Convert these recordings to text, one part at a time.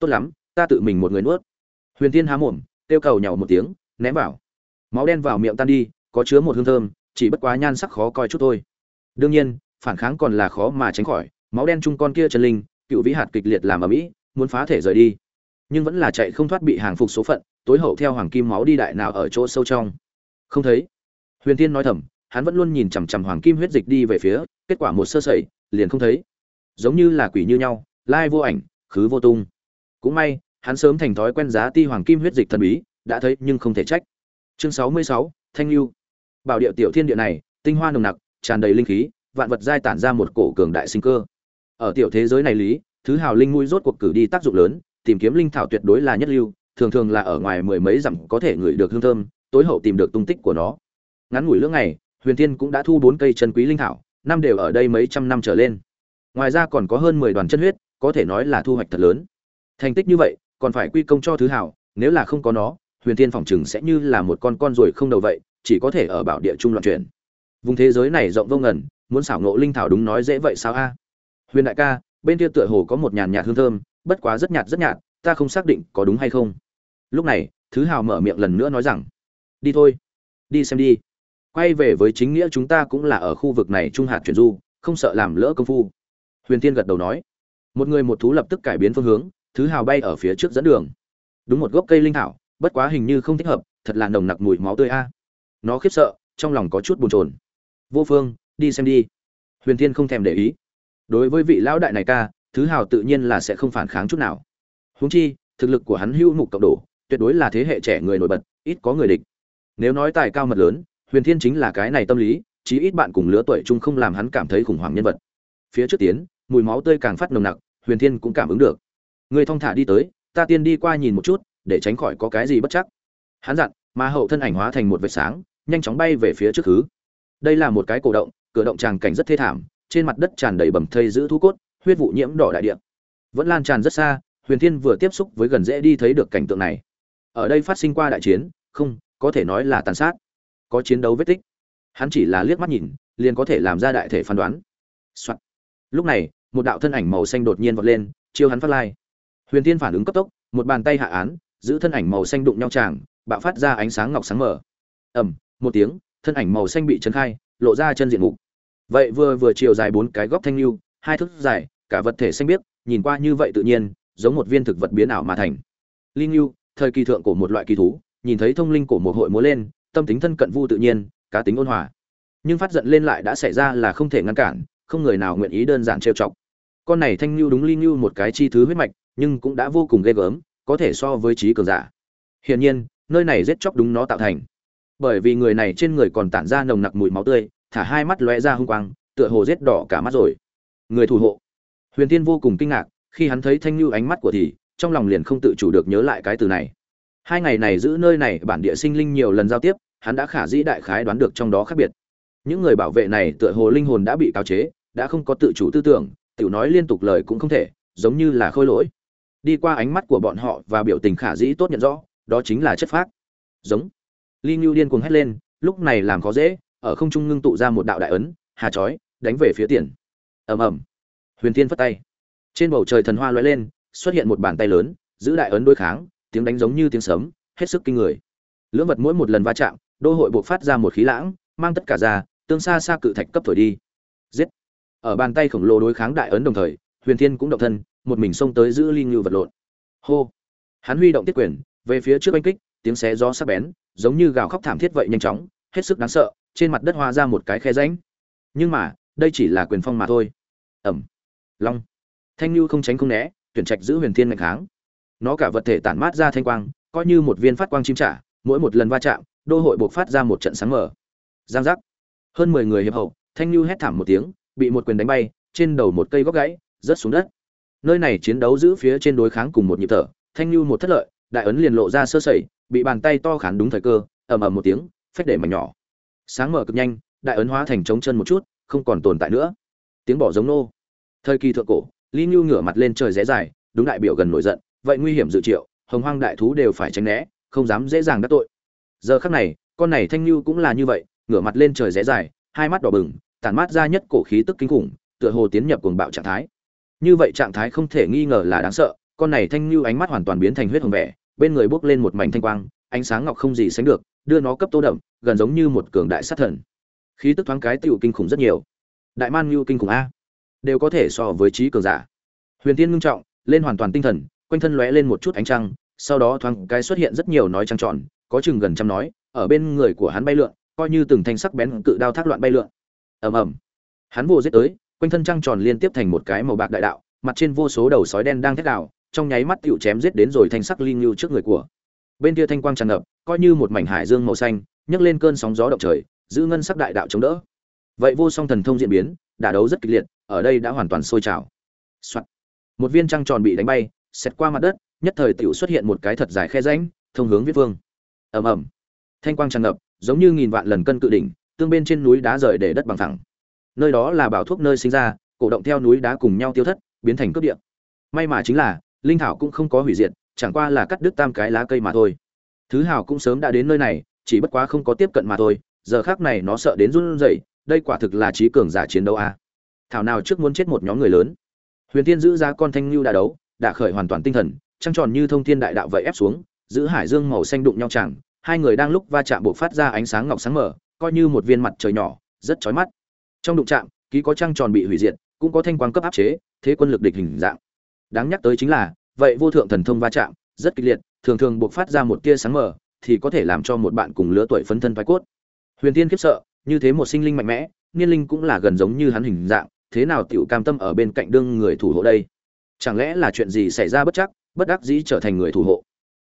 tốt lắm, ta tự mình một người nuốt. Huyền Thiên há mồm, kêu cầu nhàu một tiếng, ném vào. Máu đen vào miệng tan đi, có chứa một hương thơm, chỉ bất quá nhan sắc khó coi chút thôi. Đương nhiên, phản kháng còn là khó mà tránh khỏi, máu đen chung con kia chân linh, cựu vĩ hạt kịch liệt làm ở mỹ muốn phá thể rời đi. Nhưng vẫn là chạy không thoát bị hàng phục số phận, tối hậu theo hoàng kim máu đi đại nào ở chỗ sâu trong. Không thấy. Huyền Thiên nói thầm, hắn vẫn luôn nhìn chằm chằm hoàng kim huyết dịch đi về phía, kết quả một sơ sẩy, liền không thấy. Giống như là quỷ như nhau, lai vô ảnh, khứ vô tung cũng may, hắn sớm thành thói quen giá ti hoàng kim huyết dịch thần bí, đã thấy nhưng không thể trách. Chương sáu mươi sáu, thanh lưu bảo địa tiểu thiên địa này, tinh hoa nồng nặc, tràn đầy linh khí, vạn vật giai tản ra một cổ cường đại sinh cơ. Ở tiểu thế giới này lý, thứ hào linh mũi rốt cuộc cử đi tác dụng lớn, tìm kiếm linh thảo tuyệt đối là nhất lưu, thường thường là ở ngoài mười mấy dặm có thể ngửi được hương thơm, tối hậu tìm được tung tích của nó. Ngắn ngủi lưỡng này huyền Thiên cũng đã thu bốn cây chân quý linh thảo, năm đều ở đây mấy trăm năm trở lên. Ngoài ra còn có hơn mười đoàn chân huyết, có thể nói là thu hoạch thật lớn thành tích như vậy, còn phải quy công cho thứ hảo, nếu là không có nó, huyền Thiên phòng chừng sẽ như là một con con ruồi không đầu vậy, chỉ có thể ở bảo địa trung loạn chuyển. Vùng thế giới này rộng vô ngần, muốn xảo ngộ linh thảo đúng nói dễ vậy sao a? Huyền đại ca, bên kia tựa hồ có một nhàn nhạt hương thơm, bất quá rất nhạt rất nhạt, ta không xác định có đúng hay không. Lúc này, thứ hào mở miệng lần nữa nói rằng, đi thôi, đi xem đi. Quay về với chính nghĩa chúng ta cũng là ở khu vực này trung hạt chuyển du, không sợ làm lỡ công phu. Huyền tiên gật đầu nói. Một người một thú lập tức cải biến phương hướng thứ hào bay ở phía trước dẫn đường. Đúng một gốc cây linh thảo, bất quá hình như không thích hợp, thật là nồng nặc mùi máu tươi a. Nó khiếp sợ, trong lòng có chút bồn chồn. Vô phương, đi xem đi. Huyền Thiên không thèm để ý. Đối với vị lão đại này ca, thứ hào tự nhiên là sẽ không phản kháng chút nào. Huống chi, thực lực của hắn hữu mục cộng đổ, tuyệt đối là thế hệ trẻ người nổi bật, ít có người địch. Nếu nói tài cao mật lớn, huyền thiên chính là cái này tâm lý, chí ít bạn cùng lứa tuổi chung không làm hắn cảm thấy khủng hoảng nhân vật. Phía trước tiến, mùi máu tươi càng phát nồng nặc, huyền thiên cũng cảm ứng được người thong thả đi tới, ta tiên đi qua nhìn một chút, để tránh khỏi có cái gì bất chắc. Hắn dặn, mà hậu thân ảnh hóa thành một vệt sáng, nhanh chóng bay về phía trước khứ. Đây là một cái cổ động, cửa động tràng cảnh rất thê thảm, trên mặt đất tràn đầy bầm thây giữ thú cốt, huyết vụ nhiễm đỏ đại địa. Vẫn lan tràn rất xa, huyền thiên vừa tiếp xúc với gần dễ đi thấy được cảnh tượng này. Ở đây phát sinh qua đại chiến, không, có thể nói là tàn sát, có chiến đấu vết tích. Hắn chỉ là liếc mắt nhìn, liền có thể làm ra đại thể phán đoán、Soạn. lúc này, một đạo thân ảnh màu xanh đột nhiên vọt lên, chiêu hắn phát lai huyền tiên phản ứng cấp tốc, một bàn tay hạ án, giữ thân ảnh màu xanh đụng nhau tràng bạo phát ra ánh sáng ngọc sáng mở ẩm một tiếng, thân ảnh màu xanh bị chấn khai, lộ ra chân diện mục. Vậy vừa vừa chiều dài bốn cái góc thanh lưu, hai thước dài, cả vật thể xanh biếc, nhìn qua như vậy tự nhiên, giống một viên thực vật biến ảo mà thành. Linh lưu thời kỳ thượng của một loại kỳ thú, nhìn thấy thông linh của một hội múa lên, tâm tính thân cận vu tự nhiên, cá tính ôn hòa. Nhưng phát giận lên lại đã xảy ra là không thể ngăn cản, không người nào nguyện ý đơn giản trêu chọc con này thanh lưu đúng linh lưu một cái chi thứ huyết mạch, nhưng cũng đã vô cùng ghê gớm, có thể so với trí cường giả. Hiển nhiên, nơi này giết chóc đúng nó tạo thành. Bởi vì người này trên người còn tản ra nồng nặc mùi máu tươi, thả hai mắt lóe ra hung quang, tựa hồ giết đỏ cả mắt rồi. Người thủ hộ. Huyền tiên vô cùng kinh ngạc, khi hắn thấy thanh lưu ánh mắt của thì, trong lòng liền không tự chủ được nhớ lại cái từ này. Hai ngày này giữ nơi này bản địa sinh linh nhiều lần giao tiếp, hắn đã khả dĩ đại khái đoán được trong đó khác biệt. Những người bảo vệ này tựa hồ linh hồn đã bị cáo chế, đã không có tự chủ tư tưởng tiểu nói liên tục lời cũng không thể, giống như là khôi lỗi. Đi qua ánh mắt của bọn họ và biểu tình khả dĩ tốt nhận rõ, đó chính là chất phác. Giống. Li ngưu điên cuồng hét lên, lúc này làm khó dễ, ở không trung ngưng tụ ra một đạo đại ấn, hà chói, đánh về phía tiền. Ầm ầm. Huyền tiên phất tay. Trên bầu trời thần hoa lóe lên, xuất hiện một bàn tay lớn, giữ đại ấn đối kháng, tiếng đánh giống như tiếng sấm, hết sức kinh người. Lưỡng vật mỗi một lần va chạm, đô hội buộc phát ra một khí lãng, mang tất cả ra, tương xa xa cự thạch cấp thổi đi. Giết ở bàn tay khổng lồ đối kháng đại ấn đồng thời, huyền thiên cũng động thân, một mình xông tới giữ ly ngưu vật lộn. Hô! Hắn huy động tiết quyền, về phía trước oanh kích, tiếng xé gió sắc bén, giống như gào khóc thảm thiết vậy nhanh chóng, hết sức đáng sợ, trên mặt đất hoa ra một cái khe rãnh. Nhưng mà, đây chỉ là quyền phong mà thôi. Ẩm! Long! Thanh lưu không tránh không né, tuyển trạch giữ huyền thiên ngạch kháng. Nó cả vật thể tản mát ra thanh quang, coi như một viên phát quang chim trả, mỗi một lần va chạm, đô hội buộc phát ra một trận sáng mở giang giác! Hơn mười người hiệp hậu, thanh lưu hét thảm một tiếng bị một quyền đánh bay, trên đầu một cây góc gãy, rớt xuống đất. Nơi này chiến đấu giữ phía trên đối kháng cùng một nhịp thở, thanh lưu một thất lợi, đại ấn liền lộ ra sơ sẩy, bị bàn tay to khán đúng thời cơ, ầm ầm một tiếng, phách để mảnh nhỏ. Sáng mở cực nhanh, đại ấn hóa thành trống chân một chút, không còn tồn tại nữa. Tiếng bỏ giống nô. Thời kỳ thượng cổ, lý nhu ngửa mặt lên trời rẽ dài, đúng đại biểu gần nổi giận, vậy nguy hiểm dự triệu, hồng hoang đại thú đều phải tránh né, không dám dễ dàng đắc tội. Giờ khắc này, con này thanh nhu cũng là như vậy, ngửa mặt lên trời rẽ dài, hai mắt đỏ bừng tản mát ra nhất cổ khí tức kinh khủng, tựa hồ tiến nhập cuồng bạo trạng thái. Như vậy trạng thái không thể nghi ngờ là đáng sợ, con này thanh lưu ánh mắt hoàn toàn biến thành huyết hồng vẻ, bên người bốc lên một mảnh thanh quang, ánh sáng ngọc không gì sánh được, đưa nó cấp tô đậm, gần giống như một cường đại sát thần. Khí tức thoáng cái tiểu kinh khủng rất nhiều. Đại man lưu kinh khủng a. Đều có thể so với trí cường giả. Huyền tiên ngưng trọng, lên hoàn toàn tinh thần, quanh thân lóe lên một chút ánh trăng, sau đó thoáng cái xuất hiện rất nhiều nói trăng tròn, có chừng gần trăm nói, ở bên người của hắn bay lượn, coi như từng thanh sắc bén cự đao thác loạn bay lượn ầm ầm. Hắn vô giết tới, quanh thân trăng tròn liên tiếp thành một cái màu bạc đại đạo, mặt trên vô số đầu sói đen đang thét đảo trong nháy mắt tựu chém giết đến rồi thanh sắc linh lưu trước người của. Bên kia thanh quang tràn ngập, coi như một mảnh hải dương màu xanh, nhấc lên cơn sóng gió động trời, giữ ngân sắc đại đạo chống đỡ. Vậy vô song thần thông diễn biến, đả đấu rất kịch liệt, ở đây đã hoàn toàn sôi trào. Soạn. một viên trăng tròn bị đánh bay, xẹt qua mặt đất, nhất thời tiểu xuất hiện một cái thật dài khe rãnh, thông hướng viết vương ầm ầm. Thanh quang tràn ngập, giống như nghìn vạn lần cân cự đỉnh tương bên trên núi đá rời để đất bằng thẳng nơi đó là bảo thuốc nơi sinh ra, cổ động theo núi đá cùng nhau tiêu thất, biến thành cướp địa. May mà chính là, linh thảo cũng không có hủy diệt, chẳng qua là cắt đứt tam cái lá cây mà thôi. Thứ hào cũng sớm đã đến nơi này, chỉ bất quá không có tiếp cận mà thôi, giờ khác này nó sợ đến run rẩy, đây quả thực là trí cường giả chiến đấu a. Thảo nào trước muốn chết một nhóm người lớn. Huyền tiên giữ ra con thanh lưu đã đấu, đã khởi hoàn toàn tinh thần, trăng tròn như thông thiên đại đạo vậy ép xuống, giữ hải dương màu xanh đụng nhau chẳng, hai người đang lúc va chạm buộc phát ra ánh sáng ngọc sáng mở coi như một viên mặt trời nhỏ rất chói mắt. Trong đụng chạm ký có trăng tròn bị hủy diệt cũng có thanh quang cấp áp chế thế quân lực địch hình dạng. Đáng nhắc tới chính là vậy vô thượng thần thông va chạm rất kịch liệt thường thường buộc phát ra một tia sáng mờ, thì có thể làm cho một bạn cùng lứa tuổi phấn thân thoái cốt. Huyền tiên khiếp sợ như thế một sinh linh mạnh mẽ niên linh cũng là gần giống như hắn hình dạng thế nào tiểu cam tâm ở bên cạnh đương người thủ hộ đây? Chẳng lẽ là chuyện gì xảy ra bất chắc bất đắc dĩ trở thành người thủ hộ?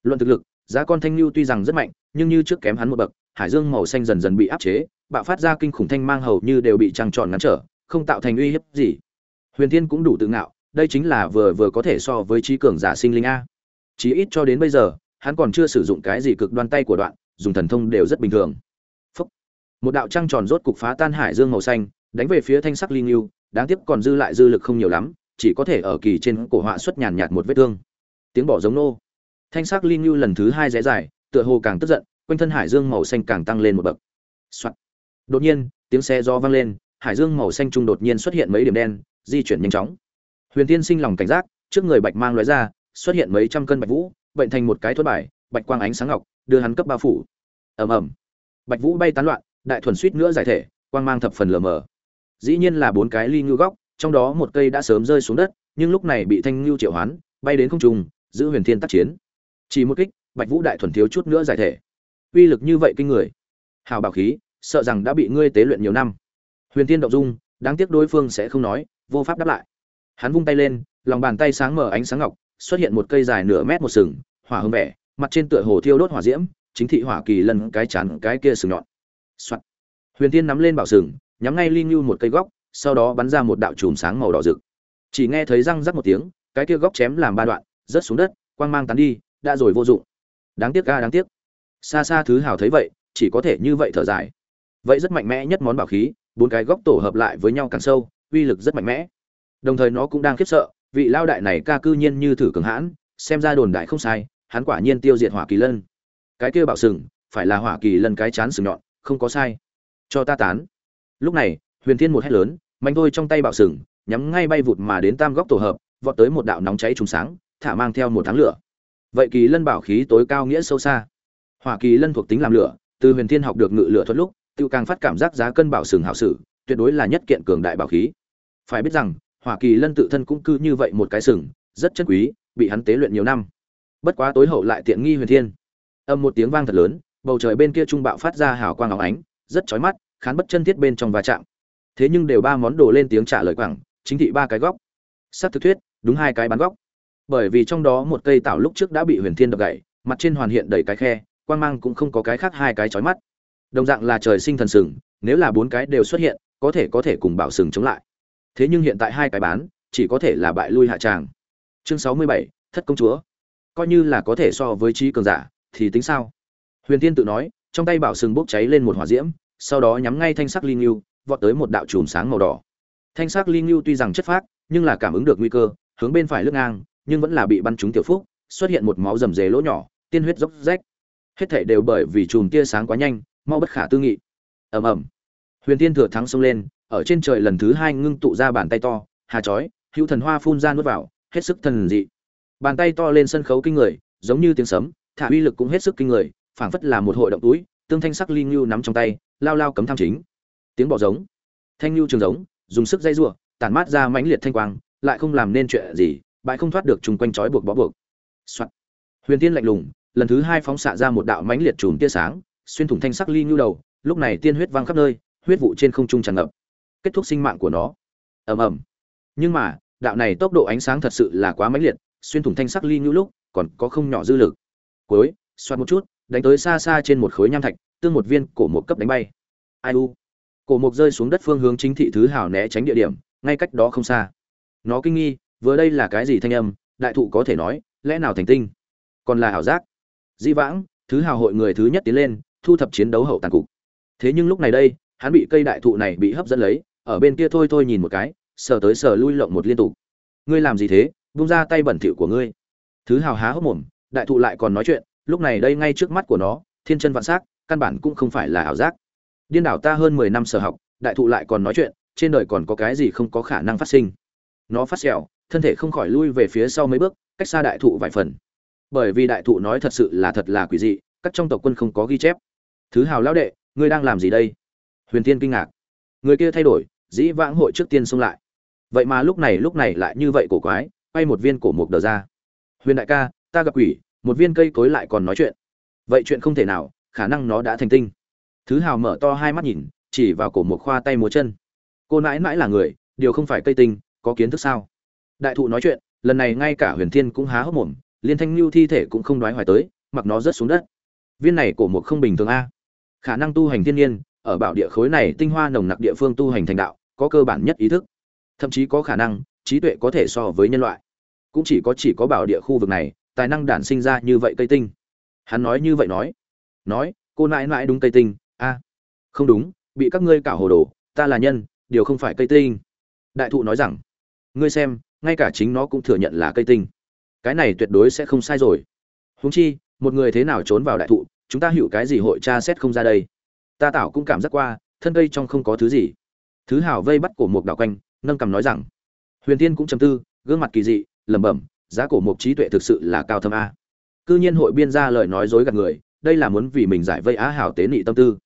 Luận thực lực giá con thanh lưu tuy rằng rất mạnh nhưng như trước kém hắn một bậc hải dương màu xanh dần dần bị áp chế, bạo phát ra kinh khủng thanh mang hầu như đều bị trăng tròn ngăn trở, không tạo thành uy hiếp gì. Huyền thiên cũng đủ tự ngạo, đây chính là vừa vừa có thể so với trí cường giả sinh linh a. Chí ít cho đến bây giờ, hắn còn chưa sử dụng cái gì cực đoan tay của đoạn, dùng thần thông đều rất bình thường. Phúc. một đạo trăng tròn rốt cục phá tan hải dương màu xanh, đánh về phía thanh sắc linh lưu đáng tiếc còn dư lại dư lực không nhiều lắm, chỉ có thể ở kỳ trên cổ họa xuất nhàn nhạt một vết thương. Tiếng bỏ giống nô. Thanh sắc linh lưu lần thứ hai rẽ dài, tựa hồ càng tức giận quanh thân hải dương màu xanh càng tăng lên một bậc. Soạn. đột nhiên, tiếng xe do vang lên, hải dương màu xanh trung đột nhiên xuất hiện mấy điểm đen, di chuyển nhanh chóng. Huyền tiên sinh lòng cảnh giác, trước người bạch mang lóe ra, xuất hiện mấy trăm cân bạch vũ, bệnh thành một cái thuất bài, bạch quang ánh sáng ngọc, đưa hắn cấp bao phủ. Ầm ầm. Bạch vũ bay tán loạn, đại thuần suýt nữa giải thể, quang mang thập phần lờ mờ. Dĩ nhiên là bốn cái ly ngưu góc, trong đó một cây đã sớm rơi xuống đất, nhưng lúc này bị thanh ngưu triệu hoán, bay đến không trung, giữ huyền thiên tác chiến. Chỉ một kích, bạch vũ đại thuần thiếu chút nữa giải thể uy lực như vậy kinh người. Hào bảo khí, sợ rằng đã bị ngươi tế luyện nhiều năm. Huyền thiên động dung, đáng tiếc đối phương sẽ không nói, vô pháp đáp lại. Hắn vung tay lên, lòng bàn tay sáng mở ánh sáng ngọc, xuất hiện một cây dài nửa mét một sừng, hỏa hưng vẻ, mặt trên tựa hồ thiêu đốt hỏa diễm, chính thị hỏa kỳ lần cái chắn cái kia sừng nhọn. Soạn. huyền tiên nắm lên bảo sừng, nhắm ngay ly ngưu một cây góc, sau đó bắn ra một đạo chùm sáng màu đỏ rực. Chỉ nghe thấy răng rắc một tiếng, cái kia góc chém làm ba đoạn, rớt xuống đất, quang mang tán đi, đã rồi vô dụng. Đáng tiếc ga đáng tiếc xa xa thứ hào thấy vậy, chỉ có thể như vậy thở dài. Vậy rất mạnh mẽ nhất món bảo khí, bốn cái góc tổ hợp lại với nhau càng sâu, uy lực rất mạnh mẽ. Đồng thời nó cũng đang khiếp sợ, vị lao đại này ca cư nhiên như thử cường hãn, xem ra đồn đại không sai, hắn quả nhiên tiêu diệt hỏa kỳ lân. Cái kia bảo sừng, phải là hỏa kỳ lân cái chán sừng nhọn, không có sai. Cho ta tán. Lúc này, huyền thiên một hét lớn mạnh thôi trong tay bảo sừng, nhắm ngay bay vụt mà đến tam góc tổ hợp, vọt tới một đạo nóng cháy trùng sáng, thả mang theo một tháng lửa. Vậy kỳ lân bảo khí tối cao nghĩa sâu xa hỏa kỳ lân thuộc tính làm lửa từ huyền thiên học được ngự lửa thuật lúc tiêu càng phát cảm giác giá cân bảo sừng hảo sử tuyệt đối là nhất kiện cường đại bảo khí. Phải biết rằng hỏa kỳ lân tự thân cũng cư như vậy một cái sừng rất chân quý bị hắn tế luyện nhiều năm. Bất quá tối hậu lại tiện nghi huyền thiên. Âm một tiếng vang thật lớn bầu trời bên kia trung bạo phát ra hào quang óng ánh rất chói mắt khán bất chân thiết bên trong va chạm. Thế nhưng đều ba món đồ lên tiếng trả lời quẳng, chính thị ba cái góc. Sát thực thuyết đúng hai cái bán góc. Bởi vì trong đó một cây tảo lúc trước đã bị huyền thiên đập gãy mặt trên hoàn hiện đầy cái khe quang mang cũng không có cái khác hai cái chói mắt. Đồng dạng là trời sinh thần sừng, nếu là bốn cái đều xuất hiện, có thể có thể cùng bảo sừng chống lại. Thế nhưng hiện tại hai cái bán, chỉ có thể là bại lui hạ tràng. Chương sáu mươi bảy, thất công chúa. Coi như là có thể so với trí cường giả, thì tính sao? Huyền tiên tự nói, trong tay bảo sừng bốc cháy lên một hỏa diễm, sau đó nhắm ngay thanh sắc linh lưu vọt tới một đạo chùm sáng màu đỏ. Thanh sắc linh lưu tuy rằng chất phác, nhưng là cảm ứng được nguy cơ, hướng bên phải lướt ngang, nhưng vẫn là bị bắn trúng tiểu phúc, xuất hiện một máu rầm rề lỗ nhỏ, tiên huyết dốc rách hết thảy đều bởi vì chùm tia sáng quá nhanh, mau bất khả tư nghị. Ầm ầm. Huyền tiên thừa thắng xông lên, ở trên trời lần thứ hai ngưng tụ ra bàn tay to, hà chói, hữu thần hoa phun ra nuốt vào, hết sức thần dị. Bàn tay to lên sân khấu kinh người, giống như tiếng sấm, thả uy lực cũng hết sức kinh người, phảng phất là một hội động túi, tương thanh sắc linh lưu nắm trong tay, lao lao cấm tham chính. Tiếng bỏ giống. Thanh lưu trường giống, dùng sức dây rủa, tản mát ra mãnh liệt thanh quang, lại không làm nên chuyện gì bại không thoát được chung quanh trói buộc bó buộc. Soạn. huyền tiên lạnh lùng lần thứ hai phóng xạ ra một đạo mãnh liệt chùm tia sáng, xuyên thủng thanh sắc ly nhu đầu, lúc này tiên huyết văng khắp nơi, huyết vụ trên không trung tràn ngập, kết thúc sinh mạng của nó. Ầm ầm. Nhưng mà, đạo này tốc độ ánh sáng thật sự là quá mãnh liệt, xuyên thủng thanh sắc ly nhu lúc, còn có không nhỏ dư lực. Cuối xoát một chút, đánh tới xa xa trên một khối nham thạch, tương một viên cổ một cấp đánh bay. Ai u? Cổ mục rơi xuống đất phương hướng chính thị thứ hảo né tránh địa điểm, ngay cách đó không xa. Nó kinh nghi, vừa đây là cái gì thanh âm? Đại thụ có thể nói, lẽ nào thành tinh? Còn là ảo giác? Di vãng, thứ hào hội người thứ nhất tiến lên, thu thập chiến đấu hậu tàn cục. Thế nhưng lúc này đây, hắn bị cây đại thụ này bị hấp dẫn lấy, ở bên kia thôi thôi nhìn một cái, sờ tới sờ lui lộng một liên tục. Ngươi làm gì thế? Bung ra tay bẩn thỉu của ngươi. Thứ hào há hốc mồm, đại thụ lại còn nói chuyện, lúc này đây ngay trước mắt của nó, thiên chân vạn s á c căn bản cũng không phải là ảo giác. Điên đảo ta hơn mười năm sở học, đại thụ lại còn nói chuyện, trên đời còn có cái gì không có khả năng phát sinh. Nó phát xẻo thân thể không khỏi lui về phía sau mấy bước, cách xa đại thụ vài phần bởi vì đại thụ nói thật sự là thật là quỷ dị, các trong tộc quân không có ghi chép. Thứ hào lão đệ, ngươi đang làm gì đây? Huyền tiên kinh ngạc. Người kia thay đổi, dĩ vãng hội trước tiên xông lại. Vậy mà lúc này lúc này lại như vậy cổ quái, quay một viên cổ mục đờ ra. Huyền đại ca, ta gặp quỷ, một viên cây cối lại còn nói chuyện. Vậy chuyện không thể nào, khả năng nó đã thành tinh. Thứ hào mở to hai mắt nhìn, chỉ vào cổ mục khoa tay múa chân. Cô nãi nãi là người, điều không phải cây tinh, có kiến thức sao? Đại thụ nói chuyện, lần này ngay cả huyền thiên cũng há hốc mồm liên thanh lưu thi thể cũng không đoái hoài tới, mặc nó rớt xuống đất. Viên này cổ mục không bình thường a. Khả năng tu hành thiên nhiên, ở bảo địa khối này tinh hoa nồng nặc địa phương tu hành thành đạo, có cơ bản nhất ý thức. Thậm chí có khả năng, trí tuệ có thể so với nhân loại. Cũng chỉ có chỉ có bảo địa khu vực này, tài năng đản sinh ra như vậy cây tinh. Hắn nói như vậy nói. Nói, cô nãi nãi đúng cây tinh, a. Không đúng, bị các ngươi cả hồ đồ, ta là nhân, điều không phải cây tinh. Đại thụ nói rằng, ngươi xem, ngay cả chính nó cũng thừa nhận là cây tinh cái này tuyệt đối sẽ không sai rồi. Huống chi, một người thế nào trốn vào đại thụ, chúng ta hiểu cái gì hội tra xét không ra đây. Ta tảo cũng cảm giác qua, thân cây trong không có thứ gì. Thứ hảo vây bắt cổ mục đảo quanh, nâng cầm nói rằng, huyền tiên cũng chầm tư, gương mặt kỳ dị, lẩm bẩm, giá cổ mục trí tuệ thực sự là cao thâm a. Cư nhiên hội biên ra lời nói dối gạt người, đây là muốn vì mình giải vây á hảo tế nị tâm tư.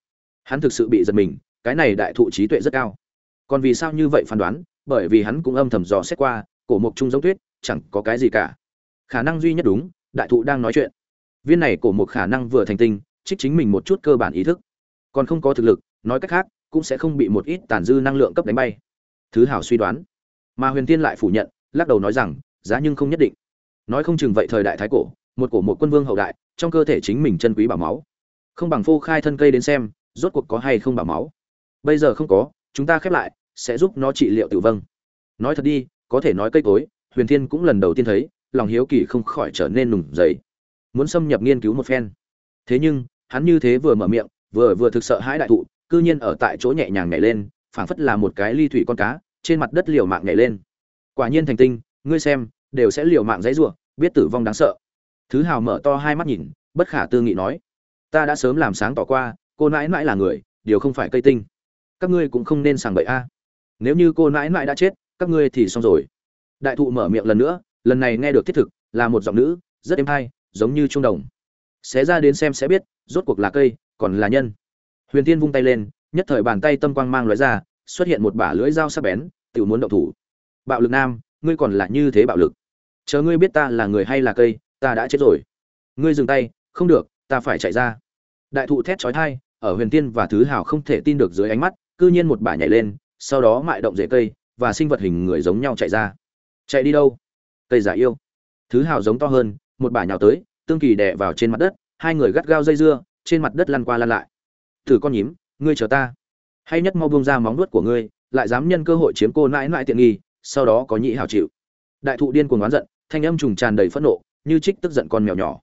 Hắn thực sự bị giật mình, cái này đại thụ trí tuệ rất cao. Còn vì sao như vậy phán đoán, bởi vì hắn cũng âm thầm dò xét qua, cổ mục trung giống tuyết, chẳng có cái gì cả khả năng duy nhất đúng, đại thụ đang nói chuyện. Viên này cổ một khả năng vừa thành tinh, trích chính mình một chút cơ bản ý thức. Còn không có thực lực, nói cách khác, cũng sẽ không bị một ít tàn dư năng lượng cấp đánh bay. Thứ hảo suy đoán. Mà huyền tiên lại phủ nhận, lắc đầu nói rằng, giá nhưng không nhất định. Nói không chừng vậy thời đại thái cổ, một cổ một quân vương hậu đại, trong cơ thể chính mình chân quý bảo máu. Không bằng phô khai thân cây đến xem, rốt cuộc có hay không bảo máu. Bây giờ không có, chúng ta khép lại, sẽ giúp nó trị liệu tự vâng nói thật đi, có thể nói cây cối, huyền thiên cũng lần đầu tiên thấy lòng hiếu kỳ không khỏi trở nên nùng dậy. Muốn xâm nhập nghiên cứu một phen. Thế nhưng, hắn như thế vừa mở miệng, vừa vừa thực sợ hãi đại thụ, cư nhiên ở tại chỗ nhẹ nhàng nhảy lên, phảng phất là một cái ly thủy con cá, trên mặt đất liều mạng nhảy lên. Quả nhiên thành tinh, ngươi xem, đều sẽ liều mạng dãy rủa, biết tử vong đáng sợ. Thứ hào mở to hai mắt nhìn, bất khả tư nghị nói, ta đã sớm làm sáng tỏ qua, cô nãi nãi là người, điều không phải cây tinh. Các ngươi cũng không nên sàng bậy a. Nếu như cô nãi nãi đã chết, các ngươi thì xong rồi. Đại thụ mở miệng lần nữa lần này nghe được thiết thực, là một giọng nữ, rất êm hay giống như trung đồng. Xé ra đến xem sẽ biết, rốt cuộc là cây, còn là nhân. Huyền tiên vung tay lên, nhất thời bàn tay tâm quang mang lóe ra, xuất hiện một bả lưỡi dao sắc bén tự muốn động thủ. Bạo lực nam, ngươi còn là như thế bạo lực. Chờ ngươi biết ta là người hay là cây, ta đã chết rồi. Ngươi dừng tay, không được, ta phải chạy ra. Đại thụ thét chói tai, ở huyền tiên và thứ hào không thể tin được dưới ánh mắt, cư nhiên một bả nhảy lên, sau đó mại động rễ cây, và sinh vật hình người giống nhau chạy ra. Chạy đi đâu? Cây giả yêu. Thứ hào giống to hơn, một bả nhào tới, tương kỳ đè vào trên mặt đất, hai người gắt gao dây dưa, trên mặt đất lăn qua lăn lại. Thử con nhím, ngươi chờ ta. Hay nhất mau buông ra móng nuốt của ngươi, lại dám nhân cơ hội chiếm cô nãi nãi tiện nghi, sau đó có nhị hào chịu. Đại thụ điên cuồng oán giận, thanh âm trùng tràn đầy phẫn nộ, như trích tức giận con mèo nhỏ.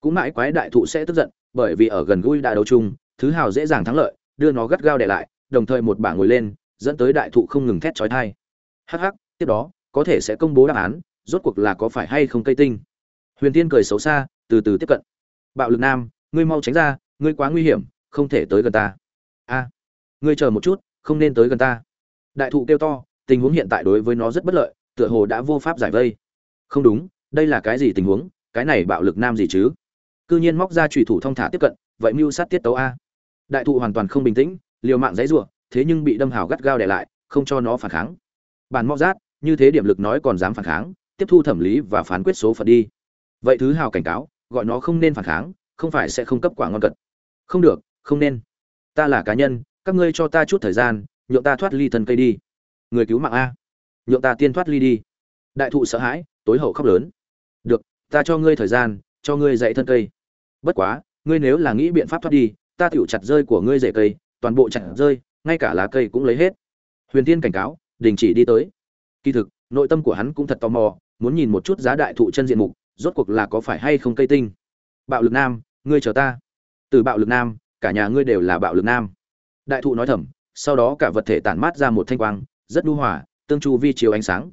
Cũng mãi quái đại thụ sẽ tức giận, bởi vì ở gần gũi đại đấu chung, thứ hào dễ dàng thắng lợi, đưa nó gắt gao để lại, đồng thời một bảng ngồi lên, dẫn tới đại thụ không ngừng thét chói tai. Hắc hắc, tiếp đó, có thể sẽ công bố đáp án rốt cuộc là có phải hay không cây tinh? Huyền tiên cười xấu xa, từ từ tiếp cận. Bạo lực nam, ngươi mau tránh ra, ngươi quá nguy hiểm, không thể tới gần ta. A, ngươi chờ một chút, không nên tới gần ta. Đại thụ kêu to, tình huống hiện tại đối với nó rất bất lợi, tựa hồ đã vô pháp giải vây. Không đúng, đây là cái gì tình huống, cái này bạo lực nam gì chứ? Cư nhiên móc ra trùy thủ thông thả tiếp cận, vậy mưu sát tiết tấu a. Đại thụ hoàn toàn không bình tĩnh, liều mạng dãy rủa, thế nhưng bị đâm hào gắt gao để lại, không cho nó phản kháng. Bản móc rát, như thế điểm lực nói còn dám phản kháng tiếp thu thẩm lý và phán quyết số phận đi. Vậy thứ hào cảnh cáo, gọi nó không nên phản kháng, không phải sẽ không cấp quả ngon cật. Không được, không nên. Ta là cá nhân, các ngươi cho ta chút thời gian, nhượng ta thoát ly thân cây đi. Người cứu mạng a. Nhượng ta tiên thoát ly đi. Đại thụ sợ hãi, tối hậu khóc lớn. Được, ta cho ngươi thời gian, cho ngươi dạy thân cây. Bất quá, ngươi nếu là nghĩ biện pháp thoát đi, ta tựu chặt rơi của ngươi rễ cây, toàn bộ chặt rơi, ngay cả lá cây cũng lấy hết. Huyền tiên cảnh cáo, đình chỉ đi tới. Kỳ thực, nội tâm của hắn cũng thật tò mò muốn nhìn một chút giá đại thụ chân diện mục, rốt cuộc là có phải hay không cây tinh. Bạo lực nam, ngươi chờ ta. Từ bạo lực nam, cả nhà ngươi đều là bạo lực nam. Đại thụ nói thầm, sau đó cả vật thể tản mát ra một thanh quang, rất nhu hòa, tương chu vi chiếu ánh sáng.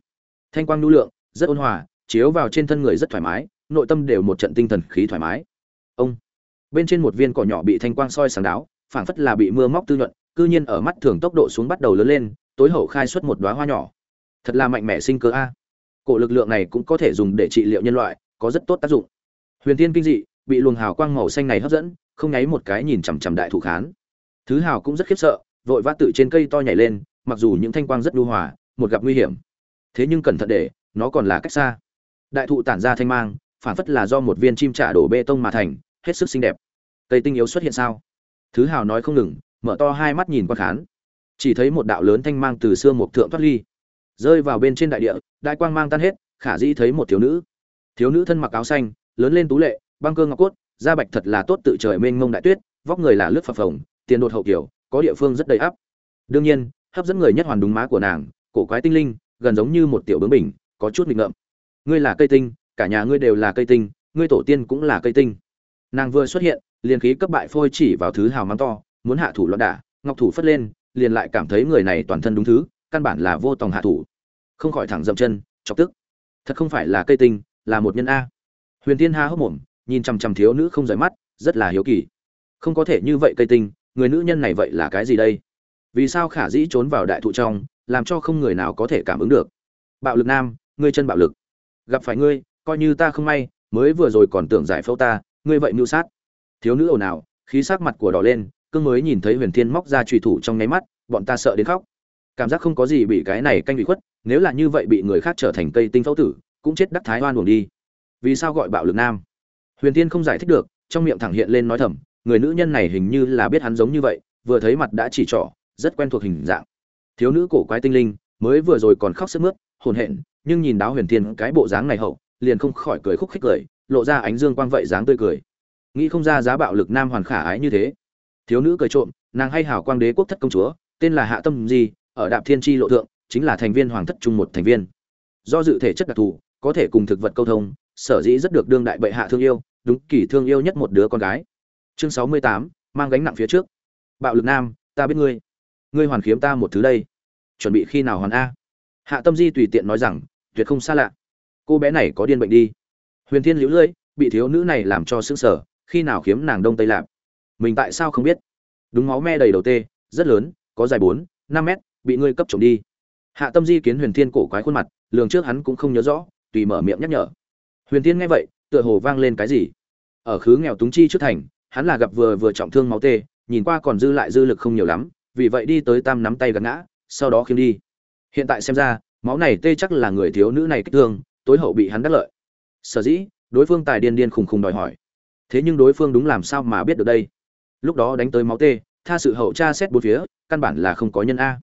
Thanh quang nhu lượng, rất ôn hòa, chiếu vào trên thân người rất thoải mái, nội tâm đều một trận tinh thần khí thoải mái. Ông. Bên trên một viên cỏ nhỏ bị thanh quang soi sáng đáo, phảng phất là bị mưa móc tư nhuận, cư nhiên ở mắt thường tốc độ xuống bắt đầu lớn lên, tối hậu khai xuất một đóa hoa nhỏ. Thật là mạnh mẽ sinh cơ a cổ lực lượng này cũng có thể dùng để trị liệu nhân loại, có rất tốt tác dụng. Huyền thiên kinh dị, bị luồng hào quang màu xanh này hấp dẫn, không nháy một cái nhìn chằm chằm đại thủ khán. Thứ hào cũng rất khiếp sợ, vội vã tự trên cây to nhảy lên, mặc dù những thanh quang rất lưu hòa, một gặp nguy hiểm. Thế nhưng cẩn thận để, nó còn là cách xa. Đại thụ tản ra thanh mang, phản phất là do một viên chim trả đổ bê tông mà thành, hết sức xinh đẹp. Cây tinh yếu xuất hiện sao? Thứ hào nói không ngừng, mở to hai mắt nhìn quan khán. Chỉ thấy một đạo lớn thanh mang từ xưa một thượng thoát ly rơi vào bên trên đại địa, đại quang mang tan hết, khả dĩ thấy một thiếu nữ. Thiếu nữ thân mặc áo xanh, lớn lên tú lệ, băng cơ ngọc cốt, da bạch thật là tốt tự trời mênh mông đại tuyết, vóc người là lướt phập phồng, tiền đột hậu kiểu, có địa phương rất đầy ắp. Đương nhiên, hấp dẫn người nhất hoàn đúng má của nàng, cổ quái tinh linh, gần giống như một tiểu bướng bình có chút nghịch ngợm. Ngươi là cây tinh, cả nhà ngươi đều là cây tinh, ngươi tổ tiên cũng là cây tinh. Nàng vừa xuất hiện, liền khí cấp bại phôi chỉ vào thứ hào mắng to, muốn hạ thủ loạn đả, ngọc thủ phất lên, liền lại cảm thấy người này toàn thân đúng thứ căn bản là vô tòng hạ thủ. Không khỏi thẳng dậm chân, chọc tức. Thật không phải là cây tinh, là một nhân a. Huyền tiên ha hốc mồm, nhìn chằm chằm thiếu nữ không rời mắt, rất là hiếu kỳ. Không có thể như vậy cây tinh, người nữ nhân này vậy là cái gì đây? Vì sao khả dĩ trốn vào đại thụ trong, làm cho không người nào có thể cảm ứng được? Bạo lực nam, ngươi chân bạo lực. Gặp phải ngươi, coi như ta không may, mới vừa rồi còn tưởng giải phẫu ta, ngươi vậy mưu sát. Thiếu nữ ồn ào, khí sắc mặt của đỏ lên, cương mới nhìn thấy huyền thiên móc ra trùy thủ trong nháy mắt, bọn ta sợ đến khóc cảm giác không có gì bị cái này canh bị khuất, nếu là như vậy bị người khác trở thành cây tinh phẫu tử, cũng chết đắc thái oan buồn đi. Vì sao gọi bạo lực nam? Huyền tiên không giải thích được, trong miệng thẳng hiện lên nói thầm, người nữ nhân này hình như là biết hắn giống như vậy, vừa thấy mặt đã chỉ trỏ, rất quen thuộc hình dạng. Thiếu nữ cổ quái tinh linh, mới vừa rồi còn khóc sức mướt, hồn hện, nhưng nhìn đáo huyền tiên cái bộ dáng này hậu, liền không khỏi cười khúc khích cười, lộ ra ánh dương quang vậy dáng tươi cười. Nghĩ không ra giá bạo lực nam hoàn khả ái như thế. Thiếu nữ cười trộm, nàng hay hảo quang đế quốc thất công chúa, tên là hạ tâm gì ở đạp thiên tri lộ thượng, chính là thành viên hoàng thất trung một thành viên. Do dự thể chất đặc thù, có thể cùng thực vật câu thông, sở dĩ rất được đương đại bệ hạ thương yêu, đúng, kỳ thương yêu nhất một đứa con gái. Chương sáu mươi tám, mang gánh nặng phía trước. Bạo lực nam, ta biết ngươi. Ngươi hoàn khiếm ta một thứ đây. Chuẩn bị khi nào hoàn a? Hạ tâm di tùy tiện nói rằng, tuyệt không xa lạ. Cô bé này có điên bệnh đi. Huyền thiên liễu lưỡi, bị thiếu nữ này làm cho sững sờ, khi nào khiếm nàng đông tây lạp? Mình tại sao không biết? Đúng máu me đầy đầu tê, rất lớn, có dài bốn, năm mét bị ngươi cấp trộm đi. Hạ tâm di kiến huyền thiên cổ quái khuôn mặt, lường trước hắn cũng không nhớ rõ, tùy mở miệng nhắc nhở. Huyền thiên nghe vậy, tựa hồ vang lên cái gì? Ở khứ nghèo túng chi trước thành, hắn là gặp vừa vừa trọng thương máu tê, nhìn qua còn dư lại dư lực không nhiều lắm, vì vậy đi tới tam nắm tay gắn ngã, sau đó khiêng đi. Hiện tại xem ra, máu này tê chắc là người thiếu nữ này kích thương, tối hậu bị hắn đắc lợi. Sở dĩ, đối phương tài điên điên khùng khùng đòi hỏi. Thế nhưng đối phương đúng làm sao mà biết được đây? Lúc đó đánh tới máu tê, tha sự hậu tra xét bốn phía, căn bản là không có nhân a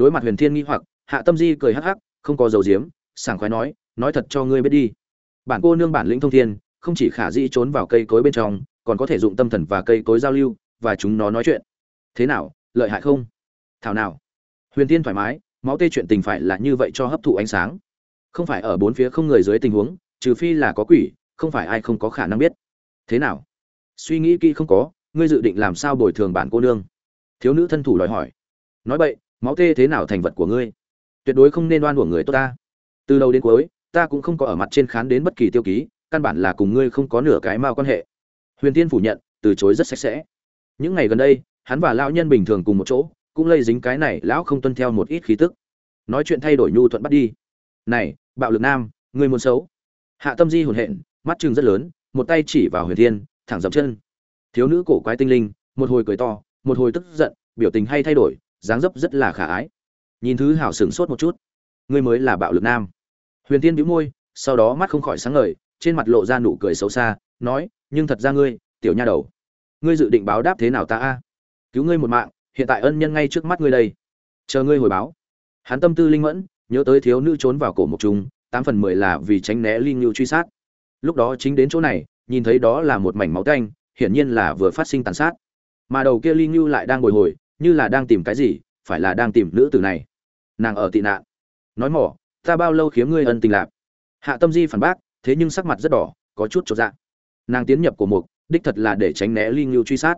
đối mặt huyền thiên nghi hoặc, hạ tâm di cười hắc hắc, không có dầu diếm sảng khoái nói nói thật cho ngươi biết đi. Bản cô nương bản lĩnh thông thiên, không chỉ khả dĩ trốn vào cây cối bên trong, còn có thể dụng tâm thần và cây cối giao lưu, và chúng nó nói chuyện. Thế nào, lợi hại không? Thảo nào. Huyền tiên thoải mái, máu tê chuyện tình phải là như vậy cho hấp thụ ánh sáng. Không phải ở bốn phía không người dưới tình huống, trừ phi là có quỷ, không phải ai không có khả năng biết. Thế nào? Suy nghĩ kỹ không có, ngươi dự định làm sao bồi thường bản cô nương? Thiếu nữ thân thủ đòi hỏi. Nói vậy máu tê thế nào thành vật của ngươi? Tuyệt đối không nên oan của người tốt ta. Từ đầu đến cuối, ta cũng không có ở mặt trên khán đến bất kỳ tiêu ký, căn bản là cùng ngươi không có nửa cái mao quan hệ. Huyền tiên phủ nhận, từ chối rất sạch sẽ. Những ngày gần đây, hắn và lão nhân bình thường cùng một chỗ, cũng lây dính cái này, lão không tuân theo một ít khí tức. Nói chuyện thay đổi nhu thuận bắt đi. Này, bạo lực nam, ngươi muốn xấu. Hạ tâm di hồn hện, mắt chừng rất lớn, một tay chỉ vào huyền thiên, thẳng dậm chân. Thiếu nữ cổ quái tinh linh, một hồi cười to, một hồi tức giận, biểu tình hay thay đổi dáng dấp rất là khả ái. Nhìn thứ hảo sửng sốt một chút. Ngươi mới là bạo lực nam. Huyền thiên bĩu môi, sau đó mắt không khỏi sáng ngời, trên mặt lộ ra nụ cười xấu xa, nói, nhưng thật ra ngươi, tiểu nha đầu, ngươi dự định báo đáp thế nào ta a? Cứu ngươi một mạng, hiện tại ân nhân ngay trước mắt ngươi đây. Chờ ngươi hồi báo. Hắn tâm tư linh mẫn, nhớ tới thiếu nữ trốn vào cổ mộc trùng, tám phần mười là vì tránh né linh lưu truy sát. Lúc đó chính đến chỗ này, nhìn thấy đó là một mảnh máu tanh, hiển nhiên là vừa phát sinh tàn sát. Mà đầu kia linh lưu lại đang bồi hồi như là đang tìm cái gì, phải là đang tìm nữ tử này. Nàng ở tị nạn. Nói mỏ, ta bao lâu khiếm ngươi ân tình lạp hạ tâm di phản bác, thế nhưng sắc mặt rất đỏ, có chút trọn dạng nàng tiến nhập của mục, đích thật là để tránh né linh lưu truy sát.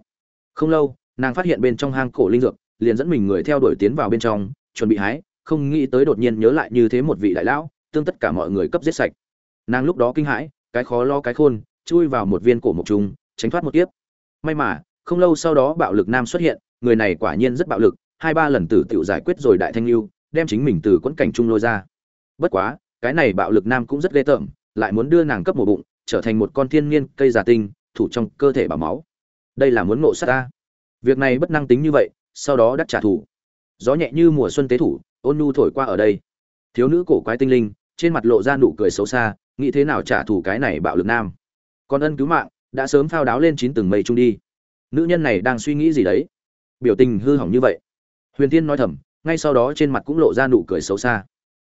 Không lâu, nàng phát hiện bên trong hang cổ linh dược, liền dẫn mình người theo đuổi tiến vào bên trong, chuẩn bị hái, không nghĩ tới đột nhiên nhớ lại như thế một vị đại lão, tương tất cả mọi người cấp giết sạch. Nàng lúc đó kinh hãi, cái khó lo cái khôn, chui vào một viên cổ mộc trùng, tránh thoát một kiếp. May mà, không lâu sau đó bạo lực nam xuất hiện người này quả nhiên rất bạo lực, hai ba lần tử tiểu giải quyết rồi đại thanh lưu, đem chính mình từ quẫn cảnh trung lôi ra. Bất quá, cái này bạo lực nam cũng rất ghê tởm, lại muốn đưa nàng cấp một bụng, trở thành một con thiên niên cây giả tinh, thủ trong cơ thể bảo máu. Đây là muốn ngộ sát ta. Việc này bất năng tính như vậy, sau đó đắc trả thù. Gió nhẹ như mùa xuân tế thủ, ôn nhu thổi qua ở đây. Thiếu nữ cổ quái tinh linh, trên mặt lộ ra nụ cười xấu xa, nghĩ thế nào trả thù cái này bạo lực nam? Còn ân cứu mạng, đã sớm phao đáo lên chín từng mây trung đi. Nữ nhân này đang suy nghĩ gì đấy? Biểu tình hư hỏng như vậy. Huyền tiên nói thầm, ngay sau đó trên mặt cũng lộ ra nụ cười xấu xa.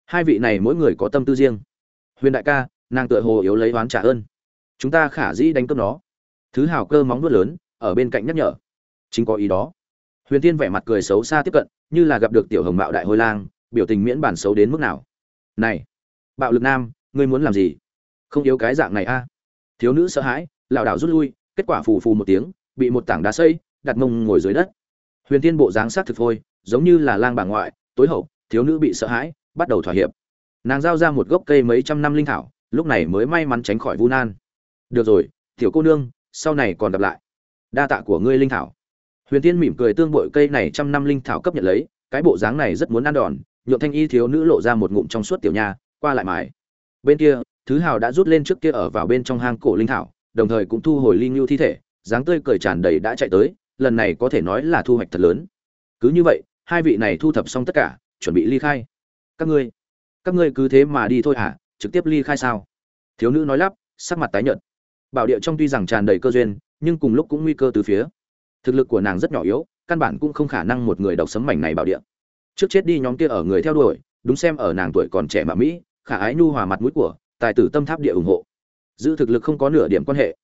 Hai vị này mỗi người có tâm tư riêng. Huyền đại ca, nàng tựa hồ yếu lấy oán trả ơn. Chúng ta khả dĩ đánh cướp nó. Thứ hào cơ móng nuốt lớn, ở bên cạnh nhắc nhở. Chính có ý đó. Huyền tiên vẻ mặt cười xấu xa tiếp cận, như là gặp được tiểu hồng mạo đại hôi lang, biểu tình miễn bản xấu đến mức nào. Này, bạo lực nam, ngươi muốn làm gì? Không yếu cái dạng này a. Thiếu nữ sợ hãi, lảo đảo rút lui, kết quả phù phù một tiếng, bị một tảng đá xây, đặt mông ngồi dưới đất huyền tiên bộ dáng sát thực thôi giống như là lang bà ngoại, tối hậu, thiếu nữ bị sợ hãi, bắt đầu thỏa hiệp. Nàng giao ra một gốc cây mấy trăm năm linh thảo, lúc này mới may mắn tránh khỏi vu nan. Được rồi, tiểu cô nương, sau này còn gặp lại. Đa tạ của ngươi linh thảo. Huyền tiên mỉm cười tương bội cây này trăm năm linh thảo cấp nhận lấy, cái bộ dáng này rất muốn ăn đòn nhộn thanh y thiếu nữ lộ ra một ngụm trong suốt tiểu nha, qua lại mãi. bên kia, thứ hào đã rút lên trước kia ở vào bên trong hang cổ linh thảo, đồng thời cũng thu hồi linh lưu thi thể, dáng tươi cười tràn đầy đã chạy tới lần này có thể nói là thu hoạch thật lớn. Cứ như vậy, hai vị này thu thập xong tất cả, chuẩn bị ly khai. Các ngươi các ngươi cứ thế mà đi thôi hả? Trực tiếp ly khai sao? Thiếu nữ nói lắp, sắc mặt tái nhợt. Bảo địa trong tuy rằng tràn đầy cơ duyên, nhưng cùng lúc cũng nguy cơ từ phía. Thực lực của nàng rất nhỏ yếu, căn bản cũng không khả năng một người độc sấm mảnh này bảo địa. Trước chết đi nhóm kia ở người theo đuổi, đúng xem ở nàng tuổi còn trẻ mà mỹ, khả ái nhu hòa mặt mũi của, tài tử tâm tháp địa ủng hộ. Giữ thực lực không có nửa điểm quan hệ.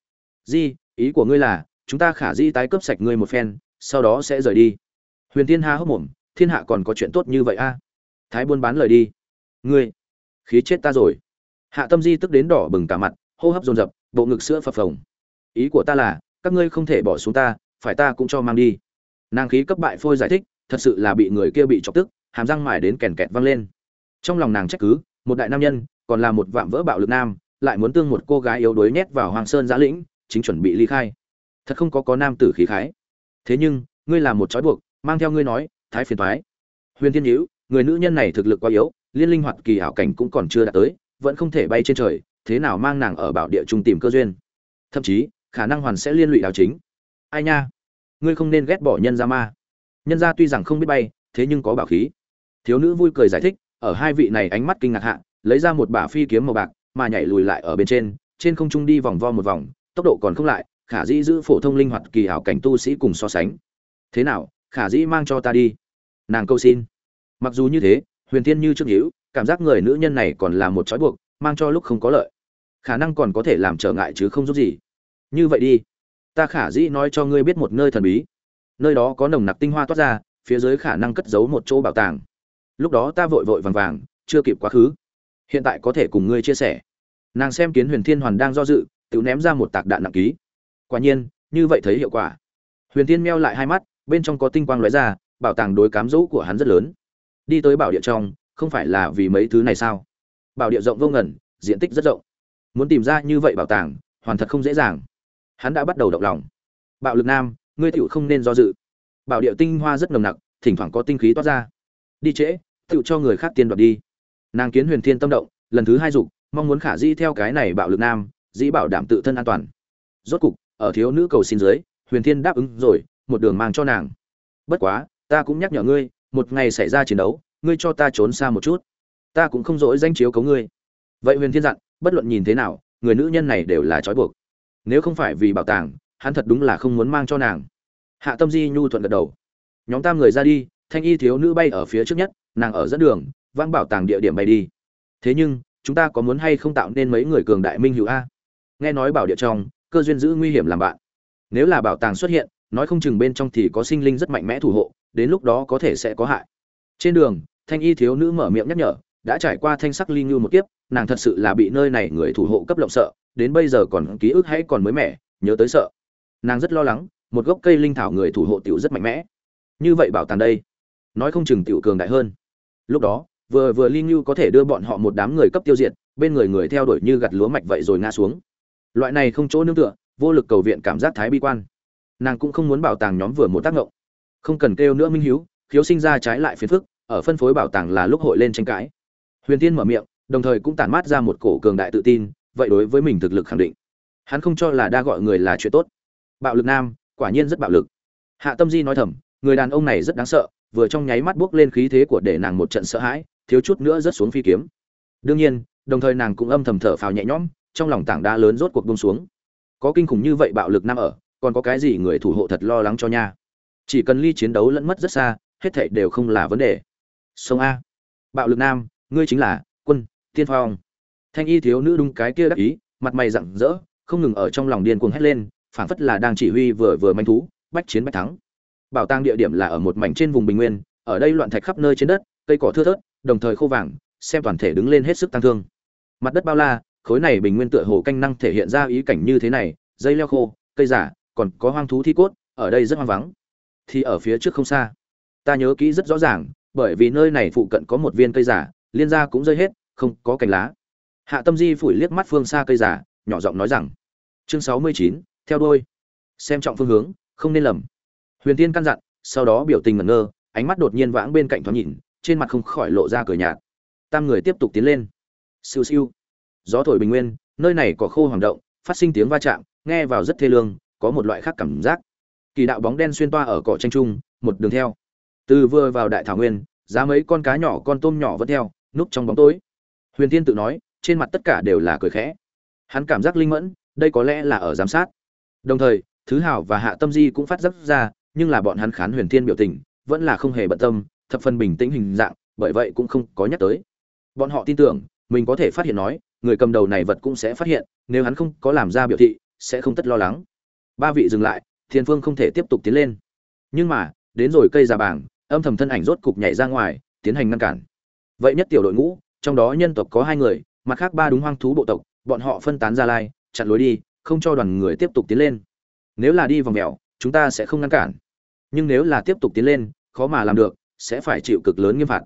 Di, ý của ngươi là chúng ta khả di tái cướp sạch ngươi một phen, sau đó sẽ rời đi. Huyền thiên ha hốc mồm, thiên hạ còn có chuyện tốt như vậy a? Thái buôn bán lời đi. Ngươi, khí chết ta rồi. Hạ tâm di tức đến đỏ bừng cả mặt, hô hấp dồn dập, bộ ngực sữa phập phồng. Ý của ta là, các ngươi không thể bỏ xuống ta, phải ta cũng cho mang đi. Nàng khí cấp bại phôi giải thích, thật sự là bị người kia bị chọc tức, hàm răng mải đến kèn kẹt văng lên. Trong lòng nàng trách cứ, một đại nam nhân, còn là một vạm vỡ bạo lực nam, lại muốn tương một cô gái yếu đuối nhét vào hoàng sơn giã lĩnh, chính chuẩn bị ly khai thật không có có nam tử khí khái. Thế nhưng, ngươi là một trói buộc, mang theo ngươi nói, thái phiền thoái huyền thiên hữu người nữ nhân này thực lực quá yếu, liên linh hoạt kỳ hảo cảnh cũng còn chưa đạt tới, vẫn không thể bay trên trời, thế nào mang nàng ở bảo địa trung tìm cơ duyên? Thậm chí, khả năng hoàn sẽ liên lụy đào chính. Ai nha? Ngươi không nên ghét bỏ nhân gia ma. Nhân gia tuy rằng không biết bay, thế nhưng có bảo khí. Thiếu nữ vui cười giải thích, ở hai vị này ánh mắt kinh ngạc hạ, lấy ra một bả phi kiếm màu bạc, mà nhảy lùi lại ở bên trên trên không trung đi vòng vo một vòng, tốc độ còn không lại khả dĩ giữ phổ thông linh hoạt kỳ ảo cảnh tu sĩ cùng so sánh. Thế nào, khả dĩ mang cho ta đi? Nàng câu xin. Mặc dù như thế, huyền thiên như trước hữu, cảm giác người nữ nhân này còn là một trói buộc, mang cho lúc không có lợi. Khả năng còn có thể làm trở ngại chứ không giúp gì. Như vậy đi. Ta khả dĩ nói cho ngươi biết một nơi thần bí. Nơi đó có nồng nặc tinh hoa toát ra, phía dưới khả năng cất giấu một chỗ bảo tàng. Lúc đó ta vội vội vàng vàng, chưa kịp quá khứ. Hiện tại có thể cùng ngươi chia sẻ. Nàng xem kiến huyền thiên hoàn đang do dự, tự ném ra một tạc đạn nặng ký quả nhiên, như vậy thấy hiệu quả. Huyền thiên meo lại hai mắt, bên trong có tinh quang lóe ra, bảo tàng đối cám dỗ của hắn rất lớn. Đi tới bảo địa trong, không phải là vì mấy thứ này sao? Bảo địa rộng vô ngẩn diện tích rất rộng. Muốn tìm ra như vậy bảo tàng, hoàn thật không dễ dàng. Hắn đã bắt đầu động lòng. Bạo lực nam, ngươi tựu không nên do dự. Bảo địa tinh hoa rất nồng nặc, thỉnh thoảng có tinh khí toát ra. Đi trễ tựu cho người khác tiên đoạt đi. Nàng kiến huyền thiên tâm động, lần thứ hai dục, mong muốn khả di theo cái này bạo lực nam, dĩ bảo đảm tự thân an toàn. Rốt cục ở thiếu nữ cầu xin dưới, huyền thiên đáp ứng rồi, một đường mang cho nàng. Bất quá, ta cũng nhắc nhở ngươi, một ngày xảy ra chiến đấu, ngươi cho ta trốn xa một chút. Ta cũng không dỗi danh chiếu cấu ngươi. Vậy huyền thiên dặn, bất luận nhìn thế nào, người nữ nhân này đều là trói buộc. Nếu không phải vì bảo tàng, hắn thật đúng là không muốn mang cho nàng. Hạ tâm di nhu thuận gật đầu. Nhóm tam người ra đi, thanh y thiếu nữ bay ở phía trước nhất, nàng ở dẫn đường vang bảo tàng địa điểm bay đi. Thế nhưng, chúng ta có muốn hay không tạo nên mấy người cường đại minh hữu a? Nghe nói bảo địa trong cơ duyên giữ nguy hiểm làm bạn. Nếu là bảo tàng xuất hiện, nói không chừng bên trong thì có sinh linh rất mạnh mẽ thủ hộ, đến lúc đó có thể sẽ có hại. Trên đường, thanh y thiếu nữ mở miệng nhắc nhở, đã trải qua thanh sắc ly lưu một kiếp, nàng thật sự là bị nơi này người thủ hộ cấp lộng sợ, đến bây giờ còn ký ức hãy còn mới mẻ, nhớ tới sợ. Nàng rất lo lắng, một gốc cây linh thảo người thủ hộ tiểu rất mạnh mẽ. Như vậy bảo tàng đây, nói không chừng tiểu cường đại hơn. Lúc đó, vừa vừa ly lưu có thể đưa bọn họ một đám người cấp tiêu diệt, bên người người theo đuổi như gặt lúa mạch vậy rồi ngã xuống loại này không chỗ nương tựa, vô lực cầu viện cảm giác thái bi quan. Nàng cũng không muốn bảo tàng nhóm vừa một tác động không cần kêu nữa minh hiếu khiếu sinh ra trái lại phiền phức, ở phân phối bảo tàng là lúc hội lên tranh cãi. Huyền tiên mở miệng, đồng thời cũng tản mát ra một cổ cường đại tự tin, vậy đối với mình thực lực khẳng định. Hắn không cho là đa gọi người là chuyện tốt. Bạo lực nam, quả nhiên rất bạo lực. Hạ tâm di nói thầm, người đàn ông này rất đáng sợ, vừa trong nháy mắt bước lên khí thế của để nàng một trận sợ hãi, thiếu chút nữa rớt xuống phi kiếm. Đương nhiên, đồng thời nàng cũng âm thầm thở phào nhẹ nhõm trong lòng tảng đá lớn rốt cuộc bông xuống. Có kinh khủng như vậy bạo lực nam ở, còn có cái gì người thủ hộ thật lo lắng cho nha? Chỉ cần ly chiến đấu lẫn mất rất xa, hết thảy đều không là vấn đề. Sông a. Bạo lực nam, ngươi chính là quân, tiên phong. Thanh y thiếu nữ đúng cái kia đắc ý, mặt mày rặng rỡ, không ngừng ở trong lòng điên cuồng hét lên, phảng phất là đang chỉ huy vừa vừa manh thú, bách chiến bách thắng. Bảo tàng địa điểm là ở một mảnh trên vùng bình nguyên, ở đây loạn thạch khắp nơi trên đất, cây cỏ thưa thớt, đồng thời khô vàng, xem toàn thể đứng lên hết sức tăng thương. Mặt đất bao la khối này bình nguyên tựa hồ canh năng thể hiện ra ý cảnh như thế này, dây leo khô, cây giả, còn có hoang thú thi cốt, ở đây rất hoang vắng. Thì ở phía trước không xa. Ta nhớ kỹ rất rõ ràng, bởi vì nơi này phụ cận có một viên cây giả, liên gia cũng rơi hết, không có cành lá. Hạ tâm di phủi liếc mắt phương xa cây giả, nhỏ giọng nói rằng, chương sáu mươi chín, theo đôi xem trọng phương hướng, không nên lầm. Huyền tiên căn dặn, sau đó biểu tình ngẩn ngơ, ánh mắt đột nhiên vãng bên cạnh thoáng nhìn, trên mặt không khỏi lộ ra cười nhạt. Tam người tiếp tục tiến lên. Siêu siêu gió thổi bình nguyên, nơi này có khô hoàng động, phát sinh tiếng va chạm, nghe vào rất thê lương, có một loại khác cảm giác. Kỳ đạo bóng đen xuyên toa ở cỏ tranh trung, một đường theo. Từ vừa vào đại thảo nguyên, giá mấy con cá nhỏ con tôm nhỏ vẫn theo, núp trong bóng tối. Huyền tiên tự nói, trên mặt tất cả đều là cười khẽ. Hắn cảm giác linh mẫn, đây có lẽ là ở giám sát. Đồng thời, thứ hảo và hạ tâm di cũng phát giác ra, nhưng là bọn hắn khán huyền thiên biểu tình, vẫn là không hề bận tâm, thập phần bình tĩnh hình dạng, bởi vậy cũng không có nhắc tới. Bọn họ tin tưởng, mình có thể phát hiện nói người cầm đầu này vật cũng sẽ phát hiện, nếu hắn không có làm ra biểu thị, sẽ không tất lo lắng. Ba vị dừng lại, thiên phương không thể tiếp tục tiến lên. Nhưng mà, đến rồi cây già bảng âm thầm thân ảnh rốt cục nhảy ra ngoài, tiến hành ngăn cản. Vậy nhất tiểu đội ngũ, trong đó nhân tộc có hai người, mặt khác ba đúng hoang thú bộ tộc, bọn họ phân tán ra lai, chặn lối đi, không cho đoàn người tiếp tục tiến lên. Nếu là đi vòng mèo, chúng ta sẽ không ngăn cản. Nhưng nếu là tiếp tục tiến lên, khó mà làm được, sẽ phải chịu cực lớn nghiêm phạt.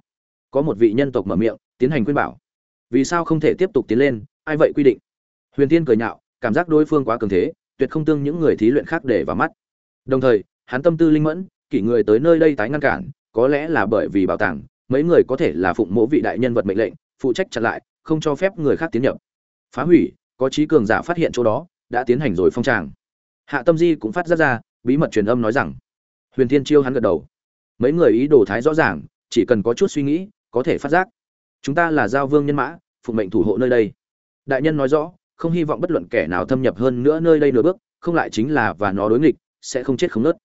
Có một vị nhân tộc mở miệng, tiến hành khuyên bảo vì sao không thể tiếp tục tiến lên, ai vậy quy định? Huyền tiên cười nhạo, cảm giác đối phương quá cường thế, tuyệt không tương những người thí luyện khác để vào mắt. Đồng thời, hắn tâm tư linh mẫn, kỷ người tới nơi đây tái ngăn cản, có lẽ là bởi vì bảo tàng, mấy người có thể là phụng mỗ vị đại nhân vật mệnh lệnh, phụ trách chặn lại, không cho phép người khác tiến nhập. Phá hủy, có trí cường giả phát hiện chỗ đó, đã tiến hành rồi phong tràng. Hạ tâm di cũng phát ra ra, bí mật truyền âm nói rằng. Huyền thiên chiêu hắn gật đầu. Mấy người ý đồ thái rõ ràng, chỉ cần có chút suy nghĩ, có thể phát giác chúng ta là giao vương nhân mã phụ mệnh thủ hộ nơi đây. Đại nhân nói rõ, không hy vọng bất luận kẻ nào thâm nhập hơn nữa nơi đây nửa bước, không lại chính là và nó đối nghịch, sẽ không chết không nớt.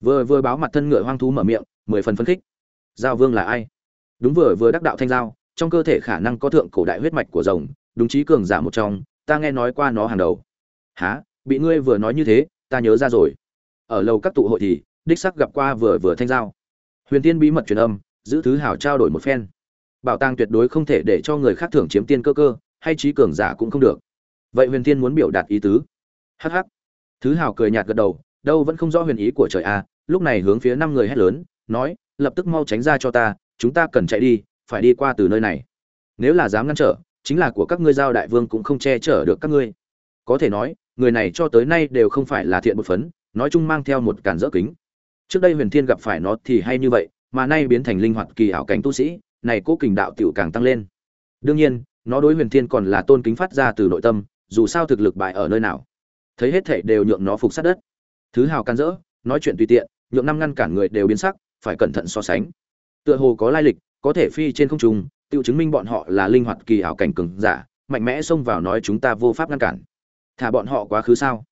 Vừa vừa báo mặt thân ngựa hoang thú mở miệng, mười phần phấn khích. Giao vương là ai? Đúng vừa vừa đắc đạo thanh giao, trong cơ thể khả năng có thượng cổ đại huyết mạch của rồng, đúng trí cường giả một trong, ta nghe nói qua nó hàng đầu. Há bị ngươi vừa nói như thế, ta nhớ ra rồi. Ở lầu các tụ hội thì, đích sắc gặp qua vừa vừa thanh giao. Huyền tiên bí mật truyền âm, giữ thứ hảo trao đổi một phen bảo tàng tuyệt đối không thể để cho người khác thưởng chiếm tiên cơ cơ, hay trí cường giả cũng không được. Vậy huyền tiên muốn biểu đạt ý tứ? Hh thứ hào cười nhạt gật đầu, đâu vẫn không rõ huyền ý của trời a, lúc này hướng phía năm người hét lớn, nói, lập tức mau tránh ra cho ta, chúng ta cần chạy đi, phải đi qua từ nơi này. Nếu là dám ngăn trở, chính là của các ngươi giao đại vương cũng không che chở được các ngươi. Có thể nói, người này cho tới nay đều không phải là thiện một phấn, nói chung mang theo một cản dỡ kính. Trước đây huyền thiên gặp phải nó thì hay như vậy, mà nay biến thành linh hoạt kỳ ảo cảnh tu sĩ này cố kình đạo tiểu càng tăng lên. Đương nhiên, nó đối huyền thiên còn là tôn kính phát ra từ nội tâm, dù sao thực lực bại ở nơi nào. Thấy hết thảy đều nhượng nó phục sát đất. Thứ hào can dỡ, nói chuyện tùy tiện, nhượng năm ngăn cản người đều biến sắc, phải cẩn thận so sánh. Tựa hồ có lai lịch, có thể phi trên không trung, tiêu chứng minh bọn họ là linh hoạt kỳ ảo cảnh cường giả, mạnh mẽ xông vào nói chúng ta vô pháp ngăn cản. Thả bọn họ quá khứ sao?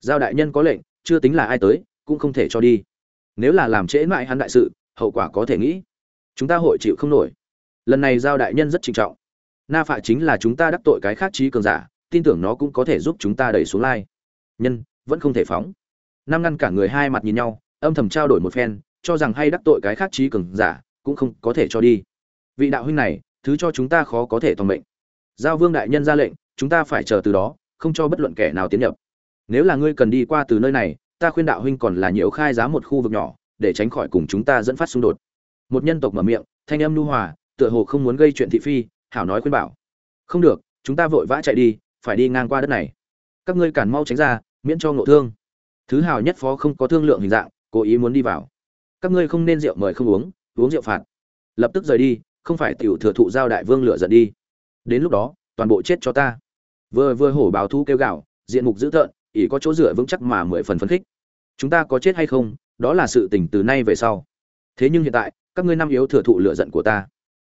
Giao đại nhân có lệnh, chưa tính là ai tới, cũng không thể cho đi. Nếu là làm trễ mãi hắn đại sự, hậu quả có thể nghĩ chúng ta hội chịu không nổi. Lần này giao đại nhân rất trinh trọng. Na phạ chính là chúng ta đắc tội cái khác trí cường giả, tin tưởng nó cũng có thể giúp chúng ta đẩy xuống lai. Nhân, vẫn không thể phóng. Năm ngăn cả người hai mặt nhìn nhau, âm thầm trao đổi một phen, cho rằng hay đắc tội cái khác trí cường giả, cũng không có thể cho đi. Vị đạo huynh này, thứ cho chúng ta khó có thể toàn mệnh. Giao vương đại nhân ra lệnh, chúng ta phải chờ từ đó, không cho bất luận kẻ nào tiến nhập. Nếu là ngươi cần đi qua từ nơi này, ta khuyên đạo huynh còn là nhiều khai giá một khu vực nhỏ, để tránh khỏi cùng chúng ta dẫn phát xung đột một nhân tộc mở miệng, thanh âm nhu hòa, tựa hồ không muốn gây chuyện thị phi, hảo nói khuyên bảo. Không được, chúng ta vội vã chạy đi, phải đi ngang qua đất này. Các ngươi cản mau tránh ra, miễn cho ngộ thương. Thứ hào nhất phó không có thương lượng hình dạng, cố ý muốn đi vào. Các ngươi không nên rượu mời không uống uống rượu phạt. Lập tức rời đi, không phải tiểu thừa thụ giao đại vương lựa giận đi. Đến lúc đó, toàn bộ chết cho ta. Vừa vừa hổ báo thu kêu gạo diện mục dữ tợn, ỷ có chỗ dựa vững chắc mà mười phần phấn khích. Chúng ta có chết hay không, đó là sự tình từ nay về sau. Thế nhưng hiện tại các ngươi năm yếu thừa thụ lựa giận của ta.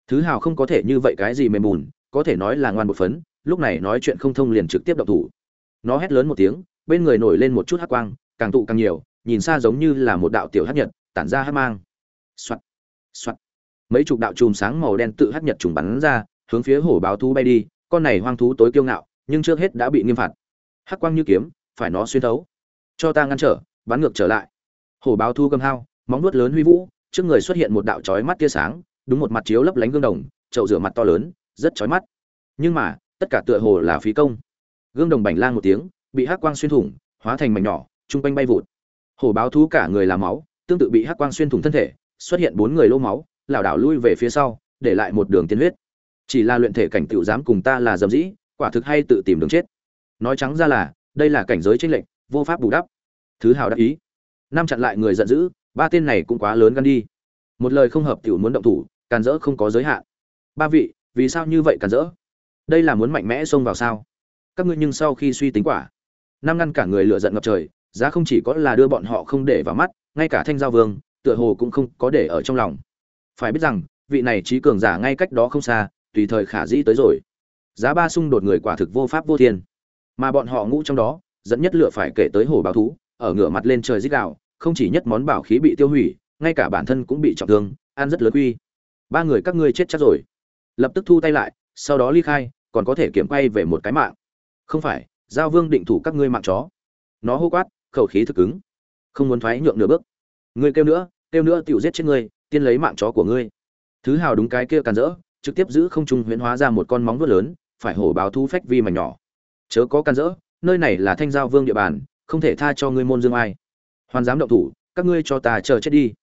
Thứ hào không có thể như vậy cái gì mềm mùn có thể nói là ngoan một phấn, lúc này nói chuyện không thông liền trực tiếp động thủ. Nó hét lớn một tiếng, bên người nổi lên một chút hắc quang, càng tụ càng nhiều, nhìn xa giống như là một đạo tiểu hắc nhật, tản ra hắc mang. Soạt soạt. Mấy chục đạo chùm sáng màu đen tự hắc nhật trùng bắn ra, hướng phía hổ báo thú bay đi, con này hoang thú tối kiêu ngạo, nhưng trước hết đã bị nghiêm phạt. Hắc quang như kiếm, phải nó xuyên thấu. Cho ta ngăn trở, bắn ngược trở lại. Hổ báo thú gầm hao, móng nuốt lớn huy vũ trước người xuất hiện một đạo chói mắt tia sáng, đúng một mặt chiếu lấp lánh gương đồng, chậu rửa mặt to lớn, rất chói mắt. Nhưng mà, tất cả tựa hồ là phí công. Gương đồng bành lang một tiếng, bị hắc quang xuyên thủng, hóa thành mảnh nhỏ, trung quanh bay vụt. Hổ báo thú cả người là máu, tương tự bị hắc quang xuyên thủng thân thể, xuất hiện bốn người lô máu, lảo đảo lui về phía sau, để lại một đường tiên huyết. Chỉ là luyện thể cảnh tiểu dám cùng ta là dầm dĩ, quả thực hay tự tìm đường chết. Nói trắng ra là, đây là cảnh giới tranh lệch, vô pháp bù đắp. Thứ hào đắc ý. Năm chặn lại người giận dữ ba tên này cũng quá lớn gan đi. Một lời không hợp tiểu muốn động thủ, càn rỡ không có giới hạn. Ba vị, vì sao như vậy càn rỡ? Đây là muốn mạnh mẽ xông vào sao? Các ngươi nhưng sau khi suy tính quả. Năm ngăn cả người lựa giận ngập trời, giá không chỉ có là đưa bọn họ không để vào mắt, ngay cả thanh giao vương, tựa hồ cũng không có để ở trong lòng. Phải biết rằng, vị này trí cường giả ngay cách đó không xa, tùy thời khả dĩ tới rồi. Giá ba xung đột người quả thực vô pháp vô thiên. Mà bọn họ ngũ trong đó, dẫn nhất lựa phải kể tới hồ báo thú, ở ngửa mặt lên trời dích đạo không chỉ nhất món bảo khí bị tiêu hủy, ngay cả bản thân cũng bị trọng thương, ăn rất lớn quy ba người các ngươi chết chắc rồi. Lập tức thu tay lại, sau đó ly khai, còn có thể kiểm quay về một cái mạng. Không phải, giao vương định thủ các ngươi mạng chó. Nó hô quát, khẩu khí thực cứng. Không muốn thoái nhượng nửa bước. Ngươi kêu nữa kêu nữa tiểu giết chết ngươi, tiên lấy mạng chó của ngươi. Thứ hào đúng cái kia càn rỡ, trực tiếp giữ không trung huyễn hóa ra một con móng vuốt lớn, phải hổ báo thu phách vi mảnh nhỏ. Chớ có càn rỡ, nơi này là thanh giao vương địa bàn, không thể tha cho ngươi môn dương ai hoàn dám động thủ, các ngươi cho ta chờ chết đi.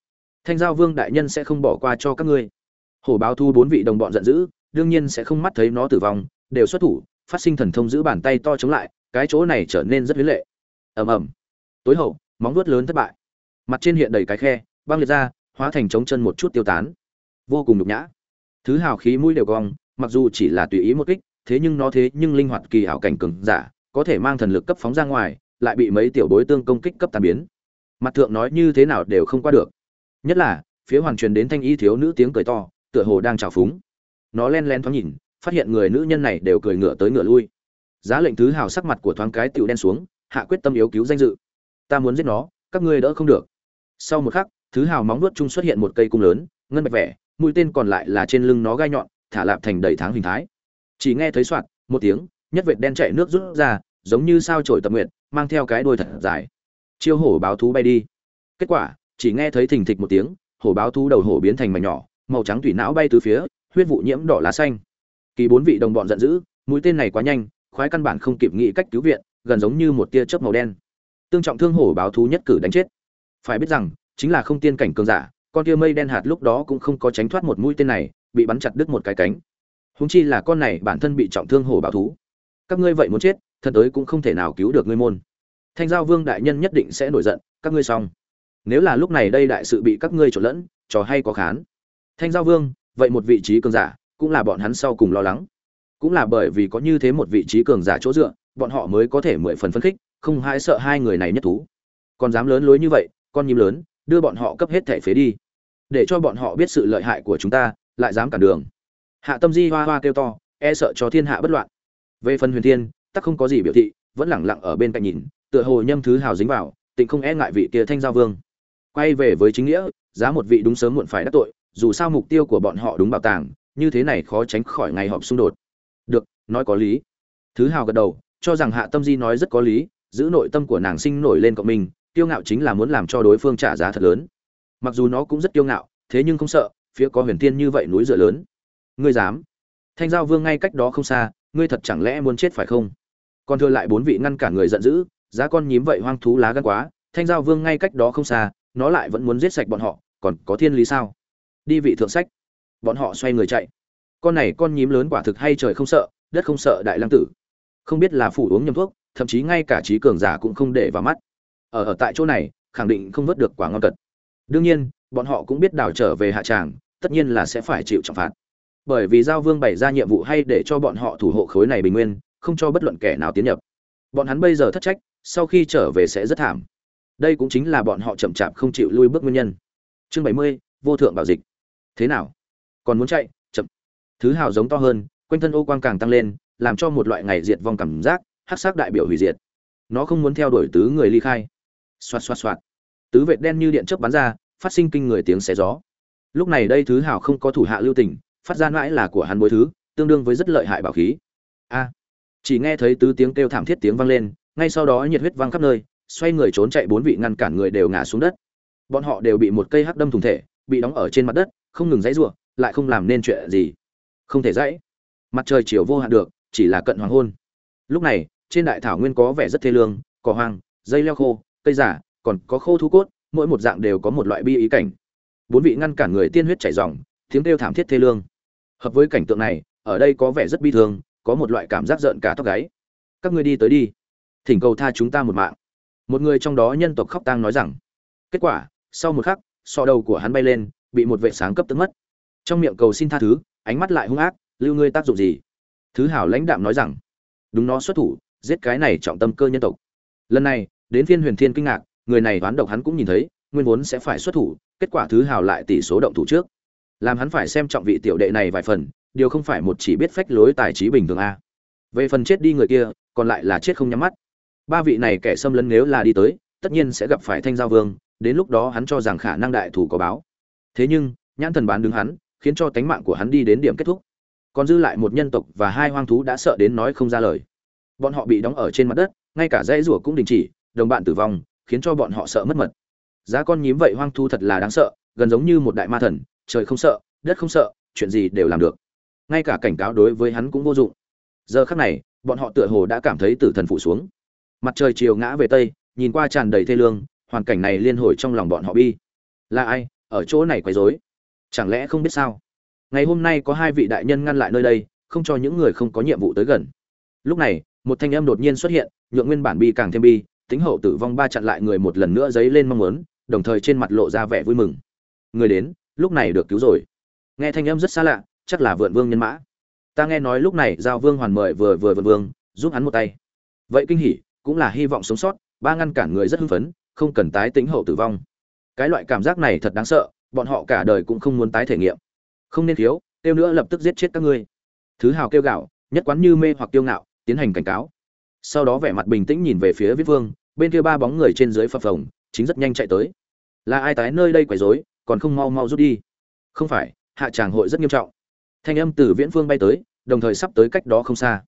Thanh giao vương đại nhân sẽ không bỏ qua cho các ngươi. Hổ báo thu bốn vị đồng bọn giận dữ, đương nhiên sẽ không mắt thấy nó tử vong, đều xuất thủ, phát sinh thần thông giữ bàn tay to chống lại, cái chỗ này trở nên rất huyến lệ. Ầm ầm. Tối hậu, móng vuốt lớn thất bại. Mặt trên hiện đầy cái khe, băng liệt ra, hóa thành trống chân một chút tiêu tán. Vô cùng nhục nhã. Thứ hào khí mũi đều cong, mặc dù chỉ là tùy ý một kích, thế nhưng nó thế nhưng linh hoạt kỳ hảo cảnh cường giả, có thể mang thần lực cấp phóng ra ngoài, lại bị mấy tiểu bối tương công kích cấp tàn biến mặt thượng nói như thế nào đều không qua được. Nhất là, phía hoàn truyền đến thanh y thiếu nữ tiếng cười to, tựa hồ đang trào phúng. Nó len len thoáng nhìn, phát hiện người nữ nhân này đều cười ngựa tới ngựa lui. Giá lệnh thứ hào sắc mặt của thoáng cái tựu đen xuống, hạ quyết tâm yếu cứu danh dự. Ta muốn giết nó, các ngươi đỡ không được. Sau một khắc, thứ hào móng nuốt chung xuất hiện một cây cung lớn, ngân bạch vẻ, mũi tên còn lại là trên lưng nó gai nhọn, thả lạp thành đầy tháng hình thái. Chỉ nghe thấy soạt, một tiếng, nhất vệt đen chạy nước rút ra, giống như sao trổi tập nguyện mang theo cái đuôi thật dài chiêu hổ báo thú bay đi. Kết quả, chỉ nghe thấy thình thịch một tiếng, hổ báo thú đầu hổ biến thành mảnh nhỏ, màu trắng thủy não bay từ phía, huyết vụ nhiễm đỏ lá xanh. Kỳ bốn vị đồng bọn giận dữ, mũi tên này quá nhanh, khoái căn bản không kịp nghĩ cách cứu viện, gần giống như một tia chớp màu đen. Tương trọng thương hổ báo thú nhất cử đánh chết. Phải biết rằng, chính là không tiên cảnh cường giả, con tia mây đen hạt lúc đó cũng không có tránh thoát một mũi tên này, bị bắn chặt đứt một cái cánh. Húng chi là con này bản thân bị trọng thương hổ báo thú. Các ngươi vậy muốn chết thân tới cũng không thể nào cứu được ngươi môn thanh giao vương đại nhân nhất định sẽ nổi giận, các ngươi xong. Nếu là lúc này đây đại sự bị các ngươi trộn lẫn, trò hay có khán. Thanh giao vương, vậy một vị trí cường giả, cũng là bọn hắn sau cùng lo lắng. Cũng là bởi vì có như thế một vị trí cường giả chỗ dựa, bọn họ mới có thể mười phần phấn khích, không hãi sợ hai người này nhất thú. Còn dám lớn lối như vậy, con nhím lớn, đưa bọn họ cấp hết thẻ phế đi. Để cho bọn họ biết sự lợi hại của chúng ta, lại dám cản đường. Hạ tâm di hoa hoa kêu to e sợ cho thiên hạ bất loạn. Về phần huyền thiên, tắc không có gì biểu thị, vẫn lẳng lặng ở bên cạnh nhìn tựa hồ nhâm thứ hào dính vào, tịnh không e ngại vị kia thanh giao vương. Quay về với chính nghĩa, giá một vị đúng sớm muộn phải đắc tội, dù sao mục tiêu của bọn họ đúng bảo tàng, như thế này khó tránh khỏi ngày họp xung đột. Được, nói có lý. Thứ hào gật đầu, cho rằng hạ tâm di nói rất có lý, giữ nội tâm của nàng sinh nổi lên cộng mình, kiêu ngạo chính là muốn làm cho đối phương trả giá thật lớn. Mặc dù nó cũng rất kiêu ngạo, thế nhưng không sợ, phía có huyền tiên như vậy núi dựa lớn. Ngươi dám. Thanh giao vương ngay cách đó không xa, ngươi thật chẳng lẽ muốn chết phải không? Còn thừa lại bốn vị ngăn cản người giận dữ giá con nhím vậy hoang thú lá gan quá, thanh giao vương ngay cách đó không xa, nó lại vẫn muốn giết sạch bọn họ, còn có thiên lý sao? Đi vị thượng sách. Bọn họ xoay người chạy. Con này con nhím lớn quả thực hay trời không sợ, đất không sợ đại lăng tử. Không biết là phủ uống nhầm thuốc, thậm chí ngay cả trí cường giả cũng không để vào mắt. Ở ở tại chỗ này, khẳng định không vớt được quả ngon cật. Đương nhiên, bọn họ cũng biết đảo trở về hạ tràng, tất nhiên là sẽ phải chịu trọng phạt. Bởi vì giao vương bày ra nhiệm vụ hay để cho bọn họ thủ hộ khối này bình nguyên, không cho bất luận kẻ nào tiến nhập. Bọn hắn bây giờ thất trách sau khi trở về sẽ rất thảm. Đây cũng chính là bọn họ chậm chạp không chịu lui bước nguyên nhân. Chương bảy mươi, vô thượng bảo dịch. Thế nào? Còn muốn chạy? Chậm. Thứ hào giống to hơn, quanh thân ô quang càng tăng lên, làm cho một loại ngày diệt vong cảm giác hát sắc đại biểu hủy diệt. Nó không muốn theo đuổi tứ người ly khai. Xoạt xoạt xoạt. Tứ vệt đen như điện chớp bắn ra, phát sinh kinh người tiếng xé gió. Lúc này đây thứ hào không có thủ hạ lưu tình, phát ra mãi là của hắn bối thứ, tương đương với rất lợi hại bảo khí. A. Chỉ nghe thấy tứ tiếng kêu thảm thiết tiếng vang lên ngay sau đó nhiệt huyết vang khắp nơi, xoay người trốn chạy bốn vị ngăn cản người đều ngã xuống đất. Bọn họ đều bị một cây hắc đâm thùng thể, bị đóng ở trên mặt đất, không ngừng dãy ruộng lại không làm nên chuyện gì. Không thể dãy. Mặt trời chiều vô hạn được, chỉ là cận hoàng hôn. Lúc này, trên đại thảo nguyên có vẻ rất thê lương, cỏ hoang, dây leo khô, cây giả còn có khô thú cốt, mỗi một dạng đều có một loại bi ý cảnh. Bốn vị ngăn cản người tiên huyết chảy ròng tiếng kêu thảm thiết thê lương. Hợp với cảnh tượng này, ở đây có vẻ rất bi thương, có một loại cảm giác giận cả tóc gáy. Các ngươi đi tới đi thỉnh cầu tha chúng ta một mạng. Một người trong đó nhân tộc khóc tang nói rằng, kết quả, sau một khắc, sọ đầu của hắn bay lên, bị một vệ sáng cấp tức mất. Trong miệng cầu xin tha thứ, ánh mắt lại hung ác, lưu ngươi tác dụng gì? Thứ hảo lãnh đạm nói rằng, đúng nó xuất thủ, giết cái này trọng tâm cơ nhân tộc. Lần này, đến phiên huyền thiên kinh ngạc, người này đoán độc hắn cũng nhìn thấy, nguyên vốn sẽ phải xuất thủ, kết quả thứ hào lại tỷ số động thủ trước. Làm hắn phải xem trọng vị tiểu đệ này vài phần, điều không phải một chỉ biết phách lối tài trí bình thường a. Về phần chết đi người kia, còn lại là chết không nhắm mắt ba vị này kẻ xâm lấn nếu là đi tới, tất nhiên sẽ gặp phải thanh giao vương, đến lúc đó hắn cho rằng khả năng đại thủ có báo. Thế nhưng, nhãn thần bán đứng hắn, khiến cho tánh mạng của hắn đi đến điểm kết thúc. Còn dư lại một nhân tộc và hai hoang thú đã sợ đến nói không ra lời. Bọn họ bị đóng ở trên mặt đất, ngay cả dãy rủa cũng đình chỉ, đồng bạn tử vong, khiến cho bọn họ sợ mất mật. Giá con nhím vậy hoang thú thật là đáng sợ, gần giống như một đại ma thần, trời không sợ, đất không sợ, chuyện gì đều làm được. Ngay cả cảnh cáo đối với hắn cũng vô dụng. Giờ khắc này, bọn họ tựa hồ đã cảm thấy tử thần phủ xuống mặt trời chiều ngã về tây, nhìn qua tràn đầy thê lương, hoàn cảnh này liên hồi trong lòng bọn họ bi. Là ai? Ở chỗ này quấy rối. Chẳng lẽ không biết sao? Ngày hôm nay có hai vị đại nhân ngăn lại nơi đây, không cho những người không có nhiệm vụ tới gần. Lúc này, một thanh âm đột nhiên xuất hiện, nhượng nguyên bản bi càng thêm bi, tính hậu tử vong ba chặn lại người một lần nữa dấy lên mong muốn, đồng thời trên mặt lộ ra vẻ vui mừng. Người đến, lúc này được cứu rồi. Nghe thanh âm rất xa lạ, chắc là vượn vương nhân mã. Ta nghe nói lúc này giao vương hoàn mời vừa vừa vượn vương, giúp hắn một tay. Vậy kinh hỉ cũng là hy vọng sống sót, ba ngăn cản người rất hưng phấn, không cần tái tính hậu tử vong. Cái loại cảm giác này thật đáng sợ, bọn họ cả đời cũng không muốn tái thể nghiệm. Không nên thiếu tiêu nữa lập tức giết chết các ngươi. Thứ hào kêu gạo, nhất quán như mê hoặc kiêu ngạo, tiến hành cảnh cáo. Sau đó vẻ mặt bình tĩnh nhìn về phía viết vương, bên kia ba bóng người trên dưới phập phồng, chính rất nhanh chạy tới. Là ai tái nơi đây quấy rối, còn không mau mau rút đi. Không phải, hạ tràng hội rất nghiêm trọng. Thanh âm từ viễn phương bay tới, đồng thời sắp tới cách đó không xa.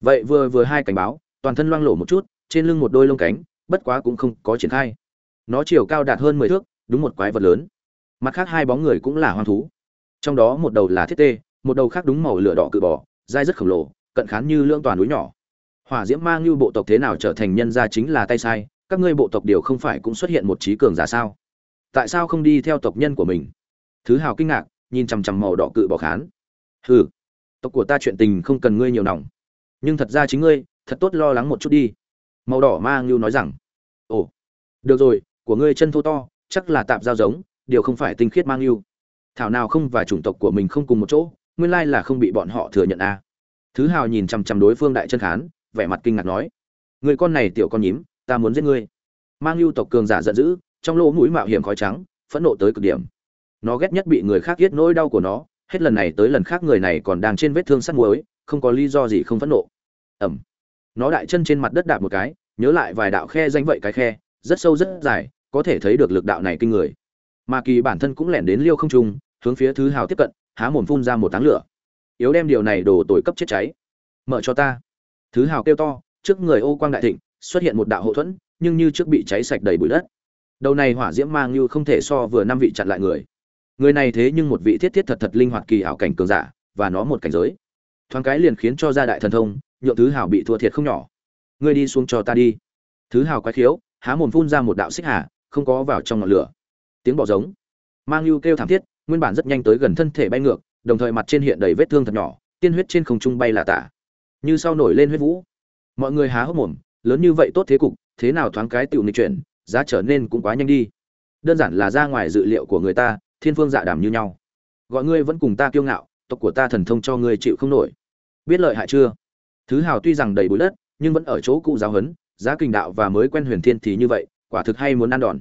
Vậy vừa vừa hai cảnh báo, toàn thân loang lổ một chút trên lưng một đôi lông cánh, bất quá cũng không có triển khai. Nó chiều cao đạt hơn mười thước, đúng một quái vật lớn. Mặt khác hai bóng người cũng là hoang thú. Trong đó một đầu là thiết tê, một đầu khác đúng màu lửa đỏ cự bò, dai rất khổng lồ, cận khán như lưỡng toàn núi nhỏ. Hỏa diễm mang như bộ tộc thế nào trở thành nhân gia chính là tay sai, các ngươi bộ tộc điều không phải cũng xuất hiện một trí cường giả sao? Tại sao không đi theo tộc nhân của mình? Thứ hào kinh ngạc, nhìn chằm chằm màu đỏ cự bò khán. Hừ, tộc của ta chuyện tình không cần ngươi nhiều nòng. Nhưng thật ra chính ngươi, thật tốt lo lắng một chút đi màu đỏ ma ngưu nói rằng, ồ, được rồi, của ngươi chân thô to, chắc là tạm giao giống, điều không phải tinh khiết ma ngưu. Thảo nào không và chủng tộc của mình không cùng một chỗ, nguyên lai là không bị bọn họ thừa nhận à. thứ hào nhìn chằm chằm đối phương đại chân khán, vẻ mặt kinh ngạc nói, người con này tiểu con nhím, ta muốn giết ngươi. Mang lưu tộc cường giả giận dữ, trong lỗ mũi mạo hiểm khói trắng, phẫn nộ tới cực điểm. Nó ghét nhất bị người khác giết nỗi đau của nó, hết lần này tới lần khác người này còn đang trên vết thương sắt muối, không có lý do gì không phẫn nộ. Ẩm nó đại chân trên mặt đất đạp một cái, nhớ lại vài đạo khe danh vậy cái khe, rất sâu rất dài, có thể thấy được lực đạo này kinh người. Mà kỳ bản thân cũng lẻn đến liêu không trung, hướng phía thứ hào tiếp cận, há mồm phun ra một táng lửa. Yếu đem điều này đổ tội cấp chết cháy. Mở cho ta. Thứ hào kêu to, trước người ô quang đại thịnh, xuất hiện một đạo hậu thuẫn, nhưng như trước bị cháy sạch đầy bụi đất. Đầu này hỏa diễm mang như không thể so vừa năm vị chặn lại người. Người này thế nhưng một vị thiết thiết thật thật linh hoạt kỳ ảo cảnh cường giả, và nó một cảnh giới. Thoáng cái liền khiến cho gia đại thần thông nhượng thứ hào bị thua thiệt không nhỏ. Ngươi đi xuống cho ta đi. Thứ hào quái khiếu, há mồm phun ra một đạo xích hà, không có vào trong ngọn lửa. Tiếng bỏ giống. Mang lưu kêu thảm thiết, nguyên bản rất nhanh tới gần thân thể bay ngược, đồng thời mặt trên hiện đầy vết thương thật nhỏ, tiên huyết trên không trung bay là tả. Như sau nổi lên huyết vũ. Mọi người há hốc mồm, lớn như vậy tốt thế cục, thế nào thoáng cái tựu nghịch chuyển, giá trở nên cũng quá nhanh đi. Đơn giản là ra ngoài dự liệu của người ta, thiên phương dạ đàm như nhau. Gọi ngươi vẫn cùng ta kiêu ngạo, tộc của ta thần thông cho ngươi chịu không nổi. Biết lợi hại chưa? Thứ hào tuy rằng đầy bụi đất, nhưng vẫn ở chỗ cụ giáo huấn, giá kinh đạo và mới quen huyền thiên thì như vậy, quả thực hay muốn ăn đòn.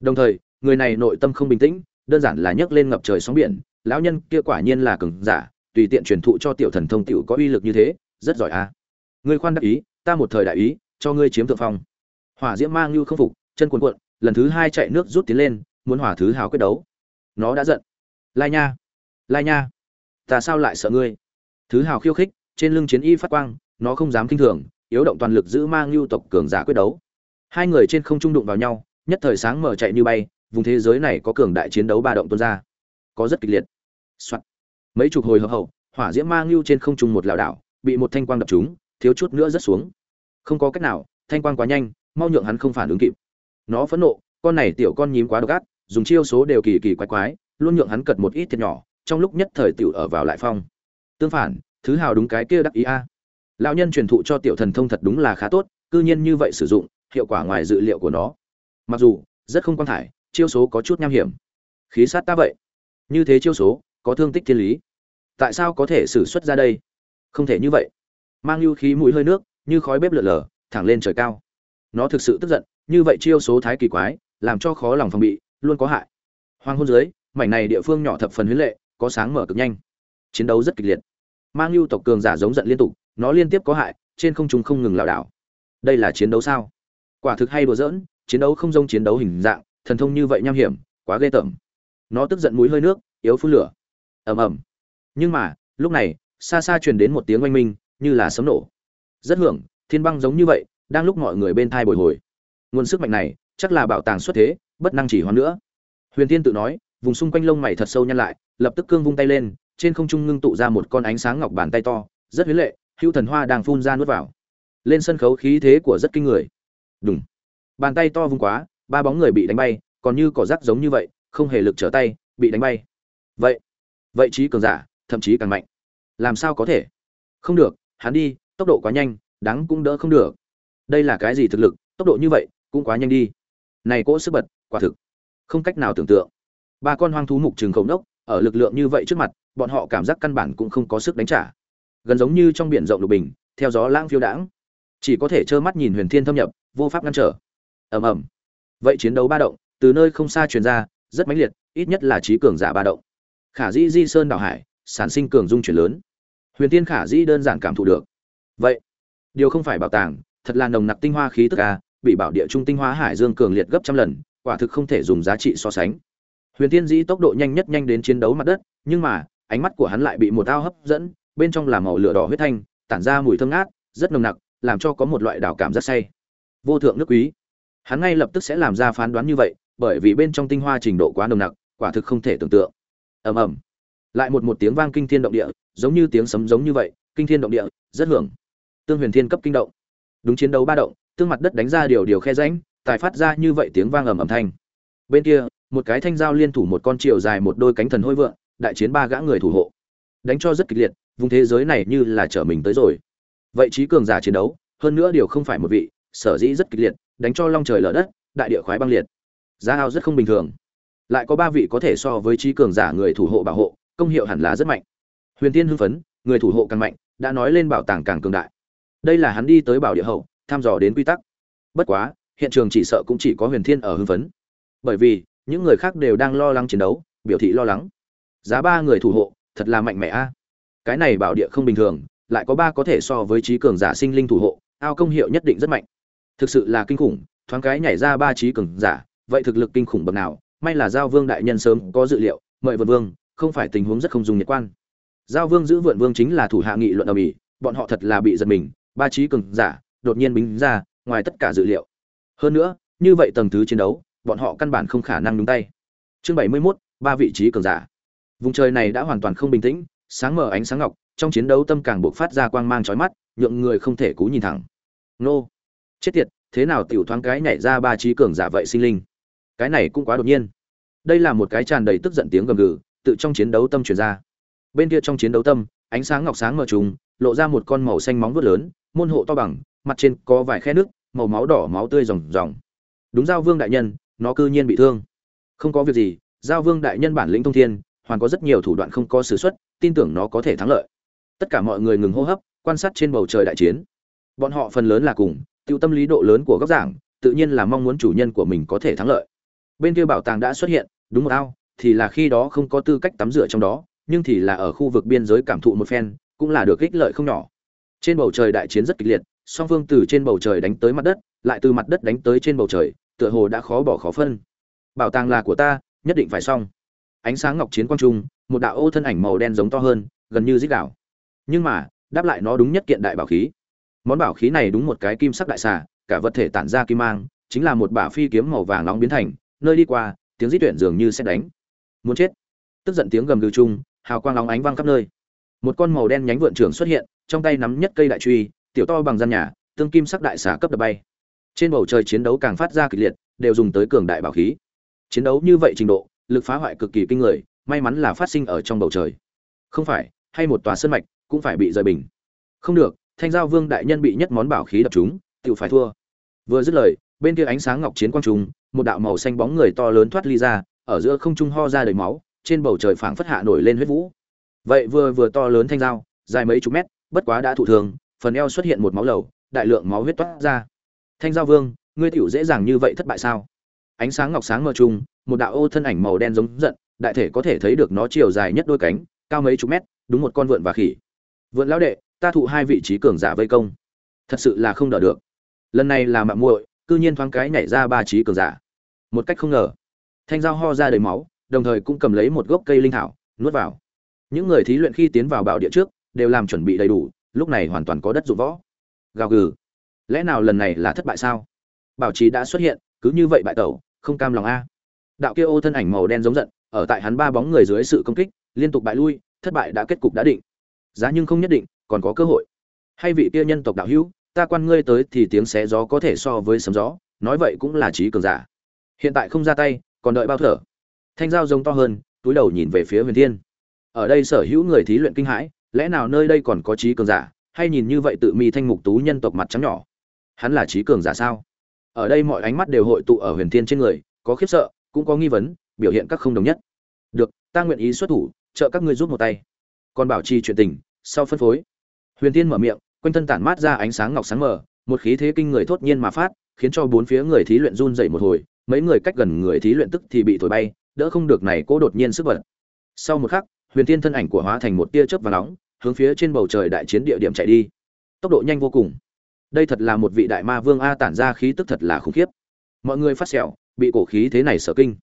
Đồng thời, người này nội tâm không bình tĩnh, đơn giản là nhấc lên ngập trời sóng biển, lão nhân kia quả nhiên là cường giả, tùy tiện truyền thụ cho tiểu thần thông tiểu có uy lực như thế, rất giỏi à. Ngươi khoan đắc ý, ta một thời đại ý, cho ngươi chiếm thượng phong. Hỏa diễm mang như không phục, chân cuồn cuộn, lần thứ hai chạy nước rút tiến lên, muốn hỏa thứ hào quyết đấu. Nó đã giận. Lai nha lai nha, ta sao lại sợ ngươi? Thứ hào khiêu khích trên lưng chiến y phát quang, nó không dám kinh thường, yếu động toàn lực giữ mang lưu tộc cường giả quyết đấu. Hai người trên không trung đụng vào nhau, nhất thời sáng mở chạy như bay, vùng thế giới này có cường đại chiến đấu ba động tuôn ra. Có rất kịch liệt. Soạn. mấy chục hồi hợp hậu, hỏa diễm mang lưu trên không trung một lão đảo, bị một thanh quang đập trúng, thiếu chút nữa rất xuống. Không có cách nào, thanh quang quá nhanh, mau nhượng hắn không phản ứng kịp. Nó phẫn nộ, con này tiểu con nhím quá độc ác, dùng chiêu số đều kỳ kỳ quái quái, luôn nhượng hắn cật một ít thiệt nhỏ, trong lúc nhất thời tiểu ở vào lại phong. Tương phản thứ hào đúng cái kia đắc ý a. Lão nhân truyền thụ cho tiểu thần thông thật đúng là khá tốt, cư nhiên như vậy sử dụng, hiệu quả ngoài dự liệu của nó. Mặc dù, rất không quan thải, chiêu số có chút nham hiểm. Khí sát ta vậy. Như thế chiêu số, có thương tích thiên lý. Tại sao có thể xử xuất ra đây? Không thể như vậy. Mang lưu khí mũi hơi nước, như khói bếp lượn lờ thẳng lên trời cao. Nó thực sự tức giận, như vậy chiêu số thái kỳ quái, làm cho khó lòng phòng bị, luôn có hại. Hoang hôn dưới, mảnh này địa phương nhỏ thập phần huyến lệ, có sáng mở cực nhanh. Chiến đấu rất kịch liệt mang lưu tộc cường giả giống giận liên tục, nó liên tiếp có hại, trên không trung không ngừng lảo đảo. Đây là chiến đấu sao? Quả thực hay đùa giỡn, chiến đấu không giống chiến đấu hình dạng, thần thông như vậy nham hiểm, quá ghê tởm. Nó tức giận mũi hơi nước, yếu phun lửa. Ầm ầm. Nhưng mà, lúc này, xa xa truyền đến một tiếng oanh minh, như là sấm nổ. Rất hưởng, thiên băng giống như vậy, đang lúc mọi người bên thai bồi hồi. Nguồn sức mạnh này, chắc là bảo tàng xuất thế, bất năng chỉ hoán nữa. Huyền tiên tự nói, vùng xung quanh lông mày thật sâu nhăn lại, lập tức cương vung tay lên trên không trung ngưng tụ ra một con ánh sáng ngọc bàn tay to, rất huyến lệ, hữu thần hoa đang phun ra nuốt vào. Lên sân khấu khí thế của rất kinh người. Đúng bàn tay to vung quá, ba bóng người bị đánh bay, còn như cỏ rác giống như vậy, không hề lực trở tay, bị đánh bay. Vậy vậy trí cường giả, thậm chí càng mạnh. Làm sao có thể? Không được, hắn đi, tốc độ quá nhanh, đáng cũng đỡ không được. Đây là cái gì thực lực, tốc độ như vậy, cũng quá nhanh đi. Này cỗ sức bật, quả thực không cách nào tưởng tượng. Ba con hoang thú mục trường khổng đốc ở lực lượng như vậy trước mặt bọn họ cảm giác căn bản cũng không có sức đánh trả. Gần giống như trong biển rộng lục bình, theo gió lãng phiêu đãng. Chỉ có thể trơ mắt nhìn huyền thiên thâm nhập, vô pháp ngăn trở. Ầm ầm. Vậy chiến đấu ba động, từ nơi không xa truyền ra, rất mãnh liệt, ít nhất là trí cường giả ba động. Khả dĩ di sơn đảo hải, sản sinh cường dung chuyển lớn. Huyền tiên khả dĩ đơn giản cảm thụ được. Vậy, điều không phải bảo tàng, thật là nồng nặc tinh hoa khí tức a, bị bảo địa trung tinh hoa hải dương cường liệt gấp trăm lần, quả thực không thể dùng giá trị so sánh. Huyền tiên dĩ tốc độ nhanh nhất nhanh đến chiến đấu mặt đất, nhưng mà ánh mắt của hắn lại bị một ao hấp dẫn, bên trong là màu lửa đỏ huyết thanh, tản ra mùi thơm ngát, rất nồng nặc, làm cho có một loại đảo cảm rất say. Vô thượng nước quý. Hắn ngay lập tức sẽ làm ra phán đoán như vậy, bởi vì bên trong tinh hoa trình độ quá nồng nặc, quả thực không thể tưởng tượng. Ầm ầm. Lại một một tiếng vang kinh thiên động địa, giống như tiếng sấm giống như vậy, kinh thiên động địa, rất hưởng. Tương huyền thiên cấp kinh động. Đúng chiến đấu ba động, tương mặt đất đánh ra điều điều khe rãnh, tài phát ra như vậy tiếng vang ầm ầm thanh. Bên kia, một cái thanh dao liên thủ một con chiều dài một đôi cánh thần hôi vượng đại chiến ba gã người thủ hộ. Đánh cho rất kịch liệt, vùng thế giới này như là trở mình tới rồi. Vậy trí cường giả chiến đấu, hơn nữa điều không phải một vị, sở dĩ rất kịch liệt, đánh cho long trời lở đất, đại địa khoái băng liệt. Giá ao rất không bình thường. Lại có ba vị có thể so với trí cường giả người thủ hộ bảo hộ, công hiệu hẳn là rất mạnh. Huyền tiên hưng phấn, người thủ hộ càng mạnh, đã nói lên bảo tàng càng cường đại. Đây là hắn đi tới bảo địa hậu, thăm dò đến quy tắc. Bất quá, hiện trường chỉ sợ cũng chỉ có huyền thiên ở hưng phấn. Bởi vì, những người khác đều đang lo lắng chiến đấu, biểu thị lo lắng giá ba người thủ hộ thật là mạnh mẽ a. Cái này bảo địa không bình thường lại có ba có thể so với trí cường giả sinh linh thủ hộ ao công hiệu nhất định rất mạnh. Thực sự là kinh khủng thoáng cái nhảy ra ba trí cường giả vậy thực lực kinh khủng bậc nào? May là giao vương đại nhân sớm có dự liệu mời vượt vương không phải tình huống rất không dùng nhiệt quan. Giao vương giữ vượn vương chính là thủ hạ nghị luận ở mỹ bọn họ thật là bị giật mình ba trí cường giả đột nhiên bính ra ngoài tất cả dự liệu. Hơn nữa như vậy tầng thứ chiến đấu bọn họ căn bản không khả năng nhúng tay. Chương bảy mươi 71, ba vị trí cường giả vùng trời này đã hoàn toàn không bình tĩnh, sáng mở ánh sáng ngọc, trong chiến đấu tâm càng buộc phát ra quang mang chói mắt, nhượng người không thể cú nhìn thẳng. Nô! Chết tiệt, thế nào tiểu thoáng cái nhảy ra ba trí cường giả vậy sinh linh? Cái này cũng quá đột nhiên. Đây là một cái tràn đầy tức giận tiếng gầm gừ, tự trong chiến đấu tâm truyền ra. Bên kia trong chiến đấu tâm, ánh sáng ngọc sáng mở trùng, lộ ra một con màu xanh móng vuốt lớn, môn hộ to bằng, mặt trên có vài khe nước, màu máu đỏ máu tươi ròng ròng. Đúng giao vương đại nhân, nó cư nhiên bị thương. Không có việc gì, giao vương đại nhân bản lĩnh thông thiên hoàn có rất nhiều thủ đoạn không có sử xuất, tin tưởng nó có thể thắng lợi. Tất cả mọi người ngừng hô hấp quan sát trên bầu trời đại chiến. Bọn họ phần lớn là cùng tiêu tâm lý độ lớn của góc giảng tự nhiên là mong muốn chủ nhân của mình có thể thắng lợi. Bên kia bảo tàng đã xuất hiện đúng một ao thì là khi đó không có tư cách tắm rửa trong đó nhưng thì là ở khu vực biên giới cảm thụ một phen cũng là được ích lợi không nhỏ. Trên bầu trời đại chiến rất kịch liệt song phương từ trên bầu trời đánh tới mặt đất lại từ mặt đất đánh tới trên bầu trời tựa hồ đã khó bỏ khó phân. Bảo tàng là của ta nhất định phải xong ánh sáng ngọc chiến quang trung, một đạo ô thân ảnh màu đen giống to hơn, gần như dích đảo nhưng mà, đáp lại nó đúng nhất kiện đại bảo khí. Món bảo khí này đúng một cái kim sắc đại xà, cả vật thể tản ra kim mang, chính là một bả phi kiếm màu vàng nóng biến thành, nơi đi qua, tiếng di tuyển dường như sẽ đánh. Muốn chết. Tức giận tiếng gầm gừ chung hào quang nóng ánh vang khắp nơi. Một con màu đen nhánh vượn trưởng xuất hiện, trong tay nắm nhất cây đại truy, tiểu to bằng gian nhà, tương kim sắc đại xà cấp đập bay. Trên bầu trời chiến đấu càng phát ra kịch liệt, đều dùng tới cường đại bảo khí. Chiến đấu như vậy trình độ lực phá hoại cực kỳ kinh người, may mắn là phát sinh ở trong bầu trời. Không phải, hay một tòa sân mạch cũng phải bị rời bình. Không được, thanh giao vương đại nhân bị nhất món bảo khí đập chúng tự phải thua. Vừa dứt lời, bên kia ánh sáng ngọc chiến quang trung một đạo màu xanh bóng người to lớn thoát ly ra, ở giữa không trung ho ra đầy máu, trên bầu trời phảng phất hạ nổi lên huyết vũ. Vậy vừa vừa to lớn thanh dao dài mấy chục mét, bất quá đã thụ thường phần eo xuất hiện một máu lầu, đại lượng máu huyết toát ra. Thanh giao vương, ngươi tiểu dễ dàng như vậy thất bại sao? Ánh sáng ngọc sáng mờ trung một đạo ô thân ảnh màu đen giống giận, đại thể có thể thấy được nó chiều dài nhất đôi cánh, cao mấy chục mét, đúng một con vượn và khỉ. Vượn lão đệ, ta thụ hai vị trí cường giả vây công. Thật sự là không đỡ được. Lần này là mạng muội, cư nhiên thoáng cái nhảy ra ba trí cường giả. Một cách không ngờ, thanh dao ho ra đầy máu, đồng thời cũng cầm lấy một gốc cây linh thảo, nuốt vào. Những người thí luyện khi tiến vào bảo địa trước, đều làm chuẩn bị đầy đủ, lúc này hoàn toàn có đất dụng võ. Gào gừ. Lẽ nào lần này là thất bại sao? Bảo trí đã xuất hiện, cứ như vậy bại tẩu, không cam lòng a đạo kia ô thân ảnh màu đen giống giận, ở tại hắn ba bóng người dưới sự công kích, liên tục bại lui, thất bại đã kết cục đã định. Giá nhưng không nhất định, còn có cơ hội. Hay vị kia nhân tộc đạo hữu, ta quan ngươi tới thì tiếng xé gió có thể so với sấm gió, nói vậy cũng là trí cường giả. Hiện tại không ra tay, còn đợi bao thở. Thanh giao giống to hơn, túi đầu nhìn về phía huyền thiên. Ở đây sở hữu người thí luyện kinh hãi, lẽ nào nơi đây còn có trí cường giả, hay nhìn như vậy tự mi thanh mục tú nhân tộc mặt trắng nhỏ? Hắn là trí cường giả sao? Ở đây mọi ánh mắt đều hội tụ ở huyền thiên trên người, có khiếp sợ cũng có nghi vấn, biểu hiện các không đồng nhất. Được, ta nguyện ý xuất thủ, trợ các ngươi giúp một tay. Còn bảo trì chuyện tình, sau phân phối. Huyền tiên mở miệng, quanh thân tản mát ra ánh sáng ngọc sáng mờ, một khí thế kinh người thốt nhiên mà phát, khiến cho bốn phía người thí luyện run dậy một hồi, mấy người cách gần người thí luyện tức thì bị thổi bay, đỡ không được này cố đột nhiên sức bật. Sau một khắc, huyền tiên thân ảnh của hóa thành một tia chớp và nóng, hướng phía trên bầu trời đại chiến địa điểm chạy đi. Tốc độ nhanh vô cùng. Đây thật là một vị đại ma vương a, tản ra khí tức thật là khủng khiếp. Mọi người phát sẹo bị cổ khí thế này sở kinh.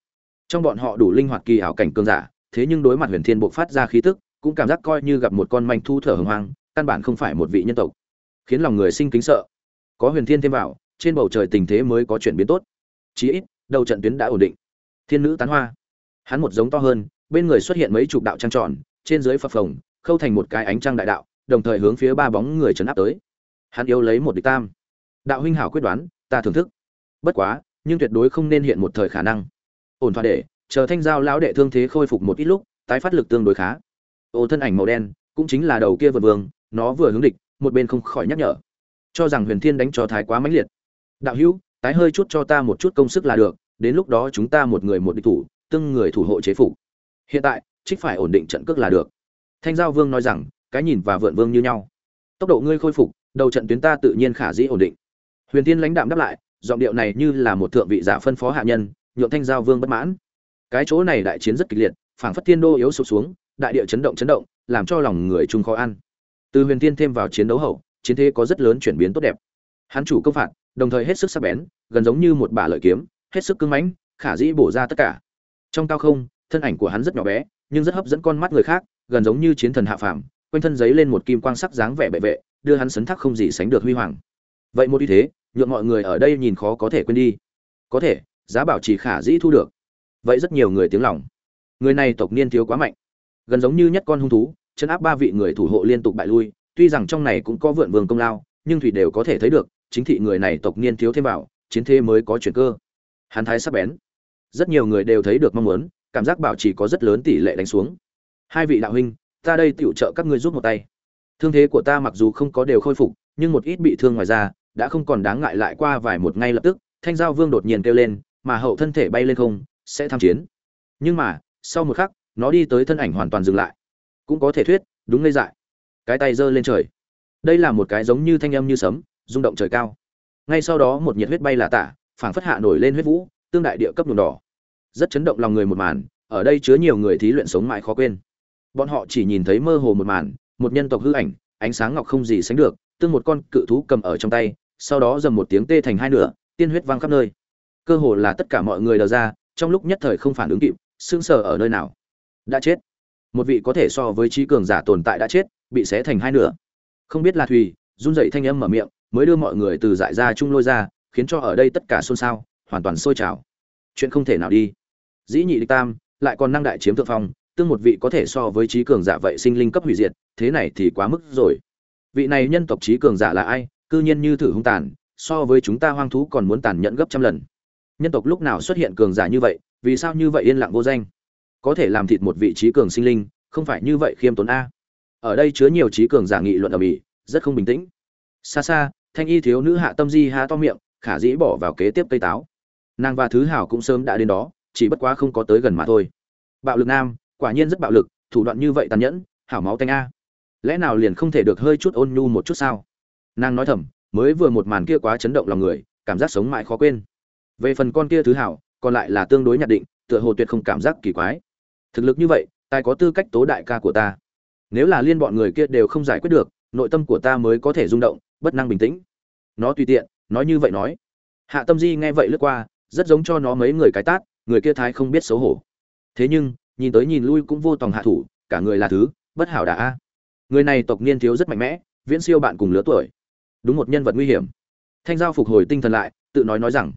Trong bọn họ đủ linh hoạt kỳ ảo cảnh cường giả, thế nhưng đối mặt huyền thiên buộc phát ra khí tức, cũng cảm giác coi như gặp một con manh thu thở hồng hoang căn bản không phải một vị nhân tộc. Khiến lòng người sinh kính sợ. Có huyền thiên thêm vào, trên bầu trời tình thế mới có chuyển biến tốt. Chí ít, đầu trận tuyến đã ổn định. Thiên nữ tán hoa. Hắn một giống to hơn, bên người xuất hiện mấy chục đạo trăng tròn, trên dưới phập phồng, khâu thành một cái ánh trăng đại đạo, đồng thời hướng phía ba bóng người chấn áp tới. Hắn yếu lấy một địch tam. Đạo huynh hảo quyết đoán, ta thưởng thức. Bất quá nhưng tuyệt đối không nên hiện một thời khả năng. Ổn thỏa để, chờ thanh giao lão đệ thương thế khôi phục một ít lúc, tái phát lực tương đối khá. Ô thân ảnh màu đen, cũng chính là đầu kia vượt vương, nó vừa hướng địch, một bên không khỏi nhắc nhở. Cho rằng huyền thiên đánh cho thái quá mãnh liệt. Đạo hữu, tái hơi chút cho ta một chút công sức là được, đến lúc đó chúng ta một người một địch thủ, từng người thủ hộ chế phục. Hiện tại, trích phải ổn định trận cước là được. Thanh giao vương nói rằng, cái nhìn và vượn vương như nhau. Tốc độ ngươi khôi phục, đầu trận tuyến ta tự nhiên khả dĩ ổn định. Huyền tiên lãnh đạm đáp lại giọng điệu này như là một thượng vị giả phân phó hạ nhân, nhượng thanh giao vương bất mãn. Cái chỗ này đại chiến rất kịch liệt, phảng phất thiên đô yếu sụp xuống, đại địa chấn động chấn động, làm cho lòng người chung khó ăn. Từ huyền tiên thêm vào chiến đấu hậu, chiến thế có rất lớn chuyển biến tốt đẹp. Hắn chủ công phạt, đồng thời hết sức sắc bén, gần giống như một bả lợi kiếm, hết sức cứng mãnh, khả dĩ bổ ra tất cả. Trong cao không, thân ảnh của hắn rất nhỏ bé, nhưng rất hấp dẫn con mắt người khác, gần giống như chiến thần hạ phàm, quanh thân giấy lên một kim quang sắc dáng vẻ bệ vệ, đưa hắn sấn thác không gì sánh được huy hoàng. Vậy một ý thế nhượng mọi người ở đây nhìn khó có thể quên đi. Có thể, giá bảo chỉ khả dĩ thu được. Vậy rất nhiều người tiếng lòng. Người này tộc niên thiếu quá mạnh. Gần giống như nhất con hung thú chân áp ba vị người thủ hộ liên tục bại lui, tuy rằng trong này cũng có vượn vương công lao, nhưng thủy đều có thể thấy được, chính thị người này tộc niên thiếu thêm vào, chiến thế mới có chuyển cơ. Hắn thái sắc bén. Rất nhiều người đều thấy được mong muốn, cảm giác bảo chỉ có rất lớn tỷ lệ đánh xuống. Hai vị đạo huynh, ta đây tựu trợ các ngươi giúp một tay. Thương thế của ta mặc dù không có đều khôi phục, nhưng một ít bị thương ngoài ra đã không còn đáng ngại lại qua vài một ngay lập tức, thanh giao vương đột nhiên kêu lên, mà hậu thân thể bay lên không, sẽ tham chiến. Nhưng mà, sau một khắc, nó đi tới thân ảnh hoàn toàn dừng lại. Cũng có thể thuyết, đúng ngây dại. Cái tay giơ lên trời. Đây là một cái giống như thanh âm như sấm, rung động trời cao. Ngay sau đó một nhiệt huyết bay là tả, phảng phất hạ nổi lên huyết vũ, tương đại địa cấp nhuộm đỏ. Rất chấn động lòng người một màn, ở đây chứa nhiều người thí luyện sống mãi khó quên. Bọn họ chỉ nhìn thấy mơ hồ một màn, một nhân tộc hư ảnh, ánh sáng ngọc không gì sánh được, tương một con cự thú cầm ở trong tay sau đó dầm một tiếng tê thành hai nửa, tiên huyết văng khắp nơi. Cơ hồ là tất cả mọi người đờ ra, trong lúc nhất thời không phản ứng kịp, sững sờ ở nơi nào? Đã chết. Một vị có thể so với trí cường giả tồn tại đã chết, bị xé thành hai nửa. Không biết là thùy, run dậy thanh âm mở miệng, mới đưa mọi người từ dại ra chung lôi ra, khiến cho ở đây tất cả xôn xao, hoàn toàn sôi trào. Chuyện không thể nào đi. Dĩ nhị địch tam, lại còn năng đại chiếm thượng phong, tương một vị có thể so với trí cường giả vậy sinh linh cấp hủy diệt, thế này thì quá mức rồi. Vị này nhân tộc trí cường giả là ai? Cư nhiên như thử hung tàn so với chúng ta hoang thú còn muốn tàn nhẫn gấp trăm lần. Nhân tộc lúc nào xuất hiện cường giả như vậy vì sao như vậy yên lặng vô danh? Có thể làm thịt một vị trí cường sinh linh không phải như vậy khiêm tốn a. Ở đây chứa nhiều trí cường giả nghị luận ở mỹ, rất không bình tĩnh. Xa xa thanh y thiếu nữ hạ tâm di há to miệng khả dĩ bỏ vào kế tiếp cây táo. Nàng và thứ hảo cũng sớm đã đến đó chỉ bất quá không có tới gần mà thôi. Bạo lực nam quả nhiên rất bạo lực thủ đoạn như vậy tàn nhẫn hảo máu tanh a. Lẽ nào liền không thể được hơi chút ôn nhu một chút sao? Nàng nói thầm, mới vừa một màn kia quá chấn động lòng người, cảm giác sống mãi khó quên. Về phần con kia thứ hảo, còn lại là tương đối nhạt định, tựa hồ tuyệt không cảm giác kỳ quái. Thực lực như vậy, tài có tư cách tố đại ca của ta. Nếu là liên bọn người kia đều không giải quyết được, nội tâm của ta mới có thể rung động, bất năng bình tĩnh. Nó tùy tiện, nói như vậy nói. Hạ tâm di nghe vậy lướt qua, rất giống cho nó mấy người cái tát, người kia thái không biết xấu hổ. Thế nhưng, nhìn tới nhìn lui cũng vô tòng hạ thủ, cả người là thứ, bất hảo đã a. Người này tộc niên thiếu rất mạnh mẽ, viễn siêu bạn cùng lứa tuổi đúng một nhân vật nguy hiểm. Thanh giao phục hồi tinh thần lại, tự nói nói rằng,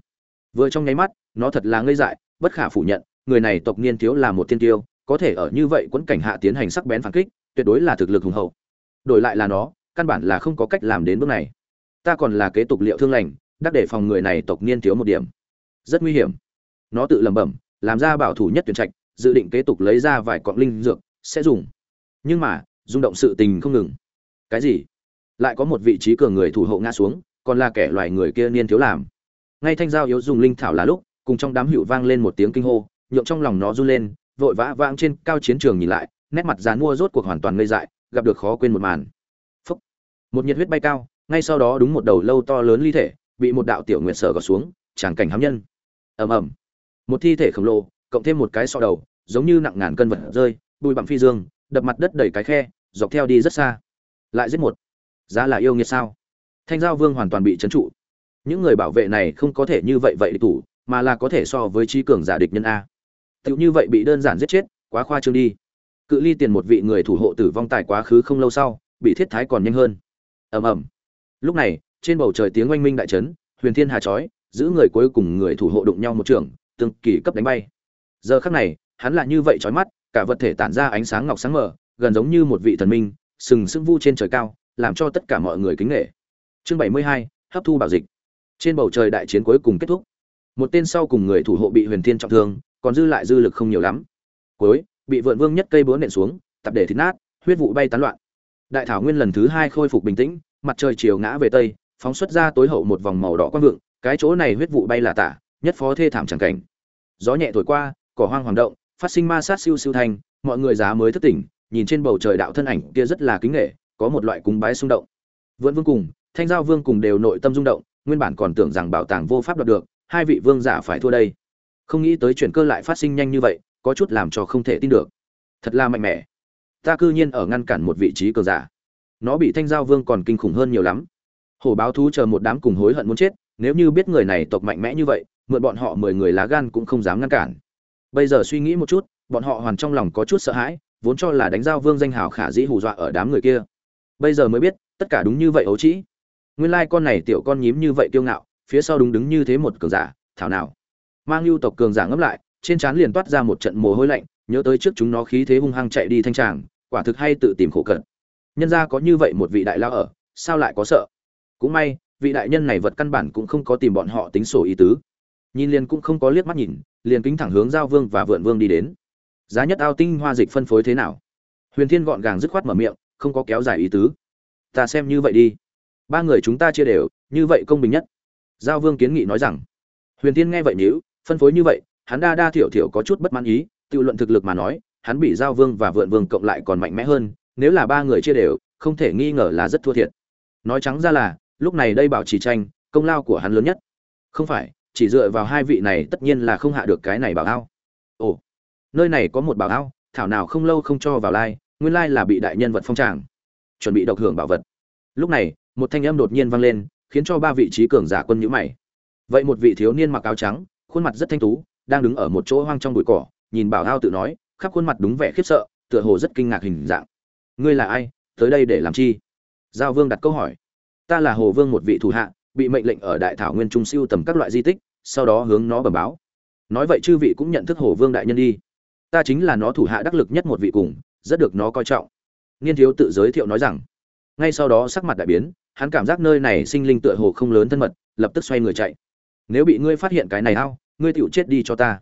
vừa trong nháy mắt, nó thật là ngây dại, bất khả phủ nhận, người này tộc niên thiếu là một thiên tiêu, có thể ở như vậy quẫn cảnh hạ tiến hành sắc bén phản kích, tuyệt đối là thực lực hùng hậu. Đổi lại là nó, căn bản là không có cách làm đến bước này. Ta còn là kế tục liệu thương lành, đắc để phòng người này tộc niên thiếu một điểm. Rất nguy hiểm. Nó tự lẩm bẩm, làm ra bảo thủ nhất tuyển trạch, dự định kế tục lấy ra vài cọng linh dược, sẽ dùng. Nhưng mà, rung động sự tình không ngừng. Cái gì? Lại có một vị trí cường người thủ hộ ngã xuống, còn là kẻ loài người kia niên thiếu làm. Ngay thanh giao yếu dùng linh thảo là lúc, cùng trong đám hữu vang lên một tiếng kinh hô nhộn trong lòng nó run lên, vội vã vang trên cao chiến trường nhìn lại, nét mặt dán mua rốt cuộc hoàn toàn ngây dại, gặp được khó quên một màn. Phúc. một nhiệt huyết bay cao, ngay sau đó đúng một đầu lâu to lớn ly thể, bị một đạo tiểu nguyệt sở gọt xuống, tràng cảnh hám nhân. Ầm ầm. Một thi thể khổng lồ, cộng thêm một cái sọ đầu, giống như nặng ngàn cân vật rơi, bụi bặm phi dương, đập mặt đất đầy cái khe, dọc theo đi rất xa. Lại giết một giá là yêu nghiệt sao? Thanh giao vương hoàn toàn bị trấn trụ. Những người bảo vệ này không có thể như vậy vậy địch thủ, mà là có thể so với trí cường giả địch nhân a. Tựu như vậy bị đơn giản giết chết, quá khoa trương đi. Cự ly tiền một vị người thủ hộ tử vong tại quá khứ không lâu sau, bị thiết thái còn nhanh hơn. Ầm ầm. Lúc này, trên bầu trời tiếng oanh minh đại trấn huyền thiên hà chói, giữ người cuối cùng người thủ hộ đụng nhau một trường tương kỳ cấp đánh bay. Giờ khắc này, hắn là như vậy chói mắt, cả vật thể tản ra ánh sáng ngọc sáng mờ, gần giống như một vị thần minh, sừng sững vu trên trời cao làm cho tất cả mọi người kính nể. Chương bảy mươi hai, hấp thu bảo dịch. Trên bầu trời đại chiến cuối cùng kết thúc. Một tên sau cùng người thủ hộ bị huyền thiên trọng thương, còn dư lại dư lực không nhiều lắm. Cuối, bị vượn vương nhất cây búa nện xuống, tập để thịt nát, huyết vụ bay tán loạn. Đại thảo nguyên lần thứ hai khôi phục bình tĩnh, mặt trời chiều ngã về tây, phóng xuất ra tối hậu một vòng màu đỏ quang vượng, cái chỗ này huyết vụ bay là tả, nhất phó thê thảm chẳng cảnh. Gió nhẹ thổi qua, cỏ hoang hoàng động, phát sinh ma sát siêu siêu thanh, mọi người giá mới thức tỉnh, nhìn trên bầu trời đạo thân ảnh kia rất là kính nghệ có một loại cúng bái xung động. Vượn vương cùng, thanh giao vương cùng đều nội tâm rung động, nguyên bản còn tưởng rằng bảo tàng vô pháp đoạt được, hai vị vương giả phải thua đây. Không nghĩ tới chuyển cơ lại phát sinh nhanh như vậy, có chút làm cho không thể tin được. Thật là mạnh mẽ. Ta cư nhiên ở ngăn cản một vị trí cờ giả. Nó bị thanh giao vương còn kinh khủng hơn nhiều lắm. Hổ báo thú chờ một đám cùng hối hận muốn chết, nếu như biết người này tộc mạnh mẽ như vậy, mượn bọn họ mười người lá gan cũng không dám ngăn cản. Bây giờ suy nghĩ một chút, bọn họ hoàn trong lòng có chút sợ hãi, vốn cho là đánh giao vương danh hào khả dĩ hù dọa ở đám người kia bây giờ mới biết, tất cả đúng như vậy ấu trĩ. Nguyên lai con này tiểu con nhím như vậy kiêu ngạo, phía sau đúng đứng như thế một cường giả, thảo nào. Mang lưu tộc cường giả ngấp lại, trên trán liền toát ra một trận mồ hôi lạnh, nhớ tới trước chúng nó khí thế hung hăng chạy đi thanh tràng, quả thực hay tự tìm khổ cận. Nhân ra có như vậy một vị đại lao ở, sao lại có sợ? Cũng may, vị đại nhân này vật căn bản cũng không có tìm bọn họ tính sổ ý tứ. Nhìn liền cũng không có liếc mắt nhìn, liền kính thẳng hướng giao vương và vượn vương đi đến. Giá nhất ao tinh hoa dịch phân phối thế nào? Huyền thiên gọn gàng dứt khoát mở miệng không có kéo dài ý tứ. Ta xem như vậy đi. Ba người chúng ta chia đều, như vậy công bình nhất. Giao vương kiến nghị nói rằng, huyền thiên nghe vậy nhíu, phân phối như vậy, hắn đa đa thiểu thiểu có chút bất mãn ý, tự luận thực lực mà nói, hắn bị giao vương và vượn vương cộng lại còn mạnh mẽ hơn, nếu là ba người chia đều, không thể nghi ngờ là rất thua thiệt. Nói trắng ra là, lúc này đây bảo trì tranh, công lao của hắn lớn nhất. Không phải, chỉ dựa vào hai vị này tất nhiên là không hạ được cái này bảo ao. Ồ, nơi này có một bảo ao, thảo nào không lâu không cho vào lai nguyên lai là bị đại nhân vật phong tràng, chuẩn bị độc hưởng bảo vật. Lúc này, một thanh âm đột nhiên vang lên, khiến cho ba vị trí cường giả quân nhữ mày. Vậy một vị thiếu niên mặc áo trắng, khuôn mặt rất thanh tú, đang đứng ở một chỗ hoang trong bụi cỏ, nhìn bảo thao tự nói, khắp khuôn mặt đúng vẻ khiếp sợ, tựa hồ rất kinh ngạc hình dạng. Ngươi là ai? Tới đây để làm chi? Giao vương đặt câu hỏi. Ta là hồ vương một vị thủ hạ, bị mệnh lệnh ở đại thảo nguyên trung siêu tầm các loại di tích, sau đó hướng nó bẩm báo. Nói vậy chư vị cũng nhận thức hồ vương đại nhân đi. Ta chính là nó thủ hạ đắc lực nhất một vị cùng rất được nó coi trọng. Niên thiếu tự giới thiệu nói rằng, ngay sau đó sắc mặt đại biến, hắn cảm giác nơi này sinh linh tựa hồ không lớn thân mật, lập tức xoay người chạy. Nếu bị ngươi phát hiện cái này ao, ngươi tựu chết đi cho ta.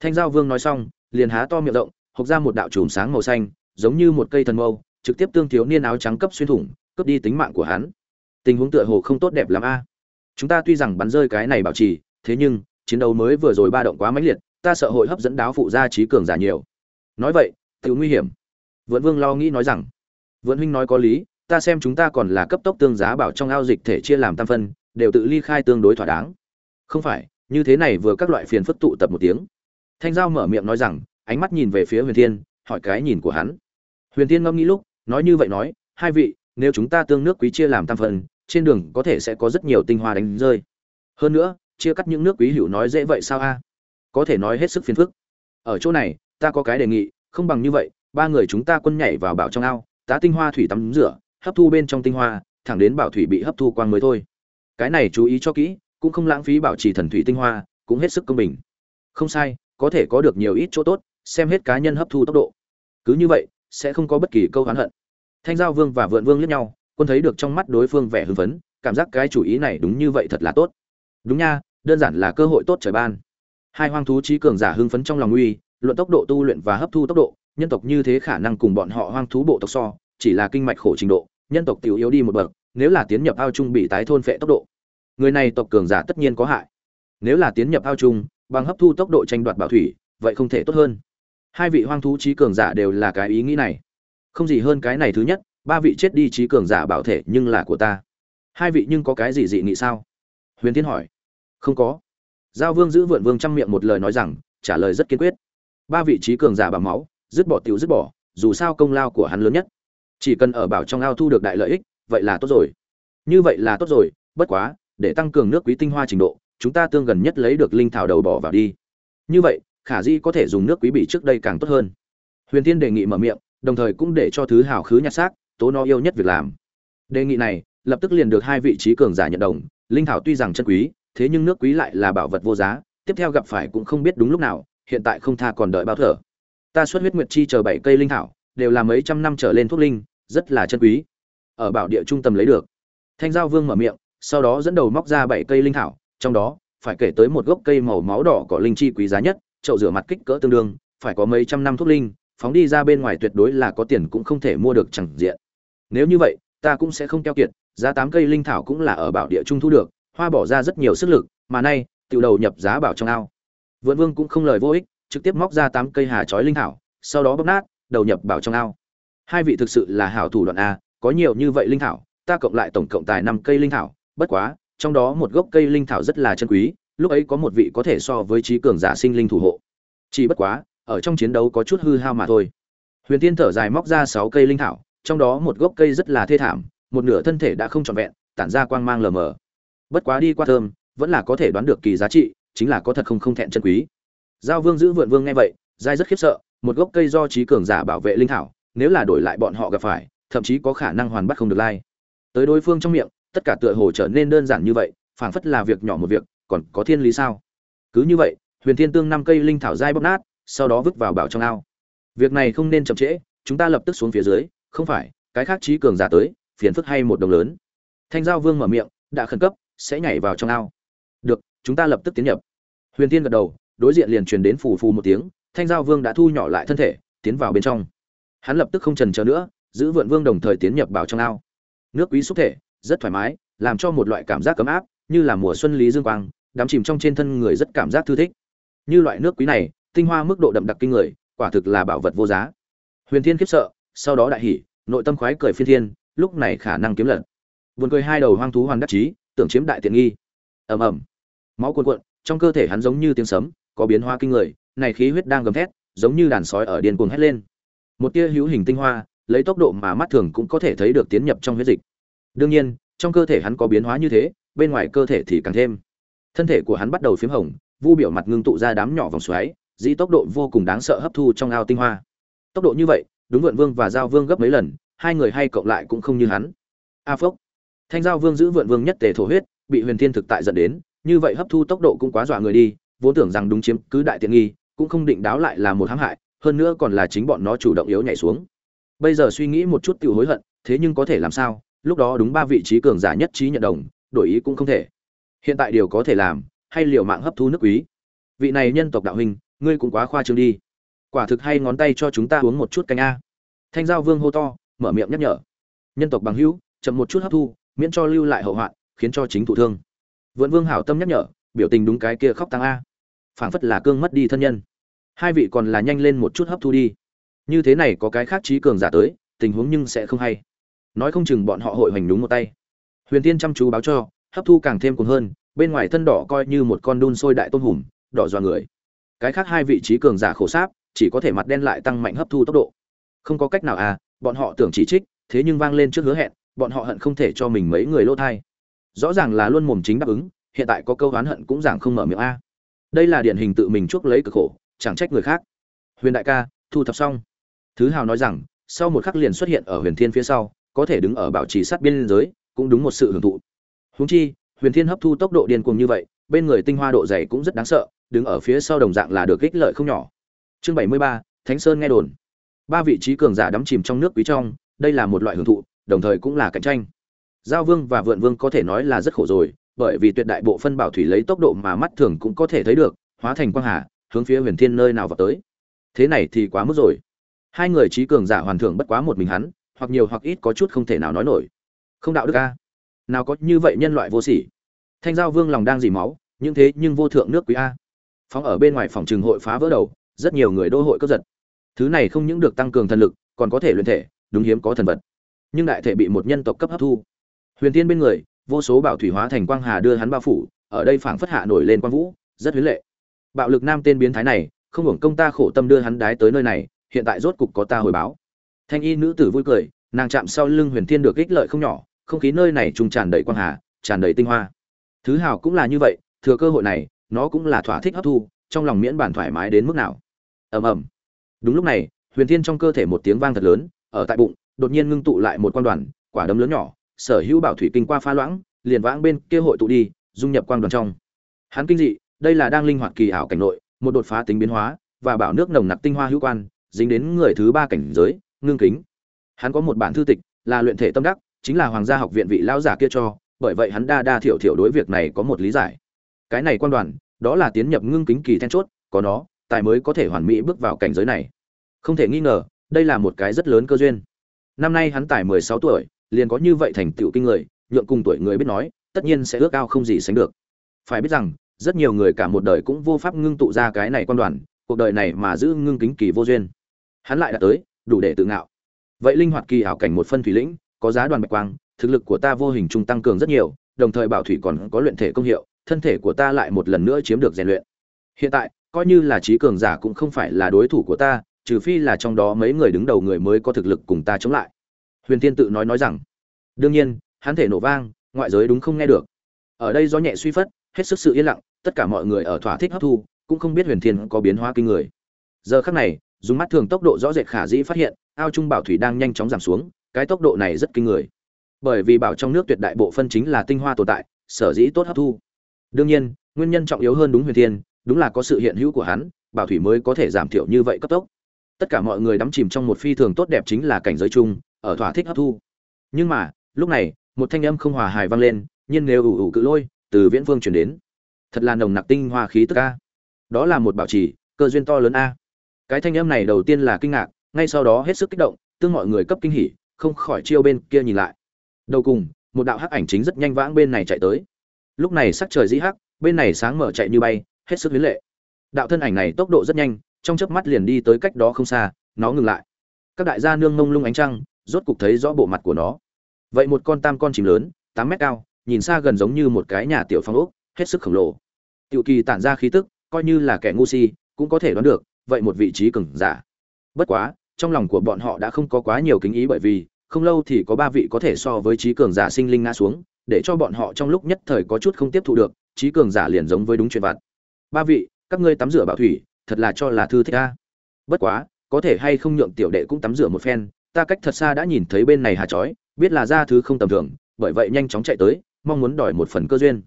Thanh giao vương nói xong, liền há to miệng rộng, hộc ra một đạo chùm sáng màu xanh, giống như một cây thần mâu, trực tiếp tương thiếu niên áo trắng cấp xuyên thủng, cướp đi tính mạng của hắn. Tình huống tựa hồ không tốt đẹp lắm a. Chúng ta tuy rằng bắn rơi cái này bảo trì, thế nhưng, chiến đấu mới vừa rồi ba động quá mãnh liệt, ta sợ hội hấp dẫn đáo phụ gia trí cường giả nhiều. Nói vậy tự nguy hiểm vượn vương lo nghĩ nói rằng vượn huynh nói có lý, ta xem chúng ta còn là cấp tốc tương giá bảo trong ao dịch thể chia làm tam phân, đều tự ly khai tương đối thỏa đáng. Không phải, như thế này vừa các loại phiền phức tụ tập một tiếng. Thanh giao mở miệng nói rằng, ánh mắt nhìn về phía huyền thiên, hỏi cái nhìn của hắn. Huyền thiên ngẫm nghĩ lúc, nói như vậy nói, hai vị, nếu chúng ta tương nước quý chia làm tam phần trên đường có thể sẽ có rất nhiều tinh hoa đánh rơi. Hơn nữa, chia cắt những nước quý hữu nói dễ vậy sao a? Có thể nói hết sức phiền phức. Ở chỗ này, ta có cái đề nghị, không bằng như vậy ba người chúng ta quân nhảy vào bảo trong ao, tá tinh hoa thủy tắm rửa, hấp thu bên trong tinh hoa, thẳng đến bảo thủy bị hấp thu quang mới thôi. Cái này chú ý cho kỹ, cũng không lãng phí bảo trì thần thủy tinh hoa, cũng hết sức công bình. Không sai, có thể có được nhiều ít chỗ tốt, xem hết cá nhân hấp thu tốc độ. Cứ như vậy, sẽ không có bất kỳ câu oán hận. Thanh giao vương và vượn vương liếc nhau, quân thấy được trong mắt đối phương vẻ hưng phấn, cảm giác cái chủ ý này đúng như vậy thật là tốt. Đúng nha, đơn giản là cơ hội tốt trời ban. Hai hoang thú trí cường giả hưng phấn trong lòng uy, luận tốc độ tu luyện và hấp thu tốc độ nhân tộc như thế khả năng cùng bọn họ hoang thú bộ tộc so, chỉ là kinh mạch khổ trình độ, nhân tộc tiểu yếu đi một bậc, nếu là tiến nhập ao trung bị tái thôn phệ tốc độ. Người này tộc cường giả tất nhiên có hại. Nếu là tiến nhập ao trung, bằng hấp thu tốc độ tranh đoạt bảo thủy, vậy không thể tốt hơn. Hai vị hoang thú trí cường giả đều là cái ý nghĩ này. Không gì hơn cái này thứ nhất, ba vị chết đi trí cường giả bảo thể nhưng là của ta. Hai vị nhưng có cái gì dị nghị sao? Huyền thiên hỏi. Không có. Giao vương giữ vượn vương trong miệng một lời nói rằng, trả lời rất kiên quyết. Ba vị trí cường giả bảo máu dứt bỏ tiểu dứt bỏ, dù sao công lao của hắn lớn nhất. Chỉ cần ở bảo trong ao thu được đại lợi ích, vậy là tốt rồi. Như vậy là tốt rồi, bất quá, để tăng cường nước quý tinh hoa trình độ, chúng ta tương gần nhất lấy được linh thảo đầu bỏ vào đi. Như vậy, khả di có thể dùng nước quý bị trước đây càng tốt hơn. Huyền tiên đề nghị mở miệng, đồng thời cũng để cho thứ hào khứ nhặt xác, tố nó yêu nhất việc làm. Đề nghị này, lập tức liền được hai vị trí cường giả nhận đồng, linh thảo tuy rằng chân quý, thế nhưng nước quý lại là bảo vật vô giá, tiếp theo gặp phải cũng không biết đúng lúc nào, hiện tại không tha còn đợi bao thở ta xuất huyết nguyệt chi chờ bảy cây linh thảo, đều là mấy trăm năm trở lên thuốc linh, rất là chân quý. Ở bảo địa trung tâm lấy được. Thanh giao vương mở miệng, sau đó dẫn đầu móc ra bảy cây linh thảo, trong đó, phải kể tới một gốc cây màu máu đỏ cỏ linh chi quý giá nhất, chậu rửa mặt kích cỡ tương đương, phải có mấy trăm năm thuốc linh, phóng đi ra bên ngoài tuyệt đối là có tiền cũng không thể mua được chẳng diện. Nếu như vậy, ta cũng sẽ không keo kiệt, giá tám cây linh thảo cũng là ở bảo địa trung thu được, hoa bỏ ra rất nhiều sức lực, mà nay tự đầu nhập giá bảo trong ao. Vượn vương cũng không lời vô ích trực tiếp móc ra tám cây hà chói linh thảo, sau đó bóp nát, đầu nhập bảo trong ao. Hai vị thực sự là hảo thủ đoạn a, có nhiều như vậy linh thảo, ta cộng lại tổng cộng tài năm cây linh thảo, bất quá, trong đó một gốc cây linh thảo rất là chân quý, lúc ấy có một vị có thể so với trí cường giả sinh linh thủ hộ. Chỉ bất quá, ở trong chiến đấu có chút hư hao mà thôi. Huyền tiên thở dài móc ra sáu cây linh thảo, trong đó một gốc cây rất là thê thảm, một nửa thân thể đã không trọn vẹn, tản ra quang mang lờ mờ. Bất quá đi qua thơm, vẫn là có thể đoán được kỳ giá trị, chính là có thật không không thẹn chân quý giao vương giữ vượn vương nghe vậy, giai rất khiếp sợ, một gốc cây do trí cường giả bảo vệ linh thảo, nếu là đổi lại bọn họ gặp phải, thậm chí có khả năng hoàn bắt không được lai. Tới đối phương trong miệng, tất cả tựa hồ trở nên đơn giản như vậy, phảng phất là việc nhỏ một việc, còn có thiên lý sao? Cứ như vậy, huyền thiên tương năm cây linh thảo dai bóp nát, sau đó vứt vào bảo trong ao. Việc này không nên chậm trễ, chúng ta lập tức xuống phía dưới, không phải, cái khác trí cường giả tới, phiền phức hay một đồng lớn. Thanh giao vương mở miệng, đã khẩn cấp, sẽ nhảy vào trong ao. Được, chúng ta lập tức tiến nhập. Huyền thiên gật đầu đối diện liền truyền đến phù phù một tiếng, thanh giao vương đã thu nhỏ lại thân thể, tiến vào bên trong. Hắn lập tức không trần chờ nữa, giữ vượn vương đồng thời tiến nhập vào trong ao. Nước quý xúc thể, rất thoải mái, làm cho một loại cảm giác cấm áp, như là mùa xuân lý dương quang, đắm chìm trong trên thân người rất cảm giác thư thích. Như loại nước quý này, tinh hoa mức độ đậm đặc kinh người, quả thực là bảo vật vô giá. Huyền thiên khiếp sợ, sau đó đại hỉ, nội tâm khoái cười phiên thiên, lúc này khả năng kiếm lật buồn cười hai đầu hoang thú hoàn đắc chí, tưởng chiếm đại tiện nghi. Ầm ầm. Máu cuồn cuộn, trong cơ thể hắn giống như tiếng sấm có biến hóa kinh người, này khí huyết đang gầm thét, giống như đàn sói ở điên cuồng hét lên. Một tia hữu hình tinh hoa, lấy tốc độ mà mắt thường cũng có thể thấy được tiến nhập trong huyết dịch. Đương nhiên, trong cơ thể hắn có biến hóa như thế, bên ngoài cơ thể thì càng thêm. Thân thể của hắn bắt đầu phiếm hồng, vu biểu mặt ngưng tụ ra đám nhỏ vòng xoáy, dĩ tốc độ vô cùng đáng sợ hấp thu trong ao tinh hoa. Tốc độ như vậy, đúng vượn vương và giao vương gấp mấy lần, hai người hay cộng lại cũng không như hắn. A phốc. Thanh giao vương giữ vượn vương nhất tề thổ huyết, bị huyền thiên thực tại dẫn đến, như vậy hấp thu tốc độ cũng quá dọa người đi vốn tưởng rằng đúng chiếm cứ đại tiện nghi, cũng không định đáo lại là một hãm hại, hơn nữa còn là chính bọn nó chủ động yếu nhảy xuống. Bây giờ suy nghĩ một chút tự hối hận, thế nhưng có thể làm sao? Lúc đó đúng ba vị trí cường giả nhất trí nhận đồng, đổi ý cũng không thể. Hiện tại điều có thể làm, hay liều mạng hấp thu nước quý. Vị này nhân tộc đạo hình ngươi cũng quá khoa trương đi. Quả thực hay ngón tay cho chúng ta uống một chút canh a. Thanh giao vương hô to, mở miệng nhắc nhở. Nhân tộc bằng hữu, chậm một chút hấp thu, miễn cho lưu lại hậu hoạn, khiến cho chính thụ thương. Vượn vương hảo tâm nhắc nhở, biểu tình đúng cái kia khóc tăng a phảng phất là cương mất đi thân nhân. Hai vị còn là nhanh lên một chút hấp thu đi. Như thế này có cái khác trí cường giả tới, tình huống nhưng sẽ không hay. Nói không chừng bọn họ hội hoành đúng một tay. Huyền tiên chăm chú báo cho, hấp thu càng thêm cuồng hơn, bên ngoài thân đỏ coi như một con đun sôi đại tôn hùm, đỏ dọa người. Cái khác hai vị trí cường giả khổ sáp, chỉ có thể mặt đen lại tăng mạnh hấp thu tốc độ. Không có cách nào à bọn họ tưởng chỉ trích, thế nhưng vang lên trước hứa hẹn, bọn họ hận không thể cho mình mấy người lỗ thai. Rõ ràng là luôn mồm chính đáp ứng, hiện tại có câu oán hận cũng giảng không mở miệng a đây là điển hình tự mình chuốc lấy cực khổ, chẳng trách người khác. Huyền đại ca, thu thập xong. Thứ hào nói rằng, sau một khắc liền xuất hiện ở huyền thiên phía sau, có thể đứng ở bảo trì sát biên giới, cũng đúng một sự hưởng thụ. Húng chi, huyền thiên hấp thu tốc độ điên cuồng như vậy, bên người tinh hoa độ dày cũng rất đáng sợ, đứng ở phía sau đồng dạng là được ích lợi không nhỏ. Chương bảy mươi ba, thánh sơn nghe đồn. Ba vị trí cường giả đắm chìm trong nước quý trong, đây là một loại hưởng thụ, đồng thời cũng là cạnh tranh. Giao vương và vượn vương có thể nói là rất khổ rồi bởi vì tuyệt đại bộ phân bảo thủy lấy tốc độ mà mắt thường cũng có thể thấy được, hóa thành quang hà, hướng phía huyền thiên nơi nào vào tới. Thế này thì quá mức rồi. Hai người trí cường giả hoàn thưởng bất quá một mình hắn, hoặc nhiều hoặc ít có chút không thể nào nói nổi. Không đạo đức a. Nào có như vậy nhân loại vô sỉ. Thanh giao vương lòng đang dì máu, nhưng thế nhưng vô thượng nước quý a. Phóng ở bên ngoài phòng trường hội phá vỡ đầu, rất nhiều người đô hội cướp giật. Thứ này không những được tăng cường thần lực, còn có thể luyện thể, đúng hiếm có thần vật. Nhưng đại thể bị một nhân tộc cấp hấp thu. Huyền tiên bên người vô số bảo thủy hóa thành quang hà đưa hắn bao phủ, ở đây phảng phất hạ nổi lên quang vũ, rất huyến lệ. Bạo lực nam tên biến thái này, không hưởng công ta khổ tâm đưa hắn đái tới nơi này, hiện tại rốt cục có ta hồi báo. Thanh y nữ tử vui cười, nàng chạm sau lưng huyền thiên được ích lợi không nhỏ, không khí nơi này trùng tràn đầy quang hà, tràn đầy tinh hoa. Thứ hào cũng là như vậy, thừa cơ hội này, nó cũng là thỏa thích hấp thu, trong lòng miễn bản thoải mái đến mức nào. Ầm ầm. Đúng lúc này, huyền thiên trong cơ thể một tiếng vang thật lớn, ở tại bụng, đột nhiên ngưng tụ lại một quan đoàn, quả đấm lớn nhỏ sở hữu bảo thủy kinh qua pha loãng, liền vãng bên kia hội tụ đi, dung nhập quang đoàn trong. Hắn kinh dị, đây là đang linh hoạt kỳ ảo cảnh nội, một đột phá tính biến hóa, và bảo nước nồng nặc tinh hoa hữu quan, dính đến người thứ ba cảnh giới, ngưng kính. Hắn có một bản thư tịch, là luyện thể tâm đắc, chính là hoàng gia học viện vị lão giả kia cho, bởi vậy hắn đa đa thiểu thiểu đối việc này có một lý giải. Cái này quan đoàn, đó là tiến nhập ngưng kính kỳ then chốt, có nó, tài mới có thể hoàn mỹ bước vào cảnh giới này. Không thể nghi ngờ, đây là một cái rất lớn cơ duyên. Năm nay hắn tài mười sáu tuổi liền có như vậy thành tựu kinh người, nhượng cùng tuổi người biết nói, tất nhiên sẽ ước ao không gì sánh được. Phải biết rằng, rất nhiều người cả một đời cũng vô pháp ngưng tụ ra cái này quan đoàn, cuộc đời này mà giữ ngưng kính kỳ vô duyên. Hắn lại đã tới, đủ để tự ngạo. Vậy linh hoạt kỳ ảo cảnh một phân thủy lĩnh, có giá đoàn bạch quang, thực lực của ta vô hình trung tăng cường rất nhiều, đồng thời bảo thủy còn có luyện thể công hiệu, thân thể của ta lại một lần nữa chiếm được rèn luyện. Hiện tại, coi như là trí cường giả cũng không phải là đối thủ của ta, trừ phi là trong đó mấy người đứng đầu người mới có thực lực cùng ta chống lại huyền Thiên tự nói nói rằng, đương nhiên, hắn thể nổ vang, ngoại giới đúng không nghe được. Ở đây gió nhẹ suy phất, hết sức sự yên lặng, tất cả mọi người ở thỏa thích hấp thu, cũng không biết huyền thiên có biến hóa kinh người. Giờ khắc này, dùng mắt thường tốc độ rõ rệt khả dĩ phát hiện, ao trung bảo thủy đang nhanh chóng giảm xuống, cái tốc độ này rất kinh người. Bởi vì bảo trong nước tuyệt đại bộ phân chính là tinh hoa tồn tại, sở dĩ tốt hấp thu. Đương nhiên, nguyên nhân trọng yếu hơn đúng huyền thiên, đúng là có sự hiện hữu của hắn, bảo thủy mới có thể giảm thiểu như vậy cấp tốc. Tất cả mọi người đắm chìm trong một phi thường tốt đẹp chính là cảnh giới chung ở thỏa thích hấp thu. Nhưng mà, lúc này, một thanh âm không hòa hài vang lên, nhiên nếu ủ ủ cự lôi, từ viễn phương chuyển đến. Thật là nồng nặc tinh hoa khí tức a. Đó là một bảo trì, cơ duyên to lớn a. Cái thanh âm này đầu tiên là kinh ngạc, ngay sau đó hết sức kích động, tương mọi người cấp kinh hỉ, không khỏi chiêu bên kia nhìn lại. Đầu cùng, một đạo hắc ảnh chính rất nhanh vãng bên này chạy tới. Lúc này sắc trời dĩ hắc, bên này sáng mở chạy như bay, hết sức huyến lệ. Đạo thân ảnh này tốc độ rất nhanh, trong chớp mắt liền đi tới cách đó không xa, nó ngừng lại. Các đại gia nương mông lung ánh trăng rốt cục thấy rõ bộ mặt của nó. Vậy một con tam con chìm lớn, tám mét cao, nhìn xa gần giống như một cái nhà tiểu phong ốc, hết sức khổng lồ. Tiểu kỳ tản ra khí tức, coi như là kẻ ngu si, cũng có thể đoán được, vậy một vị trí cường giả. Bất quá, trong lòng của bọn họ đã không có quá nhiều kính ý bởi vì, không lâu thì có ba vị có thể so với trí cường giả sinh linh ngã xuống, để cho bọn họ trong lúc nhất thời có chút không tiếp thu được, trí cường giả liền giống với đúng chuyện vặt. Ba vị, các ngươi tắm rửa bảo thủy, thật là cho là thư thích a. bất quá, có thể hay không nhượng tiểu đệ cũng tắm rửa một phen ta cách thật xa đã nhìn thấy bên này hà chói biết là ra thứ không tầm thường, bởi vậy nhanh chóng chạy tới, mong muốn đòi một phần cơ duyên.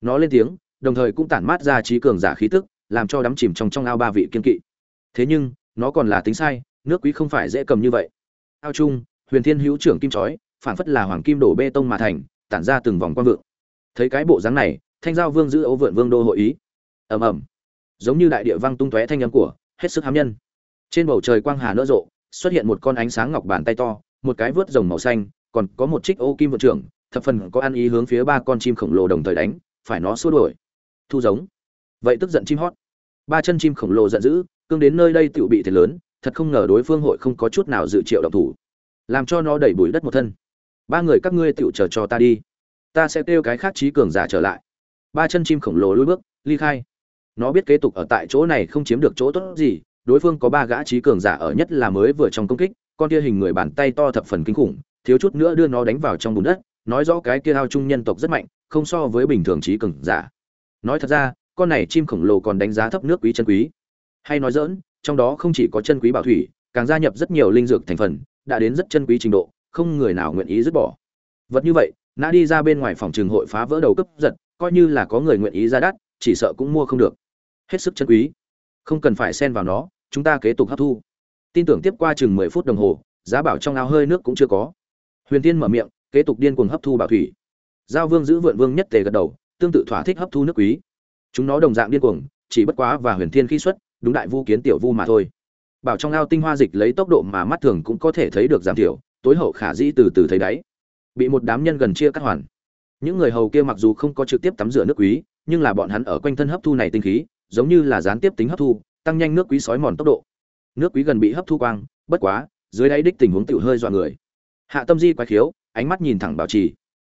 Nó lên tiếng, đồng thời cũng tản mát ra trí cường giả khí tức, làm cho đắm chìm trong trong ao ba vị kiên kỵ. Thế nhưng, nó còn là tính sai, nước quý không phải dễ cầm như vậy. Ao chung huyền thiên hữu trưởng kim chói phản phất là hoàng kim đổ bê tông mà thành, tản ra từng vòng quang vượng. Thấy cái bộ dáng này, thanh giao vương giữ ấu vượn vương đô hội ý. Ầm ầm. Giống như đại địa vang tung tóe thanh âm của hết sức hám nhân. Trên bầu trời quang hà nở rộ xuất hiện một con ánh sáng ngọc bàn tay to, một cái vớt rồng màu xanh, còn có một trích ô kim vận trưởng, thập phần có ăn ý hướng phía ba con chim khổng lồ đồng thời đánh, phải nó xua đuổi. Thu giống. Vậy tức giận chim hót. Ba chân chim khổng lồ giận dữ, cương đến nơi đây tiểu bị thiệt lớn, thật không ngờ đối phương hội không có chút nào dự triệu động thủ. Làm cho nó đẩy bụi đất một thân. Ba người các ngươi tựu chờ cho ta đi. Ta sẽ kêu cái khác trí cường giả trở lại. Ba chân chim khổng lồ lùi bước, ly khai. Nó biết kế tục ở tại chỗ này không chiếm được chỗ tốt gì đối phương có ba gã trí cường giả ở nhất là mới vừa trong công kích, con kia hình người bàn tay to thập phần kinh khủng, thiếu chút nữa đưa nó đánh vào trong bùn đất, nói rõ cái kia ao trung nhân tộc rất mạnh, không so với bình thường trí cường giả. Nói thật ra, con này chim khổng lồ còn đánh giá thấp nước quý chân quý. Hay nói dỡn trong đó không chỉ có chân quý bảo thủy, càng gia nhập rất nhiều linh dược thành phần, đã đến rất chân quý trình độ, không người nào nguyện ý dứt bỏ. Vật như vậy, nã đi ra bên ngoài phòng trường hội phá vỡ đầu cấp giật, coi như là có người nguyện ý ra đắt, chỉ sợ cũng mua không được. Hết sức chân quý. Không cần phải xen vào nó chúng ta kế tục hấp thu. Tin tưởng tiếp qua chừng mười phút đồng hồ, giá bảo trong ao hơi nước cũng chưa có. Huyền tiên mở miệng, kế tục điên cuồng hấp thu bảo thủy. Giao vương giữ vượn vương nhất tề gật đầu, tương tự thỏa thích hấp thu nước quý. Chúng nó đồng dạng điên cuồng, chỉ bất quá và huyền thiên khi xuất, đúng đại vu kiến tiểu vu mà thôi. Bảo trong ao tinh hoa dịch lấy tốc độ mà mắt thường cũng có thể thấy được giảm thiểu, tối hậu khả dĩ từ từ thấy đáy. Bị một đám nhân gần chia cắt hoàn. Những người hầu kia mặc dù không có trực tiếp tắm rửa nước quý, nhưng là bọn hắn ở quanh thân hấp thu này tinh khí, giống như là gián tiếp tính hấp thu tăng nhanh nước quý sói mòn tốc độ. Nước quý gần bị hấp thu quang, bất quá, dưới đáy đích tình huống tiểu hơi dọa người. Hạ tâm di quái khiếu, ánh mắt nhìn thẳng bảo trì.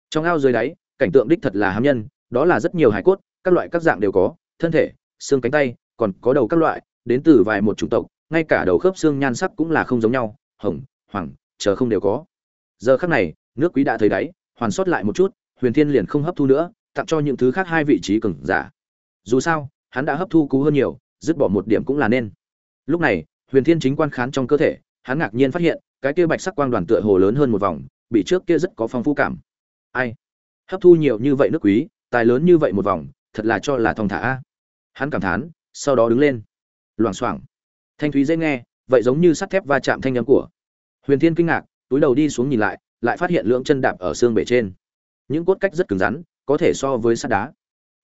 Trong ao dưới đáy, cảnh tượng đích thật là hám nhân, đó là rất nhiều hải cốt, các loại các dạng đều có, thân thể, xương cánh tay, còn có đầu các loại, đến từ vài một chủng tộc, ngay cả đầu khớp xương nhan sắc cũng là không giống nhau, hồng, hoàng, chờ không đều có. Giờ khắc này, nước quý đã thấy đáy, hoàn sót lại một chút, huyền thiên liền không hấp thu nữa, tặng cho những thứ khác hai vị trí cường giả. Dù sao, hắn đã hấp thu cú hơn nhiều dứt bỏ một điểm cũng là nên. Lúc này, huyền thiên chính quan khán trong cơ thể, hắn ngạc nhiên phát hiện, cái kia bạch sắc quang đoàn tựa hồ lớn hơn một vòng, bị trước kia rất có phong phú cảm. Ai? Hấp thu nhiều như vậy nước quý, tài lớn như vậy một vòng, thật là cho là thong thả hắn cảm thán, sau đó đứng lên. Loảng xoảng. Thanh thúy dễ nghe, vậy giống như sắt thép va chạm thanh âm của. Huyền thiên kinh ngạc, túi đầu đi xuống nhìn lại lại phát hiện lưỡng chân đạp ở xương bể trên. Những cốt cách rất cứng rắn, có thể so với sắt đá.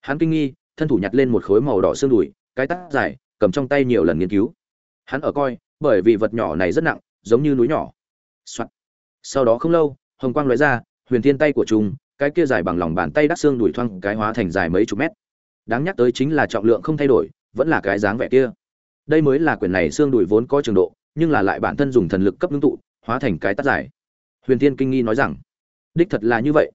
Hắn kinh nghi, thân thủ nhặt lên một khối màu đỏ xương đùi cái tát dài, cầm trong tay nhiều lần nghiên cứu. Hắn ở coi, bởi vì vật nhỏ này rất nặng, giống như núi nhỏ、Soạn. sau đó không lâu, hồng quang lóe ra, huyền thiên tay của Trung cái kia dài bằng lòng bàn tay đắc xương đuổi thoang cái hóa thành dài mấy chục mét. Đáng nhắc tới chính là trọng lượng không thay đổi, vẫn là cái dáng vẻ kia. Đây mới là quyển này xương đùi vốn có trường độ, nhưng là lại bản thân dùng thần lực cấp ngưng tụ, hóa thành cái tắt dài. Huyền thiên kinh nghi nói rằng, đích thật là như vậy.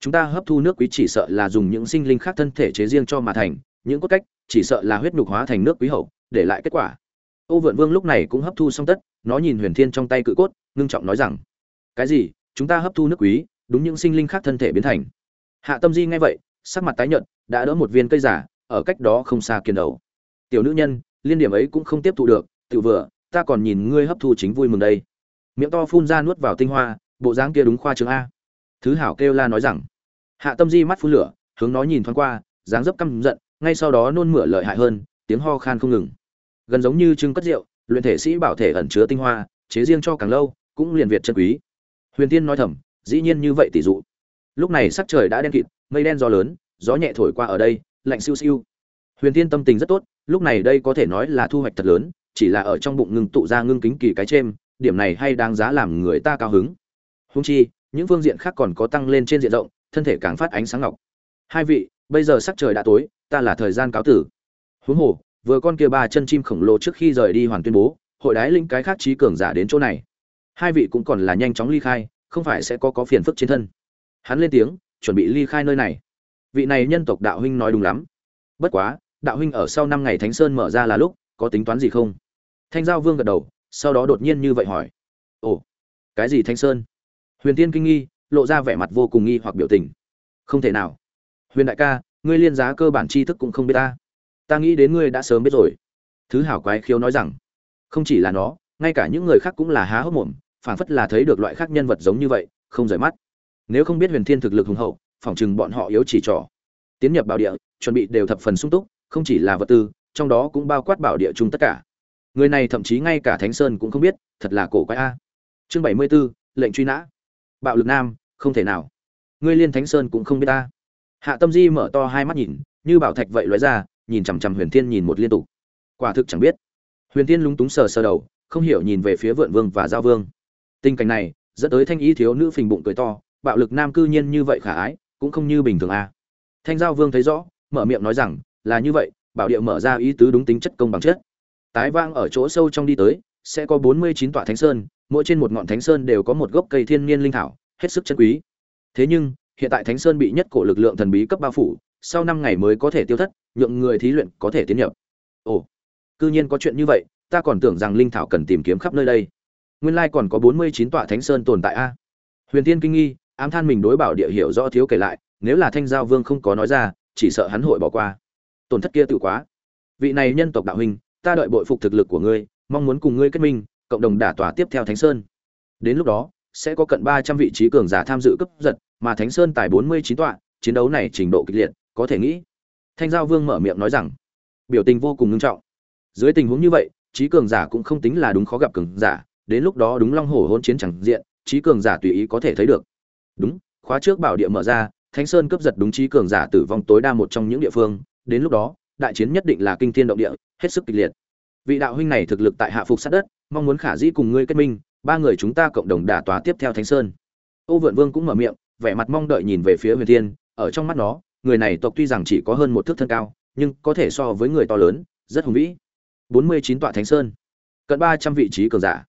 Chúng ta hấp thu nước quý chỉ sợ là dùng những sinh linh khác thân thể chế riêng cho mà thành, những cốt cách chỉ sợ là huyết nhục hóa thành nước quý hậu, để lại kết quả. Ô vượn vương lúc này cũng hấp thu xong tất, nó nhìn huyền thiên trong tay cự cốt, ngưng trọng nói rằng, cái gì? Chúng ta hấp thu nước quý, đúng những sinh linh khác thân thể biến thành. Hạ tâm di nghe vậy, sắc mặt tái nhợt, đã đỡ một viên cây giả ở cách đó không xa kiên đầu. Tiểu nữ nhân, liên điểm ấy cũng không tiếp thụ được tự vừa, ta còn nhìn ngươi hấp thu chính vui mừng đây. Miệng to phun ra nuốt vào tinh hoa, bộ dáng kia đúng khoa trương a. Thứ hảo kêu la nói rằng. Hạ tâm di mắt phun lửa, hướng nó nhìn thoáng qua, dáng dấp căm giận ngay sau đó nôn mửa lợi hại hơn, tiếng ho khan không ngừng. Gần giống như trưng cất rượu, luyện thể sĩ bảo thể ẩn chứa tinh hoa, chế riêng cho càng lâu, cũng liền việt chân quý. Huyền tiên nói thầm, dĩ nhiên như vậy tỷ dụ. Lúc này sắc trời đã đen kịt, mây đen gió lớn, gió nhẹ thổi qua ở đây, lạnh siêu siêu. Huyền tiên tâm tình rất tốt, lúc này đây có thể nói là thu hoạch thật lớn, chỉ là ở trong bụng ngưng tụ ra ngưng kính kỳ cái chêm, điểm này hay đáng giá làm người ta cao hứng. Húng chi, những phương diện khác còn có tăng lên trên diện rộng, thân thể càng phát ánh sáng ngọc. Hai vị, bây giờ sắc trời đã tối ta là thời gian cáo tử. Huống hồ, vừa con kia ba chân chim khổng lồ trước khi rời đi hoàn tuyên bố, hội đái linh cái khác trí cường giả đến chỗ này. Hai vị cũng còn là nhanh chóng ly khai, không phải sẽ có có phiền phức trên thân. Hắn lên tiếng, chuẩn bị ly khai nơi này. Vị này nhân tộc đạo huynh nói đúng lắm. Bất quá, đạo huynh ở sau năm ngày thánh sơn mở ra là lúc, có tính toán gì không? Thanh giao vương gật đầu, sau đó đột nhiên như vậy hỏi. Ồ, cái gì thanh sơn? Huyền tiên kinh nghi, lộ ra vẻ mặt vô cùng nghi hoặc biểu tình. Không thể nào. Huyền đại ca ngươi liên giá cơ bản tri thức cũng không biết ta. Ta nghĩ đến ngươi đã sớm biết rồi. Thứ hảo quái khiếu nói rằng không chỉ là nó ngay cả những người khác cũng là há hốc mồm phảng phất là thấy được loại khác nhân vật giống như vậy không rời mắt. Nếu không biết huyền thiên thực lực hùng hậu phỏng chừng bọn họ yếu chỉ trỏ tiến nhập bảo địa chuẩn bị đều thập phần sung túc không chỉ là vật tư trong đó cũng bao quát bảo địa chung tất cả. Người này thậm chí ngay cả thánh sơn cũng không biết thật là cổ quái a. Chương bảy mươi 74, lệnh truy nã. Bạo lực nam không thể nào. Ngươi liên thánh sơn cũng không biết ta hạ tâm di mở to hai mắt nhìn, như bảo thạch vậy lóe ra, nhìn chằm chằm huyền thiên nhìn một liên tục. Quả thực chẳng biết. Huyền thiên lúng túng sờ sờ đầu, không hiểu nhìn về phía vượn vương và giao vương. Tình cảnh này, dẫn tới thanh ý thiếu nữ phình bụng cười to, bạo lực nam cư nhiên như vậy khả ái, cũng không như bình thường a thanh giao vương thấy rõ, mở miệng nói rằng, là như vậy, bảo địa mở ra ý tứ đúng tính chất công bằng chất. Tái vang ở chỗ sâu trong đi tới, sẽ có bốn mươi chín tọa thánh sơn, mỗi trên một ngọn thánh sơn đều có một gốc cây thiên niên linh thảo, hết sức chân quý. Thế nhưng hiện tại thánh sơn bị nhất cổ lực lượng thần bí cấp bao phủ, sau năm ngày mới có thể tiêu thất, nhượng người thí luyện có thể tiến nhập. Ồ, cư nhiên có chuyện như vậy, ta còn tưởng rằng linh thảo cần tìm kiếm khắp nơi đây. Nguyên lai còn có bốn mươi chín tọa thánh sơn tồn tại a. Huyền tiên kinh nghi, ám than mình đối bảo địa hiểu rõ thiếu kể lại, nếu là thanh giao vương không có nói ra, chỉ sợ hắn hội bỏ qua. Tổn thất kia tự quá. Vị này nhân tộc đạo huynh, ta đợi bội phục thực lực của ngươi, mong muốn cùng ngươi kết minh, cộng đồng đả tòa tiếp theo thánh sơn. Đến lúc đó sẽ có cận ba trăm vị trí cường giả tham dự cấp giật, mà thánh sơn tài bốn mươi chín tọa, chiến đấu này trình độ kịch liệt, có thể nghĩ. Thanh giao vương mở miệng nói rằng, biểu tình vô cùng nghiêm trọng. Dưới tình huống như vậy, trí cường giả cũng không tính là đúng khó gặp cường giả, đến lúc đó đúng long hổ hỗn chiến chẳng diện, trí cường giả tùy ý có thể thấy được. Đúng, khóa trước bảo địa mở ra, thánh sơn cướp giật đúng trí cường giả tử vong tối đa một trong những địa phương, đến lúc đó, đại chiến nhất định là kinh thiên động địa, hết sức kịch liệt. Vị đạo huynh này thực lực tại hạ phục sát đất, mong muốn khả dĩ cùng ngươi kết minh ba người chúng ta cộng đồng đả tòa tiếp theo thánh sơn. Ô vượn vương cũng mở miệng, vẻ mặt mong đợi nhìn về phía huyền thiên, ở trong mắt nó, người này tộc tuy rằng chỉ có hơn một thước thân cao, nhưng có thể so với người to lớn, rất hùng vĩ. Bốn mươi chín tọa thánh sơn. Cận ba trăm vị trí cường giả.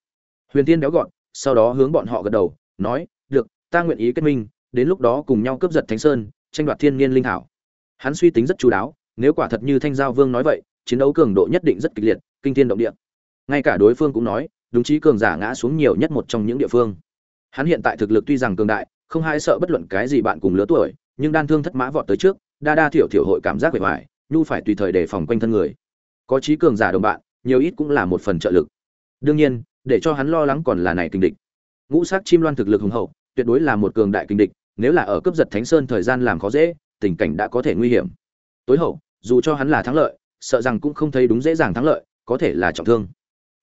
Huyền thiên béo gọn, sau đó hướng bọn họ gật đầu, nói, được, ta nguyện ý kết minh, đến lúc đó cùng nhau cướp giật thánh sơn, tranh đoạt thiên niên linh thảo hắn suy tính rất chú đáo, nếu quả thật như thanh giao vương nói vậy, chiến đấu cường độ nhất định rất kịch liệt, kinh thiên động địa. Ngay cả đối phương cũng nói đúng chí cường giả ngã xuống nhiều nhất một trong những địa phương. Hắn hiện tại thực lực tuy rằng cường đại, không hại sợ bất luận cái gì bạn cùng lứa tuổi, nhưng đan thương thất mã vọt tới trước, đa đa thiểu thiểu hội cảm giác bề ngoài, nhu phải tùy thời đề phòng quanh thân người. Có chí cường giả đồng bạn, nhiều ít cũng là một phần trợ lực. Đương nhiên, để cho hắn lo lắng còn là này kinh địch. Ngũ sắc chim loan thực lực hùng hậu, tuyệt đối là một cường đại kinh địch, nếu là ở cướp giật thánh sơn thời gian làm khó dễ, tình cảnh đã có thể nguy hiểm. Tối hậu, dù cho hắn là thắng lợi, sợ rằng cũng không thấy đúng dễ dàng thắng lợi, có thể là trọng thương.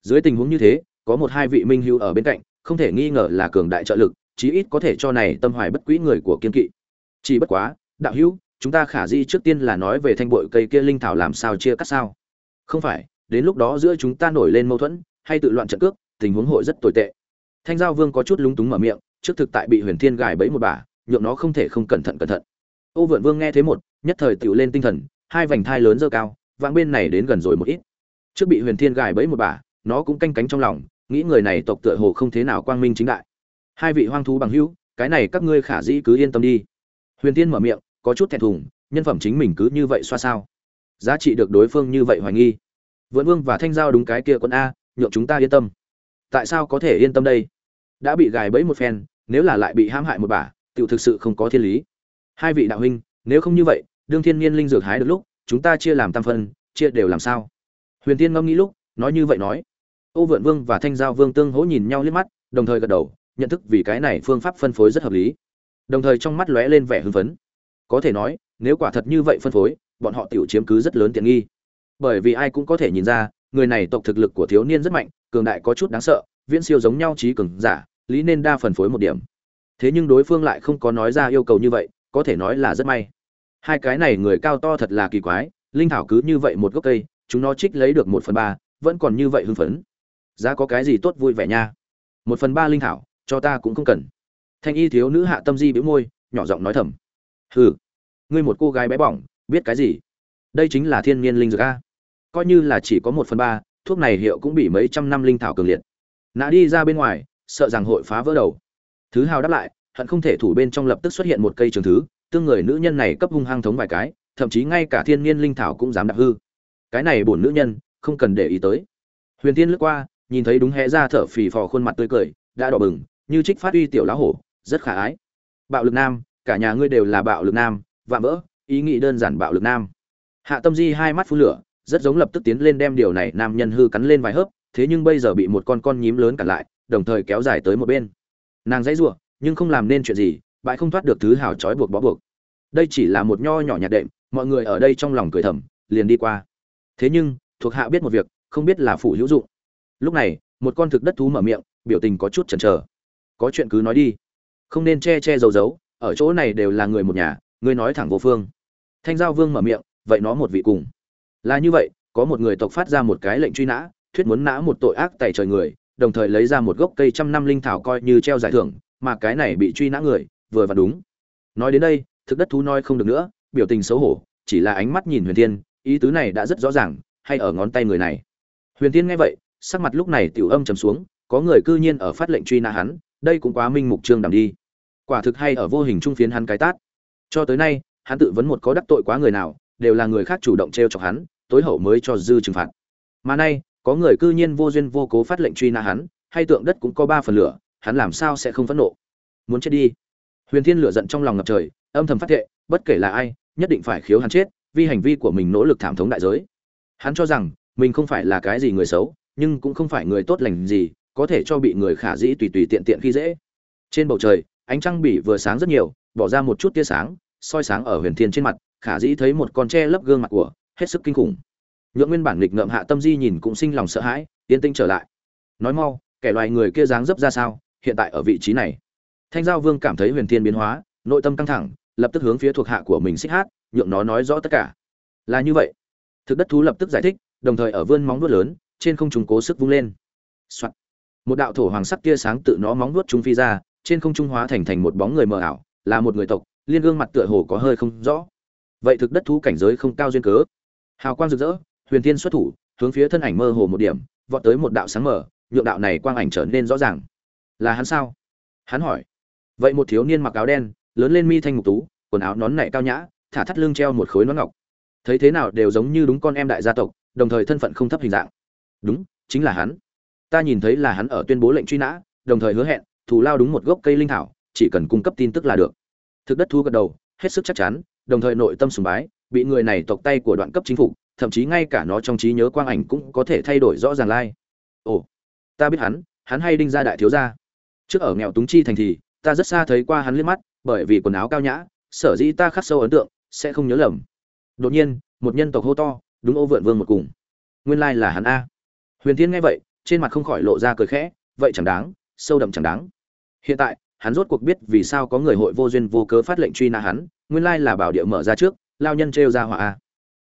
Dưới tình huống như thế có một hai vị minh hữu ở bên cạnh, không thể nghi ngờ là cường đại trợ lực, chí ít có thể cho này tâm hoài bất quý người của kiên kỵ. Chỉ bất quá, đạo hữu, chúng ta khả di trước tiên là nói về thanh bội cây kia linh thảo làm sao chia cắt sao? Không phải, đến lúc đó giữa chúng ta nổi lên mâu thuẫn, hay tự loạn trận cước, tình huống hội rất tồi tệ. Thanh giao vương có chút lúng túng mở miệng, trước thực tại bị huyền thiên gài bẫy một bà, nhượng nó không thể không cẩn thận cẩn thận. Ô vượn vương nghe thế một, nhất thời tựu lên tinh thần, hai vành thai lớn dơ cao, vãng bên này đến gần rồi một ít. Trước bị huyền thiên gài bẫy một bà, nó cũng canh cánh trong lòng nghĩ người này tộc tựa hồ không thế nào quang minh chính đại. Hai vị hoang thú bằng hữu, cái này các ngươi khả dĩ cứ yên tâm đi. Huyền tiên mở miệng, có chút thẹn thùng, nhân phẩm chính mình cứ như vậy xoa sao? Giá trị được đối phương như vậy hoài nghi. Vượn vương và thanh giao đúng cái kia quân a, nhượng chúng ta yên tâm. Tại sao có thể yên tâm đây? Đã bị gài bẫy một phen, nếu là lại bị hãm hại một bả tiểu thực sự không có thiên lý. Hai vị đạo huynh, nếu không như vậy, đương thiên nhiên linh dược hái được lúc, chúng ta chia làm tam phân, chia đều làm sao? Huyền tiên ngẫm nghĩ lúc, nói như vậy nói ô vượn vương và thanh giao vương tương hỗ nhìn nhau liếc mắt, đồng thời gật đầu, nhận thức vì cái này phương pháp phân phối rất hợp lý. Đồng thời trong mắt lóe lên vẻ hưng phấn. Có thể nói, nếu quả thật như vậy phân phối, bọn họ tiểu chiếm cứ rất lớn tiện nghi. Bởi vì ai cũng có thể nhìn ra, người này tộc thực lực của thiếu niên rất mạnh, cường đại có chút đáng sợ, viễn siêu giống nhau trí cường giả, lý nên đa phần phối một điểm. Thế nhưng đối phương lại không có nói ra yêu cầu như vậy, có thể nói là rất may. Hai cái này người cao to thật là kỳ quái, linh thảo cứ như vậy một gốc cây, chúng nó trích lấy được một phần ba, vẫn còn như vậy hưng phấn giá có cái gì tốt vui vẻ nha. Một phần ba linh thảo, cho ta cũng không cần. Thanh y thiếu nữ hạ tâm di bĩu môi, nhỏ giọng nói thầm. Hừ, ngươi một cô gái bé bỏng, biết cái gì? Đây chính là thiên nhiên linh dược a. Coi như là chỉ có một phần ba, thuốc này hiệu cũng bị mấy trăm năm linh thảo cường liệt. Nã đi ra bên ngoài, sợ rằng hội phá vỡ đầu. Thứ hào đáp lại, hận không thể thủ bên trong lập tức xuất hiện một cây trường thứ, tương người nữ nhân này cấp hung hăng thống vài cái, thậm chí ngay cả thiên nhiên linh thảo cũng dám đạp hư. Cái này bổn nữ nhân, không cần để ý tới. Huyền tiên lướt qua nhìn thấy đúng hé ra thở phì phò khuôn mặt tươi cười, đã đỏ bừng, như trích phát uy tiểu lá hổ, rất khả ái. Bạo lực nam, cả nhà ngươi đều là bạo lực nam, vạm vỡ, ý nghĩ đơn giản bạo lực nam. Hạ tâm di hai mắt phun lửa, rất giống lập tức tiến lên đem điều này nam nhân hư cắn lên vài hớp, thế nhưng bây giờ bị một con con nhím lớn cản lại, đồng thời kéo dài tới một bên. Nàng dãy giụa nhưng không làm nên chuyện gì, bãi không thoát được thứ hào trói buộc bó buộc. Đây chỉ là một nho nhỏ nhạt đệm, mọi người ở đây trong lòng cười thầm, liền đi qua. Thế nhưng, thuộc hạ biết một việc, không biết là phụ hữu dụng lúc này, một con thực đất thú mở miệng, biểu tình có chút chần chờ. Có chuyện cứ nói đi. Không nên che che giấu giấu, ở chỗ này đều là người một nhà, ngươi nói thẳng vô phương. Thanh giao vương mở miệng, vậy nó một vị cùng. Là như vậy, có một người tộc phát ra một cái lệnh truy nã, thuyết muốn nã một tội ác tại trời người, đồng thời lấy ra một gốc cây trăm năm linh thảo coi như treo giải thưởng, mà cái này bị truy nã người, vừa và đúng. Nói đến đây, thực đất thú nói không được nữa, biểu tình xấu hổ, chỉ là ánh mắt nhìn huyền thiên, ý tứ này đã rất rõ ràng, hay ở ngón tay người này. Huyền thiên nghe vậy sắc mặt lúc này tiểu âm trầm xuống, có người cư nhiên ở phát lệnh truy nã hắn, đây cũng quá minh mục trương đàm đi. Quả thực hay ở vô hình trung phiến hắn cái tát. Cho tới nay, hắn tự vấn một có đắc tội quá người nào, đều là người khác chủ động treo chọc hắn, tối hậu mới cho dư trừng phạt. Mà nay, có người cư nhiên vô duyên vô cố phát lệnh truy nã hắn, hay tượng đất cũng có ba phần lửa, hắn làm sao sẽ không phẫn nộ? Muốn chết đi. Huyền thiên lửa giận trong lòng ngập trời, âm thầm phát thệ, bất kể là ai, nhất định phải khiếu hắn chết, vì hành vi của mình nỗ lực thảm thống đại giới. Hắn cho rằng, mình không phải là cái gì người xấu nhưng cũng không phải người tốt lành gì, có thể cho bị người khả dĩ tùy tùy tiện tiện khi dễ. Trên bầu trời, ánh trăng bỉ vừa sáng rất nhiều, bỏ ra một chút tia sáng, soi sáng ở huyền thiên trên mặt, khả dĩ thấy một con tre lấp gương mặt của, hết sức kinh khủng. Nhượng nguyên bản nghịch ngợm hạ tâm di nhìn cũng sinh lòng sợ hãi, yên tĩnh trở lại. Nói mau, kẻ loài người kia dáng dấp ra sao, hiện tại ở vị trí này. Thanh giao vương cảm thấy huyền thiên biến hóa, nội tâm căng thẳng, lập tức hướng phía thuộc hạ của mình xích hát, nhượng nó nói rõ tất cả. Là như vậy. Thực đất thú lập tức giải thích, đồng thời ở vươn móng vuốt lớn trên không trung cố sức vung lên、Soạn. một đạo thổ hoàng sắc tia sáng tự nó móng vuốt trung phi ra, trên không trung hóa thành thành một bóng người mờ ảo, là một người tộc, liên gương mặt tựa hồ có hơi không rõ. Vậy thực đất thú cảnh giới không cao duyên cớ. Hào quang rực rỡ, huyền thiên xuất thủ, hướng phía thân ảnh mơ hồ một điểm, vọt tới một đạo sáng mở nhượng đạo này quang ảnh trở nên rõ ràng. Là hắn sao? Hắn hỏi. Vậy một thiếu niên mặc áo đen, lớn lên mi thanh mục tú, quần áo nón nảy cao nhã, thả thắt lưng treo một khối nón ngọc. Thấy thế nào đều giống như đúng con em đại gia tộc, đồng thời thân phận không thấp hình dạng đúng, chính là hắn. Ta nhìn thấy là hắn ở tuyên bố lệnh truy nã, đồng thời hứa hẹn, thù lao đúng một gốc cây linh thảo, chỉ cần cung cấp tin tức là được. Thực đất thu gật đầu, hết sức chắc chắn, đồng thời nội tâm sùng bái, bị người này tộc tay của đoạn cấp chính phủ, thậm chí ngay cả nó trong trí nhớ quang ảnh cũng có thể thay đổi rõ ràng lai. Ồ, ta biết hắn hắn hay đinh ra đại thiếu gia. Trước ở nghèo túng chi thành thì, ta rất xa thấy qua hắn liếc mắt, bởi vì quần áo cao nhã, sở dĩ ta khắc sâu ấn tượng, sẽ không nhớ lầm. Đột nhiên, một nhân tộc hô to, đúng ô vượn vương một cùng. Nguyên lai là hắn a huyền thiên nghe vậy, trên mặt không khỏi lộ ra cười khẽ, vậy chẳng đáng, sâu đậm chẳng đáng. Hiện tại, hắn rốt cuộc biết vì sao có người hội vô duyên vô cớ phát lệnh truy nã hắn, nguyên lai là bảo địa mở ra trước, lao nhân trêu ra hỏa a.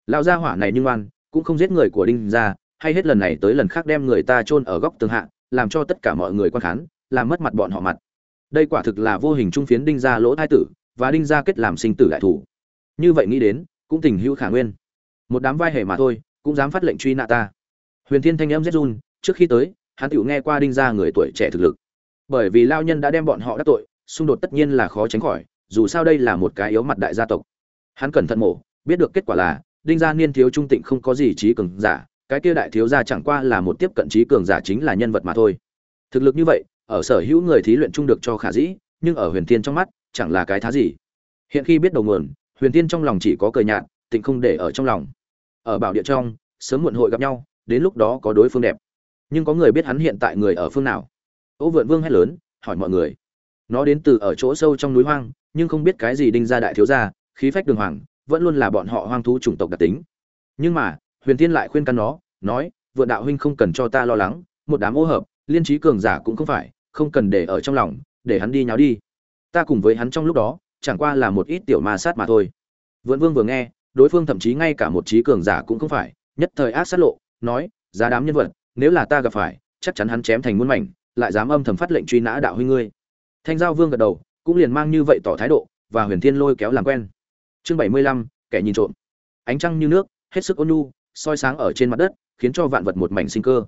Lao ra hỏa này nhưng ngoan cũng không giết người của đinh ra hay hết lần này tới lần khác đem người ta chôn ở góc tường hạ, làm cho tất cả mọi người quan khán, làm mất mặt bọn họ mặt. Đây quả thực là vô hình trung phiến đinh ra lỗ thái tử, và đinh ra kết làm sinh tử đại thủ. Như vậy nghĩ đến, cũng tình hữu khả nguyên. Một đám vai hề mà thôi, cũng dám phát lệnh truy nã ta huyền thiên thanh âm run, trước khi tới, hắn tựu nghe qua đinh ra người tuổi trẻ thực lực. Bởi vì lao nhân đã đem bọn họ đắc tội, xung đột tất nhiên là khó tránh khỏi, dù sao đây là một cái yếu mặt đại gia tộc. Hắn cẩn thận mổ, biết được kết quả là, đinh gia niên thiếu trung tịnh không có gì trí cường giả, cái kia đại thiếu gia chẳng qua là một tiếp cận trí cường giả chính là nhân vật mà thôi. Thực lực như vậy, ở sở hữu người thí luyện chung được cho khả dĩ, nhưng ở huyền thiên trong mắt, chẳng là cái thá gì. Hiện khi biết đầu nguồn, huyền thiên trong lòng chỉ có cười nhạt, tịnh không để ở trong lòng. Ở bảo địa trong, sớm muộn hội gặp nhau đến lúc đó có đối phương đẹp. Nhưng có người biết hắn hiện tại người ở phương nào? Ô vượn vương hét lớn, hỏi mọi người. Nó đến từ ở chỗ sâu trong núi hoang, nhưng không biết cái gì đinh ra đại thiếu gia, khí phách đường hoàng, vẫn luôn là bọn họ hoang thú chủng tộc đặc tính. Nhưng mà, huyền thiên lại khuyên căn nó, nói, vượn đạo huynh không cần cho ta lo lắng, một đám ô hợp, liên trí cường giả cũng không phải, không cần để ở trong lòng, để hắn đi nháo đi. Ta cùng với hắn trong lúc đó, chẳng qua là một ít tiểu ma sát mà thôi. Vượn vương vừa nghe, đối phương thậm chí ngay cả một trí cường giả cũng không phải, nhất thời ác sát lộ nói, giá đám nhân vật, nếu là ta gặp phải, chắc chắn hắn chém thành muôn mảnh, lại dám âm thầm phát lệnh truy nã đạo huynh ngươi. Thanh giao vương gật đầu, cũng liền mang như vậy tỏ thái độ, và huyền thiên lôi kéo làm quen. Chương bảy mươi lăm, kẻ nhìn trộm. Ánh trăng như nước, hết sức ôn nhu, soi sáng ở trên mặt đất, khiến cho vạn vật một mảnh sinh cơ.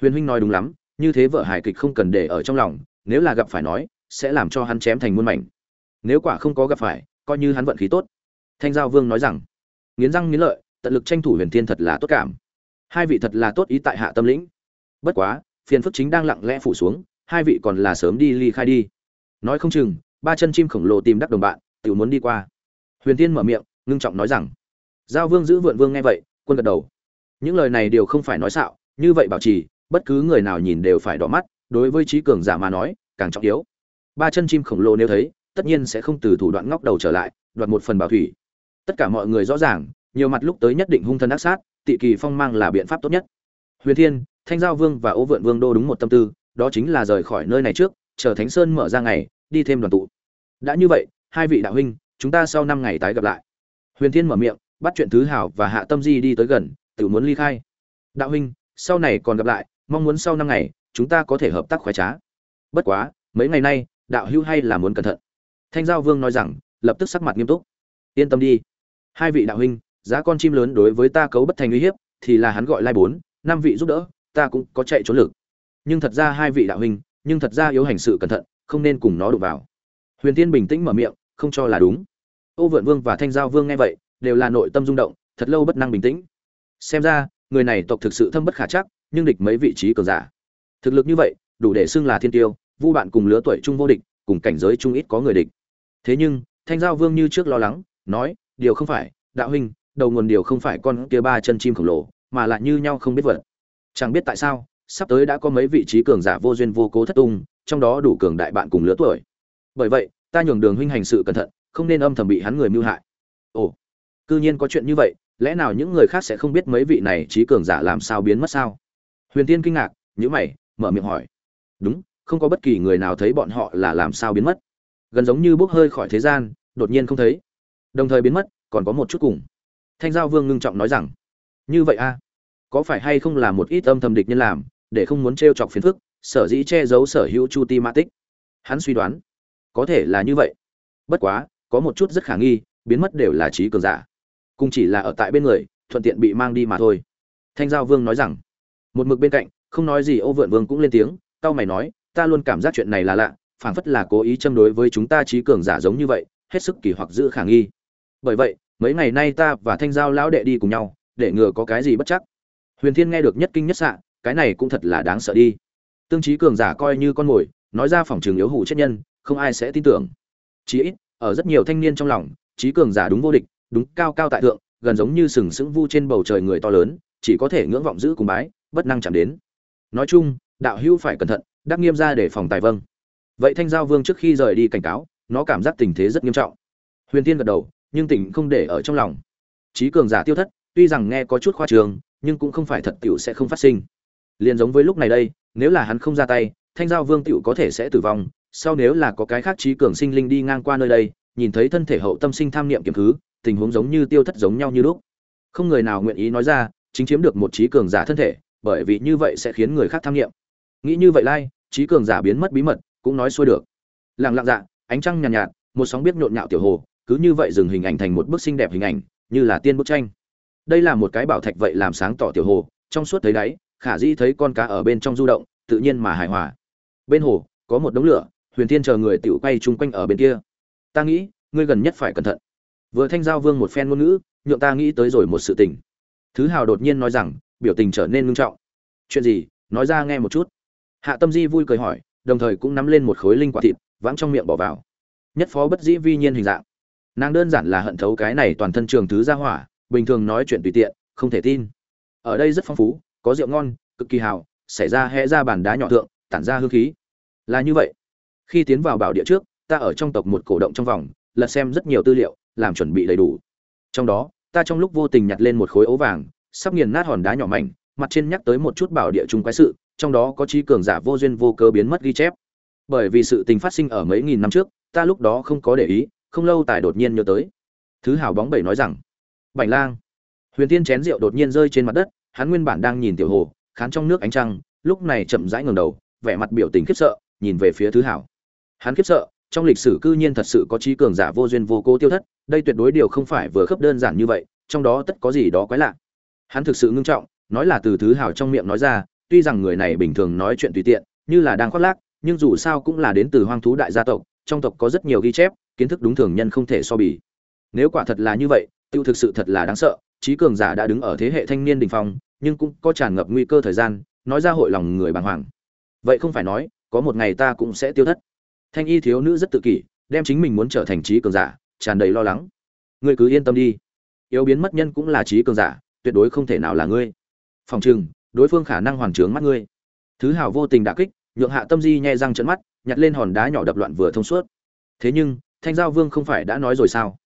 Huyền huynh nói đúng lắm, như thế vợ hài kịch không cần để ở trong lòng, nếu là gặp phải nói, sẽ làm cho hắn chém thành muôn mảnh. Nếu quả không có gặp phải, coi như hắn vận khí tốt. Thanh giao vương nói rằng, nghiến răng nghiến lợi, tận lực tranh thủ huyền thiên thật là tốt cảm hai vị thật là tốt ý tại hạ tâm lĩnh. Bất quá, phiền phức chính đang lặng lẽ phủ xuống, hai vị còn là sớm đi ly khai đi. Nói không chừng, ba chân chim khổng lồ tìm đắc đồng bạn tự muốn đi qua. Huyền tiên mở miệng, ngưng trọng nói rằng, giao vương giữ vượn vương nghe vậy, quân gật đầu. Những lời này đều không phải nói xạo, như vậy bảo trì, bất cứ người nào nhìn đều phải đỏ mắt, đối với trí cường giả mà nói, càng trọng yếu. Ba chân chim khổng lồ nếu thấy, tất nhiên sẽ không từ thủ đoạn ngóc đầu trở lại, đoạt một phần bảo thủy. Tất cả mọi người rõ ràng nhiều mặt lúc tới nhất định hung thân ác sát, tị kỳ phong mang là biện pháp tốt nhất. Huyền thiên, thanh giao vương và ô vượn vương đô đúng một tâm tư, đó chính là rời khỏi nơi này trước, chờ thánh sơn mở ra ngày, đi thêm đoàn tụ. Đã như vậy, hai vị đạo huynh, chúng ta sau năm ngày tái gặp lại. Huyền thiên mở miệng, bắt chuyện thứ hảo và hạ tâm di đi tới gần, tự muốn ly khai. Đạo huynh, sau này còn gặp lại, mong muốn sau năm ngày, chúng ta có thể hợp tác khoái trá. Bất quá, mấy ngày nay, đạo hữu hay là muốn cẩn thận. Thanh giao vương nói rằng, lập tức sắc mặt nghiêm túc. Yên tâm đi. Hai vị đạo huynh giá con chim lớn đối với ta cấu bất thành uy hiếp, thì là hắn gọi lai bốn, năm vị giúp đỡ, ta cũng có chạy trốn lực. Nhưng thật ra hai vị đạo huynh, nhưng thật ra yếu hành sự cẩn thận, không nên cùng nó đụng vào. Huyền tiên bình tĩnh mở miệng, không cho là đúng. Ô vượn vương và thanh giao vương nghe vậy, đều là nội tâm rung động, thật lâu bất năng bình tĩnh. Xem ra, người này tộc thực sự thâm bất khả chắc, nhưng địch mấy vị trí cờ giả. Thực lực như vậy, đủ để xưng là thiên tiêu, vu bạn cùng lứa tuổi chung vô địch, cùng cảnh giới chung ít có người địch. Thế nhưng, thanh giao vương như trước lo lắng, nói, điều không phải, đạo huynh đầu nguồn điều không phải con kia ba chân chim khổng lồ, mà lại như nhau không biết vật. Chẳng biết tại sao, sắp tới đã có mấy vị trí cường giả vô duyên vô cố thất tung, trong đó đủ cường đại bạn cùng lứa tuổi. Bởi vậy, ta nhường đường huynh hành sự cẩn thận, không nên âm thầm bị hắn người mưu hại. Ồ, cư nhiên có chuyện như vậy, lẽ nào những người khác sẽ không biết mấy vị này trí cường giả làm sao biến mất sao? Huyền tiên kinh ngạc nhữ mày, mở miệng hỏi. Đúng, không có bất kỳ người nào thấy bọn họ là làm sao biến mất. Gần giống như bốc hơi khỏi thế gian, đột nhiên không thấy. Đồng thời biến mất, còn có một chút cùng thanh giao vương ngưng trọng nói rằng, như vậy a, có phải hay không là một ít âm thầm địch nhân làm, để không muốn t chọc phiền phức, sở dĩ che giấu sở hữu chu ti ma tích? Hắn suy đoán, có thể là như vậy. Bất quá, có một chút rất khả nghi, biến mất đều là trí cường giả. Cùng chỉ là ở tại bên người, thuận tiện bị mang đi mà thôi. Thanh giao vương nói rằng, một mực bên cạnh, không nói gì ô vượn vương cũng lên tiếng, tao mày nói, ta luôn cảm giác chuyện này là lạ, phảng phất là cố ý châm đối với chúng ta trí cường giả giống như vậy, hết sức kỳ hoặc giữ khả nghi. Bởi vậy mấy ngày nay ta và thanh giao lão đệ đi cùng nhau, để ngừa có cái gì bất chắc. Huyền thiên nghe được nhất kinh nhất xạ, cái này cũng thật là đáng sợ đi. Tương trí cường giả coi như con mồi, nói ra phòng trường yếu hủ chết nhân, không ai sẽ tin tưởng. Chí ít, ở rất nhiều thanh niên trong lòng trí cường giả đúng vô địch, đúng cao cao tại thượng, gần giống như sừng sững vu trên bầu trời người to lớn, chỉ có thể ngưỡng vọng giữ cùng bái, bất năng chạm đến. Nói chung, đạo hữu phải cẩn thận, đắc nghiêm ra để phòng tài vâng. Vậy thanh giao vương trước khi rời đi cảnh cáo, nó cảm giác tình thế rất nghiêm trọng. Huyền tiên gật đầu nhưng tỉnh không để ở trong lòng. Trí cường giả tiêu thất tuy rằng nghe có chút khoa trường nhưng cũng không phải thật tiểu sẽ không phát sinh. Liền giống với lúc này đây nếu là hắn không ra tay thanh giao vương tiểu có thể sẽ tử vong sau nếu là có cái khác trí cường sinh linh đi ngang qua nơi đây nhìn thấy thân thể hậu tâm sinh tham niệm kiểm thứ tình huống giống như tiêu thất giống nhau như lúc. Không người nào nguyện ý nói ra chính chiếm được một trí cường giả thân thể bởi vì như vậy sẽ khiến người khác tham niệm. Nghĩ như vậy lai trí cường giả biến mất bí mật cũng nói xuôi được. Lặng lặng dạ ánh trăng nhàn nhạt, nhạt một sóng biết nhộn nhạo tiểu hồ cứ như vậy dừng hình ảnh thành một bức xinh đẹp hình ảnh, như là tiên bức tranh. Đây là một cái bảo thạch vậy làm sáng tỏ tiểu hồ, trong suốt thấy đáy, khả dĩ thấy con cá ở bên trong du động, tự nhiên mà hài hòa. Bên hồ, có một đống lửa, huyền thiên chờ người tiểu quay chung quanh ở bên kia. Ta nghĩ, ngươi gần nhất phải cẩn thận. Vừa thanh giao vương một phen ngôn ngữ, nhượng ta nghĩ tới rồi một sự tình. Thứ hào đột nhiên nói rằng, biểu tình trở nên ngưng trọng. Chuyện gì? Nói ra nghe một chút. Hạ tâm di vui cười hỏi, đồng thời cũng nắm lên một khối linh quả thịt, vãng trong miệng bỏ vào. Nhất phó bất dĩ vi nhiên hình dạng nàng đơn giản là hận thấu cái này toàn thân trường thứ ra hỏa, bình thường nói chuyện tùy tiện, không thể tin. Ở đây rất phong phú, có rượu ngon, cực kỳ hào, xảy ra hẽ ra bàn đá nhỏ thượng, tản ra hương khí. Là như vậy. Khi tiến vào bảo địa trước, ta ở trong tộc một cổ động trong vòng, lật xem rất nhiều tư liệu, làm chuẩn bị đầy đủ. Trong đó, ta trong lúc vô tình nhặt lên một khối ố vàng, sắp nghiền nát hòn đá nhỏ mảnh, mặt trên nhắc tới một chút bảo địa chung quái sự, trong đó có trí cường giả vô duyên vô cớ biến mất ghi chép. Bởi vì sự tình phát sinh ở mấy nghìn năm trước, ta lúc đó không có để ý không lâu tài đột nhiên nhớ tới. Thứ hào bóng bảy nói rằng, bảnh lang. Huyền tiên chén rượu đột nhiên rơi trên mặt đất, hắn nguyên bản đang nhìn tiểu hồ, khán trong nước ánh trăng, lúc này chậm rãi ngẩng đầu, vẻ mặt biểu tình khiếp sợ, nhìn về phía thứ hảo hắn khiếp sợ, trong lịch sử cư nhiên thật sự có trí cường giả vô duyên vô cố tiêu thất, đây tuyệt đối điều không phải vừa khớp đơn giản như vậy, trong đó tất có gì đó quái lạ. Hắn thực sự ngưng trọng, nói là từ thứ hảo trong miệng nói ra, tuy rằng người này bình thường nói chuyện tùy tiện, như là đang khoác lác, nhưng dù sao cũng là đến từ hoang thú đại gia tộc, trong tộc có rất nhiều ghi chép kiến thức đúng thường nhân không thể so bì. Nếu quả thật là như vậy, tiêu thực sự thật là đáng sợ, trí cường giả đã đứng ở thế hệ thanh niên đình phong, nhưng cũng có tràn ngập nguy cơ thời gian, nói ra hội lòng người bàng hoàng. Vậy không phải nói, có một ngày ta cũng sẽ tiêu thất. Thanh y thiếu nữ rất tự kỷ, đem chính mình muốn trở thành trí cường giả, tràn đầy lo lắng. Ngươi cứ yên tâm đi. Yếu biến mất nhân cũng là trí cường giả, tuyệt đối không thể nào là ngươi. Phòng chừng đối phương khả năng hoàn trướng mắt ngươi. Thứ hào vô tình đả kích, nhượng hạ tâm di nhẹ răng trận mắt, nhặt lên hòn đá nhỏ đập loạn vừa thông suốt. Thế nhưng thanh giao vương không phải đã nói rồi sao?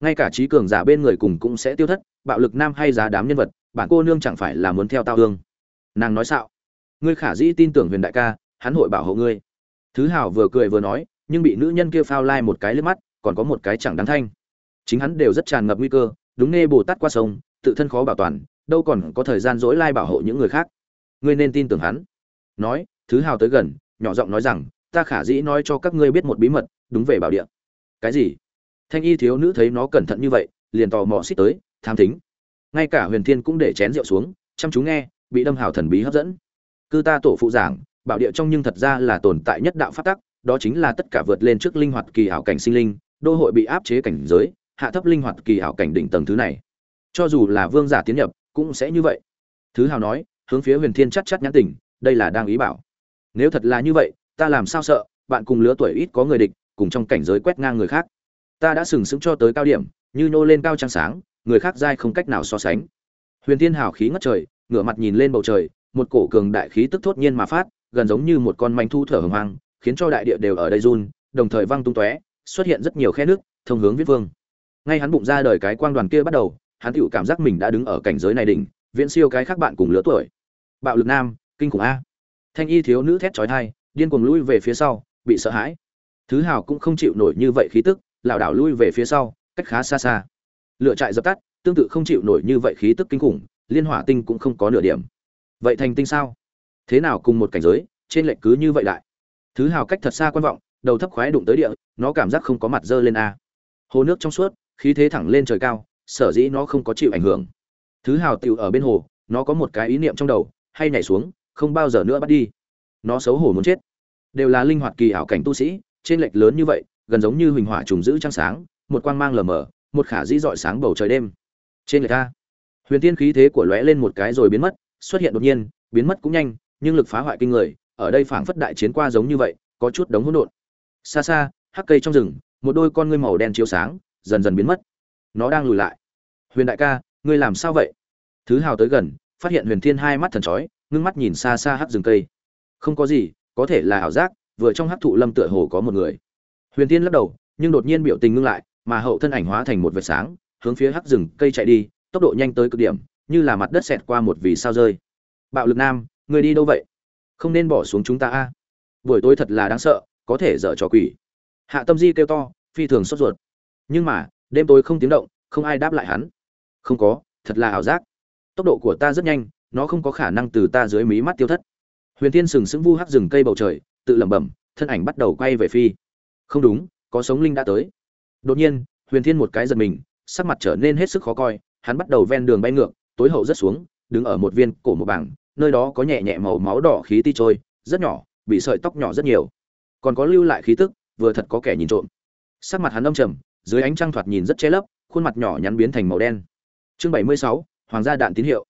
Ngay cả trí cường giả bên người cùng cũng sẽ tiêu thất, bạo lực nam hay giá đám nhân vật, bản cô nương chẳng phải là muốn theo tao hương. Nàng nói sao ngươi khả dĩ tin tưởng huyền đại ca, hắn hội bảo hộ ngươi. Thứ hảo vừa cười vừa nói, nhưng bị nữ nhân kia phao lai một cái lên mắt, còn có một cái chẳng đáng thanh. Chính hắn đều rất tràn ngập nguy cơ, đúng nê bồ tát qua sông, tự thân khó bảo toàn, đâu còn có thời gian dỗi lai bảo hộ những người khác. Ngươi nên tin tưởng hắn. Nói, thứ hào tới gần, nhỏ giọng nói rằng, ta khả dĩ nói cho các ngươi biết một bí mật, đúng về bảo địa cái gì? Thanh y thiếu nữ thấy nó cẩn thận như vậy, liền tò mò xích tới, tham thính. Ngay cả huyền thiên cũng để chén rượu xuống, chăm chú nghe, bị đâm hào thần bí hấp dẫn. Cư ta tổ phụ giảng, bảo địa trong nhưng thật ra là tồn tại nhất đạo pháp tắc, đó chính là tất cả vượt lên trước linh hoạt kỳ ảo cảnh sinh linh, đô hội bị áp chế cảnh giới, hạ thấp linh hoạt kỳ ảo cảnh đỉnh tầng thứ này. Cho dù là vương giả tiến nhập, cũng sẽ như vậy. Thứ hào nói, hướng phía huyền thiên chắc chắc nhãn tỉnh, đây là đang ý bảo. Nếu thật là như vậy, ta làm sao sợ, bạn cùng lứa tuổi ít có người địch cùng trong cảnh giới quét ngang người khác. Ta đã sừng sững cho tới cao điểm, như nô lên cao trăng sáng, người khác dai không cách nào so sánh. Huyền thiên hào khí ngất trời, ngửa mặt nhìn lên bầu trời, một cổ cường đại khí tức thốt nhiên mà phát, gần giống như một con manh thu thở hồng hoang, khiến cho đại địa đều ở đây run, đồng thời văng tung tóe, xuất hiện rất nhiều khe nước, thông hướng viết vương. Ngay hắn bụng ra đời cái quang đoàn kia bắt đầu, hắn tựu cảm giác mình đã đứng ở cảnh giới này đỉnh, viễn siêu cái khác bạn cùng lứa tuổi. Bạo lực nam, kinh khủng a. Thanh y thiếu nữ thét chói tai, điên cuồng lui về phía sau, bị sợ hãi thứ hào cũng không chịu nổi như vậy khí tức, lảo đảo lui về phía sau, cách khá xa xa. Lựa trại dập tắt, tương tự không chịu nổi như vậy khí tức kinh khủng, liên hỏa tinh cũng không có nửa điểm. Vậy thành tinh sao? Thế nào cùng một cảnh giới, trên lệnh cứ như vậy lại? Thứ hào cách thật xa quan vọng, đầu thấp khoái đụng tới địa, nó cảm giác không có mặt dơ lên a. Hồ nước trong suốt, khí thế thẳng lên trời cao, sở dĩ nó không có chịu ảnh hưởng. Thứ hào tựu ở bên hồ, nó có một cái ý niệm trong đầu, hay nhảy xuống, không bao giờ nữa bắt đi. Nó xấu hổ muốn chết. Đều là linh hoạt kỳ ảo cảnh tu sĩ trên lệch lớn như vậy, gần giống như huỳnh hỏa trùng giữ trăng sáng, một quang mang lờ mờ, một khả dĩ dọi sáng bầu trời đêm. Trên lệch ta huyền tiên khí thế của lóe lên một cái rồi biến mất, xuất hiện đột nhiên, biến mất cũng nhanh, nhưng lực phá hoại kinh người, ở đây phảng phất đại chiến qua giống như vậy, có chút đống hỗn độn. Xa xa, hắc cây trong rừng, một đôi con ngươi màu đen chiếu sáng, dần dần biến mất. Nó đang lùi lại. Huyền đại ca, ngươi làm sao vậy? Thứ hào tới gần, phát hiện huyền thiên hai mắt thần chói ngưng mắt nhìn xa xa hắc rừng cây. Không có gì, có thể là ảo giác vừa trong hắc thụ lâm tựa hồ có một người. Huyền tiên lắc đầu, nhưng đột nhiên biểu tình ngưng lại, mà hậu thân ảnh hóa thành một vệt sáng, hướng phía hắc rừng cây chạy đi, tốc độ nhanh tới cực điểm, như là mặt đất xẹt qua một vì sao rơi. Bạo lực nam, người đi đâu vậy? Không nên bỏ xuống chúng ta a. Buổi tối thật là đáng sợ, có thể dở trò quỷ. Hạ tâm di kêu to, phi thường sốt ruột. Nhưng mà, đêm tối không tiếng động, không ai đáp lại hắn. Không có, thật là ảo giác. Tốc độ của ta rất nhanh, nó không có khả năng từ ta dưới mí mắt tiêu thất. Huyền thiên sừng sững vu hắc rừng cây bầu trời tự lẩm bẩm, thân ảnh bắt đầu quay về phi. Không đúng, có sống linh đã tới. Đột nhiên, huyền thiên một cái giật mình, sắc mặt trở nên hết sức khó coi, hắn bắt đầu ven đường bay ngược, tối hậu rất xuống, đứng ở một viên cổ một bảng, nơi đó có nhẹ nhẹ màu máu đỏ khí ti trôi, rất nhỏ, bị sợi tóc nhỏ rất nhiều. Còn có lưu lại khí tức, vừa thật có kẻ nhìn trộm. Sắc mặt hắn âm trầm, dưới ánh trăng thoạt nhìn rất che lấp, khuôn mặt nhỏ nhắn biến thành màu đen. Chương bảy mươi sáu, hoàng gia đạn tín hiệu.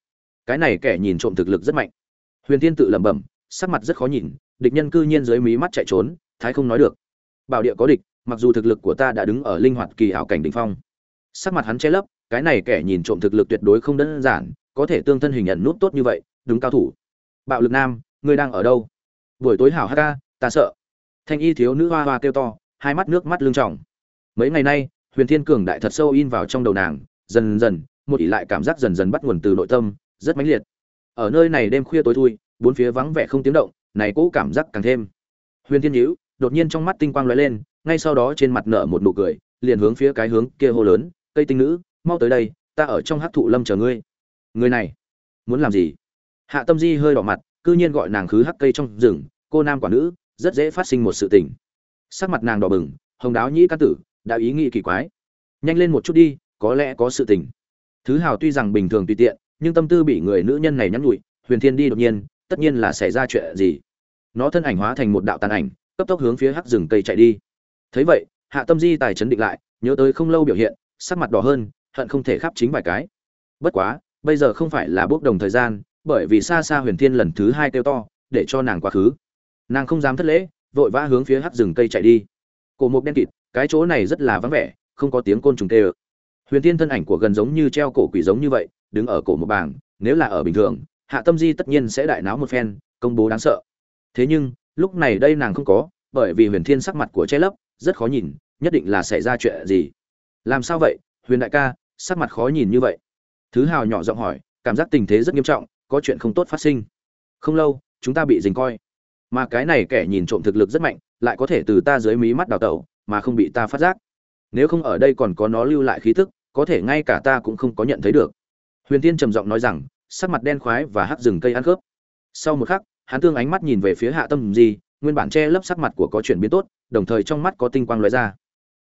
Cái này kẻ nhìn trộm thực lực rất mạnh. Huyền tiên tự lẩm bẩm, sắc mặt rất khó nhìn địch nhân cư nhiên dưới mí mắt chạy trốn, thái không nói được. Bảo địa có địch, mặc dù thực lực của ta đã đứng ở linh hoạt kỳ hảo cảnh đỉnh phong. Sắc mặt hắn che lấp, cái này kẻ nhìn trộm thực lực tuyệt đối không đơn giản, có thể tương thân hình nhận nút tốt như vậy, đúng cao thủ. Bạo lực nam, ngươi đang ở đâu? Buổi tối hảo hk ta sợ. Thanh y thiếu nữ hoa hoa kêu to, hai mắt nước mắt lưng tròng. Mấy ngày nay, huyền thiên cường đại thật sâu in vào trong đầu nàng, dần dần, một ỷ lại cảm giác dần dần bắt nguồn từ nội tâm, rất mãnh liệt. Ở nơi này đêm khuya tối thui, bốn phía vắng vẻ không tiếng động này cũ cảm giác càng thêm. Huyền thiên nhíu đột nhiên trong mắt tinh quang lóe lên, ngay sau đó trên mặt nở một nụ cười, liền hướng phía cái hướng kia hô lớn, cây tinh nữ, mau tới đây, ta ở trong hắc thụ lâm chờ ngươi. Người này, muốn làm gì? Hạ tâm di hơi đỏ mặt, cư nhiên gọi nàng khứ hắc cây trong rừng, cô nam quả nữ, rất dễ phát sinh một sự tình. Sắc mặt nàng đỏ bừng, hồng đáo nhĩ ca tử, đã ý nghĩ kỳ quái. Nhanh lên một chút đi, có lẽ có sự tình. Thứ hào tuy rằng bình thường tùy tiện, nhưng tâm tư bị người nữ nhân này nhắn nhụi huyền thiên đi đột nhiên tất nhiên là xảy ra chuyện gì. Nó thân ảnh hóa thành một đạo tàn ảnh, cấp tốc hướng phía hắc rừng cây chạy đi. Thấy vậy, hạ tâm di tài chấn định lại, nhớ tới không lâu biểu hiện, sắc mặt đỏ hơn, hận không thể khắp chính vài cái. Bất quá, bây giờ không phải là bốc đồng thời gian, bởi vì xa xa huyền thiên lần thứ hai kêu to, để cho nàng quá khứ. Nàng không dám thất lễ, vội vã hướng phía hắc rừng cây chạy đi. Cổ mục đen kịt, cái chỗ này rất là vắng vẻ, không có tiếng côn trùng tê ơ. Huyền thiên thân ảnh của gần giống như treo cổ quỷ giống như vậy, đứng ở cổ một bảng, nếu là ở bình thường hạ tâm di tất nhiên sẽ đại náo một phen, công bố đáng sợ. Thế nhưng, lúc này đây nàng không có, bởi vì huyền thiên sắc mặt của che lấp, rất khó nhìn, nhất định là xảy ra chuyện gì. Làm sao vậy, huyền đại ca, sắc mặt khó nhìn như vậy? Thứ hào nhỏ giọng hỏi, cảm giác tình thế rất nghiêm trọng, có chuyện không tốt phát sinh. Không lâu, chúng ta bị dình coi. Mà cái này kẻ nhìn trộm thực lực rất mạnh, lại có thể từ ta dưới mí mắt đào tẩu, mà không bị ta phát giác. Nếu không ở đây còn có nó lưu lại khí tức, có thể ngay cả ta cũng không có nhận thấy được. Huyền tiên trầm giọng nói rằng sắc mặt đen khoái và hắc rừng cây ăn khớp. Sau một khắc, hắn tương ánh mắt nhìn về phía hạ tâm gì nguyên bản che lấp sắc mặt của có chuyển biến tốt, đồng thời trong mắt có tinh quang lóe ra.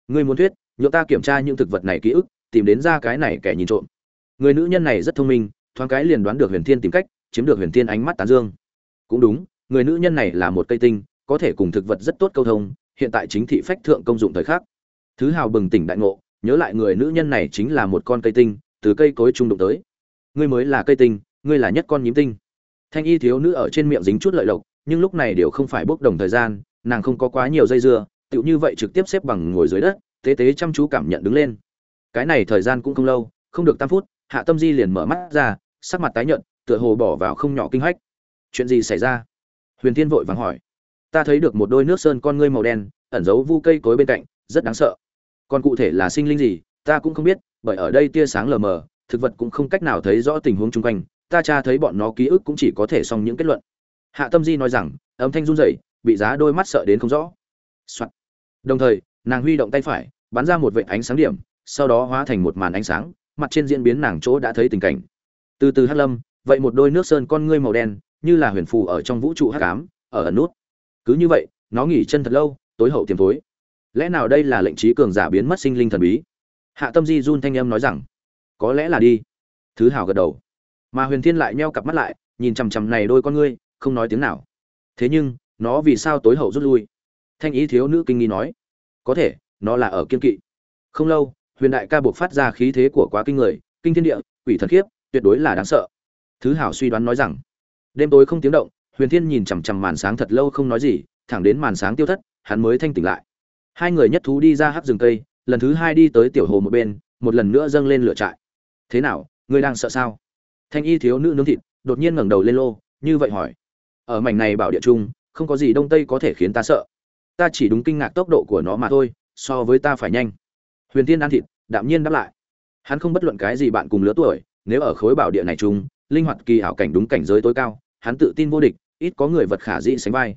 Ngươi muốn thuyết nhượng ta kiểm tra những thực vật này ký ức, tìm đến ra cái này kẻ nhìn trộm. Người nữ nhân này rất thông minh, thoáng cái liền đoán được huyền thiên tìm cách, chiếm được huyền thiên ánh mắt tán dương. Cũng đúng, người nữ nhân này là một cây tinh, có thể cùng thực vật rất tốt câu thông, hiện tại chính thị phách thượng công dụng thời khắc. Thứ hào bừng tỉnh đại ngộ, nhớ lại người nữ nhân này chính là một con cây tinh, từ cây cối trung đụng tới ngươi mới là cây tinh, ngươi là nhất con nhím tinh. Thanh y thiếu nữ ở trên miệng dính chút lợi lộc, nhưng lúc này đều không phải bốc đồng thời gian, nàng không có quá nhiều dây dưa, tựu như vậy trực tiếp xếp bằng ngồi dưới đất, tế tế chăm chú cảm nhận đứng lên. Cái này thời gian cũng không lâu, không được tam phút, hạ tâm di liền mở mắt ra, sắc mặt tái nhợt, tựa hồ bỏ vào không nhỏ kinh hách. Chuyện gì xảy ra? Huyền thiên vội vàng hỏi. Ta thấy được một đôi nước sơn con ngươi màu đen, ẩn giấu vu cây cối bên cạnh, rất đáng sợ. Còn cụ thể là sinh linh gì, ta cũng không biết, bởi ở đây tia sáng lờ mờ thực vật cũng không cách nào thấy rõ tình huống chung quanh, ta tra thấy bọn nó ký ức cũng chỉ có thể xong những kết luận. Hạ tâm di nói rằng, âm thanh run rẩy, bị giá đôi mắt sợ đến không rõ、Soạn. đồng thời, nàng huy động tay phải, bắn ra một vệ ánh sáng điểm, sau đó hóa thành một màn ánh sáng, mặt trên diễn biến nàng chỗ đã thấy tình cảnh. Từ từ hát lâm, vậy một đôi nước sơn con ngươi màu đen, như là huyền phù ở trong vũ trụ hắc ám, ở ẩn nút. Cứ như vậy, nó nghỉ chân thật lâu, tối hậu tiềm tối. Lẽ nào đây là lệnh trí cường giả biến mất sinh linh thần bí? Hạ tâm di run thanh âm nói rằng có lẽ là đi. Thứ hào gật đầu. Mà huyền thiên lại meo cặp mắt lại, nhìn chằm chằm này đôi con ngươi, không nói tiếng nào. Thế nhưng, nó vì sao tối hậu rút lui? Thanh ý thiếu nữ kinh nghi nói. Có thể, nó là ở kiên kỵ. Không lâu, huyền đại ca buộc phát ra khí thế của quá kinh người, kinh thiên địa, quỷ thần khiếp, tuyệt đối là đáng sợ. Thứ hảo suy đoán nói rằng, đêm tối không tiếng động, huyền thiên nhìn chằm chằm màn sáng thật lâu không nói gì, thẳng đến màn sáng tiêu thất, hắn mới thanh tỉnh lại. Hai người nhất thú đi ra hắc rừng cây, lần thứ hai đi tới tiểu hồ một bên, một lần nữa dâng lên lửa trại thế nào, ngươi đang sợ sao? Thanh y thiếu nữ nướng thịt, đột nhiên ngẩng đầu lên lô, như vậy hỏi. Ở mảnh này bảo địa trung, không có gì đông tây có thể khiến ta sợ. Ta chỉ đúng kinh ngạc tốc độ của nó mà thôi, so với ta phải nhanh. Huyền tiên ăn thịt, đạm nhiên đáp lại. Hắn không bất luận cái gì bạn cùng lứa tuổi, nếu ở khối bảo địa này chung linh hoạt kỳ hảo cảnh đúng cảnh giới tối cao, hắn tự tin vô địch, ít có người vật khả dĩ sánh vai.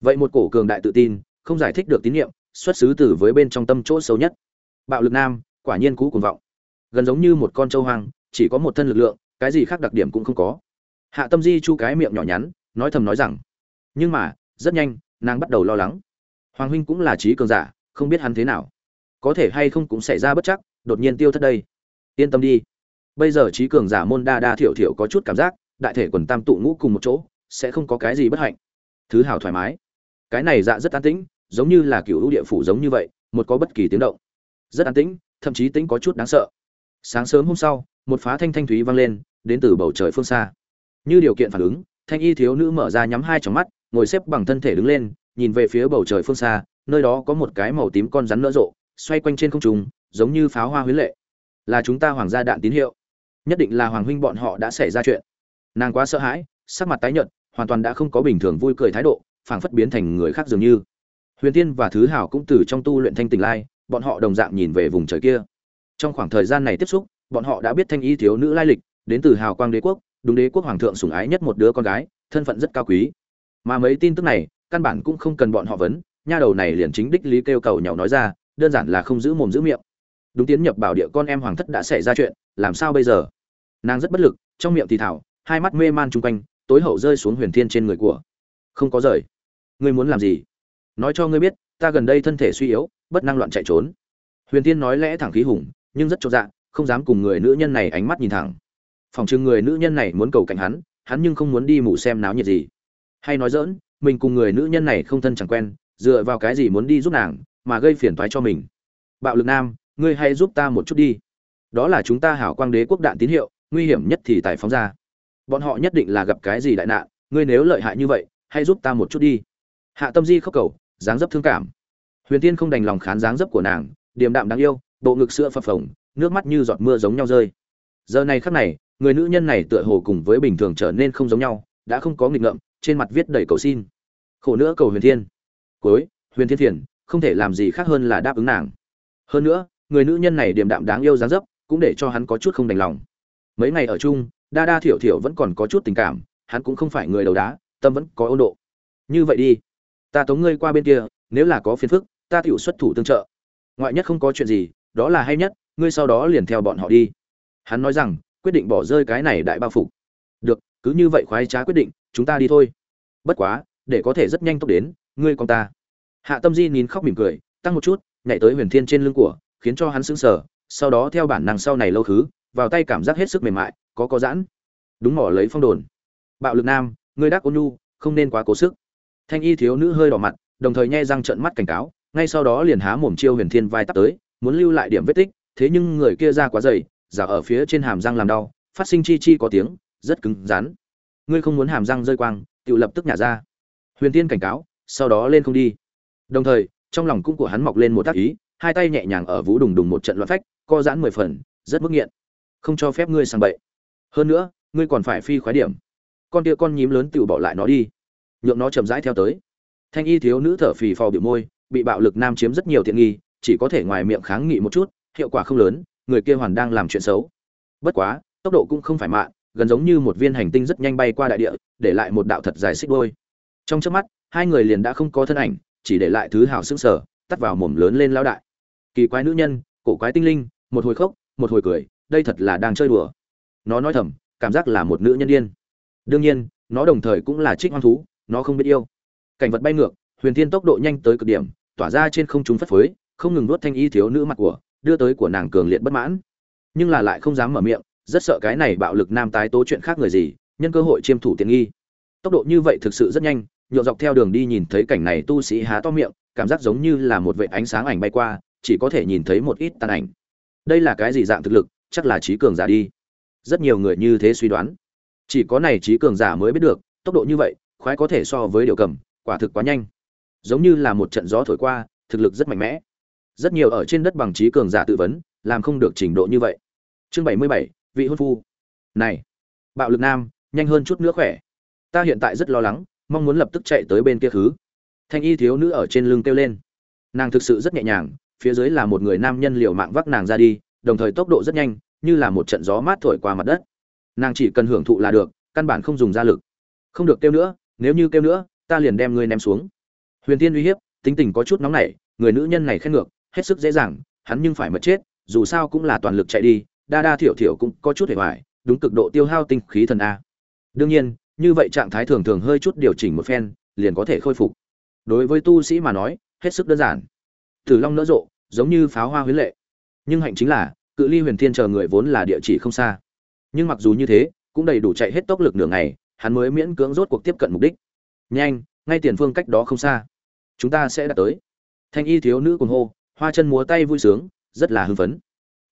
Vậy một cổ cường đại tự tin, không giải thích được tín nhiệm xuất xứ từ với bên trong tâm chỗ sâu nhất. Bạo lực nam, quả nhiên cũ cuồng vọng gần giống như một con trâu hoang, chỉ có một thân lực lượng, cái gì khác đặc điểm cũng không có. Hạ tâm di chu cái miệng nhỏ nhắn, nói thầm nói rằng, nhưng mà, rất nhanh, nàng bắt đầu lo lắng. Hoàng huynh cũng là trí cường giả, không biết hắn thế nào. Có thể hay không cũng xảy ra bất chắc, đột nhiên tiêu thất đây. Yên tâm đi. Bây giờ trí cường giả môn đa đa thiểu thiểu có chút cảm giác, đại thể quần tam tụ ngũ cùng một chỗ, sẽ không có cái gì bất hạnh. Thứ hào thoải mái. Cái này dạ rất an tĩnh, giống như là cựu địa phủ giống như vậy, một có bất kỳ tiếng động. Rất an tĩnh, thậm chí tĩnh có chút đáng sợ sáng sớm hôm sau, một phá thanh thanh thúy vang lên, đến từ bầu trời phương xa. Như điều kiện phản ứng, thanh y thiếu nữ mở ra nhắm hai tròng mắt, ngồi xếp bằng thân thể đứng lên, nhìn về phía bầu trời phương xa, nơi đó có một cái màu tím con rắn nở rộ, xoay quanh trên không trung, giống như pháo hoa huyến lệ. Là chúng ta hoàng gia đạn tín hiệu. Nhất định là hoàng huynh bọn họ đã xảy ra chuyện. Nàng quá sợ hãi, sắc mặt tái nhợt, hoàn toàn đã không có bình thường vui cười thái độ, phảng phất biến thành người khác dường như. Huyền tiên và thứ hảo cũng từ trong tu luyện thanh tỉnh lai, bọn họ đồng dạng nhìn về vùng trời kia trong khoảng thời gian này tiếp xúc, bọn họ đã biết thanh y thiếu nữ lai lịch, đến từ hào quang đế quốc, đúng đế quốc hoàng thượng sủng ái nhất một đứa con gái, thân phận rất cao quý. Mà mấy tin tức này, căn bản cũng không cần bọn họ vấn, nha đầu này liền chính đích lý kêu cầu nhau nói ra, đơn giản là không giữ mồm giữ miệng. Đúng tiến nhập bảo địa con em hoàng thất đã xảy ra chuyện, làm sao bây giờ? Nàng rất bất lực, trong miệng thì thảo, hai mắt mê man chung quanh, tối hậu rơi xuống huyền thiên trên người của. Không có rời. Ngươi muốn làm gì? Nói cho ngươi biết, ta gần đây thân thể suy yếu, bất năng loạn chạy trốn. Huyền thiên nói lẽ thẳng khí hùng nhưng rất chột dạ không dám cùng người nữ nhân này ánh mắt nhìn thẳng. Phòng chừng người nữ nhân này muốn cầu cạnh hắn hắn nhưng không muốn đi mù xem náo nhiệt gì. Hay nói dỡn mình cùng người nữ nhân này không thân chẳng quen, dựa vào cái gì muốn đi giúp nàng, mà gây phiền toái cho mình. Bạo lực nam, ngươi hãy giúp ta một chút đi. Đó là chúng ta hảo quang đế quốc đạn tín hiệu, nguy hiểm nhất thì tài phóng ra. Bọn họ nhất định là gặp cái gì đại nạn, ngươi nếu lợi hại như vậy, hãy giúp ta một chút đi. Hạ tâm di khóc cầu, dáng dấp thương cảm. Huyền tiên không đành lòng khán dáng dấp của nàng, điềm đạm đáng yêu bộ ngực sữa phập phồng, nước mắt như giọt mưa giống nhau rơi. Giờ này khắc này, người nữ nhân này tựa hồ cùng với bình thường trở nên không giống nhau, đã không có nghịch ngợm, trên mặt viết đầy cầu xin. Khổ nữa cầu huyền thiên. Cuối, huyền thiên thiền, không thể làm gì khác hơn là đáp ứng nàng. Hơn nữa, người nữ nhân này điềm đạm đáng yêu dáng dấp, cũng để cho hắn có chút không đành lòng. Mấy ngày ở chung, đa đa thiểu thiểu vẫn còn có chút tình cảm, hắn cũng không phải người đầu đá, tâm vẫn có ôn độ. Như vậy đi. Ta tống ngươi qua bên kia, nếu là có phiền phức, ta tiểu xuất thủ tương trợ. Ngoại nhất không có chuyện gì đó là hay nhất, ngươi sau đó liền theo bọn họ đi. Hắn nói rằng, quyết định bỏ rơi cái này đại bao phục. Được, cứ như vậy khoái trá quyết định, chúng ta đi thôi. Bất quá, để có thể rất nhanh tốc đến, ngươi con ta. Hạ tâm di nín khóc mỉm cười, tăng một chút, nhảy tới huyền thiên trên lưng của, khiến cho hắn sững sờ, sau đó theo bản năng sau này lâu khứ vào tay cảm giác hết sức mềm mại, có có giãn. Đúng mỏ lấy phong đồn. Bạo lực nam, ngươi đắc ôn nhu, không nên quá cố sức. Thanh y thiếu nữ hơi đỏ mặt, đồng thời nhe răng trợn mắt cảnh cáo, ngay sau đó liền há mồm chiêu huyền thiên vai tắt tới muốn lưu lại điểm vết tích, thế nhưng người kia ra quá dày, giả ở phía trên hàm răng làm đau, phát sinh chi chi có tiếng, rất cứng rắn. Ngươi không muốn hàm răng rơi quang, tự lập tức nhả ra. Huyền tiên cảnh cáo, sau đó lên không đi. Đồng thời, trong lòng cũng của hắn mọc lên một tác ý, hai tay nhẹ nhàng ở vũ đùng đùng một trận loạn phách, co giãn mười phần, rất mức nghiện. Không cho phép ngươi sang bậy. Hơn nữa, ngươi còn phải phi khoái điểm. Con kia con nhím lớn tự bỏ lại nó đi. Nhượng nó chậm rãi theo tới. Thanh y thiếu nữ thở phì phò biểu môi, bị bạo lực nam chiếm rất nhiều tiện nghi chỉ có thể ngoài miệng kháng nghị một chút, hiệu quả không lớn, người kia hoàn đang làm chuyện xấu. Bất quá, tốc độ cũng không phải mạn, gần giống như một viên hành tinh rất nhanh bay qua đại địa, để lại một đạo thật dài xích đôi trong trước mắt, hai người liền đã không có thân ảnh, chỉ để lại thứ hào sững sờ, tắt vào mồm lớn lên lao đại. Kỳ quái nữ nhân, cổ quái tinh linh, một hồi khóc, một hồi cười, đây thật là đang chơi đùa. Nó nói thầm, cảm giác là một nữ nhân điên. Đương nhiên, nó đồng thời cũng là trích hoang thú, nó không biết yêu. Cảnh vật bay ngược, huyền thiên tốc độ nhanh tới cực điểm, tỏa ra trên không trung phất phới không ngừng nuốt thanh y thiếu nữ mặt của, đưa tới của nàng cường liệt bất mãn. Nhưng là lại không dám mở miệng, rất sợ cái này bạo lực nam tái tố chuyện khác người gì, nhân cơ hội chiêm thủ tiện nghi. Tốc độ như vậy thực sự rất nhanh, nhộn dọc theo đường đi nhìn thấy cảnh này tu sĩ há to miệng, cảm giác giống như là một vệ ánh sáng ảnh bay qua, chỉ có thể nhìn thấy một ít tàn ảnh. Đây là cái gì dạng thực lực, chắc là trí cường giả đi. Rất nhiều người như thế suy đoán. Chỉ có này trí cường giả mới biết được, tốc độ như vậy, khoái có thể so với điều cầm, quả thực quá nhanh. Giống như là một trận gió thổi qua, thực lực rất mạnh mẽ rất nhiều ở trên đất bằng trí cường giả tự vấn, làm không được trình độ như vậy. Chương bảy mươi bảy, vị hôn phu. Này, bạo lực nam, nhanh hơn chút nữa khỏe. Ta hiện tại rất lo lắng, mong muốn lập tức chạy tới bên kia khứ. Thanh y thiếu nữ ở trên lưng kêu lên. Nàng thực sự rất nhẹ nhàng, phía dưới là một người nam nhân liều mạng vác nàng ra đi, đồng thời tốc độ rất nhanh, như là một trận gió mát thổi qua mặt đất. Nàng chỉ cần hưởng thụ là được, căn bản không dùng ra lực. Không được kêu nữa, nếu như kêu nữa, ta liền đem ngươi ném xuống. Huyền tiên uy hiếp, tính tình có chút nóng nảy, người nữ nhân này khen ngược hết sức dễ dàng, hắn nhưng phải mất chết, dù sao cũng là toàn lực chạy đi, đa đa thiểu thiểu cũng có chút hề hoài, đúng cực độ tiêu hao tinh khí thần a. Đương nhiên, như vậy trạng thái thường thường hơi chút điều chỉnh một phen, liền có thể khôi phục. Đối với tu sĩ mà nói, hết sức đơn giản. Tử long nỡ rộ, giống như pháo hoa huyết lệ. Nhưng hạnh chính là, cự ly huyền thiên chờ người vốn là địa chỉ không xa. Nhưng mặc dù như thế, cũng đầy đủ chạy hết tốc lực nửa ngày, hắn mới miễn cưỡng rốt cuộc tiếp cận mục đích. Nhanh, ngay tiền phương cách đó không xa. Chúng ta sẽ đạt tới. Thanh y thiếu nữ cùng hô hoa chân múa tay vui sướng, rất là hưng phấn.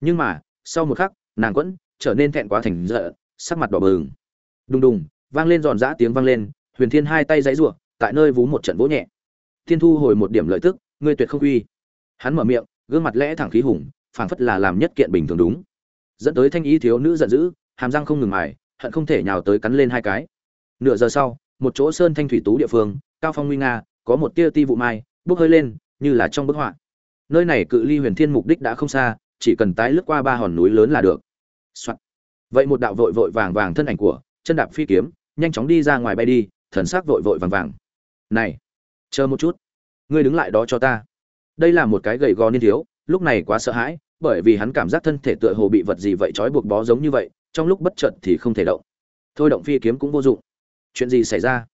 Nhưng mà, sau một khắc, nàng quẫn, trở nên thẹn quá thành dợ sắc mặt đỏ bừng. Đùng đùng, vang lên giòn giã tiếng vang lên, huyền thiên hai tay dãy giụa, tại nơi vú một trận vỗ nhẹ. Thiên thu hồi một điểm lợi tức, ngươi tuyệt không uy. Hắn mở miệng, gương mặt lẽ thẳng khí hùng, phảng phất là làm nhất kiện bình thường đúng. Dẫn tới thanh y thiếu nữ giận dữ, hàm răng không ngừng mài, hận không thể nhào tới cắn lên hai cái. Nửa giờ sau, một chỗ sơn thanh thủy tú địa phương, cao phong nguy nga, có một tia ti vụ mai, bốc hơi lên, như là trong bức họa nơi này cự ly huyền thiên mục đích đã không xa, chỉ cần tái lướt qua ba hòn núi lớn là được、Soạn. vậy một đạo vội vội vàng vàng thân ảnh của chân đạp phi kiếm, nhanh chóng đi ra ngoài bay đi, thần sắc vội vội vàng vàng. Này, chờ một chút. Ngươi đứng lại đó cho ta. Đây là một cái gầy gò niên thiếu, lúc này quá sợ hãi, bởi vì hắn cảm giác thân thể tựa hồ bị vật gì vậy trói buộc bó giống như vậy, trong lúc bất chợt thì không thể động. Thôi động phi kiếm cũng vô dụng. Chuyện gì xảy ra?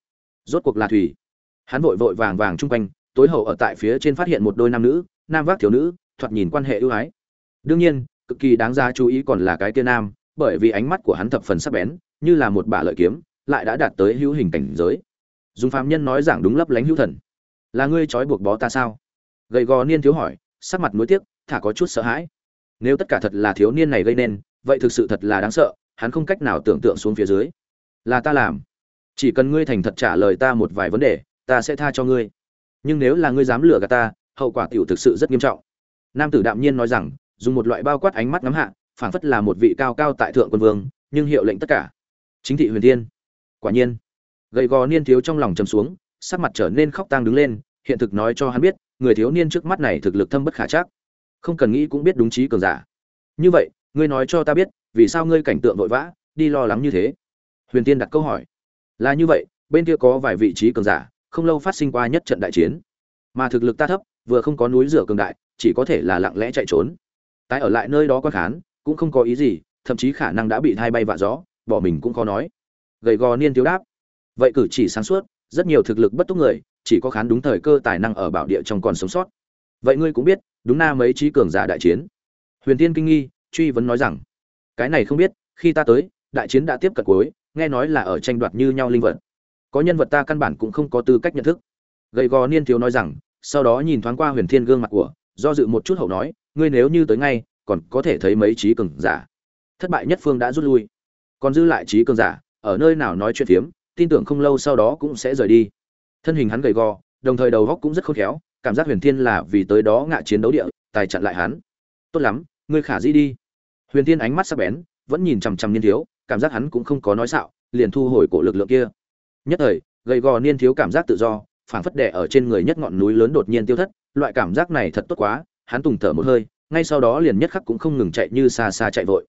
Rốt cuộc là thủy. Hắn vội vội vàng vàng chung quanh, tối hậu ở tại phía trên phát hiện một đôi nam nữ nam vác thiếu nữ, thoạt nhìn quan hệ ưu ái. Đương nhiên, cực kỳ đáng ra chú ý còn là cái tia nam, bởi vì ánh mắt của hắn thập phần sắc bén, như là một bả lợi kiếm, lại đã đạt tới hữu hình cảnh giới. Dùng phạm nhân nói giảng đúng lấp lánh hữu thần. Là ngươi trói buộc bó ta sao? Gầy gò niên thiếu hỏi, sắc mặt nuối tiếc, thả có chút sợ hãi. Nếu tất cả thật là thiếu niên này gây nên, vậy thực sự thật là đáng sợ, hắn không cách nào tưởng tượng xuống phía dưới. Là ta làm. Chỉ cần ngươi thành thật trả lời ta một vài vấn đề, ta sẽ tha cho ngươi. Nhưng nếu là ngươi dám lừa gạt ta hậu quả tiểu thực sự rất nghiêm trọng. Nam tử đạm nhiên nói rằng, dùng một loại bao quát ánh mắt ngắm hạ, phảng phất là một vị cao cao tại thượng quân vương, nhưng hiệu lệnh tất cả. Chính thị huyền thiên. Quả nhiên. Gầy gò niên thiếu trong lòng trầm xuống, sắc mặt trở nên khóc tang đứng lên, hiện thực nói cho hắn biết, người thiếu niên trước mắt này thực lực thâm bất khả chắc. Không cần nghĩ cũng biết đúng trí cường giả. Như vậy, ngươi nói cho ta biết, vì sao ngươi cảnh tượng vội vã, đi lo lắng như thế? Huyền tiên đặt câu hỏi. Là như vậy, bên kia có vài vị trí cường giả, không lâu phát sinh qua nhất trận đại chiến. Mà thực lực ta thấp vừa không có núi rửa cường đại, chỉ có thể là lặng lẽ chạy trốn. Tái ở lại nơi đó quan khán, cũng không có ý gì, thậm chí khả năng đã bị thay bay vạ gió, bỏ mình cũng khó nói. Gầy gò niên thiếu đáp. Vậy cử chỉ sáng suốt, rất nhiều thực lực bất túc người, chỉ có khán đúng thời cơ tài năng ở bảo địa trong còn sống sót. Vậy ngươi cũng biết, đúng na mấy trí cường giả đại chiến. Huyền tiên kinh nghi, truy vấn nói rằng, cái này không biết, khi ta tới, đại chiến đã tiếp cận cuối, nghe nói là ở tranh đoạt như nhau linh vật. Có nhân vật ta căn bản cũng không có tư cách nhận thức. Gầy gò niên thiếu nói rằng sau đó nhìn thoáng qua huyền thiên gương mặt của, do dự một chút hậu nói, ngươi nếu như tới ngay, còn có thể thấy mấy trí cường giả. Thất bại nhất phương đã rút lui. Còn dư lại trí cường giả, ở nơi nào nói chuyện phiếm, tin tưởng không lâu sau đó cũng sẽ rời đi. Thân hình hắn gầy gò, đồng thời đầu góc cũng rất khôn khéo, cảm giác huyền thiên là vì tới đó ngạ chiến đấu địa, tài chặn lại hắn. Tốt lắm, ngươi khả dĩ đi. Huyền thiên ánh mắt sắc bén, vẫn nhìn chằm chằm niên thiếu, cảm giác hắn cũng không có nói xạo, liền thu hồi cổ lực lượng kia. Nhất thời, gầy gò niên thiếu cảm giác tự do phảng phất đè ở trên người nhất ngọn núi lớn đột nhiên tiêu thất, loại cảm giác này thật tốt quá, hắn tùng thở một hơi, ngay sau đó liền nhất khắc cũng không ngừng chạy như xa xa chạy vội.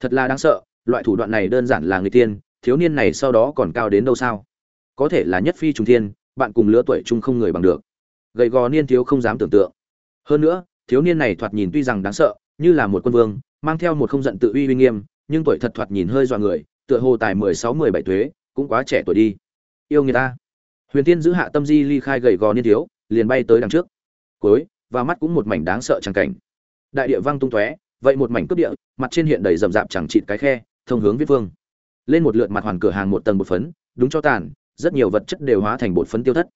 Thật là đáng sợ, loại thủ đoạn này đơn giản là người tiên, thiếu niên này sau đó còn cao đến đâu sao? Có thể là nhất phi trùng thiên, bạn cùng lứa tuổi chung không người bằng được. Gầy gò niên thiếu không dám tưởng tượng. Hơn nữa, thiếu niên này thoạt nhìn tuy rằng đáng sợ, như là một quân vương, mang theo một không giận tự uy uy nghiêm, nhưng tuổi thật thoạt nhìn hơi dọa người, tựa hồ tài mười sáu mười bảy tuế, cũng quá trẻ tuổi đi. Yêu người ta huyền tiên giữ hạ tâm di ly khai gầy gò niên thiếu, liền bay tới đằng trước. Cuối, và mắt cũng một mảnh đáng sợ trắng cảnh. Đại địa văng tung tóe, vậy một mảnh cướp địa, mặt trên hiện đầy rậm rạp chẳng chịt cái khe, thông hướng viết vương. Lên một lượt mặt hoàn cửa hàng một tầng bột phấn, đúng cho tàn, rất nhiều vật chất đều hóa thành bột phấn tiêu thất.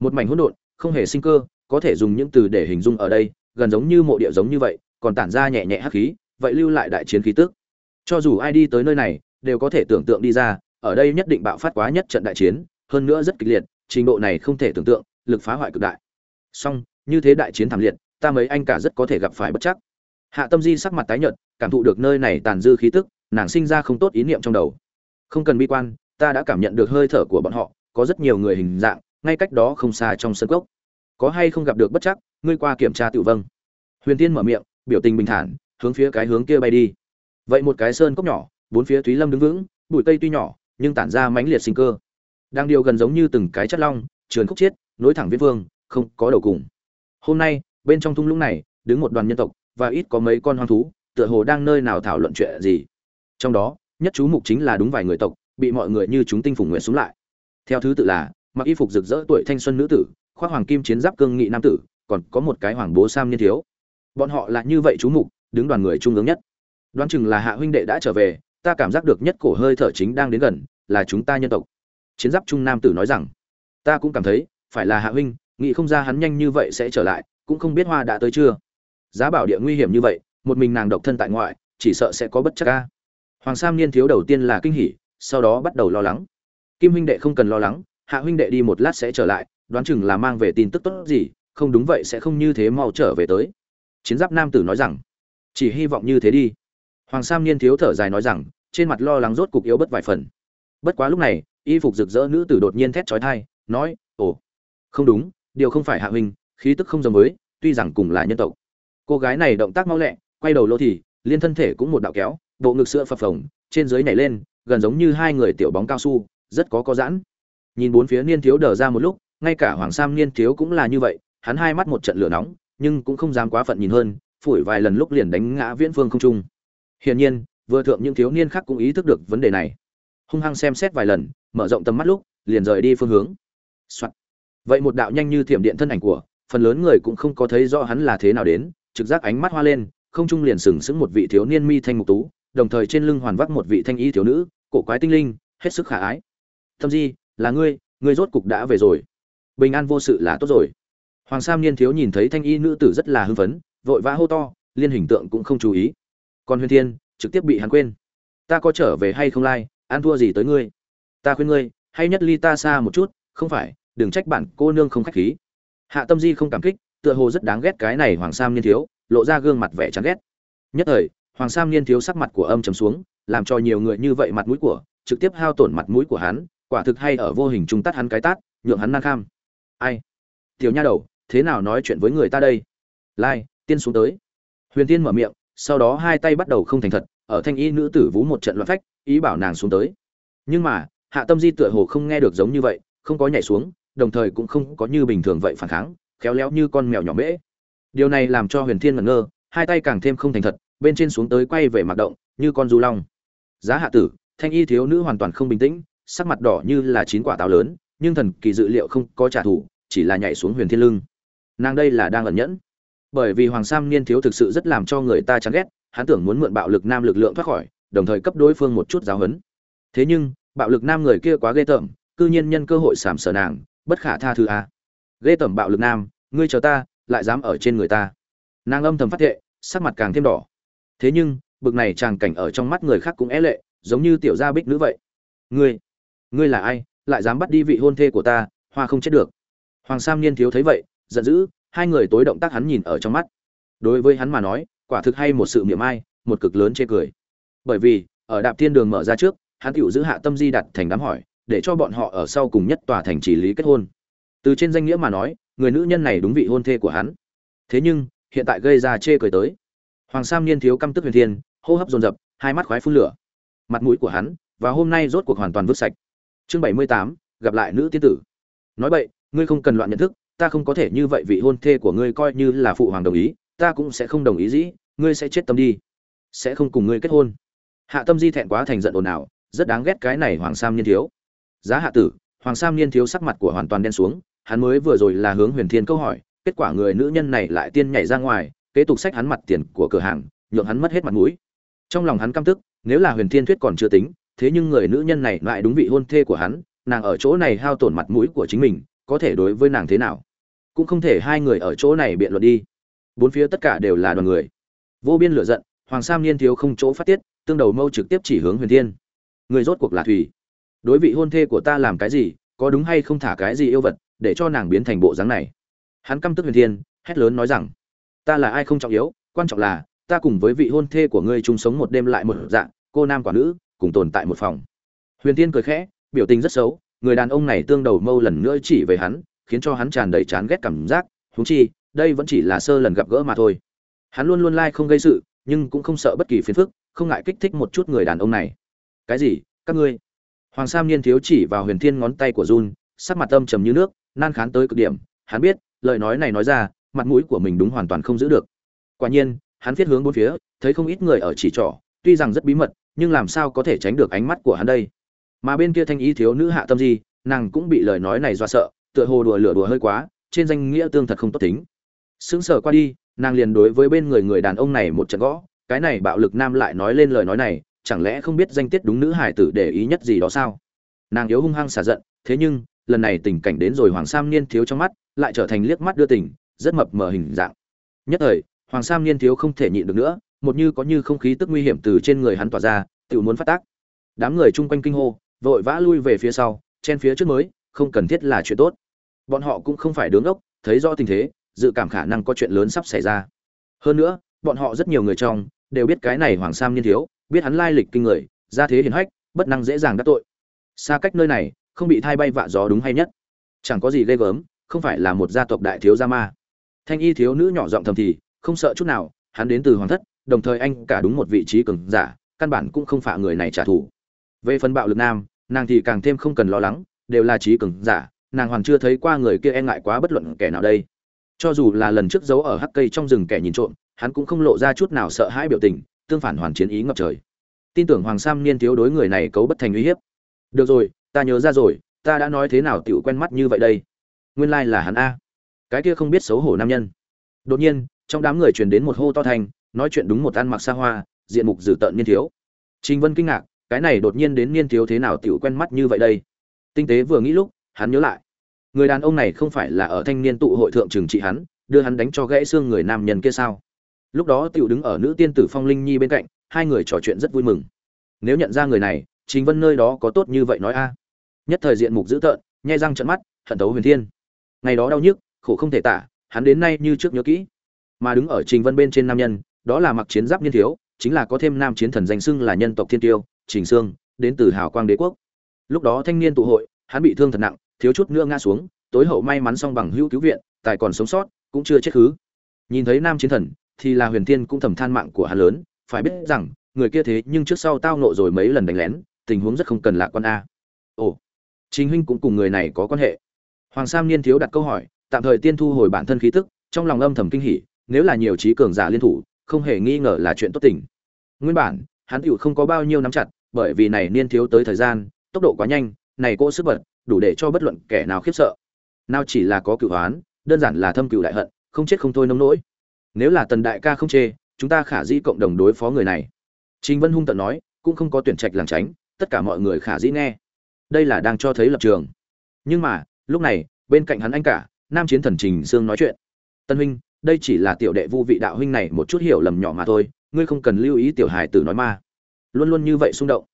Một mảnh hỗn độn, không hề sinh cơ, có thể dùng những từ để hình dung ở đây, gần giống như mộ địa giống như vậy, còn tản ra nhẹ nhẹ hắc khí, vậy lưu lại đại chiến khí tức. Cho dù ai đi tới nơi này, đều có thể tưởng tượng đi ra, ở đây nhất định bạo phát quá nhất trận đại chiến, hơn nữa rất kịch liệt trình độ này không thể tưởng tượng, lực phá hoại cực đại. Song, như thế đại chiến thảm liệt, ta mấy anh cả rất có thể gặp phải bất chắc. Hạ tâm di sắc mặt tái nhợt, cảm thụ được nơi này tàn dư khí tức, nàng sinh ra không tốt ý niệm trong đầu. Không cần bi quan, ta đã cảm nhận được hơi thở của bọn họ, có rất nhiều người hình dạng, ngay cách đó không xa trong sân cốc. Có hay không gặp được bất chắc, ngươi qua kiểm tra tự vâng. Huyền tiên mở miệng, biểu tình bình thản, hướng phía cái hướng kia bay đi. Vậy một cái sơn cốc nhỏ, bốn phía thúy lâm đứng vững, bụi cây tuy nhỏ, nhưng tản ra mãnh liệt sinh cơ đang điều gần giống như từng cái chất long, trườn khúc chiết, nối thẳng viễn vương, không có đầu cùng. Hôm nay, bên trong thung lũng này, đứng một đoàn nhân tộc, và ít có mấy con hoang thú, tựa hồ đang nơi nào thảo luận chuyện gì. Trong đó, nhất chú mục chính là đúng vài người tộc, bị mọi người như chúng tinh phùng nguyện xuống lại. Theo thứ tự là, mặc y phục rực rỡ tuổi thanh xuân nữ tử, khoác hoàng kim chiến giáp cương nghị nam tử, còn có một cái hoàng bố sam niên thiếu. Bọn họ là như vậy chú mục, đứng đoàn người trung ương nhất. Đoán chừng là hạ huynh đệ đã trở về, ta cảm giác được nhất cổ hơi thở chính đang đến gần, là chúng ta nhân tộc chiến giáp trung nam tử nói rằng, ta cũng cảm thấy, phải là hạ huynh, nghĩ không ra hắn nhanh như vậy sẽ trở lại, cũng không biết hoa đã tới chưa. Giá bảo địa nguy hiểm như vậy, một mình nàng độc thân tại ngoại, chỉ sợ sẽ có bất chắc ca hoàng sam niên thiếu đầu tiên là kinh hỉ, sau đó bắt đầu lo lắng. Kim huynh đệ không cần lo lắng, hạ huynh đệ đi một lát sẽ trở lại, đoán chừng là mang về tin tức tốt gì, không đúng vậy sẽ không như thế mau trở về tới. Chiến giáp nam tử nói rằng, chỉ hy vọng như thế đi. Hoàng sam niên thiếu thở dài nói rằng, trên mặt lo lắng rốt cục yếu bất vài phần. Bất quá lúc này y phục rực rỡ nữ tử đột nhiên thét chói tai, nói ồ không đúng điều không phải hạ huynh khí tức không giống với tuy rằng cùng là nhân tộc. Cô gái này động tác mau lẹ quay đầu lô thì liên thân thể cũng một đạo kéo bộ ngực sữa phập phồng trên dưới nhảy lên gần giống như hai người tiểu bóng cao su rất có có giãn. Nhìn bốn phía niên thiếu đờ ra một lúc ngay cả hoàng sam niên thiếu cũng là như vậy hắn hai mắt một trận lửa nóng nhưng cũng không dám quá phận nhìn hơn phủi vài lần lúc liền đánh ngã viễn phương không trung. Hiển nhiên vừa thượng những thiếu niên khác cũng ý thức được vấn đề này hung hăng xem xét vài lần, mở rộng tầm mắt lúc, liền rời đi phương hướng、Soạn. vậy một đạo nhanh như thiểm điện thân ảnh của, phần lớn người cũng không có thấy rõ hắn là thế nào đến, trực giác ánh mắt hoa lên, không trung liền sừng sững một vị thiếu niên mi thanh mục tú, đồng thời trên lưng hoàn vác một vị thanh y thiếu nữ, cổ quái tinh linh, hết sức khả ái. Thâm di, là ngươi ngươi rốt cục đã về rồi. Bình an vô sự là tốt rồi. Hoàng sam niên thiếu nhìn thấy thanh y nữ tử rất là hưng phấn, vội vã hô to, liên hình tượng cũng không chú ý. Còn huyền thiên, trực tiếp bị hắn quên. Ta có trở về hay không lai? Ăn thua gì tới ngươi. Ta khuyên ngươi, hay nhất ly ta xa một chút, không phải, đừng trách bản cô nương không khách khí. Hạ tâm di không cảm kích, tựa hồ rất đáng ghét cái này hoàng sam niên thiếu, lộ ra gương mặt vẻ chán ghét. Nhất thời, hoàng sam niên thiếu sắc mặt của âm trầm xuống, làm cho nhiều người như vậy mặt mũi của, trực tiếp hao tổn mặt mũi của hắn, quả thực hay ở vô hình trung tắt hắn cái tát, nhượng hắn nan kham. Ai? Tiểu nha đầu, thế nào nói chuyện với người ta đây? Lai, tiên xuống tới. Huyền tiên mở miệng, sau đó hai tay bắt đầu không thành thật, ở thanh y nữ tử vú một trận loạn phách ý bảo nàng xuống tới. Nhưng mà, hạ tâm di tựa hồ không nghe được giống như vậy, không có nhảy xuống, đồng thời cũng không có như bình thường vậy phản kháng, khéo léo như con mèo nhỏ mễ. Điều này làm cho huyền thiên ngẩn ngơ, hai tay càng thêm không thành thật, bên trên xuống tới quay về mặt động, như con du long. Giá hạ tử, thanh y thiếu nữ hoàn toàn không bình tĩnh, sắc mặt đỏ như là chín quả táo lớn, nhưng thần kỳ dự liệu không có trả thù, chỉ là nhảy xuống huyền thiên lưng. Nàng đây là đang ẩn nhẫn. Bởi vì hoàng sam niên thiếu thực sự rất làm cho người ta chán ghét, hắn tưởng muốn mượn bạo lực nam lực lượng thoát khỏi đồng thời cấp đối phương một chút giáo huấn. Thế nhưng, bạo lực nam người kia quá ghê tởm, cư nhiên nhân cơ hội sàm sở nàng, bất khả tha thứ a. Ghê tởm bạo lực nam, ngươi chờ ta, lại dám ở trên người ta. Nàng âm thầm phát thệ, sắc mặt càng thêm đỏ. Thế nhưng, bực này tràng cảnh ở trong mắt người khác cũng é lệ, giống như tiểu gia bích nữ vậy. Ngươi ngươi là ai, lại dám bắt đi vị hôn thê của ta, hoa không chết được. Hoàng sam niên thiếu thấy vậy, giận dữ, hai người tối động tác hắn nhìn ở trong mắt. Đối với hắn mà nói, quả thực hay một sự miệng ai, một cực lớn chê cười bởi vì, ở đạp thiên đường mở ra trước, hắn tiểu giữ hạ tâm di đặt thành đám hỏi, để cho bọn họ ở sau cùng nhất tòa thành chỉ lý kết hôn. Từ trên danh nghĩa mà nói, người nữ nhân này đúng vị hôn thê của hắn. Thế nhưng, hiện tại gây ra chê cười tới. Hoàng sam niên thiếu căm tức huyền thiên, hô hấp dồn dập, hai mắt khoái phun lửa. Mặt mũi của hắn, và hôm nay rốt cuộc hoàn toàn vứt sạch. Chương bảy mươi tám, gặp lại nữ tiên tử. Nói vậy ngươi không cần loạn nhận thức, ta không có thể như vậy vị hôn thê của ngươi coi như là phụ hoàng đồng ý, ta cũng sẽ không đồng ý dĩ, ngươi sẽ chết tâm đi. Sẽ không cùng ngươi kết hôn hạ tâm di thẹn quá thành giận ồn ào, rất đáng ghét cái này hoàng sam niên thiếu. Giá hạ tử, hoàng sam niên thiếu sắc mặt của hoàn toàn đen xuống, hắn mới vừa rồi là hướng huyền thiên câu hỏi, kết quả người nữ nhân này lại tiên nhảy ra ngoài, kế tục sách hắn mặt tiền của cửa hàng, nhượng hắn mất hết mặt mũi. Trong lòng hắn căm tức, nếu là huyền thiên thuyết còn chưa tính, thế nhưng người nữ nhân này lại đúng vị hôn thê của hắn, nàng ở chỗ này hao tổn mặt mũi của chính mình, có thể đối với nàng thế nào? Cũng không thể hai người ở chỗ này biện luận đi. Bốn phía tất cả đều là đoàn người. Vô biên lửa giận, hoàng sam niên thiếu không chỗ phát tiết tương đầu mâu trực tiếp chỉ hướng huyền thiên. Người rốt cuộc là thủy. Đối vị hôn thê của ta làm cái gì, có đúng hay không thả cái gì yêu vật, để cho nàng biến thành bộ dáng này? Hắn căm tức huyền thiên, hét lớn nói rằng, ta là ai không trọng yếu, quan trọng là, ta cùng với vị hôn thê của ngươi chung sống một đêm lại một dạng, cô nam quả nữ, cùng tồn tại một phòng. Huyền thiên cười khẽ, biểu tình rất xấu, người đàn ông này tương đầu mâu lần nữa chỉ về hắn, khiến cho hắn tràn đầy chán ghét cảm giác húng chi, đây vẫn chỉ là sơ lần gặp gỡ mà thôi. Hắn luôn luôn lai không gây sự, nhưng cũng không sợ bất kỳ phiền phức không ngại kích thích một chút người đàn ông này. Cái gì? Các ngươi? Hoàng sam niên thiếu chỉ vào huyền thiên ngón tay của jun, sắc mặt âm trầm như nước, nan khán tới cực điểm. Hắn biết, lời nói này nói ra, mặt mũi của mình đúng hoàn toàn không giữ được. Quả nhiên, hắn viết hướng bốn phía, thấy không ít người ở chỉ trỏ, tuy rằng rất bí mật, nhưng làm sao có thể tránh được ánh mắt của hắn đây? Mà bên kia thanh ý thiếu nữ hạ tâm gì nàng cũng bị lời nói này do sợ, tựa hồ đùa lửa đùa hơi quá, trên danh nghĩa tương thật không tốt tính. Sững sờ qua đi, nàng liền đối với bên người người đàn ông này một trận gõ cái này bạo lực nam lại nói lên lời nói này, chẳng lẽ không biết danh tiết đúng nữ hải tử để ý nhất gì đó sao? Nàng yếu hung hăng xả giận, thế nhưng, lần này tình cảnh đến rồi hoàng sam niên thiếu trong mắt, lại trở thành liếc mắt đưa tình, rất mập mờ hình dạng. Nhất thời, hoàng sam niên thiếu không thể nhịn được nữa, một như có như không khí tức nguy hiểm từ trên người hắn tỏa ra, tự muốn phát tác. Đám người chung quanh kinh hô, vội vã lui về phía sau, chen phía trước mới, không cần thiết là chuyện tốt. Bọn họ cũng không phải đứng ốc, thấy rõ tình thế, dự cảm khả năng có chuyện lớn sắp xảy ra. Hơn nữa, bọn họ rất nhiều người trong đều biết cái này hoàng sam niên thiếu, biết hắn lai lịch kinh người ra thế hiển hách, bất năng dễ dàng đắc tội. Xa cách nơi này, không bị thay bay vạ gió đúng hay nhất. Chẳng có gì ghê gớm, không phải là một gia tộc đại thiếu gia ma. Thanh y thiếu nữ nhỏ giọng thầm thì, không sợ chút nào, hắn đến từ hoàng thất, đồng thời anh cả đúng một vị trí cường giả, căn bản cũng không phải người này trả thù. Về phần bạo lực nam, nàng thì càng thêm không cần lo lắng, đều là trí cường giả, nàng hoàn chưa thấy qua người kia e ngại quá bất luận kẻ nào đây. Cho dù là lần trước giấu ở hắc cây trong rừng kẻ nhìn trộm hắn cũng không lộ ra chút nào sợ hãi biểu tình, tương phản hoàn chiến ý ngập trời. Tin tưởng hoàng sam niên thiếu đối người này cấu bất thành uy hiếp. Được rồi, ta nhớ ra rồi, ta đã nói thế nào tiểu quen mắt như vậy đây? Nguyên lai là hắn a. Cái kia không biết xấu hổ nam nhân. Đột nhiên, trong đám người truyền đến một hô to thành, nói chuyện đúng một ăn mặc xa hoa, diện mục dữ tợn niên thiếu. Trình vân kinh ngạc, cái này đột nhiên đến niên thiếu thế nào tiểu quen mắt như vậy đây? Tinh tế vừa nghĩ lúc, hắn nhớ lại. Người đàn ông này không phải là ở thanh niên tụ hội thượng trừng trị hắn, đưa hắn đánh cho gãy xương người nam nhân kia sao? Lúc đó tiểu đứng ở nữ tiên tử phong linh nhi bên cạnh, hai người trò chuyện rất vui mừng. Nếu nhận ra người này chính vân nơi đó có tốt như vậy nói a. Nhất thời diện mục dữ tợn nhai răng trận mắt, hận tấu huyền thiên. Ngày đó đau nhức, khổ không thể tả, hắn đến nay như trước nhớ kỹ. Mà đứng ở trình vân bên trên nam nhân, đó là mặc chiến giáp niên thiếu, chính là có thêm nam chiến thần danh xưng là nhân tộc thiên tiêu, trình sương, đến từ hào quang đế quốc. Lúc đó thanh niên tụ hội, hắn bị thương thật nặng, thiếu chút nữa ngã xuống, tối hậu may mắn xong bằng hữu cứu viện, tài còn sống sót, cũng chưa chết khứ. Nhìn thấy nam chiến thần thì là huyền thiên cũng thầm than mạng của hắn lớn, phải biết rằng, người kia thế nhưng trước sau tao nộ rồi mấy lần đánh lén, tình huống rất không cần lạ quan a. Ồ chính huynh cũng cùng người này có quan hệ. Hoàng sam niên thiếu đặt câu hỏi, tạm thời tiên thu hồi bản thân khí tức, trong lòng âm thầm kinh hỉ, nếu là nhiều trí cường giả liên thủ, không hề nghi ngờ là chuyện tốt tình. Nguyên bản, hắn tựu không có bao nhiêu nắm chặt, bởi vì này niên thiếu tới thời gian, tốc độ quá nhanh, này cỗ sức bật, đủ để cho bất luận kẻ nào khiếp sợ. Nào chỉ là có cựu hoán, đơn giản là thâm cựu đại hận, không chết không thôi nông nỗi nếu là tần đại ca không chê, chúng ta khả dĩ cộng đồng đối phó người này. Trình vân hung tận nói, cũng không có tuyển trạch làng tránh, tất cả mọi người khả dĩ nghe. Đây là đang cho thấy lập trường. Nhưng mà, lúc này, bên cạnh hắn anh cả, nam chiến thần trình sương nói chuyện. Tân huynh, đây chỉ là tiểu đệ vu vị đạo huynh này một chút hiểu lầm nhỏ mà thôi, ngươi không cần lưu ý tiểu hài tử nói ma. Luôn luôn như vậy xung động.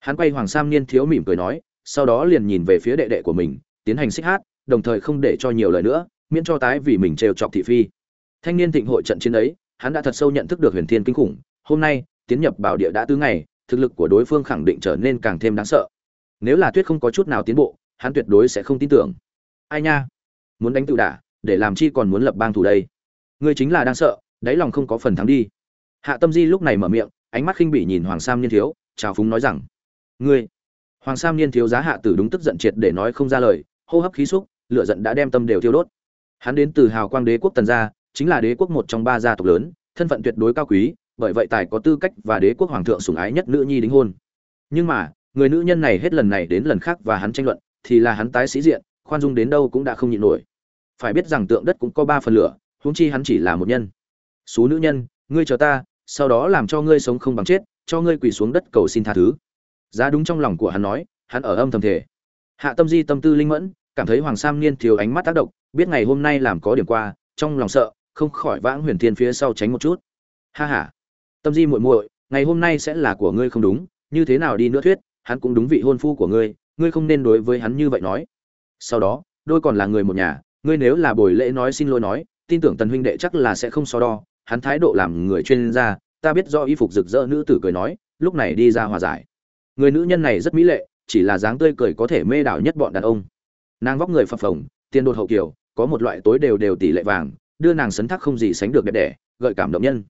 Hắn quay hoàng sam niên thiếu mỉm cười nói, sau đó liền nhìn về phía đệ đệ của mình, tiến hành xích hát, đồng thời không để cho nhiều lời nữa, miễn cho tái vì mình trêu chọc thị phi thanh niên thịnh hội trận chiến ấy, hắn đã thật sâu nhận thức được huyền thiên kinh khủng, hôm nay, tiến nhập bảo địa đã tứ ngày, thực lực của đối phương khẳng định trở nên càng thêm đáng sợ. Nếu là tuyết không có chút nào tiến bộ, hắn tuyệt đối sẽ không tin tưởng. Ai nha? Muốn đánh tự đả, để làm chi còn muốn lập bang thủ đây? Ngươi chính là đang sợ, đáy lòng không có phần thắng đi. Hạ tâm di lúc này mở miệng, ánh mắt khinh bỉ nhìn hoàng sam niên thiếu, chào phúng nói rằng, ngươi. Hoàng sam niên thiếu giá hạ tử đúng tức giận triệt để nói không ra lời, hô hấp khí xúc, lửa giận đã đem tâm đều thiêu đốt. Hắn đến từ hào quang đế quốc tần gia chính là đế quốc một trong ba gia tộc lớn, thân phận tuyệt đối cao quý, bởi vậy tài có tư cách và đế quốc hoàng thượng sủng ái nhất nữ nhi đính hôn. Nhưng mà, người nữ nhân này hết lần này đến lần khác và hắn tranh luận, thì là hắn tái sĩ diện, khoan dung đến đâu cũng đã không nhịn nổi. Phải biết rằng tượng đất cũng có ba phần lửa, huống chi hắn chỉ là một nhân. Số nữ nhân, ngươi chờ ta, sau đó làm cho ngươi sống không bằng chết, cho ngươi quỳ xuống đất cầu xin tha thứ. Giá đúng trong lòng của hắn nói, hắn ở âm thầm thể hạ tâm di tâm tư linh mẫn, cảm thấy hoàng sam niên thiếu ánh mắt tác động, biết ngày hôm nay làm có điểm qua, trong lòng sợ không khỏi vãng huyền thiên phía sau tránh một chút. Ha ha. Tâm di muội muội, ngày hôm nay sẽ là của ngươi không đúng, như thế nào đi nữa thuyết, hắn cũng đúng vị hôn phu của ngươi ngươi không nên đối với hắn như vậy nói. Sau đó, đôi còn là người một nhà, ngươi nếu là buổi lễ nói xin lỗi nói, tin tưởng tần huynh đệ chắc là sẽ không so đo, hắn thái độ làm người chuyên gia, ta biết do y phục rực rỡ nữ tử cười nói, lúc này đi ra hòa giải. Người nữ nhân này rất mỹ lệ, chỉ là dáng tươi cười có thể mê đảo nhất bọn đàn ông. Nàng vóc người phập phồng tiên đột hậu kiều có một loại tối đều đều tỷ lệ vàng đưa nàng sấn thác không gì sánh được đẹp đẽ, gợi cảm động nhân.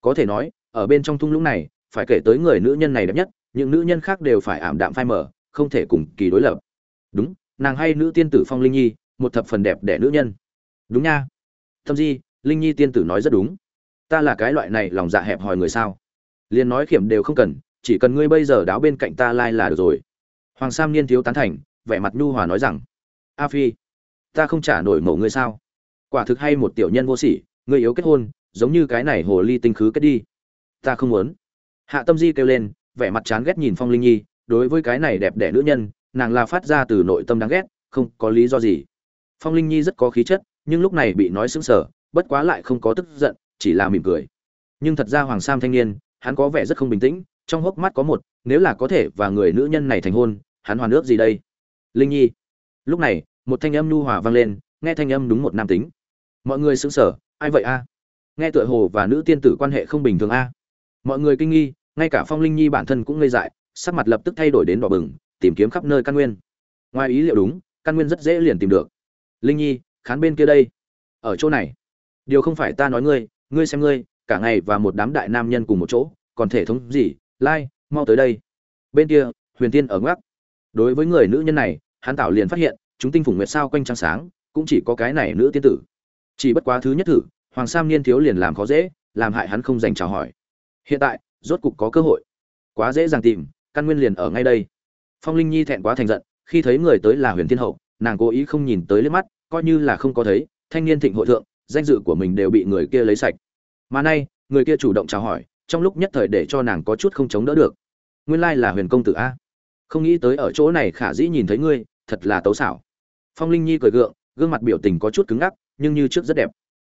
Có thể nói, ở bên trong thung lũng này, phải kể tới người nữ nhân này đẹp nhất, những nữ nhân khác đều phải ảm đạm phai mờ, không thể cùng kỳ đối lập. Đúng, nàng hay nữ tiên tử phong linh nhi, một thập phần đẹp đẽ nữ nhân. Đúng nha. Thâm di, linh nhi tiên tử nói rất đúng. Ta là cái loại này lòng dạ hẹp hòi người sao? Liền nói khiểm đều không cần, chỉ cần ngươi bây giờ đáo bên cạnh ta lai là được rồi. Hoàng sam niên thiếu tán thành, vẻ mặt nhu hòa nói rằng, a phi, ta không trả nổi mổ ngươi sao? Quả thực hay một tiểu nhân vô sỉ, người yếu kết hôn, giống như cái này hồ ly tinh khứ kết đi. Ta không muốn. Hạ tâm di kêu lên, vẻ mặt chán ghét nhìn phong linh nhi, đối với cái này đẹp đẽ nữ nhân, nàng là phát ra từ nội tâm đáng ghét, không có lý do gì. Phong linh nhi rất có khí chất, nhưng lúc này bị nói sững sờ, bất quá lại không có tức giận, chỉ là mỉm cười. Nhưng thật ra hoàng sam thanh niên, hắn có vẻ rất không bình tĩnh, trong hốc mắt có một, nếu là có thể và người nữ nhân này thành hôn, hắn hoàn ước gì đây? Linh nhi. Lúc này, một thanh âm nhu hòa vang lên, nghe thanh âm đúng một nam tính mọi người sững sờ, ai vậy a? Nghe tựa hồ và nữ tiên tử quan hệ không bình thường a. Mọi người kinh nghi, ngay cả phong linh nhi bản thân cũng ngây dại, sắc mặt lập tức thay đổi đến đỏ bừng, tìm kiếm khắp nơi căn nguyên. Ngoài ý liệu đúng, căn nguyên rất dễ liền tìm được. Linh nhi, khán bên kia đây. Ở chỗ này. Điều không phải ta nói ngươi ngươi xem ngươi, cả ngày và một đám đại nam nhân cùng một chỗ, còn thể thống gì, lai, mau tới đây. Bên kia, huyền tiên ở ngoắc. Đối với người nữ nhân này, hắn tạo liền phát hiện, chúng tinh phủng nguyệt sao quanh trăng sáng, cũng chỉ có cái này nữ tiên tử chỉ bất quá thứ nhất thử, hoàng sam niên thiếu liền làm khó dễ, làm hại hắn không dành chào hỏi. Hiện tại, rốt cục có cơ hội. Quá dễ dàng tìm, căn nguyên liền ở ngay đây. Phong linh nhi thẹn quá thành giận, khi thấy người tới là huyền thiên hậu, nàng cố ý không nhìn tới lên mắt, coi như là không có thấy, thanh niên thịnh hội thượng, danh dự của mình đều bị người kia lấy sạch. Mà nay, người kia chủ động chào hỏi, trong lúc nhất thời để cho nàng có chút không chống đỡ được. Nguyên lai là huyền công tử a. Không nghĩ tới ở chỗ này khả dĩ nhìn thấy ngươi, thật là tấu xảo. Phong linh nhi cười gượng gương mặt biểu tình có chút cứng ngắc, nhưng như trước rất đẹp.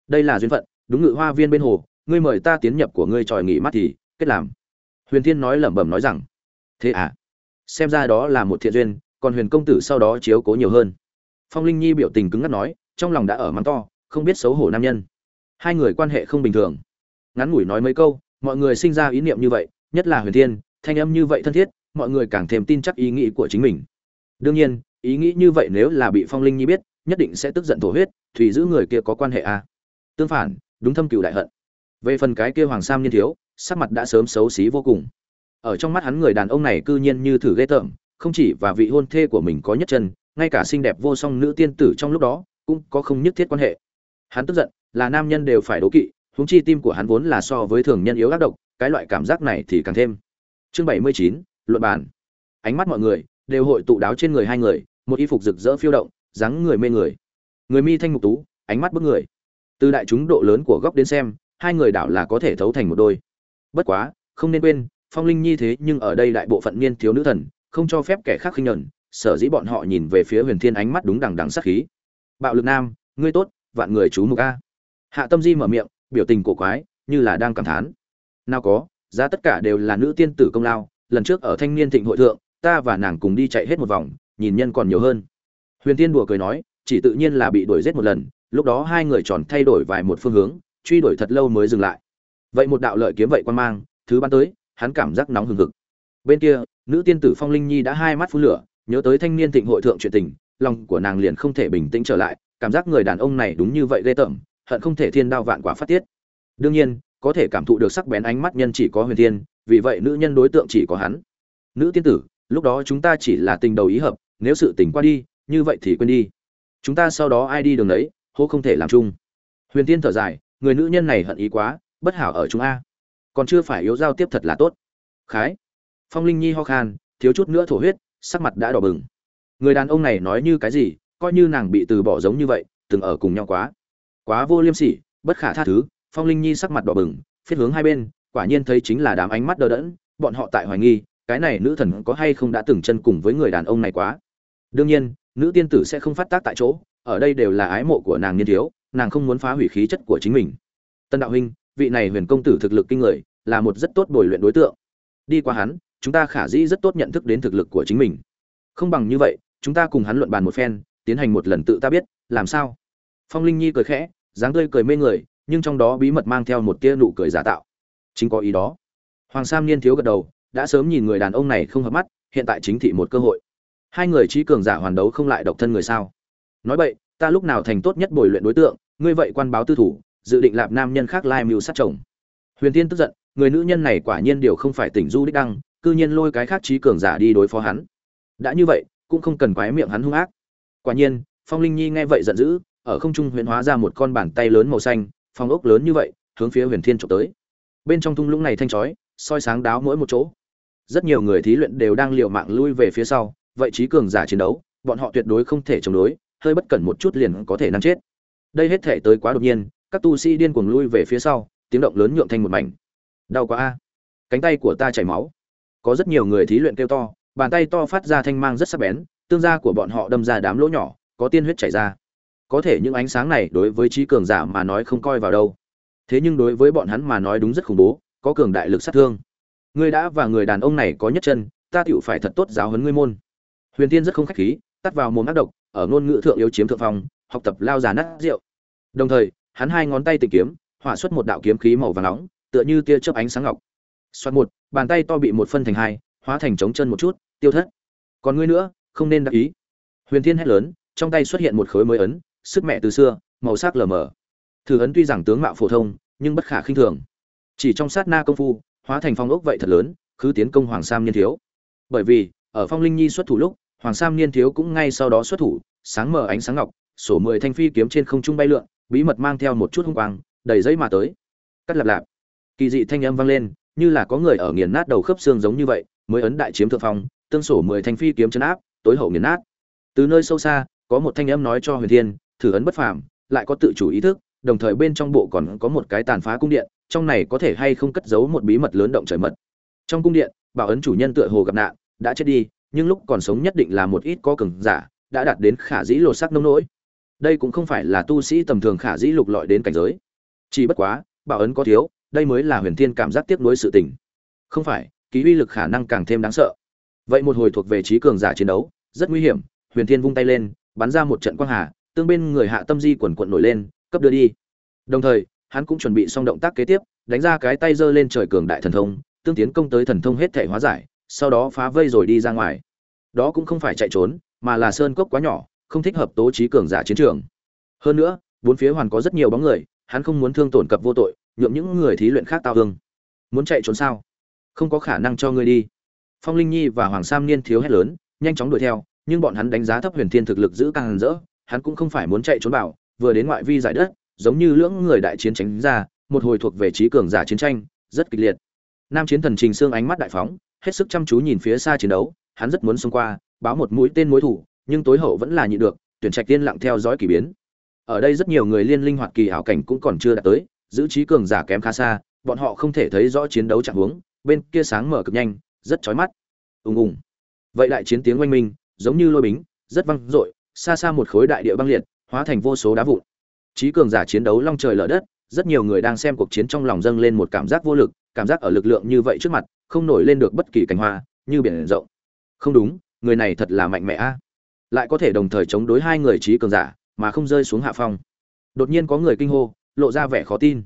Đây là duyên phận, đúng ngự hoa viên bên hồ, ngươi mời ta tiến nhập của ngươi tròi nghỉ mắt thì kết làm. Huyền thiên nói lẩm bẩm nói rằng, thế à? Xem ra đó là một thiện duyên, còn huyền công tử sau đó chiếu cố nhiều hơn. Phong linh nhi biểu tình cứng ngắc nói, trong lòng đã ở mắng to, không biết xấu hổ nam nhân. Hai người quan hệ không bình thường. Ngắn ngủi nói mấy câu, mọi người sinh ra ý niệm như vậy, nhất là huyền thiên, thanh âm như vậy thân thiết, mọi người càng thêm tin chắc ý nghĩ của chính mình. Đương nhiên, ý nghĩ như vậy nếu là bị phong linh nhi biết nhất định sẽ tức giận thổ huyết, thủy giữ người kia có quan hệ à. tương phản, đúng thâm cựu đại hận. Về phần cái kia hoàng sam niên thiếu, sắc mặt đã sớm xấu xí vô cùng. Ở trong mắt hắn người đàn ông này cư nhiên như thử ghê tởm, không chỉ và vị hôn thê của mình có nhất chân, ngay cả xinh đẹp vô song nữ tiên tử trong lúc đó cũng có không nhất thiết quan hệ. Hắn tức giận, là nam nhân đều phải đố kỵ, huống chi tim của hắn vốn là so với thường nhân yếu ác độc, cái loại cảm giác này thì càng thêm. Chương bảy mươi chín, luận bàn. Ánh mắt mọi người đều hội tụ đáo trên người hai người, một y phục rực rỡ phiêu động dáng người mê người. Người mi thanh mục tú, ánh mắt bức người. Từ đại chúng độ lớn của góc đến xem, hai người đảo là có thể thấu thành một đôi. Bất quá, không nên quên, phong linh nhi thế nhưng ở đây đại bộ phận niên thiếu nữ thần, không cho phép kẻ khác khinh nhẫn, sở dĩ bọn họ nhìn về phía huyền thiên ánh mắt đúng đằng đằng sát khí. Bạo lực nam, ngươi tốt, vạn người chú mục a. Hạ tâm di mở miệng, biểu tình cổ quái, như là đang cảm thán. Nào có ra tất cả đều là nữ tiên tử công lao, lần trước ở thanh niên thịnh hội thượng, ta và nàng cùng đi chạy hết một vòng, nhìn nhân còn nhiều hơn huyền tiên đùa cười nói, chỉ tự nhiên là bị đuổi giết một lần, lúc đó hai người tròn thay đổi vài một phương hướng, truy đuổi thật lâu mới dừng lại. Vậy một đạo lợi kiếm vậy quan mang, thứ ban tới, hắn cảm giác nóng hừng hực. Bên kia, nữ tiên tử phong linh nhi đã hai mắt phun lửa, nhớ tới thanh niên thịnh hội thượng chuyện tình, lòng của nàng liền không thể bình tĩnh trở lại, cảm giác người đàn ông này đúng như vậy ghê tởm, hận không thể thiên đao vạn quả phát tiết. Đương nhiên, có thể cảm thụ được sắc bén ánh mắt nhân chỉ có huyền thiên, vì vậy nữ nhân đối tượng chỉ có hắn. Nữ tiên tử, lúc đó chúng ta chỉ là tình đầu ý hợp, nếu sự tình qua đi như vậy thì quên đi. Chúng ta sau đó ai đi đường đấy, hô không thể làm chung. Huyền tiên thở dài, người nữ nhân này hận ý quá, bất hảo ở chúng a. Còn chưa phải yếu giao tiếp thật là tốt. Khái. Phong linh nhi ho khan, thiếu chút nữa thổ huyết, sắc mặt đã đỏ bừng. Người đàn ông này nói như cái gì, coi như nàng bị từ bỏ giống như vậy, từng ở cùng nhau quá. Quá vô liêm sỉ, bất khả tha thứ, phong linh nhi sắc mặt đỏ bừng, phiết hướng hai bên, quả nhiên thấy chính là đám ánh mắt đờ đẫn, bọn họ tại hoài nghi, cái này nữ thần có hay không đã từng chân cùng với người đàn ông này quá. Đương nhiên nữ tiên tử sẽ không phát tác tại chỗ, ở đây đều là ái mộ của nàng niên thiếu, nàng không muốn phá hủy khí chất của chính mình. Tân đạo huynh, vị này huyền công tử thực lực kinh người, là một rất tốt bồi luyện đối tượng. Đi qua hắn, chúng ta khả dĩ rất tốt nhận thức đến thực lực của chính mình. Không bằng như vậy, chúng ta cùng hắn luận bàn một phen, tiến hành một lần tự ta biết, làm sao? Phong linh nhi cười khẽ, dáng tươi cười mê người, nhưng trong đó bí mật mang theo một tia nụ cười giả tạo. Chính có ý đó. Hoàng sam niên thiếu gật đầu, đã sớm nhìn người đàn ông này không hợp mắt, hiện tại chính thị một cơ hội hai người trí cường giả hoàn đấu không lại độc thân người sao? Nói vậy ta lúc nào thành tốt nhất bồi luyện đối tượng, ngươi vậy quan báo tư thủ, dự định lạp nam nhân khác lai mưu sát chồng. Huyền tiên tức giận, người nữ nhân này quả nhiên điều không phải tỉnh du đích đăng, cư nhiên lôi cái khác trí cường giả đi đối phó hắn. Đã như vậy, cũng không cần quái miệng hắn hung ác. Quả nhiên, phong linh nhi nghe vậy giận dữ, ở không trung huyền hóa ra một con bàn tay lớn màu xanh, phong ốc lớn như vậy, hướng phía huyền thiên trộm tới. Bên trong thung lũng này thanh chói, soi sáng đáo mỗi một chỗ. Rất nhiều người thí luyện đều đang liều mạng lui về phía sau vậy trí cường giả chiến đấu, bọn họ tuyệt đối không thể chống đối, hơi bất cẩn một chút liền có thể năng chết. Đây hết thể tới quá đột nhiên, các tu sĩ điên cuồng lui về phía sau, tiếng động lớn nhượng thành một mảnh. Đau quá a. Cánh tay của ta chảy máu. Có rất nhiều người thí luyện kêu to, bàn tay to phát ra thanh mang rất sắc bén, tương gia của bọn họ đâm ra đám lỗ nhỏ, có tiên huyết chảy ra. Có thể những ánh sáng này đối với trí cường giả mà nói không coi vào đâu. Thế nhưng đối với bọn hắn mà nói đúng rất khủng bố, có cường đại lực sát thương. Ngươi đã và người đàn ông này có nhất chân, ta tựu phải thật tốt giáo huấn ngươi môn huyền tiên rất không khách khí, tắt vào mồm ác độc, ở ngôn ngữ thượng yếu chiếm thượng phong, học tập lao già nát rượu. Đồng thời, hắn hai ngón tay tìm kiếm, hỏa xuất một đạo kiếm khí màu vàng nóng, tựa như tia chớp ánh sáng ngọc. Xoát một, bàn tay to bị một phân thành hai, hóa thành trống chân một chút, tiêu thất. Còn ngươi nữa, không nên đắc ý. Huyền thiên hét lớn, trong tay xuất hiện một khối mới ấn, sức mẹ từ xưa, màu sắc lờ mờ. Thử ấn tuy rằng tướng mạo phổ thông, nhưng bất khả khinh thường. Chỉ trong sát na công phu, hóa thành phong ốc vậy thật lớn cứ tiến công hoàng sam niên thiếu. Bởi vì, ở phong linh nhi xuất thủ lúc hoàng sam niên thiếu cũng ngay sau đó xuất thủ, sáng mở ánh sáng ngọc, sổ mười thanh phi kiếm trên không trung bay lượn, bí mật mang theo một chút hung quang, đầy giấy mà tới. Cắt lạp lạp. Kỳ dị thanh âm vang lên, như là có người ở nghiền nát đầu khớp xương giống như vậy, mới ấn đại chiếm thượng phong, tương sổ mười thanh phi kiếm trấn áp, tối hậu nghiền nát. Từ nơi sâu xa, có một thanh âm nói cho huyền thiên, thử ấn bất phàm, lại có tự chủ ý thức, đồng thời bên trong bộ còn có một cái tàn phá cung điện, trong này có thể hay không cất giấu một bí mật lớn động trời mật. Trong cung điện, bảo ấn chủ nhân tựa hồ gặp nạn, đã chết đi nhưng lúc còn sống nhất định là một ít có cường giả, đã đạt đến khả dĩ lột sắc nông nỗi. Đây cũng không phải là tu sĩ tầm thường khả dĩ lục lọi đến cảnh giới. Chỉ bất quá, bảo ấn có thiếu, đây mới là huyền thiên cảm giác tiếp nối sự tình. Không phải, ký uy lực khả năng càng thêm đáng sợ. Vậy một hồi thuộc về trí cường giả chiến đấu, rất nguy hiểm, huyền thiên vung tay lên, bắn ra một trận quang hà, tương bên người hạ tâm di quần quận nổi lên, cấp đưa đi. Đồng thời, hắn cũng chuẩn bị xong động tác kế tiếp, đánh ra cái tay giơ lên trời cường đại thần thông, tương tiến công tới thần thông hết thể hóa giải sau đó phá vây rồi đi ra ngoài. Đó cũng không phải chạy trốn, mà là sơn cốc quá nhỏ, không thích hợp tố trí cường giả chiến trường. Hơn nữa, bốn phía hoàn có rất nhiều bóng người, hắn không muốn thương tổn cập vô tội nhượng những người thí luyện khác tao hương muốn chạy trốn sao? Không có khả năng cho ngươi đi. Phong linh nhi và hoàng sam niên thiếu hét lớn, nhanh chóng đuổi theo, nhưng bọn hắn đánh giá thấp huyền thiên thực lực giữ càng rỡ, hắn cũng không phải muốn chạy trốn bảo, vừa đến ngoại vi giải đất, giống như lưỡng người đại chiến tránh ra, một hồi thuộc về trí cường giả chiến tranh, rất kịch liệt. Nam chiến thần trình xương ánh mắt đại phóng hết sức chăm chú nhìn phía xa chiến đấu, hắn rất muốn xông qua, báo một mũi tên mối thủ, nhưng tối hậu vẫn là nhịn được, tuyển trạch tiên lặng theo dõi kỳ biến. Ở đây rất nhiều người liên linh hoạt kỳ ảo cảnh cũng còn chưa đạt tới, giữ trí cường giả kém khá xa, bọn họ không thể thấy rõ chiến đấu trạng huống, bên kia sáng mở cực nhanh, rất chói mắt. Ùng ùng. Vậy đại chiến tiếng oanh minh, giống như lôi bính, rất vang dội, xa xa một khối đại địa băng liệt, hóa thành vô số đá vụn. Trí cường giả chiến đấu long trời lở đất, rất nhiều người đang xem cuộc chiến trong lòng dâng lên một cảm giác vô lực, cảm giác ở lực lượng như vậy trước mặt không nổi lên được bất kỳ cánh hoa, như biển rộng. Không đúng, người này thật là mạnh mẽ a. Lại có thể đồng thời chống đối hai người trí cường giả, mà không rơi xuống hạ phong. Đột nhiên có người kinh hô, lộ ra vẻ khó tin.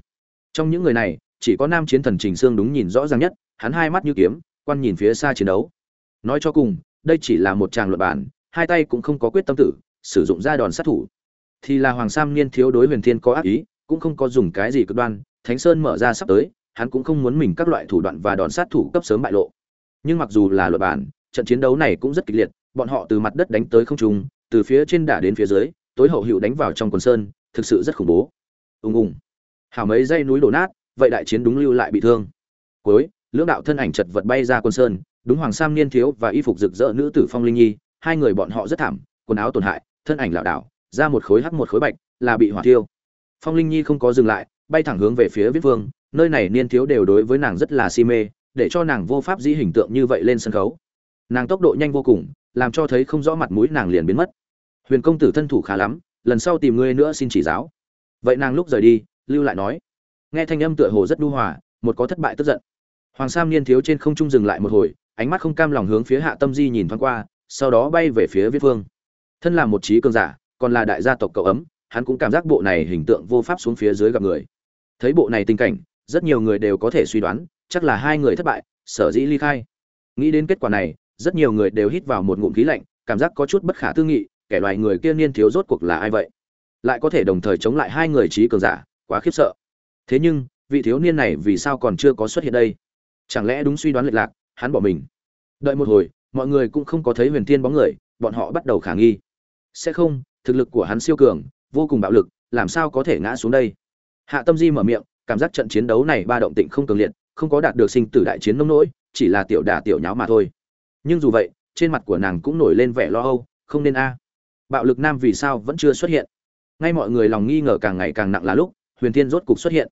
Trong những người này, chỉ có nam chiến thần trình sương đúng nhìn rõ ràng nhất, hắn hai mắt như kiếm, quan nhìn phía xa chiến đấu. Nói cho cùng, đây chỉ là một tràng luận bản hai tay cũng không có quyết tâm tử, sử dụng ra đòn sát thủ. Thì là hoàng sam niên thiếu đối huyền thiên có ác ý, cũng không có dùng cái gì cực đoan, thánh sơn mở ra sắp tới hắn cũng không muốn mình các loại thủ đoạn và đòn sát thủ cấp sớm bại lộ. Nhưng mặc dù là luật bản, trận chiến đấu này cũng rất kịch liệt, bọn họ từ mặt đất đánh tới không trung, từ phía trên đả đến phía dưới, tối hậu hữu đánh vào trong quần sơn, thực sự rất khủng bố. Ùng ùng. Hào mấy dây núi đổ nát, vậy đại chiến đúng lưu lại bị thương. Cuối, lưỡng đạo thân ảnh chật vật bay ra quân sơn, đúng hoàng sam niên thiếu và y phục rực rỡ nữ tử phong linh nhi, hai người bọn họ rất thảm, quần áo tổn hại, thân ảnh lão đảo, ra một khối hắc một khối bạch, là bị hỏa thiêu. Phong linh nhi không có dừng lại, bay thẳng hướng về phía viết vương nơi này niên thiếu đều đối với nàng rất là si mê, để cho nàng vô pháp dĩ hình tượng như vậy lên sân khấu. Nàng tốc độ nhanh vô cùng, làm cho thấy không rõ mặt mũi nàng liền biến mất. Huyền công tử thân thủ khá lắm, lần sau tìm ngươi nữa xin chỉ giáo. Vậy nàng lúc rời đi, lưu lại nói. Nghe thanh âm tựa hồ rất đu hòa, một có thất bại tức giận. Hoàng sam niên thiếu trên không trung dừng lại một hồi, ánh mắt không cam lòng hướng phía hạ tâm di nhìn thoáng qua, sau đó bay về phía viết Phương. thân là một trí cường giả, còn là đại gia tộc cậu ấm, hắn cũng cảm giác bộ này hình tượng vô pháp xuống phía dưới gặp người. Thấy bộ này tình cảnh rất nhiều người đều có thể suy đoán, chắc là hai người thất bại, sở dĩ ly khai. Nghĩ đến kết quả này, rất nhiều người đều hít vào một ngụm khí lạnh, cảm giác có chút bất khả tư nghị, kẻ loài người kia niên thiếu rốt cuộc là ai vậy? Lại có thể đồng thời chống lại hai người trí cường giả, quá khiếp sợ. Thế nhưng, vị thiếu niên này vì sao còn chưa có xuất hiện đây? Chẳng lẽ đúng suy đoán lệch lạc, hắn bỏ mình? Đợi một hồi, mọi người cũng không có thấy huyền thiên bóng người, bọn họ bắt đầu khả nghi. Sẽ không, thực lực của hắn siêu cường, vô cùng bạo lực, làm sao có thể ngã xuống đây? Hạ tâm di mở miệng cảm giác trận chiến đấu này ba động tĩnh không cường liệt, không có đạt được sinh tử đại chiến nông nỗi, chỉ là tiểu đả tiểu nháo mà thôi. Nhưng dù vậy, trên mặt của nàng cũng nổi lên vẻ lo âu, không nên a. Bạo lực nam vì sao vẫn chưa xuất hiện? Ngay mọi người lòng nghi ngờ càng ngày càng nặng là lúc, huyền thiên rốt cục xuất hiện.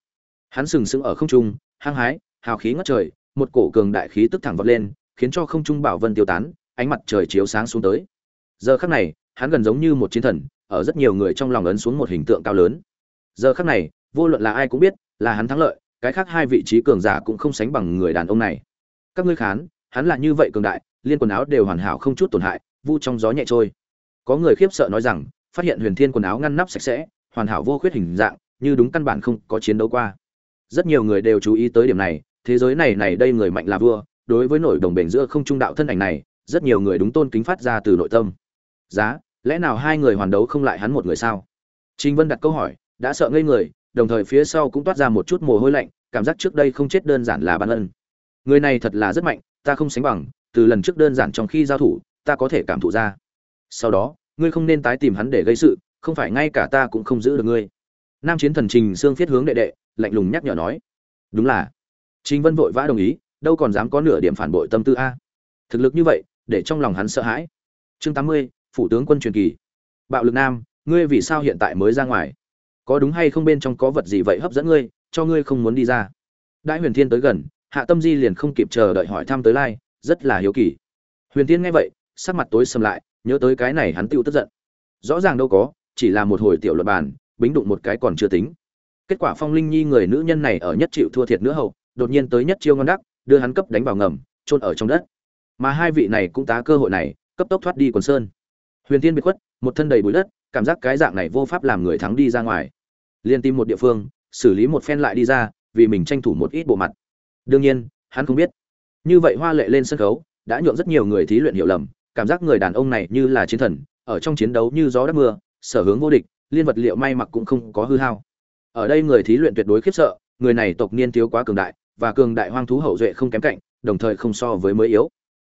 Hắn sừng sững ở không trung, hăng hái, hào khí ngất trời, một cổ cường đại khí tức thẳng vọt lên, khiến cho không trung bảo vân tiêu tán, ánh mặt trời chiếu sáng xuống tới. Giờ khắc này, hắn gần giống như một chiến thần, ở rất nhiều người trong lòng ấn xuống một hình tượng cao lớn. Giờ khắc này, vô luận là ai cũng biết là hắn thắng lợi cái khác hai vị trí cường giả cũng không sánh bằng người đàn ông này. Các ngươi khán hắn là như vậy cường đại liên quần áo đều hoàn hảo không chút tổn hại vu trong gió nhẹ trôi. Có người khiếp sợ nói rằng phát hiện huyền thiên quần áo ngăn nắp sạch sẽ hoàn hảo vô khuyết hình dạng như đúng căn bản không có chiến đấu qua. Rất nhiều người đều chú ý tới điểm này thế giới này này đây người mạnh là vua đối với nổi đồng bền giữa không trung đạo thân ảnh này rất nhiều người đúng tôn kính phát ra từ nội tâm. Giá lẽ nào hai người hoàn đấu không lại hắn một người sao? Trình Vân đặt câu hỏi, đã sợ ngây người, đồng thời phía sau cũng toát ra một chút mồ hôi lạnh, cảm giác trước đây không chết đơn giản là ban ân. Người này thật là rất mạnh, ta không sánh bằng, từ lần trước đơn giản trong khi giao thủ, ta có thể cảm thụ ra. Sau đó, ngươi không nên tái tìm hắn để gây sự, không phải ngay cả ta cũng không giữ được ngươi. Nam Chiến Thần Trình Xương Phiết hướng đệ đệ, lạnh lùng nhắc nhở nói. Đúng là. Trình Vân vội vã đồng ý, đâu còn dám có nửa điểm phản bội tâm tư a. Thực lực như vậy, để trong lòng hắn sợ hãi. Chương 80, phủ tướng quân truyền kỳ. Bạo lực nam, ngươi vì sao hiện tại mới ra ngoài? Có đúng hay không bên trong có vật gì vậy hấp dẫn ngươi, cho ngươi không muốn đi ra? Đại Huyền Thiên tới gần, Hạ Tâm Di liền không kịp chờ đợi hỏi thăm tới lai, rất là hiếu kỳ. Huyền Thiên nghe vậy, sắc mặt tối sầm lại, nhớ tới cái này hắn tiêu tức giận. Rõ ràng đâu có, chỉ là một hồi tiểu luật bàn, bính đụng một cái còn chưa tính. Kết quả Phong Linh Nhi người nữ nhân này ở nhất chịu thua thiệt nữa hậu, đột nhiên tới nhất chiêu ngon đắc, đưa hắn cấp đánh vào ngầm, chôn ở trong đất. Mà hai vị này cũng tá cơ hội này, cấp tốc thoát đi quần sơn. Huyền Thiên bị khuất, một thân đầy bụi đất, cảm giác cái dạng này vô pháp làm người thắng đi ra ngoài. Liên tìm một địa phương, xử lý một phen lại đi ra, vì mình tranh thủ một ít bộ mặt. Đương nhiên, hắn không biết. Như vậy Hoa Lệ lên sân khấu, đã nhượng rất nhiều người thí luyện hiểu lầm, cảm giác người đàn ông này như là chiến thần, ở trong chiến đấu như gió đắp mưa, sở hướng vô địch, liên vật liệu may mặc cũng không có hư hao. Ở đây người thí luyện tuyệt đối khiếp sợ, người này tộc niên thiếu quá cường đại, và cường đại hoang thú hậu duệ không kém cạnh, đồng thời không so với mới yếu.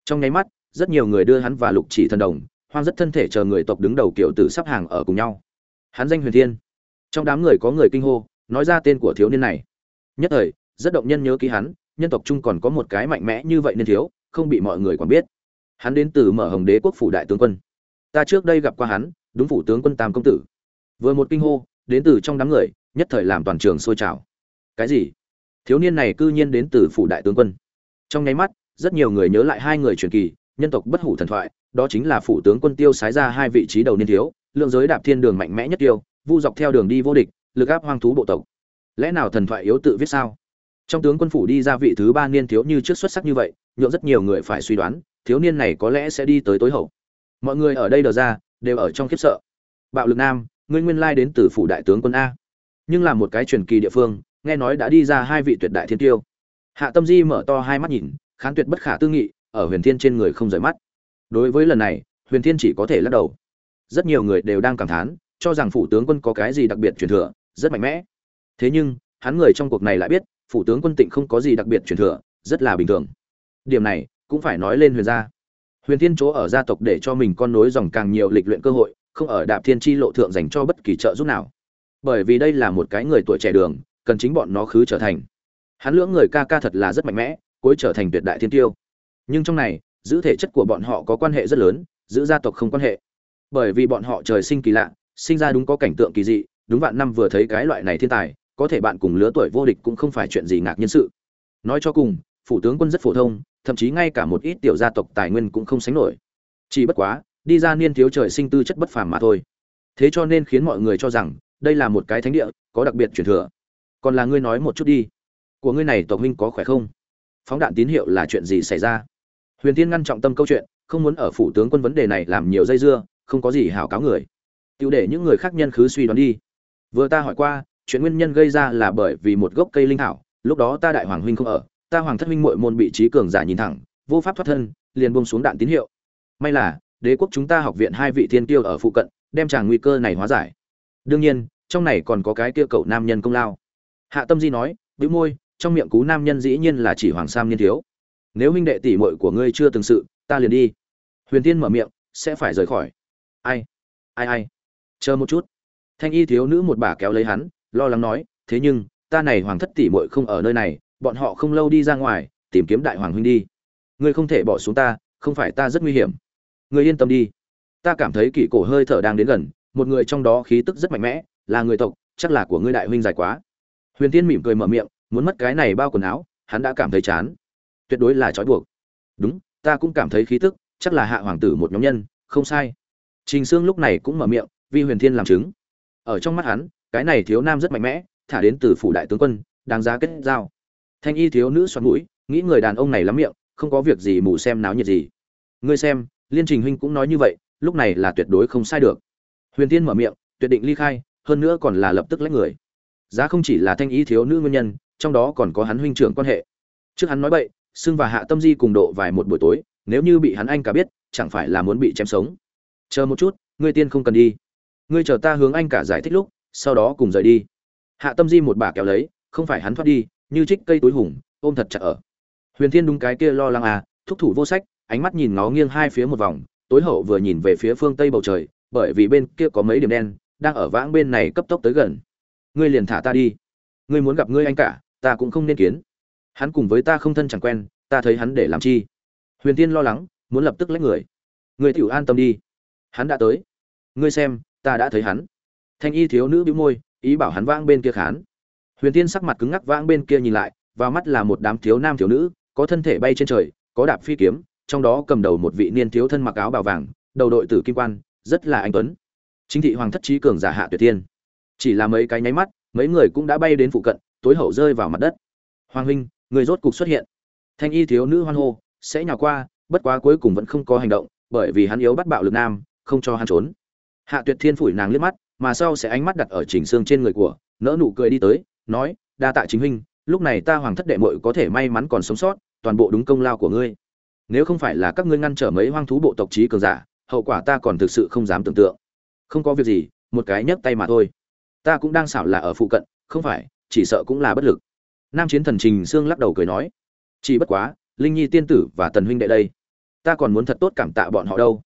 Trong nháy mắt, rất nhiều người đưa hắn và Lục Chỉ thần đồng, hoang rất thân thể chờ người tộc đứng đầu kiểu tử sắp hàng ở cùng nhau. Hắn danh Huyền Thiên. Trong đám người có người kinh hô, nói ra tên của thiếu niên này. Nhất thời, rất động nhân nhớ ký hắn, nhân tộc chung còn có một cái mạnh mẽ như vậy nên thiếu, không bị mọi người còn biết. Hắn đến từ Mở Hồng Đế quốc phủ đại tướng quân. Ta trước đây gặp qua hắn, đúng phủ tướng quân Tam công tử. Vừa một kinh hô, đến từ trong đám người, nhất thời làm toàn trường sôi trào. Cái gì? Thiếu niên này cư nhiên đến từ phủ đại tướng quân. Trong nháy mắt, rất nhiều người nhớ lại hai người truyền kỳ, nhân tộc bất hủ thần thoại, đó chính là phủ tướng quân tiêu sái ra hai vị trí đầu niên thiếu, lượng giới đạp thiên đường mạnh mẽ nhất tiêu, vu dọc theo đường đi vô địch, lực áp hoang thú bộ tộc. Lẽ nào thần thoại yếu tự viết sao? Trong tướng quân phủ đi ra vị thứ ba niên thiếu như trước xuất sắc như vậy, nhộn rất nhiều người phải suy đoán, thiếu niên này có lẽ sẽ đi tới tối hậu. Mọi người ở đây đờ ra, đều ở trong khiếp sợ. Bạo lực nam, ngươi nguyên lai đến từ phủ đại tướng quân a. Nhưng là một cái truyền kỳ địa phương, nghe nói đã đi ra hai vị tuyệt đại thiên tiêu. Hạ Tâm Di mở to hai mắt nhìn, khán tuyệt bất khả tư nghị, ở Huyền Thiên trên người không rời mắt đối với lần này huyền thiên chỉ có thể lắc đầu rất nhiều người đều đang cảm thán cho rằng phủ tướng quân có cái gì đặc biệt truyền thừa, rất mạnh mẽ. Thế nhưng, hắn người trong cuộc này lại biết, phủ tướng quân tịnh không có gì đặc biệt truyền thừa, rất là bình thường. Điểm này, cũng phải nói lên huyền gia. Huyền thiên chỗ ở gia tộc để cho mình con nối dòng càng nhiều lịch luyện cơ hội, không ở đạp thiên Chi lộ thượng dành cho bất kỳ trợ giúp nào. Bởi vì đây là một cái người tuổi trẻ đường, cần chính bọn nó khứ trở thành. Hắn lưỡng người ca ca thật là rất mạnh mẽ, cuối trở thành tuyệt đại thiên tiêu. Nhưng trong này, giữ thể chất của bọn họ có quan hệ rất lớn, giữ gia tộc không quan hệ. Bởi vì bọn họ trời sinh kỳ lạ sinh ra đúng có cảnh tượng kỳ dị, đúng vạn năm vừa thấy cái loại này thiên tài, có thể bạn cùng lứa tuổi vô địch cũng không phải chuyện gì ngạc nhiên sự. Nói cho cùng, phủ tướng quân rất phổ thông, thậm chí ngay cả một ít tiểu gia tộc tài nguyên cũng không sánh nổi. Chỉ bất quá, đi ra niên thiếu trời sinh tư chất bất phàm mà thôi. Thế cho nên khiến mọi người cho rằng, đây là một cái thánh địa, có đặc biệt truyền thừa. Còn là ngươi nói một chút đi. Của ngươi này tộc huynh có khỏe không? Phóng đạn tín hiệu là chuyện gì xảy ra? Huyền tiên ngăn trọng tâm câu chuyện, không muốn ở phủ tướng quân vấn đề này làm nhiều dây dưa, không có gì hảo cáo người tiêu để những người khác nhân khứ suy đoán đi. Vừa ta hỏi qua, chuyện nguyên nhân gây ra là bởi vì một gốc cây linh thảo, lúc đó ta đại hoàng huynh không ở, ta hoàng thất huynh muội môn bị trí cường giả nhìn thẳng, vô pháp thoát thân, liền buông xuống đạn tín hiệu. May là, đế quốc chúng ta học viện hai vị thiên tiêu ở phụ cận, đem chàng nguy cơ này hóa giải. Đương nhiên, trong này còn có cái kia cậu nam nhân công lao. Hạ tâm di nói, bĩu môi, trong miệng cú nam nhân dĩ nhiên là chỉ hoàng sam niên thiếu. Nếu huynh đệ tỷ muội của ngươi chưa từng sự, ta liền đi. Huyền tiên mở miệng, sẽ phải rời khỏi. Ai ai ai? Chờ một chút. Thanh y thiếu nữ một bà kéo lấy hắn, lo lắng nói, thế nhưng, ta này hoàng thất tỷ muội không ở nơi này, bọn họ không lâu đi ra ngoài, tìm kiếm đại hoàng huynh đi. Ngươi không thể bỏ xuống ta, không phải ta rất nguy hiểm. Ngươi yên tâm đi. Ta cảm thấy kỷ cổ hơi thở đang đến gần, một người trong đó khí tức rất mạnh mẽ, là người tộc, chắc là của ngươi đại huynh dài quá. Huyền tiên mỉm cười mở miệng, muốn mất cái này bao quần áo, hắn đã cảm thấy chán. Tuyệt đối là trói buộc. Đúng, ta cũng cảm thấy khí tức, chắc là hạ hoàng tử một nhóm nhân, không sai. Trình sương lúc này cũng mở miệng vi huyền thiên làm chứng. Ở trong mắt hắn, cái này thiếu nam rất mạnh mẽ, thả đến từ phủ đại tướng quân, đáng giá kết giao. Thanh y thiếu nữ xoắn mũi, nghĩ người đàn ông này lắm miệng, không có việc gì mù xem náo nhiệt gì. Ngươi xem, liên trình huynh cũng nói như vậy, lúc này là tuyệt đối không sai được. Huyền Thiên mở miệng, tuyệt định ly khai, hơn nữa còn là lập tức lấy người. Giá không chỉ là thanh y thiếu nữ nguyên nhân, trong đó còn có hắn huynh trưởng quan hệ. Trước hắn nói bậy, xưng và hạ tâm di cùng độ vài một buổi tối, nếu như bị hắn anh cả biết, chẳng phải là muốn bị chém sống. Chờ một chút, ngươi tiên không cần đi ngươi chờ ta hướng anh cả giải thích lúc, sau đó cùng rời đi. Hạ tâm di một bà kéo lấy, không phải hắn thoát đi, như trích cây túi hùng, ôm thật chặt ở. Huyền thiên đúng cái kia lo lắng à thúc thủ vô sách, ánh mắt nhìn ngó nghiêng hai phía một vòng, tối hậu vừa nhìn về phía phương tây bầu trời, bởi vì bên kia có mấy điểm đen, đang ở vãng bên này cấp tốc tới gần. Ngươi liền thả ta đi. Ngươi muốn gặp ngươi anh cả, ta cũng không nên kiến. Hắn cùng với ta không thân chẳng quen, ta thấy hắn để làm chi? Huyền tiên lo lắng, muốn lập tức lấy người. Người tiểu an tâm đi. Hắn đã tới. Ngươi xem ta đã thấy hắn. Thanh y thiếu nữ bĩu môi, ý bảo hắn vãng bên kia khán. Huyền tiên sắc mặt cứng ngắc vãng bên kia nhìn lại, vào mắt là một đám thiếu nam thiếu nữ, có thân thể bay trên trời, có đạp phi kiếm, trong đó cầm đầu một vị niên thiếu thân mặc áo bào vàng, đầu đội tử kim quan, rất là anh tuấn. Chính thị hoàng thất trí cường giả hạ tuyệt tiên. Chỉ là mấy cái nháy mắt, mấy người cũng đã bay đến phụ cận, tối hậu rơi vào mặt đất. Hoàng huynh, người rốt cục xuất hiện. Thanh y thiếu nữ hoan hô, sẽ nhào qua, bất quá cuối cùng vẫn không có hành động, bởi vì hắn yếu bắt bạo lực nam, không cho hắn trốn hạ tuyệt thiên phủi nàng liếc mắt, mà sau sẽ ánh mắt đặt ở chỉnh xương trên người của nỡ nụ cười đi tới, nói, đa tạ chính huynh, lúc này ta hoàng thất đệ muội có thể may mắn còn sống sót, toàn bộ đúng công lao của ngươi. Nếu không phải là các ngươi ngăn trở mấy hoang thú bộ tộc trí cường giả, hậu quả ta còn thực sự không dám tưởng tượng. Không có việc gì, một cái nhấc tay mà thôi. Ta cũng đang xảo là ở phụ cận, không phải, chỉ sợ cũng là bất lực. Nam chiến thần trình sương lắc đầu cười nói, chỉ bất quá, linh nhi tiên tử và tần huynh đệ đây, ta còn muốn thật tốt cảm tạ bọn họ đâu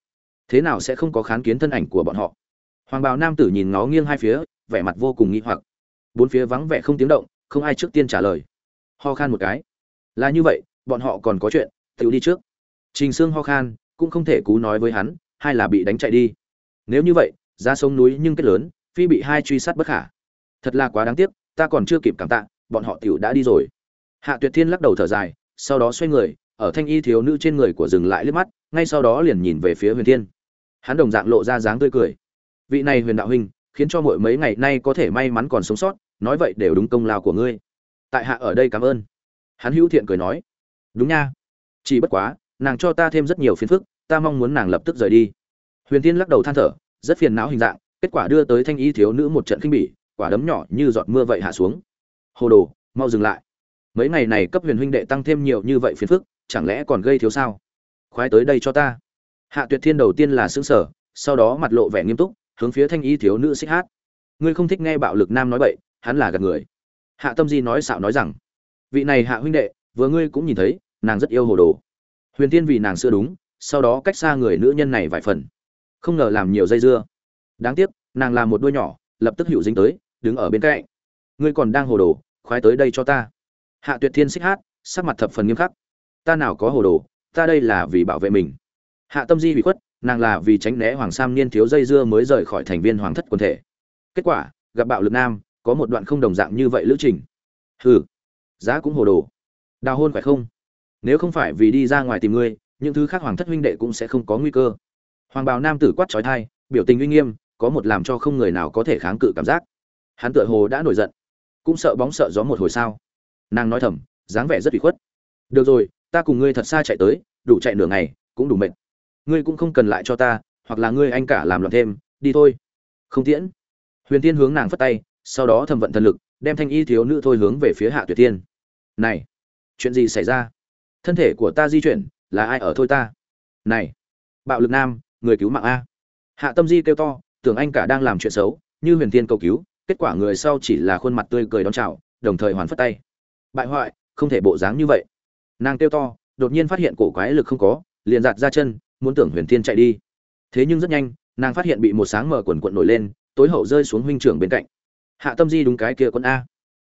thế nào sẽ không có kháng kiến thân ảnh của bọn họ? Hoàng bào nam tử nhìn ngó nghiêng hai phía, vẻ mặt vô cùng nghi hoặc. Bốn phía vắng vẻ không tiếng động, không ai trước tiên trả lời. Ho khan một cái. Là như vậy, bọn họ còn có chuyện tự đi trước. Trình sương ho khan, cũng không thể cú nói với hắn hay là bị đánh chạy đi. Nếu như vậy, ra sông núi nhưng kết lớn, phi bị hai truy sát bất khả. Thật là quá đáng tiếc, ta còn chưa kịp cảm tạ, bọn họ tiểu đã đi rồi. Hạ tuyệt thiên lắc đầu thở dài, sau đó xoay người, ở thanh y thiếu nữ trên người của dừng lại liếc mắt, ngay sau đó liền nhìn về phía huyền thiên hắn đồng dạng lộ ra dáng tươi cười. Vị này huyền đạo huynh, khiến cho mỗi mấy ngày nay có thể may mắn còn sống sót, nói vậy đều đúng công lao của ngươi. Tại hạ ở đây cảm ơn. Hắn hữu thiện cười nói. Đúng nha. Chỉ bất quá, nàng cho ta thêm rất nhiều phiền phức, ta mong muốn nàng lập tức rời đi. Huyền tiên lắc đầu than thở, rất phiền não hình dạng, kết quả đưa tới thanh y thiếu nữ một trận khinh bỉ, quả đấm nhỏ như giọt mưa vậy hạ xuống. Hồ đồ, mau dừng lại. Mấy ngày này cấp huyền huynh đệ tăng thêm nhiều như vậy phiền phức, chẳng lẽ còn gây thiếu sao? Khoái tới đây cho ta hạ tuyệt thiên đầu tiên là xứng sở sau đó mặt lộ vẻ nghiêm túc, hướng phía thanh y thiếu nữ xích hát. Ngươi không thích nghe bạo lực nam nói bậy, hắn là gạt người. Hạ tâm di nói xạo nói rằng, vị này hạ huynh đệ, vừa ngươi cũng nhìn thấy, nàng rất yêu hồ đồ. Huyền tiên vì nàng xưa đúng, sau đó cách xa người nữ nhân này vài phần. Không ngờ làm nhiều dây dưa. Đáng tiếc, nàng làm một đuôi nhỏ, lập tức hữu dính tới, đứng ở bên cạnh. Ngươi còn đang hồ đồ, khoái tới đây cho ta. Hạ tuyệt thiên xích hát, sắc mặt thập phần nghiêm khắc. Ta nào có hồ đồ, ta đây là vì bảo vệ mình hạ tâm di bị khuất, nàng là vì tránh né hoàng sam niên thiếu dây dưa mới rời khỏi thành viên hoàng thất quần thể. Kết quả, gặp bạo lực nam, có một đoạn không đồng dạng như vậy lữ trình. Hừ, giá cũng hồ đồ. Đào hôn phải không? Nếu không phải vì đi ra ngoài tìm ngươi, những thứ khác hoàng thất huynh đệ cũng sẽ không có nguy cơ. Hoàng bào nam tử quát trói thai, biểu tình uy nghiêm, có một làm cho không người nào có thể kháng cự cảm giác. Hắn tựa hồ đã nổi giận, cũng sợ bóng sợ gió một hồi sao. Nàng nói thầm, dáng vẻ rất bị khuất. Được rồi, ta cùng ngươi thật xa chạy tới, đủ chạy nửa ngày, cũng đủ mệt ngươi cũng không cần lại cho ta, hoặc là ngươi anh cả làm loạn thêm, đi thôi. Không tiễn. Huyền tiên hướng nàng phất tay, sau đó thầm vận thần lực, đem thanh y thiếu nữ thôi hướng về phía hạ tuyệt tiên. Này, chuyện gì xảy ra? Thân thể của ta di chuyển, là ai ở thôi ta? Này, bạo lực nam, người cứu mạng a. Hạ tâm di kêu to, tưởng anh cả đang làm chuyện xấu, như huyền tiên cầu cứu, kết quả người sau chỉ là khuôn mặt tươi cười đón chào, đồng thời hoàn phất tay. Bại hoại, không thể bộ dáng như vậy. Nàng kêu to, đột nhiên phát hiện cổ quái lực không có, liền giạt ra chân muốn tưởng huyền thiên chạy đi. Thế nhưng rất nhanh nàng phát hiện bị một sáng mở quần quận nổi lên tối hậu rơi xuống huynh trưởng bên cạnh. Hạ tâm di đúng cái kia quân a.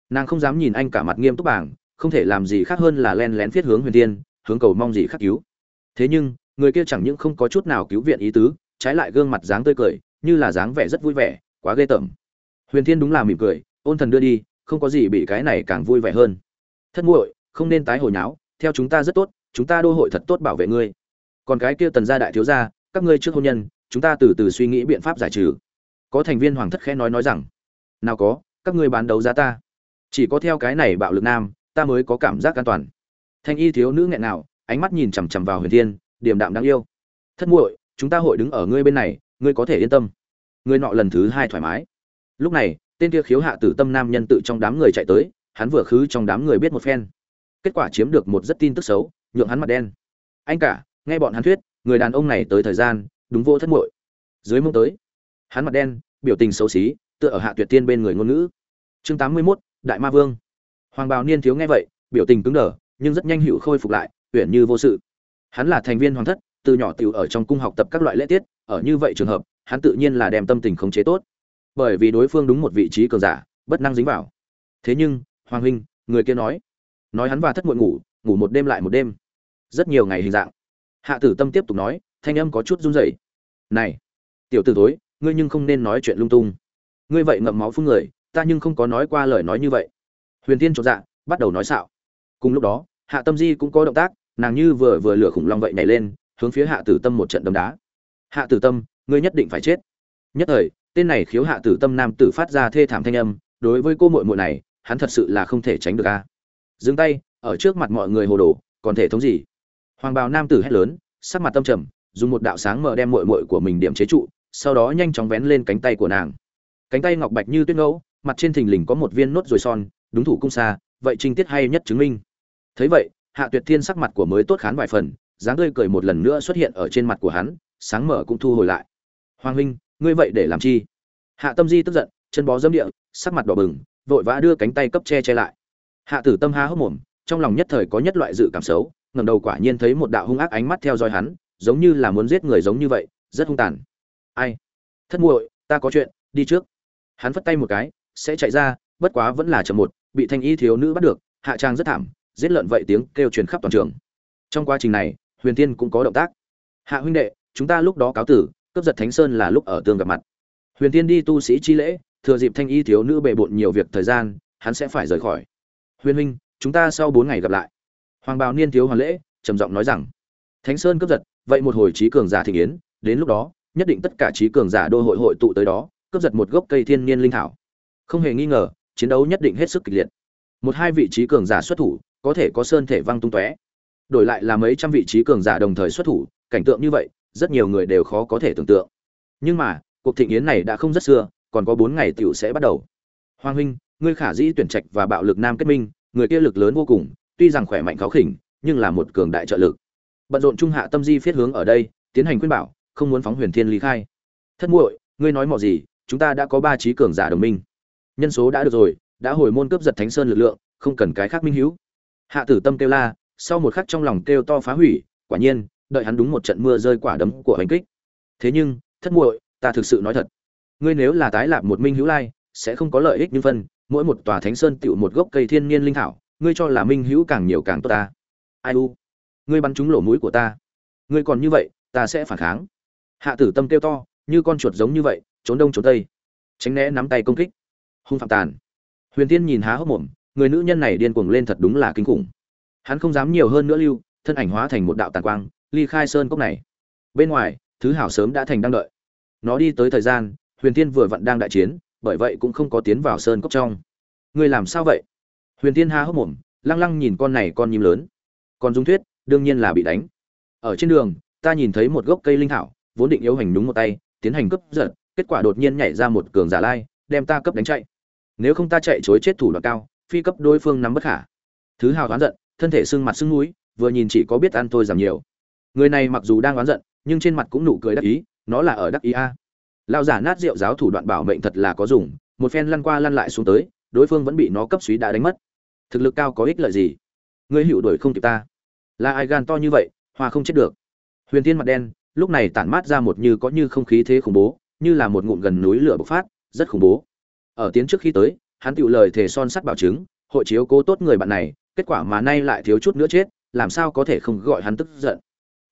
Nàng không dám nhìn anh cả mặt nghiêm túc bảng không thể làm gì khác hơn là len lén viết hướng huyền thiên, hướng cầu mong gì khác cứu. Thế nhưng người kia chẳng những không có chút nào cứu viện ý tứ trái lại gương mặt dáng tươi cười như là dáng vẻ rất vui vẻ quá ghê tởm. Huyền thiên đúng là mỉm cười ôn thần đưa đi không có gì bị cái này càng vui vẻ hơn. Thất muội không nên tái hồi nháo theo chúng ta rất tốt chúng ta đô hội thật tốt bảo vệ ngươi còn cái kia tần gia đại thiếu gia, các ngươi trước hôn nhân, chúng ta từ từ suy nghĩ biện pháp giải trừ. Có thành viên hoàng thất khẽ nói nói rằng, nào có, các ngươi bán đấu giá ta. Chỉ có theo cái này bạo lực nam, ta mới có cảm giác an toàn. Thanh y thiếu nữ nghẹn nào ánh mắt nhìn chằm chằm vào huyền thiên, điềm đạm đáng yêu. Thất muội, chúng ta hội đứng ở ngươi bên này, ngươi có thể yên tâm. Ngươi nọ lần thứ hai thoải mái. Lúc này, tên kia khiếu hạ tử tâm nam nhân tự trong đám người chạy tới, hắn vừa khứ trong đám người biết một phen. Kết quả chiếm được một rất tin tức xấu, nhượng hắn mặt đen. Anh cả nghe bọn hắn thuyết người đàn ông này tới thời gian đúng vô thất muội. Dưới mông tới hắn mặt đen biểu tình xấu xí tựa ở hạ tuyệt tiên bên người ngôn ngữ. Chương tám mươi 81, đại ma vương. Hoàng bào niên thiếu nghe vậy biểu tình cứng đờ nhưng rất nhanh hữu khôi phục lại uyển như vô sự. Hắn là thành viên hoàng thất từ nhỏ tiểu ở trong cung học tập các loại lễ tiết ở như vậy trường hợp hắn tự nhiên là đem tâm tình khống chế tốt. Bởi vì đối phương đúng một vị trí cường giả bất năng dính vào. Thế nhưng hoàng huynh người kia nói nói hắn và thất muội ngủ ngủ một đêm lại một đêm. Rất nhiều ngày hình dạng hạ tử tâm tiếp tục nói, thanh âm có chút run rẩy. Này, tiểu tử tối ngươi nhưng không nên nói chuyện lung tung. Ngươi vậy ngậm máu phun người, ta nhưng không có nói qua lời nói như vậy. Huyền tiên chột dạ bắt đầu nói xạo. Cùng lúc đó, hạ tâm di cũng có động tác, nàng như vừa vừa lửa khủng long vậy nhảy lên, hướng phía hạ tử tâm một trận đấm đá. Hạ tử tâm, ngươi nhất định phải chết. Nhất thời, tên này khiếu hạ tử tâm nam tử phát ra thê thảm thanh âm, đối với cô muội muội này, hắn thật sự là không thể tránh được a. Dừng tay, ở trước mặt mọi người hồ đồ, còn thể thống gì? Hoàng bào nam tử hét lớn, sắc mặt tâm trầm, dùng một đạo sáng mở đem muội muội của mình điểm chế trụ, sau đó nhanh chóng vén lên cánh tay của nàng. Cánh tay ngọc bạch như tuyết ngẫu, mặt trên thình lình có một viên nốt ruồi son, đúng thủ cung xa, vậy trinh tiết hay nhất chứng minh. Thấy vậy, hạ tuyệt thiên sắc mặt của mới tốt khán vài phần, dáng tươi cười một lần nữa xuất hiện ở trên mặt của hắn, sáng mở cũng thu hồi lại. Hoàng huynh, ngươi vậy để làm chi? Hạ tâm di tức giận, chân bó dâm địa, sắc mặt đỏ bừng, vội vã đưa cánh tay cấp che che lại. Hạ tử tâm há hốc mồm, trong lòng nhất thời có nhất loại dự cảm xấu ngẩng đầu quả nhiên thấy một đạo hung ác ánh mắt theo dõi hắn, giống như là muốn giết người giống như vậy, rất hung tàn. Ai? Thất muội, ta có chuyện, đi trước. Hắn phất tay một cái, sẽ chạy ra, bất quá vẫn là chậm một, bị thanh y thiếu nữ bắt được, hạ trang rất thảm, giết lợn vậy tiếng kêu truyền khắp toàn trường. Trong quá trình này, huyền tiên cũng có động tác. Hạ huynh đệ, chúng ta lúc đó cáo tử, cướp giật thánh sơn là lúc ở tương gặp mặt. Huyền tiên đi tu sĩ chi lễ, thừa dịp thanh y thiếu nữ bệ bội nhiều việc thời gian, hắn sẽ phải rời khỏi. Huyền huynh, chúng ta sau bốn ngày gặp lại hoàng bào niên thiếu hoàn lễ, trầm giọng nói rằng, thánh sơn cướp giật, vậy một hồi trí cường giả thị yến, đến lúc đó, nhất định tất cả trí cường giả đô hội hội tụ tới đó, cướp giật một gốc cây thiên niên linh thảo. Không hề nghi ngờ, chiến đấu nhất định hết sức kịch liệt. Một hai vị trí cường giả xuất thủ, có thể có sơn thể văng tung tóe. Đổi lại là mấy trăm vị trí cường giả đồng thời xuất thủ, cảnh tượng như vậy, rất nhiều người đều khó có thể tưởng tượng. Nhưng mà, cuộc thịnh yến này đã không rất xưa, còn có bốn ngày tiểu sẽ bắt đầu. Hoàng huynh, ngươi khả dĩ tuyển trạch và bạo lực nam kết minh, người kia lực lớn vô cùng tuy rằng khỏe mạnh khó khỉnh, nhưng là một cường đại trợ lực. Bận rộn trung hạ tâm di phiết hướng ở đây, tiến hành khuyên bảo, không muốn phóng huyền thiên ly khai. Thất muội, ngươi nói mọ gì, chúng ta đã có ba trí cường giả đồng minh. Nhân số đã được rồi, đã hồi môn cướp giật thánh sơn lực lượng, không cần cái khác minh hữu hạ tử tâm kêu la, sau một khắc trong lòng kêu to phá hủy, quả nhiên, đợi hắn đúng một trận mưa rơi quả đấm của hành kích. Thế nhưng, thất muội, ta thực sự nói thật. Ngươi nếu là tái lạp một minh hữu lai, sẽ không có lợi ích như phân, mỗi một tòa thánh sơn tựu một gốc cây thiên nhiên linh thảo ngươi cho là minh hữu càng nhiều càng tốt ta. Ai u? Ngươi bắn trúng lỗ mũi của ta. Ngươi còn như vậy, ta sẽ phản kháng. Hạ tử tâm kêu to, như con chuột giống như vậy, trốn đông trốn tây. Tránh né nắm tay công kích. Hung phạm tàn. Huyền tiên nhìn há hốc mồm, người nữ nhân này điên cuồng lên thật đúng là kinh khủng. Hắn không dám nhiều hơn nữa lưu, thân ảnh hóa thành một đạo tàn quang, ly khai sơn cốc này. Bên ngoài, thứ hảo sớm đã thành đang đợi. Nó đi tới thời gian, huyền tiên vừa vặn đang đại chiến, bởi vậy cũng không có tiến vào sơn cốc trong. Ngươi làm sao vậy? Huyền Thiên há hốc mồm, lăng lăng nhìn con này con nhím lớn. Còn dung thuyết, đương nhiên là bị đánh. Ở trên đường, ta nhìn thấy một gốc cây linh thảo, vốn định yếu hành đúng một tay, tiến hành cướp giật, kết quả đột nhiên nhảy ra một cường giả lai, đem ta cấp đánh chạy. Nếu không ta chạy chối chết thủ đoạn cao, phi cấp đối phương nắm bất khả. Thứ hào oán giận, thân thể sưng mặt sưng núi, vừa nhìn chỉ có biết ăn tôi giảm nhiều. Người này mặc dù đang oán giận, nhưng trên mặt cũng nụ cười đắc ý, nó là ở đắc ý a. Lao giả nát rượu giáo thủ đoạn bảo mệnh thật là có dùng, một phen lăn qua lăn lại xuống tới, đối phương vẫn bị nó cấp suý đã đánh mất thực lực cao có ích lợi gì? Ngươi hữu đuổi không kịp ta. Là ai gan to như vậy, hoa không chết được. Huyền tiên mặt đen, lúc này tản mát ra một như có như không khí thế khủng bố, như là một ngụm gần núi lửa bộc phát, rất khủng bố. Ở tiến trước khi tới, hắn tự lời thề son sắt bảo chứng, hội chiếu cố tốt người bạn này, kết quả mà nay lại thiếu chút nữa chết, làm sao có thể không gọi hắn tức giận.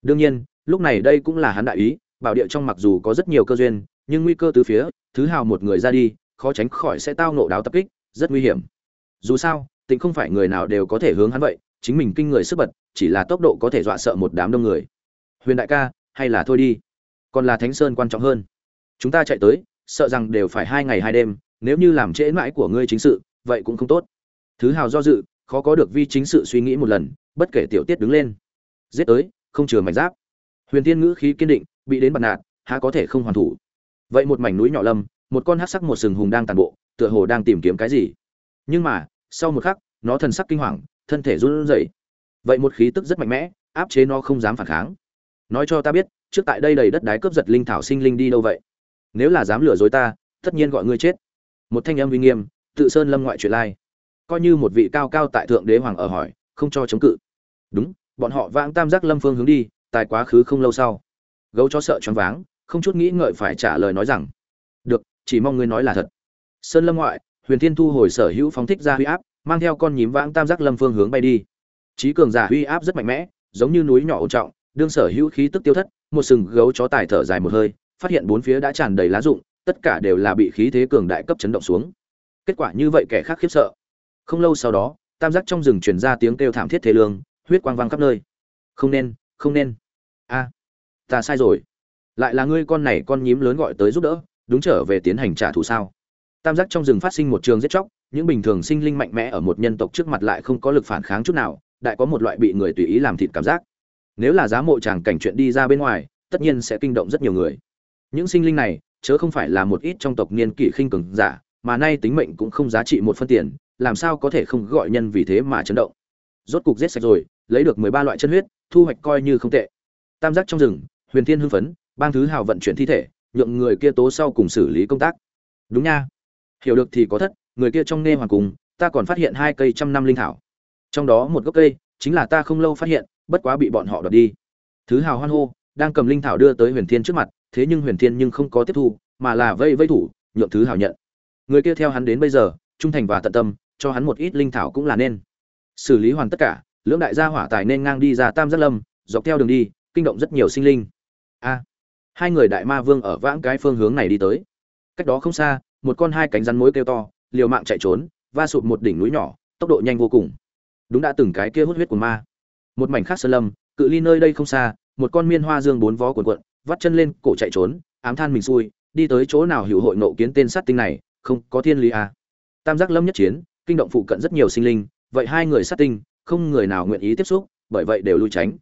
Đương nhiên, lúc này đây cũng là hắn đại ý, bảo địa trong mặc dù có rất nhiều cơ duyên, nhưng nguy cơ từ phía, thứ hào một người ra đi, khó tránh khỏi sẽ tao nộ đáo tập kích, rất nguy hiểm. Dù sao tịnh không phải người nào đều có thể hướng hắn vậy, chính mình kinh người sức bật, chỉ là tốc độ có thể dọa sợ một đám đông người. Huyền đại ca, hay là thôi đi. Còn là thánh sơn quan trọng hơn. Chúng ta chạy tới, sợ rằng đều phải hai ngày hai đêm, nếu như làm trễ mãi của ngươi chính sự, vậy cũng không tốt. Thứ hào do dự, khó có được vi chính sự suy nghĩ một lần, bất kể tiểu tiết đứng lên. Giết tới, không chừa mảnh giáp. Huyền tiên ngữ khí kiên định, bị đến bật nạt, há có thể không hoàn thủ. Vậy một mảnh núi nhỏ lâm một con hát sắc một sừng hùng đang tàn bộ, tựa hồ đang tìm kiếm cái gì? Nhưng mà sau một khắc, nó thần sắc kinh hoàng, thân thể run rẩy. Vậy một khí tức rất mạnh mẽ, áp chế nó không dám phản kháng. Nói cho ta biết, trước tại đây đầy đất đái cướp giật linh thảo sinh linh đi đâu vậy? Nếu là dám lừa dối ta, tất nhiên gọi ngươi chết. Một thanh âm uy nghiêm, tự sơn lâm ngoại chuyện lai. Coi như một vị cao cao tại thượng đế hoàng ở hỏi, không cho chống cự. Đúng, bọn họ vãng tam giác lâm phương hướng đi tại quá khứ không lâu sau. Gấu cho sợ choáng váng, không chút nghĩ ngợi phải trả lời nói rằng, được, chỉ mong ngươi nói là thật. Sơn lâm ngoại huyền thiên thu hồi sở hữu phóng thích ra huy áp, mang theo con nhím vãng tam giác lâm phương hướng bay đi. Trí cường giả huy áp rất mạnh mẽ, giống như núi nhỏ ổn trọng, đương sở hữu khí tức tiêu thất, một sừng gấu chó tài thở dài một hơi, phát hiện bốn phía đã tràn đầy lá rụng, tất cả đều là bị khí thế cường đại cấp chấn động xuống. Kết quả như vậy kẻ khác khiếp sợ. Không lâu sau đó, tam giác trong rừng truyền ra tiếng kêu thảm thiết thế lương, huyết quang vang khắp nơi. Không nên không nên. A, ta sai rồi. Lại là ngươi con này con nhím lớn gọi tới giúp đỡ, đúng trở về tiến hành trả thù sao? Tam giác trong rừng phát sinh một trường giết chóc, những bình thường sinh linh mạnh mẽ ở một nhân tộc trước mặt lại không có lực phản kháng chút nào, đại có một loại bị người tùy ý làm thịt cảm giác. Nếu là giá mộ chàng cảnh chuyện đi ra bên ngoài, tất nhiên sẽ kinh động rất nhiều người. Những sinh linh này, chớ không phải là một ít trong tộc niên kỷ khinh cường giả, mà nay tính mệnh cũng không giá trị một phân tiền, làm sao có thể không gọi nhân vì thế mà chấn động. Rốt cục giết sạch rồi, lấy được mười ba loại chân huyết, thu hoạch coi như không tệ. Tam giác trong rừng, huyền thiên hưng phấn, bang thứ hào vận chuyển thi thể, nhượng người kia tố sau cùng xử lý công tác. Đúng nha hiểu được thì có thất, người kia trong nghe hoàng cùng ta còn phát hiện hai cây trăm năm linh thảo. Trong đó một gốc cây, chính là ta không lâu phát hiện, bất quá bị bọn họ đoạt đi. Thứ hào hoan hô, đang cầm linh thảo đưa tới huyền thiên trước mặt, thế nhưng huyền thiên nhưng không có tiếp thu, mà là vây vây thủ, nhượng thứ hào nhận. Người kia theo hắn đến bây giờ, trung thành và tận tâm, cho hắn một ít linh thảo cũng là nên. Xử lý hoàn tất cả, lưỡng đại gia hỏa tài nên ngang đi ra tam giác lâm, dọc theo đường đi, kinh động rất nhiều sinh linh. A, hai người đại ma vương ở vãng cái phương hướng này đi tới. Cách đó không xa một con hai cánh rắn mối kêu to, liều mạng chạy trốn, va sụp một đỉnh núi nhỏ, tốc độ nhanh vô cùng. Đúng đã từng cái kia hút huyết của ma. Một mảnh khác sơn lâm, cự ly nơi đây không xa, một con miên hoa dương bốn vó cuộn cuộn, vắt chân lên, cổ chạy trốn, ám than mình xui, đi tới chỗ nào hữu hội nộ kiến tên sát tinh này, không có thiên lý à. tam giác lâm nhất chiến, kinh động phụ cận rất nhiều sinh linh, vậy hai người sát tinh, không người nào nguyện ý tiếp xúc, bởi vậy đều lui tránh.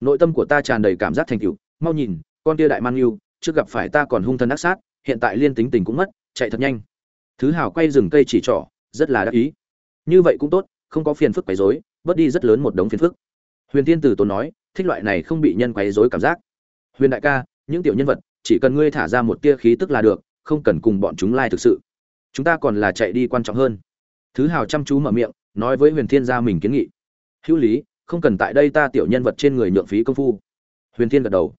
Nội tâm của ta tràn đầy cảm giác thành tựu, mau nhìn, con kia đại man yêu, trước gặp phải ta còn hung thân ác sát, hiện tại liên tính tình cũng mất chạy thật nhanh. Thứ hào quay rừng cây chỉ trỏ, rất là đắc ý. Như vậy cũng tốt, không có phiền phức quấy rối, bớt đi rất lớn một đống phiền phức. Huyền tiên tử tốn nói, thích loại này không bị nhân quấy rối cảm giác. Huyền đại ca, những tiểu nhân vật, chỉ cần ngươi thả ra một tia khí tức là được, không cần cùng bọn chúng lai thực sự. Chúng ta còn là chạy đi quan trọng hơn. Thứ hào chăm chú mở miệng, nói với huyền thiên gia mình kiến nghị. Hữu lý, không cần tại đây ta tiểu nhân vật trên người nhượng phí công phu. Huyền thiên gật đầu.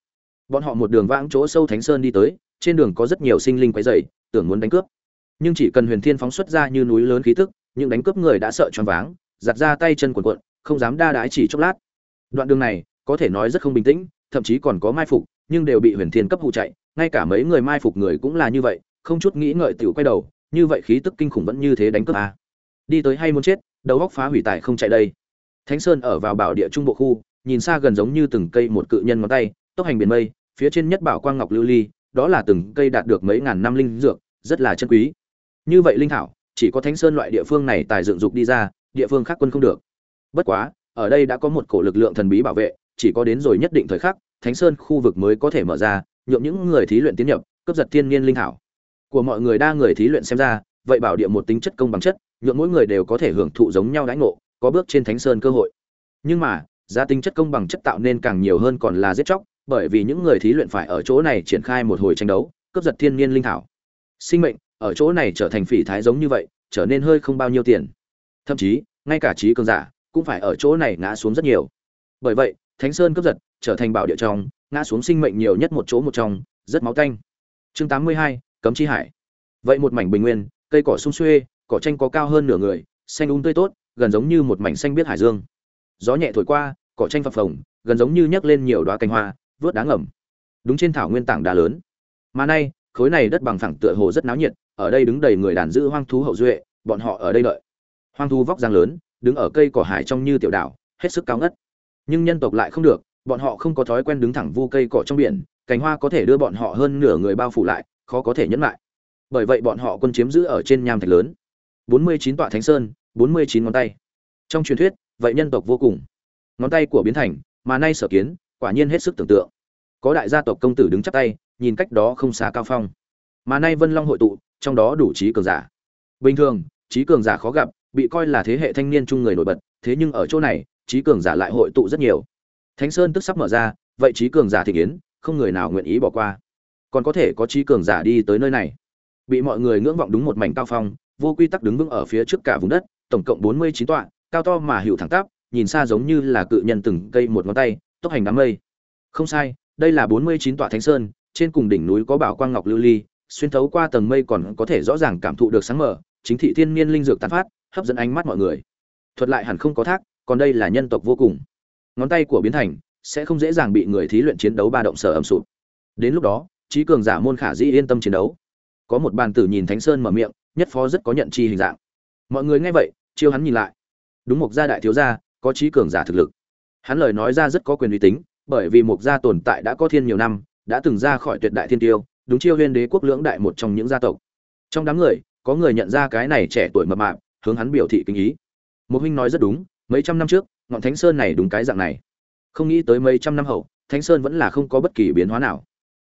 Bọn họ một đường vãng chỗ sâu thánh sơn đi tới, trên đường có rất nhiều sinh linh quấy rầy tưởng muốn đánh cướp. Nhưng chỉ cần huyền thiên phóng xuất ra như núi lớn khí tức, những đánh cướp người đã sợ choáng váng, giặt ra tay chân quần quận không dám đa đái chỉ chốc lát. Đoạn đường này, có thể nói rất không bình tĩnh, thậm chí còn có mai phục, nhưng đều bị huyền thiên cấp hụ chạy, ngay cả mấy người mai phục người cũng là như vậy, không chút nghĩ ngợi tiểu quay đầu, như vậy khí tức kinh khủng vẫn như thế đánh cướp à. đi tới hay muốn chết, đầu góc phá hủy tại không chạy đây. Thánh sơn ở vào bảo địa trung bộ khu, nhìn xa gần giống như từng cây một cự nhân ngón tay, tốc hành biển mây, phía trên nhất bảo quang ngọc lưu ly đó là từng cây đạt được mấy ngàn năm linh dược, rất là chân quý. Như vậy linh thảo, chỉ có thánh sơn loại địa phương này tài dựng dục đi ra, địa phương khác quân không được. Bất quá, ở đây đã có một cổ lực lượng thần bí bảo vệ, chỉ có đến rồi nhất định thời khắc, thánh sơn khu vực mới có thể mở ra, nhượng những người thí luyện tiến nhập cướp giật thiên nhiên linh thảo. Của mọi người đa người thí luyện xem ra, vậy bảo địa một tính chất công bằng chất, nhượng mỗi người đều có thể hưởng thụ giống nhau đãi ngộ, có bước trên thánh sơn cơ hội. Nhưng mà, giá tính chất công bằng chất tạo nên càng nhiều hơn còn là giết chóc bởi vì những người thí luyện phải ở chỗ này triển khai một hồi tranh đấu cướp giật thiên nhiên linh thảo. Sinh mệnh ở chỗ này trở thành phỉ thái giống như vậy trở nên hơi không bao nhiêu tiền. Thậm chí ngay cả trí cường giả cũng phải ở chỗ này ngã xuống rất nhiều. Bởi vậy thánh sơn cướp giật trở thành bảo địa trong ngã xuống sinh mệnh nhiều nhất một chỗ một trong rất máu tanh. Chương 82, cấm chi hải. Vậy một mảnh bình nguyên cây cỏ sung xuê cỏ tranh có cao hơn nửa người xanh um tươi tốt gần giống như một mảnh xanh biết hải dương. Gió nhẹ thổi qua cỏ tranh phập phồng gần giống như nhấc lên nhiều đóa cành hoa vớt đá ngầm. Đúng trên thảo nguyên tảng đá lớn. Mà nay, khối này đất bằng phẳng tựa hồ rất náo nhiệt, ở đây đứng đầy người đàn giữ hoang thú hậu duệ, bọn họ ở đây đợi. Hoang thú vóc dáng lớn, đứng ở cây cỏ hải trong như tiểu đảo, hết sức cao ngất. Nhưng nhân tộc lại không được, bọn họ không có thói quen đứng thẳng vu cây cỏ trong biển, cành hoa có thể đưa bọn họ hơn nửa người bao phủ lại, khó có thể nhẫn lại. Bởi vậy bọn họ quân chiếm giữ ở trên nham thạch lớn. Bốn mươi chín tọa thánh sơn, bốn mươi chín ngón tay. Trong truyền thuyết, vậy nhân tộc vô cùng. Ngón tay của biến thành, mà nay sở kiến quả nhiên hết sức tưởng tượng. Có đại gia tộc công tử đứng chắp tay, nhìn cách đó không xa cao phong. Mà nay vân long hội tụ, trong đó đủ trí cường giả. Bình thường, trí cường giả khó gặp, bị coi là thế hệ thanh niên chung người nổi bật, thế nhưng ở chỗ này, trí cường giả lại hội tụ rất nhiều. Thánh sơn tức sắp mở ra, vậy trí cường giả thị kiến, không người nào nguyện ý bỏ qua. Còn có thể có trí cường giả đi tới nơi này. Bị mọi người ngưỡng vọng đúng một mảnh cao phong, vô quy tắc đứng vững ở phía trước cả vùng đất, tổng cộng bốn mươi chín tọa, cao to mà hiệu thẳng tắp, nhìn xa giống như là cự nhân từng cây một ngón tay tốc hành đám mây. Không sai, đây là bốn mươi chín tọa thánh sơn, trên cùng đỉnh núi có bảo quang ngọc lưu ly, xuyên thấu qua tầng mây còn có thể rõ ràng cảm thụ được sáng mở chính thị thiên niên linh dược tán phát, hấp dẫn ánh mắt mọi người. Thuật lại hẳn không có thác, còn đây là nhân tộc vô cùng. Ngón tay của biến thành sẽ không dễ dàng bị người thí luyện chiến đấu ba động sở ẩm sụp đến lúc đó, trí cường giả môn khả dĩ yên tâm chiến đấu. Có một bàn tử nhìn thánh sơn mở miệng, nhất phó rất có nhận chi hình dạng. Mọi người nghe vậy, chiêu hắn nhìn lại. Đúng một gia đại thiếu gia, có trí cường giả thực lực hắn lời nói ra rất có quyền uy tín, bởi vì một gia tồn tại đã có thiên nhiều năm, đã từng ra khỏi tuyệt đại thiên tiêu, đúng chiêu huyên đế quốc lưỡng đại một trong những gia tộc. Trong đám người, có người nhận ra cái này trẻ tuổi mập mạp, hướng hắn biểu thị kinh ý. Một huynh nói rất đúng, mấy trăm năm trước, ngọn thánh sơn này đúng cái dạng này. Không nghĩ tới mấy trăm năm hậu, thánh sơn vẫn là không có bất kỳ biến hóa nào.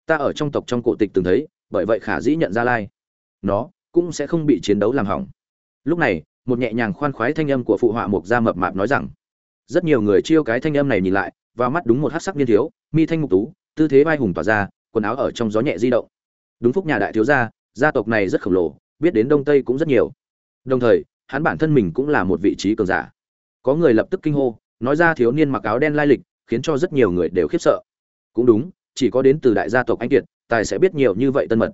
Ta ở trong tộc trong cổ tịch từng thấy, bởi vậy khả dĩ nhận ra lai. Nó cũng sẽ không bị chiến đấu làm hỏng. Lúc này, một nhẹ nhàng khoan khoái thanh âm của phụ họa mục gia mập mạp nói rằng rất nhiều người chiêu cái thanh âm này nhìn lại và mắt đúng một hát sắc niên thiếu, mi thanh mục tú, tư thế vai hùng tỏa ra, quần áo ở trong gió nhẹ di động. Đúng phúc nhà đại thiếu gia gia tộc này rất khổng lồ, biết đến đông tây cũng rất nhiều. Đồng thời, hắn bản thân mình cũng là một vị trí cường giả. Có người lập tức kinh hô, nói ra thiếu niên mặc áo đen lai lịch, khiến cho rất nhiều người đều khiếp sợ. Cũng đúng, chỉ có đến từ đại gia tộc anh kiệt, tài sẽ biết nhiều như vậy tân mật.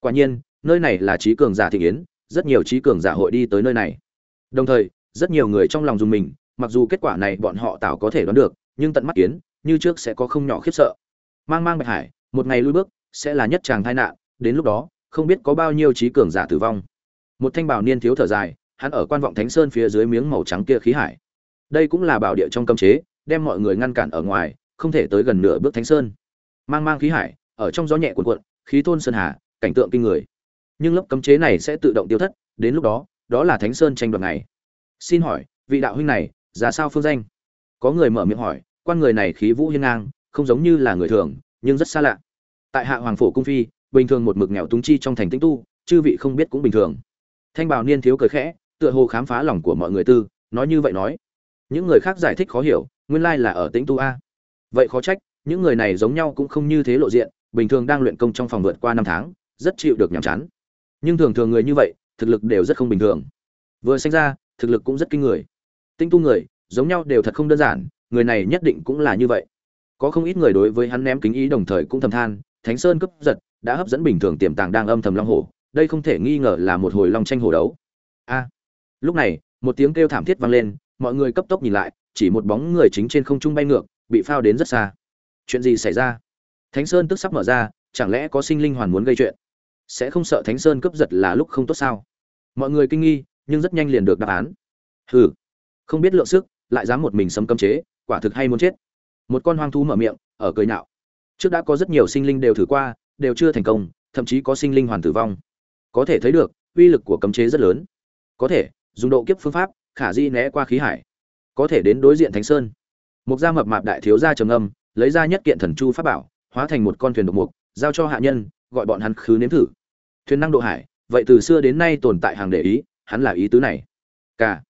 Quả nhiên, nơi này là trí cường giả thị yến, rất nhiều trí cường giả hội đi tới nơi này. Đồng thời, rất nhiều người trong lòng dùng mình mặc dù kết quả này bọn họ tạo có thể đoán được, nhưng tận mắt kiến, như trước sẽ có không nhỏ khiếp sợ. Mang mang bạch hải, một ngày lui bước, sẽ là nhất tràng tai nạn, đến lúc đó, không biết có bao nhiêu trí cường giả tử vong. Một thanh bảo niên thiếu thở dài, hắn ở quan vọng thánh sơn phía dưới miếng màu trắng kia khí hải. Đây cũng là bảo địa trong cấm chế, đem mọi người ngăn cản ở ngoài, không thể tới gần nửa bước thánh sơn. Mang mang khí hải, ở trong gió nhẹ cuộn cuộn, khí thôn sơn hà, cảnh tượng kinh người. Nhưng lớp cấm chế này sẽ tự động tiêu thất, đến lúc đó đó là thánh sơn tranh đoạt này xin hỏi, vị đạo huynh này ra sao phương danh? Có người mở miệng hỏi, quan người này khí vũ hiên ngang, không giống như là người thường, nhưng rất xa lạ. Tại hạ hoàng phổ cung phi, bình thường một mực nghèo túng chi trong thành tĩnh tu, chư vị không biết cũng bình thường. Thanh bảo niên thiếu cười khẽ, tựa hồ khám phá lòng của mọi người tư, nói như vậy nói. Những người khác giải thích khó hiểu, nguyên lai là ở tĩnh tu a. Vậy khó trách, những người này giống nhau cũng không như thế lộ diện, bình thường đang luyện công trong phòng vượt qua năm tháng, rất chịu được nhàm chán. Nhưng thường thường người như vậy, thực lực đều rất không bình thường. Vừa sinh ra, thực lực cũng rất kinh người tinh tu người, giống nhau đều thật không đơn giản, người này nhất định cũng là như vậy. Có không ít người đối với hắn ném kính ý đồng thời cũng thầm than, thánh sơn cướp giật, đã hấp dẫn bình thường tiềm tàng đang âm thầm long hổ, đây không thể nghi ngờ là một hồi long tranh hổ đấu. A. Lúc này, một tiếng kêu thảm thiết vang lên, mọi người cấp tốc nhìn lại, chỉ một bóng người chính trên không trung bay ngược, bị phao đến rất xa. Chuyện gì xảy ra? Thánh sơn tức sắp mở ra, chẳng lẽ có sinh linh hoàn muốn gây chuyện? Sẽ không sợ thánh sơn cướp giật là lúc không tốt sao? Mọi người kinh nghi, nhưng rất nhanh liền được đáp án. Hừ không biết lượng sức, lại dám một mình xâm cấm chế, quả thực hay muốn chết. Một con hoang thú mở miệng, ở cười nhạo. Trước đã có rất nhiều sinh linh đều thử qua, đều chưa thành công, thậm chí có sinh linh hoàn tử vong. Có thể thấy được, uy lực của cấm chế rất lớn. Có thể, dùng độ kiếp phương pháp, khả di né qua khí hải. Có thể đến đối diện thánh sơn. Mục gia mập mạp đại thiếu gia trầm âm lấy ra nhất kiện thần chu pháp bảo, hóa thành một con thuyền độc mục, giao cho hạ nhân, gọi bọn hắn khứ nếm thử. Thuyền năng độ hải, vậy từ xưa đến nay tồn tại hàng để ý, hắn là ý tứ này. Cả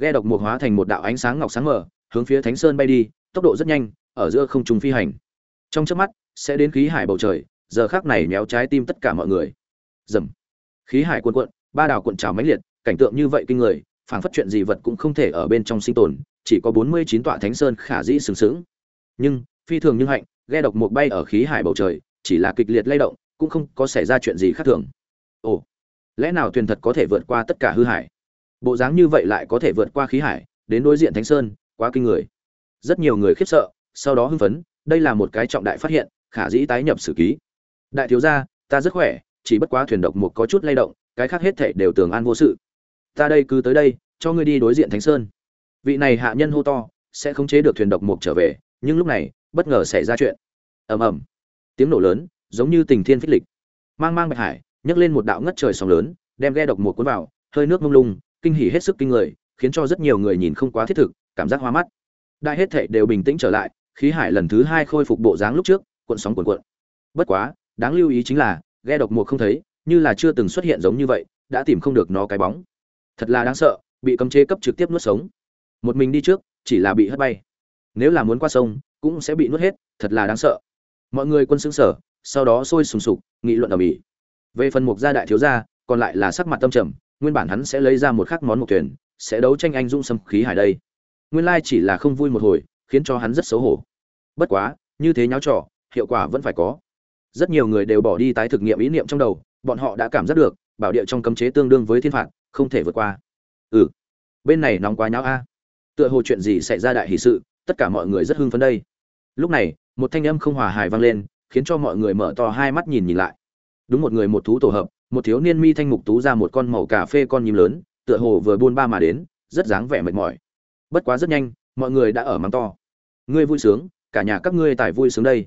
ghe độc mục hóa thành một đạo ánh sáng ngọc sáng mờ, hướng phía thánh sơn bay đi, tốc độ rất nhanh, ở giữa không trung phi hành. Trong chớp mắt, sẽ đến khí hải bầu trời, giờ khác này méo trái tim tất cả mọi người. Dầm khí hải cuộn cuộn, ba đảo cuộn trào mãnh liệt, cảnh tượng như vậy kinh người, phảng phất chuyện gì vật cũng không thể ở bên trong sinh tồn, chỉ có bốn mươi chín tọa thánh sơn khả dĩ sừng sững. Nhưng, phi thường như hạnh, ghe độc mục bay ở khí hải bầu trời, chỉ là kịch liệt lay động, cũng không có xảy ra chuyện gì khác thường. Ồ, lẽ nào thuyền thật có thể vượt qua tất cả hư hải? Bộ dáng như vậy lại có thể vượt qua khí hải, đến đối diện thánh sơn, quá kinh người. Rất nhiều người khiếp sợ, sau đó hưng phấn, đây là một cái trọng đại phát hiện, khả dĩ tái nhập sử ký. Đại thiếu gia, ta rất khỏe, chỉ bất quá thuyền độc mục có chút lay động, cái khác hết thảy đều tường an vô sự. Ta đây cứ tới đây, cho ngươi đi đối diện thánh sơn. Vị này hạ nhân hô to, sẽ khống chế được thuyền độc mục trở về, nhưng lúc này, bất ngờ xảy ra chuyện. Ầm ầm. Tiếng nổ lớn, giống như tình thiên phích lịch. Mang mang bạch hải, nhấc lên một đạo ngất trời sóng lớn, đem ghe độc một cuốn vào, hơi nước mông lung kinh hỉ hết sức kinh người, khiến cho rất nhiều người nhìn không quá thiết thực, cảm giác hoa mắt. Đại hết thệ đều bình tĩnh trở lại, khí hải lần thứ hai khôi phục bộ dáng lúc trước, cuộn sóng cuộn cuộn. Bất quá, đáng lưu ý chính là, ghe độc một không thấy, như là chưa từng xuất hiện giống như vậy, đã tìm không được nó cái bóng. Thật là đáng sợ, bị cấm chế cấp trực tiếp nuốt sống. Một mình đi trước, chỉ là bị hất bay. Nếu là muốn qua sông, cũng sẽ bị nuốt hết, thật là đáng sợ. Mọi người quân sững sở, sau đó sôi sùng sục, nghị luận ở ĩ. về phần mục gia đại thiếu gia, còn lại là sắc mặt tâm trầm nguyên bản hắn sẽ lấy ra một khắc món một thuyền, sẽ đấu tranh anh dũng xâm khí hải đây. Nguyên lai chỉ là không vui một hồi, khiến cho hắn rất xấu hổ. Bất quá, như thế nháo trò, hiệu quả vẫn phải có. Rất nhiều người đều bỏ đi tái thực nghiệm ý niệm trong đầu, bọn họ đã cảm giác được, bảo địa trong cấm chế tương đương với thiên phạt, không thể vượt qua. Ừ bên này nóng quá nháo a. Tựa hồ chuyện gì xảy ra đại hỷ sự, tất cả mọi người rất hưng phấn đây. Lúc này, một thanh âm không hòa hài vang lên, khiến cho mọi người mở to hai mắt nhìn nhìn lại. Đúng một người một thú tổ hợp một thiếu niên mi thanh mục tú ra một con màu cà phê con nhím lớn, tựa hồ vừa buôn ba mà đến, rất dáng vẻ mệt mỏi. Bất quá rất nhanh, mọi người đã ở mắng to. Ngươi vui sướng, cả nhà các ngươi tài vui sướng đây.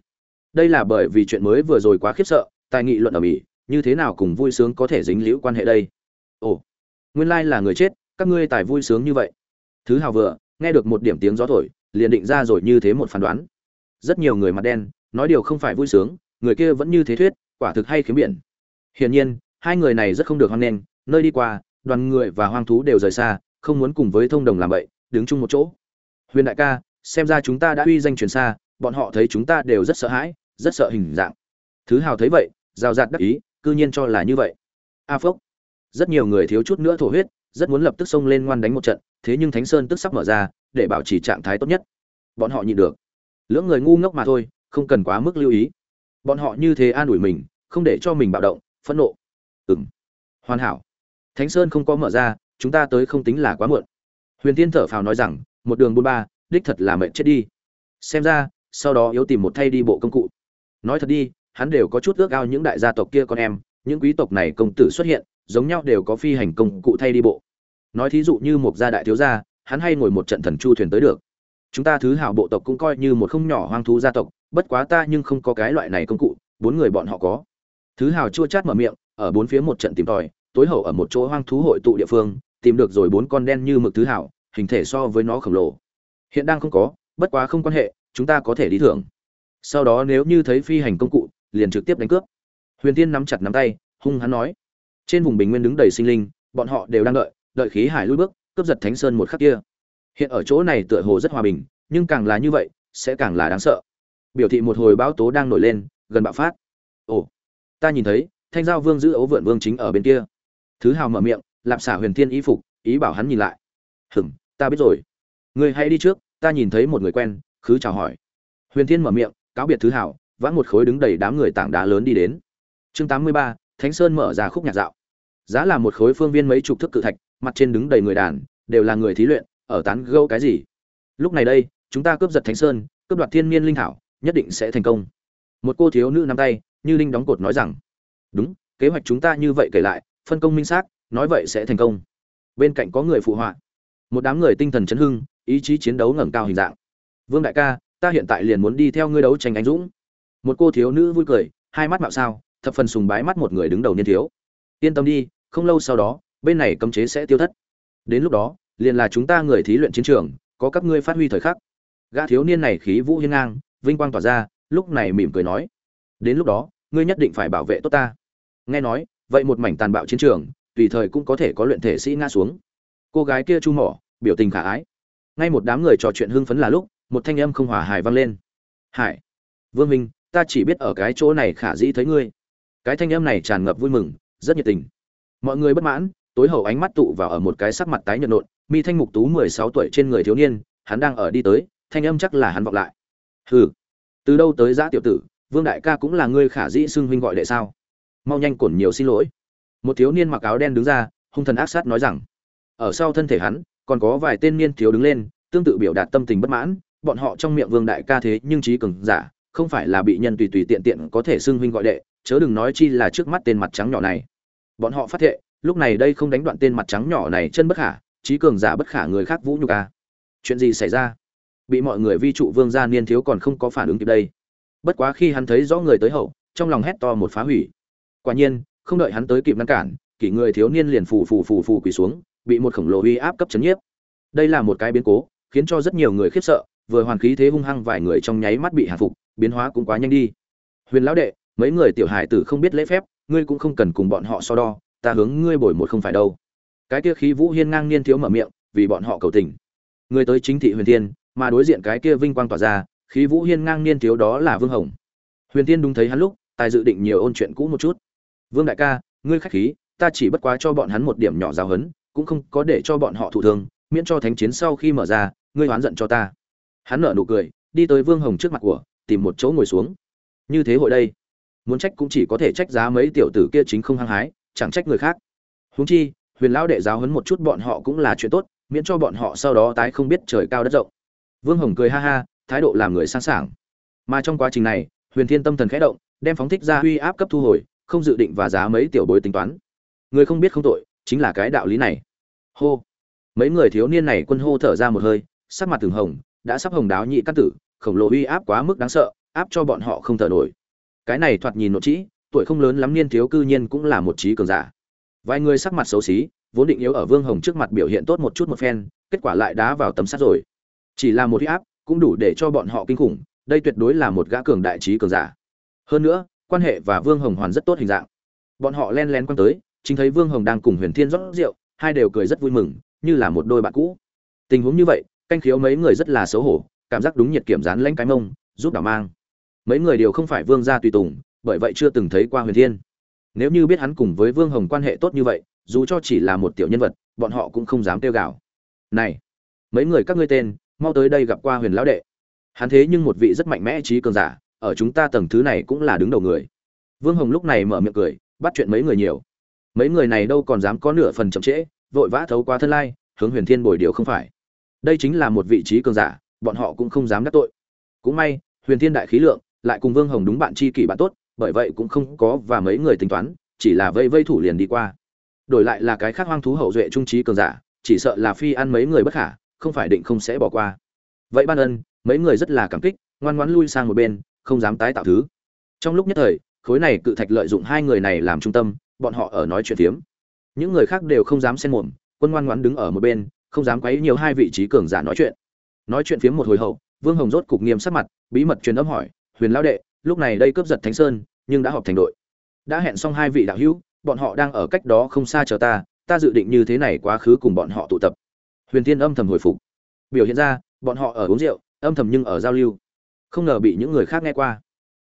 Đây là bởi vì chuyện mới vừa rồi quá khiếp sợ, tài nghị luận ở mỹ, như thế nào cùng vui sướng có thể dính liễu quan hệ đây? Ồ, nguyên lai là người chết, các ngươi tài vui sướng như vậy. Thứ hào vừa, nghe được một điểm tiếng gió thổi, liền định ra rồi như thế một phán đoán. Rất nhiều người mặt đen, nói điều không phải vui sướng, người kia vẫn như thế thuyết, quả thực hay khiếm biển. Hiển nhiên hai người này rất không được hoan nghênh, nơi đi qua, đoàn người và hoang thú đều rời xa, không muốn cùng với thông đồng làm vậy đứng chung một chỗ. Huyền đại ca, xem ra chúng ta đã uy danh truyền xa, bọn họ thấy chúng ta đều rất sợ hãi, rất sợ hình dạng. Thứ hào thấy vậy, rào rạt đắc ý, cư nhiên cho là như vậy. A phốc rất nhiều người thiếu chút nữa thổ huyết, rất muốn lập tức xông lên ngoan đánh một trận, thế nhưng thánh sơn tức sắp mở ra, để bảo trì trạng thái tốt nhất. Bọn họ nhịn được. Lưỡng người ngu ngốc mà thôi, không cần quá mức lưu ý. Bọn họ như thế an ủi mình, không để cho mình bạo động, phẫn nộ ừng hoàn hảo. Thánh sơn không có mở ra, chúng ta tới không tính là quá muộn. Huyền tiên thở phào nói rằng, một đường bôn ba, đích thật là mệnh chết đi. Xem ra, sau đó yếu tìm một thay đi bộ công cụ. Nói thật đi, hắn đều có chút ước ao những đại gia tộc kia con em, những quý tộc này công tử xuất hiện, giống nhau đều có phi hành công cụ thay đi bộ. Nói thí dụ như một gia đại thiếu gia, hắn hay ngồi một trận thần chu thuyền tới được. Chúng ta thứ hảo bộ tộc cũng coi như một không nhỏ hoang thú gia tộc, bất quá ta nhưng không có cái loại này công cụ, bốn người bọn họ có. Thứ hào chua chát mở miệng ở bốn phía một trận tìm tòi, tối hậu ở một chỗ hoang thú hội tụ địa phương, tìm được rồi bốn con đen như mực thứ hảo, hình thể so với nó khổng lồ. Hiện đang không có, bất quá không quan hệ, chúng ta có thể đi thưởng. Sau đó nếu như thấy phi hành công cụ, liền trực tiếp đánh cướp. Huyền tiên nắm chặt nắm tay, hung hắn nói. Trên vùng bình nguyên đứng đầy sinh linh, bọn họ đều đang đợi đợi khí hải lui bước, cướp giật thánh sơn một khắc kia. Hiện ở chỗ này tựa hồ rất hòa bình, nhưng càng là như vậy, sẽ càng là đáng sợ. Biểu thị một hồi bão tố đang nổi lên, gần bạo phát. Ồ, ta nhìn thấy thanh giao vương giữ ấu vượn vương chính ở bên kia. Thứ hào mở miệng, lạp xả huyền thiên ý phục, ý bảo hắn nhìn lại. Hừm ta biết rồi. Người hãy đi trước, ta nhìn thấy một người quen, khứ chào hỏi. Huyền thiên mở miệng, cáo biệt thứ hào vãn một khối đứng đầy đám người tảng đá lớn đi đến. Chương tám mươi ba, thánh sơn mở ra khúc nhạc dạo. Giá là một khối phương viên mấy chục thước cự thạch, mặt trên đứng đầy người đàn, đều là người thí luyện, ở tán gâu cái gì? Lúc này đây, chúng ta cướp giật thánh sơn, cướp đoạt thiên niên linh thảo, nhất định sẽ thành công. Một cô thiếu nữ nắm tay, như linh đóng cột nói rằng đúng, kế hoạch chúng ta như vậy kể lại, phân công minh xác, nói vậy sẽ thành công. Bên cạnh có người phụ họa. Một đám người tinh thần chấn hưng, ý chí chiến đấu ngẩng cao hình dạng. Vương đại ca, ta hiện tại liền muốn đi theo ngươi đấu tranh anh dũng. Một cô thiếu nữ vui cười, hai mắt mạo sao, thập phần sùng bái mắt một người đứng đầu niên thiếu. Yên tâm đi, không lâu sau đó, bên này cấm chế sẽ tiêu thất. Đến lúc đó, liền là chúng ta người thí luyện chiến trường, có các ngươi phát huy thời khắc. Gã thiếu niên này khí vũ hiên ngang, vinh quang tỏa ra, lúc này mỉm cười nói. Đến lúc đó, ngươi nhất định phải bảo vệ tốt ta nghe nói, vậy một mảnh tàn bạo chiến trường, tùy thời cũng có thể có luyện thể sĩ ngã xuống. Cô gái kia chu mỏ, biểu tình khả ái. Ngay một đám người trò chuyện hưng phấn là lúc, một thanh âm không hòa hài vang lên. Hải, vương minh, ta chỉ biết ở cái chỗ này khả dĩ thấy ngươi. Cái thanh âm này tràn ngập vui mừng, rất nhiệt tình. Mọi người bất mãn, tối hậu ánh mắt tụ vào ở một cái sắc mặt tái nhợt nộn, mi thanh mục tú mười sáu tuổi trên người thiếu niên, hắn đang ở đi tới, thanh âm chắc là hắn vọng lại. Hừ, từ đâu tới giã tiểu tử, vương đại ca cũng là ngươi khả dĩ xưng huynh gọi đệ sao? Mau nhanh cổn nhiều xin lỗi. Một thiếu niên mặc áo đen đứng ra hung thần ác sát nói rằng ở sau thân thể hắn còn có vài tên niên thiếu đứng lên tương tự biểu đạt tâm tình bất mãn. Bọn họ trong miệng vương đại ca thế nhưng trí cường giả không phải là bị nhân tùy tùy tiện tiện có thể xưng huynh gọi đệ chớ đừng nói chi là trước mắt tên mặt trắng nhỏ này. Bọn họ phát thệ, lúc này đây không đánh đoạn tên mặt trắng nhỏ này chân bất khả trí cường giả bất khả người khác vũ nhục à? chuyện gì xảy ra? Bị mọi người vi trụ vương gia niên thiếu còn không có phản ứng kịp đây. Bất quá khi hắn thấy rõ người tới hậu trong lòng hét to một phá hủy quả nhiên, không đợi hắn tới kịp ngăn cản, kỷ người thiếu niên liền phù phù phù phù quỳ xuống, bị một khổng lồ uy áp cấp chấn nhiếp. Đây là một cái biến cố, khiến cho rất nhiều người khiếp sợ, vừa hoàn khí thế hung hăng vài người trong nháy mắt bị hạ phục, biến hóa cũng quá nhanh đi. Huyền lão đệ, mấy người tiểu hải tử không biết lễ phép, ngươi cũng không cần cùng bọn họ so đo, ta hướng ngươi bồi một không phải đâu. Cái kia khí vũ hiên ngang niên thiếu mở miệng, vì bọn họ cầu tình. Người tới chính thị huyền thiên, mà đối diện cái kia vinh quang tỏa ra, khí vũ hiên ngang niên thiếu đó là vương hồng. Huyền thiên đúng thấy hắn lúc, tài dự định nhiều ôn chuyện cũ một chút vương đại ca, ngươi khách khí, ta chỉ bất quá cho bọn hắn một điểm nhỏ giáo hấn cũng không có để cho bọn họ thụ thương, miễn cho thánh chiến sau khi mở ra, ngươi oán giận cho ta. Hắn nở nụ cười, đi tới vương hồng trước mặt của, tìm một chỗ ngồi xuống. Như thế hội đây, muốn trách cũng chỉ có thể trách giá mấy tiểu tử kia chính không hăng hái, chẳng trách người khác. Huống chi, huyền lão đệ giáo hấn một chút bọn họ cũng là chuyện tốt, miễn cho bọn họ sau đó tái không biết trời cao đất rộng. Vương hồng cười ha ha, thái độ làm người sẵn sàng mà trong quá trình này, huyền thiên tâm thần khẽ động, đem phóng thích ra uy áp cấp thu hồi không dự định và giá mấy tiểu bối tính toán. Người không biết không tội, chính là cái đạo lý này. Hô. Mấy người thiếu niên này quân hô thở ra một hơi, sắc mặt từng hồng, đã sắp hồng đáo nhị cát tử, khổng lồ uy áp quá mức đáng sợ, áp cho bọn họ không thở nổi. Cái này thoạt nhìn nội trĩ, tuổi không lớn lắm niên thiếu cư nhiên cũng là một trí cường giả. Vài người sắc mặt xấu xí, vốn định yếu ở vương hồng trước mặt biểu hiện tốt một chút một phen, kết quả lại đá vào tấm sắt rồi. Chỉ là một huy áp cũng đủ để cho bọn họ kinh khủng, đây tuyệt đối là một gã cường đại trí cường giả. Hơn nữa quan hệ và vương hồng hoàn rất tốt hình dạng. Bọn họ len lén quan tới, chính thấy vương hồng đang cùng huyền thiên rót rượu, hai đều cười rất vui mừng, như là một đôi bạn cũ. Tình huống như vậy, canh khiếu mấy người rất là xấu hổ, cảm giác đúng nhiệt kiểm dán lãnh cái mông, giúp đảo mang. Mấy người đều không phải vương gia tùy tùng, bởi vậy chưa từng thấy qua huyền thiên. Nếu như biết hắn cùng với vương hồng quan hệ tốt như vậy, dù cho chỉ là một tiểu nhân vật, bọn họ cũng không dám tiêu gạo này, mấy người các ngươi tên, mau tới đây gặp qua huyền lão đệ. Hắn thế nhưng một vị rất mạnh mẽ trí cường giả ở chúng ta tầng thứ này cũng là đứng đầu người. Vương hồng lúc này mở miệng cười, bắt chuyện mấy người nhiều. Mấy người này đâu còn dám có nửa phần chậm trễ, vội vã thấu qua thân lai, hướng huyền thiên bồi điều không phải. Đây chính là một vị trí cường giả, bọn họ cũng không dám đắc tội. Cũng may, huyền thiên đại khí lượng, lại cùng vương hồng đúng bạn chi kỷ bạn tốt, bởi vậy cũng không có và mấy người tính toán, chỉ là vây vây thủ liền đi qua. Đổi lại là cái khác hoang thú hậu duệ trung trí cường giả, chỉ sợ là phi ăn mấy người bất khả, không phải định không sẽ bỏ qua. Vậy ban ân, mấy người rất là cảm kích, ngoan ngoãn lui sang một bên không dám tái tạo thứ. Trong lúc nhất thời, khối này cự thạch lợi dụng hai người này làm trung tâm, bọn họ ở nói chuyện phiếm. Những người khác đều không dám xen mồm, quân ngoan ngoãn đứng ở một bên, không dám quấy nhiều hai vị trí cường giả nói chuyện. Nói chuyện phiếm một hồi hậu, vương hồng rốt cục nghiêm sắc mặt, bí mật truyền âm hỏi, huyền lão đệ, lúc này đây cướp giật thánh sơn, nhưng đã họp thành đội. Đã hẹn xong hai vị đạo hữu, bọn họ đang ở cách đó không xa chờ ta ta dự định như thế này quá khứ cùng bọn họ tụ tập. Huyền thiên âm thầm hồi phục. Biểu hiện ra, bọn họ ở uống rượu, âm thầm nhưng ở giao lưu không ngờ bị những người khác nghe qua.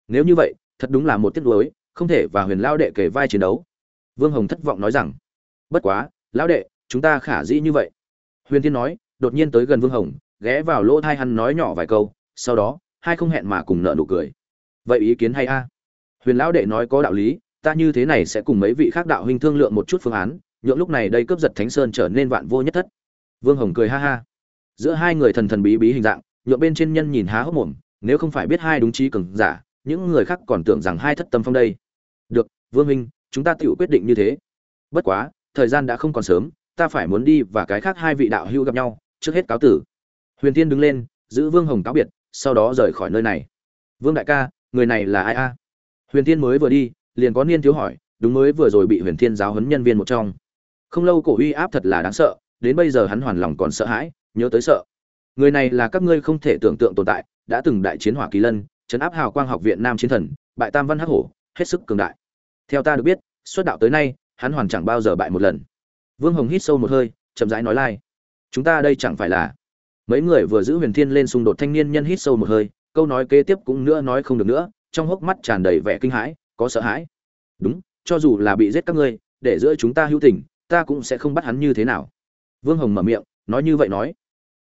Nếu như vậy, thật đúng là một tiếc nuối, không thể và huyền lao đệ kể vai chiến đấu. Vương hồng thất vọng nói rằng, bất quá lão đệ, chúng ta khả dĩ như vậy. Huyền thiên nói, đột nhiên tới gần vương hồng, ghé vào lỗ thai hắn nói nhỏ vài câu, sau đó, hai không hẹn mà cùng nợ nụ cười. Vậy ý kiến hay a. Huyền lão đệ nói có đạo lý, ta như thế này sẽ cùng mấy vị khác đạo huynh thương lượng một chút phương án, nhượng lúc này đây cướp giật thánh sơn trở nên vạn vô nhất thất. Vương hồng cười ha ha. Giữa hai người thần thần bí bí hình dạng, nhượng bên trên nhân nhìn há hốc mồm nếu không phải biết hai đúng trí cường giả, những người khác còn tưởng rằng hai thất tâm phong đây. Được, vương minh, chúng ta tự quyết định như thế. Bất quá, thời gian đã không còn sớm, ta phải muốn đi và cái khác hai vị đạo hữu gặp nhau, trước hết cáo tử. Huyền tiên đứng lên, giữ vương hồng cáo biệt, sau đó rời khỏi nơi này. Vương đại ca, người này là ai a? Huyền tiên mới vừa đi, liền có niên thiếu hỏi, đúng mới vừa rồi bị huyền thiên giáo huấn nhân viên một trong. Không lâu cổ uy áp thật là đáng sợ, đến bây giờ hắn hoàn lòng còn sợ hãi, nhớ tới sợ. Người này là các ngươi không thể tưởng tượng tồn tại đã từng đại chiến hỏa kỳ lân chấn áp hào quang học viện nam chiến thần, bại tam văn hắc hổ, hết sức cường đại. Theo ta được biết, xuất đạo tới nay, hắn hoàn chẳng bao giờ bại một lần. Vương hồng hít sâu một hơi, chậm rãi nói lai、like. chúng ta đây chẳng phải là mấy người vừa giữ huyền thiên lên xung đột thanh niên nhân hít sâu một hơi, câu nói kế tiếp cũng nữa nói không được nữa, trong hốc mắt tràn đầy vẻ kinh hãi, có sợ hãi. Đúng, cho dù là bị giết các ngươi, để giữa chúng ta hữu tình, ta cũng sẽ không bắt hắn như thế nào. Vương hồng mở miệng, nói như vậy nói.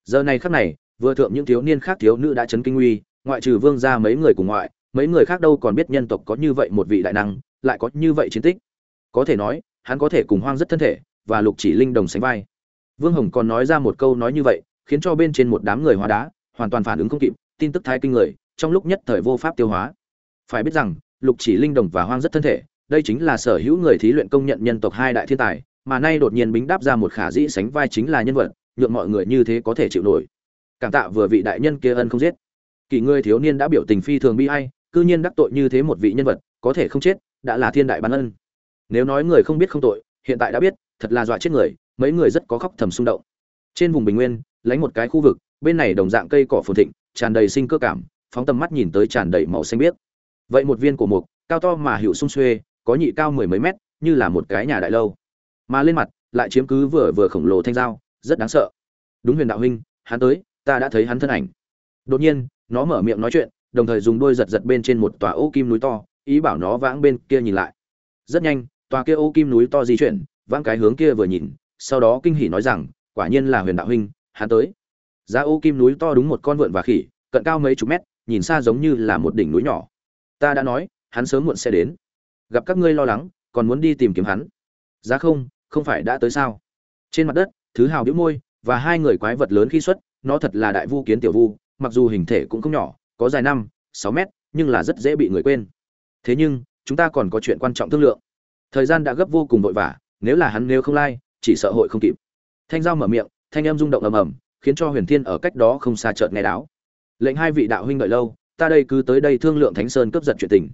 Giờ này khắc này vừa thượng những thiếu niên khác thiếu nữ đã chấn kinh uy, ngoại trừ vương gia mấy người cùng ngoại, mấy người khác đâu còn biết nhân tộc có như vậy một vị đại năng, lại có như vậy chiến tích. Có thể nói, hắn có thể cùng hoang rất thân thể, và lục chỉ linh đồng sánh vai. Vương hồng còn nói ra một câu nói như vậy, khiến cho bên trên một đám người hóa đá, hoàn toàn phản ứng không kịp, tin tức thái kinh người, trong lúc nhất thời vô pháp tiêu hóa. Phải biết rằng, lục chỉ linh đồng và hoang rất thân thể, đây chính là sở hữu người thí luyện công nhận nhân tộc hai đại thiên tài, mà nay đột nhiên bính đáp ra một khả dĩ sánh vai chính là nhân vật, nhượng mọi người như thế có thể chịu nổi cảm tạ vừa vị đại nhân kia ân không giết. Kỳ ngươi thiếu niên đã biểu tình phi thường bi ai, cư nhiên đắc tội như thế một vị nhân vật, có thể không chết, đã là thiên đại ban ân. Nếu nói người không biết không tội, hiện tại đã biết, thật là dọa chết người, mấy người rất có khóc thầm xung động. Trên vùng bình nguyên, lánh một cái khu vực, bên này đồng dạng cây cỏ phồn thịnh, tràn đầy sinh cơ cảm, phóng tầm mắt nhìn tới tràn đầy màu xanh biếc. Vậy một viên cổ mục, cao to mà hiệu sung xuê, có nhị cao mười mấy mét, như là một cái nhà đại lâu. Mà lên mặt, lại chiếm cứ vừa vừa khổng lồ thanh dao rất đáng sợ. Đúng huyền đạo huynh, hắn tới ta đã thấy hắn thân ảnh. Đột nhiên, nó mở miệng nói chuyện, đồng thời dùng đôi giật giật bên trên một tòa ô kim núi to, ý bảo nó vãng bên kia nhìn lại. Rất nhanh, tòa kia ô kim núi to di chuyển, vãng cái hướng kia vừa nhìn, sau đó kinh hỉ nói rằng, quả nhiên là huyền đạo huynh, hắn tới. Giá ô kim núi to đúng một con vượn và khỉ, cận cao mấy chục mét, nhìn xa giống như là một đỉnh núi nhỏ. Ta đã nói, hắn sớm muộn sẽ đến. Gặp các ngươi lo lắng, còn muốn đi tìm kiếm hắn. Giá không không phải đã tới sao? Trên mặt đất, thứ hào biếu môi, và hai người quái vật lớn khi xuất nó thật là đại vu kiến tiểu vu, mặc dù hình thể cũng không nhỏ, có dài năm, sáu mét, nhưng là rất dễ bị người quên. Thế nhưng, chúng ta còn có chuyện quan trọng thương lượng. Thời gian đã gấp vô cùng vội vã, nếu là hắn nếu không lai, chỉ sợ hội không kịp. Thanh giao mở miệng, thanh âm rung động ầm ầm, khiến cho huyền thiên ở cách đó không xa chợt nghe đáo. Lệnh hai vị đạo huynh đợi lâu, ta đây cứ tới đây thương lượng thánh sơn cướp giật chuyện tình.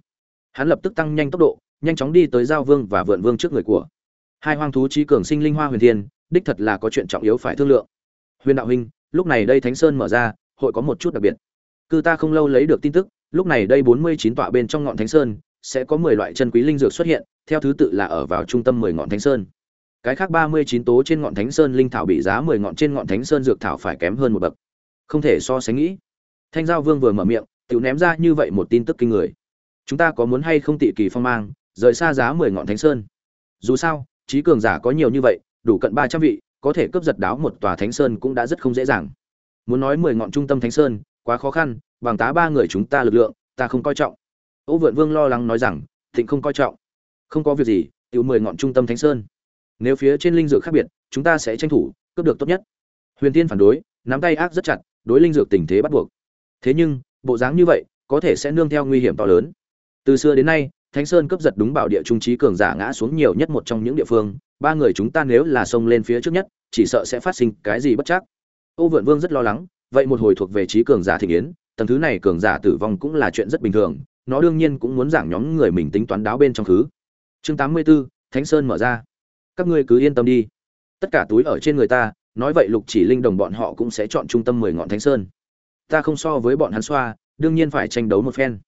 Hắn lập tức tăng nhanh tốc độ, nhanh chóng đi tới giao vương và vượn vương trước người của. Hai hoang thú trí cường sinh linh hoa huyền thiên, đích thật là có chuyện trọng yếu phải thương lượng. Huyền đạo huynh lúc này đây thánh sơn mở ra, hội có một chút đặc biệt. Cư ta không lâu lấy được tin tức, lúc này đây bốn mươi chín tọa bên trong ngọn thánh sơn, sẽ có mười loại chân quý linh dược xuất hiện, theo thứ tự là ở vào trung tâm mười ngọn thánh sơn. Cái khác ba mươi chín tố trên ngọn thánh sơn linh thảo bị giá mười ngọn trên ngọn thánh sơn dược thảo phải kém hơn một bậc. Không thể so sánh nghĩ. Thanh giao vương vừa mở miệng tự ném ra như vậy một tin tức kinh người. Chúng ta có muốn hay không tị kỳ phong mang, rời xa giá mười ngọn thánh sơn? Dù sao, trí cường giả có nhiều như vậy, đủ cận ba trăm vị có thể cướp giật đáo một tòa thánh sơn cũng đã rất không dễ dàng. Muốn nói mười ngọn trung tâm thánh sơn, quá khó khăn, bằng tá ba người chúng ta lực lượng, ta không coi trọng. Ô vượn vương lo lắng nói rằng, thịnh không coi trọng. Không có việc gì tự mười ngọn trung tâm thánh sơn. Nếu phía trên linh dược khác biệt, chúng ta sẽ tranh thủ, cướp được tốt nhất. Huyền tiên phản đối, nắm tay ác rất chặt, đối linh dược tình thế bắt buộc. Thế nhưng, bộ dáng như vậy, có thể sẽ nương theo nguy hiểm to lớn. Từ xưa đến nay, thánh sơn cướp giật đúng bảo địa trung trí cường giả ngã xuống nhiều nhất một trong những địa phương ba người chúng ta nếu là xông lên phía trước nhất chỉ sợ sẽ phát sinh cái gì bất chắc. Ô vượn vương rất lo lắng vậy một hồi thuộc về trí cường giả Thịnh yến tầng thứ này cường giả tử vong cũng là chuyện rất bình thường nó đương nhiên cũng muốn giảng nhóm người mình tính toán đáo bên trong thứ. Chương tám mươi 84, thánh sơn mở ra. Các ngươi cứ yên tâm đi. Tất cả túi ở trên người ta nói vậy lục chỉ linh đồng bọn họ cũng sẽ chọn trung tâm mười ngọn thánh sơn. Ta không so với bọn hắn xoa đương nhiên phải tranh đấu một phen.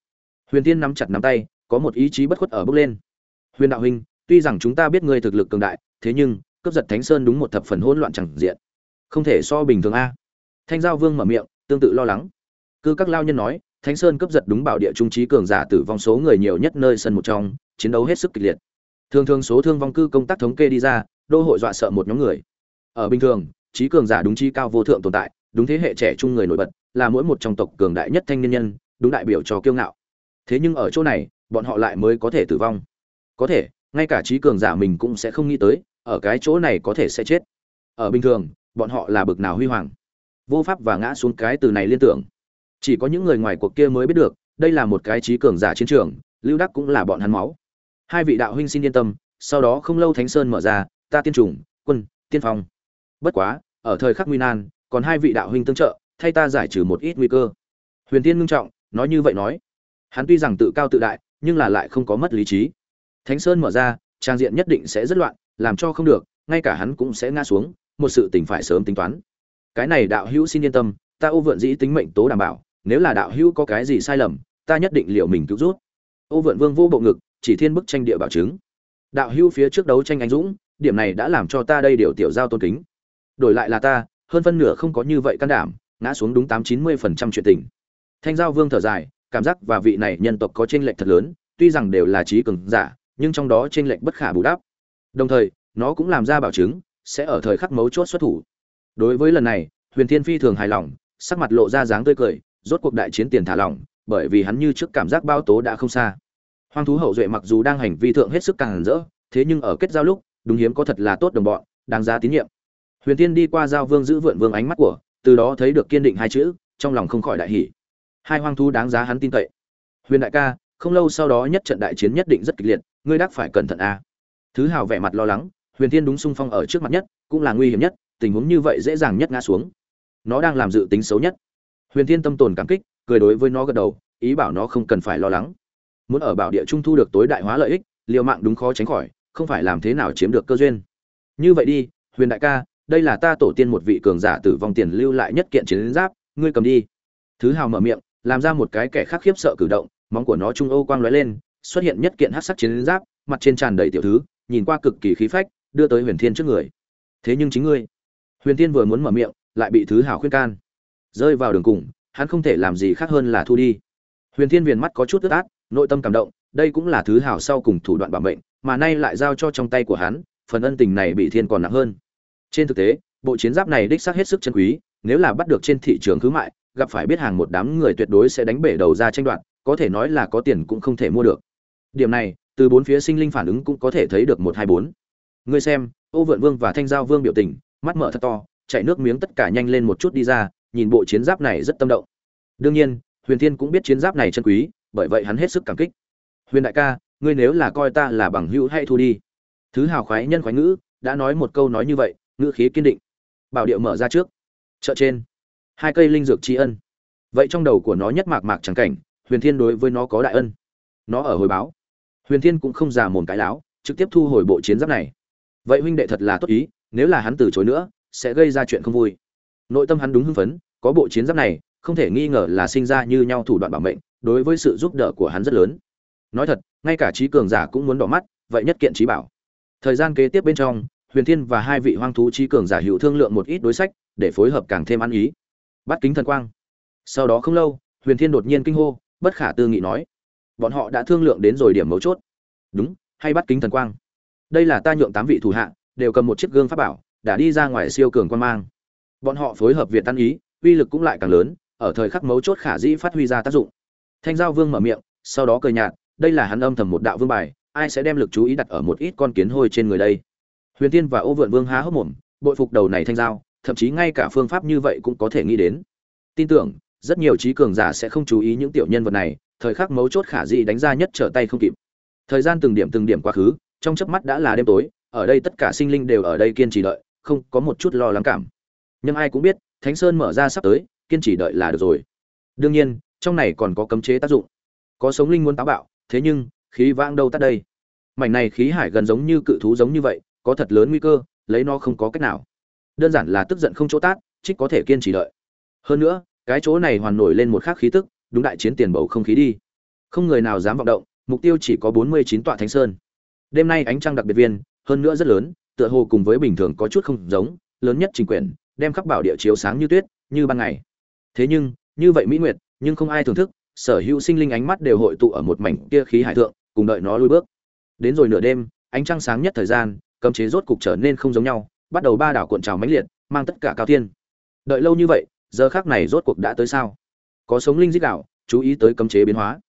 Huyền tiên nắm chặt nắm tay có một ý chí bất khuất ở bước lên. Huyền đạo huynh tuy rằng chúng ta biết ngươi thực lực cường đại, thế nhưng, cướp giật thánh sơn đúng một thập phần hỗn loạn chẳng diện. Không thể so bình thường a. Thanh giao vương mở miệng, tương tự lo lắng. Cư các lao nhân nói, thánh sơn cướp giật đúng bảo địa trung trí cường giả tử vong số người nhiều nhất nơi sân một trong, chiến đấu hết sức kịch liệt. Thường thường số thương vong cư công tác thống kê đi ra, đô hội dọa sợ một nhóm người. Ở bình thường, trí cường giả đúng trí cao vô thượng tồn tại, đúng thế hệ trẻ trung người nổi bật, là mỗi một trong tộc cường đại nhất thanh niên nhân, đúng đại biểu cho kiêu ngạo. Thế nhưng ở chỗ này, bọn họ lại mới có thể tử vong. Có thể ngay cả trí cường giả mình cũng sẽ không nghĩ tới, ở cái chỗ này có thể sẽ chết. Ở bình thường, bọn họ là bực nào huy hoàng. Vô pháp và ngã xuống cái từ này liên tưởng. Chỉ có những người ngoài cuộc kia mới biết được, đây là một cái trí cường giả chiến trường, lưu đắc cũng là bọn hắn máu. Hai vị đạo huynh xin yên tâm, sau đó không lâu thánh sơn mở ra, ta tiên trùng, quân, tiên phong. Bất quá, ở thời khắc nguy nan, còn hai vị đạo huynh tương trợ, thay ta giải trừ một ít nguy cơ. Huyền tiên ngưng trọng, nói như vậy nói. Hắn tuy rằng tự cao tự đại, nhưng là lại không có mất lý trí thánh sơn mở ra, trang diện nhất định sẽ rất loạn, làm cho không được, ngay cả hắn cũng sẽ ngã xuống, một sự tình phải sớm tính toán. Cái này đạo hữu xin yên tâm, ta ô vượn dĩ tính mệnh tố đảm bảo, nếu là đạo hữu có cái gì sai lầm, ta nhất định liệu mình cứu rút ô vượn vương vô bộ ngực, chỉ thiên bức tranh địa bảo chứng. Đạo hữu phía trước đấu tranh anh dũng, điểm này đã làm cho ta đây điều tiểu giao tôn kính. Đổi lại là ta, hơn phân nửa không có như vậy can đảm, ngã xuống đúng tám chín mươi phần trăm chuyện tình. Thanh giao vương thở dài, cảm giác và vị này nhân tộc có tranh lệch thật lớn, tuy rằng đều là trí cường giả nhưng trong đó trên lệch bất khả bù đắp. Đồng thời, nó cũng làm ra bảo chứng, sẽ ở thời khắc mấu chốt xuất thủ. Đối với lần này, huyền thiên phi thường hài lòng, sắc mặt lộ ra dáng tươi cười, rốt cuộc đại chiến tiền thả lỏng, bởi vì hắn như trước cảm giác bao tố đã không xa. Hoang thú hậu duệ mặc dù đang hành vi thượng hết sức càng rỡ, thế nhưng ở kết giao lúc, đúng hiếm có thật là tốt đồng bọn, đáng giá tín nhiệm. Huyền Thiên đi qua giao vương giữ vượn vương ánh mắt của, từ đó thấy được kiên định hai chữ, trong lòng không khỏi đại hỉ. Hai hoang thú đáng giá hắn tin cậy. Huyền đại ca không lâu sau đó nhất trận đại chiến nhất định rất kịch liệt, ngươi đắc phải cẩn thận a. Thứ hào vẻ mặt lo lắng, huyền Thiên đúng Sung phong ở trước mặt nhất, cũng là nguy hiểm nhất, tình huống như vậy dễ dàng nhất ngã xuống. Nó đang làm dự tính xấu nhất. Huyền Thiên tâm tồn cảm kích, cười đối với nó gật đầu, ý bảo nó không cần phải lo lắng. Muốn ở bảo địa trung thu được tối đại hóa lợi ích, liều mạng đúng khó tránh khỏi, không phải làm thế nào chiếm được cơ duyên. Như vậy đi, huyền đại ca, đây là ta tổ tiên một vị cường giả tử vong tiền lưu lại nhất kiện chiến giáp, ngươi cầm đi. Thứ hào mở miệng, làm ra một cái kẻ khác khiếp sợ cử động móng của nó trung âu quang lóe lên, xuất hiện nhất kiện hắc sắc chiến giáp, mặt trên tràn đầy tiểu thứ, nhìn qua cực kỳ khí phách, đưa tới huyền thiên trước người. Thế nhưng chính ngươi. Huyền thiên vừa muốn mở miệng, lại bị thứ Hảo khuyên can. Rơi vào đường cùng, hắn không thể làm gì khác hơn là thu đi. Huyền thiên viền mắt có chút tức át, nội tâm cảm động, đây cũng là thứ Hảo sau cùng thủ đoạn bảo mệnh, mà nay lại giao cho trong tay của hắn, phần ân tình này bị thiên còn nặng hơn. Trên thực tế, bộ chiến giáp này đích xác hết sức chân quý, nếu là bắt được trên thị trường cứ mại, gặp phải biết hàng một đám người tuyệt đối sẽ đánh bể đầu ra tranh đoạt có thể nói là có tiền cũng không thể mua được. Điểm này, từ bốn phía sinh linh phản ứng cũng có thể thấy được một hai bốn. Ngươi xem, ô vượn vương và thanh giao vương biểu tình, mắt mở thật to chạy nước miếng tất cả nhanh lên một chút đi ra, nhìn bộ chiến giáp này rất tâm động. Đương nhiên, huyền thiên cũng biết chiến giáp này chân quý, bởi vậy hắn hết sức cảm kích. Huyền đại ca, ngươi nếu là coi ta là bằng hữu hay thu đi. Thứ hào khoái nhân khoái ngữ, đã nói một câu nói như vậy, ngữ khí kiên định. Bảo điệu mở ra trước. Chợ trên. Hai cây linh dược tri ân. Vậy trong đầu của nó nhất mạc mạc chẳng cảnh huyền thiên đối với nó có đại ân. Nó ở hồi báo. Huyền thiên cũng không già mồm cái láo, trực tiếp thu hồi bộ chiến giáp này. Vậy huynh đệ thật là tốt ý, nếu là hắn từ chối nữa, sẽ gây ra chuyện không vui. Nội tâm hắn đúng hưng phấn, có bộ chiến giáp này, không thể nghi ngờ là sinh ra như nhau thủ đoạn bảo mệnh, đối với sự giúp đỡ của hắn rất lớn. Nói thật, ngay cả trí cường giả cũng muốn đỏ mắt, vậy nhất kiện trí bảo. Thời gian kế tiếp bên trong, huyền thiên và hai vị hoang thú trí cường giả hữu thương lượng một ít đối sách, để phối hợp càng thêm ăn ý. Bắt kính thần quang. Sau đó không lâu, huyền thiên đột nhiên kinh hô bất khả tư nghị nói, bọn họ đã thương lượng đến rồi điểm mấu chốt. Đúng, hay bắt kính thần quang. Đây là ta nhượng tám vị thủ hạ, đều cầm một chiếc gương pháp bảo, đã đi ra ngoài siêu cường quan mang. Bọn họ phối hợp việt tan ý, uy lực cũng lại càng lớn, ở thời khắc mấu chốt khả dĩ phát huy ra tác dụng. Thanh giao vương mở miệng, sau đó cười nhạt, đây là hắn âm thầm một đạo vương bài, ai sẽ đem lực chú ý đặt ở một ít con kiến hôi trên người đây? Huyền tiên và ô vượn vương há hốc mồm, bội phục đầu này thanh giao, thậm chí ngay cả phương pháp như vậy cũng có thể nghĩ đến. Tin tưởng rất nhiều trí cường giả sẽ không chú ý những tiểu nhân vật này, thời khắc mấu chốt khả dĩ đánh ra nhất trở tay không kịp. Thời gian từng điểm từng điểm quá khứ, trong chớp mắt đã là đêm tối, ở đây tất cả sinh linh đều ở đây kiên trì đợi, không có một chút lo lắng cảm. Nhưng ai cũng biết, thánh sơn mở ra sắp tới, kiên trì đợi là được rồi. Đương nhiên, trong này còn có cấm chế tác dụng. Có sống linh muốn táo bạo, thế nhưng, khí vãng đâu tắt đây? Mảnh này khí hải gần giống như cự thú giống như vậy, có thật lớn nguy cơ, lấy nó không có cách nào. Đơn giản là tức giận không chỗ tát, trích có thể kiên trì đợi. Hơn nữa cái chỗ này hoàn nổi lên một khắc khí tức, đúng đại chiến tiền bầu không khí đi. Không người nào dám vọng động, mục tiêu chỉ có bốn mươi chín tọa thánh sơn. Đêm nay ánh trăng đặc biệt viên, hơn nữa rất lớn, tựa hồ cùng với bình thường có chút không giống, lớn nhất trình quyển, đem khắp bảo địa chiếu sáng như tuyết, như ban ngày. Thế nhưng, như vậy mỹ nguyệt, nhưng không ai thưởng thức, sở hữu sinh linh ánh mắt đều hội tụ ở một mảnh kia khí hải thượng, cùng đợi nó lui bước. Đến rồi nửa đêm, ánh trăng sáng nhất thời gian, cấm chế rốt cục trở nên không giống nhau, bắt đầu ba đảo cuộn trào mãnh liệt, mang tất cả cao thiên. Đợi lâu như vậy giờ khắc này rốt cuộc đã tới sao? Có sống linh dích đạo, chú ý tới cấm chế biến hóa.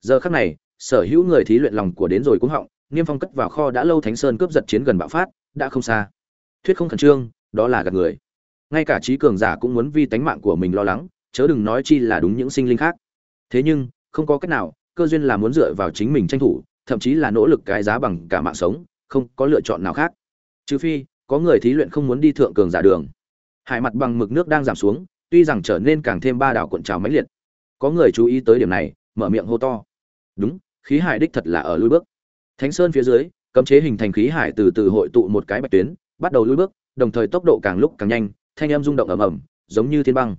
Giờ khắc này, sở hữu người thí luyện lòng của đến rồi cũng họng, niêm phong cất vào kho đã lâu thánh sơn cướp giật chiến gần bạo phát, đã không xa. Thuyết không khẩn trương, đó là gạt người. Ngay cả trí cường giả cũng muốn vi tánh mạng của mình lo lắng, chớ đừng nói chi là đúng những sinh linh khác. Thế nhưng, không có cách nào, cơ duyên là muốn dựa vào chính mình tranh thủ, thậm chí là nỗ lực cái giá bằng cả mạng sống, không có lựa chọn nào khác. Trừ phi, có người thí luyện không muốn đi thượng cường giả đường. Hải mặt bằng mực nước đang giảm xuống tuy rằng trở nên càng thêm ba đảo cuộn trào mãnh liệt. Có người chú ý tới điểm này, mở miệng hô to. Đúng, khí hải đích thật là ở lui bước. Thánh sơn phía dưới, cấm chế hình thành khí hải từ từ hội tụ một cái bạch tuyến, bắt đầu lui bước, đồng thời tốc độ càng lúc càng nhanh, thanh âm rung động ầm ầm, giống như thiên băng.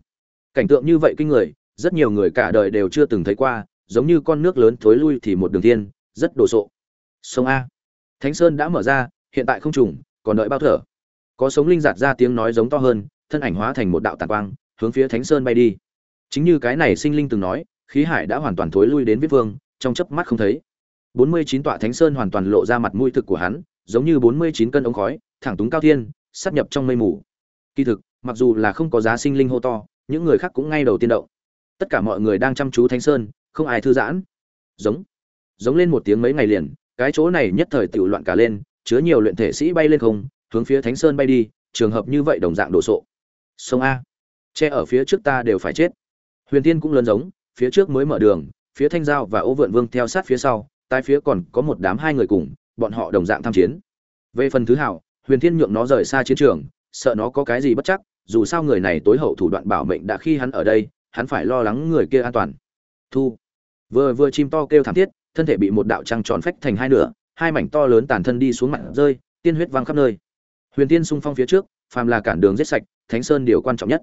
Cảnh tượng như vậy kinh người, rất nhiều người cả đời đều chưa từng thấy qua, giống như con nước lớn thối lui thì một đường thiên, rất đồ sộ. Sông a. Thánh sơn đã mở ra, hiện tại không trùng, còn đợi bao thở. Có sống linh giạt ra tiếng nói giống to hơn, thân ảnh hóa thành một đạo tàn quang hướng phía thánh sơn bay đi. Chính như cái này sinh linh từng nói, khí hải đã hoàn toàn thối lui đến viết vương, trong chớp mắt không thấy. Bốn mươi chín tọa thánh sơn hoàn toàn lộ ra mặt mũi thực của hắn, giống như bốn mươi chín cân ống khói, thẳng túng cao thiên sắp nhập trong mây mù. Kỳ thực, mặc dù là không có giá sinh linh hô to, những người khác cũng ngay đầu tiên động. Tất cả mọi người đang chăm chú thánh sơn, không ai thư giãn. Giống. Giống lên một tiếng mấy ngày liền, cái chỗ này nhất thời tiểu loạn cả lên, chứa nhiều luyện thể sĩ bay lên không, hướng phía thánh sơn bay đi, trường hợp như vậy đồng dạng đồ sộ. Sông a che ở phía trước ta đều phải chết. Huyền tiên cũng lớn giống, phía trước mới mở đường, phía thanh giao và ô vượn vương theo sát phía sau tai phía còn có một đám hai người cùng, bọn họ đồng dạng tham chiến. Về phần thứ hảo, huyền thiên nhượng nó rời xa chiến trường, sợ nó có cái gì bất chắc, dù sao người này tối hậu thủ đoạn bảo mệnh đã khi hắn ở đây, hắn phải lo lắng người kia an toàn. Thu. Vừa vừa chim to kêu thảm thiết, thân thể bị một đạo trăng tròn phách thành hai nửa, hai mảnh to lớn tàn thân đi xuống mặt rơi, tiên huyết văng khắp nơi. Huyền tiên xung phong phía trước, phàm là cản đường giết sạch, thánh sơn điều quan trọng nhất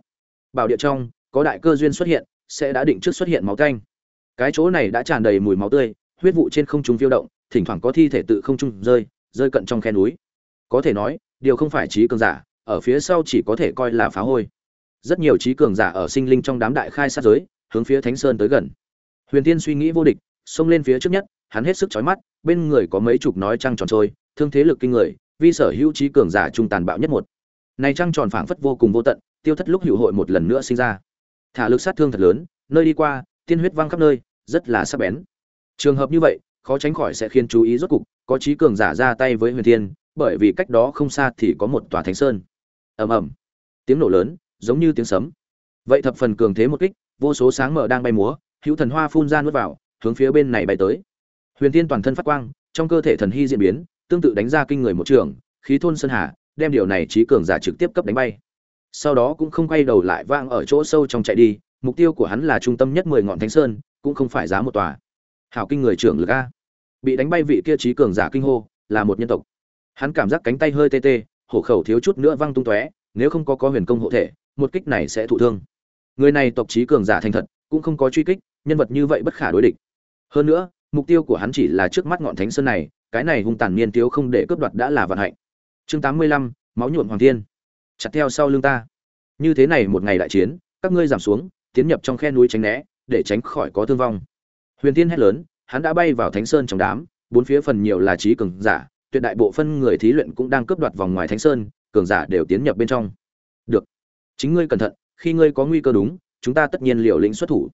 bảo địa trong, có đại cơ duyên xuất hiện, sẽ đã định trước xuất hiện máu canh. Cái chỗ này đã tràn đầy mùi máu tươi, huyết vụ trên không trung phiêu động, thỉnh thoảng có thi thể tự không trung rơi rơi cận trong khe núi. Có thể nói, điều không phải trí cường giả, ở phía sau chỉ có thể coi là phá hôi. Rất nhiều trí cường giả ở sinh linh trong đám đại khai sát giới, hướng phía thánh sơn tới gần. Huyền tiên suy nghĩ vô địch, xông lên phía trước nhất, hắn hết sức chói mắt, bên người có mấy chục nói trăng tròn trôi, thương thế lực kinh người, vi sở hữu trí cường giả trung tàn bạo nhất một. Này trăng tròn phảng phất vô cùng vô tận tiêu thất lúc hữu hội một lần nữa sinh ra. Thả lực sát thương thật lớn, nơi đi qua, tiên huyết văng khắp nơi, rất là sắc bén. Trường hợp như vậy, khó tránh khỏi sẽ khiến chú ý rốt cục, có trí cường giả ra tay với huyền thiên, bởi vì cách đó không xa thì có một tòa thánh sơn. Ầm ầm. Tiếng nổ lớn, giống như tiếng sấm. Vậy thập phần cường thế một kích, vô số sáng mở đang bay múa, hữu thần hoa phun ra nuốt vào, hướng phía bên này bay tới. Huyền thiên toàn thân phát quang, trong cơ thể thần hy diễn biến, tương tự đánh ra kinh người một trường, khí thôn sơn hà, đem điều này trí cường giả trực tiếp cấp đánh bay sau đó cũng không quay đầu lại vang ở chỗ sâu trong chạy đi, mục tiêu của hắn là trung tâm nhất mười ngọn thánh sơn, cũng không phải giá một tòa. Hảo kinh người trưởng lực a. Bị đánh bay vị kia trí cường giả kinh hô, là một nhân tộc. Hắn cảm giác cánh tay hơi tê tê, hổ khẩu thiếu chút nữa văng tung tóe, nếu không có có huyền công hộ thể, một kích này sẽ thụ thương. Người này tộc trí cường giả thành thật, cũng không có truy kích, nhân vật như vậy bất khả đối địch. Hơn nữa, mục tiêu của hắn chỉ là trước mắt ngọn thánh sơn này, cái này hung tàn niên thiếu không để cướp đoạt đã là vận hạnh. Chương tám mươi lăm, máu nhuộm hoàng thiên chặt theo sau lưng ta. Như thế này một ngày đại chiến, các ngươi giảm xuống, tiến nhập trong khe núi tránh né, để tránh khỏi có thương vong. Huyền tiên hét lớn, hắn đã bay vào thánh sơn trong đám, bốn phía phần nhiều là trí cường giả, tuyệt đại bộ phân người thí luyện cũng đang cướp đoạt vòng ngoài thánh sơn, cường giả đều tiến nhập bên trong. Được. Chính ngươi cẩn thận, khi ngươi có nguy cơ đúng, chúng ta tất nhiên liều lĩnh xuất thủ.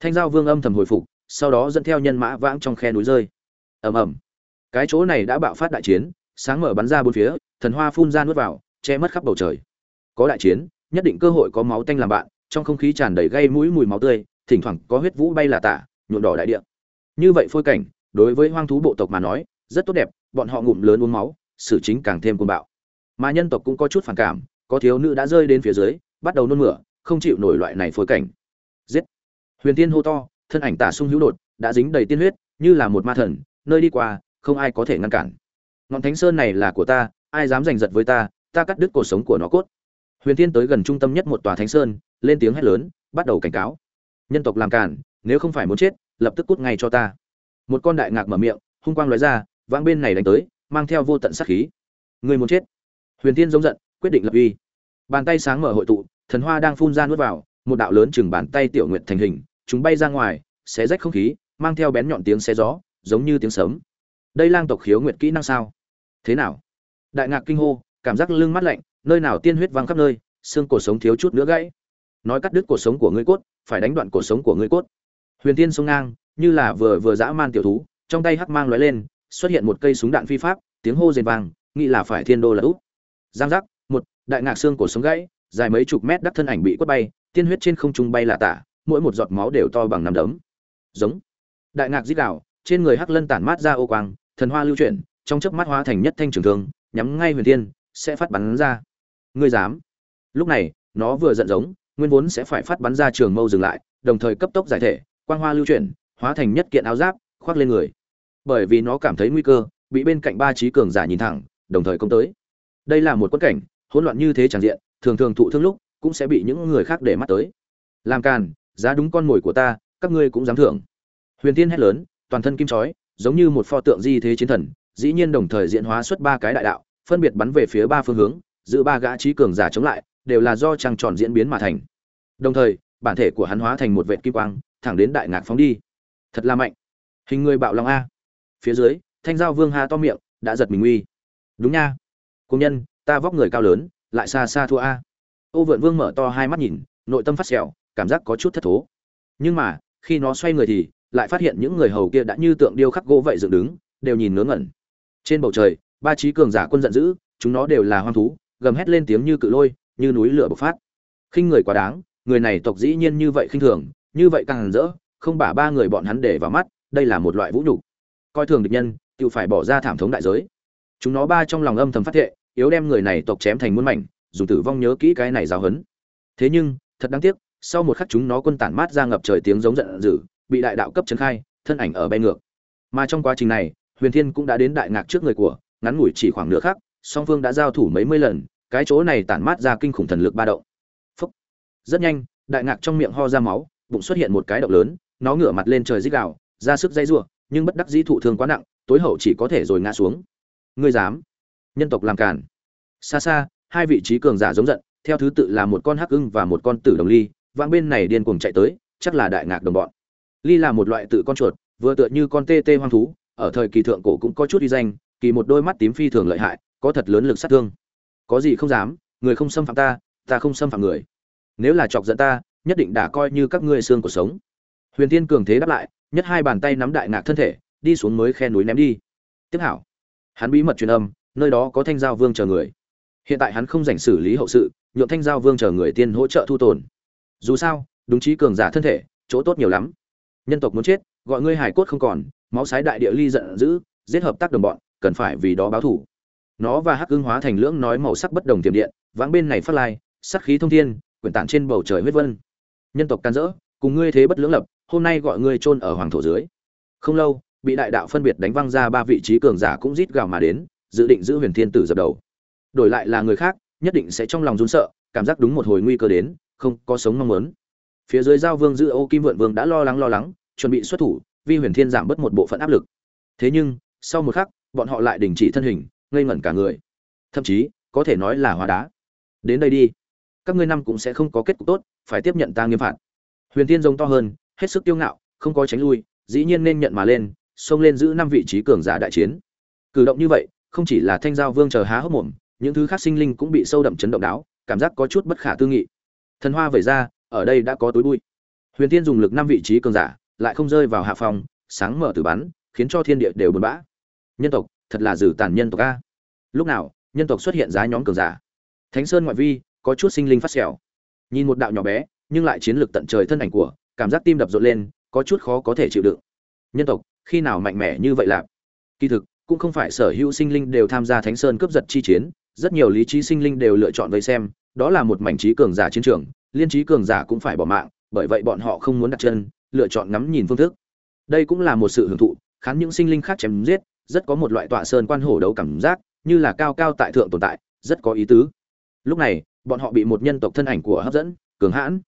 Thanh giao vương âm thầm hồi phục, sau đó dẫn theo nhân mã vãng trong khe núi rơi. Ầm ầm. Cái chỗ này đã bạo phát đại chiến, sáng mở bắn ra bốn phía, thần hoa phun ra nuốt vào che mất khắp bầu trời. Có đại chiến, nhất định cơ hội có máu tanh làm bạn, trong không khí tràn đầy gây mũi mùi máu tươi, thỉnh thoảng có huyết vũ bay là tả, nhuộm đỏ đại địa. Như vậy phôi cảnh, đối với hoang thú bộ tộc mà nói, rất tốt đẹp, bọn họ ngụm lớn uống máu, xử chính càng thêm cuồng bạo. Mà nhân tộc cũng có chút phản cảm, có thiếu nữ đã rơi đến phía dưới, bắt đầu nôn mửa, không chịu nổi loại này phôi cảnh. Giết! Huyền tiên hô to, thân ảnh tả sung hữu đột, đã dính đầy tiên huyết, như là một ma thần, nơi đi qua, không ai có thể ngăn cản. Ngọn thánh sơn này là của ta, ai dám giành giật với ta ta cắt đứt cuộc sống của nó cốt. Huyền Thiên tới gần trung tâm nhất một tòa thánh sơn, lên tiếng hét lớn, bắt đầu cảnh cáo. Nhân tộc làm cản nếu không phải muốn chết, lập tức cút ngay cho ta. Một con đại ngạc mở miệng, hung quang lóe ra, vãng bên này đánh tới, mang theo vô tận sát khí. Người muốn chết. Huyền Thiên giống giận, quyết định lập uy. Bàn tay sáng mở hội tụ, thần hoa đang phun ra nuốt vào, một đạo lớn chừng bàn tay tiểu nguyệt thành hình, chúng bay ra ngoài, xé rách không khí, mang theo bén nhọn tiếng xé gió, giống như tiếng sấm. Đây lang tộc khiếu nguyệt kỹ năng sao? Thế nào? Đại ngạc kinh hô cảm giác lưng mắt lạnh, nơi nào tiên huyết văng khắp nơi, xương cổ sống thiếu chút nữa gãy. Nói cắt đứt cổ sống của ngươi cốt, phải đánh đoạn cổ sống của ngươi cốt. Huyền tiên sông ngang, như là vừa vừa dã man tiểu thú, trong tay hắc mang lóe lên, xuất hiện một cây súng đạn phi pháp, tiếng hô rền vang nghĩ là phải thiên đô là úp giang giác, một, đại ngạc xương cổ sống gãy, dài mấy chục mét đắc thân ảnh bị quất bay, tiên huyết trên không trung bay là tả, mỗi một giọt máu đều to bằng nắm đấm. Giống. Đại ngạc dít đạo trên người hắc lân tản mát ra ô quang, thần hoa lưu chuyển, trong chớp mắt hóa thành nhất thanh trường thương, nhắm ngay huyền tiên sẽ phát bắn ra. Ngươi dám. Lúc này, nó vừa giận giống, nguyên vốn sẽ phải phát bắn ra trường mâu dừng lại, đồng thời cấp tốc giải thể, quang hoa lưu chuyển, hóa thành nhất kiện áo giáp, khoác lên người. Bởi vì nó cảm thấy nguy cơ, bị bên cạnh ba trí cường giả nhìn thẳng, đồng thời công tới. Đây là một quất cảnh, hỗn loạn như thế tràn diện, thường thường thụ thương lúc, cũng sẽ bị những người khác để mắt tới. Làm càn, giá đúng con mồi của ta, các ngươi cũng dám thưởng. Huyền tiên hét lớn, toàn thân kim chói, giống như một pho tượng di thế chiến thần, dĩ nhiên đồng thời diễn hóa xuất ba cái đại đạo phân biệt bắn về phía ba phương hướng, giữ ba gã trí cường giả chống lại, đều là do trăng tròn diễn biến mà thành. Đồng thời, bản thể của hắn hóa thành một vệt kim quang, thẳng đến đại ngạc phóng đi. Thật là mạnh. Hình người bạo long a. Phía dưới, thanh giao vương ha to miệng, đã giật mình uy. đúng nha. Công nhân, ta vóc người cao lớn, lại xa xa thua a. Ô vượn vương mở to hai mắt nhìn, nội tâm phát sẹo, cảm giác có chút thất thố. Nhưng mà, khi nó xoay người thì, lại phát hiện những người hầu kia đã như tượng điêu khắc gỗ vậy dựng đứng, đều nhìn ngớ ngẩn. Trên bầu trời ba trí cường giả quân giận dữ, chúng nó đều là hoang thú, gầm hét lên tiếng như cự lôi, như núi lửa bộc phát. Khinh người quá đáng, người này tộc dĩ nhiên như vậy khinh thường, như vậy càng hẳn rỡ, không bả ba người bọn hắn để vào mắt, đây là một loại vũ nhục. Coi thường địch nhân, tự phải bỏ ra thảm thống đại giới. Chúng nó ba trong lòng âm thầm phát thệ, yếu đem người này tộc chém thành muôn mảnh, dùng tử vong nhớ kỹ cái này giáo hấn thế nhưng, thật đáng tiếc, sau một khắc chúng nó quân tản mát ra ngập trời tiếng giống giận dữ, bị đại đạo cấp trấn khai, thân ảnh ở bay ngược. Mà trong quá trình này, huyền thiên cũng đã đến đại ngạc trước người của ngắn ngủi chỉ khoảng nửa khắc song phương đã giao thủ mấy mươi lần cái chỗ này tản mát ra kinh khủng thần lực ba động. Phúc. rất nhanh đại ngạc trong miệng ho ra máu bụng xuất hiện một cái động lớn nó ngửa mặt lên trời rít gào ra sức dây rủa, nhưng bất đắc dĩ thụ thương quá nặng tối hậu chỉ có thể rồi ngã xuống. Ngươi dám? Nhân tộc làm cản xa xa hai vị trí cường giả giống giận theo thứ tự là một con hắc ưng và một con tử đồng ly vang bên này điên cuồng chạy tới chắc là đại ngạc đồng bọn. Ly là một loại tự con chuột vừa tựa như con tê tê hoang thú ở thời kỳ thượng cổ cũng có chút uy danh kỳ một đôi mắt tím phi thường lợi hại, có thật lớn lực sát thương. Có gì không dám, người không xâm phạm ta ta không xâm phạm người. Nếu là chọc giận ta, nhất định đã coi như các ngươi xương của sống. Huyền tiên cường thế đáp lại nhất hai bàn tay nắm đại ngạc thân thể, đi xuống mới khe núi ném đi. Tiếp hảo. Hắn bí mật truyền âm, nơi đó có thanh giao vương chờ người. Hiện tại hắn không dành xử lý hậu sự nhuộm thanh giao vương chờ người tiên hỗ trợ thu tồn. Dù sao, đúng chí cường giả thân thể, chỗ tốt nhiều lắm. Nhân tộc muốn chết, gọi ngươi hải cốt không còn, máu sái đại địa ly giận dữ, giết hợp tác đồng bọn cần phải vì đó báo thủ nó và hắc ưng hóa thành lưỡng nói màu sắc bất đồng tiềm điện, vãng bên này phát lai sắc khí thông thiên, quyển tản trên bầu trời huyết vân. Nhân tộc can dỡ, cùng ngươi thế bất lưỡng lập, hôm nay gọi ngươi chôn ở hoàng thổ dưới. Không lâu, bị đại đạo phân biệt đánh văng ra ba vị trí cường giả cũng rít gào mà đến, dự định giữ huyền thiên tử dập đầu. Đổi lại là người khác, nhất định sẽ trong lòng run sợ, cảm giác đúng một hồi nguy cơ đến, không có sống mong muốn. Phía dưới giao vương giữ ô kim vượn vương đã lo lắng lo lắng, chuẩn bị xuất thủ, vi huyền thiên giảm bớt một bộ phận áp lực. Thế nhưng, sau một khắc bọn họ lại đình chỉ thân hình, ngây ngẩn cả người. Thậm chí, có thể nói là hóa đá. Đến đây đi. Các ngươi năm cũng sẽ không có kết cục tốt, phải tiếp nhận ta nghiêm phạt. Huyền thiên giống to hơn, hết sức tiêu ngạo, không có tránh lui, dĩ nhiên nên nhận mà lên, xông lên giữ năm vị trí cường giả đại chiến. Cử động như vậy, không chỉ là thanh giao vương chờ há hốc mồm, những thứ khác sinh linh cũng bị sâu đậm chấn động đáo, cảm giác có chút bất khả tư nghị. Thần hoa vẩy ra, ở đây đã có túi bụi. Huyền tiên dùng lực năm vị trí cường giả, lại không rơi vào hạ phòng, sáng mở từ bắn, khiến cho thiên địa đều buồn bã nhân tộc, thật là dử tàn nhân tộc a. Lúc nào, nhân tộc xuất hiện giá nhóm cường giả. Thánh sơn ngoại vi, có chút sinh linh phát xẻo nhìn một đạo nhỏ bé, nhưng lại chiến lược tận trời thân ảnh của, cảm giác tim đập rộn lên, có chút khó có thể chịu đựng. Nhân tộc, khi nào mạnh mẽ như vậy lạp kỳ thực, cũng không phải sở hữu sinh linh đều tham gia thánh sơn cướp giật chi chiến, rất nhiều lý trí sinh linh đều lựa chọn vây xem, đó là một mảnh trí cường giả chiến trường, liên trí cường giả cũng phải bỏ mạng, bởi vậy bọn họ không muốn đặt chân, lựa chọn ngắm nhìn phương thức. Đây cũng là một sự hưởng thụ, khán những sinh linh khác chém giết rất có một loại tọa sơn quan hổ đấu cảm giác, như là cao cao tại thượng tồn tại, rất có ý tứ. Lúc này, bọn họ bị một nhân tộc thân ảnh của hấp dẫn, cường hãn.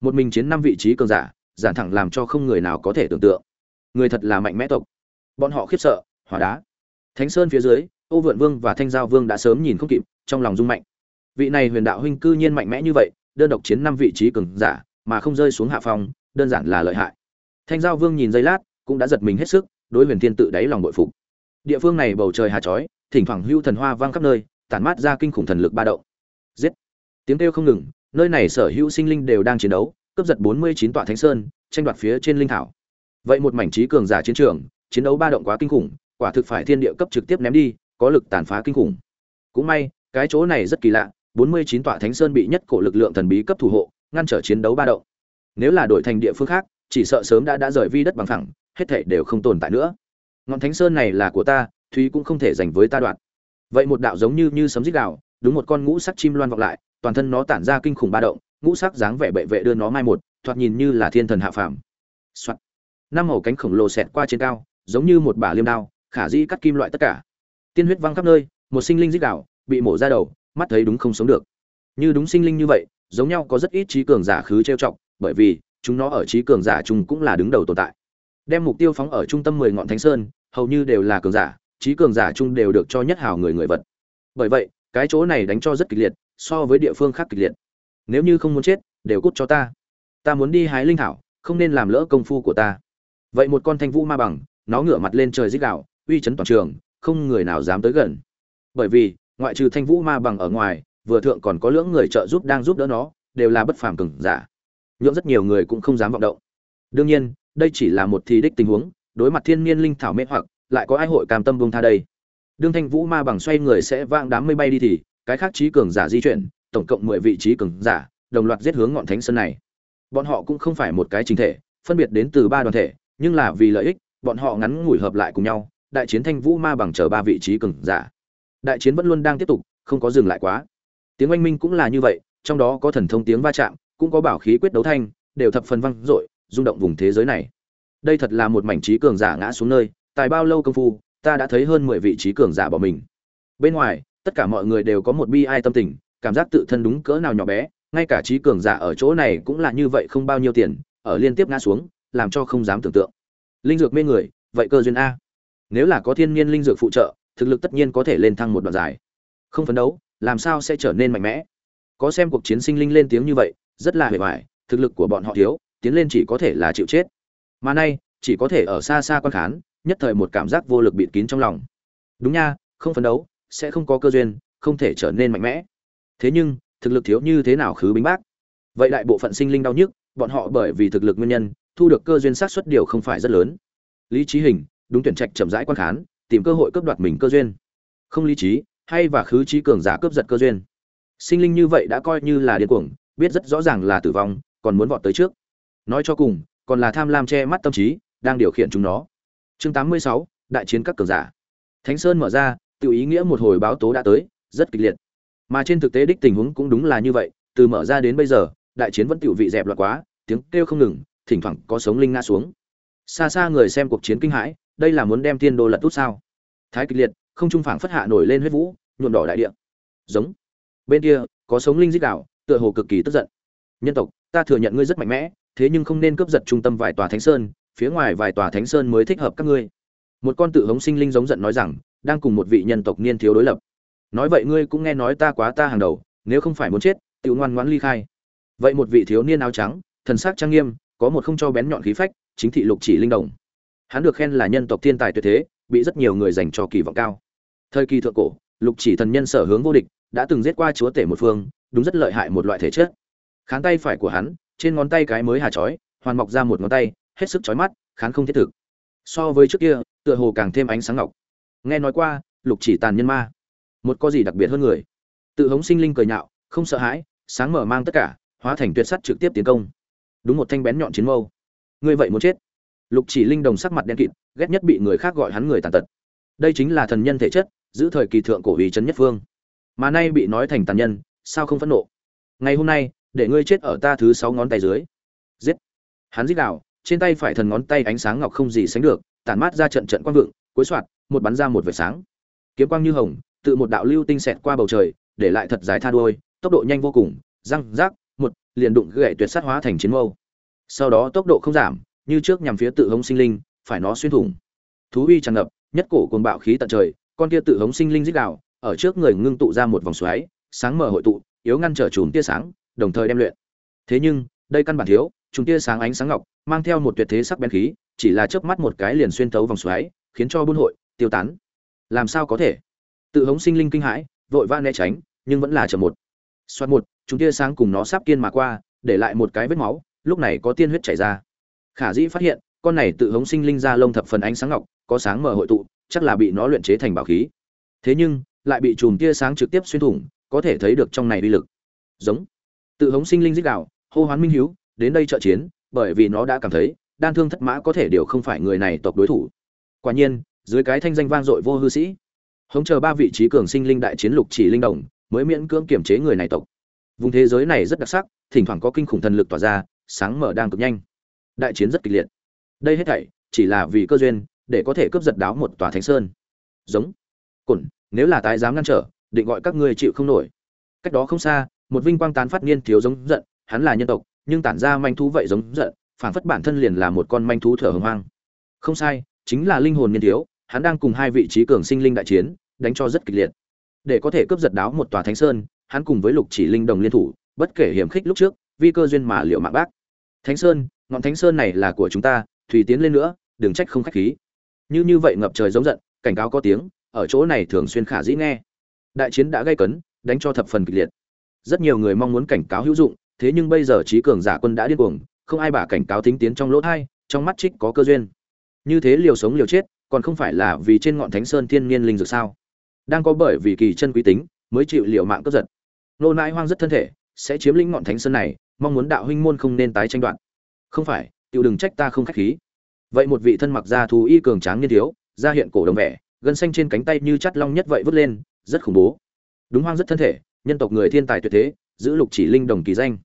Một mình chiến năm vị trí cường giả, giản thẳng làm cho không người nào có thể tưởng tượng. Người thật là mạnh mẽ tộc. Bọn họ khiếp sợ hóa đá. Thánh sơn phía dưới, ô vượn vương và thanh giao vương đã sớm nhìn không kịp, trong lòng rung mạnh. Vị này huyền đạo huynh cư nhiên mạnh mẽ như vậy, đơn độc chiến năm vị trí cường giả, mà không rơi xuống hạ phòng đơn giản là lợi hại. Thanh giao vương nhìn giây lát, cũng đã giật mình hết sức, đối huyền thiên tự đáy lòng bội phục địa phương này bầu trời hà chói, thỉnh thoảng hưu thần hoa vang khắp nơi, tản mát ra kinh khủng thần lực ba động. Giết! Tiếng kêu không ngừng, nơi này sở hữu sinh linh đều đang chiến đấu, cướp giật bốn mươi chín tọa thánh sơn, tranh đoạt phía trên linh thảo. Vậy một mảnh trí cường giả chiến trường, chiến đấu ba động quá kinh khủng, quả thực phải thiên địa cấp trực tiếp ném đi, có lực tàn phá kinh khủng. Cũng may, cái chỗ này rất kỳ lạ, bốn mươi chín tọa thánh sơn bị nhất cổ lực lượng thần bí cấp thủ hộ, ngăn trở chiến đấu ba động. Nếu là đổi thành địa phương khác, chỉ sợ sớm đã đã rời vi đất bằng thẳng hết thảy đều không tồn tại nữa ngọn thánh sơn này là của ta, thúy cũng không thể giành với ta đoạn. Vậy một đạo giống như như sấm dích đạo đúng một con ngũ sắc chim loan vọng lại, toàn thân nó tản ra kinh khủng ba động, ngũ sắc dáng vẻ bệ vệ đưa nó mai một, thoạt nhìn như là thiên thần hạ phàm. Năm màu cánh khổng lồ xẹt qua trên cao, giống như một bả liêm đao, khả dĩ cắt kim loại tất cả. Tiên huyết văng khắp nơi, một sinh linh dích đạo bị mổ ra đầu, mắt thấy đúng không sống được. Như đúng sinh linh như vậy, giống nhau có rất ít trí cường giả khứ trêu chọc, bởi vì chúng nó ở trí cường giả chung cũng là đứng đầu tồn tại. Đem mục tiêu phóng ở trung tâm mười ngọn thánh sơn hầu như đều là cường giả trí cường giả chung đều được cho nhất hào người người vật. Bởi vậy, cái chỗ này đánh cho rất kịch liệt, so với địa phương khác kịch liệt. Nếu như không muốn chết, đều cút cho ta. Ta muốn đi hái linh thảo, không nên làm lỡ công phu của ta. Vậy một con thanh vũ ma bằng, nó ngửa mặt lên trời dích đạo uy chấn toàn trường, không người nào dám tới gần. Bởi vì, ngoại trừ thanh vũ ma bằng ở ngoài, vừa thượng còn có lưỡng người trợ giúp đang giúp đỡ nó, đều là bất phàm cường giả. Nhượng rất nhiều người cũng không dám vọng động. Đương nhiên, đây chỉ là một thi đích tình huống đối mặt thiên niên linh thảo mê hoặc, lại có ai hội cam tâm buông tha đây? Đương thanh vũ ma bằng xoay người sẽ vang đám mây bay đi thì, cái khác trí cường giả di chuyển, tổng cộng mười vị trí cường giả, đồng loạt giết hướng ngọn thánh sơn này. Bọn họ cũng không phải một cái chính thể, phân biệt đến từ ba đoàn thể, nhưng là vì lợi ích, bọn họ ngắn ngủi hợp lại cùng nhau, đại chiến thanh vũ ma bằng chờ ba vị trí cường giả. Đại chiến vẫn luôn đang tiếp tục, không có dừng lại quá. Tiếng oanh minh cũng là như vậy, trong đó có thần thông tiếng va chạm, cũng có bảo khí quyết đấu thanh, đều thập phần vang dội, rung động vùng thế giới này đây thật là một mảnh trí cường giả ngã xuống nơi, tài bao lâu công phu, ta đã thấy hơn mười vị trí cường giả bỏ mình. Bên ngoài, tất cả mọi người đều có một bi ai tâm tình, cảm giác tự thân đúng cỡ nào nhỏ bé, ngay cả trí cường giả ở chỗ này cũng là như vậy không bao nhiêu tiền, ở liên tiếp ngã xuống, làm cho không dám tưởng tượng. Linh dược mê người, vậy cơ duyên a. Nếu là có thiên nhiên linh dược phụ trợ, thực lực tất nhiên có thể lên thăng một đoạn dài. Không phấn đấu, làm sao sẽ trở nên mạnh mẽ? Có xem cuộc chiến sinh linh lên tiếng như vậy, rất là hề hoài, thực lực của bọn họ thiếu, tiến lên chỉ có thể là chịu chết mà nay, chỉ có thể ở xa xa quan khán, nhất thời một cảm giác vô lực bịt kín trong lòng. Đúng nha, không phấn đấu, sẽ không có cơ duyên, không thể trở nên mạnh mẽ. Thế nhưng, thực lực thiếu như thế nào khứ bính bác? Vậy đại bộ phận sinh linh đau nhức, bọn họ bởi vì thực lực nguyên nhân, thu được cơ duyên xác suất điều không phải rất lớn. Lý trí hình, đúng tuyển trạch chậm rãi quan khán, tìm cơ hội cướp đoạt mình cơ duyên. Không lý trí, hay và khứ trí cường giả cướp giật cơ duyên. Sinh linh như vậy đã coi như là điên cuồng, biết rất rõ ràng là tử vong, còn muốn vọt tới trước. Nói cho cùng còn là tham lam che mắt tâm trí đang điều khiển chúng nó. Chương 86, đại chiến các cường giả. Thánh sơn mở ra tự ý nghĩa một hồi báo tố đã tới rất kịch liệt. Mà trên thực tế đích tình huống cũng đúng là như vậy từ mở ra đến bây giờ đại chiến vẫn tiểu vị dẹp loạt quá tiếng kêu không ngừng thỉnh thoảng có sống linh ngã xuống. Xa xa người xem cuộc chiến kinh hãi đây là muốn đem tiên đô lật tút sao? Thái kịch liệt không trung phảng phất hạ nổi lên huyết vũ nhuộm đỏ đại địa. Giống. Bên kia có sống linh dích đạo tựa hồ cực kỳ tức giận. Nhân tộc ta thừa nhận ngươi rất mạnh mẽ thế nhưng không nên cướp giật trung tâm vài tòa thánh sơn, phía ngoài vài tòa thánh sơn mới thích hợp các ngươi. Một con tự hống sinh linh giống giận nói rằng, đang cùng một vị nhân tộc niên thiếu đối lập. Nói vậy ngươi cũng nghe nói ta quá ta hàng đầu, nếu không phải muốn chết tự ngoan ngoãn ly khai. Vậy một vị thiếu niên áo trắng, thần sắc trang nghiêm, có một không cho bén nhọn khí phách, chính thị lục chỉ linh đồng. Hắn được khen là nhân tộc thiên tài tuyệt thế, bị rất nhiều người dành cho kỳ vọng cao. Thời kỳ thượng cổ, lục chỉ thần nhân sở hướng vô địch, đã từng giết qua chúa tể một phương, đúng rất lợi hại một loại thể chất. Kháng tay phải của hắn trên ngón tay cái mới hà chói, hoàn mọc ra một ngón tay, hết sức chói mắt kháng không thiết thực. So với trước kia, tựa hồ càng thêm ánh sáng ngọc. Nghe nói qua, lục chỉ tàn nhân ma. Một có gì đặc biệt hơn người? Tự hống sinh linh cười nhạo, không sợ hãi, sáng mở mang tất cả, hóa thành tuyệt sắt trực tiếp tiến công. Đúng một thanh bén nhọn chiến mâu. Ngươi vậy muốn chết? Lục chỉ linh đồng sắc mặt đen kịt, ghét nhất bị người khác gọi hắn người tàn tật. Đây chính là thần nhân thể chất, giữ thời kỳ thượng cổ ý trấn nhất phương. Mà nay bị nói thành tàn nhân, sao không phẫn nộ? Ngày hôm nay để ngươi chết ở ta thứ sáu ngón tay dưới. Giết. Hắn giết đạo trên tay phải thần ngón tay ánh sáng ngọc không gì sánh được, tản mát ra trận trận quang vượng, cuối soạt, một bắn ra một vệt sáng. Kiếm quang như hồng, tự một đạo lưu tinh xẹt qua bầu trời, để lại thật dài tha đuôi, tốc độ nhanh vô cùng, răng, rác, một, liền đụng gậy tuyệt sát hóa thành chiến mâu. Sau đó tốc độ không giảm, như trước nhằm phía tự hống sinh linh, phải nó xuyên thủng. Thú uy tràn ngập, nhất cổ cuồng bạo khí tận trời, con kia tự hống sinh linh dích đạo ở trước người ngưng tụ ra một vòng xoáy, sáng mở hội tụ, yếu ngăn trở chùm tia sáng đồng thời đem luyện. Thế nhưng, đây căn bản thiếu, chúng tia sáng ánh sáng ngọc, mang theo một tuyệt thế sắc bén khí, chỉ là chớp mắt một cái liền xuyên tấu vòng xoáy, khiến cho buôn hội, tiêu tán. Làm sao có thể? Tự hống sinh linh kinh hãi, vội vã né tránh, nhưng vẫn là chậm một. Xoát một, chúng tia sáng cùng nó sắp kiên mà qua, để lại một cái vết máu, lúc này có tiên huyết chảy ra. Khả dĩ phát hiện, con này tự hống sinh linh ra lông thập phần ánh sáng ngọc, có sáng mở hội tụ, chắc là bị nó luyện chế thành bảo khí. Thế nhưng, lại bị chùm tia sáng trực tiếp xuyên thủng, có thể thấy được trong này uy lực. Giống tự hống sinh linh dích đạo hô hoán minh hiếu, đến đây trợ chiến, bởi vì nó đã cảm thấy, đan thương thất mã có thể đều không phải người này tộc đối thủ. Quả nhiên, dưới cái thanh danh vang dội vô hư sĩ, hống chờ ba vị trí cường sinh linh đại chiến lục chỉ linh đồng, mới miễn cưỡng kiểm chế người này tộc. Vùng thế giới này rất đặc sắc, thỉnh thoảng có kinh khủng thần lực tỏa ra, sáng mở đang cực nhanh. Đại chiến rất kịch liệt. Đây hết thảy, chỉ là vì cơ duyên, để có thể cướp giật đáo một tòa thánh sơn. Giống. Cổn, nếu là tái dám ngăn trở, định gọi các ngươi chịu không nổi. Cách đó không xa một vinh quang tán phát niên thiếu giống giận, hắn là nhân tộc, nhưng tản ra manh thú vậy giống giận, phản phất bản thân liền là một con manh thú thở hồng hoang không sai, chính là linh hồn niên thiếu, hắn đang cùng hai vị trí cường sinh linh đại chiến, đánh cho rất kịch liệt. Để có thể cướp giật đáo một tòa thánh sơn, hắn cùng với lục chỉ linh đồng liên thủ, bất kể hiểm khích lúc trước, vi cơ duyên mà liệu mạng bác. Thánh sơn, ngọn thánh sơn này là của chúng ta, thủy tiến lên nữa, đừng trách không khách khí. Như như vậy ngập trời giống giận, cảnh cáo có tiếng, ở chỗ này thường xuyên khả dĩ nghe. Đại chiến đã gây cấn, đánh cho thập phần kịch liệt rất nhiều người mong muốn cảnh cáo hữu dụng, thế nhưng bây giờ trí cường giả quân đã điên cuồng, không ai bả cảnh cáo thính tiến trong lỗ thai, trong mắt trích có cơ duyên. Như thế liều sống liều chết, còn không phải là vì trên ngọn thánh sơn thiên nhiên linh dược sao? Đang có bởi vì kỳ chân quý tính, mới chịu liều mạng cướp giật. Nô nãi hoang rất thân thể, sẽ chiếm lĩnh ngọn thánh sơn này, mong muốn đạo huynh môn không nên tái tranh đoạt. Không phải, tiểu đừng trách ta không khách khí. Vậy một vị thân mặc da thú y cường tráng niên thiếu ra hiện cổ đồng vẻ, gân xanh trên cánh tay như chắt long nhất vậy vứt lên, rất khủng bố. Đúng hoang rất thân thể nhân tộc người thiên tài tuyệt thế, giữ lục chỉ linh đồng kỳ danh.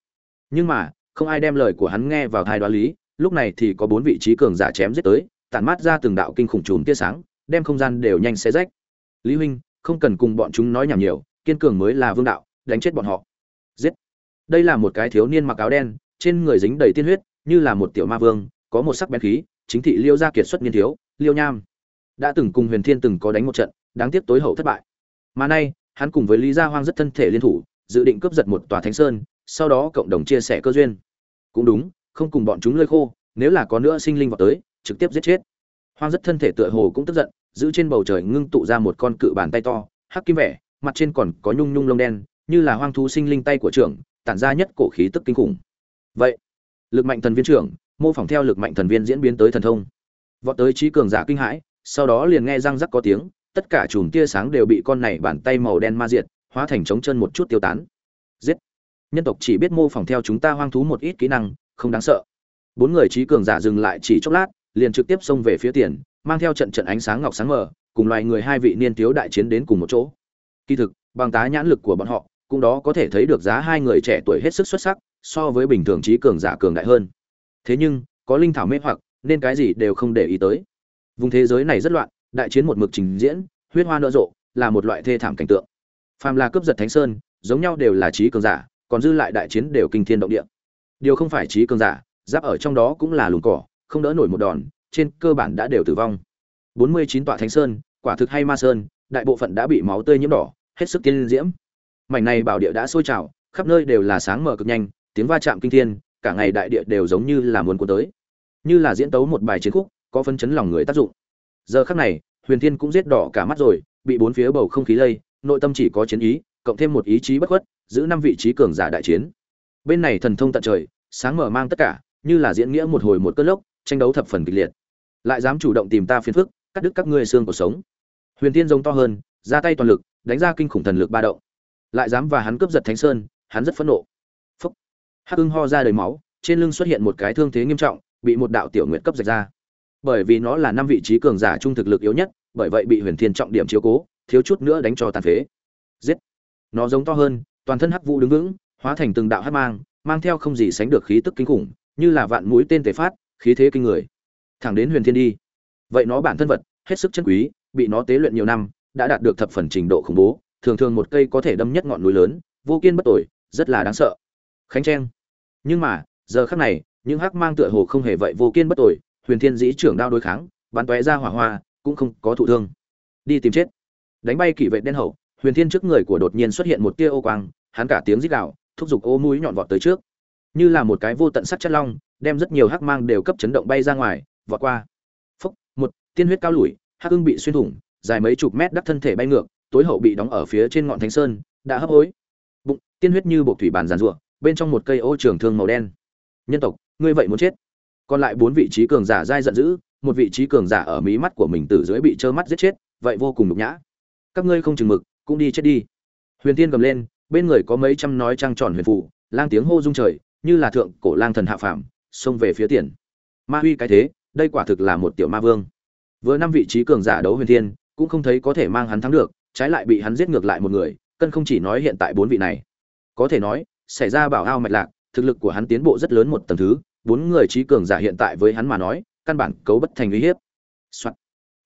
Nhưng mà, không ai đem lời của hắn nghe vào thai đoán lý, lúc này thì có bốn vị trí cường giả chém giết tới, tản mát ra từng đạo kinh khủng trùm tia sáng, đem không gian đều nhanh xé rách. Lý huynh, không cần cùng bọn chúng nói nhảm nhiều, kiên cường mới là vương đạo, đánh chết bọn họ. Giết. Đây là một cái thiếu niên mặc áo đen, trên người dính đầy tiên huyết, như là một tiểu ma vương, có một sắc bén khí, chính thị liêu gia kiệt xuất niên thiếu, liêu nham. Đã từng cùng huyền thiên từng có đánh một trận, đáng tiếc tối hậu thất bại. Mà nay hắn cùng với lý gia hoang rất thân thể liên thủ, dự định cướp giật một tòa thánh sơn, sau đó cộng đồng chia sẻ cơ duyên. Cũng đúng, không cùng bọn chúng lơi khô, nếu là có nữa sinh linh vào tới, trực tiếp giết chết. Hoang rất thân thể tựa hồ cũng tức giận, giữ trên bầu trời ngưng tụ ra một con cự bàn tay to, hắc kim vẻ, mặt trên còn có nhung nhung lông đen, như là hoang thú sinh linh tay của trưởng, tản ra nhất cổ khí tức kinh khủng. Vậy, lực mạnh thần viên trưởng, mô phỏng theo lực mạnh thần viên diễn biến tới thần thông. Vọt tới trí cường giả kinh hãi, sau đó liền nghe răng rắc có tiếng tất cả chùm tia sáng đều bị con này bàn tay màu đen ma diệt, hóa thành trống chân một chút tiêu tán. Giết! Nhân tộc chỉ biết mô phỏng theo chúng ta hoang thú một ít kỹ năng, không đáng sợ. Bốn người trí cường giả dừng lại chỉ chốc lát, liền trực tiếp xông về phía tiền, mang theo trận trận ánh sáng ngọc sáng mờ, cùng loài người hai vị niên thiếu đại chiến đến cùng một chỗ. Kỳ thực, bằng tá nhãn lực của bọn họ, cũng đó có thể thấy được giá hai người trẻ tuổi hết sức xuất sắc, so với bình thường trí cường giả cường đại hơn. Thế nhưng, có linh thảo mê hoặc, nên cái gì đều không để ý tới. Vùng thế giới này rất loạn đại chiến một mực trình diễn, huyết hoa nở rộ, là một loại thê thảm cảnh tượng. Phàm là cướp giật thánh sơn, giống nhau đều là trí cường giả, còn dư lại đại chiến đều kinh thiên động địa. Điều không phải trí cường giả, giáp ở trong đó cũng là lùn cỏ, không đỡ nổi một đòn, trên cơ bản đã đều tử vong. 49 tọa thánh sơn, quả thực hay ma sơn, đại bộ phận đã bị máu tươi nhiễm đỏ, hết sức tiên diễm. Mảnh này bảo địa đã sôi trào, khắp nơi đều là sáng mở cực nhanh, tiếng va chạm kinh thiên, cả ngày đại địa đều giống như là muốn cuốn tới. Như là diễn tấu một bài chiến khúc, có phân chấn lòng người tác dụng giờ khắc này, huyền thiên cũng giết đỏ cả mắt rồi, bị bốn phía bầu không khí lây, nội tâm chỉ có chiến ý, cộng thêm một ý chí bất khuất, giữ năm vị trí cường giả đại chiến. Bên này thần thông tận trời, sáng mở mang tất cả, như là diễn nghĩa một hồi một cơn lốc, tranh đấu thập phần kịch liệt. Lại dám chủ động tìm ta phiền phức, cắt đứt các ngươi xương cuộc sống. Huyền thiên giống to hơn, ra tay toàn lực, đánh ra kinh khủng thần lực ba động. Lại dám và hắn cướp giật thánh sơn, hắn rất phẫn nộ. Phúc. Hắc ưng ho ra đầy máu, trên lưng xuất hiện một cái thương thế nghiêm trọng, bị một đạo tiểu nguyện cấp rạch ra bởi vì nó là năm vị trí cường giả trung thực lực yếu nhất, bởi vậy bị huyền thiên trọng điểm chiếu cố, thiếu chút nữa đánh cho tàn phế. Giết! Nó giống to hơn, toàn thân hắc vũ đứng vững, hóa thành từng đạo hắc mang mang theo không gì sánh được khí tức kinh khủng, như là vạn mũi tên tề phát, khí thế kinh người. Thẳng đến huyền thiên đi. Vậy nó bản thân vật, hết sức chân quý, bị nó tế luyện nhiều năm, đã đạt được thập phần trình độ khủng bố, thường thường một cây có thể đâm nhất ngọn núi lớn, vô kiên bất tội rất là đáng sợ. Khánh trang nhưng mà, giờ khắc này, những hắc mang tựa hồ không hề vậy vô kiên bất tội huyền thiên dĩ trưởng đao đối kháng, bắn tóe ra hỏa hoa, cũng không có thụ thương. Đi tìm chết. Đánh bay kỷ vệ đen hậu, huyền thiên trước người của đột nhiên xuất hiện một tia ô quang, hắn cả tiếng rít gào, thúc giục ô mũi nhọn vọt tới trước. Như là một cái vô tận sắt chất long, đem rất nhiều hắc mang đều cấp chấn động bay ra ngoài, vọt qua. Phúc, một, tiên huyết cao lủi hắc ưng bị xuyên thủng, dài mấy chục mét đắc thân thể bay ngược, tối hậu bị đóng ở phía trên ngọn thánh sơn, đã hấp hối. Bụng, tiên huyết như buộc thủy bàn giàn ruộng bên trong một cây ô trường thương màu đen. Nhân tộc, ngươi vậy muốn chết? Còn lại bốn vị trí cường giả dai giận dữ, một vị trí cường giả ở mí mắt của mình từ dưới bị trơ mắt giết chết, vậy vô cùng nhục nhã. Các ngươi không chừng mực, cũng đi chết đi. Huyền tiên cầm lên, bên người có mấy trăm nói trăng tròn huyền phụ lang tiếng hô rung trời, như là thượng cổ lang thần hạ phàm, xông về phía tiền. Ma huy cái thế, đây quả thực là một tiểu ma vương. Vừa năm vị trí cường giả đấu huyền thiên, cũng không thấy có thể mang hắn thắng được, trái lại bị hắn giết ngược lại một người, cân không chỉ nói hiện tại bốn vị này. Có thể nói, xảy ra bảo ao mạch lạc, thực lực của hắn tiến bộ rất lớn một tầng thứ bốn người trí cường giả hiện tại với hắn mà nói, căn bản cấu bất thành uy hiếp、Soạn.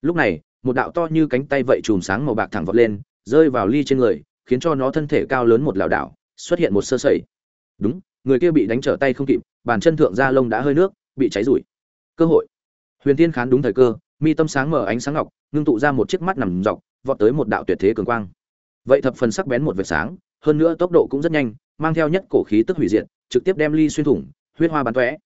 lúc này, một đạo to như cánh tay vậy chùm sáng màu bạc thẳng vọt lên, rơi vào ly trên người, khiến cho nó thân thể cao lớn một lảo đảo, xuất hiện một sơ sẩy. Đúng, người kia bị đánh trở tay không kịp, bàn chân thượng da lông đã hơi nước, bị cháy rủi cơ hội. Huyền tiên khán đúng thời cơ, mi tâm sáng mở ánh sáng ngọc, ngưng tụ ra một chiếc mắt nằm dọc, vọt tới một đạo tuyệt thế cường quang. Vậy thập phần sắc bén một vệt sáng, hơn nữa tốc độ cũng rất nhanh, mang theo nhất cổ khí tức hủy diệt, trực tiếp đem ly xuyên thủng, huyết hoa bắn tóe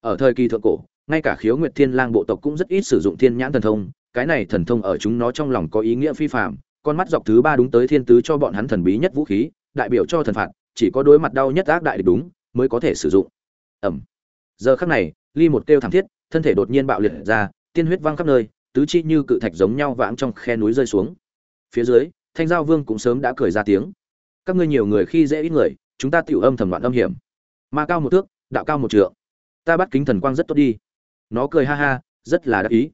ở thời kỳ thượng cổ, ngay cả khiếu nguyệt thiên lang bộ tộc cũng rất ít sử dụng thiên nhãn thần thông, cái này thần thông ở chúng nó trong lòng có ý nghĩa phi phạm con mắt dọc thứ ba đúng tới thiên tứ cho bọn hắn thần bí nhất vũ khí, đại biểu cho thần phạt, chỉ có đối mặt đau nhất ác đại địch đúng, mới có thể sử dụng. Ẩm. Giờ khắc này, ly một kêu thảm thiết, thân thể đột nhiên bạo liệt ra, tiên huyết văng khắp nơi, tứ chi như cự thạch giống nhau vãng trong khe núi rơi xuống. Phía dưới, thanh giao vương cũng sớm đã cười ra tiếng. Các ngươi nhiều người khi dễ ít người, chúng ta tiểu âm thầm loạn âm hiểm. Ma cao một thước, đạo cao một trượng ta bắt kính thần quang rất tốt đi. Nó cười ha ha, rất là đắc ý.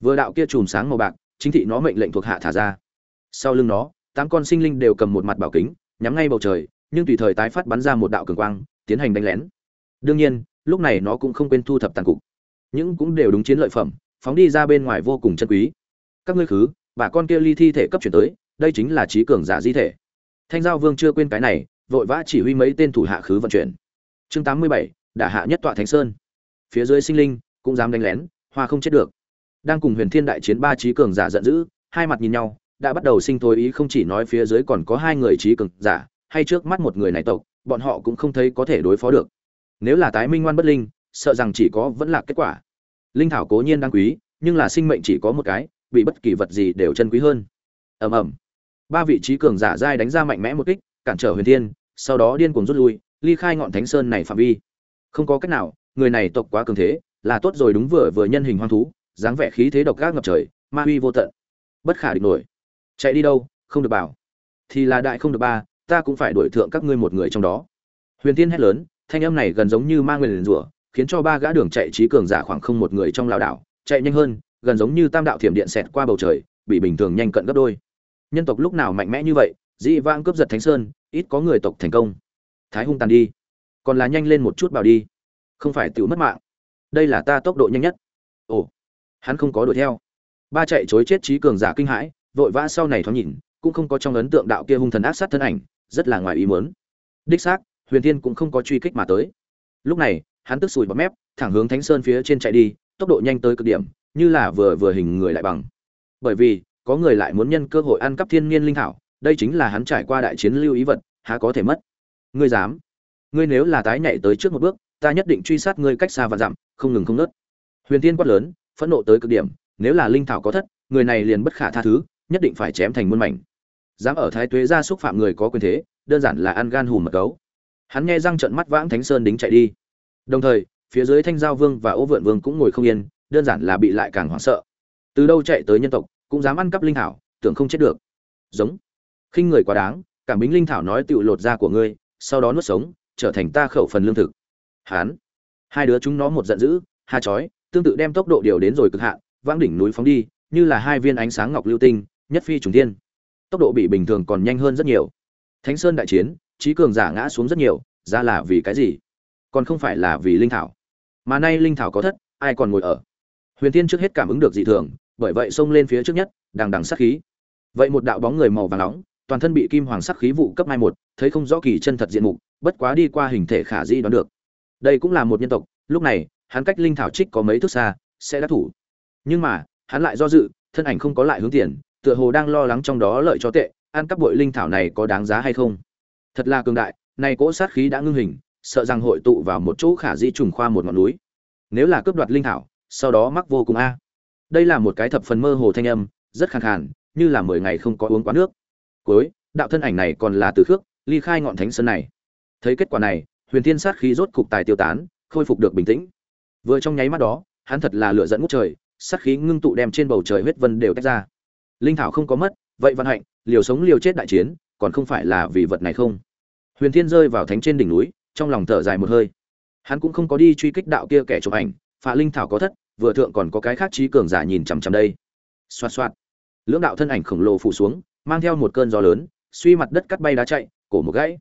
Vừa đạo kia chùm sáng màu bạc, chính thị nó mệnh lệnh thuộc hạ thả ra. Sau lưng nó, tám con sinh linh đều cầm một mặt bảo kính, nhắm ngay bầu trời, nhưng tùy thời tái phát bắn ra một đạo cường quang, tiến hành đánh lén. Đương nhiên, lúc này nó cũng không quên thu thập tàn cục. Những cũng đều đúng chiến lợi phẩm, phóng đi ra bên ngoài vô cùng chân quý. Các ngươi khứ và con kia ly thi thể cấp chuyển tới, đây chính là trí cường giả di thể. Thanh giao vương chưa quên cái này, vội vã chỉ huy mấy tên thủ hạ khứ vận chuyển. Chương tám mươi bảy đã hạ nhất tọa thánh sơn. Phía dưới sinh linh cũng dám đánh lén, hoa không chết được. Đang cùng huyền thiên đại chiến ba trí cường giả giận dữ, hai mặt nhìn nhau, đã bắt đầu sinh thối ý không chỉ nói phía dưới còn có hai người trí cường giả, hay trước mắt một người này tộc, bọn họ cũng không thấy có thể đối phó được. Nếu là tái minh ngoan bất linh, sợ rằng chỉ có vẫn là kết quả. Linh thảo cố nhiên đáng quý, nhưng là sinh mệnh chỉ có một cái, bị bất kỳ vật gì đều chân quý hơn. Ầm ầm. Ba vị trí cường giả giai đánh ra mạnh mẽ một kích, cản trở huyền thiên, sau đó điên cuồng rút lui, ly khai ngọn thánh sơn này phạm vi không có cách nào, người này tộc quá cường thế, là tốt rồi đúng vừa vừa nhân hình hoang thú, dáng vẻ khí thế độc ác ngập trời, ma uy vô tận. Bất khả địch nổi. Chạy đi đâu, không được bảo. Thì là đại không được ba, ta cũng phải đuổi thượng các ngươi một người trong đó. Huyền tiên hét lớn, thanh âm này gần giống như ma nguyên rủa, khiến cho ba gã đường chạy trí cường giả khoảng không một người trong lão đảo, chạy nhanh hơn, gần giống như tam đạo thiểm điện xẹt qua bầu trời, bị bình thường nhanh cận gấp đôi. Nhân tộc lúc nào mạnh mẽ như vậy dị vãng cướp giật thánh sơn, ít có người tộc thành công. Thái hung tàn đi còn là nhanh lên một chút bảo đi. Không phải tự mất mạng. Đây là ta tốc độ nhanh nhất. Ồ, hắn không có đuổi theo. Ba chạy chối chết trí cường giả kinh hãi, vội vã sau này thoáng nhìn, cũng không có trong ấn tượng đạo kia hung thần ác sát thân ảnh, rất là ngoài ý muốn. Đích xác, huyền thiên cũng không có truy kích mà tới. Lúc này, hắn tức sùi bọt mép, thẳng hướng thánh sơn phía trên chạy đi, tốc độ nhanh tới cực điểm, như là vừa vừa hình người lại bằng. Bởi vì, có người lại muốn nhân cơ hội ăn cắp thiên niên linh thảo, đây chính là hắn trải qua đại chiến lưu ý vật, há có thể mất. Ngươi dám? Ngươi nếu là tái nhảy tới trước một bước, ta nhất định truy sát ngươi cách xa và dặm, không ngừng không nớt huyền tiên quát lớn, phẫn nộ tới cực điểm, nếu là linh thảo có thất, người này liền bất khả tha thứ, nhất định phải chém thành muôn mảnh. Dám ở thái tuế ra xúc phạm người có quyền thế, đơn giản là ăn gan hùm mật gấu. Hắn nghe răng trận mắt vãng thánh sơn đính chạy đi. Đồng thời, phía dưới thanh giao vương và ô vượn vương cũng ngồi không yên, đơn giản là bị lại càng hoảng sợ. Từ đâu chạy tới nhân tộc, cũng dám ăn cắp linh thảo, tưởng không chết được. Giống. Khinh người quá đáng, cảm bính linh thảo nói tựu lột da của ngươi, sau đó nuốt sống trở thành ta khẩu phần lương thực. Hán. Hai đứa chúng nó một giận dữ, ha chói, tương tự đem tốc độ điều đến rồi cực hạn, vãng đỉnh núi phóng đi, như là hai viên ánh sáng ngọc lưu tinh, nhất phi trùng thiên. Tốc độ bị bình thường còn nhanh hơn rất nhiều. Thánh sơn đại chiến, trí cường giả ngã xuống rất nhiều, ra là vì cái gì? Còn không phải là vì linh thảo. Mà nay linh thảo có thất, ai còn ngồi ở? Huyền tiên trước hết cảm ứng được dị thường, bởi vậy xông lên phía trước nhất, đằng đằng sát khí. Vậy một đạo bóng người màu vàng nóng toàn thân bị kim hoàng sắc khí vụ cấp mai một, thấy không rõ kỳ chân thật diện mục, bất quá đi qua hình thể khả di đoán được. Đây cũng là một nhân tộc, lúc này, hắn cách linh thảo trích có mấy thước xa, sẽ đắc thủ. Nhưng mà, hắn lại do dự, thân ảnh không có lại hướng tiền, tựa hồ đang lo lắng trong đó lợi cho tệ, ăn cắp bội linh thảo này có đáng giá hay không? Thật là cường đại, nay cỗ sát khí đã ngưng hình, sợ rằng hội tụ vào một chỗ khả di trùng khoa một ngọn núi. Nếu là cướp đoạt linh thảo, sau đó mắc vô cùng a. Đây là một cái thập phần mơ hồ thanh âm, rất khàn khàn, như là mười ngày không có uống quá nước cuối, đạo thân ảnh này còn là từ khước, ly khai ngọn thánh sơn này. Thấy kết quả này, huyền thiên sát khí rốt cục tài tiêu tán, khôi phục được bình tĩnh. Vừa trong nháy mắt đó, hắn thật là lửa dẫn ngút trời, sát khí ngưng tụ đem trên bầu trời huyết vân đều tách ra. Linh thảo không có mất, vậy văn hạnh, liều sống liều chết đại chiến, còn không phải là vì vật này không? Huyền thiên rơi vào thánh trên đỉnh núi, trong lòng thở dài một hơi. Hắn cũng không có đi truy kích đạo kia kẻ chụp ảnh, phạ linh thảo có thất, vừa thượng còn có cái khác trí cường giả nhìn chằm chằm đây. Xoạt xoạt. Lưỡng đạo thân ảnh khổng lồ phủ xuống mang theo một cơn gió lớn, suy mặt đất cắt bay đá chạy, cổ một gãy.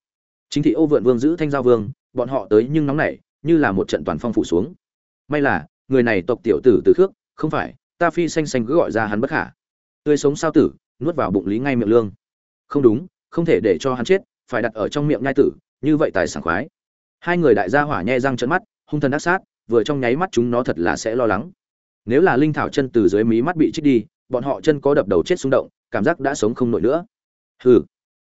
Chính thị ô vượn vương giữ thanh giao vương, bọn họ tới nhưng nóng nảy, như là một trận toàn phong phủ xuống. May là, người này tộc tiểu tử từ khước, không phải, ta phi xanh xanh cứ gọi ra hắn bất khả. Tươi sống sao tử, nuốt vào bụng lý ngay miệng lương. Không đúng, không thể để cho hắn chết, phải đặt ở trong miệng nhai tử, như vậy tài sảng khoái. Hai người đại gia hỏa nhe răng trận mắt, hung thần ác sát, vừa trong nháy mắt chúng nó thật là sẽ lo lắng. Nếu là linh thảo chân từ dưới mí mắt bị trích đi, bọn họ chân có đập đầu chết xung động cảm giác đã sống không nổi nữa. Hừ.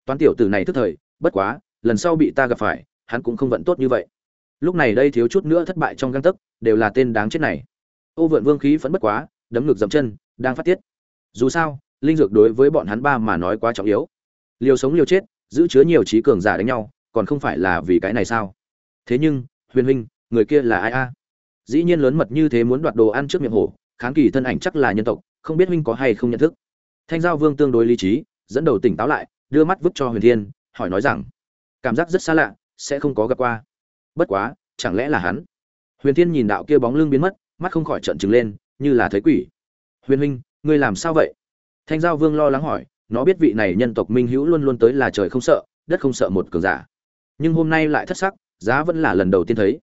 Toán tiểu tử này thức thời, bất quá, lần sau bị ta gặp phải, hắn cũng không vận tốt như vậy. Lúc này đây thiếu chút nữa thất bại trong găng tấc, đều là tên đáng chết này. Ô vượn vương khí phấn bất quá, đấm ngực dậm chân, đang phát tiết. Dù sao, linh dược đối với bọn hắn ba mà nói quá trọng yếu. Liều sống liều chết, giữ chứa nhiều trí cường giả đánh nhau, còn không phải là vì cái này sao? Thế nhưng, huyền huynh, người kia là ai a? Dĩ nhiên lớn mật như thế muốn đoạt đồ ăn trước miệng hổ, kháng kỳ thân ảnh chắc là nhân tộc, không biết huynh có hay không nhận thức thanh giao vương tương đối lý trí, dẫn đầu tỉnh táo lại, đưa mắt vứt cho huyền thiên, hỏi nói rằng, cảm giác rất xa lạ, sẽ không có gặp qua. Bất quá, chẳng lẽ là hắn? Huyền thiên nhìn đạo kia bóng lưng biến mất, mắt không khỏi trợn trừng lên, như là thấy quỷ. Huyền huynh, ngươi làm sao vậy? Thanh giao vương lo lắng hỏi, nó biết vị này nhân tộc minh hữu luôn luôn tới là trời không sợ, đất không sợ một cường giả. Nhưng hôm nay lại thất sắc, giá vẫn là lần đầu tiên thấy.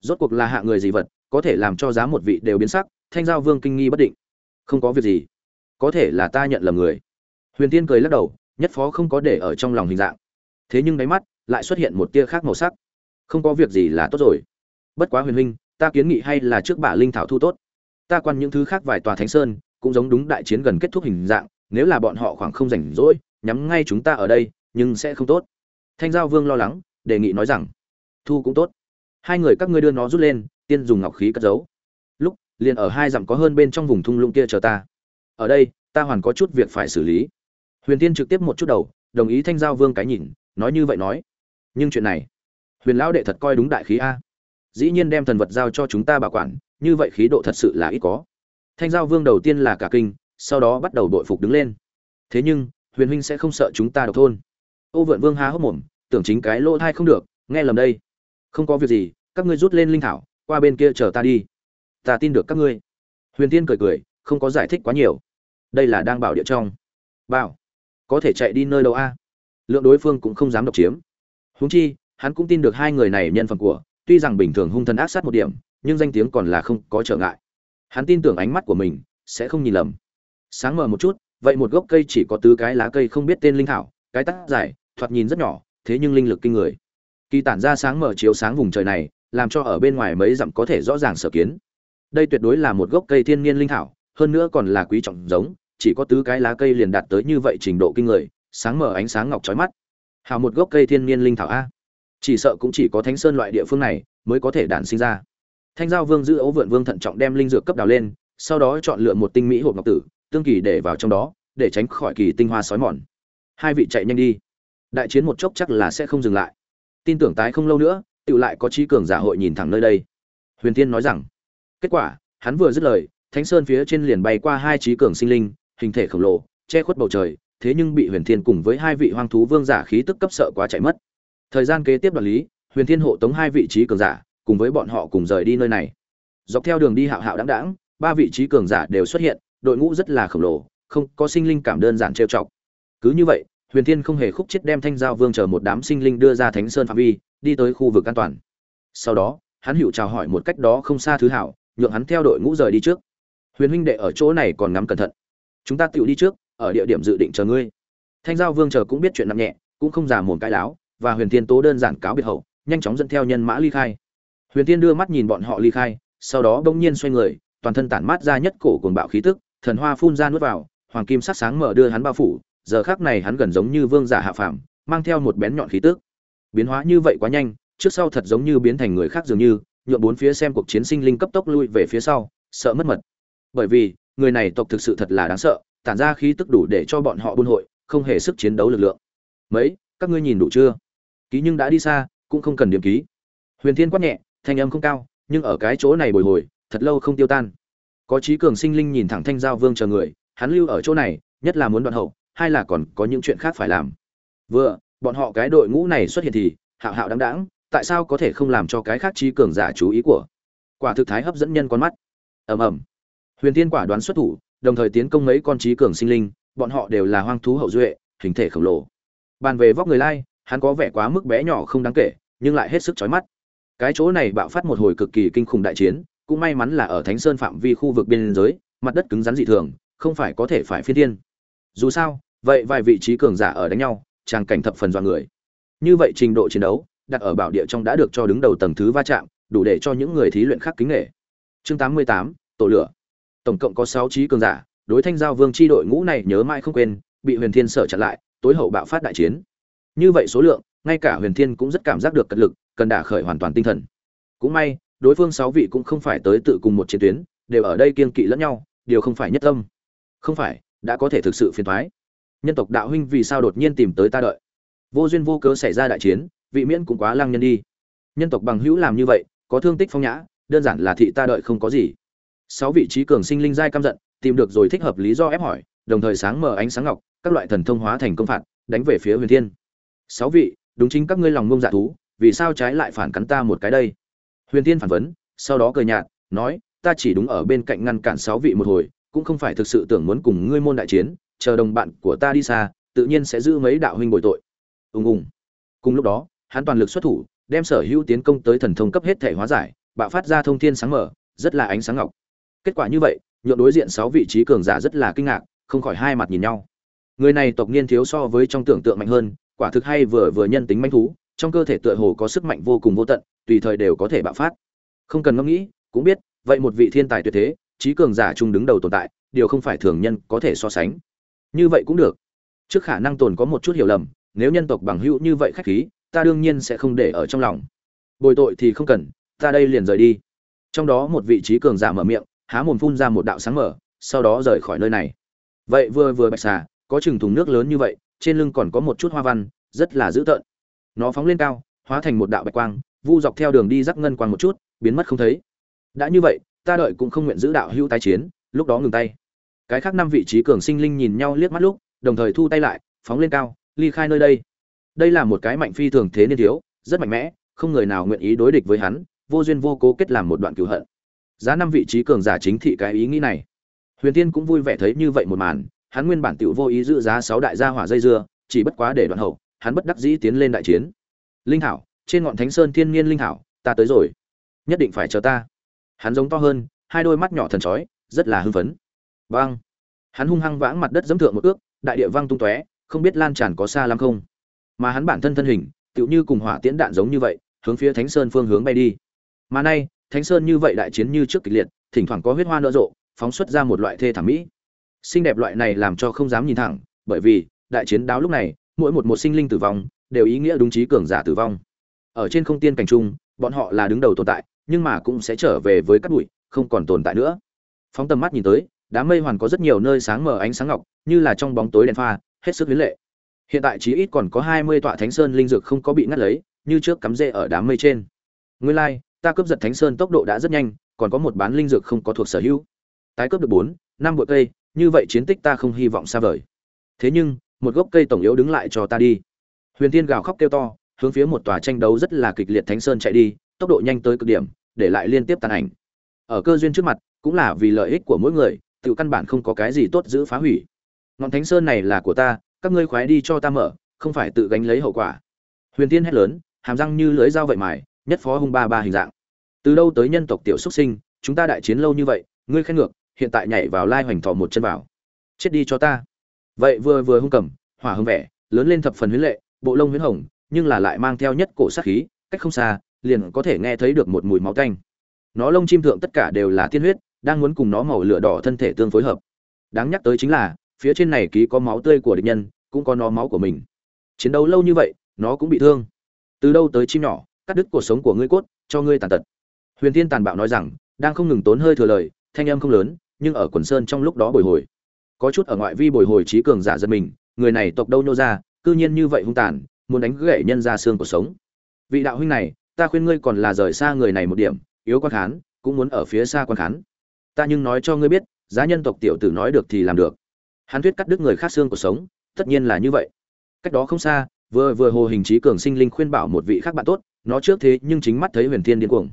Rốt cuộc là hạ người gì vật, có thể làm cho giá một vị đều biến sắc, thanh giao vương kinh nghi bất định. Không có việc gì có thể là ta nhận lầm người. Huyền tiên cười lắc đầu, nhất phó không có để ở trong lòng hình dạng. Thế nhưng đáy mắt lại xuất hiện một tia khác màu sắc. Không có việc gì là tốt rồi. Bất quá huyền huynh, ta kiến nghị hay là trước bả linh thảo thu tốt. Ta quan những thứ khác vài tòa thánh sơn, cũng giống đúng đại chiến gần kết thúc hình dạng, nếu là bọn họ khoảng không rảnh rỗi, nhắm ngay chúng ta ở đây, nhưng sẽ không tốt. Thanh giao vương lo lắng, đề nghị nói rằng, thu cũng tốt. Hai người các ngươi đưa nó rút lên, tiên dùng ngọc khí cất giấu. Lúc, liền ở hai dặm có hơn bên trong vùng thung lũng kia chờ ta ở đây, ta hoàn có chút việc phải xử lý. Huyền tiên trực tiếp một chút đầu, đồng ý thanh giao vương cái nhìn, nói như vậy nói. Nhưng chuyện này, huyền lão đệ thật coi đúng đại khí a. Dĩ nhiên đem thần vật giao cho chúng ta bảo quản, như vậy khí độ thật sự là ít có. Thanh giao vương đầu tiên là cả kinh, sau đó bắt đầu đội phục đứng lên. Thế nhưng, huyền huynh sẽ không sợ chúng ta độc thôn. Ô vượn vương há hốc mồm, tưởng chính cái lỗ thai không được, nghe lầm đây. Không có việc gì, các ngươi rút lên linh thảo, qua bên kia chờ ta đi. Ta tin được các ngươi. Huyền tiên cười cười, không có giải thích quá nhiều đây là đang bảo địa trong. Bảo, có thể chạy đi nơi đâu a? Lượng đối phương cũng không dám độc chiếm. Huống chi, hắn cũng tin được hai người này nhân phẩm của, tuy rằng bình thường hung thần ác sát một điểm, nhưng danh tiếng còn là không có trở ngại. Hắn tin tưởng ánh mắt của mình sẽ không nhìn lầm. Sáng mờ một chút, vậy một gốc cây chỉ có tứ cái lá cây không biết tên linh thảo, cái tắt dài, thoạt nhìn rất nhỏ, thế nhưng linh lực kinh người. Kỳ tản ra sáng mở chiếu sáng vùng trời này, làm cho ở bên ngoài mấy dặm có thể rõ ràng sở kiến. Đây tuyệt đối là một gốc cây thiên nhiên linh thảo hơn nữa còn là quý trọng giống, chỉ có tứ cái lá cây liền đạt tới như vậy trình độ kinh người, sáng mở ánh sáng ngọc trói mắt. Hào một gốc cây thiên nhiên linh thảo a. Chỉ sợ cũng chỉ có thánh sơn loại địa phương này mới có thể đản sinh ra. Thanh giao vương giữ ấu vượn vương thận trọng đem linh dược cấp đào lên, sau đó chọn lựa một tinh mỹ hộp ngọc tử, tương kỳ để vào trong đó, để tránh khỏi kỳ tinh hoa sói mòn. Hai vị chạy nhanh đi. Đại chiến một chốc chắc là sẽ không dừng lại. Tin tưởng tái không lâu nữa tự lại có trí cường giả hội nhìn thẳng nơi đây. Huyền tiên nói rằng, kết quả, hắn vừa dứt lời thánh sơn phía trên liền bay qua hai trí cường sinh linh, hình thể khổng lồ, che khuất bầu trời, thế nhưng bị huyền thiên cùng với hai vị hoang thú vương giả khí tức cấp sợ quá chạy mất. Thời gian kế tiếp đoạt lý, huyền thiên hộ tống hai vị trí cường giả, cùng với bọn họ cùng rời đi nơi này. Dọc theo đường đi hạo hạo đáng đáng ba vị trí cường giả đều xuất hiện, đội ngũ rất là khổng lồ, không có sinh linh cảm đơn giản trêu chọc. Cứ như vậy, huyền thiên không hề khúc chết đem thanh giao vương chờ một đám sinh linh đưa ra thánh sơn phạm vi, đi tới khu vực an toàn. Sau đó, hắn hữu chào hỏi một cách đó không xa thứ hảo, nhượng hắn theo đội ngũ rời đi trước huyền huynh đệ ở chỗ này còn ngắm cẩn thận. Chúng ta tựu đi trước, ở địa điểm dự định chờ ngươi. Thanh giao vương chờ cũng biết chuyện nặng nhẹ, cũng không giả mồm cãi láo, và huyền thiên tố đơn giản cáo biệt hậu, nhanh chóng dẫn theo nhân mã ly khai. Huyền thiên đưa mắt nhìn bọn họ ly khai, sau đó bỗng nhiên xoay người, toàn thân tản mát ra nhất cổ cuồng bạo khí tức, thần hoa phun ra nuốt vào, hoàng kim sắc sáng mở đưa hắn bao phủ, giờ khác này hắn gần giống như vương giả hạ phàm, mang theo một bén nhọn khí tức. Biến hóa như vậy quá nhanh, trước sau thật giống như biến thành người khác dường như, nhuộm bốn phía xem cuộc chiến sinh linh cấp tốc lui về phía sau, sợ mất mật bởi vì, người này tộc thực sự thật là đáng sợ, tản ra khí tức đủ để cho bọn họ buôn hội, không hề sức chiến đấu lực lượng. Mấy, các ngươi nhìn đủ chưa? Ký nhưng đã đi xa, cũng không cần điểm ký. Huyền thiên quát nhẹ, thanh âm không cao, nhưng ở cái chỗ này bồi hồi, thật lâu không tiêu tan. Có trí cường sinh linh nhìn thẳng thanh giao vương chờ người, hắn lưu ở chỗ này, nhất là muốn đoạn hậu, hai là còn có những chuyện khác phải làm. Vừa, bọn họ cái đội ngũ này xuất hiện thì, hạo hạo đáng đáng, tại sao có thể không làm cho cái khác trí cường giả chú ý của? Quả thực thái hấp dẫn nhân con mắt. Ầm ầm huyền thiên quả đoán xuất thủ đồng thời tiến công mấy con trí cường sinh linh bọn họ đều là hoang thú hậu duệ hình thể khổng lồ. Bàn về vóc người lai hắn có vẻ quá mức bé nhỏ không đáng kể nhưng lại hết sức chói mắt. Cái chỗ này bạo phát một hồi cực kỳ kinh khủng đại chiến cũng may mắn là ở thánh sơn phạm vi khu vực biên giới mặt đất cứng rắn dị thường không phải có thể phải phi thiên. Dù sao vậy vài vị trí cường giả ở đánh nhau tràng cảnh thập phần dọa người. Như vậy trình độ chiến đấu đặt ở bảo địa trong đã được cho đứng đầu tầng thứ va chạm đủ để cho những người thí luyện khác kính nghệ chương 88, tổ lửa tổng cộng có sáu trí cường giả, đối thanh giao vương chi đội ngũ này nhớ mãi không quên, bị huyền thiên sở chặn lại, tối hậu bạo phát đại chiến. Như vậy số lượng, ngay cả huyền thiên cũng rất cảm giác được cật lực, cần đả khởi hoàn toàn tinh thần. Cũng may, đối phương sáu vị cũng không phải tới tự cùng một chiến tuyến, đều ở đây kiên kỵ lẫn nhau, điều không phải nhất tâm. Không phải, đã có thể thực sự phiền toái. nhân tộc đạo huynh vì sao đột nhiên tìm tới ta đợi? Vô duyên vô cớ xảy ra đại chiến, vị miễn cũng quá lăng nhân đi. Nhân tộc bằng hữu làm như vậy, có thương tích phong nhã, đơn giản là thị ta đợi không có gì sáu vị trí cường sinh linh giai căm giận, tìm được rồi thích hợp lý do ép hỏi, đồng thời sáng mở ánh sáng ngọc, các loại thần thông hóa thành công phạt, đánh về phía huyền thiên. Sáu vị, đúng chính các ngươi lòng ngông dạ thú, vì sao trái lại phản cắn ta một cái đây? Huyền thiên phản vấn, sau đó cười nhạt, nói, ta chỉ đúng ở bên cạnh ngăn cản sáu vị một hồi, cũng không phải thực sự tưởng muốn cùng ngươi môn đại chiến, chờ đồng bạn của ta đi xa, tự nhiên sẽ giữ mấy đạo huynh bồi tội. Ùng ùng. Cùng lúc đó, hắn toàn lực xuất thủ, đem sở hữu tiến công tới thần thông cấp hết thể hóa giải, bạo phát ra thông thiên sáng mở rất là ánh sáng ngọc kết quả như vậy, nhượng đối diện sáu vị trí cường giả rất là kinh ngạc, không khỏi hai mặt nhìn nhau. Người này tộc niên thiếu so với trong tưởng tượng mạnh hơn, quả thực hay vừa vừa nhân tính manh thú, trong cơ thể tựa hồ có sức mạnh vô cùng vô tận, tùy thời đều có thể bạo phát. Không cần ngẫm nghĩ, cũng biết, vậy một vị thiên tài tuyệt thế, trí cường giả chung đứng đầu tồn tại, điều không phải thường nhân có thể so sánh. Như vậy cũng được. Trước khả năng tồn có một chút hiểu lầm, nếu nhân tộc bằng hữu như vậy khách khí, ta đương nhiên sẽ không để ở trong lòng. Bồi tội thì không cần, ta đây liền rời đi. Trong đó một vị trí cường giả mở miệng há mồm phun ra một đạo sáng mở, sau đó rời khỏi nơi này. Vậy vừa vừa bạch xà, có chừng thùng nước lớn như vậy, trên lưng còn có một chút hoa văn, rất là dữ tợn. Nó phóng lên cao, hóa thành một đạo bạch quang, vu dọc theo đường đi rắc ngân quang một chút, biến mất không thấy. Đã như vậy, ta đợi cũng không nguyện giữ đạo hữu tái chiến, lúc đó ngừng tay. Cái khác năm vị trí cường sinh linh nhìn nhau liếc mắt lúc, đồng thời thu tay lại, phóng lên cao, ly khai nơi đây. Đây là một cái mạnh phi thường thế niên thiếu, rất mạnh mẽ, không người nào nguyện ý đối địch với hắn, vô duyên vô cố kết làm một đoạn cửu hận giá năm vị trí cường giả chính thị cái ý nghĩ này. Huyền tiên cũng vui vẻ thấy như vậy một màn, hắn nguyên bản tiểu vô ý giữ giá sáu đại gia hỏa dây dưa, chỉ bất quá để đoạn hậu, hắn bất đắc dĩ tiến lên đại chiến. Linh thảo, trên ngọn thánh sơn thiên Nhiên linh thảo, ta tới rồi. Nhất định phải chờ ta. Hắn giống to hơn, hai đôi mắt nhỏ thần chói, rất là hưng phấn. Vang hắn hung hăng vãng mặt đất dẫm thượng một ước, đại địa vang tung tóe, không biết lan tràn có xa lắm không. Mà hắn bản thân thân hình, tựu như cùng hỏa tiễn đạn giống như vậy, hướng phía thánh sơn phương hướng bay đi. Mà nay thánh sơn như vậy đại chiến như trước kịch liệt thỉnh thoảng có huyết hoa nở rộ phóng xuất ra một loại thê thảm mỹ. Xinh đẹp loại này làm cho không dám nhìn thẳng bởi vì đại chiến đáo lúc này mỗi một một sinh linh tử vong đều ý nghĩa đúng trí cường giả tử vong. Ở trên không tiên cảnh trung bọn họ là đứng đầu tồn tại nhưng mà cũng sẽ trở về với các bụi không còn tồn tại nữa. Phóng tầm mắt nhìn tới đám mây hoàn có rất nhiều nơi sáng mờ ánh sáng ngọc như là trong bóng tối đèn pha hết sức huyến lệ. Hiện tại chí ít còn có hai mươi tọa thánh sơn linh dược không có bị ngắt lấy như trước cắm rễ ở đám mây trên. Nguyên lai、like, ta cướp giật thánh sơn tốc độ đã rất nhanh, còn có một bán linh dược không có thuộc sở hữu. Tái cướp được bốn, năm bụi cây, như vậy chiến tích ta không hy vọng xa vời. Thế nhưng, một gốc cây tổng yếu đứng lại cho ta đi. Huyền tiên gào khóc kêu to, hướng phía một tòa tranh đấu rất là kịch liệt thánh sơn chạy đi, tốc độ nhanh tới cực điểm, để lại liên tiếp tàn ảnh. Ở cơ duyên trước mặt, cũng là vì lợi ích của mỗi người, tự căn bản không có cái gì tốt giữ phá hủy. Ngọn thánh sơn này là của ta, các ngươi khoái đi cho ta mở, không phải tự gánh lấy hậu quả. Huyền tiên hét lớn, hàm răng như lưới dao vậy mài nhất phó hung ba ba hình dạng. Từ đâu tới nhân tộc tiểu xuất sinh, chúng ta đại chiến lâu như vậy, ngươi khen ngược, hiện tại nhảy vào lai hoành thọ một chân vào. Chết đi cho ta. Vậy vừa vừa hung cầm, hỏa hưng vẻ, lớn lên thập phần huyến lệ, bộ lông huyến hồng, nhưng là lại mang theo nhất cổ sát khí, cách không xa, liền có thể nghe thấy được một mùi máu tanh. Nó lông chim thượng tất cả đều là tiên huyết, đang muốn cùng nó màu lửa đỏ thân thể tương phối hợp. Đáng nhắc tới chính là, phía trên này ký có máu tươi của địch nhân, cũng có nó máu của mình. Chiến đấu lâu như vậy, nó cũng bị thương. Từ đâu tới chim nhỏ? Cắt đứt cuộc sống của ngươi cốt, cho ngươi tàn tật. Huyền thiên tàn bạo nói rằng, đang không ngừng tốn hơi thừa lời, thanh âm không lớn, nhưng ở quần sơn trong lúc đó bồi hồi. Có chút ở ngoại vi bồi hồi trí cường giả dân mình, người này tộc đâu nô ra, cư nhiên như vậy hung tàn, muốn đánh gãy nhân ra xương cuộc sống. Vị đạo huynh này, ta khuyên ngươi còn là rời xa người này một điểm, yếu quan khán, cũng muốn ở phía xa quan khán. Ta nhưng nói cho ngươi biết, giá nhân tộc tiểu tử nói được thì làm được. Hắn thuyết cắt đứt người khác xương cuộc sống, tất nhiên là như vậy. Cách đó không xa, vừa vừa hồ hình trí cường sinh linh khuyên bảo một vị khác bạn tốt nó trước thế nhưng chính mắt thấy huyền thiên điên cuồng.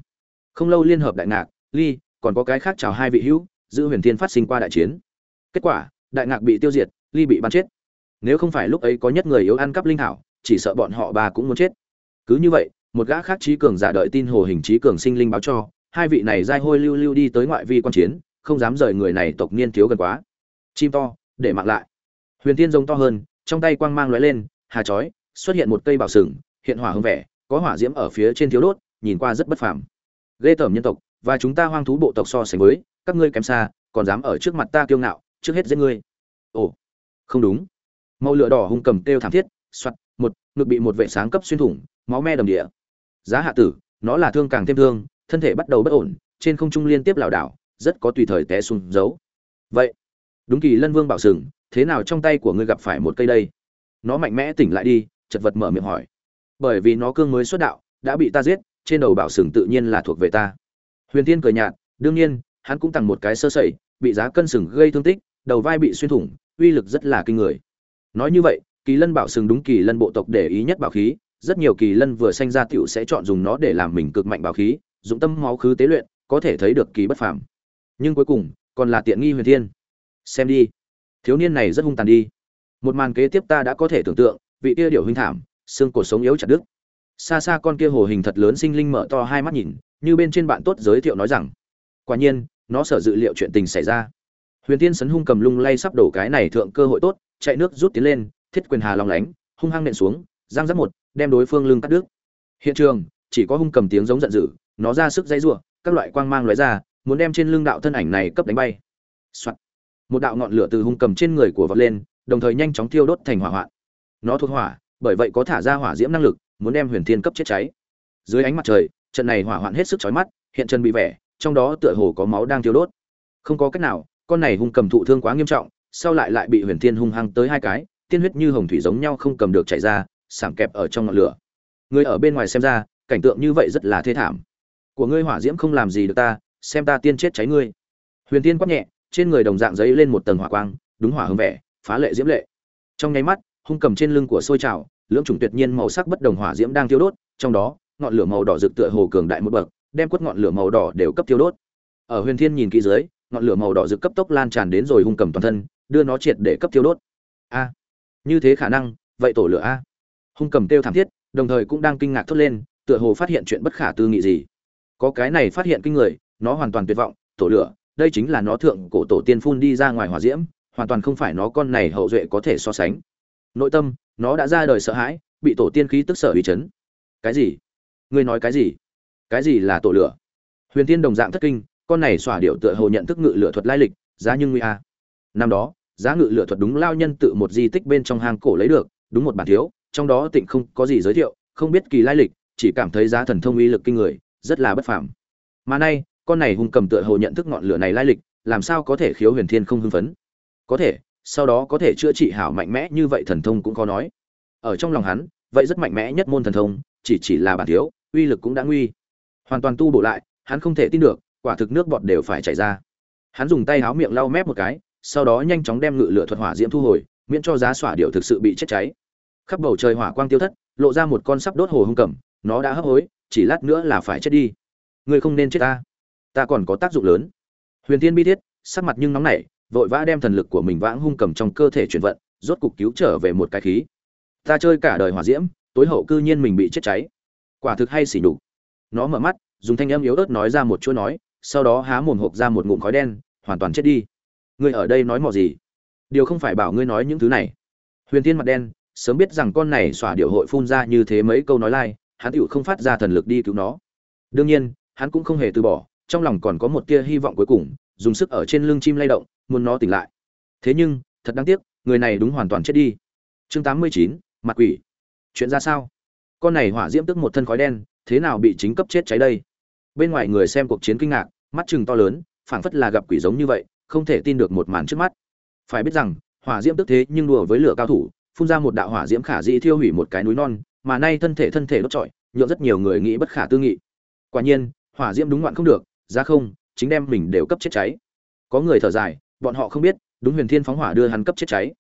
Không lâu liên hợp đại ngạc, ly, còn có cái khác chào hai vị hữu, giữ huyền thiên phát sinh qua đại chiến. Kết quả, đại ngạc bị tiêu diệt, ly bị bắn chết. Nếu không phải lúc ấy có nhất người yếu ăn cắp linh thảo, chỉ sợ bọn họ bà cũng muốn chết. Cứ như vậy, một gã khác trí cường giả đợi tin hồ hình trí cường sinh linh báo cho, hai vị này dai hôi lưu lưu đi tới ngoại vi quan chiến, không dám rời người này tộc niên thiếu gần quá. Chim to, để mặc lại. Huyền tiên giống to hơn, trong tay quang mang lóe lên, hà chói, xuất hiện một cây bảo sừng, hiện hỏa hưng vẻ có hỏa diễm ở phía trên thiếu đốt, nhìn qua rất bất phàm. Ghê tởm nhân tộc, và chúng ta hoang thú bộ tộc so sánh với, các ngươi kém xa, còn dám ở trước mặt ta kiêu ngạo, trước hết giết ngươi. Ồ, không đúng. Màu lửa đỏ hung cầm kêu thảm thiết, soạt, một, ngực bị một vệ sáng cấp xuyên thủng, máu me đầm địa. Giá hạ tử, nó là thương càng thêm thương, thân thể bắt đầu bất ổn, trên không trung liên tiếp lảo đảo, rất có tùy thời té xuống dấu. Vậy, đúng kỳ lân vương bảo sừng thế nào trong tay của ngươi gặp phải một cây đây? Nó mạnh mẽ tỉnh lại đi, chật vật mở miệng hỏi bởi vì nó cương mới xuất đạo, đã bị ta giết, trên đầu bảo sừng tự nhiên là thuộc về ta. Huyền tiên cười nhạt, đương nhiên, hắn cũng tặng một cái sơ sẩy, bị giá cân sừng gây thương tích, đầu vai bị xuyên thủng, uy lực rất là kinh người. Nói như vậy, kỳ lân bảo sừng đúng kỳ lân bộ tộc để ý nhất bảo khí, rất nhiều kỳ lân vừa sanh ra tiểu sẽ chọn dùng nó để làm mình cực mạnh bảo khí, dụng tâm máu khứ tế luyện, có thể thấy được kỳ bất phàm. Nhưng cuối cùng, còn là tiện nghi huyền thiên. Xem đi. Thiếu niên này rất hung tàn đi. Một màn kế tiếp ta đã có thể tưởng tượng, vị kia điệu huynh thảm xương cổ sống yếu chặt đứt. Xa xa con kia hồ hình thật lớn sinh linh mở to hai mắt nhìn, như bên trên bạn tốt giới thiệu nói rằng, quả nhiên, nó sở dự liệu chuyện tình xảy ra. Huyền tiên sấn hung cầm lung lay sắp đổ cái này thượng cơ hội tốt, chạy nước rút tiến lên, thiết quyền hà long lánh, hung hăng nện xuống, giang giáp một, đem đối phương lưng cắt đứt. Hiện trường, chỉ có hung cầm tiếng giống giận dữ, nó ra sức dãy rủa, các loại quang mang lóe ra, muốn đem trên lưng đạo thân ảnh này cấp đánh bay. Soạn. một đạo ngọn lửa từ hung cầm trên người của vọt lên, đồng thời nhanh chóng thiêu đốt thành hỏa hoạn. Nó thuộc hỏa bởi vậy có thả ra hỏa diễm năng lực, muốn đem huyền thiên cấp chết cháy. Dưới ánh mặt trời, trận này hỏa hoạn hết sức chói mắt, hiện chân bị vẻ trong đó tựa hồ có máu đang thiêu đốt. Không có cách nào, con này hung cầm thụ thương quá nghiêm trọng, sau lại lại bị huyền thiên hung hăng tới hai cái, tiên huyết như hồng thủy giống nhau không cầm được chảy ra sảm kẹp ở trong ngọn lửa. Người ở bên ngoài xem ra, cảnh tượng như vậy rất là thê thảm. Của ngươi hỏa diễm không làm gì được ta, xem ta tiên chết cháy ngươi. Huyền tiên quát nhẹ, trên người đồng dạng giấy lên một tầng hỏa quang, đúng hỏa hương vẻ, phá lệ diễm lệ. Trong nháy mắt, hung cầm trên lưng của sôi trào lưỡng chủng tuyệt nhiên màu sắc bất đồng hỏa diễm đang thiêu đốt, trong đó, ngọn lửa màu đỏ rực tựa hồ cường đại một bậc, đem quất ngọn lửa màu đỏ đều cấp thiêu đốt. Ở huyền thiên nhìn kỹ dưới, ngọn lửa màu đỏ rực cấp tốc lan tràn đến rồi hung cầm toàn thân, đưa nó triệt để cấp thiêu đốt. A, như thế khả năng, vậy tổ lửa a. Hung cầm kêu thảm thiết, đồng thời cũng đang kinh ngạc thốt lên, tựa hồ phát hiện chuyện bất khả tư nghị gì. Có cái này phát hiện kinh người, nó hoàn toàn tuyệt vọng, tổ lửa, đây chính là nó thượng cổ tổ tiên phun đi ra ngoài hỏa diễm, hoàn toàn không phải nó con này hậu duệ có thể so sánh nội tâm, nó đã ra đời sợ hãi, bị tổ tiên khí tức sở uy chấn. Cái gì? Ngươi nói cái gì? Cái gì là tổ lửa? Huyền tiên đồng dạng thất kinh, con này xỏa điệu tựa hồ nhận thức ngự lửa thuật lai lịch, giá nhưng nguy a. Năm đó, giá ngự lửa thuật đúng lao nhân tự một di tích bên trong hang cổ lấy được, đúng một bản thiếu, trong đó tịnh không có gì giới thiệu, không biết kỳ lai lịch, chỉ cảm thấy giá thần thông uy lực kinh người, rất là bất phàm. Mà nay, con này hung cầm tựa hồ nhận thức ngọn lửa này lai lịch, làm sao có thể khiếu huyền thiên không hưng phấn? Có thể sau đó có thể chữa trị hảo mạnh mẽ như vậy thần thông cũng khó nói. Ở trong lòng hắn, vậy rất mạnh mẽ nhất môn thần thông, chỉ chỉ là bản thiếu, uy lực cũng đã nguy. Hoàn toàn tu bổ lại, hắn không thể tin được, quả thực nước bọt đều phải chảy ra. Hắn dùng tay háo miệng lau mép một cái, sau đó nhanh chóng đem ngự lửa thuật hỏa diễm thu hồi, miễn cho giá xỏa điệu thực sự bị chết cháy. Khắp bầu trời hỏa quang tiêu thất, lộ ra một con sắp đốt hồ hung cầm, nó đã hấp hối, chỉ lát nữa là phải chết đi. Ngươi không nên chết ta. Ta còn có tác dụng lớn. Huyền tiên bi thiết, sắc mặt nhưng nóng nảy vội vã đem thần lực của mình vãng hung cầm trong cơ thể chuyển vận, rốt cục cứu trở về một cái khí. Ta chơi cả đời hỏa diễm, tối hậu cư nhiên mình bị chết cháy. Quả thực hay xỉ nhục. Nó mở mắt, dùng thanh âm yếu ớt nói ra một chuỗi nói, sau đó há mồm hộp ra một ngụm khói đen, hoàn toàn chết đi. Ngươi ở đây nói mò gì? Điều không phải bảo ngươi nói những thứ này. Huyền tiên mặt đen, sớm biết rằng con này xỏa điệu hội phun ra như thế mấy câu nói lai, hắn tựu không phát ra thần lực đi cứu nó. Đương nhiên, hắn cũng không hề từ bỏ, trong lòng còn có một tia hy vọng cuối cùng dùng sức ở trên lưng chim lay động, muốn nó tỉnh lại. Thế nhưng, thật đáng tiếc, người này đúng hoàn toàn chết đi. Chương tám mươi chín, mặt quỷ. Chuyện ra sao? Con này hỏa diễm tức một thân khói đen, thế nào bị chính cấp chết cháy đây? Bên ngoài người xem cuộc chiến kinh ngạc, mắt chừng to lớn, phảng phất là gặp quỷ giống như vậy, không thể tin được một màn trước mắt. Phải biết rằng, hỏa diễm tức thế nhưng đùa với lửa cao thủ, phun ra một đạo hỏa diễm khả dĩ thiêu hủy một cái núi non, mà nay thân thể thân thể đốt trọi, nhượng rất nhiều người nghĩ bất khả tư nghị. Quả nhiên, hỏa diễm đúng ngoạn không được ra không chính đem mình đều cấp chết cháy. Có người thở dài, bọn họ không biết, đúng huyền thiên phóng hỏa đưa hắn cấp chết cháy.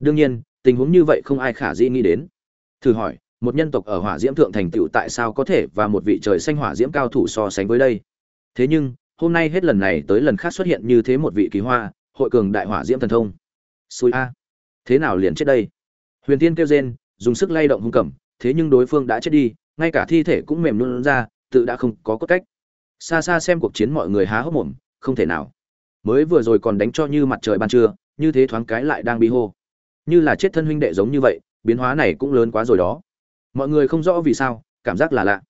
Đương nhiên, tình huống như vậy không ai khả dĩ nghĩ đến. Thử hỏi, một nhân tộc ở hỏa diễm thượng thành tựu tại sao có thể và một vị trời xanh hỏa diễm cao thủ so sánh với đây? Thế nhưng, hôm nay hết lần này tới lần khác xuất hiện như thế một vị kỳ hoa, hội cường đại hỏa diễm thần thông. Xui a. Thế nào liền chết đây? Huyền tiên kêu rên, dùng sức lay động hung cầm, thế nhưng đối phương đã chết đi, ngay cả thi thể cũng mềm luôn ra, tự đã không có cốt cách xa xa xem cuộc chiến mọi người há hốc mồm, không thể nào. Mới vừa rồi còn đánh cho như mặt trời ban trưa, như thế thoáng cái lại đang bi hô. Như là chết thân huynh đệ giống như vậy, biến hóa này cũng lớn quá rồi đó. Mọi người không rõ vì sao, cảm giác là lạ.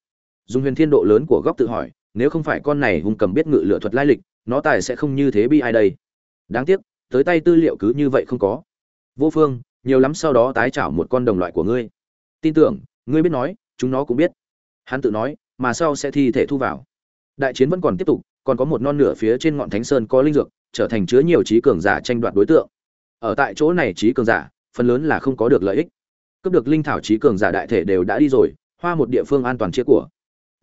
Dùng huyền thiên độ lớn của góc tự hỏi, nếu không phải con này hung cầm biết ngự lựa thuật lai lịch, nó tài sẽ không như thế bi ai đây? Đáng tiếc, tới tay tư liệu cứ như vậy không có. Vô phương, nhiều lắm sau đó tái chảo một con đồng loại của ngươi. Tin tưởng, ngươi biết nói, chúng nó cũng biết. Hắn tự nói, mà sau sẽ thi thể thu vào đại chiến vẫn còn tiếp tục, còn có một non nửa phía trên ngọn thánh sơn có linh dược, trở thành chứa nhiều trí cường giả tranh đoạt đối tượng. Ở tại chỗ này trí cường giả, phần lớn là không có được lợi ích. Cướp được linh thảo trí cường giả đại thể đều đã đi rồi, hoa một địa phương an toàn chia của.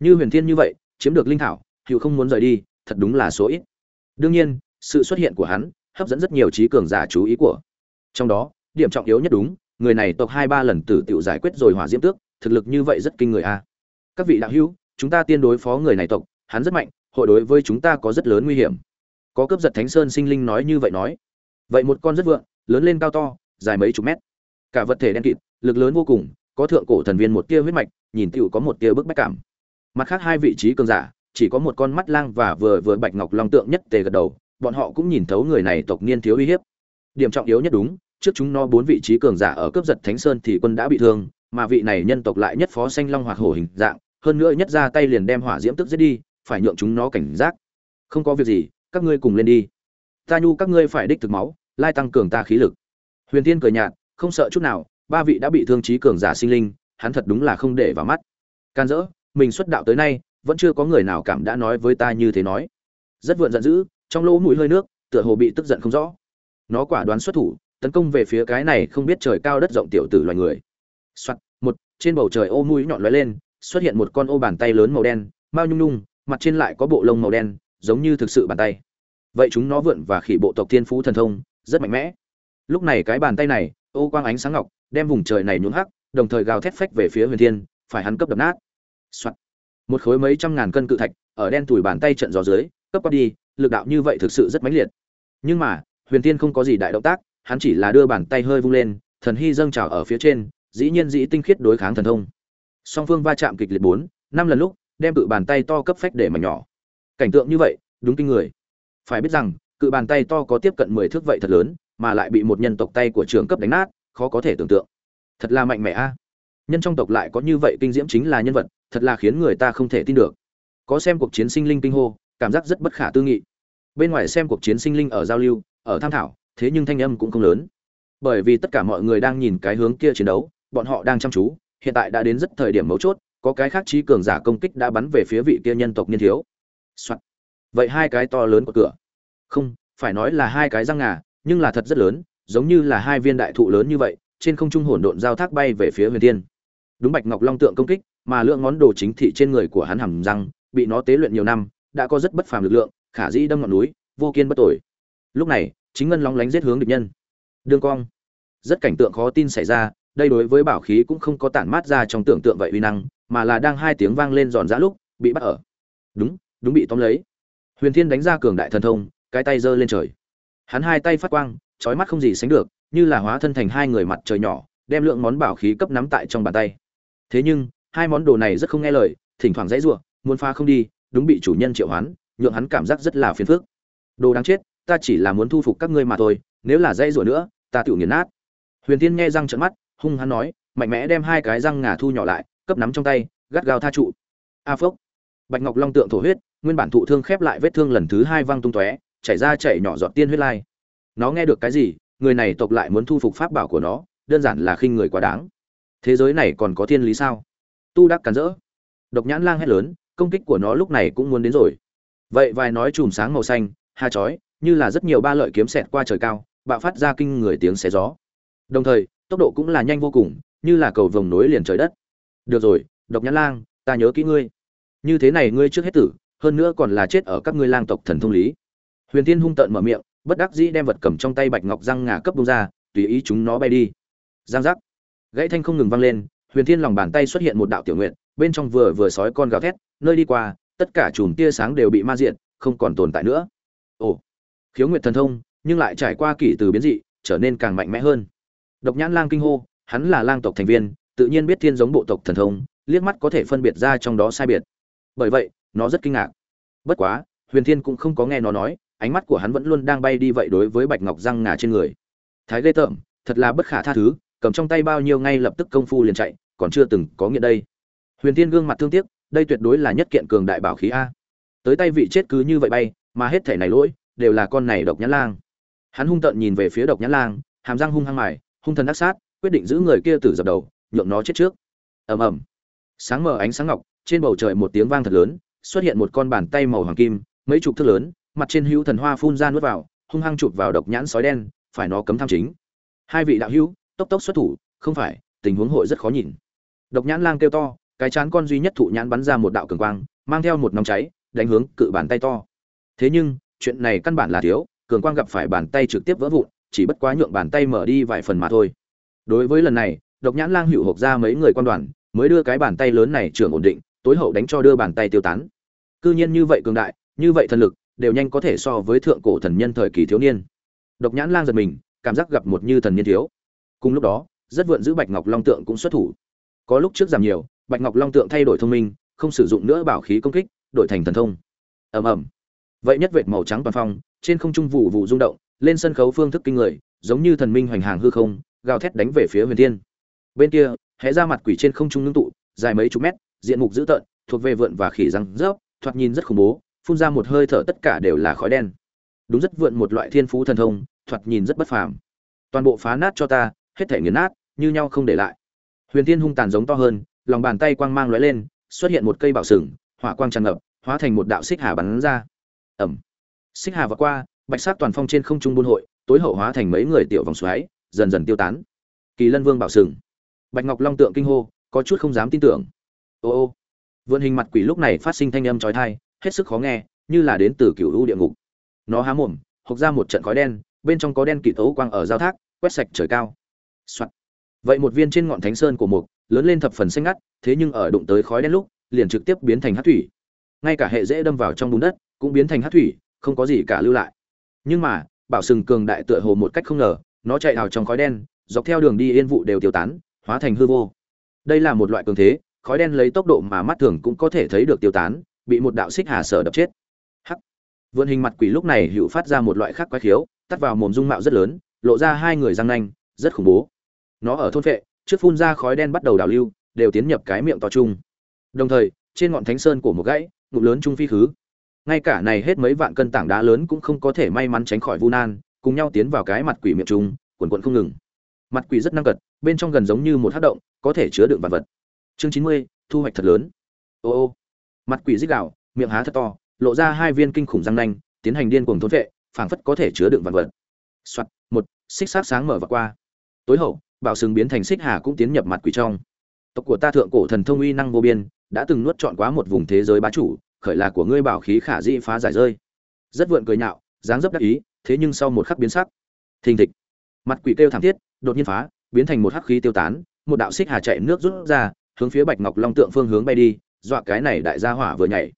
Như huyền thiên như vậy, chiếm được linh thảo, hữu không muốn rời đi, thật đúng là số ít. Đương nhiên, sự xuất hiện của hắn, hấp dẫn rất nhiều trí cường giả chú ý của. Trong đó, điểm trọng yếu nhất đúng, người này tộc hai ba lần tử tiểu giải quyết rồi hỏa diễm tước, thực lực như vậy rất kinh người a. Các vị đạo hữu, chúng ta tiên đối phó người này tộc hắn rất mạnh, hội đối với chúng ta có rất lớn nguy hiểm. Có cướp giật thánh sơn sinh linh nói như vậy nói. Vậy một con rất vượng, lớn lên cao to, dài mấy chục mét. Cả vật thể đen kịt, lực lớn vô cùng, có thượng cổ thần viên một tia huyết mạch, nhìn tựu có một tia bức bách cảm. Mặt khác hai vị trí cường giả, chỉ có một con mắt lang và vừa vừa bạch ngọc long tượng nhất tề gật đầu, bọn họ cũng nhìn thấu người này tộc niên thiếu uy hiếp. Điểm trọng yếu nhất đúng, trước chúng nó bốn vị trí cường giả ở cướp giật thánh sơn thì quân đã bị thương, mà vị này nhân tộc lại nhất phó xanh long hoặc hổ hình dạng, hơn nữa nhất ra tay liền đem hỏa diễm tức giết đi phải nhượng chúng nó cảnh giác. Không có việc gì các ngươi cùng lên đi. Ta nhu các ngươi phải đích thực máu lai tăng cường ta khí lực. Huyền tiên cười nhạt không sợ chút nào ba vị đã bị thương trí cường giả sinh linh hắn thật đúng là không để vào mắt. Can dỡ mình xuất đạo tới nay vẫn chưa có người nào cảm đã nói với ta như thế nói. Rất vượn giận dữ trong lỗ mũi hơi nước tựa hồ bị tức giận không rõ. Nó quả đoán xuất thủ tấn công về phía cái này không biết trời cao đất rộng tiểu tử loài người. Soạt, một trên bầu trời ô mũi nhọn lóe lên xuất hiện một con ô bàn tay lớn màu đen mao nhung nhung mặt trên lại có bộ lông màu đen, giống như thực sự bàn tay. Vậy chúng nó vượn và khỉ bộ tộc thiên phú thần thông, rất mạnh mẽ. Lúc này cái bàn tay này, ô quang ánh sáng ngọc, đem vùng trời này nhuốm hắc, đồng thời gào thét phách về phía huyền thiên, phải hắn cấp đập nát. Soạn. một khối mấy trăm ngàn cân cự thạch, ở đen tuổi bàn tay trận gió dưới, cấp qua đi, lực đạo như vậy thực sự rất mãnh liệt. Nhưng mà, huyền thiên không có gì đại động tác, hắn chỉ là đưa bàn tay hơi vung lên, thần hy dâng trào ở phía trên, dĩ nhiên dĩ tinh khiết đối kháng thần thông. Song phương va chạm kịch liệt bốn, năm lần lúc đem cự bàn tay to cấp phách để mà nhỏ. Cảnh tượng như vậy, đúng kinh người. Phải biết rằng, cự bàn tay to có tiếp cận mười thước vậy thật lớn, mà lại bị một nhân tộc tay của trường cấp đánh nát, khó có thể tưởng tượng. Thật là mạnh mẽ a. Nhân trong tộc lại có như vậy kinh diễm chính là nhân vật, thật là khiến người ta không thể tin được. Có xem cuộc chiến sinh linh kinh hô, cảm giác rất bất khả tư nghị. Bên ngoài xem cuộc chiến sinh linh ở giao lưu, ở tham thảo, thế nhưng thanh âm cũng không lớn. Bởi vì tất cả mọi người đang nhìn cái hướng kia chiến đấu, bọn họ đang chăm chú, hiện tại đã đến rất thời điểm mấu chốt có cái khác trí cường giả công kích đã bắn về phía vị kia nhân tộc niên thiếu、Soạn. vậy hai cái to lớn của cửa. Không, phải nói là hai cái răng ngà, nhưng là thật rất lớn, giống như là hai viên đại thụ lớn như vậy, trên không trung hỗn độn giao thác bay về phía huyền tiên đúng bạch ngọc long tượng công kích, mà lượng ngón đồ chính thị trên người của hắn hầm răng, bị nó tế luyện nhiều năm, đã có rất bất phàm lực lượng, khả dĩ đâm ngọn núi, vô kiên bất tội lúc này, chính ngân long lánh giết hướng địch nhân. Đương cong. Rất cảnh tượng khó tin xảy ra đây đối với bảo khí cũng không có tản mát ra trong tưởng tượng vậy uy năng, mà là đang hai tiếng vang lên giòn giã lúc, bị bắt ở. Đúng đúng bị tóm lấy. Huyền thiên đánh ra cường đại thần thông, cái tay giơ lên trời. Hắn hai tay phát quang trói mắt không gì sánh được, như là hóa thân thành hai người mặt trời nhỏ, đem lượng món bảo khí cấp nắm tại trong bàn tay. Thế nhưng, hai món đồ này rất không nghe lời, thỉnh thoảng dãy ruộng, muốn pha không đi, đúng bị chủ nhân triệu hoán, nhượng hắn cảm giác rất là phiền phức. Đồ đáng chết, ta chỉ là muốn thu phục các ngươi mà thôi, nếu là dãy ruộng nữa, ta tự nghiền nát. Huyền Thiên nghe răng trợn mắt hung hắn nói, mạnh mẽ đem hai cái răng ngà thu nhỏ lại, cấp nắm trong tay, gắt gao tha trụ. A phốc. Bạch ngọc long tượng thổ huyết, nguyên bản thụ thương khép lại vết thương lần thứ hai văng tung tóe, chảy ra chảy nhỏ giọt tiên huyết lai. Nó nghe được cái gì, người này tộc lại muốn thu phục pháp bảo của nó, đơn giản là khinh người quá đáng. Thế giới này còn có thiên lý sao? Tu đắc cắn rỡ. Độc nhãn lang hét lớn, công kích của nó lúc này cũng muốn đến rồi. Vậy vài nói chùm sáng màu xanh, ha chói, như là rất nhiều ba lợi kiếm xẹt qua trời cao, bạo phát ra kinh người tiếng xé gió. Đồng thời tốc độ cũng là nhanh vô cùng, như là cầu vồng nối liền trời đất. Được rồi, độc nhãn lang, ta nhớ kỹ ngươi. Như thế này ngươi trước hết tử, hơn nữa còn là chết ở các ngươi lang tộc thần thông lý. Huyền tiên hung tợn mở miệng, bất đắc dĩ đem vật cầm trong tay bạch ngọc răng ngà cấp bung ra, tùy ý chúng nó bay đi. Giang giác. Gãy thanh không ngừng vang lên, huyền thiên lòng bàn tay xuất hiện một đạo tiểu nguyện bên trong vừa vừa sói con gào thét, nơi đi qua, tất cả chùm tia sáng đều bị ma diện không còn tồn tại nữa. Ồ, khiếu nguyệt thần thông, nhưng lại trải qua kỷ từ biến dị, trở nên càng mạnh mẽ hơn độc nhãn lang kinh hô, hắn là lang tộc thành viên, tự nhiên biết thiên giống bộ tộc thần thông, liếc mắt có thể phân biệt ra trong đó sai biệt. Bởi vậy, nó rất kinh ngạc. Bất quá, huyền thiên cũng không có nghe nó nói, ánh mắt của hắn vẫn luôn đang bay đi vậy đối với bạch ngọc răng ngà trên người. Thái ghê tởm, thật là bất khả tha thứ, cầm trong tay bao nhiêu ngay lập tức công phu liền chạy, còn chưa từng có nghĩa đây. Huyền thiên gương mặt thương tiếc, đây tuyệt đối là nhất kiện cường đại bảo khí a. Tới tay vị chết cứ như vậy bay, mà hết thể này lỗi, đều là con này độc nhãn lang. Hắn hung tợn nhìn về phía độc nhãn lang, hàm răng hung hăng mài hung thần ác sát, quyết định giữ người kia tử dập đầu, nhượng nó chết trước. Ầm ầm. Sáng mờ ánh sáng ngọc, trên bầu trời một tiếng vang thật lớn, xuất hiện một con bàn tay màu hoàng kim, mấy chục thước lớn, mặt trên hữu thần hoa phun ra nuốt vào, hung hăng chụp vào độc nhãn sói đen, phải nó cấm tham chính. Hai vị đạo hữu, tốc tốc xuất thủ, không phải, tình huống hội rất khó nhìn. Độc nhãn lang kêu to, cái chán con duy nhất thụ nhãn bắn ra một đạo cường quang, mang theo một nóng cháy, đánh hướng cự bàn tay to. Thế nhưng, chuyện này căn bản là thiếu, cường quang gặp phải bàn tay trực tiếp vỡ vụn chỉ bất quá nhượng bàn tay mở đi vài phần mà thôi. Đối với lần này, độc nhãn lang hữu hộp ra mấy người quan đoàn, mới đưa cái bàn tay lớn này trưởng ổn định, tối hậu đánh cho đưa bàn tay tiêu tán. Cư nhiên như vậy cường đại, như vậy thần lực, đều nhanh có thể so với thượng cổ thần nhân thời kỳ thiếu niên. Độc nhãn lang giật mình, cảm giác gặp một như thần niên thiếu. Cùng lúc đó, rất vượn giữ bạch ngọc long tượng cũng xuất thủ. Có lúc trước giảm nhiều, bạch ngọc long tượng thay đổi thông minh, không sử dụng nữa bảo khí công kích, đổi thành thần thông. Ầm ầm. Vậy nhất vệt màu trắng toàn phong, trên không trung vụ vụ rung động lên sân khấu phương thức kinh người, giống như thần minh hoành hàng hư không, gào thét đánh về phía huyền thiên. Bên kia, hé ra mặt quỷ trên không trung ngưng tụ, dài mấy chục mét, diện mục dữ tợn, thuộc về vượn và khỉ răng rớp, thoạt nhìn rất khủng bố, phun ra một hơi thở tất cả đều là khói đen. Đúng rất vượn một loại thiên phú thần thông, thoạt nhìn rất bất phàm. Toàn bộ phá nát cho ta, hết thể nghiền nát, như nhau không để lại. Huyền thiên hung tàn giống to hơn, lòng bàn tay quang mang lóe lên, xuất hiện một cây bảo sừng, hỏa quang tràn ngập, hóa thành một đạo xích hà bắn ra. Ẩm. Xích hà vọt qua bạch sát toàn phong trên không trung buôn hội, tối hậu hóa thành mấy người tiểu vòng xoáy, dần dần tiêu tán. Kỳ lân vương bảo sừng. Bạch ngọc long tượng kinh hô, có chút không dám tin tưởng. Ô ô. Vượn hình mặt quỷ lúc này phát sinh thanh âm trói thai hết sức khó nghe, như là đến từ cựu u địa ngục. Nó há mồm, hộc ra một trận khói đen, bên trong có đen kịt ấu quang ở giao thác, quét sạch trời cao、Soạn. vậy một viên trên ngọn thánh sơn của mục, lớn lên thập phần xanh ngắt, thế nhưng ở đụng tới khói đen lúc, liền trực tiếp biến thành hát thủy. Ngay cả hệ dễ đâm vào trong bùn đất, cũng biến thành hát thủy, không có gì cả lưu lại nhưng mà, bảo sừng cường đại tựa hồ một cách không ngờ, nó chạy hào trong khói đen, dọc theo đường đi yên vụ đều tiêu tán, hóa thành hư vô. Đây là một loại cường thế, khói đen lấy tốc độ mà mắt thường cũng có thể thấy được tiêu tán, bị một đạo xích hà sở đập chết. Hắc. Vượn hình mặt quỷ lúc này hữu phát ra một loại khác quái khiếu, tắt vào mồm dung mạo rất lớn, lộ ra hai người răng nanh, rất khủng bố. Nó ở thôn vệ trước phun ra khói đen bắt đầu đào lưu, đều tiến nhập cái miệng to chung. Đồng thời, trên ngọn thánh sơn của một gãy, ngụm lớn trung phi khứ ngay cả này hết mấy vạn cân tảng đá lớn cũng không có thể may mắn tránh khỏi vu nan, cùng nhau tiến vào cái mặt quỷ miệng trung quần quần không ngừng. Mặt quỷ rất năng cật, bên trong gần giống như một hát động, có thể chứa đựng vật vật. Chương chín mươi, thu hoạch thật lớn. Ô ô. Mặt quỷ rít đạo miệng há thật to, lộ ra hai viên kinh khủng răng nanh, tiến hành điên cuồng thốn vệ, phảng phất có thể chứa đựng vật vật. Soạt, một, xích sát sáng mở và qua. Tối hậu, bảo sừng biến thành xích hà cũng tiến nhập mặt quỷ trong. Tộc của ta thượng cổ thần thông uy năng vô biên, đã từng nuốt trọn quá một vùng thế giới bá chủ khởi là của ngươi bảo khí khả dĩ phá giải rơi. Rất vượn cười nhạo, dáng dấp đắc ý, thế nhưng sau một khắc biến sắc. Thình thịch. Mặt quỷ kêu thảm thiết, đột nhiên phá, biến thành một hắc khí tiêu tán, một đạo xích hà chạy nước rút ra, hướng phía bạch ngọc long tượng phương hướng bay đi, dọa cái này đại gia hỏa vừa nhảy.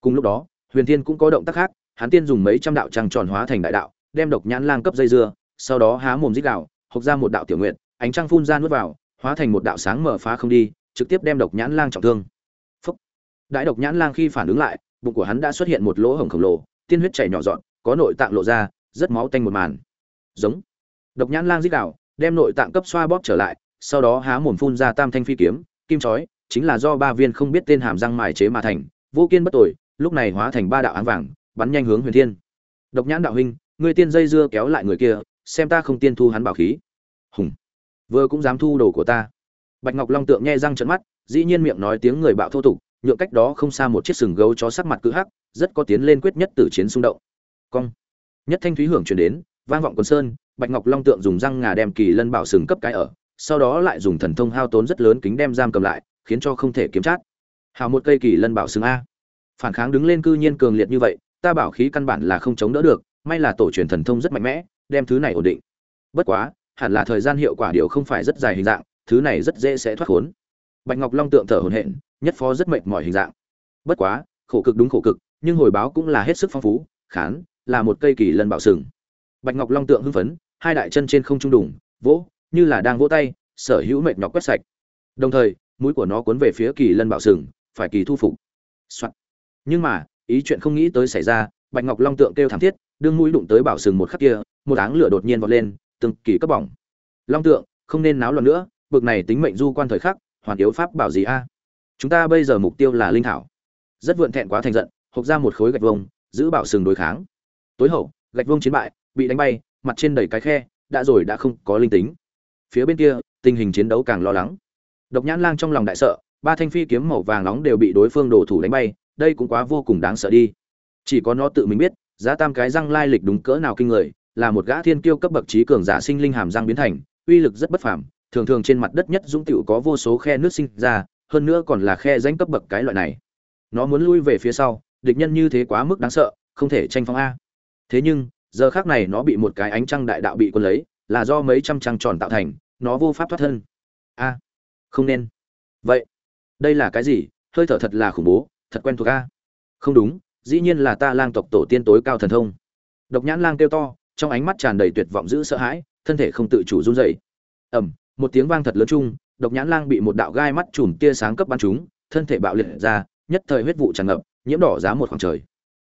Cùng lúc đó, huyền thiên cũng có động tác khác, hắn tiên dùng mấy trăm đạo trăng tròn hóa thành đại đạo, đem độc nhãn lang cấp dây dưa, sau đó há mồm dích đạo hộc ra một đạo tiểu nguyện ánh trăng phun ra nuốt vào, hóa thành một đạo sáng mở phá không đi, trực tiếp đem độc nhãn lang trọng thương đại độc nhãn lang khi phản ứng lại, bụng của hắn đã xuất hiện một lỗ hổng khổng lồ, tiên huyết chảy nhỏ dọn, có nội tạng lộ ra, rất máu tanh một màn. Giống. Độc nhãn lang dích đạo đem nội tạng cấp xoa bóp trở lại, sau đó há mồm phun ra tam thanh phi kiếm, kim chói, chính là do ba viên không biết tên hàm răng mài chế mà thành, vô kiên bất tội lúc này hóa thành ba đạo ánh vàng, bắn nhanh hướng huyền thiên. Độc nhãn đạo huynh, người tiên dây dưa kéo lại người kia, xem ta không tiên thu hắn bảo khí. Hùng. Vừa cũng dám thu đồ của ta. Bạch ngọc long tượng nhe răng trận mắt, dĩ nhiên miệng nói tiếng người bạo thô tục nhượng cách đó không xa một chiếc sừng gấu chó sắc mặt cự hắc, rất có tiến lên quyết nhất tử chiến xung động. Cong. Nhất thanh thúy hưởng truyền đến, vang vọng quần sơn, bạch ngọc long tượng dùng răng ngà đem kỳ lân bảo sừng cấp cái ở, sau đó lại dùng thần thông hao tốn rất lớn kính đem giam cầm lại, khiến cho không thể kiếm chát. Hào một cây kỳ lân bảo sừng a. Phản kháng đứng lên cư nhiên cường liệt như vậy, ta bảo khí căn bản là không chống đỡ được, may là tổ truyền thần thông rất mạnh mẽ, đem thứ này ổn định. Bất quá, hẳn là thời gian hiệu quả điều không phải rất dài hình dạng, thứ này rất dễ sẽ thoát khốn bạch ngọc long tượng thở hổn hển, nhất phó rất mệt mỏi hình dạng bất quá, khổ cực đúng khổ cực, nhưng hồi báo cũng là hết sức phong phú, khán, là một cây kỳ lân bảo sừng bạch ngọc long tượng hưng phấn, hai đại chân trên không trung đủng, vỗ, như là đang vỗ tay, sở hữu mệt nhọc quét sạch đồng thời, mũi của nó cuốn về phía kỳ lân bảo sừng, phải kỳ thu phục. phục、Soạn. nhưng mà, ý chuyện không nghĩ tới xảy ra, bạch ngọc long tượng kêu thảm thiết, đương mũi đụng tới bảo sừng một khắc kia, một áng lửa đột nhiên vọt lên, từng kỳ cấp bỏng long tượng, không nên náo loạn nữa, bực này tính mệnh du quan thời khắc hoàn yếu pháp bảo gì a? Chúng ta bây giờ mục tiêu là linh thảo. Rất vượn thẹn quá thành giận, hộc ra một khối gạch vông giữ bảo sừng đối kháng. Tối hậu, gạch vông chiến bại, bị đánh bay, mặt trên đầy cái khe, đã rồi đã không có linh tính. Phía bên kia, tình hình chiến đấu càng lo lắng. Độc nhãn lang trong lòng đại sợ, ba thanh phi kiếm màu vàng nóng đều bị đối phương đổ thủ đánh bay, đây cũng quá vô cùng đáng sợ đi. Chỉ có nó tự mình biết, giá tam cái răng lai lịch đúng cỡ nào kinh người, là một gã thiên kiêu cấp bậc trí cường giả sinh linh hàm răng biến thành, uy lực rất bất phàm thường thường trên mặt đất nhất dũng tựu có vô số khe nước sinh ra, hơn nữa còn là khe danh cấp bậc cái loại này. Nó muốn lui về phía sau, địch nhân như thế quá mức đáng sợ, không thể tranh phong a. Thế nhưng, giờ khác này nó bị một cái ánh trăng đại đạo bị quân lấy, là do mấy trăm trăng tròn tạo thành, nó vô pháp thoát thân. A, không nên. Vậy, đây là cái gì? Hơi thở thật là khủng bố, thật quen thuộc a. Không đúng, dĩ nhiên là ta lang tộc tổ tiên tối cao thần thông. Độc nhãn lang kêu to, trong ánh mắt tràn đầy tuyệt vọng giữ sợ hãi, thân thể không tự chủ run rẩy. ẩm một tiếng vang thật lớn chung, độc nhãn lang bị một đạo gai mắt chùm tia sáng cấp bắn chúng thân thể bạo liệt ra, nhất thời huyết vụ tràn ngập, nhiễm đỏ giá một khoảng trời.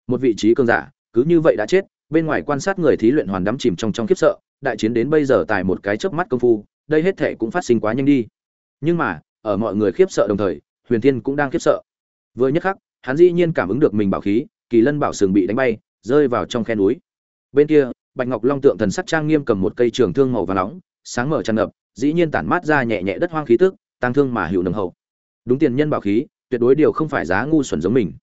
Một vị trí cường giả, cứ như vậy đã chết, bên ngoài quan sát người thí luyện hoàn đắm chìm trong trong khiếp sợ, đại chiến đến bây giờ tại một cái chớp mắt công phu, đây hết thể cũng phát sinh quá nhanh đi. Nhưng mà, ở mọi người khiếp sợ đồng thời, huyền thiên cũng đang khiếp sợ. Vừa nhất khắc, hắn dĩ nhiên cảm ứng được mình bảo khí, kỳ lân bảo sừng bị đánh bay, rơi vào trong khe núi. Bên kia, bạch ngọc long tượng thần sắc trang nghiêm cầm một cây trường thương màu và nóng, sáng mở tràn ngập dĩ nhiên tản mát ra nhẹ nhẹ đất hoang khí tức tăng thương mà hữu nồng hậu. Đúng tiền nhân bảo khí, tuyệt đối điều không phải giá ngu xuẩn giống mình.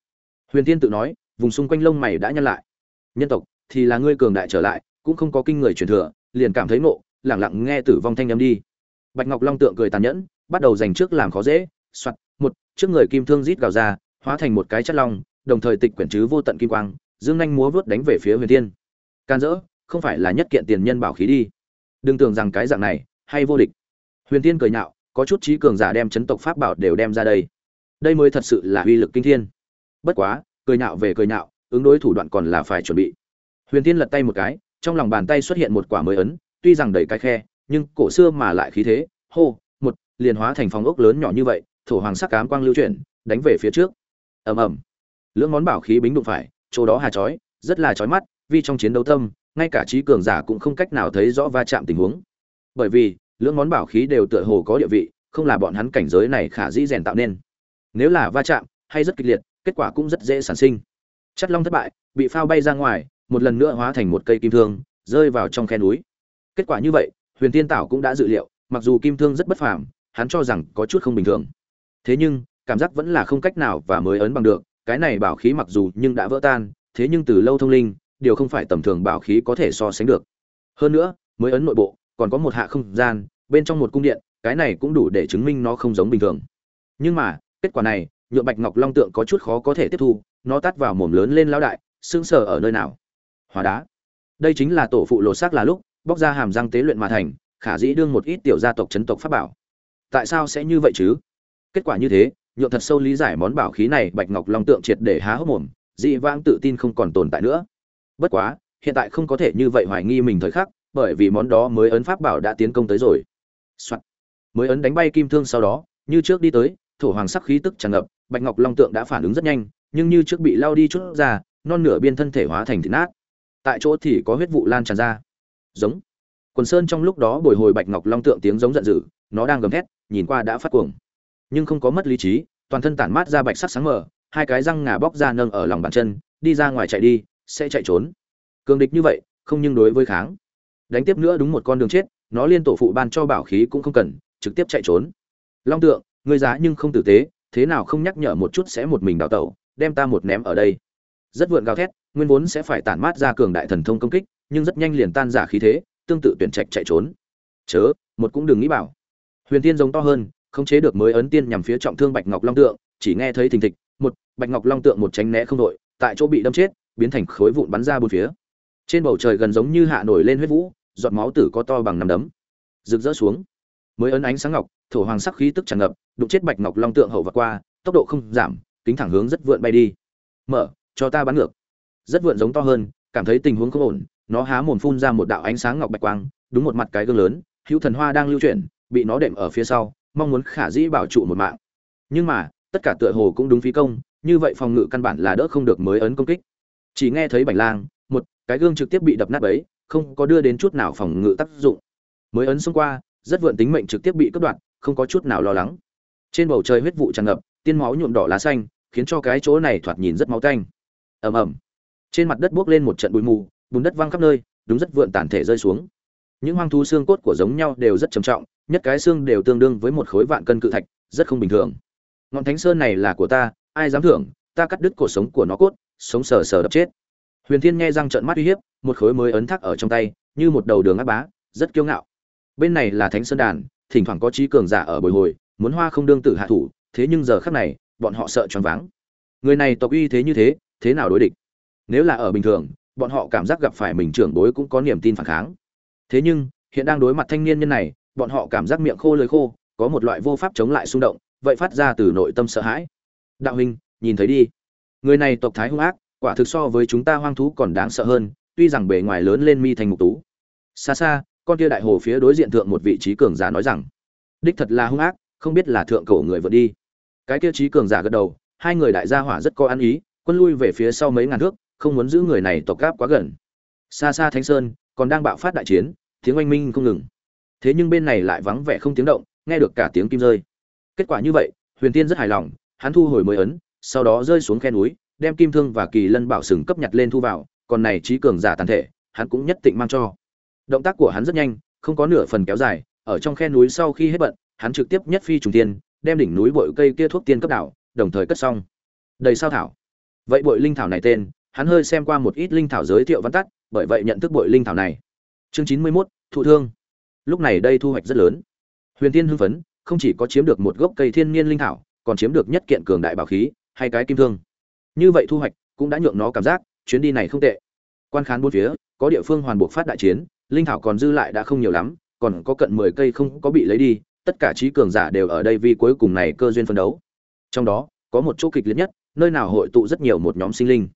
Huyền tiên tự nói, vùng xung quanh lông mày đã nhăn lại. Nhân tộc, thì là ngươi cường đại trở lại, cũng không có kinh người truyền thừa, liền cảm thấy nộ lẳng lặng nghe tử vong thanh âm đi. Bạch ngọc long tượng cười tàn nhẫn, bắt đầu giành trước làm khó dễ, soạt, một, trước người kim thương rít gào ra, hóa thành một cái chất long, đồng thời tịch quyển chứ vô tận kim quang, dương nhanh múa vớt đánh về phía huyền tiên can dỡ, không phải là nhất kiện tiền nhân bảo khí đi. Đừng tưởng rằng cái dạng này hay vô địch? Huyền tiên cười nhạo, có chút trí cường giả đem chấn tộc pháp bảo đều đem ra đây. Đây mới thật sự là uy lực kinh thiên. Bất quá, cười nhạo về cười nhạo, ứng đối thủ đoạn còn là phải chuẩn bị. Huyền tiên lật tay một cái, trong lòng bàn tay xuất hiện một quả mới ấn, tuy rằng đầy cái khe, nhưng cổ xưa mà lại khí thế, hô, một, liền hóa thành phòng ốc lớn nhỏ như vậy, thổ hoàng sắc cám quang lưu chuyển, đánh về phía trước. Ầm ầm. Lưỡng món bảo khí bính đụng phải, chỗ đó hà chói, rất là chói mắt, vì trong chiến đấu tâm, ngay cả trí cường giả cũng không cách nào thấy rõ va chạm tình huống bởi vì, lưỡng món bảo khí đều tựa hồ có địa vị, không là bọn hắn cảnh giới này khả dĩ rèn tạo nên. Nếu là va chạm, hay rất kịch liệt, kết quả cũng rất dễ sản sinh. Chất long thất bại, bị phao bay ra ngoài, một lần nữa hóa thành một cây kim thương, rơi vào trong khe núi. Kết quả như vậy, huyền tiên tảo cũng đã dự liệu, mặc dù kim thương rất bất phàm, hắn cho rằng có chút không bình thường. Thế nhưng, cảm giác vẫn là không cách nào và mới ấn bằng được, cái này bảo khí mặc dù nhưng đã vỡ tan, thế nhưng từ lâu thông linh, điều không phải tầm thường bảo khí có thể so sánh được. Hơn nữa, mới ấn nội bộ còn có một hạ không gian, bên trong một cung điện, cái này cũng đủ để chứng minh nó không giống bình thường. Nhưng mà, kết quả này, nhựa bạch ngọc long tượng có chút khó có thể tiếp thu, nó tắt vào mồm lớn lên lao đại, sững sờ ở nơi nào? Hóa đá. Đây chính là tổ phụ lột xác là lúc, bóc ra hàm răng tế luyện mà thành, khả dĩ đương một ít tiểu gia tộc chấn tộc pháp bảo. Tại sao sẽ như vậy chứ? Kết quả như thế, nhựa thật sâu lý giải món bảo khí này, bạch ngọc long tượng triệt để há hốc mồm, dị vãng tự tin không còn tồn tại nữa. Bất quá, hiện tại không có thể như vậy hoài nghi mình thời khắc bởi vì món đó mới ấn pháp bảo đã tiến công tới rồi. Soạn. mới ấn đánh bay kim thương sau đó, như trước đi tới, thổ hoàng sắc khí tức tràn ngập, bạch ngọc long tượng đã phản ứng rất nhanh, nhưng như trước bị lao đi chút ra, non nửa biên thân thể hóa thành thịt nát. Tại chỗ thì có huyết vụ lan tràn ra. Giống. Quần sơn trong lúc đó bồi hồi bạch ngọc long tượng tiếng giống giận dữ, nó đang gầm thét, nhìn qua đã phát cuồng. Nhưng không có mất lý trí, toàn thân tản mát ra bạch sắc sáng mờ, hai cái răng ngà bóc ra nâng ở lòng bàn chân, đi ra ngoài chạy đi, sẽ chạy trốn. Cường địch như vậy, không nhưng đối với kháng đánh tiếp nữa đúng một con đường chết, nó liên tổ phụ ban cho bảo khí cũng không cần, trực tiếp chạy trốn. Long tượng, ngươi giá nhưng không tử tế, thế nào không nhắc nhở một chút sẽ một mình đào tẩu, đem ta một ném ở đây. Rất vượn gào thét, nguyên vốn sẽ phải tản mát ra cường đại thần thông công kích, nhưng rất nhanh liền tan giả khí thế, tương tự tuyển trạch chạy trốn. Chớ, một cũng đừng nghĩ bảo. Huyền tiên giống to hơn, không chế được mới ấn tiên nhằm phía trọng thương bạch ngọc long tượng, chỉ nghe thấy thình thịch, một, bạch ngọc long tượng một tránh né không đội, tại chỗ bị đâm chết, biến thành khối vụn bắn ra bốn phía. Trên bầu trời gần giống như hạ nổi lên huyết vũ giọt máu tử có to bằng năm đấm. Rực rỡ xuống. Mới ấn ánh sáng ngọc, thổ hoàng sắc khí tức tràn ngập, đụng chết bạch ngọc long tượng hậu và qua, tốc độ không giảm, kính thẳng hướng rất vượn bay đi. Mở, cho ta bắn ngược. Rất vượn giống to hơn, cảm thấy tình huống không ổn, nó há mồm phun ra một đạo ánh sáng ngọc bạch quang, đúng một mặt cái gương lớn, hữu thần hoa đang lưu chuyển, bị nó đệm ở phía sau, mong muốn khả dĩ bảo trụ một mạng. Nhưng mà, tất cả tựa hồ cũng đúng phí công, như vậy phòng ngự căn bản là đỡ không được mới ấn công kích. Chỉ nghe thấy bảnh lang, một, cái gương trực tiếp bị đập nát ấy không có đưa đến chút nào phòng ngự tác dụng. Mới ấn xông qua, rất vượn tính mệnh trực tiếp bị cắt đoạn không có chút nào lo lắng. Trên bầu trời huyết vụ tràn ngập, tiên máu nhuộm đỏ lá xanh, khiến cho cái chỗ này thoạt nhìn rất máu tanh. Ầm ầm. Trên mặt đất buốc lên một trận bụi mù, bùn đất văng khắp nơi, đúng rất vượn tàn thể rơi xuống. Những hoang thú xương cốt của giống nhau đều rất trầm trọng, nhất cái xương đều tương đương với một khối vạn cân cự thạch, rất không bình thường. Ngọn thánh sơn này là của ta, ai dám thưởng, ta cắt đứt cổ sống của nó cốt, sống sờ sờ đập chết huyền thiên nghe răng trợn mắt uy hiếp, một khối mới ấn thác ở trong tay, như một đầu đường áp bá, rất kiêu ngạo. Bên này là thánh sơn đàn, thỉnh thoảng có trí cường giả ở bồi hồi, muốn hoa không đương tử hạ thủ, thế nhưng giờ khắc này, bọn họ sợ choáng váng. Người này tộc uy thế như thế thế nào đối địch? Nếu là ở bình thường, bọn họ cảm giác gặp phải mình trưởng bối cũng có niềm tin phản kháng. Thế nhưng, hiện đang đối mặt thanh niên nhân này, bọn họ cảm giác miệng khô lưỡi khô, có một loại vô pháp chống lại xung động, vậy phát ra từ nội tâm sợ hãi. Đạo huynh, nhìn thấy đi. Người này tộc thái hung ác quả thực so với chúng ta hoang thú còn đáng sợ hơn, tuy rằng bề ngoài lớn lên mi thành mục tú. Xa xa, con kia đại hồ phía đối diện thượng một vị trí cường giả nói rằng, đích thật là hung ác, không biết là thượng cổ người vượt đi. Cái kia trí cường giả gật đầu, hai người đại gia hỏa rất có ăn ý, quân lui về phía sau mấy ngàn thước, không muốn giữ người này tộc gáp quá gần. Xa xa thánh sơn, còn đang bạo phát đại chiến, tiếng oanh minh không ngừng. Thế nhưng bên này lại vắng vẻ không tiếng động, nghe được cả tiếng kim rơi. Kết quả như vậy, huyền tiên rất hài lòng, hắn thu hồi mới ấn, sau đó rơi xuống khe núi đem kim thương và kỳ lân bảo sừng cấp nhặt lên thu vào còn này trí cường giả tàn thể hắn cũng nhất định mang cho. Động tác của hắn rất nhanh không có nửa phần kéo dài ở trong khe núi sau khi hết bận hắn trực tiếp nhất phi trùng tiên đem đỉnh núi bội cây kia thuốc tiên cấp đảo đồng thời cất xong. Đầy sao thảo. Vậy bội linh thảo này tên hắn hơi xem qua một ít linh thảo giới thiệu văn tắt bởi vậy nhận thức bội linh thảo này. Chương chín mươi 91, thụ thương. Lúc này đây thu hoạch rất lớn. Huyền tiên hưng phấn không chỉ có chiếm được một gốc cây thiên nhiên linh thảo còn chiếm được nhất kiện cường đại bảo khí hay cái kim thương như vậy thu hoạch cũng đã nhượng nó cảm giác chuyến đi này không tệ. Quan khán bốn phía, có địa phương hoàn buộc phát đại chiến, linh thảo còn dư lại đã không nhiều lắm, còn có cận mười cây không có bị lấy đi, tất cả trí cường giả đều ở đây vì cuối cùng này cơ duyên phân đấu. Trong đó, có một chỗ kịch liệt nhất, nơi nào hội tụ rất nhiều một nhóm sinh linh.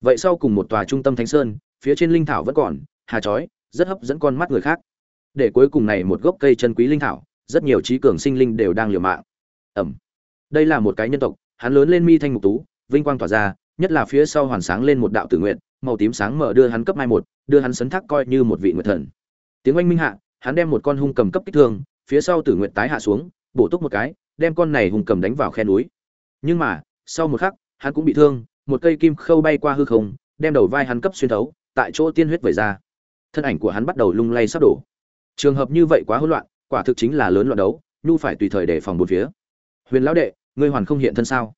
Vậy sau cùng một tòa trung tâm thánh sơn, phía trên linh thảo vẫn còn, hà chói, rất hấp dẫn con mắt người khác. Để cuối cùng này một gốc cây chân quý linh thảo, rất nhiều trí cường sinh linh đều đang liều mạng. Ẩm. Đây là một cái nhân tộc, hắn lớn lên mi thanh mục tú vinh quang tỏa ra, nhất là phía sau hoàn sáng lên một đạo tử nguyện, màu tím sáng mở đưa hắn cấp mai một, đưa hắn sấn thác coi như một vị nguyệt thần. Tiếng oanh minh hạ, hắn đem một con hung cầm cấp kích thương, phía sau tử nguyện tái hạ xuống, bổ túc một cái, đem con này hung cầm đánh vào khe núi. Nhưng mà, sau một khắc, hắn cũng bị thương, một cây kim khâu bay qua hư không, đem đầu vai hắn cấp xuyên thấu, tại chỗ tiên huyết vẩy ra. Thân ảnh của hắn bắt đầu lung lay sắp đổ. Trường hợp như vậy quá hỗn loạn, quả thực chính là lớn loạn đấu, nhu phải tùy thời để phòng bốn phía. Huyền lão đệ, ngươi hoàn không hiện thân sao?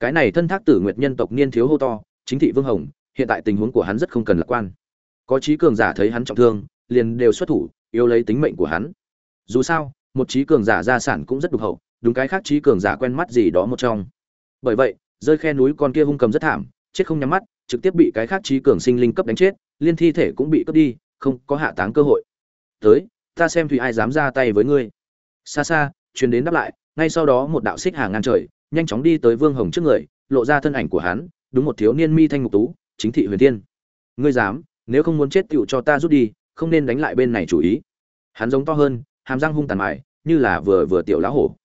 Cái này thân thác tử nguyệt nhân tộc niên thiếu hô to, chính thị vương hồng, hiện tại tình huống của hắn rất không cần lạc quan. Có trí cường giả thấy hắn trọng thương, liền đều xuất thủ yêu lấy tính mệnh của hắn. Dù sao, một trí cường giả gia sản cũng rất đục hậu, đúng cái khác trí cường giả quen mắt gì đó một trong. Bởi vậy, rơi khe núi con kia hung cầm rất thảm, chết không nhắm mắt, trực tiếp bị cái khác trí cường sinh linh cấp đánh chết, liên thi thể cũng bị cướp đi, không có hạ táng cơ hội. Tới, ta xem thùy ai dám ra tay với ngươi. Xa xa, truyền đến đáp lại, ngay sau đó một đạo xích hàng ngàn trời nhanh chóng đi tới vương hồng trước người, lộ ra thân ảnh của hắn, đúng một thiếu niên mi thanh ngục tú, chính thị huyền tiên ngươi dám, nếu không muốn chết tựu cho ta rút đi, không nên đánh lại bên này chủ ý. Hắn giống to hơn, hàm răng hung tàn mại, như là vừa vừa tiểu lá hổ.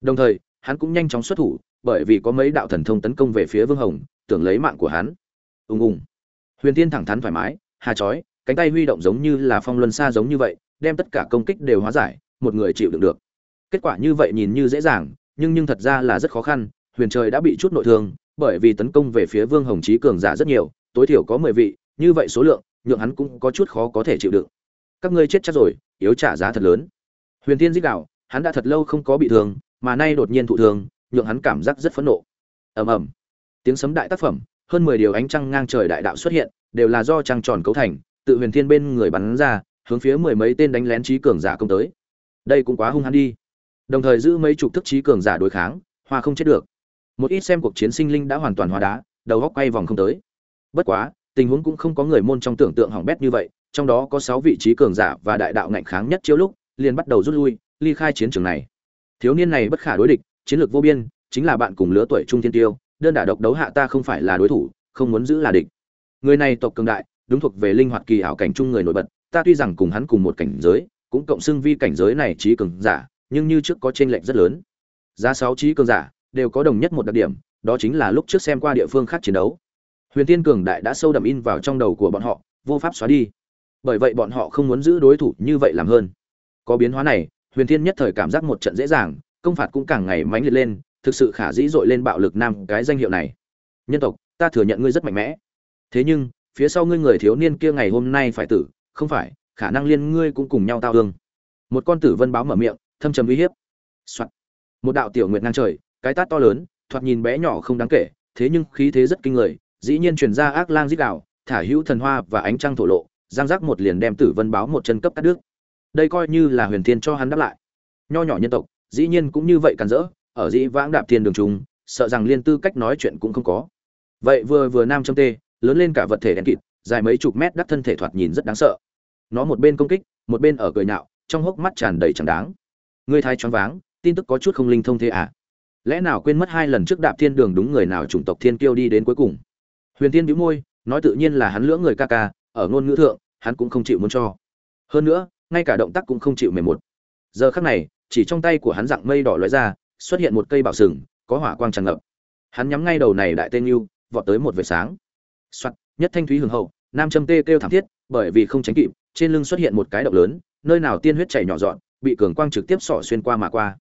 Đồng thời, hắn cũng nhanh chóng xuất thủ, bởi vì có mấy đạo thần thông tấn công về phía vương hồng, tưởng lấy mạng của hắn. Ùng ùng. Huyền tiên thẳng thắn thoải mái, hà chói, cánh tay huy động giống như là phong luân xa giống như vậy, đem tất cả công kích đều hóa giải, một người chịu đựng được. Kết quả như vậy nhìn như dễ dàng nhưng nhưng thật ra là rất khó khăn, huyền trời đã bị chút nội thương, bởi vì tấn công về phía vương hồng trí cường giả rất nhiều, tối thiểu có mười vị, như vậy số lượng, nhượng hắn cũng có chút khó có thể chịu đựng. Các ngươi chết chắc rồi, yếu trả giá thật lớn. Huyền tiên dích đạo, hắn đã thật lâu không có bị thương, mà nay đột nhiên thụ thương, nhượng hắn cảm giác rất phẫn nộ. Ầm ầm. Tiếng sấm đại tác phẩm, hơn mười điều ánh trăng ngang trời đại đạo xuất hiện, đều là do trăng tròn cấu thành, tự huyền thiên bên người bắn ra, hướng phía mười mấy tên đánh lén trí cường giả công tới. Đây cũng quá hung hăng đi đồng thời giữ mấy chục thức trí cường giả đối kháng, hoa không chết được. Một ít xem cuộc chiến sinh linh đã hoàn toàn hóa đá, đầu góc quay vòng không tới. Bất quá, tình huống cũng không có người môn trong tưởng tượng hỏng bét như vậy, trong đó có sáu vị trí cường giả và đại đạo ngạnh kháng nhất chiếu lúc, liền bắt đầu rút lui, ly khai chiến trường này. Thiếu niên này bất khả đối địch, chiến lược vô biên, chính là bạn cùng lứa tuổi trung thiên tiêu, đơn đả độc đấu hạ ta không phải là đối thủ, không muốn giữ là địch. Người này tộc cường đại, đúng thuộc về linh hoạt kỳ ảo cảnh chung người nổi bật, ta tuy rằng cùng hắn cùng một cảnh giới, cũng cộng xưng vi cảnh giới này trí cường giả nhưng như trước có chênh lệch rất lớn. Giá sáu trí cường giả đều có đồng nhất một đặc điểm, đó chính là lúc trước xem qua địa phương khác chiến đấu. Huyền tiên cường đại đã sâu đậm in vào trong đầu của bọn họ, vô pháp xóa đi. Bởi vậy bọn họ không muốn giữ đối thủ như vậy làm hơn. Có biến hóa này, huyền thiên nhất thời cảm giác một trận dễ dàng, công phạt cũng càng ngày mãnh liệt lên, thực sự khả dĩ dội lên bạo lực nam cái danh hiệu này. Nhân tộc, ta thừa nhận ngươi rất mạnh mẽ. Thế nhưng, phía sau ngươi người thiếu niên kia ngày hôm nay phải tử, không phải, khả năng liên ngươi cũng cùng nhau tao ương. một con tử vân báo mở miệng thâm trầm uy hiếp、Soạn. một đạo tiểu nguyệt ngang trời, cái tát to lớn, thoạt nhìn bé nhỏ không đáng kể, thế nhưng khí thế rất kinh người, dĩ nhiên truyền ra ác lang dích đạo thả hữu thần hoa và ánh trăng thổ lộ, giang giác một liền đem tử vân báo một chân cấp cắt đứt. Đây coi như là huyền thiên cho hắn đáp lại. Nho nhỏ nhân tộc, dĩ nhiên cũng như vậy càn rỡ, ở dĩ vãng đạp thiên đường trùng sợ rằng liên tư cách nói chuyện cũng không có. Vậy vừa vừa nam châm tê, lớn lên cả vật thể đen kịt, dài mấy chục mét đắc thân thể thoạt nhìn rất đáng sợ. Nó một bên công kích, một bên ở cười nhạo, trong hốc mắt tràn đầy chẳng đáng ngươi thái choáng váng tin tức có chút không linh thông thế à? Lẽ nào quên mất hai lần trước đạp thiên đường đúng người nào chủng tộc thiên kiêu đi đến cuối cùng? Huyền tiên bĩu môi nói tự nhiên là hắn lưỡng người ca ca ở ngôn ngữ thượng hắn cũng không chịu muốn cho. Hơn nữa ngay cả động tác cũng không chịu mềm một. Giờ khắc này chỉ trong tay của hắn dạng mây đỏ lóe ra xuất hiện một cây bảo sừng có hỏa quang tràn ngập. Hắn nhắm ngay đầu này đại tên yêu vọt tới một vệt sáng. Soạt, nhất thanh thúy hường hậu nam châm tê kêu thảm thiết bởi vì không tránh kịp trên lưng xuất hiện một cái động lớn nơi nào tiên huyết chảy nhỏ dọn bị cường quang trực tiếp xỏ xuyên qua mà qua.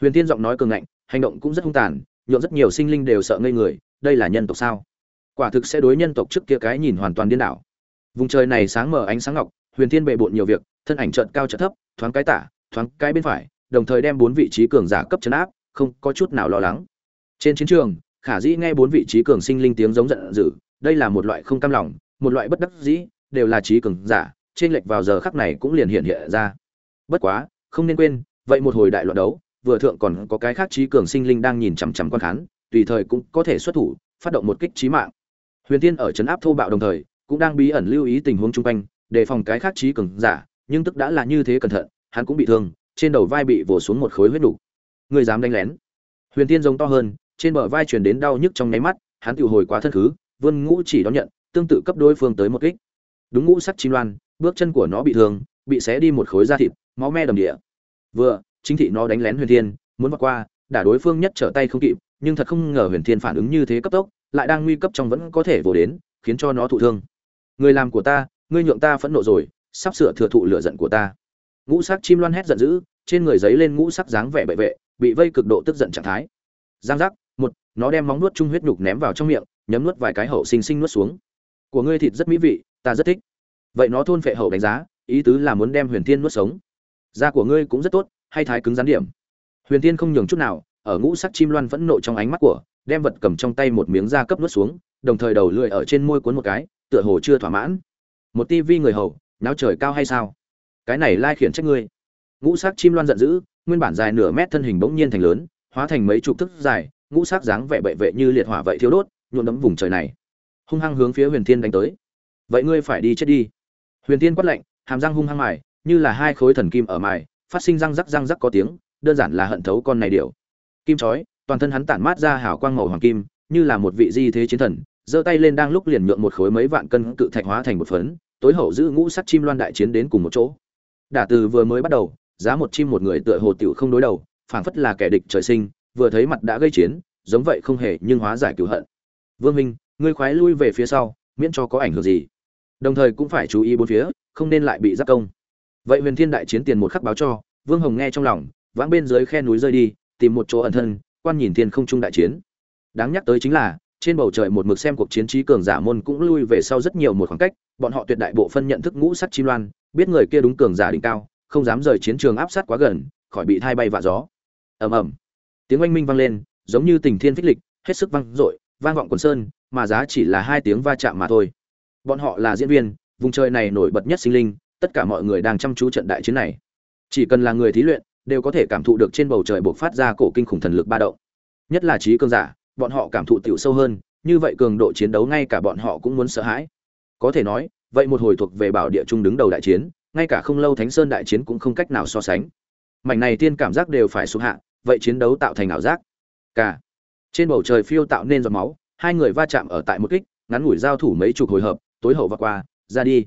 Huyền tiên giọng nói cường ngạnh, hành động cũng rất hung tàn, nhượng rất nhiều sinh linh đều sợ ngây người, đây là nhân tộc sao? Quả thực sẽ đối nhân tộc trước kia cái nhìn hoàn toàn điên đảo. Vùng trời này sáng mở ánh sáng ngọc, huyền thiên bệ bội nhiều việc, thân ảnh chợt cao chợt thấp, thoáng cái tả, thoáng cái bên phải, đồng thời đem bốn vị trí cường giả cấp chấn áp, không có chút nào lo lắng. Trên chiến trường, khả dĩ nghe bốn vị trí cường sinh linh tiếng giống giận dữ, đây là một loại không cam lòng, một loại bất đắc dĩ, đều là trí cường giả, trên lệch vào giờ khắc này cũng liền hiện hiện ra. Bất quá không nên quên, vậy một hồi đại loạn đấu, vừa thượng còn có cái khác trí cường sinh linh đang nhìn chằm chằm quan khán, tùy thời cũng có thể xuất thủ, phát động một kích trí mạng. Huyền tiên ở trấn áp thô bạo đồng thời, cũng đang bí ẩn lưu ý tình huống chung quanh, đề phòng cái khác trí cường giả, nhưng tức đã là như thế cẩn thận, hắn cũng bị thương, trên đầu vai bị vồ xuống một khối huyết đủ người dám đánh lén? Huyền tiên giống to hơn, trên bờ vai truyền đến đau nhức trong nháy mắt, hắn tự hồi quá thân khứ vươn ngũ chỉ đón nhận, tương tự cấp đối phương tới một kích. Đúng ngũ sắc chim loan, bước chân của nó bị thương, bị xé đi một khối da thịt, máu me đầm địa vừa, chính thị nó đánh lén huyền thiên, muốn vượt qua đả đối phương nhất trở tay không kịp, nhưng thật không ngờ huyền thiên phản ứng như thế cấp tốc, lại đang nguy cấp trong vẫn có thể vồ đến, khiến cho nó thụ thương. Người làm của ta, ngươi nhượng ta phẫn nộ rồi, sắp sửa thừa thụ lửa giận của ta. Ngũ sắc chim loan hét giận dữ, trên người giấy lên ngũ sắc dáng vẻ bệ vệ bị vây cực độ tức giận trạng thái. Giang giác, một, nó đem móng nuốt chung huyết nhục ném vào trong miệng, nhấm nuốt vài cái hậu sinh sinh nuốt xuống. Của ngươi thịt rất mỹ vị, ta rất thích. Vậy nó thôn phệ hậu đánh giá, ý tứ là muốn đem huyền thiên nuốt sống da của ngươi cũng rất tốt, hay thái cứng rắn điểm. Huyền thiên không nhường chút nào, ở ngũ sắc chim loan vẫn nộ trong ánh mắt của, đem vật cầm trong tay một miếng da cấp nuốt xuống, đồng thời đầu lưỡi ở trên môi cuốn một cái, tựa hồ chưa thỏa mãn. Một tivi người hầu, náo trời cao hay sao? Cái này lai khiển trách ngươi. Ngũ sắc chim loan giận dữ, nguyên bản dài nửa mét thân hình bỗng nhiên thành lớn, hóa thành mấy chục thức dài, ngũ sắc dáng vẻ bệ vệ như liệt hỏa vậy thiếu đốt, nhuộm đấm vùng trời này. Hung hăng hướng phía huyền thiên đánh tới. Vậy ngươi phải đi chết đi. Huyền thiên quát lạnh, hàm răng hung hăng mải như là hai khối thần kim ở mài, phát sinh răng rắc răng rắc có tiếng, đơn giản là hận thấu con này điểu. Kim chói, toàn thân hắn tản mát ra hào quang màu hoàng kim, như là một vị di thế chiến thần, giơ tay lên đang lúc liền nhượng một khối mấy vạn cân cự thạch hóa thành một phấn, tối hậu giữ ngũ sắc chim loan đại chiến đến cùng một chỗ. Đả từ vừa mới bắt đầu, giá một chim một người tựa hồ tiểu không đối đầu, phảng phất là kẻ địch trời sinh, vừa thấy mặt đã gây chiến, giống vậy không hề nhưng hóa giải cửu hận. Vương minh, ngươi khoái lui về phía sau, miễn cho có ảnh hưởng gì. Đồng thời cũng phải chú ý bốn phía, không nên lại bị giáp công vậy huyền thiên đại chiến tiền một khắc báo cho, vương hồng nghe trong lòng, vãng bên dưới khe núi rơi đi, tìm một chỗ ẩn thân, quan nhìn thiên không trung đại chiến. Đáng nhắc tới chính là, trên bầu trời một mực xem cuộc chiến trí cường giả môn cũng lui về sau rất nhiều một khoảng cách, bọn họ tuyệt đại bộ phân nhận thức ngũ sắc chi loan, biết người kia đúng cường giả đỉnh cao, không dám rời chiến trường áp sát quá gần, khỏi bị thai bay vạ gió. Ầm ầm. Tiếng oanh minh vang lên, giống như tình thiên phích lịch, hết sức vang dội, vang vọng quần sơn, mà giá chỉ là hai tiếng va chạm mà thôi. Bọn họ là diễn viên, vùng trời này nổi bật nhất sinh linh tất cả mọi người đang chăm chú trận đại chiến này. Chỉ cần là người thí luyện, đều có thể cảm thụ được trên bầu trời buộc phát ra cổ kinh khủng thần lực ba động. Nhất là trí cường giả, bọn họ cảm thụ tiểu sâu hơn, như vậy cường độ chiến đấu ngay cả bọn họ cũng muốn sợ hãi. Có thể nói, vậy một hồi thuộc về bảo địa trung đứng đầu đại chiến, ngay cả không lâu thánh sơn đại chiến cũng không cách nào so sánh. Mảnh này tiên cảm giác đều phải xuống hạ, vậy chiến đấu tạo thành ảo giác. Cả trên bầu trời phiêu tạo nên giọt máu, hai người va chạm ở tại một kích, ngắn ngủi giao thủ mấy chục hồi hợp, tối hậu và qua, ra đi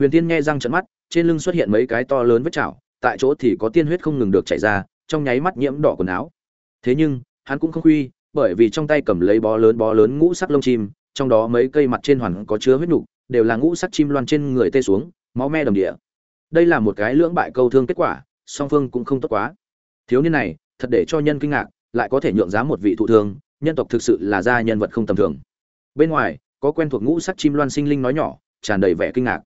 huyền tiên nghe răng trận mắt, trên lưng xuất hiện mấy cái to lớn vết chảo, tại chỗ thì có tiên huyết không ngừng được chảy ra, trong nháy mắt nhiễm đỏ quần áo. Thế nhưng, hắn cũng không khuy, bởi vì trong tay cầm lấy bó lớn bó lớn ngũ sắc lông chim, trong đó mấy cây mặt trên hoàn có chứa huyết nục, đều là ngũ sắc chim loan trên người tê xuống, máu me đầm địa. Đây là một cái lưỡng bại câu thương kết quả, song phương cũng không tốt quá. Thiếu niên này, thật để cho nhân kinh ngạc, lại có thể nhượng giá một vị thụ thương, nhân tộc thực sự là gia nhân vật không tầm thường. Bên ngoài, có quen thuộc ngũ sắc chim loan sinh linh nói nhỏ, tràn đầy vẻ kinh ngạc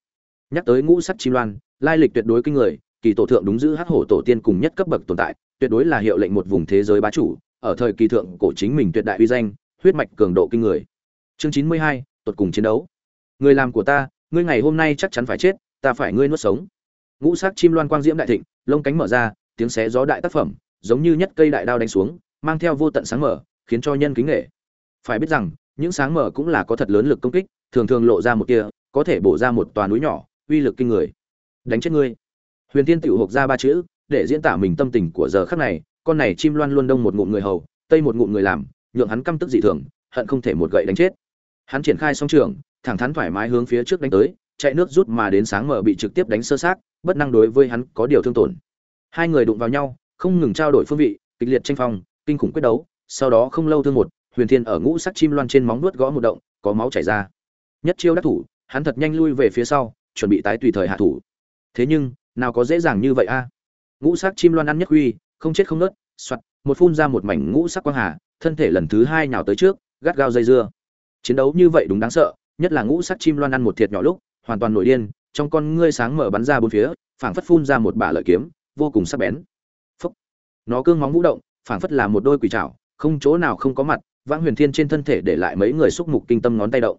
nhắc tới ngũ sắc chim loan, lai lịch tuyệt đối kinh người, kỳ tổ thượng đúng giữ hắc hổ tổ tiên cùng nhất cấp bậc tồn tại, tuyệt đối là hiệu lệnh một vùng thế giới bá chủ, ở thời kỳ thượng cổ chính mình tuyệt đại uy danh, huyết mạch cường độ kinh người. Chương chín mươi hai, tuột cùng chiến đấu. Người làm của ta, ngươi ngày hôm nay chắc chắn phải chết, ta phải ngươi nuốt sống. Ngũ sắc chim loan quang diễm đại thịnh, lông cánh mở ra, tiếng xé gió đại tác phẩm, giống như nhất cây đại đao đánh xuống, mang theo vô tận sáng mở, khiến cho nhân kính nghệ phải biết rằng, những sáng mở cũng là có thật lớn lực công kích, thường thường lộ ra một kia có thể bổ ra một tòa núi nhỏ uy lực kinh người. Đánh chết ngươi. Huyền tiên tiểu hộp ra ba chữ, để diễn tả mình tâm tình của giờ khắc này, con này chim loan luôn đông một ngụm người hầu, tây một ngụm người làm, nhượng hắn căm tức dị thường, hận không thể một gậy đánh chết. Hắn triển khai song trường, thẳng thắn thoải mái hướng phía trước đánh tới, chạy nước rút mà đến sáng mở bị trực tiếp đánh sơ sát bất năng đối với hắn có điều thương tổn. Hai người đụng vào nhau, không ngừng trao đổi phương vị, kịch liệt tranh phong, kinh khủng quyết đấu, sau đó không lâu thương một, huyền thiên ở ngũ sắc chim loan trên móng nuốt gõ một động, có máu chảy ra. Nhất chiêu đắc thủ, hắn thật nhanh lui về phía sau chuẩn bị tái tùy thời hạ thủ. Thế nhưng, nào có dễ dàng như vậy a? Ngũ sắc chim loan ăn nhất huy, không chết không nớt, soạt, một phun ra một mảnh ngũ sắc quang hà, thân thể lần thứ hai nhào tới trước, gắt gao dây dưa. Chiến đấu như vậy đúng đáng sợ, nhất là ngũ sắc chim loan ăn một thiệt nhỏ lúc, hoàn toàn nổi điên, trong con ngươi sáng mở bắn ra bốn phía, phảng phất phun ra một bả lợi kiếm, vô cùng sắc bén. Phúc. nó cương móng vũ động, phảng phất là một đôi quỷ trảo, không chỗ nào không có mặt, vãng huyền thiên trên thân thể để lại mấy người xúc mục kinh tâm ngón tay động.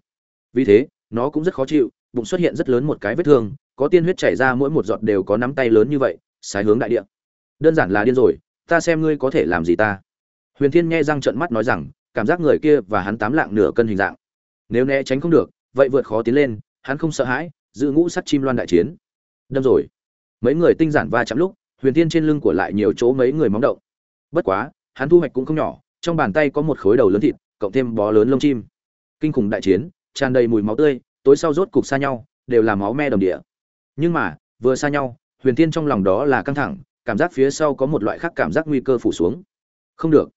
Vì thế, nó cũng rất khó chịu bụng xuất hiện rất lớn một cái vết thương, có tiên huyết chảy ra mỗi một giọt đều có nắm tay lớn như vậy, sái hướng đại địa. Đơn giản là điên rồi, ta xem ngươi có thể làm gì ta. Huyền thiên nghe răng trợn mắt nói rằng, cảm giác người kia và hắn tám lạng nửa cân hình dạng. Nếu né tránh không được, vậy vượt khó tiến lên, hắn không sợ hãi, giữ ngũ sắt chim loan đại chiến. Đâm rồi. Mấy người tinh giản va chạm lúc, huyền thiên trên lưng của lại nhiều chỗ mấy người móng động. Bất quá, hắn thu hoạch cũng không nhỏ, trong bàn tay có một khối đầu lớn thịt, cộng thêm bó lớn lông chim. Kinh khủng đại chiến, tràn đầy mùi máu tươi tối sau rốt cục xa nhau, đều là máu me đồng địa. Nhưng mà, vừa xa nhau, huyền thiên trong lòng đó là căng thẳng, cảm giác phía sau có một loại khác cảm giác nguy cơ phủ xuống. Không được.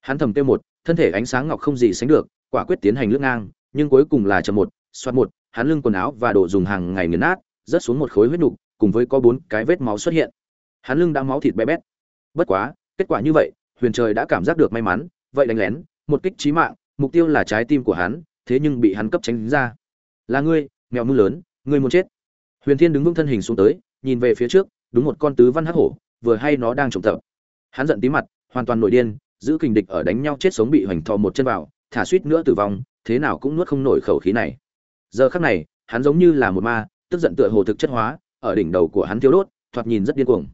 Hắn thầm kêu một, thân thể ánh sáng ngọc không gì sánh được, quả quyết tiến hành lướt ngang, nhưng cuối cùng là chậm một xoát một, hắn lưng quần áo và đồ dùng hàng ngày nghiền nát, rớt xuống một khối huyết nục, cùng với có bốn cái vết máu xuất hiện. Hắn lưng đã máu thịt bé bét. Bất quá, kết quả như vậy, huyền trời đã cảm giác được may mắn, vậy đánh lén, một kích trí mạng, mục tiêu là trái tim của hắn, thế nhưng bị hắn cấp tránh ra là ngươi, mèo mưu lớn, ngươi muốn chết. Huyền thiên đứng vững thân hình xuống tới, nhìn về phía trước, đúng một con tứ văn hắc hổ, vừa hay nó đang trộm tập. Hắn giận tí mặt, hoàn toàn nổi điên, giữ kình địch ở đánh nhau chết sống bị hoành thò một chân vào, thả suýt nữa tử vong, thế nào cũng nuốt không nổi khẩu khí này. Giờ khắc này, hắn giống như là một ma, tức giận tựa hồ thực chất hóa, ở đỉnh đầu của hắn thiếu đốt, thoạt nhìn rất điên cuồng.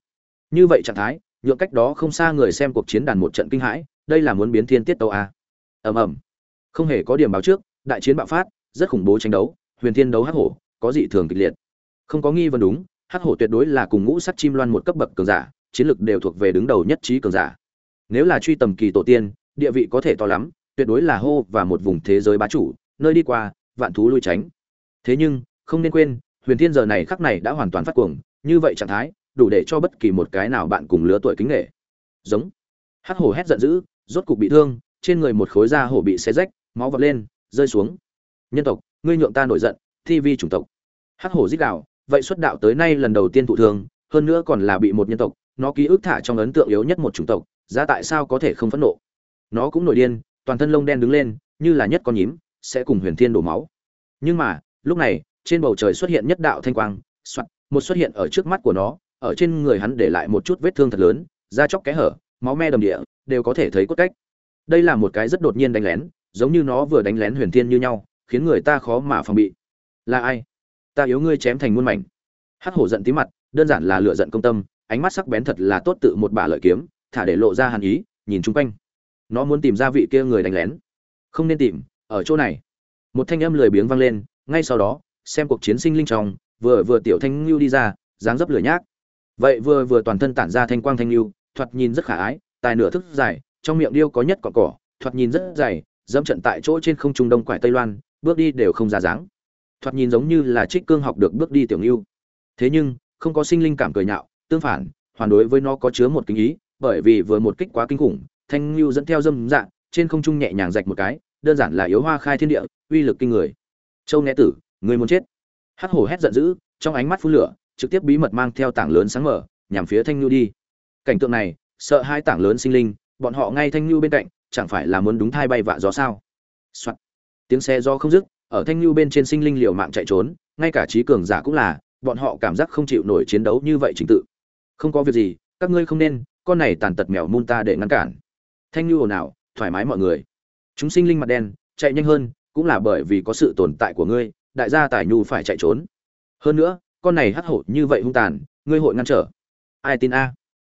Như vậy trạng thái, nhượng cách đó không xa người xem cuộc chiến đàn một trận kinh hãi, đây là muốn biến thiên tiết tàu a. Ầm ầm. Không hề có điểm báo trước, đại chiến bạo phát, rất khủng bố tranh đấu huyền thiên đấu hắc hổ, có dị thường kịch liệt. Không có nghi vấn đúng, hắc hổ tuyệt đối là cùng ngũ sắc chim loan một cấp bậc cường giả, chiến lực đều thuộc về đứng đầu nhất trí cường giả. Nếu là truy tầm kỳ tổ tiên, địa vị có thể to lắm, tuyệt đối là hô và một vùng thế giới bá chủ, nơi đi qua, vạn thú lui tránh. Thế nhưng, không nên quên, huyền thiên giờ này khắc này đã hoàn toàn phát cuồng, như vậy trạng thái, đủ để cho bất kỳ một cái nào bạn cùng lứa tuổi kính nghệ giống. Hắc hổ hét giận dữ, rốt cục bị thương, trên người một khối da hổ bị xé rách, máu vọt lên, rơi xuống. Nhân tộc ngươi nhượng ta nổi giận thi vi chủng tộc. Hắc hổ giết đạo vậy xuất đạo tới nay lần đầu tiên thụ thương hơn nữa còn là bị một nhân tộc nó ký ức thả trong ấn tượng yếu nhất một chủng tộc ra tại sao có thể không phẫn nộ? Nó cũng nổi điên toàn thân lông đen đứng lên như là nhất con nhím sẽ cùng huyền thiên đổ máu. Nhưng mà lúc này trên bầu trời xuất hiện nhất đạo thanh quang soạn, một xuất hiện ở trước mắt của nó ở trên người hắn để lại một chút vết thương thật lớn da chóc kẽ hở máu me đầm địa đều có thể thấy cốt cách. Đây là một cái rất đột nhiên đánh lén giống như nó vừa đánh lén huyền thiên như nhau khiến người ta khó mà phòng bị. Là ai? Ta yếu ngươi chém thành muôn mảnh. Hắc hổ giận tí mặt, đơn giản là lựa giận công tâm, ánh mắt sắc bén thật là tốt tự một bả lợi kiếm, thả để lộ ra hàn ý, nhìn chung quanh. Nó muốn tìm ra vị kia người đánh lén. Không nên tìm, ở chỗ này. Một thanh âm lười biếng vang lên, ngay sau đó, xem cuộc chiến sinh linh trong, vừa vừa tiểu thanh lưu đi ra, dáng dấp lửa nhác. Vậy vừa vừa toàn thân tản ra thanh quang thanh lưu thoạt nhìn rất khả ái, tài nửa thức dài, trong miệng điêu có nhất cọn cỏ, thoạt nhìn rất dài dẫm trận tại chỗ trên không trung đông quải tây loan bước đi đều không ra dáng. Thoạt nhìn giống như là trích cương học được bước đi tiểu lưu thế nhưng, không có sinh linh cảm cười nhạo, tương phản, hoàn đối với nó có chứa một kinh ý, bởi vì vừa một kích quá kinh khủng, thanh lưu dẫn theo dâm dạng trên không trung nhẹ nhàng rạch một cái, đơn giản là yếu hoa khai thiên địa, uy lực kinh người. Châu nghe tử, người muốn chết. Hắc hổ hét giận dữ, trong ánh mắt phun lửa, trực tiếp bí mật mang theo tảng lớn sáng mở nhằm phía thanh lưu đi. Cảnh tượng này, sợ hai tảng lớn sinh linh, bọn họ ngay thanh lưu bên cạnh, chẳng phải là muốn đúng thai bay vạ gió sao? Soạn tiếng xe do không dứt, ở thanh lưu bên trên sinh linh liều mạng chạy trốn, ngay cả trí cường giả cũng là, bọn họ cảm giác không chịu nổi chiến đấu như vậy trình tự. Không có việc gì, các ngươi không nên, con này tàn tật mèo mun ta để ngăn cản. Thanh lưu ồn ào, thoải mái mọi người. Chúng sinh linh mặt đen, chạy nhanh hơn, cũng là bởi vì có sự tồn tại của ngươi, đại gia tài nhu phải chạy trốn. Hơn nữa, con này hắc hổ như vậy hung tàn, ngươi hội ngăn trở. Ai tin a?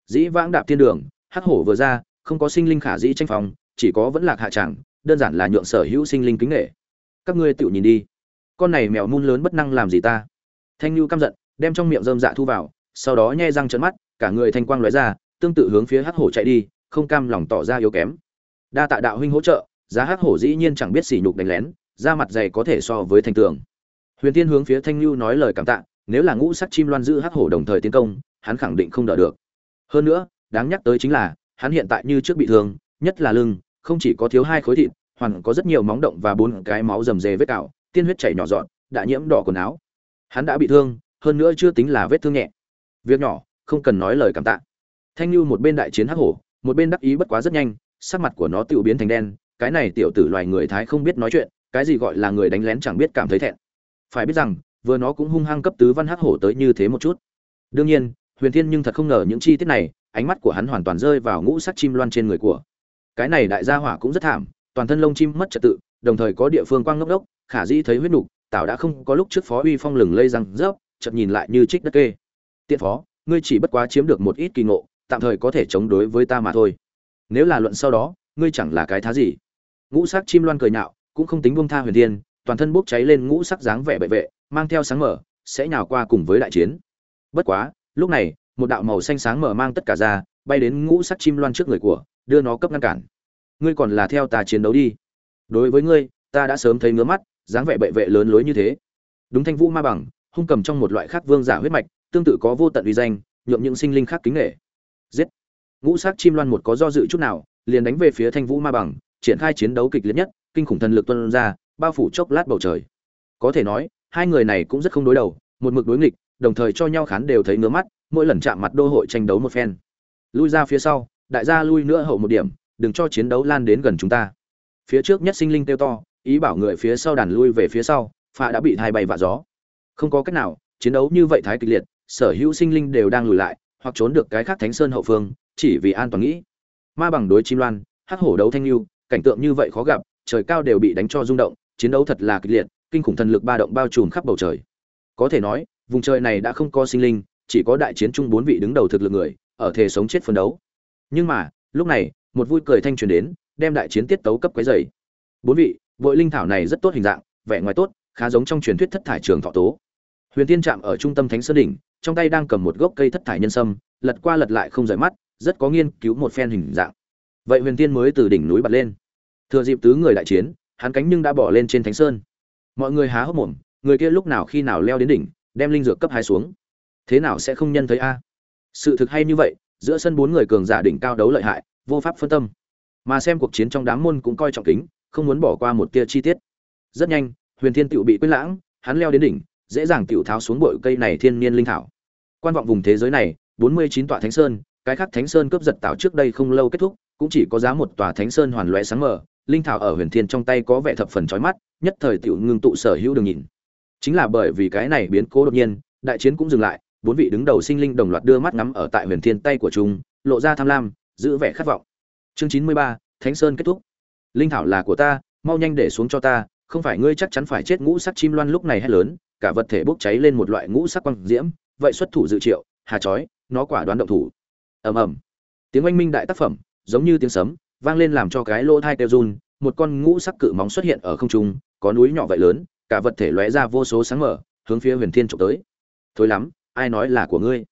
Dĩ vãng đạp thiên đường, hắc hổ vừa ra, không có sinh linh khả dĩ tranh phòng, chỉ có vẫn lạc hạ chẳng đơn giản là nhượng sở hữu sinh linh kính nghệ. Các ngươi tự nhìn đi. Con này mèo mun lớn bất năng làm gì ta? Thanh nhu căm giận, đem trong miệng rơm dạ thu vào, sau đó nhe răng trợn mắt, cả người thanh quang lóe ra, tương tự hướng phía hắc hổ chạy đi, không cam lòng tỏ ra yếu kém. Đa tạ đạo huynh hỗ trợ, giá hắc hổ dĩ nhiên chẳng biết sỉ nhục đánh lén, da mặt dày có thể so với thanh tường. Huyền tiên hướng phía thanh lưu nói lời cảm tạ, nếu là ngũ sắc chim loan giữ hắc hổ đồng thời tiến công, hắn khẳng định không đỡ được. Hơn nữa, đáng nhắc tới chính là, hắn hiện tại như trước bị thương, nhất là lưng không chỉ có thiếu hai khối thịt, hoàn có rất nhiều móng động và bốn cái máu rầm rề vết cạo tiên huyết chảy nhỏ dọn, đã nhiễm đỏ quần áo. Hắn đã bị thương, hơn nữa chưa tính là vết thương nhẹ. Việc nhỏ, không cần nói lời cảm tạ. Thanh lưu một bên đại chiến hắc hổ, một bên đắc ý bất quá rất nhanh, sắc mặt của nó tự biến thành đen, cái này tiểu tử loài người thái không biết nói chuyện, cái gì gọi là người đánh lén chẳng biết cảm thấy thẹn. Phải biết rằng, vừa nó cũng hung hăng cấp tứ văn hắc hổ tới như thế một chút. Đương nhiên, huyền thiên nhưng thật không ngờ những chi tiết này, ánh mắt của hắn hoàn toàn rơi vào ngũ sắc chim loan trên người của cái này đại gia hỏa cũng rất thảm, toàn thân lông chim mất trật tự, đồng thời có địa phương quang ngốc đốc khả dĩ thấy huyết nục, tảo đã không có lúc trước phó uy phong lừng lây răng rớp, chợt nhìn lại như trích đất kê. Tiện phó, ngươi chỉ bất quá chiếm được một ít kỳ ngộ, tạm thời có thể chống đối với ta mà thôi. Nếu là luận sau đó, ngươi chẳng là cái thá gì. Ngũ sắc chim loan cười nhạo, cũng không tính buông tha huyền thiên, toàn thân bốc cháy lên ngũ sắc dáng vẻ bệ vệ, mang theo sáng mở sẽ nhào qua cùng với đại chiến. Bất quá, lúc này, một đạo màu xanh sáng mở mang tất cả ra bay đến ngũ sắc chim loan trước người của, đưa nó cấp ngăn cản. Ngươi còn là theo ta chiến đấu đi. Đối với ngươi, ta đã sớm thấy ngứa mắt, dáng vẻ bệ vệ lớn lối như thế. Đúng thanh vũ ma bằng, hung cầm trong một loại khác vương giả huyết mạch, tương tự có vô tận uy danh nhuộm những sinh linh khác kính nghệ giết! Ngũ sắc chim loan một có do dự chút nào, liền đánh về phía thanh vũ ma bằng, triển khai chiến đấu kịch liệt nhất, kinh khủng thần lực tuân ra, bao phủ chốc lát bầu trời. Có thể nói, hai người này cũng rất không đối đầu, một mực đối nghịch, đồng thời cho nhau khán đều thấy ngứa mắt, mỗi lần chạm mặt đô hội tranh đấu một phen lui ra phía sau, đại gia lui nữa hậu một điểm, đừng cho chiến đấu lan đến gần chúng ta. Phía trước nhất sinh linh kêu to, ý bảo người phía sau đàn lui về phía sau phạ đã bị hai bay vạ gió. Không có cách nào, chiến đấu như vậy thái kịch liệt, sở hữu sinh linh đều đang lùi lại, hoặc trốn được cái khác thánh sơn hậu phương, chỉ vì an toàn nghĩ. Ma bằng đối chim loan, hắc hổ đấu thanh lưu, cảnh tượng như vậy khó gặp, trời cao đều bị đánh cho rung động, chiến đấu thật là kịch liệt, kinh khủng thần lực ba động bao trùm khắp bầu trời. Có thể nói, vùng trời này đã không có sinh linh, chỉ có đại chiến chung bốn vị đứng đầu thực lực người ở thể sống chết phân đấu. Nhưng mà, lúc này, một vui cười thanh truyền đến, đem đại chiến tiết tấu cấp quấy dày bốn vị vội linh thảo này rất tốt hình dạng, vẻ ngoài tốt, khá giống trong truyền thuyết thất thải trường thọ tố. Huyền tiên chạm ở trung tâm thánh sơn đỉnh, trong tay đang cầm một gốc cây thất thải nhân sâm, lật qua lật lại không rời mắt, rất có nghiên cứu một phen hình dạng. Vậy huyền tiên mới từ đỉnh núi bật lên. Thừa dịp tứ người đại chiến, hắn cánh nhưng đã bỏ lên trên thánh sơn. Mọi người há hốc mồm, người kia lúc nào khi nào leo đến đỉnh, đem linh dược cấp hai xuống. Thế nào sẽ không nhân thấy a? Sự thực hay như vậy, giữa sân bốn người cường giả đỉnh cao đấu lợi hại, vô pháp phân tâm. Mà xem cuộc chiến trong đám môn cũng coi trọng kính, không muốn bỏ qua một tia chi tiết. Rất nhanh, huyền thiên tựu bị quyết lãng, hắn leo đến đỉnh, dễ dàng tựu tháo xuống bội cây này thiên niên linh thảo. Quan vọng vùng thế giới này, bốn mươi chín tọa thánh sơn, cái khác thánh sơn cướp giật tạo trước đây không lâu kết thúc, cũng chỉ có giá một tòa thánh sơn hoàn lóe sáng mở linh thảo ở huyền thiên trong tay có vẻ thập phần chói mắt, nhất thời tựu ngưng tụ sở hữu đường nhìn. Chính là bởi vì cái này biến cố đột nhiên, đại chiến cũng dừng lại bốn vị đứng đầu sinh linh đồng loạt đưa mắt ngắm ở tại huyền thiên tay của chúng, lộ ra tham lam, giữ vẻ khát vọng. Chương chín mươi ba, thánh sơn kết thúc. Linh thảo là của ta, mau nhanh để xuống cho ta, không phải ngươi chắc chắn phải chết ngũ sắc chim loan lúc này hay lớn, cả vật thể bốc cháy lên một loại ngũ sắc quang diễm, vậy xuất thủ dự triệu, hà chói, nó quả đoán động thủ. Ầm ầm. Tiếng oanh minh đại tác phẩm, giống như tiếng sấm, vang lên làm cho cái lỗ thai teo run, một con ngũ sắc cự móng xuất hiện ở không trung, có núi nhỏ vậy lớn, cả vật thể lóe ra vô số sáng mở, hướng phía huyền thiên trộm tới. Thối lắm ai nói là của ngươi?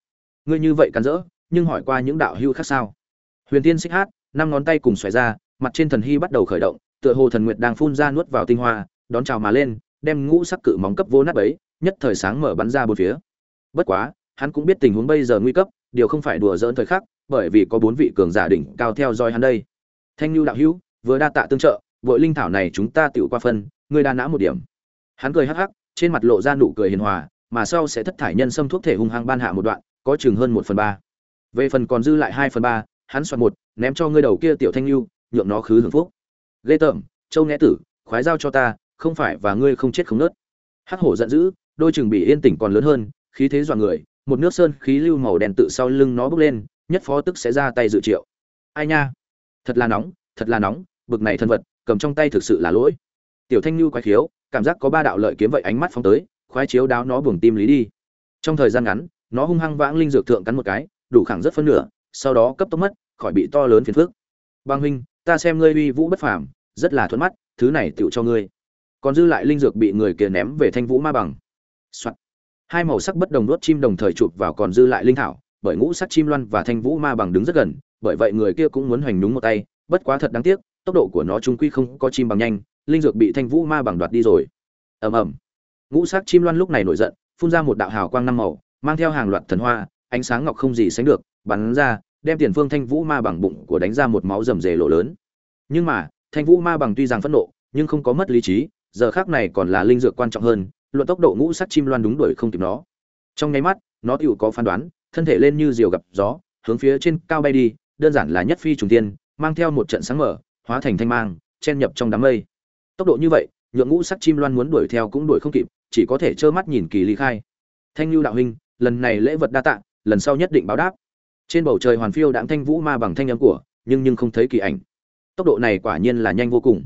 Ngươi như vậy cắn rỡ, nhưng hỏi qua những đạo hưu khác sao? Huyền thiên xích hát, năm ngón tay cùng xoài ra, mặt trên thần hy bắt đầu khởi động, tựa hồ thần nguyệt đang phun ra nuốt vào tinh hoa, đón chào mà lên, đem ngũ sắc cự móng cấp vô nát ấy nhất thời sáng mở bắn ra bốn phía. Bất quá, hắn cũng biết tình huống bây giờ nguy cấp, điều không phải đùa dỡn thời khắc, bởi vì có bốn vị cường giả đỉnh cao theo dõi hắn đây. Thanh lưu đạo hữu, vừa đa tạ tương trợ vội linh thảo này chúng ta tựu qua phân, ngươi đa nã một điểm. Hắn cười hắc hắc, trên mặt lộ ra nụ cười hiền hòa mà sau sẽ thất thải nhân xâm thuốc thể hung hăng ban hạ một đoạn, có chừng hơn một phần ba. Về phần còn dư lại hai phần ba, hắn soạn một, ném cho ngươi đầu kia tiểu thanh lưu, nhượng nó khứ hưởng phúc. Ghê tởm, châu nghe tử, khoái giao cho ta, không phải và ngươi không chết không nớt. Hắc hổ giận dữ, đôi chừng bị yên tĩnh còn lớn hơn, khí thế dọa người, một nước sơn khí lưu màu đen tự sau lưng nó bốc lên, nhất phó tức sẽ ra tay dự triệu. Ai nha? Thật là nóng, thật là nóng, bực này thân vật, cầm trong tay thực sự là lỗi. Tiểu thanh lưu quái khiếu, cảm giác có ba đạo lợi kiếm vậy ánh mắt phóng tới khoái chiếu đáo nó buồng tim lý đi. Trong thời gian ngắn, nó hung hăng vãng linh dược thượng cắn một cái, đủ khẳng rất phân nửa, sau đó cấp tốc mất, khỏi bị to lớn phiền phức. Bang huynh, ta xem ngươi uy vũ bất phàm, rất là thuận mắt, thứ này tựu cho ngươi. Còn dư lại linh dược bị người kia ném về thanh vũ ma bằng、Soạn. hai màu sắc bất đồng đốt chim đồng thời chụp vào còn dư lại linh thảo, bởi ngũ sắc chim loan và thanh vũ ma bằng đứng rất gần, bởi vậy người kia cũng muốn hoành đúng một tay, bất quá thật đáng tiếc, tốc độ của nó trung quy không có chim bằng nhanh, linh dược bị thanh vũ ma bằng đoạt đi rồi. Ầm ầm ngũ sắc chim loan lúc này nổi giận, phun ra một đạo hào quang năm màu, mang theo hàng loạt thần hoa, ánh sáng ngọc không gì sánh được, bắn ra, đem tiền phương thanh vũ ma bằng bụng của đánh ra một máu rầm rề lộ lớn. Nhưng mà, thanh vũ ma bằng tuy rằng phẫn nộ, nhưng không có mất lý trí, giờ khác này còn là linh dược quan trọng hơn, luận tốc độ ngũ sắc chim loan đúng đuổi không kịp nó. Trong nháy mắt, nó tựu có phán đoán, thân thể lên như diều gặp gió, hướng phía trên cao bay đi, đơn giản là nhất phi trùng tiên mang theo một trận sáng mở, hóa thành thanh mang, chen nhập trong đám mây. Tốc độ như vậy, nhượng ngũ sắc chim loan muốn đuổi theo cũng đuổi không kịp chỉ có thể trơ mắt nhìn kỳ ly khai. Thanh lưu đạo huynh, lần này lễ vật đa tạ, lần sau nhất định báo đáp. Trên bầu trời hoàn phiêu đãng thanh vũ ma bằng thanh âm của, nhưng nhưng không thấy kỳ ảnh. Tốc độ này quả nhiên là nhanh vô cùng.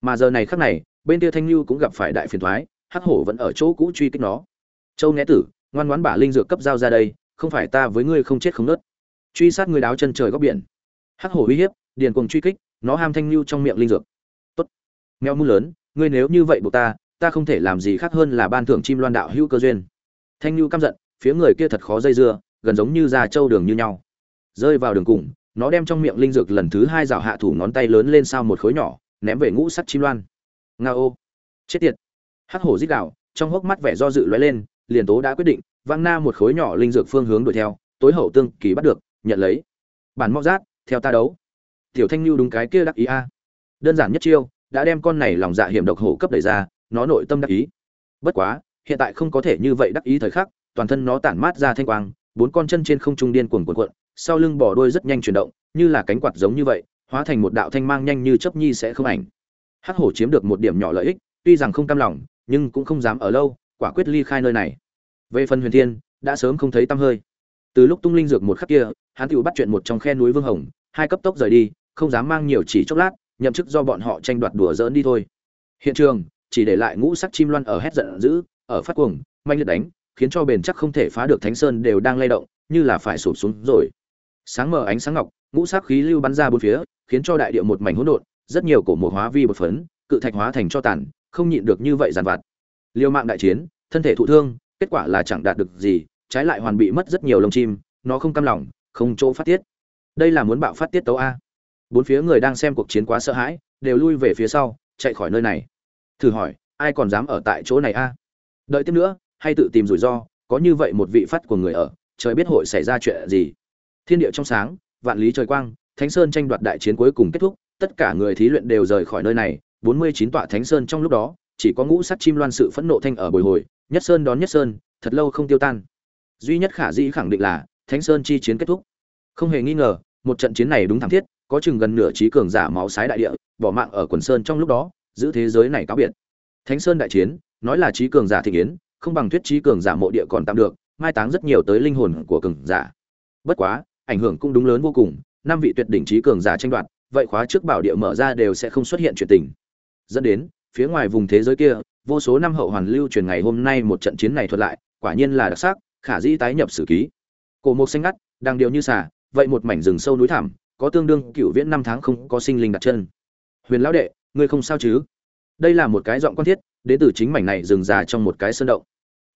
Mà giờ này khắc này, bên kia thanh lưu cũng gặp phải đại phiền thoái, hắc hổ vẫn ở chỗ cũ truy kích nó. Châu nghe tử, ngoan ngoãn bả linh dược cấp giao ra đây, không phải ta với ngươi không chết không nớt. Truy sát người đáo chân trời góc biển. Hắc hổ uy hiếp, điền cuồng truy kích, nó ham thanh lưu trong miệng linh dược. Tốt. Mèo mu lớn, ngươi nếu như vậy buộc ta ta không thể làm gì khác hơn là ban thưởng chim loan đạo hữu cơ duyên. Thanh lưu căm giận, phía người kia thật khó dây dưa, gần giống như da trâu đường như nhau. Rơi vào đường cùng, nó đem trong miệng linh dược lần thứ hai rào hạ thủ ngón tay lớn lên sau một khối nhỏ, ném về ngũ sắt chim loan. Nga ô. Chết tiệt. Hắc hổ dít đạo trong hốc mắt vẻ do dự lóe lên, liền tố đã quyết định, văng na một khối nhỏ linh dược phương hướng đuổi theo, tối hậu tương kỳ bắt được, nhận lấy. Bản móc rát, theo ta đấu. Tiểu thanh lưu đúng cái kia đắc ý a. Đơn giản nhất chiêu, đã đem con này lòng dạ hiểm độc hổ cấp đẩy ra nó nội tâm đắc ý. Bất quá, hiện tại không có thể như vậy đắc ý thời khắc, toàn thân nó tản mát ra thanh quang, bốn con chân trên không trung điên cuồng cuộn cuộn, sau lưng bỏ đuôi rất nhanh chuyển động, như là cánh quạt giống như vậy, hóa thành một đạo thanh mang nhanh như chớp nhi sẽ không ảnh. Hắc hổ chiếm được một điểm nhỏ lợi ích, tuy rằng không cam lòng, nhưng cũng không dám ở lâu, quả quyết ly khai nơi này. Về phần huyền thiên, đã sớm không thấy tăm hơi. Từ lúc tung linh dược một khắc kia, hắn tự bắt chuyện một trong khe núi vương hồng, hai cấp tốc rời đi, không dám mang nhiều chỉ chốc lát, nhậm chức do bọn họ tranh đoạt đùa dỡn đi thôi. Hiện trường chỉ để lại ngũ sắc chim loan ở hét giận dữ, ở phát cuồng manh liệt đánh, khiến cho bền chắc không thể phá được thánh sơn đều đang lay động, như là phải sụp xuống rồi. Sáng mở ánh sáng ngọc, ngũ sắc khí lưu bắn ra bốn phía, khiến cho đại địa một mảnh hỗn độn, rất nhiều cổ mộ hóa vi bột phấn, cự thạch hóa thành cho tàn, không nhịn được như vậy giàn vặt. Liêu mạng đại chiến, thân thể thụ thương, kết quả là chẳng đạt được gì, trái lại hoàn bị mất rất nhiều lông chim, nó không cam lòng, không chỗ phát tiết. Đây là muốn bạo phát tiết tấu a. Bốn phía người đang xem cuộc chiến quá sợ hãi, đều lui về phía sau, chạy khỏi nơi này thử hỏi, ai còn dám ở tại chỗ này a? Đợi tiếp nữa, hay tự tìm rủi ro, có như vậy một vị phát của người ở, trời biết hội xảy ra chuyện gì. Thiên địa trong sáng, vạn lý trời quang, thánh sơn tranh đoạt đại chiến cuối cùng kết thúc, tất cả người thí luyện đều rời khỏi nơi này, bốn mươi chín tọa thánh sơn trong lúc đó, chỉ có ngũ sắc chim loan sự phẫn nộ thanh ở bồi hồi, nhất sơn đón nhất sơn, thật lâu không tiêu tan. Duy nhất khả dĩ khẳng định là, thánh sơn chi chiến kết thúc. Không hề nghi ngờ, một trận chiến này đúng thảm thiết, có chừng gần nửa trí cường giả máu sái đại địa, bỏ mạng ở quần sơn trong lúc đó giữ thế giới này cáo biệt. Thánh sơn đại chiến, nói là trí cường giả thị yến, không bằng thuyết trí cường giả mộ địa còn tạm được, mai táng rất nhiều tới linh hồn của cường giả. Bất quá, ảnh hưởng cũng đúng lớn vô cùng, năm vị tuyệt đỉnh trí cường giả tranh đoạt, vậy khóa trước bảo địa mở ra đều sẽ không xuất hiện chuyện tình. Dẫn đến, phía ngoài vùng thế giới kia, vô số năm hậu hoàn lưu truyền ngày hôm nay một trận chiến này thuật lại, quả nhiên là đặc sắc, khả dĩ tái nhập sử ký. Cổ mục xanh ngắt, đang điều như xả vậy một mảnh rừng sâu núi thẳm, có tương đương cựu viễn năm tháng không có sinh linh đặt chân. Huyền lão đệ ngươi không sao chứ? Đây là một cái giọng quan thiết, đến từ chính mảnh này rừng già trong một cái sơn động.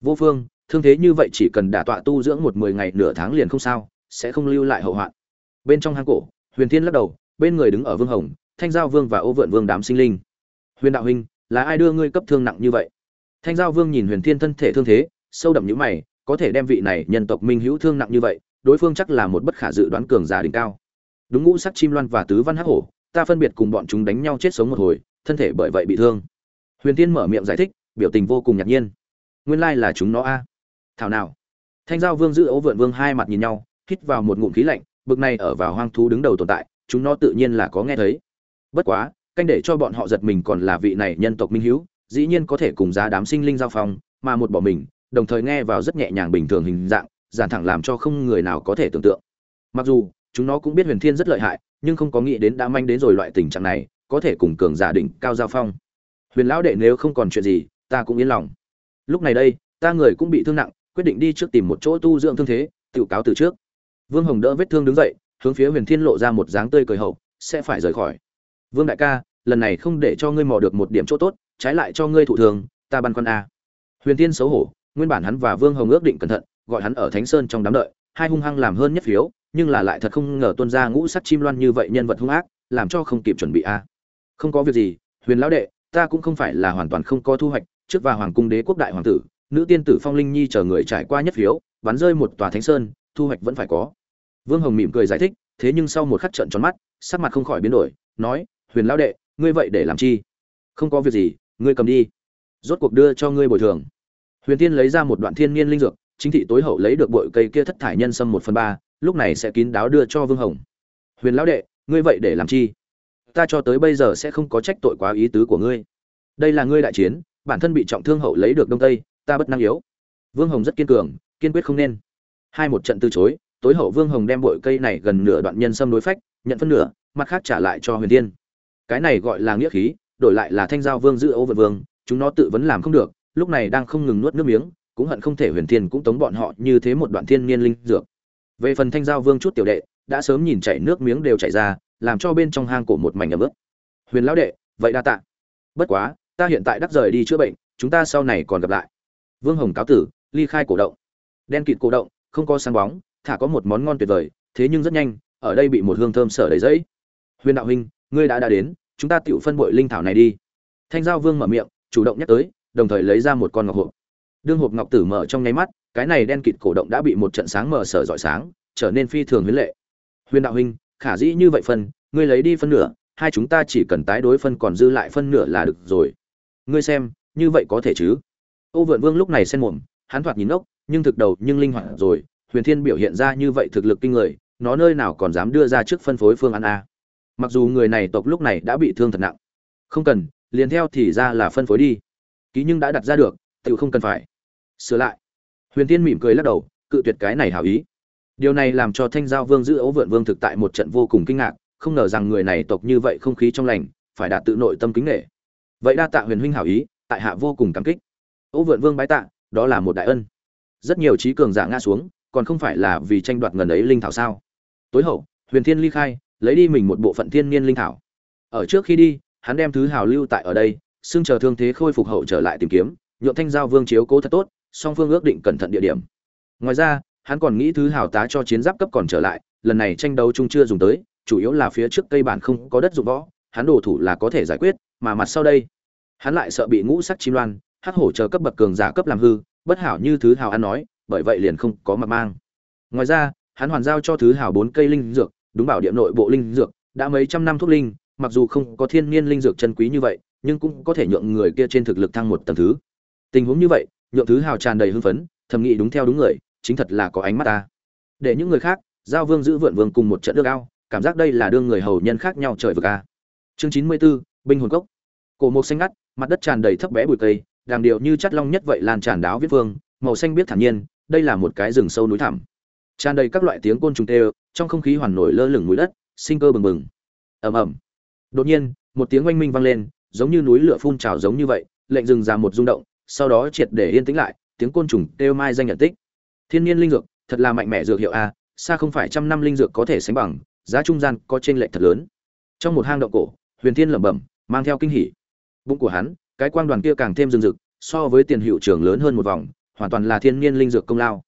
Vô phương, thương thế như vậy chỉ cần đả tọa tu dưỡng một mười ngày nửa tháng liền không sao, sẽ không lưu lại hậu hoạn. Bên trong hang cổ, huyền thiên lắc đầu, bên người đứng ở vương hồng, thanh giao vương và ô vượn vương đám sinh linh. Huyền đạo huynh, là ai đưa ngươi cấp thương nặng như vậy? Thanh giao vương nhìn huyền thiên thân thể thương thế, sâu đậm nhũ mày, có thể đem vị này nhân tộc minh hữu thương nặng như vậy, đối phương chắc là một bất khả dự đoán cường giả đỉnh cao. Đúng ngũ sắc chim loan và tứ văn hắc hổ ta phân biệt cùng bọn chúng đánh nhau chết sống một hồi, thân thể bởi vậy bị thương. Huyền tiên mở miệng giải thích, biểu tình vô cùng ngạc nhiên. Nguyên lai là chúng nó a. Thảo nào. Thanh giao vương giữ ấu vượn vương hai mặt nhìn nhau, hít vào một ngụm khí lạnh, bực này ở vào hoang thú đứng đầu tồn tại, chúng nó tự nhiên là có nghe thấy. Bất quá, canh để cho bọn họ giật mình còn là vị này nhân tộc minh hữu dĩ nhiên có thể cùng giá đám sinh linh giao phong, mà một bỏ mình, đồng thời nghe vào rất nhẹ nhàng bình thường hình dạng, giản thẳng làm cho không người nào có thể tưởng tượng. Mặc dù, chúng nó cũng biết huyền thiên rất lợi hại nhưng không có nghĩ đến đã manh đến rồi loại tình trạng này, có thể cùng cường giả định cao giao phong. Huyền lão đệ nếu không còn chuyện gì, ta cũng yên lòng. Lúc này đây, ta người cũng bị thương nặng, quyết định đi trước tìm một chỗ tu dưỡng thương thế, tự cáo từ trước. Vương hồng đỡ vết thương đứng dậy, hướng phía huyền thiên lộ ra một dáng tươi cười hậu, sẽ phải rời khỏi. Vương đại ca, lần này không để cho ngươi mò được một điểm chỗ tốt, trái lại cho ngươi thụ thường, ta băn khoăn a. Huyền thiên xấu hổ, nguyên bản hắn và vương hồng ước định cẩn thận, gọi hắn ở thánh sơn trong đám đợi, hai hung hăng làm hơn nhất phiếu nhưng là lại thật không ngờ tuân ra ngũ sắc chim loan như vậy nhân vật hung ác, làm cho không kịp chuẩn bị a. À. Không có việc gì, huyền lão đệ, ta cũng không phải là hoàn toàn không có thu hoạch, trước và hoàng cung đế quốc đại hoàng tử, nữ tiên tử phong linh nhi chờ người trải qua nhất phiếu, bắn rơi một tòa thánh sơn, thu hoạch vẫn phải có. Vương hồng mỉm cười giải thích, thế nhưng sau một khắc trận tròn mắt, sắc mặt không khỏi biến đổi, nói, huyền lão đệ, ngươi vậy để làm chi? Không có việc gì, ngươi cầm đi, rốt cuộc đưa cho ngươi bồi thường. Huyền tiên lấy ra một đoạn thiên niên linh dược, chính thị tối hậu lấy được bội cây kia thất thải nhân sâm một phần ba lúc này sẽ kín đáo đưa cho vương hồng. Huyền lão đệ, ngươi vậy để làm chi? Ta cho tới bây giờ sẽ không có trách tội quá ý tứ của ngươi. Đây là ngươi đại chiến, bản thân bị trọng thương hậu lấy được đông tây, ta bất năng yếu. Vương hồng rất kiên cường, kiên quyết không nên. Hai một trận từ chối, tối hậu vương hồng đem bội cây này gần nửa đoạn nhân sâm đối phách, nhận phân nửa, mặt khác trả lại cho huyền tiên cái này gọi là nghĩa khí, đổi lại là thanh giao vương giữ ô vật vương, chúng nó tự vấn làm không được, lúc này đang không ngừng nuốt nước miếng, cũng hận không thể huyền thiên cũng tống bọn họ như thế một đoạn thiên niên linh dược về phần thanh giao vương chút tiểu đệ, đã sớm nhìn chảy nước miếng đều chảy ra, làm cho bên trong hang cổ một mảnh ấm ướt. Huyền lão đệ, vậy đa tạ. Bất quá, ta hiện tại đắc rời đi chữa bệnh, chúng ta sau này còn gặp lại. Vương hồng cáo tử, ly khai cổ động. Đen kịt cổ động, không có sáng bóng, thả có một món ngon tuyệt vời, thế nhưng rất nhanh, ở đây bị một hương thơm sở đầy dẫy huyền đạo huynh, ngươi đã đã đến, chúng ta tự phân bội linh thảo này đi. Thanh giao vương mở miệng, chủ động nhắc tới, đồng thời lấy ra một con ngọc hộp. Đương hộp ngọc tử mở trong nháy mắt cái này đen kịt cổ động đã bị một trận sáng mở sở rọi sáng, trở nên phi thường huyến lệ. Huyền đạo huynh, khả dĩ như vậy phân, ngươi lấy đi phân nửa, hai chúng ta chỉ cần tái đối phân còn dư lại phân nửa là được rồi. Ngươi xem, như vậy có thể chứ? Ô vượn vương lúc này xen mồm, hắn thoạt nhìn ốc, nhưng thực đầu, nhưng linh hoạt rồi, huyền thiên biểu hiện ra như vậy thực lực kinh người, nó nơi nào còn dám đưa ra trước phân phối phương án a. Mặc dù người này tộc lúc này đã bị thương thật nặng. Không cần, liền theo thì ra là phân phối đi. Ký nhưng đã đặt ra được tự không cần phải. Sửa lại huyền tiên mỉm cười lắc đầu, cự tuyệt cái này hảo ý. Điều này làm cho thanh giao vương giữ ấu vượn vương thực tại một trận vô cùng kinh ngạc, không ngờ rằng người này tộc như vậy không khí trong lành, phải đạt tự nội tâm kính nghệ vậy đa tạ huyền huynh hảo ý, tại hạ vô cùng cảm kích. Ấu vượn vương bái tạ, đó là một đại ân. Rất nhiều trí cường giả ngã xuống, còn không phải là vì tranh đoạt ngần ấy linh thảo sao? Tối hậu, huyền thiên ly khai, lấy đi mình một bộ phận thiên niên linh thảo. Ở trước khi đi, hắn đem thứ hào lưu tại ở đây, xưng chờ thương thế khôi phục hậu trở lại tìm kiếm, nhượng thanh giao vương chiếu cố thật tốt song phương ước định cẩn thận địa điểm. Ngoài ra, hắn còn nghĩ thứ hào tá cho chiến giáp cấp còn trở lại, lần này tranh đấu chung chưa dùng tới, chủ yếu là phía trước cây bản không có đất dụng võ, hắn đổ thủ là có thể giải quyết, mà mặt sau đây, hắn lại sợ bị ngũ sắc chim loan, hắc hổ chờ cấp bậc cường giả cấp làm hư, bất hảo như thứ hào ăn nói, bởi vậy liền không có mặt mang. Ngoài ra, hắn hoàn giao cho thứ hào bốn cây linh dược, đúng bảo địa nội bộ linh dược, đã mấy trăm năm thuốc linh, mặc dù không có thiên niên linh dược chân quý như vậy, nhưng cũng có thể nhượng người kia trên thực lực thăng một tầng thứ. Tình huống như vậy nhượng thứ hào tràn đầy hưng phấn thầm nghĩ đúng theo đúng người chính thật là có ánh mắt ta. Để những người khác giao vương giữ vượn vương cùng một trận nước ao cảm giác đây là đương người hầu nhân khác nhau trời vực a. Chương chín mươi 94, binh hồn cốc. Cổ mộc xanh ngắt mặt đất tràn đầy thấp bé bụi cây đàng điệu như chắt long nhất vậy lan tràn đáo viết vương màu xanh biết thản nhiên đây là một cái rừng sâu núi thẳm. Tràn đầy các loại tiếng côn trùng tê trong không khí hoàn nổi lơ lửng núi đất sinh cơ bừng bừng. Ầm ầm. Đột nhiên một tiếng oanh minh vang lên giống như núi lửa phun trào giống như vậy lệnh rừng ra một rung động sau đó triệt để yên tĩnh lại, tiếng côn trùng kêu mai danh nhận tích. Thiên nhiên linh dược, thật là mạnh mẽ dược hiệu a, xa không phải trăm năm linh dược có thể sánh bằng, giá trung gian có trên lệch thật lớn. Trong một hang động cổ, huyền thiên lẩm bẩm, mang theo kinh hỉ. Bụng của hắn, cái quang đoàn kia càng thêm rừng rực, so với tiền hiệu trưởng lớn hơn một vòng, hoàn toàn là thiên nhiên linh dược công lao.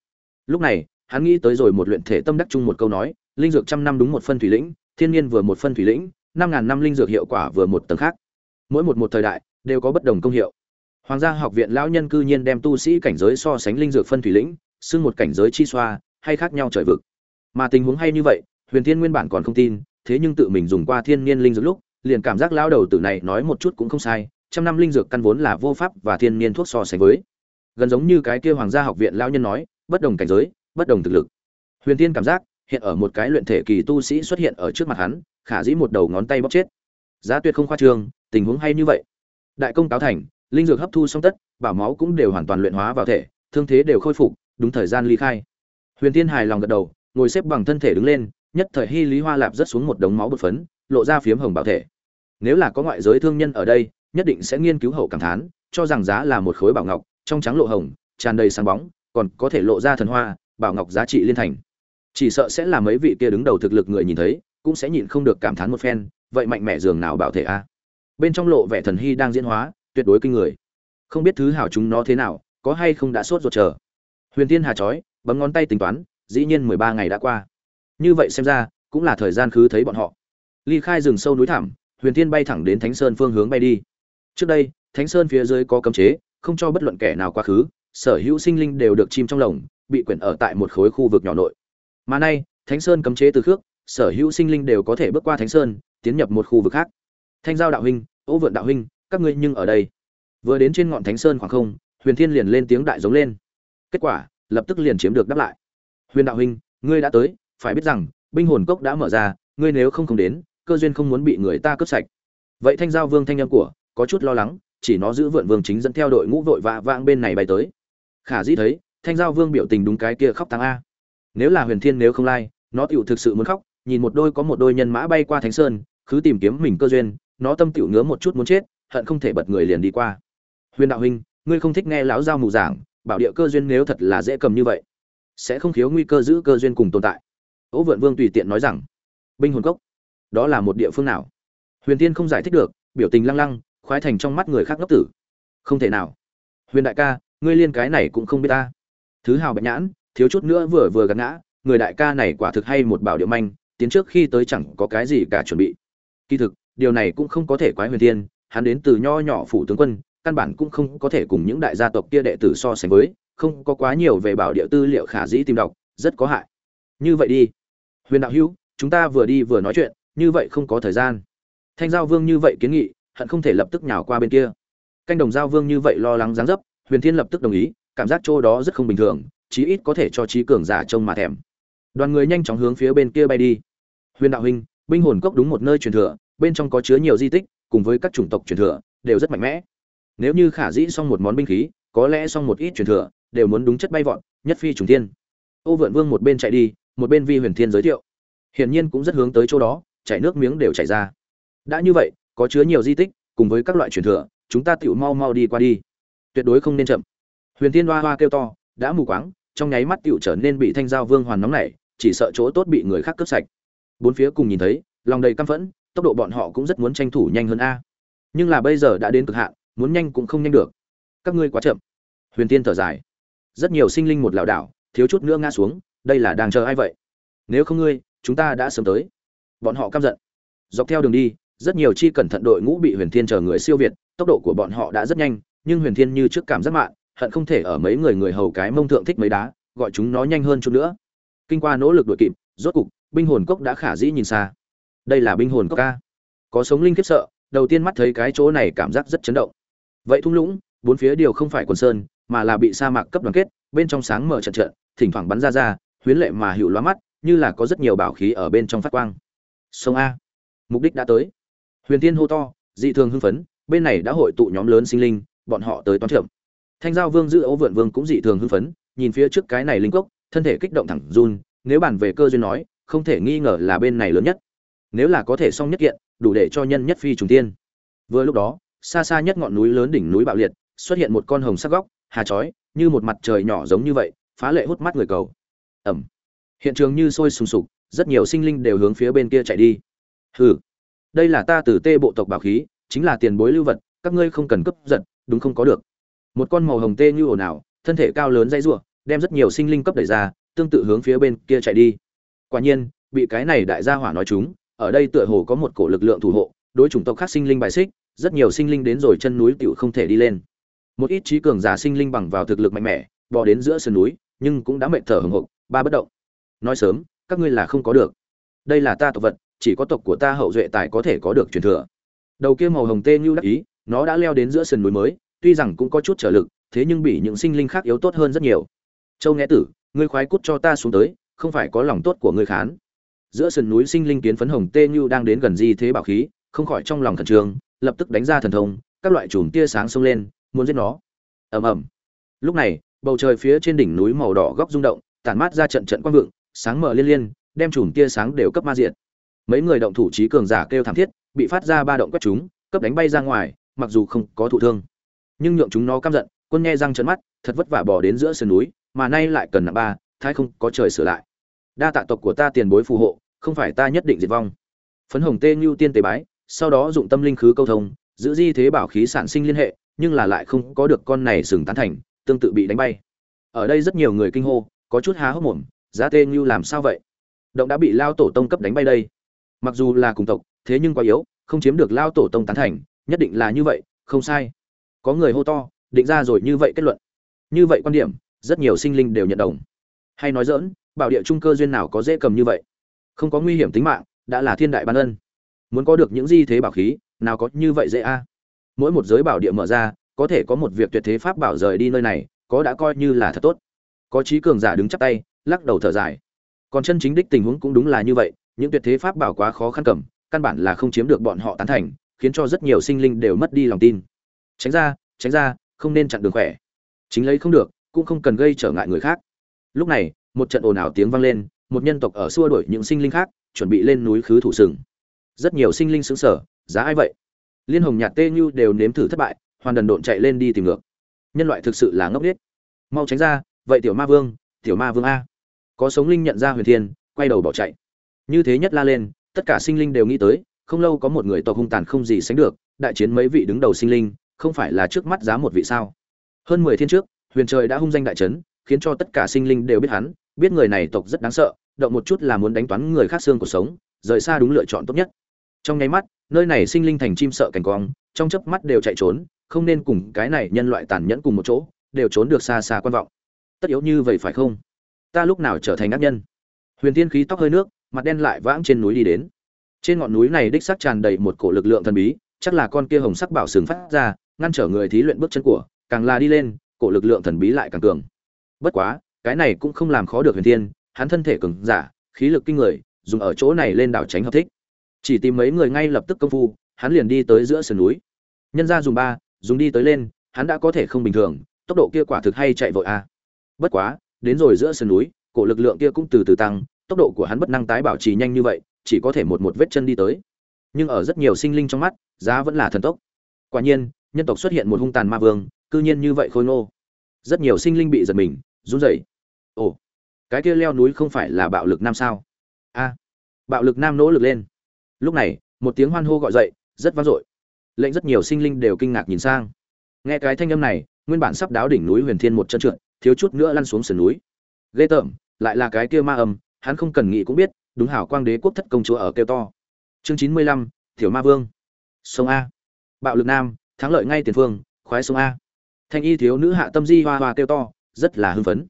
Lúc này, hắn nghĩ tới rồi một luyện thể tâm đắc chung một câu nói, linh dược trăm năm đúng một phân thủy lĩnh, thiên nhiên vừa một phân thủy lĩnh, năm ngàn năm linh dược hiệu quả vừa một tầng khác. Mỗi một một thời đại, đều có bất đồng công hiệu hoàng gia học viện lão nhân cư nhiên đem tu sĩ cảnh giới so sánh linh dược phân thủy lĩnh, xưng một cảnh giới chi xoa, hay khác nhau trời vực. Mà tình huống hay như vậy, huyền thiên nguyên bản còn không tin, thế nhưng tự mình dùng qua thiên nhiên linh dược lúc, liền cảm giác lão đầu tử này nói một chút cũng không sai, trăm năm linh dược căn vốn là vô pháp và thiên nhiên thuốc so sánh với. Gần giống như cái kia hoàng gia học viện lão nhân nói, bất đồng cảnh giới, bất đồng thực lực. Huyền Thiên cảm giác, hiện ở một cái luyện thể kỳ tu sĩ xuất hiện ở trước mặt hắn, khả dĩ một đầu ngón tay bóp chết. Giá tuyệt không khoa trương, tình huống hay như vậy. Đại công cáo thành linh dược hấp thu xong tất, bảo máu cũng đều hoàn toàn luyện hóa vào thể, thương thế đều khôi phục, đúng thời gian ly khai. Huyền tiên hài lòng gật đầu, ngồi xếp bằng thân thể đứng lên, nhất thời hy lý hoa lạp rất xuống một đống máu bột phấn, lộ ra phiếm hồng bảo thể. Nếu là có ngoại giới thương nhân ở đây, nhất định sẽ nghiên cứu hậu cảm thán, cho rằng giá là một khối bảo ngọc, trong trắng lộ hồng, tràn đầy sáng bóng, còn có thể lộ ra thần hoa, bảo ngọc giá trị liên thành. Chỉ sợ sẽ là mấy vị kia đứng đầu thực lực người nhìn thấy, cũng sẽ nhịn không được cảm thán một phen, vậy mạnh mẽ dường nào bảo thể a? Bên trong lộ vẻ thần hy đang diễn hóa tuyệt đối kinh người. Không biết thứ hảo chúng nó thế nào, có hay không đã sốt ruột chờ. Huyền tiên hà chói bấm ngón tay tính toán, dĩ nhiên mười ba ngày đã qua. Như vậy xem ra, cũng là thời gian khứ thấy bọn họ. Ly khai rừng sâu núi thẳm, huyền tiên bay thẳng đến thánh sơn phương hướng bay đi. Trước đây, thánh sơn phía dưới có cấm chế, không cho bất luận kẻ nào quá khứ, sở hữu sinh linh đều được chim trong lồng, bị quyển ở tại một khối khu vực nhỏ nội. Mà nay, thánh sơn cấm chế từ khước, sở hữu sinh linh đều có thể bước qua thánh sơn, tiến nhập một khu vực khác. Thanh giao đạo huynh, ô vượn đạo huynh các ngươi nhưng ở đây. Vừa đến trên ngọn thánh sơn khoảng không, huyền thiên liền lên tiếng đại giống lên. Kết quả, lập tức liền chiếm được đáp lại. Huyền đạo huynh, ngươi đã tới, phải biết rằng, binh hồn cốc đã mở ra, ngươi nếu không không đến, cơ duyên không muốn bị người ta cướp sạch. Vậy thanh giao vương thanh âm của, có chút lo lắng, chỉ nó giữ vượn vương chính dẫn theo đội ngũ vội vã vãng bên này bay tới. Khả dĩ thấy, thanh giao vương biểu tình đúng cái kia khóc tăng a. Nếu là huyền thiên nếu không lai, nó tựu thực sự muốn khóc, nhìn một đôi có một đôi nhân mã bay qua thánh sơn cứ tìm kiếm mình cơ duyên, nó tâm tựu ngứa một chút muốn chết hận không thể bật người liền đi qua. Huyền đạo huynh, ngươi không thích nghe lão giao mù giảng, bảo địa cơ duyên nếu thật là dễ cầm như vậy, sẽ không thiếu nguy cơ giữ cơ duyên cùng tồn tại. Ỗ vượn vương tùy tiện nói rằng, binh hồn cốc, đó là một địa phương nào? Huyền tiên không giải thích được, biểu tình lăng lăng, khoái thành trong mắt người khác ngốc tử. Không thể nào. Huyền đại ca, ngươi liên cái này cũng không biết ta. Thứ hào bạch nhãn, thiếu chút nữa vừa vừa gắn ngã, người đại ca này quả thực hay một bảo địa manh, tiến trước khi tới chẳng có cái gì cả chuẩn bị. Kỳ thực, điều này cũng không có thể quái huyền tiên hắn đến từ nho nhỏ phủ tướng quân, căn bản cũng không có thể cùng những đại gia tộc kia đệ tử so sánh với, không có quá nhiều về bảo địa tư liệu khả dĩ tìm đọc, rất có hại. Như vậy đi. Huyền đạo hữu, chúng ta vừa đi vừa nói chuyện, như vậy không có thời gian. Thanh giao vương như vậy kiến nghị, hận không thể lập tức nhào qua bên kia. Canh đồng giao vương như vậy lo lắng dáng dấp, huyền thiên lập tức đồng ý, cảm giác chỗ đó rất không bình thường, chí ít có thể cho trí cường giả trông mà thèm. Đoàn người nhanh chóng hướng phía bên kia bay đi. Huyền đạo huynh, binh hồn cốc đúng một nơi truyền thừa, bên trong có chứa nhiều di tích cùng với các chủng tộc truyền thừa, đều rất mạnh mẽ. Nếu như khả dĩ xong một món binh khí, có lẽ xong một ít truyền thừa, đều muốn đúng chất bay vọt, nhất phi trùng thiên. Ô vượn vương một bên chạy đi, một bên vi huyền thiên giới thiệu. Hiển nhiên cũng rất hướng tới chỗ đó, chảy nước miếng đều chảy ra. Đã như vậy, có chứa nhiều di tích, cùng với các loại truyền thừa, chúng ta tựu mau mau đi qua đi. Tuyệt đối không nên chậm. Huyền thiên hoa hoa kêu to, đã mù quáng, trong nháy mắt tựu trở nên bị thanh giao vương hoàn nóng nảy, chỉ sợ chỗ tốt bị người khác cướp sạch. Bốn phía cùng nhìn thấy, lòng đầy căm phẫn tốc độ bọn họ cũng rất muốn tranh thủ nhanh hơn a. Nhưng là bây giờ đã đến cực hạn, muốn nhanh cũng không nhanh được. Các ngươi quá chậm. Huyền tiên thở dài. Rất nhiều sinh linh một lảo đảo, thiếu chút nữa ngã xuống, đây là đang chờ ai vậy? Nếu không ngươi, chúng ta đã sớm tới. Bọn họ căm giận. Dọc theo đường đi, rất nhiều chi cẩn thận đội ngũ bị huyền thiên chờ người siêu việt, tốc độ của bọn họ đã rất nhanh, nhưng huyền thiên như trước cảm giác mạng hận không thể ở mấy người người hầu cái mông thượng thích mấy đá, gọi chúng nó nhanh hơn chút nữa. Kinh qua nỗ lực đội kịp, rốt cục, binh hồn cốc đã khả dĩ nhìn xa đây là binh hồn cốc ca. Có sống linh khiếp sợ, đầu tiên mắt thấy cái chỗ này cảm giác rất chấn động. Vậy thung lũng, bốn phía điều không phải quần sơn, mà là bị sa mạc cấp đoàn kết, bên trong sáng mở trận trận, thỉnh thoảng bắn ra ra, huyến lệ mà hữu loa mắt, như là có rất nhiều bảo khí ở bên trong phát quang. Sông a. Mục đích đã tới. Huyền tiên hô to, dị thường hưng phấn, bên này đã hội tụ nhóm lớn sinh linh, bọn họ tới toán trưởng. Thanh giao vương giữ ấu vượn vương cũng dị thường hưng phấn, nhìn phía trước cái này linh cốc, thân thể kích động thẳng run, nếu bàn về cơ duyên nói, không thể nghi ngờ là bên này lớn nhất nếu là có thể xong nhất kiện, đủ để cho nhân nhất phi trùng tiên. Vừa lúc đó, xa xa nhất ngọn núi lớn đỉnh núi bạo liệt, xuất hiện một con hồng sắc góc, hà chói, như một mặt trời nhỏ giống như vậy, phá lệ hút mắt người cầu. Ẩm. Hiện trường như sôi sùng sục, rất nhiều sinh linh đều hướng phía bên kia chạy đi. Hừ. Đây là ta từ tê bộ tộc bảo khí, chính là tiền bối lưu vật, các ngươi không cần cấp giật, đúng không có được. Một con màu hồng tê như ồn ào, thân thể cao lớn dây rủa, đem rất nhiều sinh linh cấp đẩy ra, tương tự hướng phía bên kia chạy đi. Quả nhiên, bị cái này đại gia hỏa nói chúng ở đây tựa hồ có một cổ lực lượng thủ hộ đối chủng tộc khác sinh linh bài xích rất nhiều sinh linh đến rồi chân núi tiểu không thể đi lên. Một ít trí cường giả sinh linh bằng vào thực lực mạnh mẽ bò đến giữa sườn núi nhưng cũng đã mệt thở hổn hộc, ba bất động. Nói sớm các ngươi là không có được. Đây là ta tộc vật chỉ có tộc của ta hậu duệ tài có thể có được truyền thừa. Đầu kia màu hồng tê như đắc ý nó đã leo đến giữa sườn núi mới tuy rằng cũng có chút trở lực thế nhưng bị những sinh linh khác yếu tốt hơn rất nhiều. Châu nghe tử ngươi khoái cút cho ta xuống tới không phải có lòng tốt của ngươi khán giữa sườn núi sinh linh kiến phấn hồng tê như đang đến gần di thế bảo khí, không khỏi trong lòng thần trường lập tức đánh ra thần thông, các loại chùm tia sáng xông lên, muốn giết nó. Ầm ầm. Lúc này, bầu trời phía trên đỉnh núi màu đỏ góc rung động, tản mát ra trận trận quang vượng, sáng mở liên liên, đem chùm tia sáng đều cấp ma diện mấy người động thủ trí cường giả kêu thảm thiết, bị phát ra ba động quét chúng, cấp đánh bay ra ngoài, mặc dù không có thụ thương. Nhưng nhượng chúng nó căm giận, quân nghe răng trợn mắt, thật vất vả bỏ đến giữa sườn núi, mà nay lại cần nặng ba, thái không có trời sửa lại. Đa tạ tộc của ta tiền bối phù hộ không phải ta nhất định diệt vong. Phấn hồng tê như tiên tế bái, sau đó dụng tâm linh khứ câu thông, giữ di thế bảo khí sản sinh liên hệ, nhưng là lại không có được con này sừng tán thành, tương tự bị đánh bay. Ở đây rất nhiều người kinh hô, có chút há hốc mồm, giá tê như làm sao vậy? Động đã bị lao tổ tông cấp đánh bay đây. Mặc dù là cùng tộc, thế nhưng quá yếu, không chiếm được lao tổ tông tán thành, nhất định là như vậy, không sai. Có người hô to, định ra rồi như vậy kết luận. Như vậy quan điểm, rất nhiều sinh linh đều nhận đồng. Hay nói dỡn bảo địa trung cơ duyên nào có dễ cầm như vậy? Không có nguy hiểm tính mạng, đã là thiên đại ban ân. Muốn có được những di thế bảo khí, nào có như vậy dễ a. Mỗi một giới bảo địa mở ra, có thể có một việc tuyệt thế pháp bảo rời đi nơi này, có đã coi như là thật tốt. Có trí cường giả đứng chắp tay, lắc đầu thở dài. Còn chân chính đích tình huống cũng đúng là như vậy, những tuyệt thế pháp bảo quá khó khăn cầm, căn bản là không chiếm được bọn họ tán thành, khiến cho rất nhiều sinh linh đều mất đi lòng tin. Tránh ra tránh ra, không nên chặn đường khỏe. Chính lấy không được, cũng không cần gây trở ngại người khác. Lúc này, một trận ồn ào tiếng vang lên một nhân tộc ở xua đuổi những sinh linh khác, chuẩn bị lên núi khứ thủ sừng. Rất nhiều sinh linh xứng sở giá ai vậy? Liên hồng nhạt tê như đều nếm thử thất bại, hoàn đần độn chạy lên đi tìm ngược. Nhân loại thực sự là ngốc nghếch. Mau tránh ra, vậy tiểu ma vương, tiểu ma vương a. Có sống linh nhận ra huyền thiên, quay đầu bỏ chạy. Như thế nhất la lên, tất cả sinh linh đều nghĩ tới, không lâu có một người tộc hung tàn không gì sánh được, đại chiến mấy vị đứng đầu sinh linh, không phải là trước mắt giá một vị sao? Hơn mười thiên trước, huyền trời đã hung danh đại trấn khiến cho tất cả sinh linh đều biết hắn, biết người này tộc rất đáng sợ, động một chút là muốn đánh toán người khác xương của sống, rời xa đúng lựa chọn tốt nhất. Trong nháy mắt, nơi này sinh linh thành chim sợ cảnh quang, trong chớp mắt đều chạy trốn, không nên cùng cái này nhân loại tàn nhẫn cùng một chỗ, đều trốn được xa xa quan vọng. Tất yếu như vậy phải không? Ta lúc nào trở thành ác nhân? Huyền tiên khí tóc hơi nước, mặt đen lại vãng trên núi đi đến. Trên ngọn núi này đích xác tràn đầy một cổ lực lượng thần bí, chắc là con kia hồng sắc bảo sừng phát ra, ngăn trở người thí luyện bước chân của, càng là đi lên, cổ lực lượng thần bí lại càng cường bất quá, cái này cũng không làm khó được huyền thiên, hắn thân thể cường giả, khí lực kinh người, dùng ở chỗ này lên đảo tránh hợp thích. Chỉ tìm mấy người ngay lập tức công phu, hắn liền đi tới giữa sườn núi. Nhân ra dùng ba, dùng đi tới lên, hắn đã có thể không bình thường, tốc độ kia quả thực hay chạy vội a. À. bất quá, đến rồi giữa sườn núi, cổ lực lượng kia cũng từ từ tăng, tốc độ của hắn bất năng tái bảo trì nhanh như vậy, chỉ có thể một một vết chân đi tới. Nhưng ở rất nhiều sinh linh trong mắt, giá vẫn là thần tốc. Quả nhiên, nhân tộc xuất hiện một hung tàn ma vương, cư nhiên như vậy khôi ngô. Rất nhiều sinh linh bị giật mình run rẩy. Ồ, cái kia leo núi không phải là bạo lực nam sao? A, bạo lực nam nỗ lực lên. Lúc này, một tiếng hoan hô gọi dậy, rất vang dội. Lệnh rất nhiều sinh linh đều kinh ngạc nhìn sang. Nghe cái thanh âm này, nguyên bản sắp đáo đỉnh núi huyền thiên một chân trượt, thiếu chút nữa lăn xuống sườn núi. Ghê tởm, lại là cái kia ma âm, hắn không cần nghĩ cũng biết, đúng hảo quang đế quốc thất công chúa ở kêu to. Chương chín mươi lăm, thiểu ma vương. Sông a. Bạo lực nam, thắng lợi ngay tiền phương, khoái sông a. Thanh y thiếu nữ hạ tâm di hoa hoa kêu to rất là hưng phấn.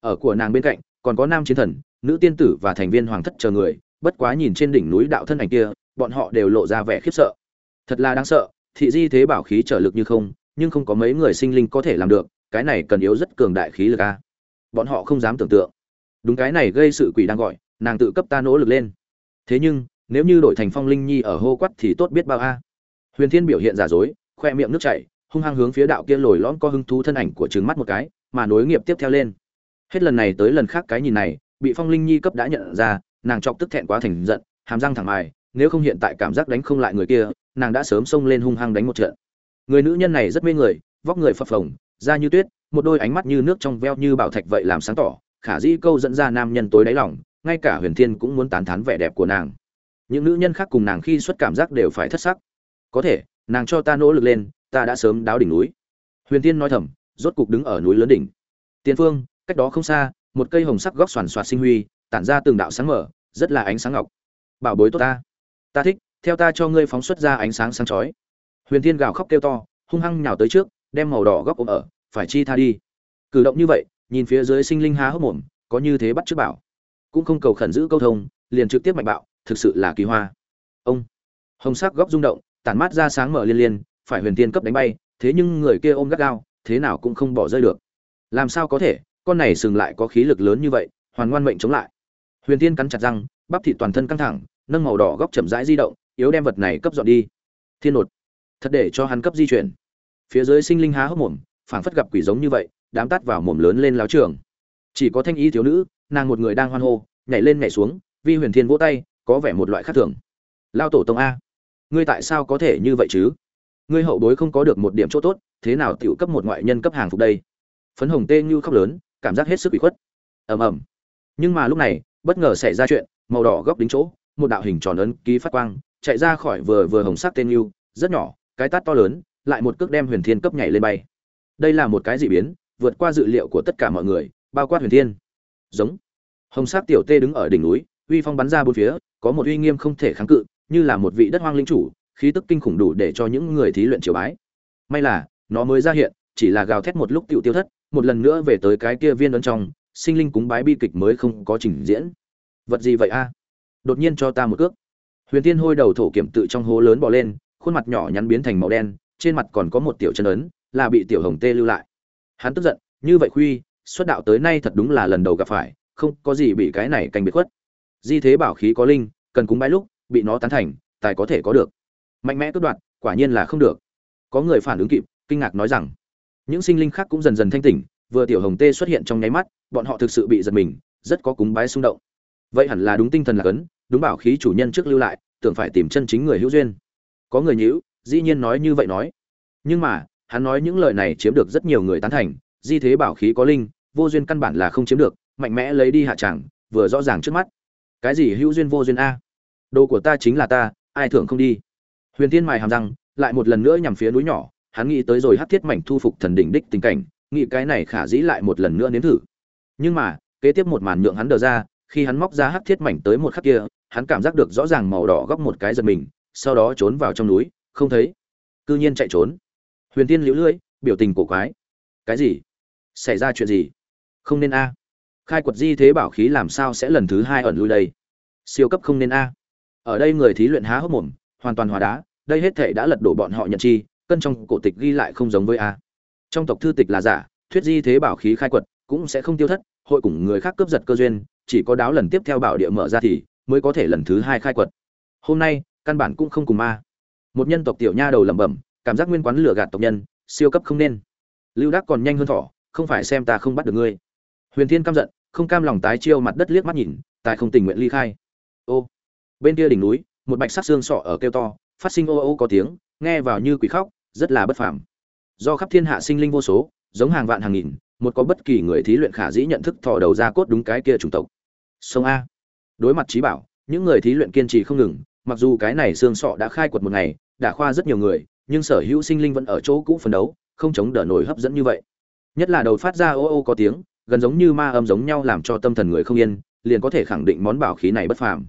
Ở của nàng bên cạnh, còn có nam chiến thần, nữ tiên tử và thành viên hoàng thất chờ người, bất quá nhìn trên đỉnh núi đạo thân ảnh kia, bọn họ đều lộ ra vẻ khiếp sợ. Thật là đáng sợ, thị di thế bảo khí trở lực như không, nhưng không có mấy người sinh linh có thể làm được, cái này cần yếu rất cường đại khí lực a. Bọn họ không dám tưởng tượng. Đúng cái này gây sự quỷ đang gọi, nàng tự cấp ta nỗ lực lên. Thế nhưng, nếu như đổi thành phong linh nhi ở hô quắt thì tốt biết bao a. Huyền thiên biểu hiện giả dối, khoe miệng nước chảy, hung hăng hướng phía đạo kia lồi lõm có hứng thú thân ảnh của trứng mắt một cái mà nối nghiệp tiếp theo lên. Hết lần này tới lần khác cái nhìn này, bị phong linh nhi cấp đã nhận ra, nàng chọc tức thẹn quá thành giận, hàm răng thẳng mài, nếu không hiện tại cảm giác đánh không lại người kia, nàng đã sớm xông lên hung hăng đánh một trận. Người nữ nhân này rất mê người, vóc người phập phồng, da như tuyết, một đôi ánh mắt như nước trong veo như bảo thạch vậy làm sáng tỏ, khả dĩ câu dẫn ra nam nhân tối đáy lòng, ngay cả huyền thiên cũng muốn tán thán vẻ đẹp của nàng. Những nữ nhân khác cùng nàng khi xuất cảm giác đều phải thất sắc. Có thể, nàng cho ta nỗ lực lên, ta đã sớm đáo đỉnh núi. Huyền thiên nói thầm rốt cục đứng ở núi lớn đỉnh. Tiền phương, cách đó không xa, một cây hồng sắc góc xoàn xoạt sinh huy, tản ra từng đạo sáng mở, rất là ánh sáng ngọc. Bảo bối tốt ta. Ta thích, theo ta cho ngươi phóng xuất ra ánh sáng sáng chói. Huyền thiên gào khóc kêu to, hung hăng nhào tới trước, đem màu đỏ góc ôm ở, phải chi tha đi. Cử động như vậy, nhìn phía dưới sinh linh há hốc mồm, có như thế bắt trước bảo. Cũng không cầu khẩn giữ câu thông, liền trực tiếp mạnh bạo, thực sự là kỳ hoa. Ông. Hồng sắc góc rung động, tản mát ra sáng mở liên liên, phải huyền Thiên cấp đánh bay, thế nhưng người kia ôm gắt gao thế nào cũng không bỏ rơi được. Làm sao có thể, con này sừng lại có khí lực lớn như vậy, hoàn ngoan mệnh chống lại. Huyền tiên cắn chặt răng, bắp thịt toàn thân căng thẳng, nâng màu đỏ góc chậm rãi di động, yếu đem vật này cấp dọn đi. Thiên nột, thật để cho hắn cấp di chuyển. Phía dưới sinh linh há hốc mồm, phảng phất gặp quỷ giống như vậy, đám tắt vào mồm lớn lên láo trường. Chỉ có thanh y thiếu nữ, nàng một người đang hoan hô, nhảy lên nhảy xuống, vi huyền thiên vỗ tay, có vẻ một loại khác thường. Lao tổ tông a, ngươi tại sao có thể như vậy chứ? Ngươi hậu bối không có được một điểm chỗ tốt thế nào tiểu cấp một ngoại nhân cấp hàng phục đây? Phấn hồng tê như khóc lớn, cảm giác hết sức bị khuất. Ầm ầm. Nhưng mà lúc này, bất ngờ xảy ra chuyện, màu đỏ góc đính chỗ, một đạo hình tròn ấn ký phát quang, chạy ra khỏi vừa vừa hồng sắc tên như, rất nhỏ, cái tát to lớn, lại một cước đem huyền thiên cấp nhảy lên bay. Đây là một cái dị biến, vượt qua dự liệu của tất cả mọi người, bao quát huyền thiên. Giống. Hồng sắc tiểu tê đứng ở đỉnh núi, uy phong bắn ra bốn phía, có một uy nghiêm không thể kháng cự, như là một vị đất hoang linh chủ, khí tức kinh khủng đủ để cho những người thí luyện triều bái. May là nó mới ra hiện, chỉ là gào thét một lúc tiểu tiêu thất, một lần nữa về tới cái kia viên ấn trong, sinh linh cúng bái bi kịch mới không có trình diễn. Vật gì vậy a? Đột nhiên cho ta một cước. Huyền tiên hôi đầu thổ kiểm tự trong hố lớn bỏ lên, khuôn mặt nhỏ nhắn biến thành màu đen, trên mặt còn có một tiểu chân ấn, là bị tiểu hồng tê lưu lại. Hắn tức giận, như vậy khuy, xuất đạo tới nay thật đúng là lần đầu gặp phải, không có gì bị cái này canh biệt khuất. Di thế bảo khí có linh, cần cúng bái lúc, bị nó tán thành, tài có thể có được. Mạnh mẽ cướp đoạt, quả nhiên là không được. Có người phản ứng kịp kinh ngạc nói rằng, những sinh linh khác cũng dần dần thanh tỉnh, vừa tiểu hồng tê xuất hiện trong nháy mắt, bọn họ thực sự bị giật mình, rất có cúng bái xung động. Vậy hẳn là đúng tinh thần là cấn, đúng bảo khí chủ nhân trước lưu lại, tưởng phải tìm chân chính người hữu duyên. Có người nhữ dĩ nhiên nói như vậy nói. Nhưng mà, hắn nói những lời này chiếm được rất nhiều người tán thành, di thế bảo khí có linh, vô duyên căn bản là không chiếm được, mạnh mẽ lấy đi hạ chẳng, vừa rõ ràng trước mắt. Cái gì hữu duyên vô duyên a? Đồ của ta chính là ta, ai thưởng không đi? Huyền tiên mài hàm răng, lại một lần nữa nhằm phía núi nhỏ hắn nghĩ tới rồi hắc thiết mảnh thu phục thần đỉnh đích tình cảnh, nghĩ cái này khả dĩ lại một lần nữa nếm thử. Nhưng mà, kế tiếp một màn nhượng hắn đờ ra, khi hắn móc ra hắc thiết mảnh tới một khắc kia, hắn cảm giác được rõ ràng màu đỏ góc một cái giật mình, sau đó trốn vào trong núi, không thấy. Cư nhiên chạy trốn. Huyền tiên liễu lưỡi biểu tình cổ quái. Cái gì? Xảy ra chuyện gì? Không nên a. Khai quật di thế bảo khí làm sao sẽ lần thứ hai ẩn lui đây? Siêu cấp không nên a. Ở đây người thí luyện há hốc mồm, hoàn toàn hóa đá, đây hết thể đã lật đổ bọn họ nhận chi cân trong cổ tịch ghi lại không giống với a. Trong tộc thư tịch là giả, thuyết di thế bảo khí khai quật, cũng sẽ không tiêu thất, hội cùng người khác cướp giật cơ duyên, chỉ có đáo lần tiếp theo bảo địa mở ra thì mới có thể lần thứ hai khai quật. Hôm nay, căn bản cũng không cùng ma. Một nhân tộc tiểu nha đầu lẩm bẩm, cảm giác nguyên quán lửa gạt tộc nhân, siêu cấp không nên. Lưu đắc còn nhanh hơn thỏ, không phải xem ta không bắt được ngươi. Huyền thiên căm giận, không cam lòng tái chiêu mặt đất liếc mắt nhìn, tài không tình nguyện ly khai. Ô. Bên kia đỉnh núi, một bạch sắc xương sọ ở kêu to, phát sinh ô ô có tiếng, nghe vào như quỷ khóc rất là bất phàm. Do khắp thiên hạ sinh linh vô số, giống hàng vạn hàng nghìn, một có bất kỳ người thí luyện khả dĩ nhận thức thò đầu ra cốt đúng cái kia chủng tộc. Sông a. Đối mặt trí bảo, những người thí luyện kiên trì không ngừng, mặc dù cái này xương sọ đã khai quật một ngày, đã khoa rất nhiều người, nhưng sở hữu sinh linh vẫn ở chỗ cũ phấn đấu, không chống đỡ nổi hấp dẫn như vậy. Nhất là đầu phát ra ô ô có tiếng, gần giống như ma âm giống nhau làm cho tâm thần người không yên, liền có thể khẳng định món bảo khí này bất phàm.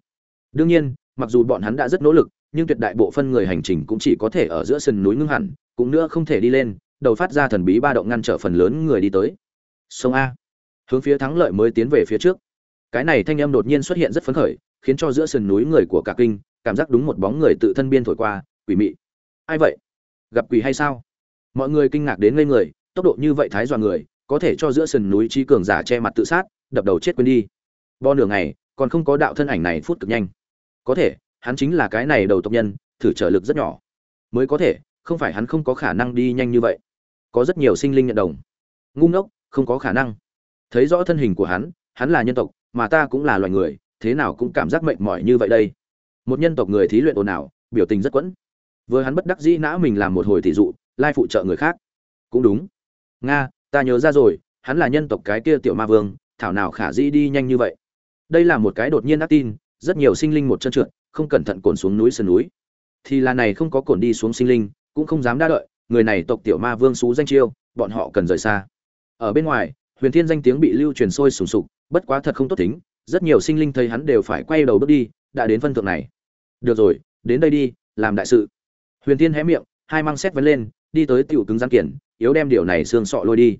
Đương nhiên, mặc dù bọn hắn đã rất nỗ lực nhưng tuyệt đại bộ phân người hành trình cũng chỉ có thể ở giữa sườn núi ngưng hẳn, cũng nữa không thể đi lên, đầu phát ra thần bí ba động ngăn trở phần lớn người đi tới. Sông a. Hướng phía thắng lợi mới tiến về phía trước. Cái này thanh âm đột nhiên xuất hiện rất phấn khởi, khiến cho giữa sườn núi người của cả kinh, cảm giác đúng một bóng người tự thân biên thổi qua, quỷ mị. Ai vậy? Gặp quỷ hay sao? Mọi người kinh ngạc đến ngây người, tốc độ như vậy thái dọa người, có thể cho giữa sườn núi trí cường giả che mặt tự sát, đập đầu chết quên đi. Bo nửa ngày, còn không có đạo thân ảnh này phút cực nhanh. Có thể hắn chính là cái này đầu tộc nhân, thử trở lực rất nhỏ. Mới có thể, không phải hắn không có khả năng đi nhanh như vậy. Có rất nhiều sinh linh nhận đồng. Ngu ngốc, không có khả năng. Thấy rõ thân hình của hắn hắn là nhân tộc, mà ta cũng là loài người, thế nào cũng cảm giác mệt mỏi như vậy đây. Một nhân tộc người thí luyện ồn ào, biểu tình rất quẫn. Vừa hắn bất đắc dĩ nã mình làm một hồi thị dụ, lai phụ trợ người khác. Cũng đúng. Nga, ta nhớ ra rồi, hắn là nhân tộc cái kia tiểu ma vương, thảo nào khả dĩ đi nhanh như vậy. Đây là một cái đột nhiên ác tin, rất nhiều sinh linh một chân trượt không cẩn thận cồn xuống núi sườn núi. Thì là này không có cồn đi xuống sinh linh, cũng không dám đa đợi, người này tộc tiểu ma vương xú danh chiêu, bọn họ cần rời xa. Ở bên ngoài, huyền thiên danh tiếng bị lưu truyền sôi sùng sục, bất quá thật không tốt tính, rất nhiều sinh linh thấy hắn đều phải quay đầu bước đi, đã đến phân thượng này. Được rồi, đến đây đi, làm đại sự. Huyền thiên hé miệng, hai mang xét vấn lên, đi tới tiểu cứng gián kiển yếu đem điều này xương sọ lôi đi.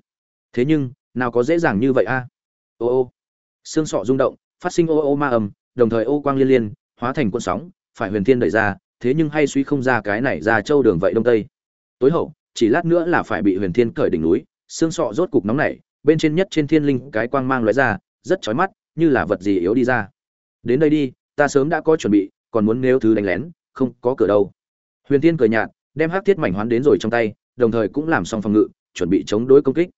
Thế nhưng, nào có dễ dàng như vậy a? Ô ô. Xương sọ rung động, phát sinh ô ô ma ầm đồng thời ô quang liên liên hóa thành cuộn sóng, phải huyền thiên đẩy ra, thế nhưng hay suy không ra cái này ra châu đường vậy đông tây. Tối hậu, chỉ lát nữa là phải bị huyền thiên cởi đỉnh núi, xương sọ rốt cục nóng nảy, bên trên nhất trên thiên linh cái quang mang lóe ra, rất chói mắt, như là vật gì yếu đi ra. Đến đây đi, ta sớm đã có chuẩn bị, còn muốn nếu thứ đánh lén, không có cửa đâu. Huyền thiên cười nhạt, đem hắc thiết mảnh hoán đến rồi trong tay, đồng thời cũng làm xong phòng ngự, chuẩn bị chống đối công kích.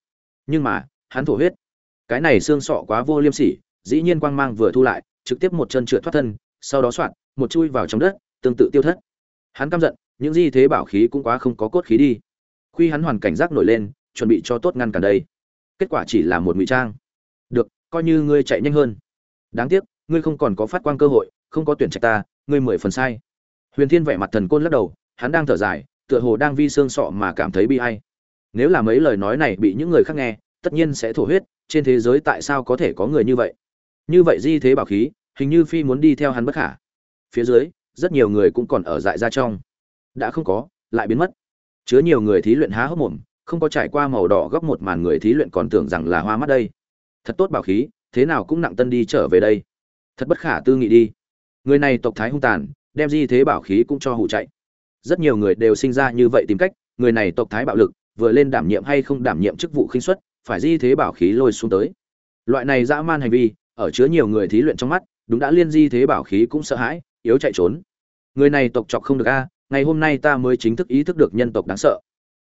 Nhưng mà, hắn thổ huyết. Cái này xương sọ quá vô liêm sỉ, dĩ nhiên quang mang vừa thu lại, trực tiếp một chân trượt thoát thân sau đó soạn một chui vào trong đất, tương tự tiêu thất. Hắn căm giận, những gì thế bảo khí cũng quá không có cốt khí đi. Khi hắn hoàn cảnh giác nổi lên, chuẩn bị cho tốt ngăn cản đây. Kết quả chỉ là một ngụy trang. Được, coi như ngươi chạy nhanh hơn. Đáng tiếc, ngươi không còn có phát quang cơ hội, không có tuyển trạch ta, ngươi mười phần sai. Huyền thiên vẻ mặt thần côn lắc đầu, hắn đang thở dài, tựa hồ đang vi xương sọ mà cảm thấy bi ai. Nếu là mấy lời nói này bị những người khác nghe, tất nhiên sẽ thổ huyết, trên thế giới tại sao có thể có người như vậy? Như vậy di thế bảo khí hình như phi muốn đi theo hắn bất khả. Phía dưới, rất nhiều người cũng còn ở dại ra trong. Đã không có, lại biến mất. Chứa nhiều người thí luyện há hốc mồm, không có trải qua màu đỏ góc một màn người thí luyện còn tưởng rằng là hoa mắt đây. Thật tốt bảo khí, thế nào cũng nặng tân đi trở về đây. Thật bất khả tư nghị đi. Người này tộc thái hung tàn, đem di thế bảo khí cũng cho hụ chạy. Rất nhiều người đều sinh ra như vậy tìm cách, người này tộc thái bạo lực, vừa lên đảm nhiệm hay không đảm nhiệm chức vụ khinh suất, phải di thế bảo khí lôi xuống tới. Loại này dã man hành vi, ở chứa nhiều người thí luyện trong mắt đúng đã liên di thế bảo khí cũng sợ hãi, yếu chạy trốn. Người này tộc chọc không được a, ngày hôm nay ta mới chính thức ý thức được nhân tộc đáng sợ.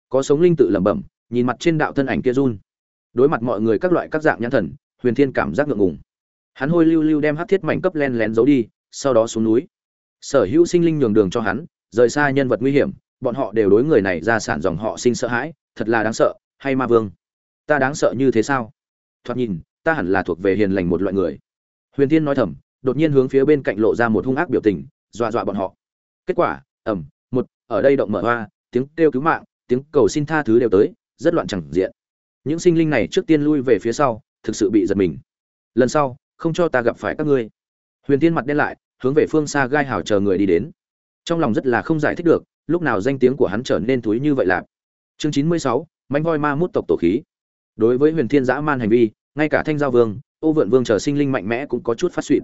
Có sống linh tự lẩm bẩm, nhìn mặt trên đạo thân ảnh kia run. Đối mặt mọi người các loại các dạng nhãn thần, huyền thiên cảm giác ngượng ngùng. Hắn hôi lưu lưu đem hát thiết mảnh cấp len lén giấu đi, sau đó xuống núi. Sở hữu sinh linh nhường đường cho hắn, rời xa nhân vật nguy hiểm, bọn họ đều đối người này ra sản dòng họ sinh sợ hãi, thật là đáng sợ, hay ma vương. Ta đáng sợ như thế sao? Thoạt nhìn, ta hẳn là thuộc về hiền lành một loại người. Huyền thiên nói thầm đột nhiên hướng phía bên cạnh lộ ra một hung ác biểu tình, dọa dọa bọn họ. Kết quả ẩm một, ở đây động mở hoa, tiếng kêu cứu mạng, tiếng cầu xin tha thứ đều tới, rất loạn chẳng diện. Những sinh linh này trước tiên lui về phía sau, thực sự bị giật mình. Lần sau, không cho ta gặp phải các ngươi. Huyền tiên mặt đen lại, hướng về phương xa gai hào chờ người đi đến. Trong lòng rất là không giải thích được, lúc nào danh tiếng của hắn trở nên túi như vậy lạp chương chín mươi sáu mánh voi ma mút tộc tổ khí. Đối với huyền thiên dã man hành vi, ngay cả thanh giao vương, ô vượn vương chờ sinh linh mạnh mẽ cũng có chút phát suỵt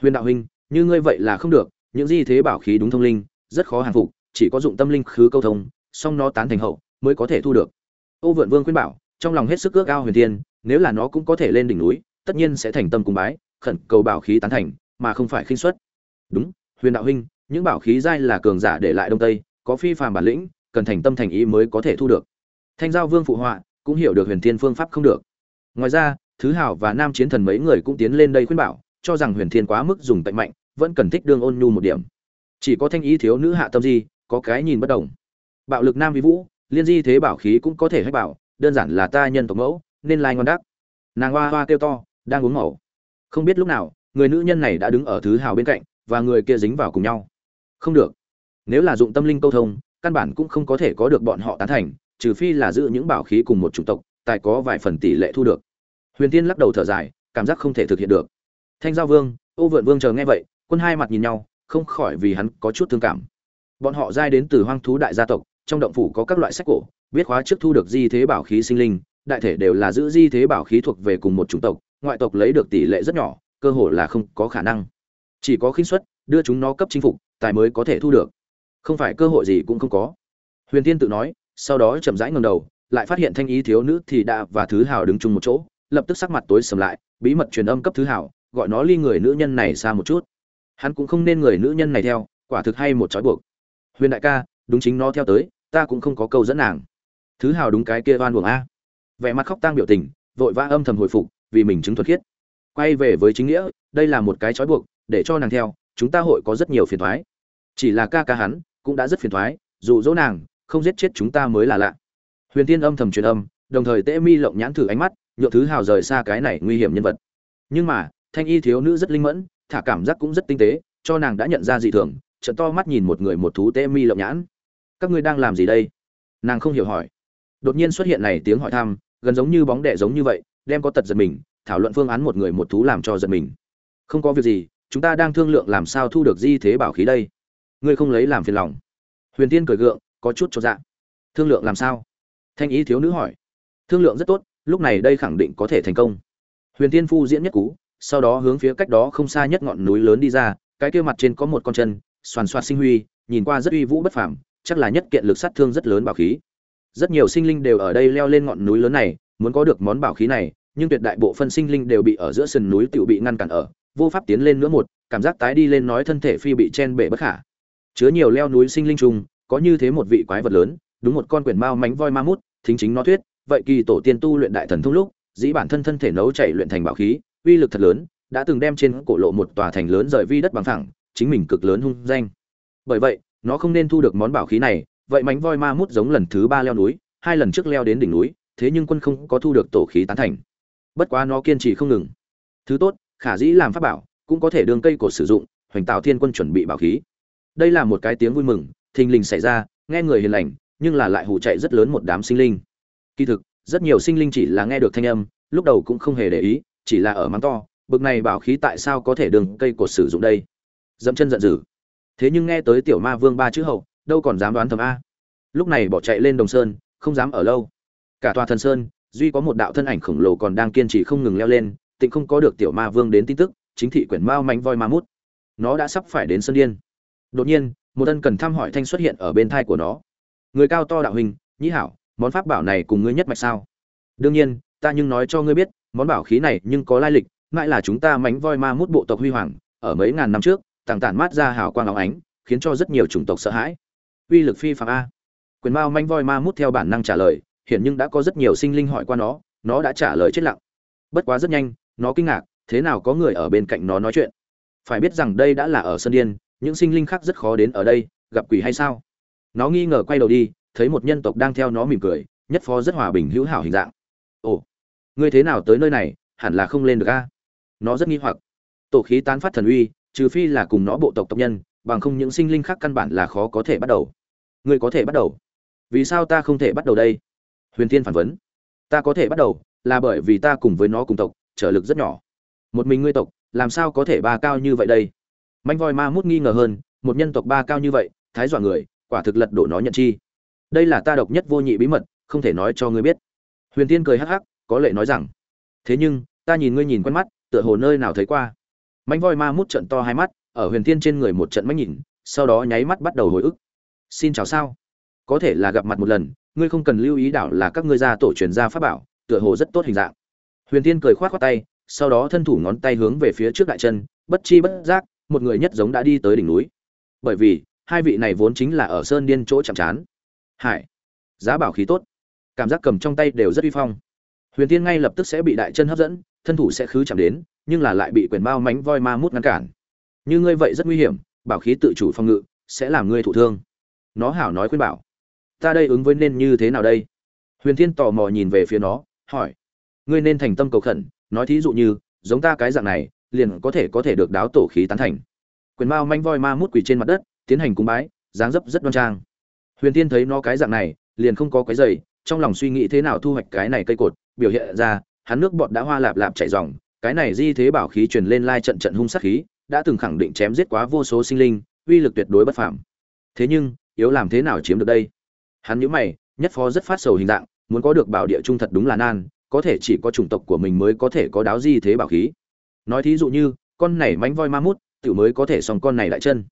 huyền đạo huynh, như ngươi vậy là không được, những gì thế bảo khí đúng thông linh, rất khó hàng phục, chỉ có dụng tâm linh khứ câu thông, song nó tán thành hậu, mới có thể thu được. Ô vượn vương khuyên bảo, trong lòng hết sức ước ao huyền thiên, nếu là nó cũng có thể lên đỉnh núi, tất nhiên sẽ thành tâm cùng bái, khẩn cầu bảo khí tán thành, mà không phải khinh suất. Đúng, huyền đạo huynh, những bảo khí giai là cường giả để lại đông tây, có phi phàm bản lĩnh, cần thành tâm thành ý mới có thể thu được. Thanh giao vương phụ họa, cũng hiểu được huyền thiên phương pháp không được. Ngoài ra, thứ hảo và nam chiến thần mấy người cũng tiến lên đây khuyên bảo cho rằng huyền thiên quá mức dùng tạnh mạnh, vẫn cần thích đương ôn nhu một điểm. Chỉ có thanh ý thiếu nữ hạ tâm di, có cái nhìn bất đồng. Bạo lực nam vi vũ, liên di thế bảo khí cũng có thể hay bảo, đơn giản là ta nhân tộc mẫu, nên lai ngon đắc. Nàng hoa hoa kêu to, đang uống màu. Không biết lúc nào, người nữ nhân này đã đứng ở thứ hào bên cạnh, và người kia dính vào cùng nhau. Không được. Nếu là dụng tâm linh câu thông, căn bản cũng không có thể có được bọn họ tán thành, trừ phi là giữ những bảo khí cùng một chủng tộc, tài có vài phần tỷ lệ thu được. Huyền tiên lắc đầu thở dài, cảm giác không thể thực hiện được thanh giao vương, ô vượn vương chờ nghe vậy, quân hai mặt nhìn nhau, không khỏi vì hắn có chút thương cảm. Bọn họ giai đến từ hoang thú đại gia tộc, trong động phủ có các loại sách cổ biết khóa trước thu được di thế bảo khí sinh linh, đại thể đều là giữ di thế bảo khí thuộc về cùng một chủng tộc, ngoại tộc lấy được tỷ lệ rất nhỏ, cơ hội là không có khả năng. Chỉ có khinh suất, đưa chúng nó cấp chinh phục, tài mới có thể thu được. Không phải cơ hội gì cũng không có. Huyền tiên tự nói, sau đó chậm rãi ngầm đầu, lại phát hiện thanh ý thiếu nữ thì đã và thứ hào đứng chung một chỗ, lập tức sắc mặt tối sầm lại, bí mật truyền âm cấp thứ hào gọi nó ly người nữ nhân này xa một chút. Hắn cũng không nên người nữ nhân này theo, quả thực hay một trói buộc. Huyền đại ca, đúng chính nó theo tới, ta cũng không có câu dẫn nàng. Thứ hào đúng cái kia oan buồng a. Vẻ mặt khóc tang biểu tình, vội vã âm thầm hồi phục, vì mình chứng thuật khiết. Quay về với chính nghĩa, đây là một cái trói buộc, để cho nàng theo, chúng ta hội có rất nhiều phiền thoái. Chỉ là ca ca hắn, cũng đã rất phiền thoái, dụ dỗ nàng, không giết chết chúng ta mới là lạ. Huyền tiên âm thầm truyền âm, đồng thời tễ mi lộng nhãn thử ánh mắt, nhựa thứ hào rời xa cái này nguy hiểm nhân vật. Nhưng mà thanh y thiếu nữ rất linh mẫn, thả cảm giác cũng rất tinh tế, cho nàng đã nhận ra dị thường trận to mắt nhìn một người một thú tê mi lộng nhãn. Các ngươi đang làm gì đây? Nàng không hiểu hỏi. Đột nhiên xuất hiện này tiếng hỏi thăm, gần giống như bóng đẻ giống như vậy, đem có tật giật mình, thảo luận phương án một người một thú làm cho giật mình. Không có việc gì, chúng ta đang thương lượng làm sao thu được di thế bảo khí đây. Ngươi không lấy làm phiền lòng. Huyền tiên cười gượng, có chút cho dạ. Thương lượng làm sao? Thanh ý thiếu nữ hỏi. Thương lượng rất tốt, lúc này đây khẳng định có thể thành công. Huyền tiên phu diễn nhất cú sau đó hướng phía cách đó không xa nhất ngọn núi lớn đi ra, cái kia mặt trên có một con chân, xoàn xoạt sinh huy, nhìn qua rất uy vũ bất phàm, chắc là nhất kiện lực sát thương rất lớn bảo khí. Rất nhiều sinh linh đều ở đây leo lên ngọn núi lớn này, muốn có được món bảo khí này, nhưng tuyệt đại bộ phân sinh linh đều bị ở giữa sườn núi tiểu bị ngăn cản ở, vô pháp tiến lên nữa một, cảm giác tái đi lên nói thân thể phi bị chen bể bất khả. Chứa nhiều leo núi sinh linh trùng, có như thế một vị quái vật lớn, đúng một con quyển mao mánh voi ma mút, thính chính nó thuyết, vậy kỳ tổ tiên tu luyện đại thần thông lúc, dĩ bản thân thân thể nấu chảy luyện thành bảo khí uy lực thật lớn, đã từng đem trên cổ lộ một tòa thành lớn rời vi đất bằng thẳng chính mình cực lớn hung danh. Bởi vậy, nó không nên thu được món bảo khí này, vậy mánh voi ma mút giống lần thứ ba leo núi, hai lần trước leo đến đỉnh núi, thế nhưng quân không có thu được tổ khí tán thành. Bất quá nó kiên trì không ngừng. Thứ tốt, khả dĩ làm pháp bảo, cũng có thể đương cây cột sử dụng, hoành tạo thiên quân chuẩn bị bảo khí. Đây là một cái tiếng vui mừng, thình lình xảy ra, nghe người hiền lành, nhưng là lại hù chạy rất lớn một đám sinh linh. Kỳ thực, rất nhiều sinh linh chỉ là nghe được thanh âm, lúc đầu cũng không hề để ý chỉ là ở mắng to, bực này bảo khí tại sao có thể đường cây cột sử dụng đây? Dẫm chân giận dữ. Thế nhưng nghe tới tiểu ma vương ba chữ hậu, đâu còn dám đoán thầm a. Lúc này bỏ chạy lên đồng sơn, không dám ở lâu. Cả tòa thần sơn, duy có một đạo thân ảnh khổng lồ còn đang kiên trì không ngừng leo lên, tịnh không có được tiểu ma vương đến tin tức, chính thị quyển mao mánh voi ma mút. Nó đã sắp phải đến sân điên. Đột nhiên, một thân cần thăm hỏi thanh xuất hiện ở bên thai của nó. Người cao to đạo hình, nhĩ hảo, món pháp bảo này cùng ngươi nhất mạch sao? Đương nhiên, ta nhưng nói cho ngươi biết món bảo khí này nhưng có lai lịch, mãi là chúng ta mánh voi ma mút bộ tộc huy hoàng, ở mấy ngàn năm trước, tàng tản mát ra hào quang óng ánh, khiến cho rất nhiều chủng tộc sợ hãi. Uy lực phi phạm a. Quyền mao mánh voi ma mút theo bản năng trả lời hiện nhưng đã có rất nhiều sinh linh hỏi qua nó nó đã trả lời chết lặng. Bất quá rất nhanh, nó kinh ngạc, thế nào có người ở bên cạnh nó nói chuyện? Phải biết rằng đây đã là ở sân điên, những sinh linh khác rất khó đến ở đây, gặp quỷ hay sao? Nó nghi ngờ quay đầu đi, thấy một nhân tộc đang theo nó mỉm cười, nhất phó rất hòa bình hữu hảo hình dạng. Ồ ngươi thế nào tới nơi này, hẳn là không lên được a? Nó rất nghi hoặc. Tổ khí tán phát thần uy, trừ phi là cùng nó bộ tộc tộc nhân, bằng không những sinh linh khác căn bản là khó có thể bắt đầu. Ngươi có thể bắt đầu. Vì sao ta không thể bắt đầu đây? Huyền thiên phản vấn. Ta có thể bắt đầu, là bởi vì ta cùng với nó cùng tộc, trở lực rất nhỏ. Một mình ngươi tộc, làm sao có thể ba cao như vậy đây? Manh voi ma mút nghi ngờ hơn, một nhân tộc ba cao như vậy, thái dọa người, quả thực lật đổ nó nhận chi. Đây là ta độc nhất vô nhị bí mật, không thể nói cho ngươi biết. Huyền tiên cười hắc hắc có lệ nói rằng, thế nhưng, ta nhìn ngươi nhìn quen mắt, tựa hồ nơi nào thấy qua. Mánh voi ma mút trận to hai mắt, ở huyền thiên trên người một trận mánh nhìn, sau đó nháy mắt bắt đầu hồi ức. Xin chào sao? Có thể là gặp mặt một lần, ngươi không cần lưu ý đảo là các ngươi gia tổ truyền gia pháp bảo, tựa hồ rất tốt hình dạng. Huyền thiên cười khoát khoát tay, sau đó thân thủ ngón tay hướng về phía trước đại chân, bất chi bất giác, một người nhất giống đã đi tới đỉnh núi. Bởi vì, hai vị này vốn chính là ở sơn điên chỗ chạm trán. Hải, giá bảo khí tốt. Cảm giác cầm trong tay đều rất uy phong huyền tiên ngay lập tức sẽ bị đại chân hấp dẫn, thân thủ sẽ khứ chạm đến, nhưng là lại bị quyền bao mánh voi ma mút ngăn cản. Như ngươi vậy rất nguy hiểm, bảo khí tự chủ phòng ngự sẽ làm ngươi thụ thương. Nó hảo nói khuyên bảo. Ta đây ứng với nên như thế nào đây? Huyền thiên tò mò nhìn về phía nó, hỏi. Ngươi nên thành tâm cầu khẩn, nói thí dụ như, giống ta cái dạng này, liền có thể có thể được đáo tổ khí tán thành. Quyền mao manh voi ma mút quỷ trên mặt đất, tiến hành cúng bái, dáng dấp rất đoan trang. Huyền tiên thấy nó cái dạng này, liền không có cái giày, trong lòng suy nghĩ thế nào thu hoạch cái này cây cột biểu hiện ra, hắn nước bọt đã hoa lạp lạp chảy dòng, cái này di thế bảo khí truyền lên lai trận trận hung sát khí, đã từng khẳng định chém giết quá vô số sinh linh, uy lực tuyệt đối bất phàm. Thế nhưng, yếu làm thế nào chiếm được đây? Hắn nhíu mày, nhất phó rất phát sầu hình dạng, muốn có được bảo địa trung thật đúng là nan, có thể chỉ có chủng tộc của mình mới có thể có đáo di thế bảo khí. Nói thí dụ như, con này mánh voi ma mút tự mới có thể xong con này lại chân.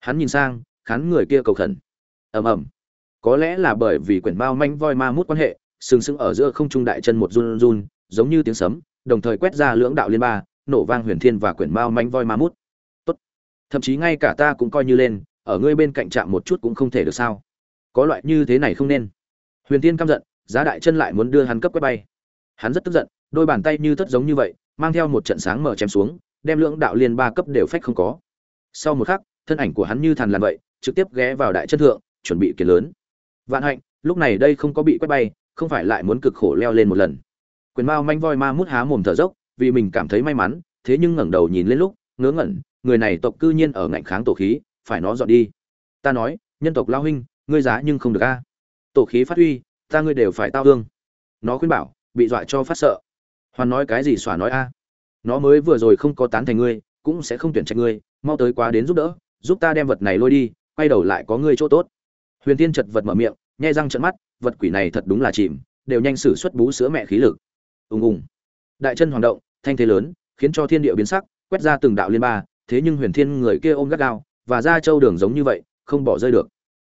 Hắn nhìn sang, khán người kia cầu khẩn. Ầm ầm. Có lẽ là bởi vì quyển bao manh voi ma mút quan hệ sừng sững ở giữa không trung đại chân một run run, giống như tiếng sấm, đồng thời quét ra lưỡng đạo liên ba, nổ vang huyền thiên và quyển bao manh voi ma mút. Tốt. Thậm chí ngay cả ta cũng coi như lên, ở ngươi bên cạnh chạm một chút cũng không thể được sao? Có loại như thế này không nên? Huyền thiên căm giận, giá đại chân lại muốn đưa hắn cấp quét bay. Hắn rất tức giận, đôi bàn tay như tất giống như vậy, mang theo một trận sáng mở chém xuống, đem lưỡng đạo liên ba cấp đều phách không có. Sau một khắc, thân ảnh của hắn như thằn lằn vậy, trực tiếp ghé vào đại chân thượng, chuẩn bị kiến lớn. Vạn hạnh, lúc này đây không có bị quét bay không phải lại muốn cực khổ leo lên một lần. Quyền mao manh voi ma mút há mồm thở dốc, vì mình cảm thấy may mắn, thế nhưng ngẩng đầu nhìn lên lúc, ngớ ngẩn, người này tộc cư nhiên ở ngạnh kháng tổ khí, phải nó dọn đi. Ta nói, nhân tộc lao huynh, ngươi giá nhưng không được a. Tổ khí phát huy, ta ngươi đều phải tao hương nó khuyên bảo, bị dọa cho phát sợ. Hoàn nói cái gì xòa nói a. Nó mới vừa rồi không có tán thành ngươi, cũng sẽ không tuyển trạch ngươi, mau tới quá đến giúp đỡ, giúp ta đem vật này lôi đi, quay đầu lại có ngươi chỗ tốt. Huyền tiên chật vật mở miệng, nhai răng trận mắt vật quỷ này thật đúng là chìm, đều nhanh sử xuất bú sữa mẹ khí lực. Ùng ùng. Đại chân hoàng động, thanh thế lớn, khiến cho thiên địa biến sắc, quét ra từng đạo liên ba, thế nhưng huyền thiên người kia ôm gắt gao, và ra châu đường giống như vậy, không bỏ rơi được.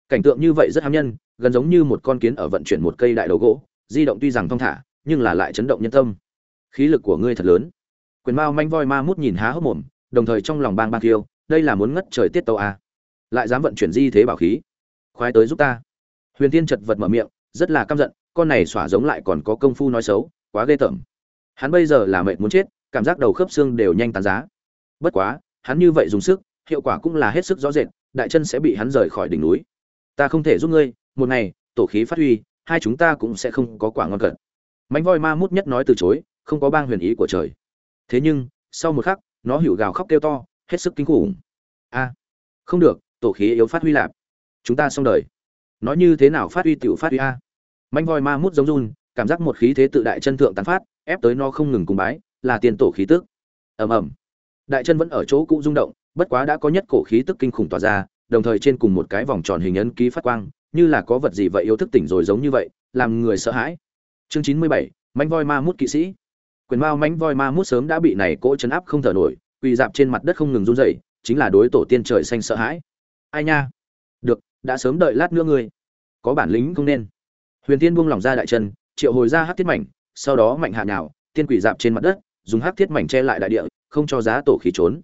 Cảnh tượng như vậy rất hám nhân, gần giống như một con kiến ở vận chuyển một cây đại đầu gỗ, di động tuy rằng thong thả, nhưng là lại chấn động nhân tâm. Khí lực của ngươi thật lớn. Quyền mao manh voi ma mút nhìn há hốc mồm, đồng thời trong lòng bang bang kêu, đây là muốn ngất trời tiết tàu à. lại dám vận chuyển di thế bảo khí. Khoái tới giúp ta. Huyền Thiên chật vật mở miệng rất là căm giận, con này xỏa giống lại còn có công phu nói xấu, quá ghê tởm. Hắn bây giờ là mệt muốn chết, cảm giác đầu khớp xương đều nhanh tàn giá. Bất quá, hắn như vậy dùng sức, hiệu quả cũng là hết sức rõ rệt, đại chân sẽ bị hắn rời khỏi đỉnh núi. Ta không thể giúp ngươi, một ngày, tổ khí phát huy, hai chúng ta cũng sẽ không có quả ngon cận. Mánh voi ma mút nhất nói từ chối, không có bang huyền ý của trời. Thế nhưng, sau một khắc, nó hữu gào khóc kêu to, hết sức kinh khủng. A, không được, tổ khí yếu phát huy lạp. Chúng ta xong đời. Nói như thế nào phát huy tiểu phát huy a manh voi ma mút giống run, cảm giác một khí thế tự đại chân thượng tán phát, ép tới nó không ngừng cùng bái, là tiền tổ khí tức. Ầm ầm. Đại chân vẫn ở chỗ cũ rung động, bất quá đã có nhất cổ khí tức kinh khủng tỏa ra, đồng thời trên cùng một cái vòng tròn hình ấn ký phát quang, như là có vật gì vậy yêu thức tỉnh rồi giống như vậy, làm người sợ hãi. Chương chín mươi bảy, manh voi ma mút kỵ sĩ. Quyền mao mánh voi ma mút sớm đã bị này cỗ chấn áp không thở nổi, quỳ dạp trên mặt đất không ngừng run rẩy, chính là đối tổ tiên trời xanh sợ hãi. Ai nha? Được, đã sớm đợi lát nữa ngươi. Có bản lĩnh không nên huyền tiên buông lỏng ra đại chân, triệu hồi ra hát thiết mảnh, sau đó mạnh hạ nhào, tiên quỷ dạp trên mặt đất, dùng hát thiết mảnh che lại đại địa, không cho giá tổ khí trốn.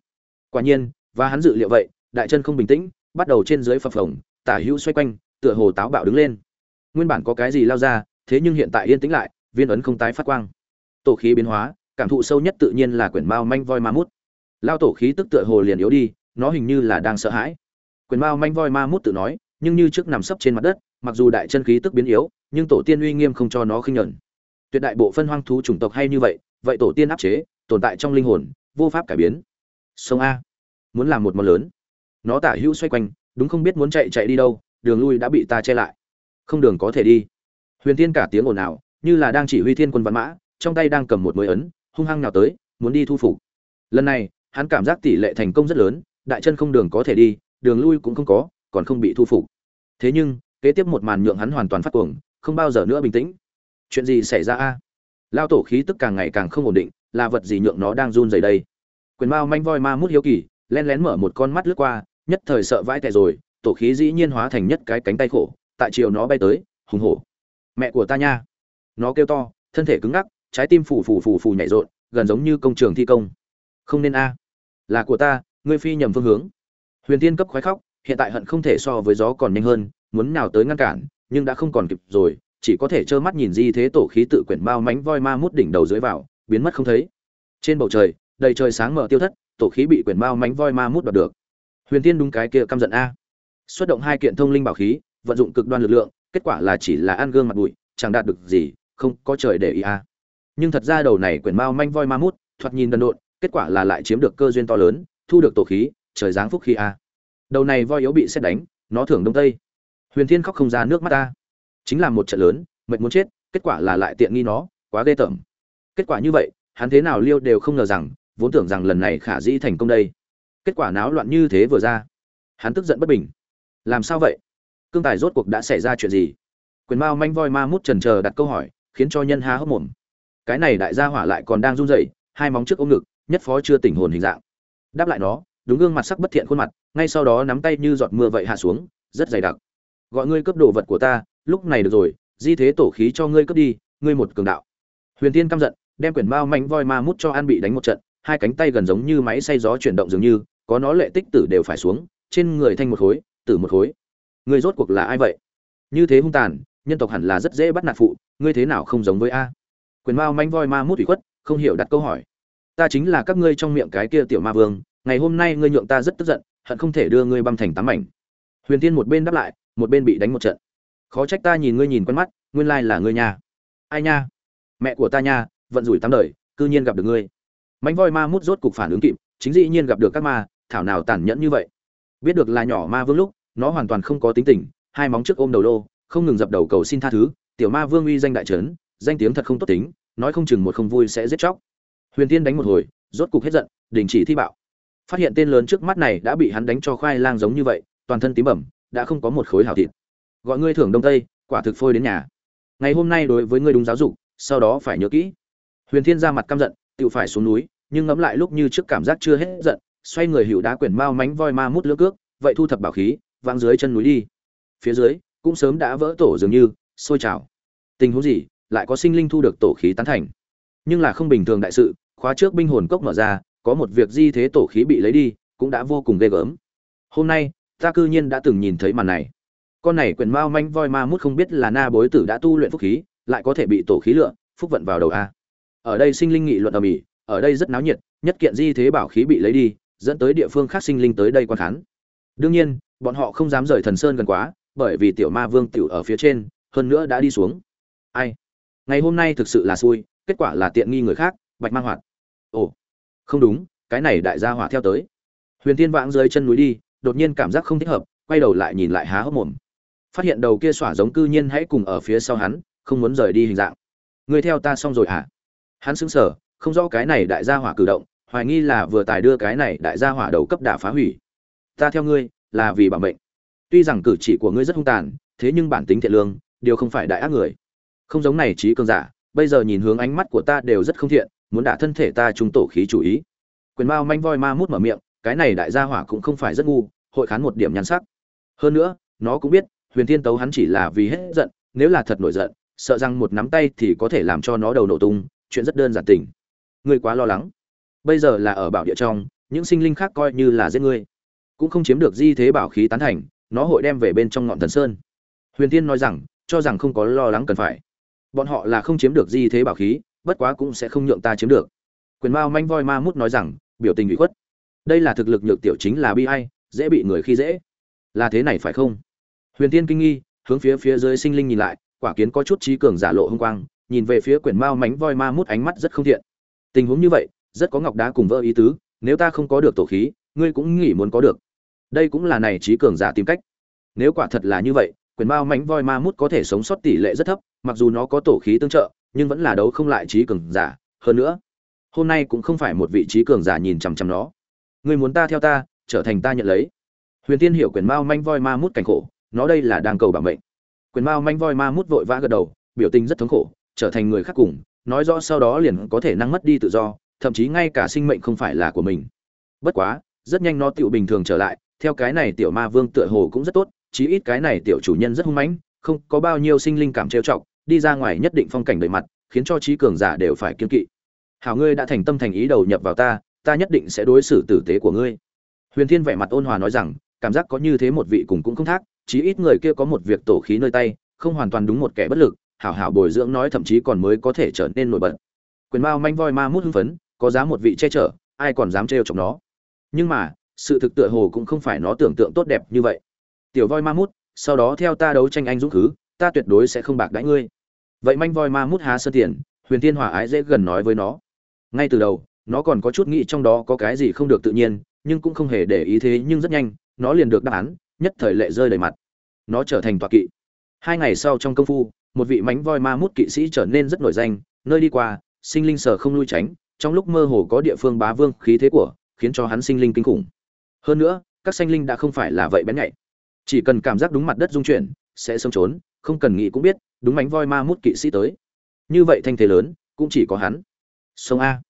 Quả nhiên, và hắn dự liệu vậy, đại chân không bình tĩnh, bắt đầu trên dưới phập phồng, tả hữu xoay quanh, tựa hồ táo bạo đứng lên. Nguyên bản có cái gì lao ra, thế nhưng hiện tại yên tĩnh lại, viên ấn không tái phát quang. Tổ khí biến hóa, cảm thụ sâu nhất tự nhiên là quyển mao manh voi ma mút. Lao tổ khí tức tựa hồ liền yếu đi, nó hình như là đang sợ hãi. Quyển mao manh voi ma mút tự nói, nhưng như trước nằm sấp trên mặt đất mặc dù đại chân khí tức biến yếu, nhưng tổ tiên uy nghiêm không cho nó khinh nhẫn. Tuyệt đại bộ phân hoang thú chủng tộc hay như vậy vậy tổ tiên áp chế, tồn tại trong linh hồn, vô pháp cải biến. Sông a. Muốn làm một món lớn. Nó tả hữu xoay quanh, đúng không biết muốn chạy chạy đi đâu, đường lui đã bị ta che lại. Không đường có thể đi. Huyền tiên cả tiếng ồn ào, như là đang chỉ huy thiên quân văn mã, trong tay đang cầm một mới ấn, hung hăng nào tới, muốn đi thu phục. Lần này, hắn cảm giác tỷ lệ thành công rất lớn, đại chân không đường có thể đi, đường lui cũng không có, còn không bị thu phục. Thế nhưng kế tiếp một màn nhượng hắn hoàn toàn phát cuồng, không bao giờ nữa bình tĩnh. Chuyện gì xảy ra a? Lao tổ khí tức càng ngày càng không ổn định, là vật gì nhượng nó đang run rẩy đây? Quyền mao manh voi ma mút hiếu kỳ len lén mở một con mắt lướt qua, nhất thời sợ vãi tệ rồi, tổ khí dĩ nhiên hóa thành nhất cái cánh tay khổ, tại chiều nó bay tới, hùng hổ. Mẹ của ta nha. Nó kêu to, thân thể cứng ngắc, trái tim phù phù phù phù nhảy rộn, gần giống như công trường thi công. Không nên a. Là của ta, ngươi phi nhầm phương hướng. Huyền tiên cấp khoái khóc, hiện tại hận không thể so với gió còn nhanh hơn muốn nào tới ngăn cản, nhưng đã không còn kịp rồi, chỉ có thể trơ mắt nhìn di thế tổ khí tự quyển bao mánh voi ma mút đỉnh đầu dưới vào, biến mất không thấy. Trên bầu trời, đầy trời sáng mở tiêu thất, tổ khí bị quyển bao mánh voi ma mút đoạt được. Huyền tiên đúng cái kia căm giận a. Xuất động hai kiện thông linh bảo khí, vận dụng cực đoan lực lượng, kết quả là chỉ là ăn gương mặt bụi, chẳng đạt được gì, không có trời để ý a. Nhưng thật ra đầu này quyển bao manh voi ma mút, thoạt nhìn đần độn, kết quả là lại chiếm được cơ duyên to lớn, thu được tổ khí, trời giáng phúc khí a. Đầu này voi yếu bị xét đánh, nó thưởng đông tây huyền thiên khóc không ra nước mắt ta. Chính là một trận lớn, mệt muốn chết, kết quả là lại tiện nghi nó, quá ghê tởm. Kết quả như vậy, hắn thế nào liêu đều không ngờ rằng, vốn tưởng rằng lần này khả dĩ thành công đây. Kết quả náo loạn như thế vừa ra, hắn tức giận bất bình. Làm sao vậy? Cương tài rốt cuộc đã xảy ra chuyện gì? Quyền mao manh voi ma mút trần chờ đặt câu hỏi, khiến cho nhân há hốc mồm. Cái này đại gia hỏa lại còn đang run rẩy, hai móng trước ôm ngực, nhất phó chưa tỉnh hồn hình dạng. Đáp lại nó, đúng gương mặt sắc bất thiện khuôn mặt, ngay sau đó nắm tay như giọt mưa vậy hạ xuống, rất dày đặc gọi ngươi cướp đồ vật của ta, lúc này được rồi, di thế tổ khí cho ngươi cướp đi, ngươi một cường đạo. Huyền tiên căm giận, đem quyển mao manh voi ma mút cho an bị đánh một trận, hai cánh tay gần giống như máy xay gió chuyển động dường như, có nó lệ tích tử đều phải xuống, trên người thanh một khối, tử một khối. Ngươi rốt cuộc là ai vậy? Như thế hung tàn, nhân tộc hẳn là rất dễ bắt nạt phụ, ngươi thế nào không giống với a? Quyền mao manh voi ma mút ủy khuất, không hiểu đặt câu hỏi. Ta chính là các ngươi trong miệng cái kia tiểu ma vương, ngày hôm nay ngươi nhượng ta rất tức giận, hận không thể đưa ngươi băm thành tám mảnh. Huyền tiên một bên đáp lại một bên bị đánh một trận. Khó trách ta nhìn ngươi nhìn quen mắt, nguyên lai là ngươi nha. Ai nha? Mẹ của ta nha, vận rủi tám đời, cư nhiên gặp được ngươi. Mánh voi ma mút rốt cục phản ứng kịp, chính dĩ nhiên gặp được các ma, thảo nào tàn nhẫn như vậy. Biết được là nhỏ ma vương lúc, nó hoàn toàn không có tính tình, hai móng trước ôm đầu lô, không ngừng dập đầu cầu xin tha thứ, tiểu ma vương uy danh đại trấn, danh tiếng thật không tốt tính, nói không chừng một không vui sẽ giết chóc. Huyền tiên đánh một hồi, rốt cục hết giận, đình chỉ thi bạo. Phát hiện tên lớn trước mắt này đã bị hắn đánh cho khoai lang giống như vậy, toàn thân tím bẩm đã không có một khối hảo thịt. Gọi ngươi thưởng đông tây, quả thực phôi đến nhà. Ngày hôm nay đối với ngươi đúng giáo dục, sau đó phải nhớ kỹ. Huyền thiên ra mặt căm giận tự phải xuống núi, nhưng ngẫm lại lúc như trước cảm giác chưa hết giận, xoay người hữu đá quyển mao mánh voi ma mút lưỡng cước, vậy thu thập bảo khí vang dưới chân núi đi. Phía dưới, cũng sớm đã vỡ tổ dường như, sôi trào. Tình huống gì, lại có sinh linh thu được tổ khí tán thành. Nhưng là không bình thường đại sự, khóa trước binh hồn cốc mở ra, có một việc di thế tổ khí bị lấy đi, cũng đã vô cùng ghê gớm. Hôm nay ta cư nhiên đã từng nhìn thấy màn này. Con này quyền mao manh voi ma mút không biết là na bối tử đã tu luyện phúc khí, lại có thể bị tổ khí lựa phúc vận vào đầu a. Ở đây sinh linh nghị luận ở mỹ ở đây rất náo nhiệt, nhất kiện di thế bảo khí bị lấy đi, dẫn tới địa phương khác sinh linh tới đây quan khán. Đương nhiên, bọn họ không dám rời thần sơn gần quá, bởi vì tiểu ma vương tiểu ở phía trên, hơn nữa đã đi xuống. Ai? Ngày hôm nay thực sự là xui, kết quả là tiện nghi người khác, bạch mang hoạt. Ồ, không đúng, cái này đại gia hỏa theo tới. Huyền tiên vãng dưới chân núi đi đột nhiên cảm giác không thích hợp, quay đầu lại nhìn lại há hốc mồm. Phát hiện đầu kia xỏa giống cư nhiên hãy cùng ở phía sau hắn, không muốn rời đi hình dạng. Người theo ta xong rồi hả? Hắn sững sờ, không rõ cái này đại gia hỏa cử động, hoài nghi là vừa tài đưa cái này đại gia hỏa đầu cấp đả phá hủy. Ta theo ngươi, là vì bảo mệnh. Tuy rằng cử chỉ của ngươi rất hung tàn, thế nhưng bản tính thiện lương, điều không phải đại ác người. Không giống này trí cường giả, bây giờ nhìn hướng ánh mắt của ta đều rất không thiện, muốn đả thân thể ta trung tổ khí chủ ý. Quyền mao manh voi ma mút mở miệng cái này đại gia hỏa cũng không phải rất ngu, hội khán một điểm nhan sắc. Hơn nữa, nó cũng biết, huyền thiên tấu hắn chỉ là vì hết giận, nếu là thật nổi giận, sợ rằng một nắm tay thì có thể làm cho nó đầu nổ tung, chuyện rất đơn giản tình. Ngươi quá lo lắng. Bây giờ là ở bảo địa trong, những sinh linh khác coi như là giết ngươi. Cũng không chiếm được di thế bảo khí tán thành, nó hội đem về bên trong ngọn thần sơn. Huyền tiên nói rằng, cho rằng không có lo lắng cần phải. Bọn họ là không chiếm được di thế bảo khí, bất quá cũng sẽ không nhượng ta chiếm được. Quyền mao manh voi ma mút nói rằng, biểu tình bị khuất đây là thực lực nhược tiểu chính là bi ai, dễ bị người khi dễ. Là thế này phải không? Huyền tiên kinh nghi, hướng phía phía dưới sinh linh nhìn lại, quả kiến có chút trí cường giả lộ hung quang, nhìn về phía quyển mao mánh voi ma mút ánh mắt rất không thiện. Tình huống như vậy, rất có ngọc đá cùng vỡ ý tứ, nếu ta không có được tổ khí, ngươi cũng nghĩ muốn có được. Đây cũng là này trí cường giả tìm cách. Nếu quả thật là như vậy quyền mao mánh voi ma mút có thể sống sót tỷ lệ rất thấp, mặc dù nó có tổ khí tương trợ, nhưng vẫn là đấu không lại trí cường giả. Hơn nữa, hôm nay cũng không phải một vị trí cường giả nhìn chằm chằm nó. Ngươi muốn ta theo ta trở thành ta nhận lấy. Huyền tiên hiểu quyền mao manh voi ma mút cảnh khổ nó đây là đang cầu bảo mệnh. Quyền mao manh voi ma mút vội vã gật đầu biểu tình rất thống khổ trở thành người khác cùng nói rõ sau đó liền có thể năng mất đi tự do thậm chí ngay cả sinh mệnh không phải là của mình. Bất quá rất nhanh nó tựu bình thường trở lại theo cái này tiểu ma vương tựa hồ cũng rất tốt chí ít cái này tiểu chủ nhân rất hung mãnh không có bao nhiêu sinh linh cảm trêu chọc, đi ra ngoài nhất định phong cảnh đầy mặt khiến cho trí cường giả đều phải kiên kỵ. Hảo ngươi đã thành tâm thành ý đầu nhập vào ta ta nhất định sẽ đối xử tử tế của ngươi. Huyền thiên vẻ mặt ôn hòa nói rằng, cảm giác có như thế một vị cùng cũng không thác chí ít người kia có một việc tổ khí nơi tay, không hoàn toàn đúng một kẻ bất lực, hảo hảo bồi dưỡng nói thậm chí còn mới có thể trở nên nổi bật. Quyền mao manh voi ma mút hưng phấn, có giá một vị che chở, ai còn dám trêu chọc nó? Nhưng mà, sự thực tựa hồ cũng không phải nó tưởng tượng tốt đẹp như vậy. Tiểu voi ma mút, sau đó theo ta đấu tranh anh dũng khứ ta tuyệt đối sẽ không bạc đãi ngươi. Vậy manh voi ma mút há sơ tiền, huyền thiên hòa ái dễ gần nói với nó. Ngay từ đầu nó còn có chút nghĩ trong đó có cái gì không được tự nhiên, nhưng cũng không hề để ý thế nhưng rất nhanh, nó liền được đáp án, nhất thời lệ rơi đầy mặt. Nó trở thành tọa kỵ. Hai ngày sau trong công phu, một vị mánh voi ma mút kỵ sĩ trở nên rất nổi danh, nơi đi qua, sinh linh sở không lui tránh, trong lúc mơ hồ có địa phương bá vương khí thế của, khiến cho hắn sinh linh kinh khủng. Hơn nữa, các sinh linh đã không phải là vậy bén nhạy. Chỉ cần cảm giác đúng mặt đất dung chuyển, sẽ sớm trốn, không cần nghĩ cũng biết, đúng mánh voi ma mút kỵ sĩ tới. Như vậy thanh thế lớn, cũng chỉ có hắn. Sông a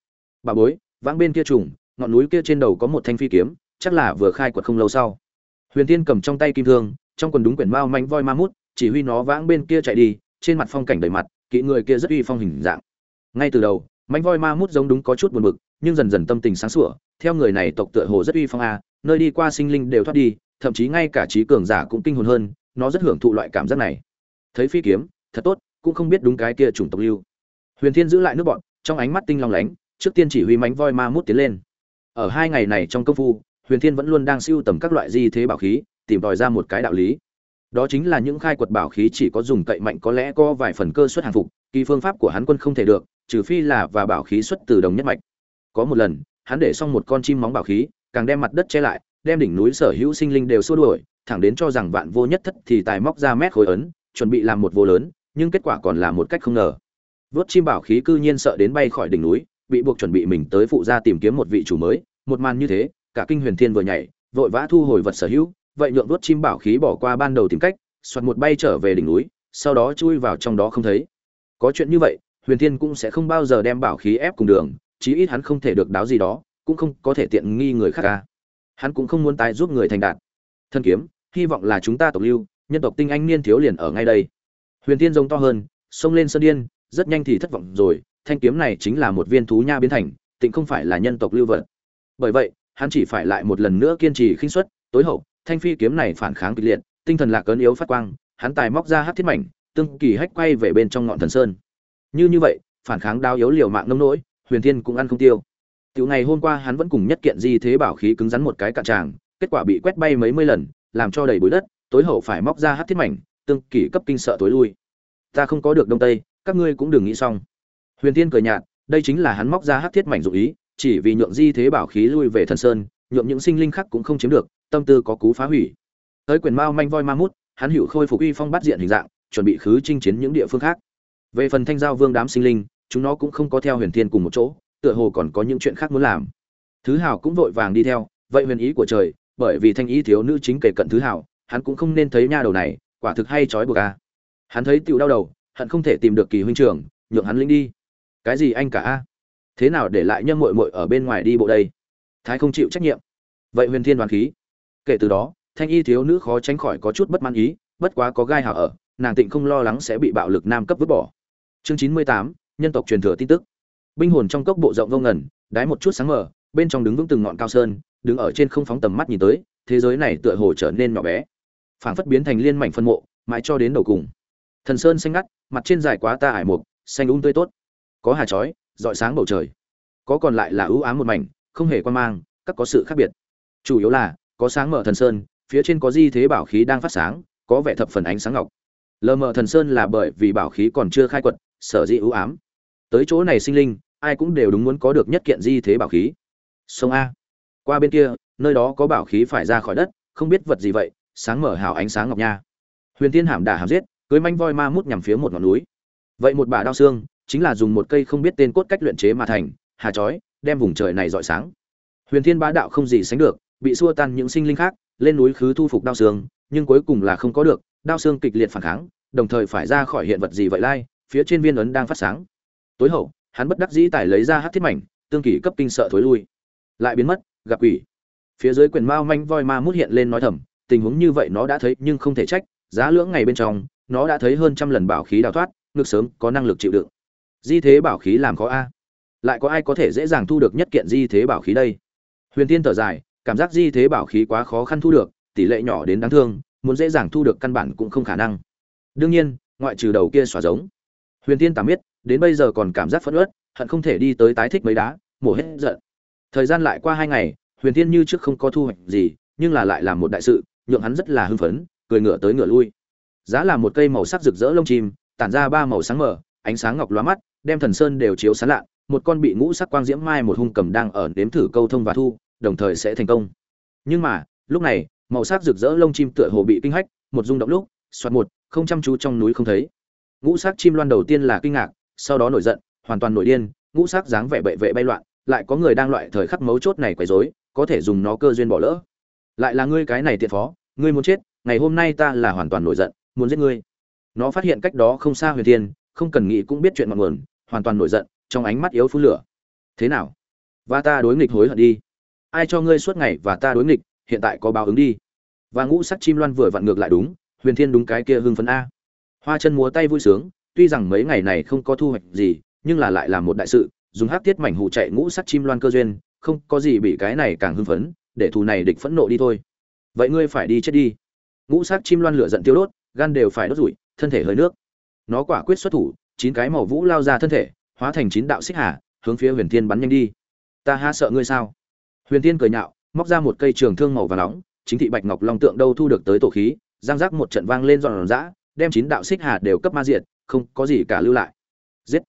bà bối, vãng bên kia trùng, ngọn núi kia trên đầu có một thanh phi kiếm, chắc là vừa khai quật không lâu sau. Huyền tiên cầm trong tay kim thương, trong quần đúng quyển mao mánh voi ma mút, chỉ huy nó vãng bên kia chạy đi, trên mặt phong cảnh đầy mặt, kỵ người kia rất uy phong hình dạng. Ngay từ đầu mánh voi ma mút giống đúng có chút buồn bực, nhưng dần dần tâm tình sáng sủa, theo người này tộc tựa hồ rất uy phong a, nơi đi qua sinh linh đều thoát đi, thậm chí ngay cả trí cường giả cũng kinh hồn hơn, nó rất hưởng thụ loại cảm giác này. Thấy phi kiếm, thật tốt, cũng không biết đúng cái kia chủng tộc lưu. Huyền thiên giữ lại nước bọn, trong ánh mắt tinh long lánh trước tiên chỉ huy mánh voi ma mút tiến lên. Ở hai ngày này trong công phu, huyền thiên vẫn luôn đang siêu tầm các loại di thế bảo khí, tìm tòi ra một cái đạo lý. Đó chính là những khai quật bảo khí chỉ có dùng cậy mạnh có lẽ có vài phần cơ suất hàng phục, kỳ phương pháp của hắn quân không thể được, trừ phi là và bảo khí xuất từ đồng nhất mạch. Có một lần, hắn để xong một con chim móng bảo khí, càng đem mặt đất che lại, đem đỉnh núi sở hữu sinh linh đều xua đuổi, thẳng đến cho rằng vạn vô nhất thất thì tài móc ra mét khối ấn, chuẩn bị làm một vô lớn, nhưng kết quả còn là một cách không ngờ. Vớt chim bảo khí cư nhiên sợ đến bay khỏi đỉnh núi bị buộc chuẩn bị mình tới phụ gia tìm kiếm một vị chủ mới, một màn như thế, cả kinh huyền thiên vừa nhảy, vội vã thu hồi vật sở hữu, vậy nhượng vớt chim bảo khí bỏ qua ban đầu tìm cách, soạt một bay trở về đỉnh núi, sau đó chui vào trong đó không thấy. Có chuyện như vậy, huyền thiên cũng sẽ không bao giờ đem bảo khí ép cùng đường, chí ít hắn không thể được đáo gì đó, cũng không có thể tiện nghi người khác ca hắn cũng không muốn tái giúp người thành đạt. Thân kiếm, hy vọng là chúng ta tộc lưu, nhân tộc tinh anh niên thiếu liền ở ngay đây. Huyền thiên giống to hơn xông lên sơn điên, rất nhanh thì thất vọng rồi thanh kiếm này chính là một viên thú nha biến thành, tịnh không phải là nhân tộc lưu vật. Bởi vậy, hắn chỉ phải lại một lần nữa kiên trì khinh suất, tối hậu, thanh phi kiếm này phản kháng kịch liệt, tinh thần lạc cấn yếu phát quang, hắn tài móc ra hắc thiết mảnh, tương kỳ hách quay về bên trong ngọn thần sơn. Như như vậy, phản kháng đao yếu liều mạng nông nỗi, huyền thiên cũng ăn không tiêu. Tiểu ngày hôm qua hắn vẫn cùng nhất kiện di thế bảo khí cứng rắn một cái cạn tràng, kết quả bị quét bay mấy mươi lần, làm cho đầy bụi đất, tối hậu phải móc ra hắc thiết mảnh, tương kỳ cấp kinh sợ tối lui. Ta không có được đông tây, các ngươi cũng đừng nghĩ xong huyền tiên cười nhạt, đây chính là hắn móc ra hắc thiết mảnh dụ ý, chỉ vì nhượng di thế bảo khí lui về thần sơn, nhượng những sinh linh khác cũng không chiếm được, tâm tư có cú phá hủy. Tới quyền mao manh voi ma mút, hắn hữu khôi phục uy phong bắt diện hình dạng, chuẩn bị khứ chinh chiến những địa phương khác. Về phần thanh giao vương đám sinh linh, chúng nó cũng không có theo huyền thiên cùng một chỗ, tựa hồ còn có những chuyện khác muốn làm. Thứ hào cũng vội vàng đi theo, vậy huyền ý của trời, bởi vì thanh ý thiếu nữ chính kể cận thứ hào, hắn cũng không nên thấy nha đầu này, quả thực hay trói buộc a. Hắn thấy tựu đau đầu, hận không thể tìm được kỳ huynh trưởng, nhượng hắn linh đi cái gì anh cả a? Thế nào để lại nhâm muội muội ở bên ngoài đi bộ đây? Thái không chịu trách nhiệm. Vậy huyền thiên đoàn khí. Kể từ đó, thanh y thiếu nữ khó tránh khỏi có chút bất mãn ý, bất quá có gai hảo ở, nàng tịnh không lo lắng sẽ bị bạo lực nam cấp vứt bỏ. Chương chín mươi tám, nhân tộc truyền thừa tin tức. Binh hồn trong cốc bộ rộng vô ngần, đái một chút sáng mở bên trong đứng vững từng ngọn cao sơn, đứng ở trên không phóng tầm mắt nhìn tới, thế giới này tựa hồ trở nên nhỏ bé. Phảng phất biến thành liên mảnh phân mộ, mãi cho đến đầu cùng. Thần sơn xanh ngắt, mặt trên dài quá ta ải mục, xanh úng tươi tốt có hà chói, rọi sáng bầu trời. Có còn lại là ưu ám một mảnh, không hề quan mang, các có sự khác biệt. Chủ yếu là, có sáng mở thần sơn, phía trên có di thế bảo khí đang phát sáng, có vẻ thập phần ánh sáng ngọc. Lờ mờ thần sơn là bởi vì bảo khí còn chưa khai quật, sở dĩ ưu ám. Tới chỗ này sinh linh, ai cũng đều đúng muốn có được nhất kiện di thế bảo khí. Sông a. Qua bên kia, nơi đó có bảo khí phải ra khỏi đất, không biết vật gì vậy, sáng mở hào ánh sáng ngọc nha. Huyền tiên hàm đả hàm giết, cưới manh voi ma mút nhằm phía một ngọn núi. Vậy một bà đao xương chính là dùng một cây không biết tên cốt cách luyện chế mà thành, hà chói, đem vùng trời này rọi sáng. Huyền thiên bá đạo không gì sánh được, bị xua tan những sinh linh khác, lên núi khứ thu phục đao xương, nhưng cuối cùng là không có được, đao xương kịch liệt phản kháng, đồng thời phải ra khỏi hiện vật gì vậy lai, phía trên viên ấn đang phát sáng. Tối hậu, hắn bất đắc dĩ tải lấy ra hát thiết mảnh, tương kỷ cấp kinh sợ thối lui. Lại biến mất, gặp quỷ. Phía dưới quyền mao manh voi ma mút hiện lên nói thầm, tình huống như vậy nó đã thấy nhưng không thể trách, giá lưỡng ngày bên trong, nó đã thấy hơn trăm lần bảo khí đào thoát, ngực sớm có năng lực chịu đựng di thế bảo khí làm khó a. Lại có ai có thể dễ dàng thu được nhất kiện di thế bảo khí đây? Huyền tiên thở dài, cảm giác di thế bảo khí quá khó khăn thu được, tỷ lệ nhỏ đến đáng thương, muốn dễ dàng thu được căn bản cũng không khả năng. Đương nhiên, ngoại trừ đầu kia xóa giống. Huyền tiên tạm biết, đến bây giờ còn cảm giác phẫn uất, hận không thể đi tới tái thích mấy đá, mổ hết giận. Thời gian lại qua hai ngày, huyền tiên như trước không có thu hoạch gì, nhưng là lại làm một đại sự, nhượng hắn rất là hưng phấn, cười ngựa tới ngựa lui. Giá là một cây màu sắc rực rỡ lông chim, tản ra ba màu sáng mở ánh sáng ngọc lóa mắt đem thần sơn đều chiếu sáng lạ một con bị ngũ sắc quang diễm mai một hung cầm đang ở nếm thử câu thông và thu, đồng thời sẽ thành công. Nhưng mà, lúc này, màu sắc rực rỡ lông chim tựa hồ bị kinh hách, một rung động lúc xoát một, không chăm chú trong núi không thấy. Ngũ sắc chim loan đầu tiên là kinh ngạc, sau đó nổi giận, hoàn toàn nổi điên, ngũ sắc dáng vẻ bệ vệ bay loạn, lại có người đang loại thời khắc mấu chốt này quấy rối, có thể dùng nó cơ duyên bỏ lỡ. Lại là ngươi cái này tiện phó, ngươi muốn chết, ngày hôm nay ta là hoàn toàn nổi giận, muốn giết ngươi. Nó phát hiện cách đó không xa huyền thiên, không cần nghĩ cũng biết chuyện ngọn nguồn hoàn toàn nổi giận, trong ánh mắt yếu phú lửa. Thế nào? Và ta đối nghịch hối hận đi. Ai cho ngươi suốt ngày và ta đối nghịch, hiện tại có báo ứng đi. Và ngũ sắc chim loan vừa vặn ngược lại đúng, huyền thiên đúng cái kia hưng phấn a. Hoa chân múa tay vui sướng, tuy rằng mấy ngày này không có thu hoạch gì, nhưng là lại là một đại sự, dùng hát tiết mảnh hụ chạy ngũ sắc chim loan cơ duyên, không có gì bị cái này càng hưng phấn, để thù này địch phẫn nộ đi thôi. Vậy ngươi phải đi chết đi. Ngũ sắc chim loan lửa giận tiêu đốt, gan đều phải đốt rủi, thân thể hơi nước. Nó quả quyết xuất thủ chín cái màu vũ lao ra thân thể, hóa thành chín đạo xích hà, hướng phía huyền thiên bắn nhanh đi. Ta ha sợ ngươi sao? Huyền thiên cười nhạo, móc ra một cây trường thương màu và nóng, chính thị bạch ngọc long tượng đâu thu được tới tổ khí, giang giác một trận vang lên giòn giã, đem chín đạo xích hà đều cấp ma diệt, không có gì cả lưu lại. Giết!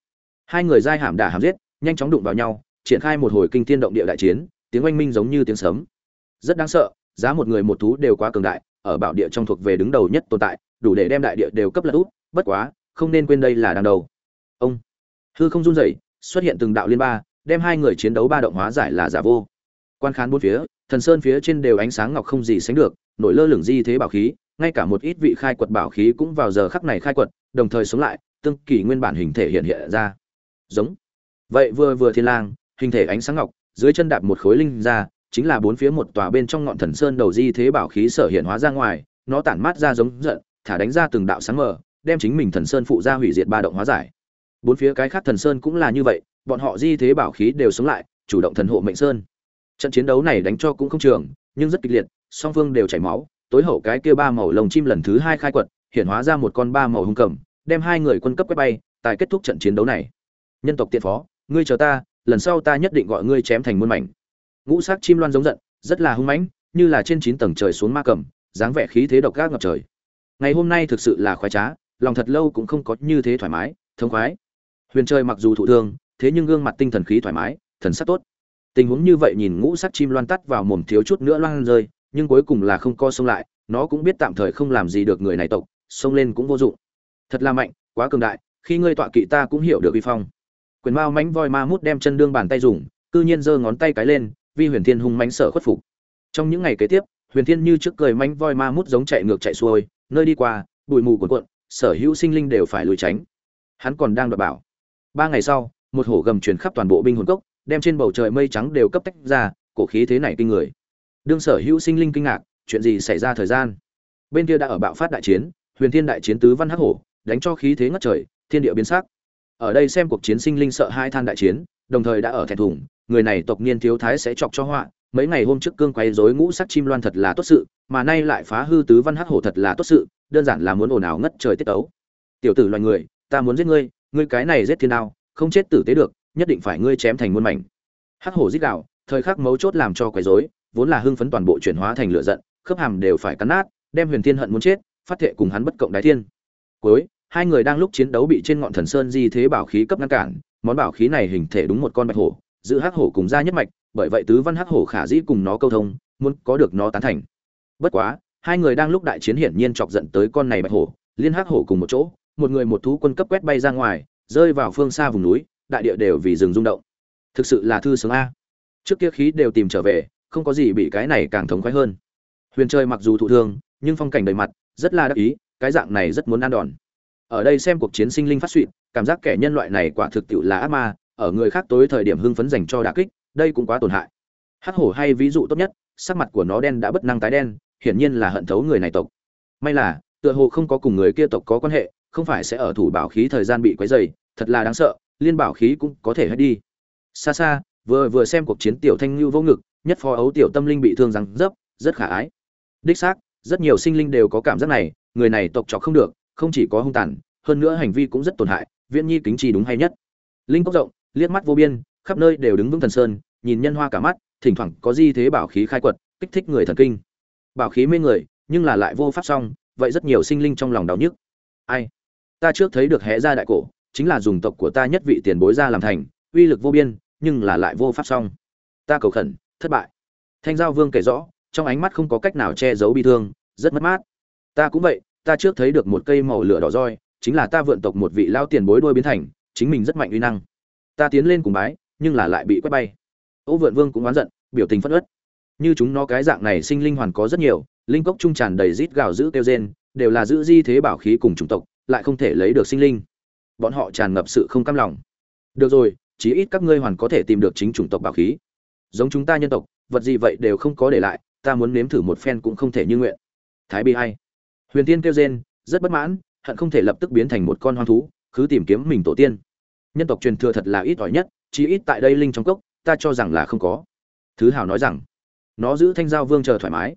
Hai người dai hàm đả hàm giết, nhanh chóng đụng vào nhau, triển khai một hồi kinh thiên động địa đại chiến, tiếng oanh minh giống như tiếng sấm. Rất đáng sợ, giá một người một thú đều quá cường đại, ở bảo địa trong thuộc về đứng đầu nhất tồn tại, đủ để đem đại địa đều cấp lật út bất quá không nên quên đây là đang đầu. Ông hư không run rẩy, xuất hiện từng đạo liên ba, đem hai người chiến đấu ba động hóa giải là giả vô. Quan khán bốn phía, thần sơn phía trên đều ánh sáng ngọc không gì sánh được, nổi lơ lửng di thế bảo khí, ngay cả một ít vị khai quật bảo khí cũng vào giờ khắc này khai quật, đồng thời sống lại, tương kỳ nguyên bản hình thể hiện hiện ra. Giống. Vậy vừa vừa thiên lang, hình thể ánh sáng ngọc, dưới chân đạp một khối linh ra, chính là bốn phía một tòa bên trong ngọn thần sơn đầu di thế bảo khí sở hiện hóa ra ngoài, nó tản mát ra giống giận, thả đánh ra từng đạo sáng mờ đem chính mình thần sơn phụ ra hủy diệt ba động hóa giải. Bốn phía cái khác thần sơn cũng là như vậy, bọn họ di thế bảo khí đều sống lại, chủ động thần hộ mệnh sơn. Trận chiến đấu này đánh cho cũng không trường, nhưng rất kịch liệt, song phương đều chảy máu, tối hậu cái kia ba màu lồng chim lần thứ hai khai quật, hiện hóa ra một con ba màu hung cầm, đem hai người quân cấp quét bay tại kết thúc trận chiến đấu này. Nhân tộc tiện phó, ngươi chờ ta, lần sau ta nhất định gọi ngươi chém thành muôn mảnh. Ngũ sắc chim loan giống giận, rất là hung mãnh, như là trên chín tầng trời xuống ma cầm, dáng vẻ khí thế độc ác ngập trời. Ngày hôm nay thực sự là khoái trá lòng thật lâu cũng không có như thế thoải mái, thông khoái. Huyền trời mặc dù thụ thương, thế nhưng gương mặt tinh thần khí thoải mái, thần sắc tốt. Tình huống như vậy nhìn ngũ sắc chim loan tắt vào mồm thiếu chút nữa loan rơi, nhưng cuối cùng là không co xông lại, nó cũng biết tạm thời không làm gì được người này tộc xông lên cũng vô dụng. Thật là mạnh, quá cường đại, khi ngươi tọa kỵ ta cũng hiểu được vi phong. Quyền mao mánh voi ma mút đem chân đương bàn tay dùng, cư nhiên giơ ngón tay cái lên, vi huyền thiên hung mánh sở khuất phục. Trong những ngày kế tiếp, huyền thiên như trước cười mánh voi ma mút giống chạy ngược chạy xuôi, nơi đi qua, bụi mù cuộn cuộn sở hữu sinh linh đều phải lùi tránh. Hắn còn đang đợi bảo. Ba ngày sau, một hổ gầm truyền khắp toàn bộ binh hồn cốc, đem trên bầu trời mây trắng đều cấp tách ra, cổ khí thế này kinh người. Đương sở hữu sinh linh kinh ngạc, chuyện gì xảy ra thời gian? Bên kia đã ở bạo phát đại chiến, huyền thiên đại chiến tứ văn hắc hổ, đánh cho khí thế ngất trời, thiên địa biến sắc. Ở đây xem cuộc chiến sinh linh sợ hai than đại chiến, đồng thời đã ở thẹn thùng, người này tộc niên thiếu thái sẽ chọc cho họa mấy ngày hôm trước cương quay rối ngũ sắc chim loan thật là tốt sự, mà nay lại phá hư tứ văn hắc hổ thật là tốt sự, đơn giản là muốn ồn ào ngất trời tiết tấu. Tiểu tử loài người, ta muốn giết ngươi ngươi cái này giết thiên đao, không chết tử tế được, nhất định phải ngươi chém thành muôn mảnh. Hắc hổ giết đạo thời khắc mấu chốt làm cho quấy rối, vốn là hưng phấn toàn bộ chuyển hóa thành lửa giận, khớp hàm đều phải cắn nát, đem huyền thiên hận muốn chết, phát thệ cùng hắn bất cộng đái thiên. Cuối, hai người đang lúc chiến đấu bị trên ngọn thần sơn di thế bảo khí cấp ngăn cản, món bảo khí này hình thể đúng một con bạch hổ, giữ hắc hổ cùng ra nhất mạch bởi vậy tứ văn hắc hổ khả dĩ cùng nó câu thông, muốn có được nó tán thành. Bất quá, hai người đang lúc đại chiến hiển nhiên chọc giận tới con này bạch hổ, liên hắc hổ cùng một chỗ, một người một thú quân cấp quét bay ra ngoài, rơi vào phương xa vùng núi, đại địa đều vì rừng rung động. Thực sự là thư sướng a. Trước kia khí đều tìm trở về, không có gì bị cái này càng thống khoái hơn. Huyền chơi mặc dù thụ thương, nhưng phong cảnh đầy mặt, rất là đắc ý, cái dạng này rất muốn ăn đòn. Ở đây xem cuộc chiến sinh linh phát suy cảm giác kẻ nhân loại này quả thực tiệu là ác ma, ở người khác tối thời điểm hưng phấn dành cho đả kích đây cũng quá tổn hại. Hắc hổ hay ví dụ tốt nhất, sắc mặt của nó đen đã bất năng tái đen, hiển nhiên là hận thấu người này tộc. May là, tựa hồ không có cùng người kia tộc có quan hệ, không phải sẽ ở thủ bảo khí thời gian bị quấy dày thật là đáng sợ, liên bảo khí cũng có thể hết đi. Xa xa, vừa vừa xem cuộc chiến tiểu thanh lưu vô ngực, nhất phó ấu tiểu tâm linh bị thương rằng dấp rất khả ái. Đích xác, rất nhiều sinh linh đều có cảm giác này, người này tộc trọc không được, không chỉ có hung tàn, hơn nữa hành vi cũng rất tổn hại, viễn nhi kính trì đúng hay nhất. Linh cốc rộng, liếc mắt vô biên khắp nơi đều đứng vững thần sơn, nhìn nhân hoa cả mắt, thỉnh thoảng có di thế bảo khí khai quật, kích thích người thần kinh. Bảo khí mê người, nhưng là lại vô pháp xong, vậy rất nhiều sinh linh trong lòng đau nhức. Ai? Ta trước thấy được hẽ ra đại cổ, chính là dùng tộc của ta nhất vị tiền bối ra làm thành, uy lực vô biên, nhưng là lại vô pháp xong. Ta cầu khẩn, thất bại. Thanh giao vương kể rõ, trong ánh mắt không có cách nào che giấu bi thương, rất mất mát. Ta cũng vậy, ta trước thấy được một cây màu lửa đỏ roi, chính là ta vượn tộc một vị lao tiền bối đôi biến thành, chính mình rất mạnh uy năng. Ta tiến lên cùng bái nhưng là lại bị quét bay. Ô vượn vương cũng oán giận, biểu tình phất ớt như chúng nó cái dạng này sinh linh hoàn có rất nhiều, linh cốc trung tràn đầy rít gào giữ kêu gen đều là giữ di thế bảo khí cùng chủng tộc, lại không thể lấy được sinh linh. Bọn họ tràn ngập sự không cam lòng. Được rồi, chí ít các ngươi hoàn có thể tìm được chính chủng tộc bảo khí. Giống chúng ta nhân tộc, vật gì vậy đều không có để lại, ta muốn nếm thử một phen cũng không thể như nguyện. Thái bi hay huyền tiên kêu gen rất bất mãn, hận không thể lập tức biến thành một con hoang thú, cứ tìm kiếm mình tổ tiên nhân tộc truyền thừa thật là ít ỏi nhất, chí ít tại đây linh trong cốc, ta cho rằng là không có. Thứ hào nói rằng, nó giữ thanh giao vương chờ thoải mái.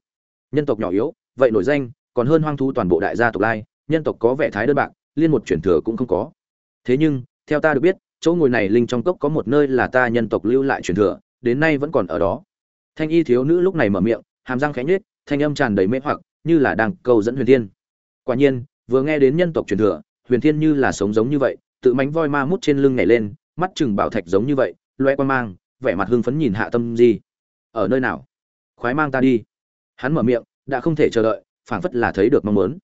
Nhân tộc nhỏ yếu, vậy nổi danh, còn hơn hoang thu toàn bộ đại gia tộc lai, nhân tộc có vẻ thái đơn bạc, liên một truyền thừa cũng không có. Thế nhưng, theo ta được biết, chỗ ngồi này linh trong cốc có một nơi là ta nhân tộc lưu lại truyền thừa, đến nay vẫn còn ở đó. Thanh y thiếu nữ lúc này mở miệng, hàm răng khẽ nhếch, thanh âm tràn đầy mê hoặc, như là đang cầu dẫn huyền thiên. Quả nhiên, vừa nghe đến nhân tộc truyền thừa, huyền thiên như là sống giống như vậy tự mánh voi ma mút trên lưng nhảy lên, mắt chừng bảo thạch giống như vậy, loe quan mang, vẻ mặt hưng phấn nhìn hạ tâm di. Ở nơi nào? Khoái mang ta đi. Hắn mở miệng, đã không thể chờ đợi, phảng phất là thấy được mong muốn.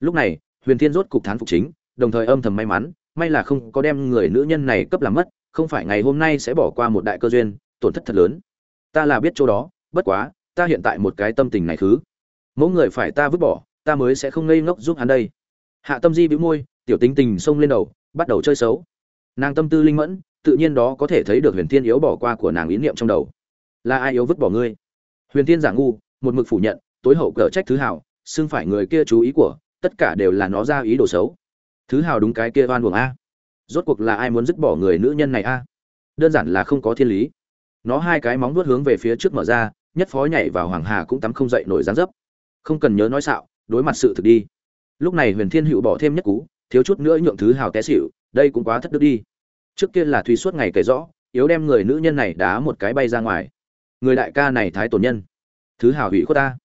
Lúc này, huyền thiên rốt cục thán phục chính, đồng thời âm thầm may mắn, may là không có đem người nữ nhân này cấp làm mất, không phải ngày hôm nay sẽ bỏ qua một đại cơ duyên, tổn thất thật lớn. Ta là biết chỗ đó, bất quá, ta hiện tại một cái tâm tình này thứ mỗi người phải ta vứt bỏ, ta mới sẽ không ngây ngốc giúp hắn đây. Hạ tâm di bĩu môi, tiểu tính tình xông lên đầu bắt đầu chơi xấu. Nàng tâm tư linh mẫn, tự nhiên đó có thể thấy được huyền thiên yếu bỏ qua của nàng ý niệm trong đầu. Là ai yếu vứt bỏ ngươi? Huyền thiên giả ngu, một mực phủ nhận, tối hậu cờ trách thứ hảo, xưng phải người kia chú ý của, tất cả đều là nó ra ý đồ xấu. Thứ hào đúng cái kia oan buồng a. Rốt cuộc là ai muốn dứt bỏ người nữ nhân này a? Đơn giản là không có thiên lý. Nó hai cái móng vuốt hướng về phía trước mở ra, nhất phó nhảy vào hoàng hà cũng tắm không dậy nổi dáng dấp. Không cần nhớ nói xạo, đối mặt sự thực đi. Lúc này huyền thiên hữu bỏ thêm nhất cú thiếu chút nữa nhượng thứ hào té xỉu, đây cũng quá thất đức đi. Trước kia là thùy suốt ngày kể rõ, yếu đem người nữ nhân này đá một cái bay ra ngoài. Người đại ca này thái tổn nhân. Thứ hào hủy khuất ta.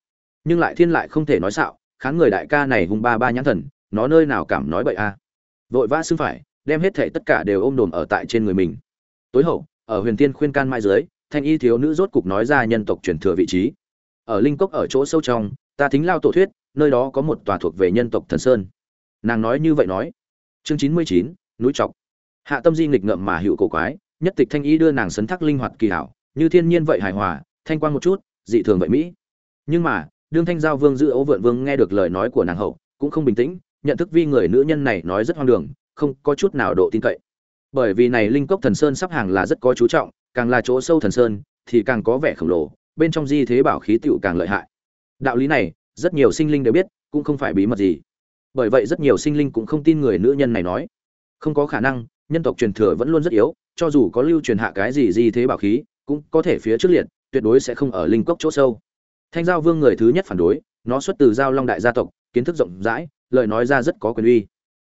Nhưng lại thiên lại không thể nói xạo kháng người đại ca này hung ba ba nhãn thần, nó nơi nào cảm nói bậy a? Vội vã xưng phải, đem hết thể tất cả đều ôm đồm ở tại trên người mình. Tối hậu, ở huyền tiên khuyên can mai dưới, thanh y thiếu nữ rốt cục nói ra nhân tộc truyền thừa vị trí. Ở linh cốc ở chỗ sâu trong, ta thính lao tổ thuyết, nơi đó có một tòa thuộc về nhân tộc thần sơn nàng nói như vậy nói. Chương chín mươi chín, núi trọc. Hạ tâm di nghịch ngợm mà hữu cổ quái, nhất tịch thanh y đưa nàng sấn thác linh hoạt kỳ hảo, như thiên nhiên vậy hài hòa, thanh quan một chút, dị thường vậy mỹ. Nhưng mà, đương thanh giao vương giữ ấu vượn vương nghe được lời nói của nàng hậu, cũng không bình tĩnh, nhận thức vi người nữ nhân này nói rất hoang đường, không có chút nào độ tin cậy. Bởi vì này linh cốc thần sơn sắp hàng là rất có chú trọng, càng là chỗ sâu thần sơn, thì càng có vẻ khổng lồ, bên trong di thế bảo khí tựu càng lợi hại. Đạo lý này, rất nhiều sinh linh đều biết, cũng không phải bí mật gì bởi vậy rất nhiều sinh linh cũng không tin người nữ nhân này nói. Không có khả năng, nhân tộc truyền thừa vẫn luôn rất yếu, cho dù có lưu truyền hạ cái gì gì thế bảo khí, cũng có thể phía trước liệt, tuyệt đối sẽ không ở linh cốc chỗ sâu. Thanh giao vương người thứ nhất phản đối, nó xuất từ giao long đại gia tộc, kiến thức rộng rãi, lời nói ra rất có quyền uy.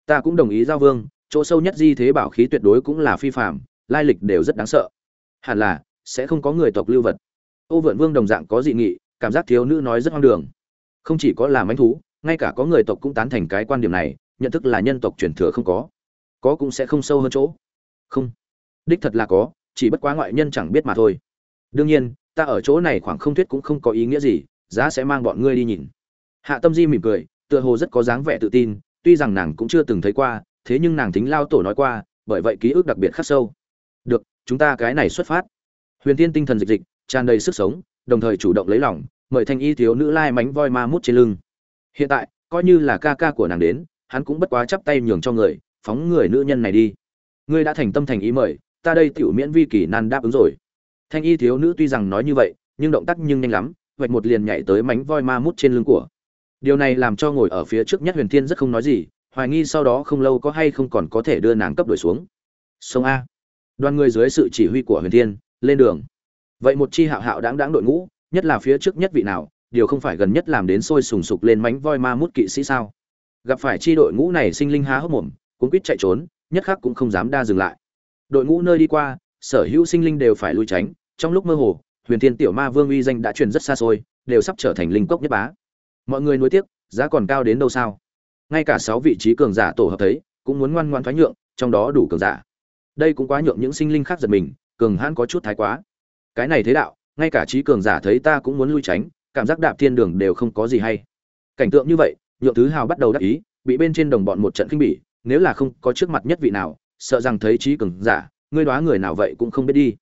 Ta cũng đồng ý giao vương, chỗ sâu nhất di thế bảo khí tuyệt đối cũng là phi phạm lai lịch đều rất đáng sợ. Hẳn là, sẽ không có người tộc lưu vật. Ô vượn vương đồng dạng có dị nghị, cảm giác thiếu nữ nói rất hoang đường. Không chỉ có làm ánh thú ngay cả có người tộc cũng tán thành cái quan điểm này, nhận thức là nhân tộc truyền thừa không có. Có cũng sẽ không sâu hơn chỗ. Không. Đích thật là có, chỉ bất quá ngoại nhân chẳng biết mà thôi. Đương nhiên, ta ở chỗ này khoảng không thuyết cũng không có ý nghĩa gì, giá sẽ mang bọn ngươi đi nhìn. Hạ tâm di mỉm cười, tựa hồ rất có dáng vẻ tự tin, tuy rằng nàng cũng chưa từng thấy qua, thế nhưng nàng tính lao tổ nói qua, bởi vậy ký ức đặc biệt khắc sâu. Được, chúng ta cái này xuất phát. Huyền tiên tinh thần dịch dịch, tràn đầy sức sống, đồng thời chủ động lấy lòng, mời thanh y thiếu nữ lai mánh voi ma mút trên lưng hiện tại, coi như là ca ca của nàng đến, hắn cũng bất quá chắp tay nhường cho người, phóng người nữ nhân này đi. Ngươi đã thành tâm thành ý mời, ta đây tiểu miễn vi kỳ nan đáp ứng rồi. Thanh y thiếu nữ tuy rằng nói như vậy, nhưng động tác nhưng nhanh lắm, vạch một liền nhảy tới mánh voi ma mút trên lưng của. Điều này làm cho ngồi ở phía trước nhất huyền thiên rất không nói gì, hoài nghi sau đó không lâu có hay không còn có thể đưa nàng cấp đổi xuống. Sông a. Đoàn người dưới sự chỉ huy của huyền thiên, lên đường. Vậy một chi hạo hạo đáng đáng đội ngũ, nhất là phía trước nhất vị nào điều không phải gần nhất làm đến sôi sùng sục lên mánh voi ma mút kỵ sĩ sao? Gặp phải chi đội ngũ này sinh linh há hốc mồm cũng quýt chạy trốn, nhất khắc cũng không dám đa dừng lại. Đội ngũ nơi đi qua, sở hữu sinh linh đều phải lui tránh, trong lúc mơ hồ, huyền thiên tiểu ma vương uy danh đã truyền rất xa xôi, đều sắp trở thành linh cốc nhất bá. Mọi người nuối tiếc, giá còn cao đến đâu sao? Ngay cả sáu vị trí cường giả tổ hợp thấy, cũng muốn ngoan ngoan thoái nhượng, trong đó đủ cường giả. Đây cũng quá nhượng những sinh linh khác giật mình, cường hãn có chút thái quá. Cái này thế đạo, ngay cả trí cường giả thấy ta cũng muốn lui tránh cảm giác đạp thiên đường đều không có gì hay. Cảnh tượng như vậy, nhượng thứ hào bắt đầu đắc ý, bị bên trên đồng bọn một trận kinh bỉ, nếu là không có trước mặt nhất vị nào, sợ rằng thấy trí cường giả, ngươi đoá người nào vậy cũng không biết đi.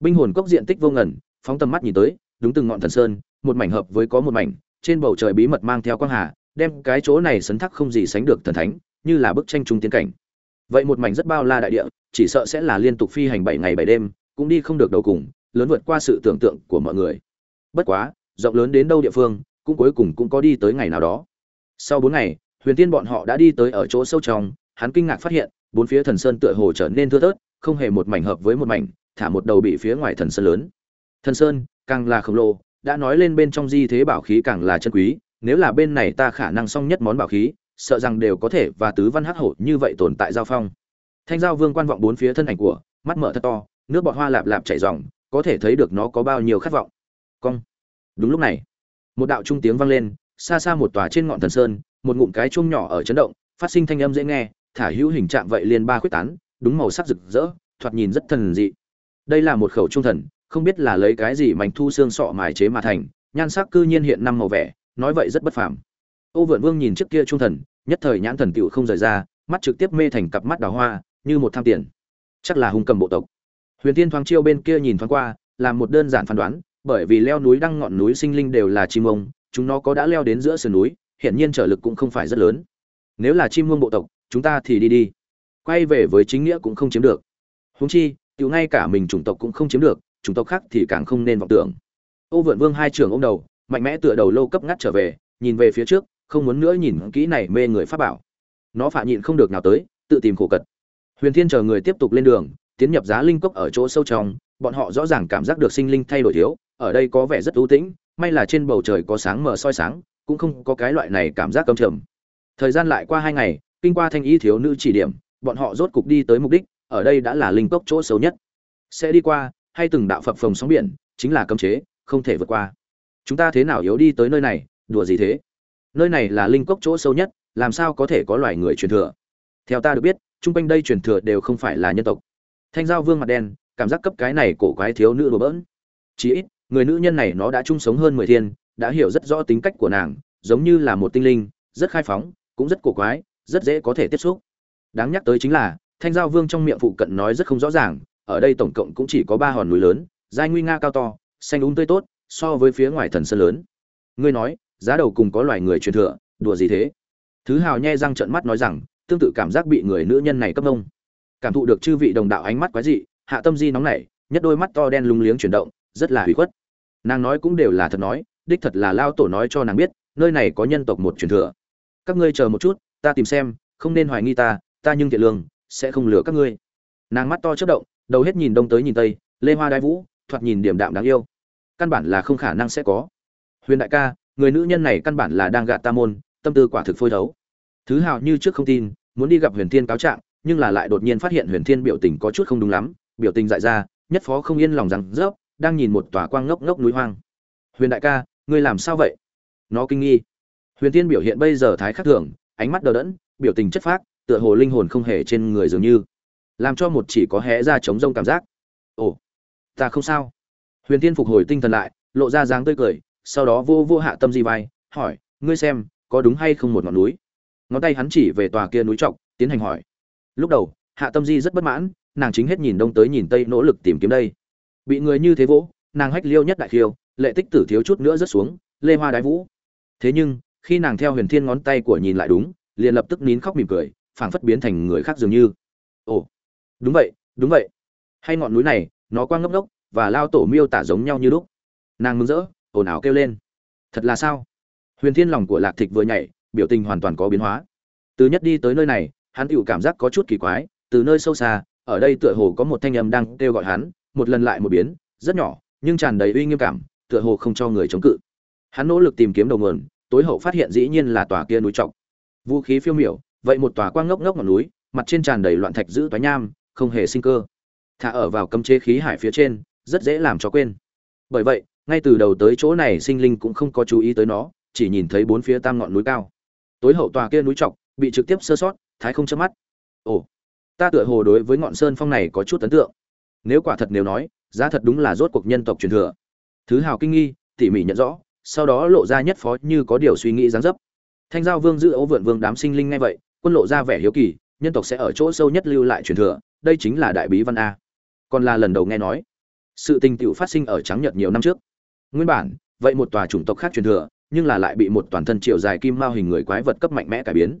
Binh hồn cốc diện tích vô ngần, phóng tầm mắt nhìn tới, đúng từng ngọn thần sơn, một mảnh hợp với có một mảnh, trên bầu trời bí mật mang theo quang hà, đem cái chỗ này sấn thắc không gì sánh được thần thánh, như là bức tranh trung tiến cảnh. Vậy một mảnh rất bao la đại địa, chỉ sợ sẽ là liên tục phi hành bảy ngày bảy đêm, cũng đi không được đầu cùng, lớn vượt qua sự tưởng tượng của mọi người. Bất quá rộng lớn đến đâu địa phương, cũng cuối cùng cũng có đi tới ngày nào đó. Sau bốn ngày, huyền tiên bọn họ đã đi tới ở chỗ sâu trong, hắn kinh ngạc phát hiện, bốn phía thần sơn tựa hồ trở nên thưa thớt, không hề một mảnh hợp với một mảnh, thả một đầu bị phía ngoài thần sơn lớn. Thần sơn, càng là khổng lồ, đã nói lên bên trong di thế bảo khí càng là chân quý, nếu là bên này ta khả năng xong nhất món bảo khí, sợ rằng đều có thể và tứ văn hắc hổ như vậy tồn tại giao phong. Thanh giao vương quan vọng bốn phía thân ảnh của, mắt mở thật to, nước bọt hoa lạp lạp chảy ròng, có thể thấy được nó có bao nhiêu khát vọng. Cong đúng lúc này, một đạo trung tiếng vang lên, xa xa một tòa trên ngọn thần sơn, một ngụm cái chuông nhỏ ở chấn động, phát sinh thanh âm dễ nghe, thả hữu hình trạng vậy liền ba khuyết tán, đúng màu sắc rực rỡ, thoạt nhìn rất thần dị. Đây là một khẩu trung thần, không biết là lấy cái gì mảnh thu xương sọ mài chế mà thành, nhan sắc cư nhiên hiện năm màu vẻ, nói vậy rất bất phàm. Ô vượn vương nhìn trước kia trung thần, nhất thời nhãn thần tựu không rời ra, mắt trực tiếp mê thành cặp mắt đào hoa, như một tham tiền. Chắc là hung cầm bộ tộc. Huyền tiên thoáng chiêu bên kia nhìn thoáng qua, làm một đơn giản phán đoán bởi vì leo núi đăng ngọn núi sinh linh đều là chim ông, chúng nó có đã leo đến giữa sườn núi, hiển nhiên trở lực cũng không phải rất lớn. Nếu là chim hương bộ tộc, chúng ta thì đi đi. Quay về với chính nghĩa cũng không chiếm được. Húng chi, tiểu ngay cả mình chủng tộc cũng không chiếm được, chủng tộc khác thì càng không nên vọng tưởng. Ô vượn vương hai trường ông đầu, mạnh mẽ tựa đầu lâu cấp ngắt trở về, nhìn về phía trước, không muốn nữa nhìn kỹ này mê người pháp bảo. Nó phạ nhịn không được nào tới, tự tìm khổ cật. Huyền thiên chờ người tiếp tục lên đường tiến nhập giá linh cốc ở chỗ sâu trong, bọn họ rõ ràng cảm giác được sinh linh thay đổi thiếu, ở đây có vẻ rất u tĩnh, may là trên bầu trời có sáng mờ soi sáng, cũng không có cái loại này cảm giác cấm trầm. Thời gian lại qua hai ngày, kinh qua thanh y thiếu nữ chỉ điểm, bọn họ rốt cục đi tới mục đích, ở đây đã là linh cốc chỗ xấu nhất. Sẽ đi qua, hay từng đạo phập phồng sóng biển, chính là cấm chế, không thể vượt qua. Chúng ta thế nào yếu đi tới nơi này, đùa gì thế? Nơi này là linh cốc chỗ sâu nhất, làm sao có thể có loài người truyền thừa? Theo ta được biết trung quanh đây truyền thừa đều không phải là nhân tộc thanh giao vương mặt đen, cảm giác cấp cái này cổ quái thiếu nữ đùa bỡn. Chí ít, người nữ nhân này nó đã chung sống hơn mười thiên, đã hiểu rất rõ tính cách của nàng, giống như là một tinh linh, rất khai phóng, cũng rất cổ quái, rất dễ có thể tiếp xúc. Đáng nhắc tới chính là, thanh giao vương trong miệng phụ cận nói rất không rõ ràng, ở đây tổng cộng cũng chỉ có ba hòn núi lớn, giai nguy nga cao to, xanh úng tươi tốt, so với phía ngoài thần sơn lớn. Ngươi nói, giá đầu cùng có loài người truyền thừa, đùa gì thế? Thứ hào nhe răng trợn mắt nói rằng, tương tự cảm giác bị người nữ nhân này cấp nông cảm thụ được chư vị đồng đạo ánh mắt quái dị, hạ tâm di nóng nảy, nhất đôi mắt to đen lúng liếng chuyển động, rất là hủy khuất. Nàng nói cũng đều là thật nói, đích thật là lao tổ nói cho nàng biết, nơi này có nhân tộc một truyền thừa. Các ngươi chờ một chút, ta tìm xem, không nên hoài nghi ta ta nhưng thiện lương, sẽ không lừa các ngươi. Nàng mắt to chớp động, đầu hết nhìn đông tới nhìn tây, lê hoa đai vũ, thoạt nhìn điểm đạm đáng yêu. Căn bản là không khả năng sẽ có. Huyền đại ca, người nữ nhân này căn bản là đang gạt ta môn, tâm tư quả thực phôi thấu. Thứ hào như trước không tin, muốn đi gặp huyền thiên cáo trạng nhưng là lại đột nhiên phát hiện huyền thiên biểu tình có chút không đúng lắm, biểu tình dại ra, nhất phó không yên lòng rằng, rớp, đang nhìn một tòa quang ngốc ngốc núi hoang. Huyền đại ca, ngươi làm sao vậy? Nó kinh nghi. Huyền thiên biểu hiện bây giờ thái khắc thường, ánh mắt đờ đẫn, biểu tình chất phác, tựa hồ linh hồn không hề trên người dường như, làm cho một chỉ có hé ra chống rông cảm giác. Ồ, ta không sao. Huyền thiên phục hồi tinh thần lại, lộ ra dáng tươi cười, sau đó vô vô hạ tâm di vai, hỏi, ngươi xem, có đúng hay không một ngọn núi? Ngón tay hắn chỉ về tòa kia núi trọc, tiến hành hỏi lúc đầu, hạ tâm di rất bất mãn, nàng chính hết nhìn đông tới nhìn tây nỗ lực tìm kiếm đây. Bị người như thế vỗ, nàng hách liêu nhất đại khiêu, lệ tích tử thiếu chút nữa rớt xuống, lê hoa đái vũ. Thế nhưng, khi nàng theo huyền thiên ngón tay của nhìn lại đúng, liền lập tức nín khóc mỉm cười, phảng phất biến thành người khác dường như. Ồ, đúng vậy đúng vậy. Hay ngọn núi này, nó quang ngốc ngốc, và lao tổ miêu tả giống nhau như lúc. Nàng mừng rỡ, ồn ào kêu lên. Thật là sao? Huyền thiên lòng của lạc thịch vừa nhảy, biểu tình hoàn toàn có biến hóa. Từ nhất đi tới nơi này hắn tựu cảm giác có chút kỳ quái, từ nơi sâu xa, ở đây tựa hồ có một thanh âm đang kêu gọi hắn, một lần lại một biến, rất nhỏ, nhưng tràn đầy uy nghiêm cảm, tựa hồ không cho người chống cự. Hắn nỗ lực tìm kiếm đầu nguồn, tối hậu phát hiện dĩ nhiên là tòa kia núi trọc. Vũ khí phiêu miểu, vậy một tòa quang ngốc ngốc ngọn núi, mặt trên tràn đầy loạn thạch giữ toái nham, không hề sinh cơ. Thả ở vào cấm chế khí hải phía trên, rất dễ làm cho quên. Bởi vậy, ngay từ đầu tới chỗ này sinh linh cũng không có chú ý tới nó, chỉ nhìn thấy bốn phía tam ngọn núi cao. Tối hậu tòa kia núi trọc, bị trực tiếp sơ sót thái không chớp mắt. Ồ, ta tựa hồ đối với ngọn sơn phong này có chút ấn tượng. Nếu quả thật nếu nói, giá thật đúng là rốt cuộc nhân tộc truyền thừa. Thứ hào kinh nghi, tỉ mỉ nhận rõ, sau đó lộ ra nhất phó như có điều suy nghĩ dáng dấp. Thanh giao vương giữ ấu vượn vương đám sinh linh ngay vậy, quân lộ ra vẻ hiếu kỳ, nhân tộc sẽ ở chỗ sâu nhất lưu lại truyền thừa, đây chính là đại bí văn a. Còn là lần đầu nghe nói, sự tình tiểu phát sinh ở trắng nhật nhiều năm trước. Nguyên bản, vậy một tòa chủng tộc khác truyền thừa, nhưng là lại bị một toàn thân triệu dài kim mao hình người quái vật cấp mạnh mẽ cải biến.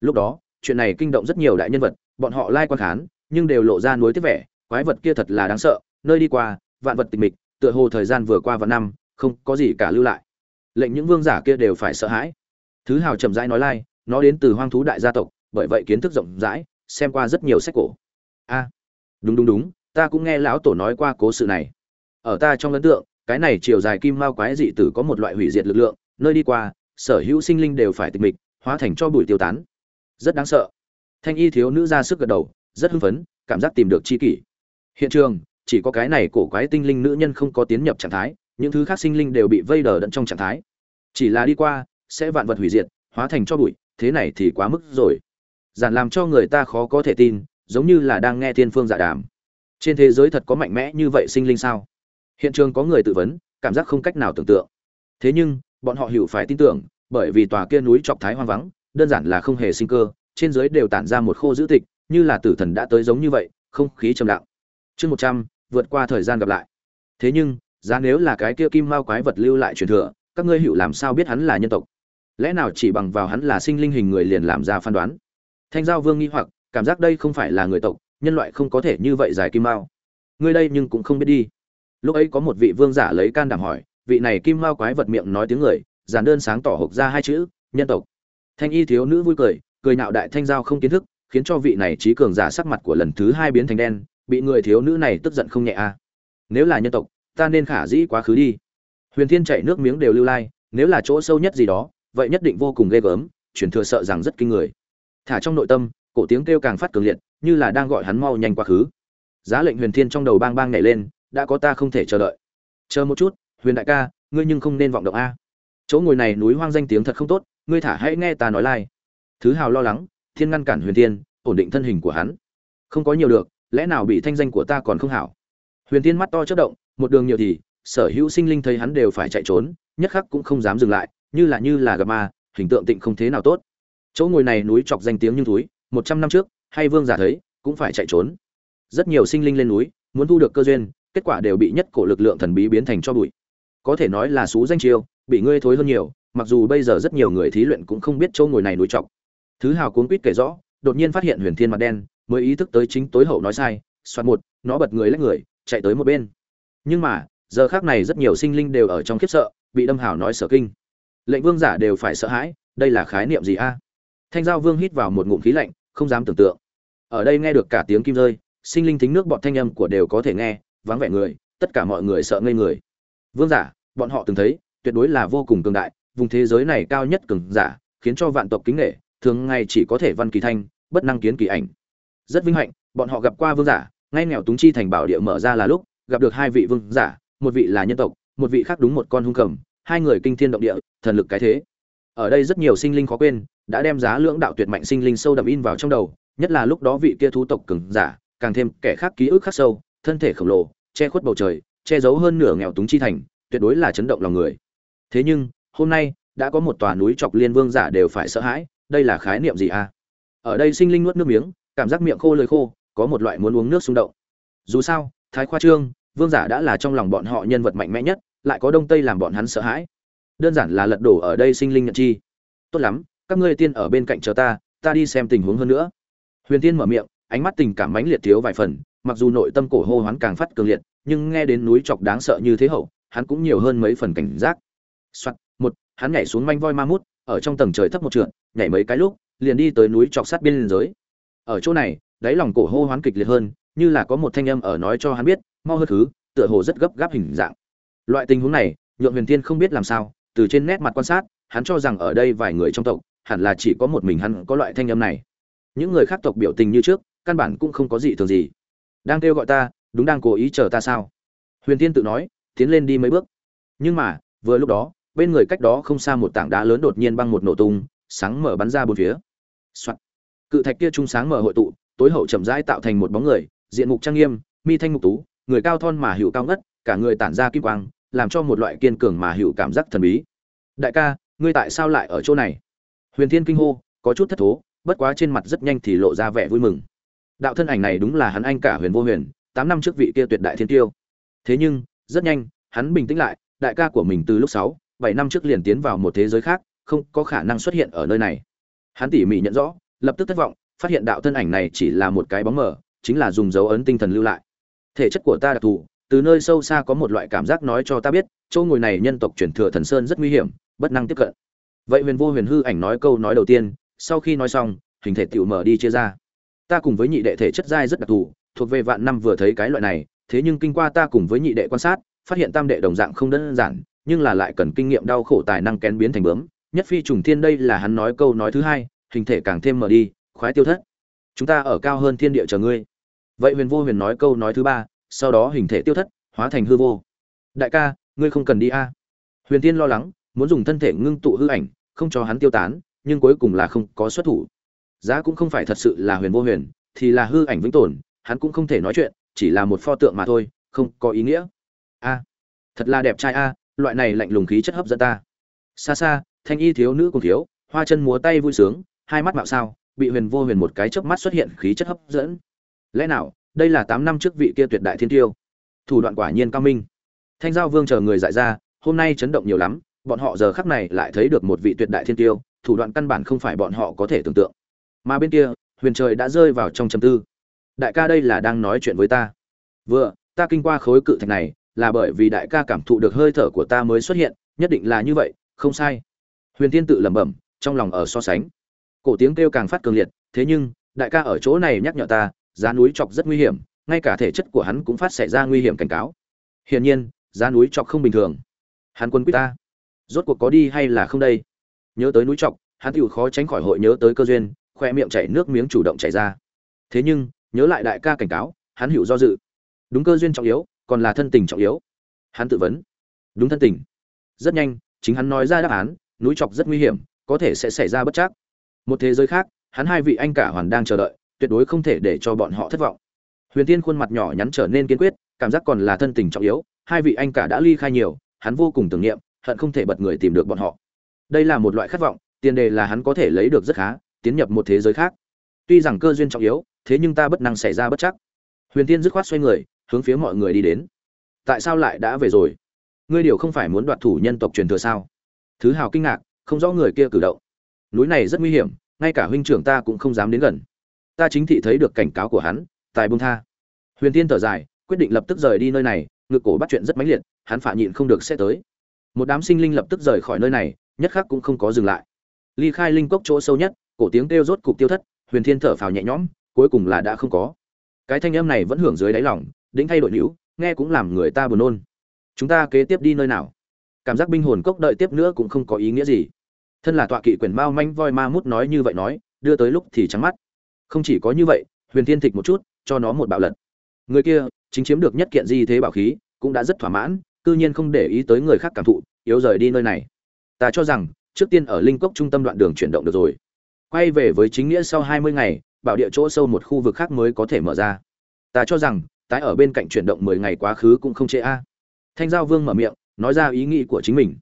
Lúc đó chuyện này kinh động rất nhiều đại nhân vật, bọn họ lai quan khán, nhưng đều lộ ra nuối tiếc vẻ, quái vật kia thật là đáng sợ, nơi đi qua, vạn vật tịch mịch, tựa hồ thời gian vừa qua vạn năm, không có gì cả lưu lại. Lệnh những vương giả kia đều phải sợ hãi. Thứ hào chậm rãi nói lai, nó đến từ hoang thú đại gia tộc, bởi vậy kiến thức rộng rãi, xem qua rất nhiều sách cổ. A, đúng đúng đúng, ta cũng nghe lão tổ nói qua cố sự này. Ở ta trong ấn tượng, cái này chiều dài kim mao quái dị tử có một loại hủy diệt lực lượng, nơi đi qua, sở hữu sinh linh đều phải tịch mịch, hóa thành cho bụi tiêu tán rất đáng sợ. Thanh y thiếu nữ ra sức gật đầu, rất hưng phấn, cảm giác tìm được chi kỷ. Hiện trường, chỉ có cái này cổ quái tinh linh nữ nhân không có tiến nhập trạng thái, những thứ khác sinh linh đều bị vây đờ đẫn trong trạng thái. Chỉ là đi qua, sẽ vạn vật hủy diệt, hóa thành cho bụi, thế này thì quá mức rồi. Giản làm cho người ta khó có thể tin, giống như là đang nghe thiên phương giả đàm. Trên thế giới thật có mạnh mẽ như vậy sinh linh sao? Hiện trường có người tự vấn, cảm giác không cách nào tưởng tượng. Thế nhưng, bọn họ hiểu phải tin tưởng, bởi vì tòa kia núi trọc thái hoang vắng đơn giản là không hề sinh cơ, trên dưới đều tản ra một khô dữ tịch, như là tử thần đã tới giống như vậy, không khí trầm lặng. Chương một trăm, vượt qua thời gian gặp lại. Thế nhưng, giá nếu là cái kia kim mao quái vật lưu lại truyền thừa, các ngươi hiểu làm sao biết hắn là nhân tộc? Lẽ nào chỉ bằng vào hắn là sinh linh hình người liền làm ra phán đoán? Thanh giao vương nghi hoặc, cảm giác đây không phải là người tộc, nhân loại không có thể như vậy dài kim mao. Ngươi đây nhưng cũng không biết đi. Lúc ấy có một vị vương giả lấy can đảm hỏi, vị này kim mao quái vật miệng nói tiếng người, giản đơn sáng tỏ hộp ra hai chữ, nhân tộc thanh y thiếu nữ vui cười cười nạo đại thanh giao không kiến thức, khiến cho vị này trí cường giả sắc mặt của lần thứ hai biến thành đen, bị người thiếu nữ này tức giận không nhẹ a. À. nếu là nhân tộc, ta nên khả dĩ quá khứ đi. Huyền thiên chạy nước miếng đều lưu lai, nếu là chỗ sâu nhất gì đó, vậy nhất định vô cùng ghê gớm chuyển thừa sợ rằng rất kinh người. Thả trong nội tâm, cổ tiếng kêu càng phát cường liệt, như là đang gọi hắn mau nhanh quá khứ. Giá lệnh huyền thiên trong đầu bang bang nhảy lên, đã có ta không thể chờ đợi. Chờ một chút, huyền đại ca, ngươi nhưng không nên vọng động a. Chỗ ngồi này núi hoang danh tiếng thật không tốt ngươi thả hãy nghe ta nói lai. Thứ hào lo lắng, thiên ngăn cản huyền thiên, ổn định thân hình của hắn. Không có nhiều được, lẽ nào bị thanh danh của ta còn không hảo? Huyền thiên mắt to chất động, một đường nhiều thì, sở hữu sinh linh thấy hắn đều phải chạy trốn, nhất khắc cũng không dám dừng lại, như là như là gặp ma, hình tượng tịnh không thế nào tốt. Chỗ ngồi này núi chọc danh tiếng như túi một trăm năm trước, hay vương giả thấy, cũng phải chạy trốn. Rất nhiều sinh linh lên núi, muốn thu được cơ duyên, kết quả đều bị nhất cổ lực lượng thần bí biến thành cho bụi. Có thể nói là xú danh chiêu, bị ngươi thối hơn nhiều mặc dù bây giờ rất nhiều người thí luyện cũng không biết chỗ ngồi này núi trọc. Thứ hào cuốn quýt kể rõ, đột nhiên phát hiện huyền thiên mặt đen, mới ý thức tới chính tối hậu nói sai, soạt một, nó bật người lách người, chạy tới một bên. Nhưng mà, giờ khác này rất nhiều sinh linh đều ở trong khiếp sợ, bị đâm hào nói sở kinh. Lệnh vương giả đều phải sợ hãi, đây là khái niệm gì a? Thanh giao vương hít vào một ngụm khí lạnh, không dám tưởng tượng. Ở đây nghe được cả tiếng kim rơi, sinh linh thính nước bọn thanh âm của đều có thể nghe, vắng vẻ người, tất cả mọi người sợ ngây người. Vương giả, bọn họ từng thấy, tuyệt đối là vô cùng cường đại vùng thế giới này cao nhất cường giả, khiến cho vạn tộc kính nể, thường ngày chỉ có thể văn kỳ thanh, bất năng kiến kỳ ảnh. Rất vinh hạnh, bọn họ gặp qua vương giả, ngay nghèo túng chi thành bảo địa mở ra là lúc, gặp được hai vị vương giả, một vị là nhân tộc, một vị khác đúng một con hung cầm, hai người kinh thiên động địa, thần lực cái thế. Ở đây rất nhiều sinh linh khó quên, đã đem giá lưỡng đạo tuyệt mạnh sinh linh sâu đậm in vào trong đầu, nhất là lúc đó vị kia thú tộc cường giả, càng thêm kẻ khác ký ức khắc sâu, thân thể khổng lồ, che khuất bầu trời, che giấu hơn nửa nghèo túng chi thành, tuyệt đối là chấn động lòng người. Thế nhưng hôm nay đã có một tòa núi chọc liên vương giả đều phải sợ hãi đây là khái niệm gì à? Ở đây sinh linh nuốt nước miếng cảm giác miệng khô lời khô có một loại muốn uống nước xung động. Dù sao thái khoa trương vương giả đã là trong lòng bọn họ nhân vật mạnh mẽ nhất lại có đông tây làm bọn hắn sợ hãi. Đơn giản là lật đổ ở đây sinh linh nhận chi. Tốt lắm các ngươi tiên ở bên cạnh chờ ta ta đi xem tình huống hơn nữa. Huyền tiên mở miệng ánh mắt tình cảm mãnh liệt thiếu vài phần mặc dù nội tâm cổ hô hoán càng phát cường liệt nhưng nghe đến núi chọc đáng sợ như thế hậu hắn cũng nhiều hơn mấy phần cảnh giác. Soạt, hắn nhảy xuống manh voi ma mút, ở trong tầng trời thấp một trượng, nhảy mấy cái lúc, liền đi tới núi chọc sát biên giới. Ở chỗ này, đáy lòng cổ hô hoán kịch liệt hơn, như là có một thanh âm ở nói cho hắn biết, mau hơn thứ, tựa hồ rất gấp gáp hình dạng. Loại tình huống này, nhượng huyền Thiên không biết làm sao, từ trên nét mặt quan sát, hắn cho rằng ở đây vài người trong tộc, hẳn là chỉ có một mình hắn có loại thanh âm này. Những người khác tộc biểu tình như trước, căn bản cũng không có gì thường gì. Đang kêu gọi ta, đúng đang cố ý chờ ta sao? Huyền tiên tự nói, tiến lên đi mấy bước. Nhưng mà, vừa lúc đó bên người cách đó không xa một tảng đá lớn đột nhiên băng một nổ tung, sáng mở bắn ra bốn phía、Soạn. cự thạch kia trung sáng mở hội tụ, tối hậu chậm rãi tạo thành một bóng người, diện mục trang nghiêm, mi thanh mục tú, người cao thon mà hữu cao ngất, cả người tản ra kim quang, làm cho một loại kiên cường mà hữu cảm giác thần bí. Đại ca, ngươi tại sao lại ở chỗ này? Huyền thiên kinh hô, có chút thất thố, bất quá trên mặt rất nhanh thì lộ ra vẻ vui mừng. Đạo thân ảnh này đúng là hắn anh cả huyền vô huyền, tám năm trước vị kia tuyệt đại thiên tiêu. Thế nhưng, rất nhanh, hắn bình tĩnh lại, đại ca của mình từ lúc sáu bảy năm trước liền tiến vào một thế giới khác, không có khả năng xuất hiện ở nơi này. Hắn tỉ mỉ nhận rõ, lập tức thất vọng, phát hiện đạo thân ảnh này chỉ là một cái bóng mờ, chính là dùng dấu ấn tinh thần lưu lại. Thể chất của ta đặc thù, từ nơi sâu xa có một loại cảm giác nói cho ta biết, chỗ ngồi này nhân tộc truyền thừa thần sơn rất nguy hiểm, bất năng tiếp cận. Vậy huyền vô huyền hư ảnh nói câu nói đầu tiên, sau khi nói xong, hình thể tiểu mở đi chia ra. Ta cùng với nhị đệ thể chất giai rất đặc thù, thuộc về vạn năm vừa thấy cái loại này, thế nhưng kinh qua ta cùng với nhị đệ quan sát, phát hiện tam đệ đồng dạng không đơn giản nhưng là lại cần kinh nghiệm đau khổ tài năng kén biến thành bướm. Nhất phi trùng thiên đây là hắn nói câu nói thứ hai, hình thể càng thêm mở đi, khoái tiêu thất. Chúng ta ở cao hơn thiên địa chờ ngươi. Vậy huyền vô huyền nói câu nói thứ ba, sau đó hình thể tiêu thất, hóa thành hư vô. Đại ca, ngươi không cần đi a. Huyền tiên lo lắng, muốn dùng thân thể ngưng tụ hư ảnh, không cho hắn tiêu tán, nhưng cuối cùng là không có xuất thủ. Giá cũng không phải thật sự là huyền vô huyền, thì là hư ảnh vĩnh tồn, hắn cũng không thể nói chuyện, chỉ là một pho tượng mà thôi, không có ý nghĩa. A, thật là đẹp trai a loại này lạnh lùng khí chất hấp dẫn ta. Xa xa, thanh y thiếu nữ cùng thiếu, hoa chân múa tay vui sướng, hai mắt mạo sao, bị huyền vô huyền một cái chớp mắt xuất hiện khí chất hấp dẫn. Lẽ nào, đây là tám năm trước vị kia tuyệt đại thiên tiêu? Thủ đoạn quả nhiên cao minh. Thanh giao vương chờ người dại ra, hôm nay chấn động nhiều lắm, bọn họ giờ khắc này lại thấy được một vị tuyệt đại thiên tiêu, thủ đoạn căn bản không phải bọn họ có thể tưởng tượng. Mà bên kia, huyền trời đã rơi vào trong chầm tư. Đại ca đây là đang nói chuyện với ta. Vừa, ta kinh qua khối cự thạch này là bởi vì đại ca cảm thụ được hơi thở của ta mới xuất hiện, nhất định là như vậy, không sai. Huyền thiên tự lẩm bẩm, trong lòng ở so sánh. Cổ tiếng kêu càng phát cường liệt, thế nhưng, đại ca ở chỗ này nhắc nhở ta, giá núi chọc rất nguy hiểm, ngay cả thể chất của hắn cũng phát xảy ra nguy hiểm cảnh cáo. Hiển nhiên, giá núi chọc không bình thường. Hắn quân quyết ta. Rốt cuộc có đi hay là không đây? Nhớ tới núi chọc, hắn tựu khó tránh khỏi hội nhớ tới cơ duyên, khoe miệng chảy nước miếng chủ động chảy ra. Thế nhưng, nhớ lại đại ca cảnh cáo, hắn hiểu do dự. Đúng cơ duyên trọng yếu còn là thân tình trọng yếu. Hắn tự vấn. Đúng thân tình. Rất nhanh, chính hắn nói ra đáp án, núi chọc rất nguy hiểm, có thể sẽ xảy ra bất chắc. Một thế giới khác, hắn hai vị anh cả hoàn đang chờ đợi, tuyệt đối không thể để cho bọn họ thất vọng. Huyền tiên khuôn mặt nhỏ nhắn trở nên kiên quyết, cảm giác còn là thân tình trọng yếu, hai vị anh cả đã ly khai nhiều, hắn vô cùng tưởng niệm, hận không thể bật người tìm được bọn họ. Đây là một loại khát vọng, tiền đề là hắn có thể lấy được rất khá, tiến nhập một thế giới khác. Tuy rằng cơ duyên trọng yếu, thế nhưng ta bất năng xảy ra bất chắc. Huyền tiên dứt khoát xoay người hướng phía mọi người đi đến. Tại sao lại đã về rồi? Ngươi điều không phải muốn đoạt thủ nhân tộc truyền thừa sao? Thứ hào kinh ngạc, không rõ người kia cử động. Núi này rất nguy hiểm, ngay cả huynh trưởng ta cũng không dám đến gần. Ta chính thị thấy được cảnh cáo của hắn, tài bông tha. Huyền tiên thở dài, quyết định lập tức rời đi nơi này, ngực cổ bắt chuyện rất mãnh liệt, hắn phạ nhịn không được sẽ tới. Một đám sinh linh lập tức rời khỏi nơi này, nhất khắc cũng không có dừng lại. Ly khai linh cốc chỗ sâu nhất, cổ tiếng kêu rốt cục tiêu thất, huyền thiên thở phào nhẹ nhõm, cuối cùng là đã không có. Cái thanh âm này vẫn hưởng dưới đáy lòng đĩnh thay đổi nữ nghe cũng làm người ta buồn nôn. Chúng ta kế tiếp đi nơi nào? Cảm giác binh hồn cốc đợi tiếp nữa cũng không có ý nghĩa gì. Thân là tọa kỵ quyền mao manh voi ma mút nói như vậy nói, đưa tới lúc thì trắng mắt. Không chỉ có như vậy, huyền thiên thịch một chút, cho nó một bạo lật. Người kia, chính chiếm được nhất kiện di thế bảo khí, cũng đã rất thỏa mãn tự nhiên không để ý tới người khác cảm thụ, yếu rời đi nơi này. Ta cho rằng, trước tiên ở linh cốc trung tâm đoạn đường chuyển động được rồi. Quay về với chính nghĩa sau hai mươi ngày, bảo địa chỗ sâu một khu vực khác mới có thể mở ra. Ta cho rằng tái ở bên cạnh chuyển động mười ngày quá khứ cũng không chê a. Thanh giao vương mở miệng, nói ra ý nghĩ của chính mình.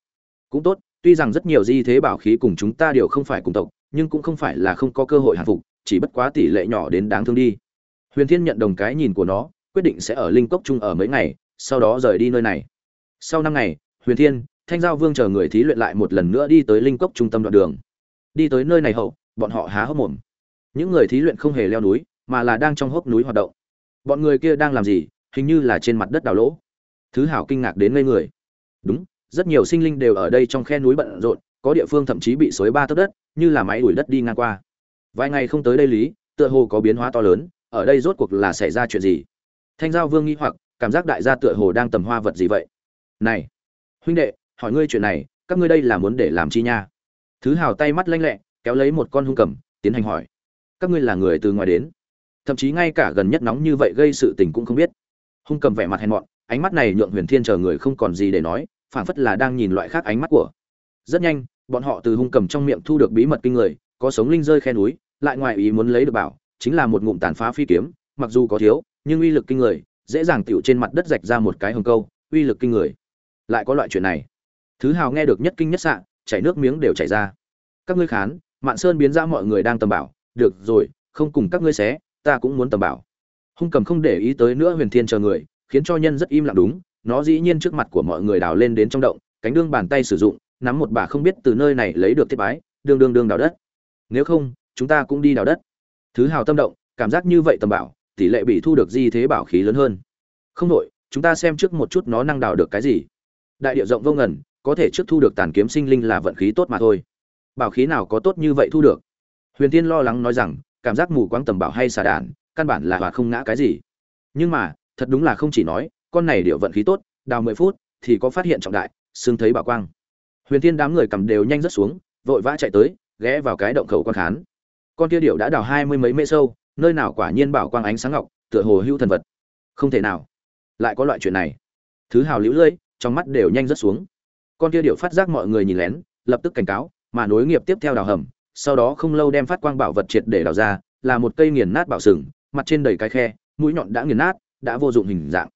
Cũng tốt, tuy rằng rất nhiều di thế bảo khí cùng chúng ta đều không phải cùng tộc, nhưng cũng không phải là không có cơ hội hạ phục, chỉ bất quá tỷ lệ nhỏ đến đáng thương đi. Huyền thiên nhận đồng cái nhìn của nó, quyết định sẽ ở linh cốc chung ở mấy ngày, sau đó rời đi nơi này. Sau năm ngày, huyền thiên, thanh giao vương chờ người thí luyện lại một lần nữa đi tới linh cốc trung tâm đoạn đường. Đi tới nơi này hậu, bọn họ há hốc mồm. Những người thí luyện không hề leo núi, mà là đang trong hốc núi hoạt động bọn người kia đang làm gì, hình như là trên mặt đất đào lỗ. Thứ hảo kinh ngạc đến ngây người. Đúng, rất nhiều sinh linh đều ở đây trong khe núi bận rộn, có địa phương thậm chí bị xối ba tấc đất, như là máy đuổi đất đi ngang qua. Vài ngày không tới đây lý, tựa hồ có biến hóa to lớn, ở đây rốt cuộc là xảy ra chuyện gì? Thanh giao vương nghi hoặc, cảm giác đại gia tựa hồ đang tầm hoa vật gì vậy? Này, huynh đệ, hỏi ngươi chuyện này, các ngươi đây là muốn để làm chi nha? Thứ hào tay mắt lanh lẹ, kéo lấy một con hung cầm, tiến hành hỏi. Các ngươi là người từ ngoài đến thậm chí ngay cả gần nhất nóng như vậy gây sự tình cũng không biết. Hung cầm vẻ mặt hèn mọn, ánh mắt này nhượng huyền thiên chờ người không còn gì để nói, phảng phất là đang nhìn loại khác ánh mắt của. Rất nhanh, bọn họ từ hung cầm trong miệng thu được bí mật kinh người, có sống linh rơi khe núi, lại ngoài ý muốn lấy được bảo, chính là một ngụm tàn phá phi kiếm, mặc dù có thiếu, nhưng uy lực kinh người, dễ dàng tựu trên mặt đất rạch ra một cái hồng câu, uy lực kinh người. Lại có loại chuyện này. Thứ hào nghe được nhất kinh nhất sạn chảy nước miếng đều chảy ra. Các ngươi khán, mạn sơn biến ra mọi người đang tầm bảo, được rồi, không cùng các ngươi xé ta cũng muốn tầm bảo. Hung cầm không để ý tới nữa huyền thiên chờ người, khiến cho nhân rất im lặng đúng, nó dĩ nhiên trước mặt của mọi người đào lên đến trong động, cánh đương bàn tay sử dụng, nắm một bà không biết từ nơi này lấy được thiết bái, đương đương đương đào đất. Nếu không, chúng ta cũng đi đào đất. Thứ hào tâm động, cảm giác như vậy tầm bảo, tỷ lệ bị thu được di thế bảo khí lớn hơn. Không đội chúng ta xem trước một chút nó năng đào được cái gì. Đại địa rộng vô ngần, có thể trước thu được tàn kiếm sinh linh là vận khí tốt mà thôi. Bảo khí nào có tốt như vậy thu được? Huyền tiên lo lắng nói rằng cảm giác mù quáng tầm bảo hay xà đàn, căn bản là hòa không ngã cái gì. Nhưng mà thật đúng là không chỉ nói con này điệu vận khí tốt đào mười phút thì có phát hiện trọng đại xương thấy bảo quang. Huyền tiên đám người cầm đều nhanh rất xuống vội vã chạy tới ghé vào cái động khẩu quan khán. Con kia điệu đã đào hai mươi mấy mễ sâu nơi nào quả nhiên bảo quang ánh sáng ngọc tựa hồ hữu thần vật. Không thể nào. Lại có loại chuyện này. Thứ hào lũ lưỡi trong mắt đều nhanh rất xuống. Con kia điệu phát giác mọi người nhìn lén lập tức cảnh cáo mà nối nghiệp tiếp theo đào hầm sau đó không lâu đem phát quang bảo vật triệt để đào ra, là một cây nghiền nát bảo sừng, mặt trên đầy cái khe, mũi nhọn đã nghiền nát, đã vô dụng hình dạng.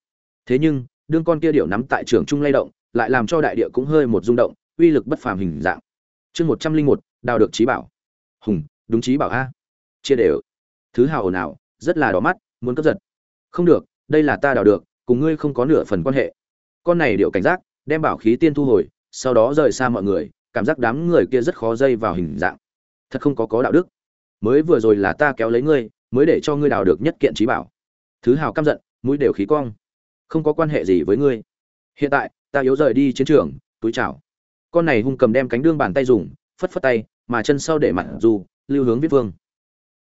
Thế nhưng, đương con kia điệu nắm tại trường trung lay động, lại làm cho đại địa cũng hơi một rung động, uy lực bất phàm hình dạng. Chương một trăm linh một, đào được trí bảo. Hùng, đúng trí bảo a. Chia đều. Thứ hào ồn ào, rất là đỏ mắt, muốn cướp giật. Không được, đây là ta đào được, cùng ngươi không có nửa phần quan hệ. Con này điệu cảnh giác, đem bảo khí tiên thu hồi, sau đó rời xa mọi người, cảm giác đám người kia rất khó dây vào hình dạng thật không có có đạo đức. Mới vừa rồi là ta kéo lấy ngươi, mới để cho ngươi đào được nhất kiện trí bảo. Thứ hào căm giận, mũi đều khí cong. Không có quan hệ gì với ngươi. Hiện tại, ta yếu rời đi chiến trường, túi chảo con này hung cầm đem cánh đương bàn tay dùng, phất phất tay, mà chân sau để mặt dù, lưu hướng viết vương.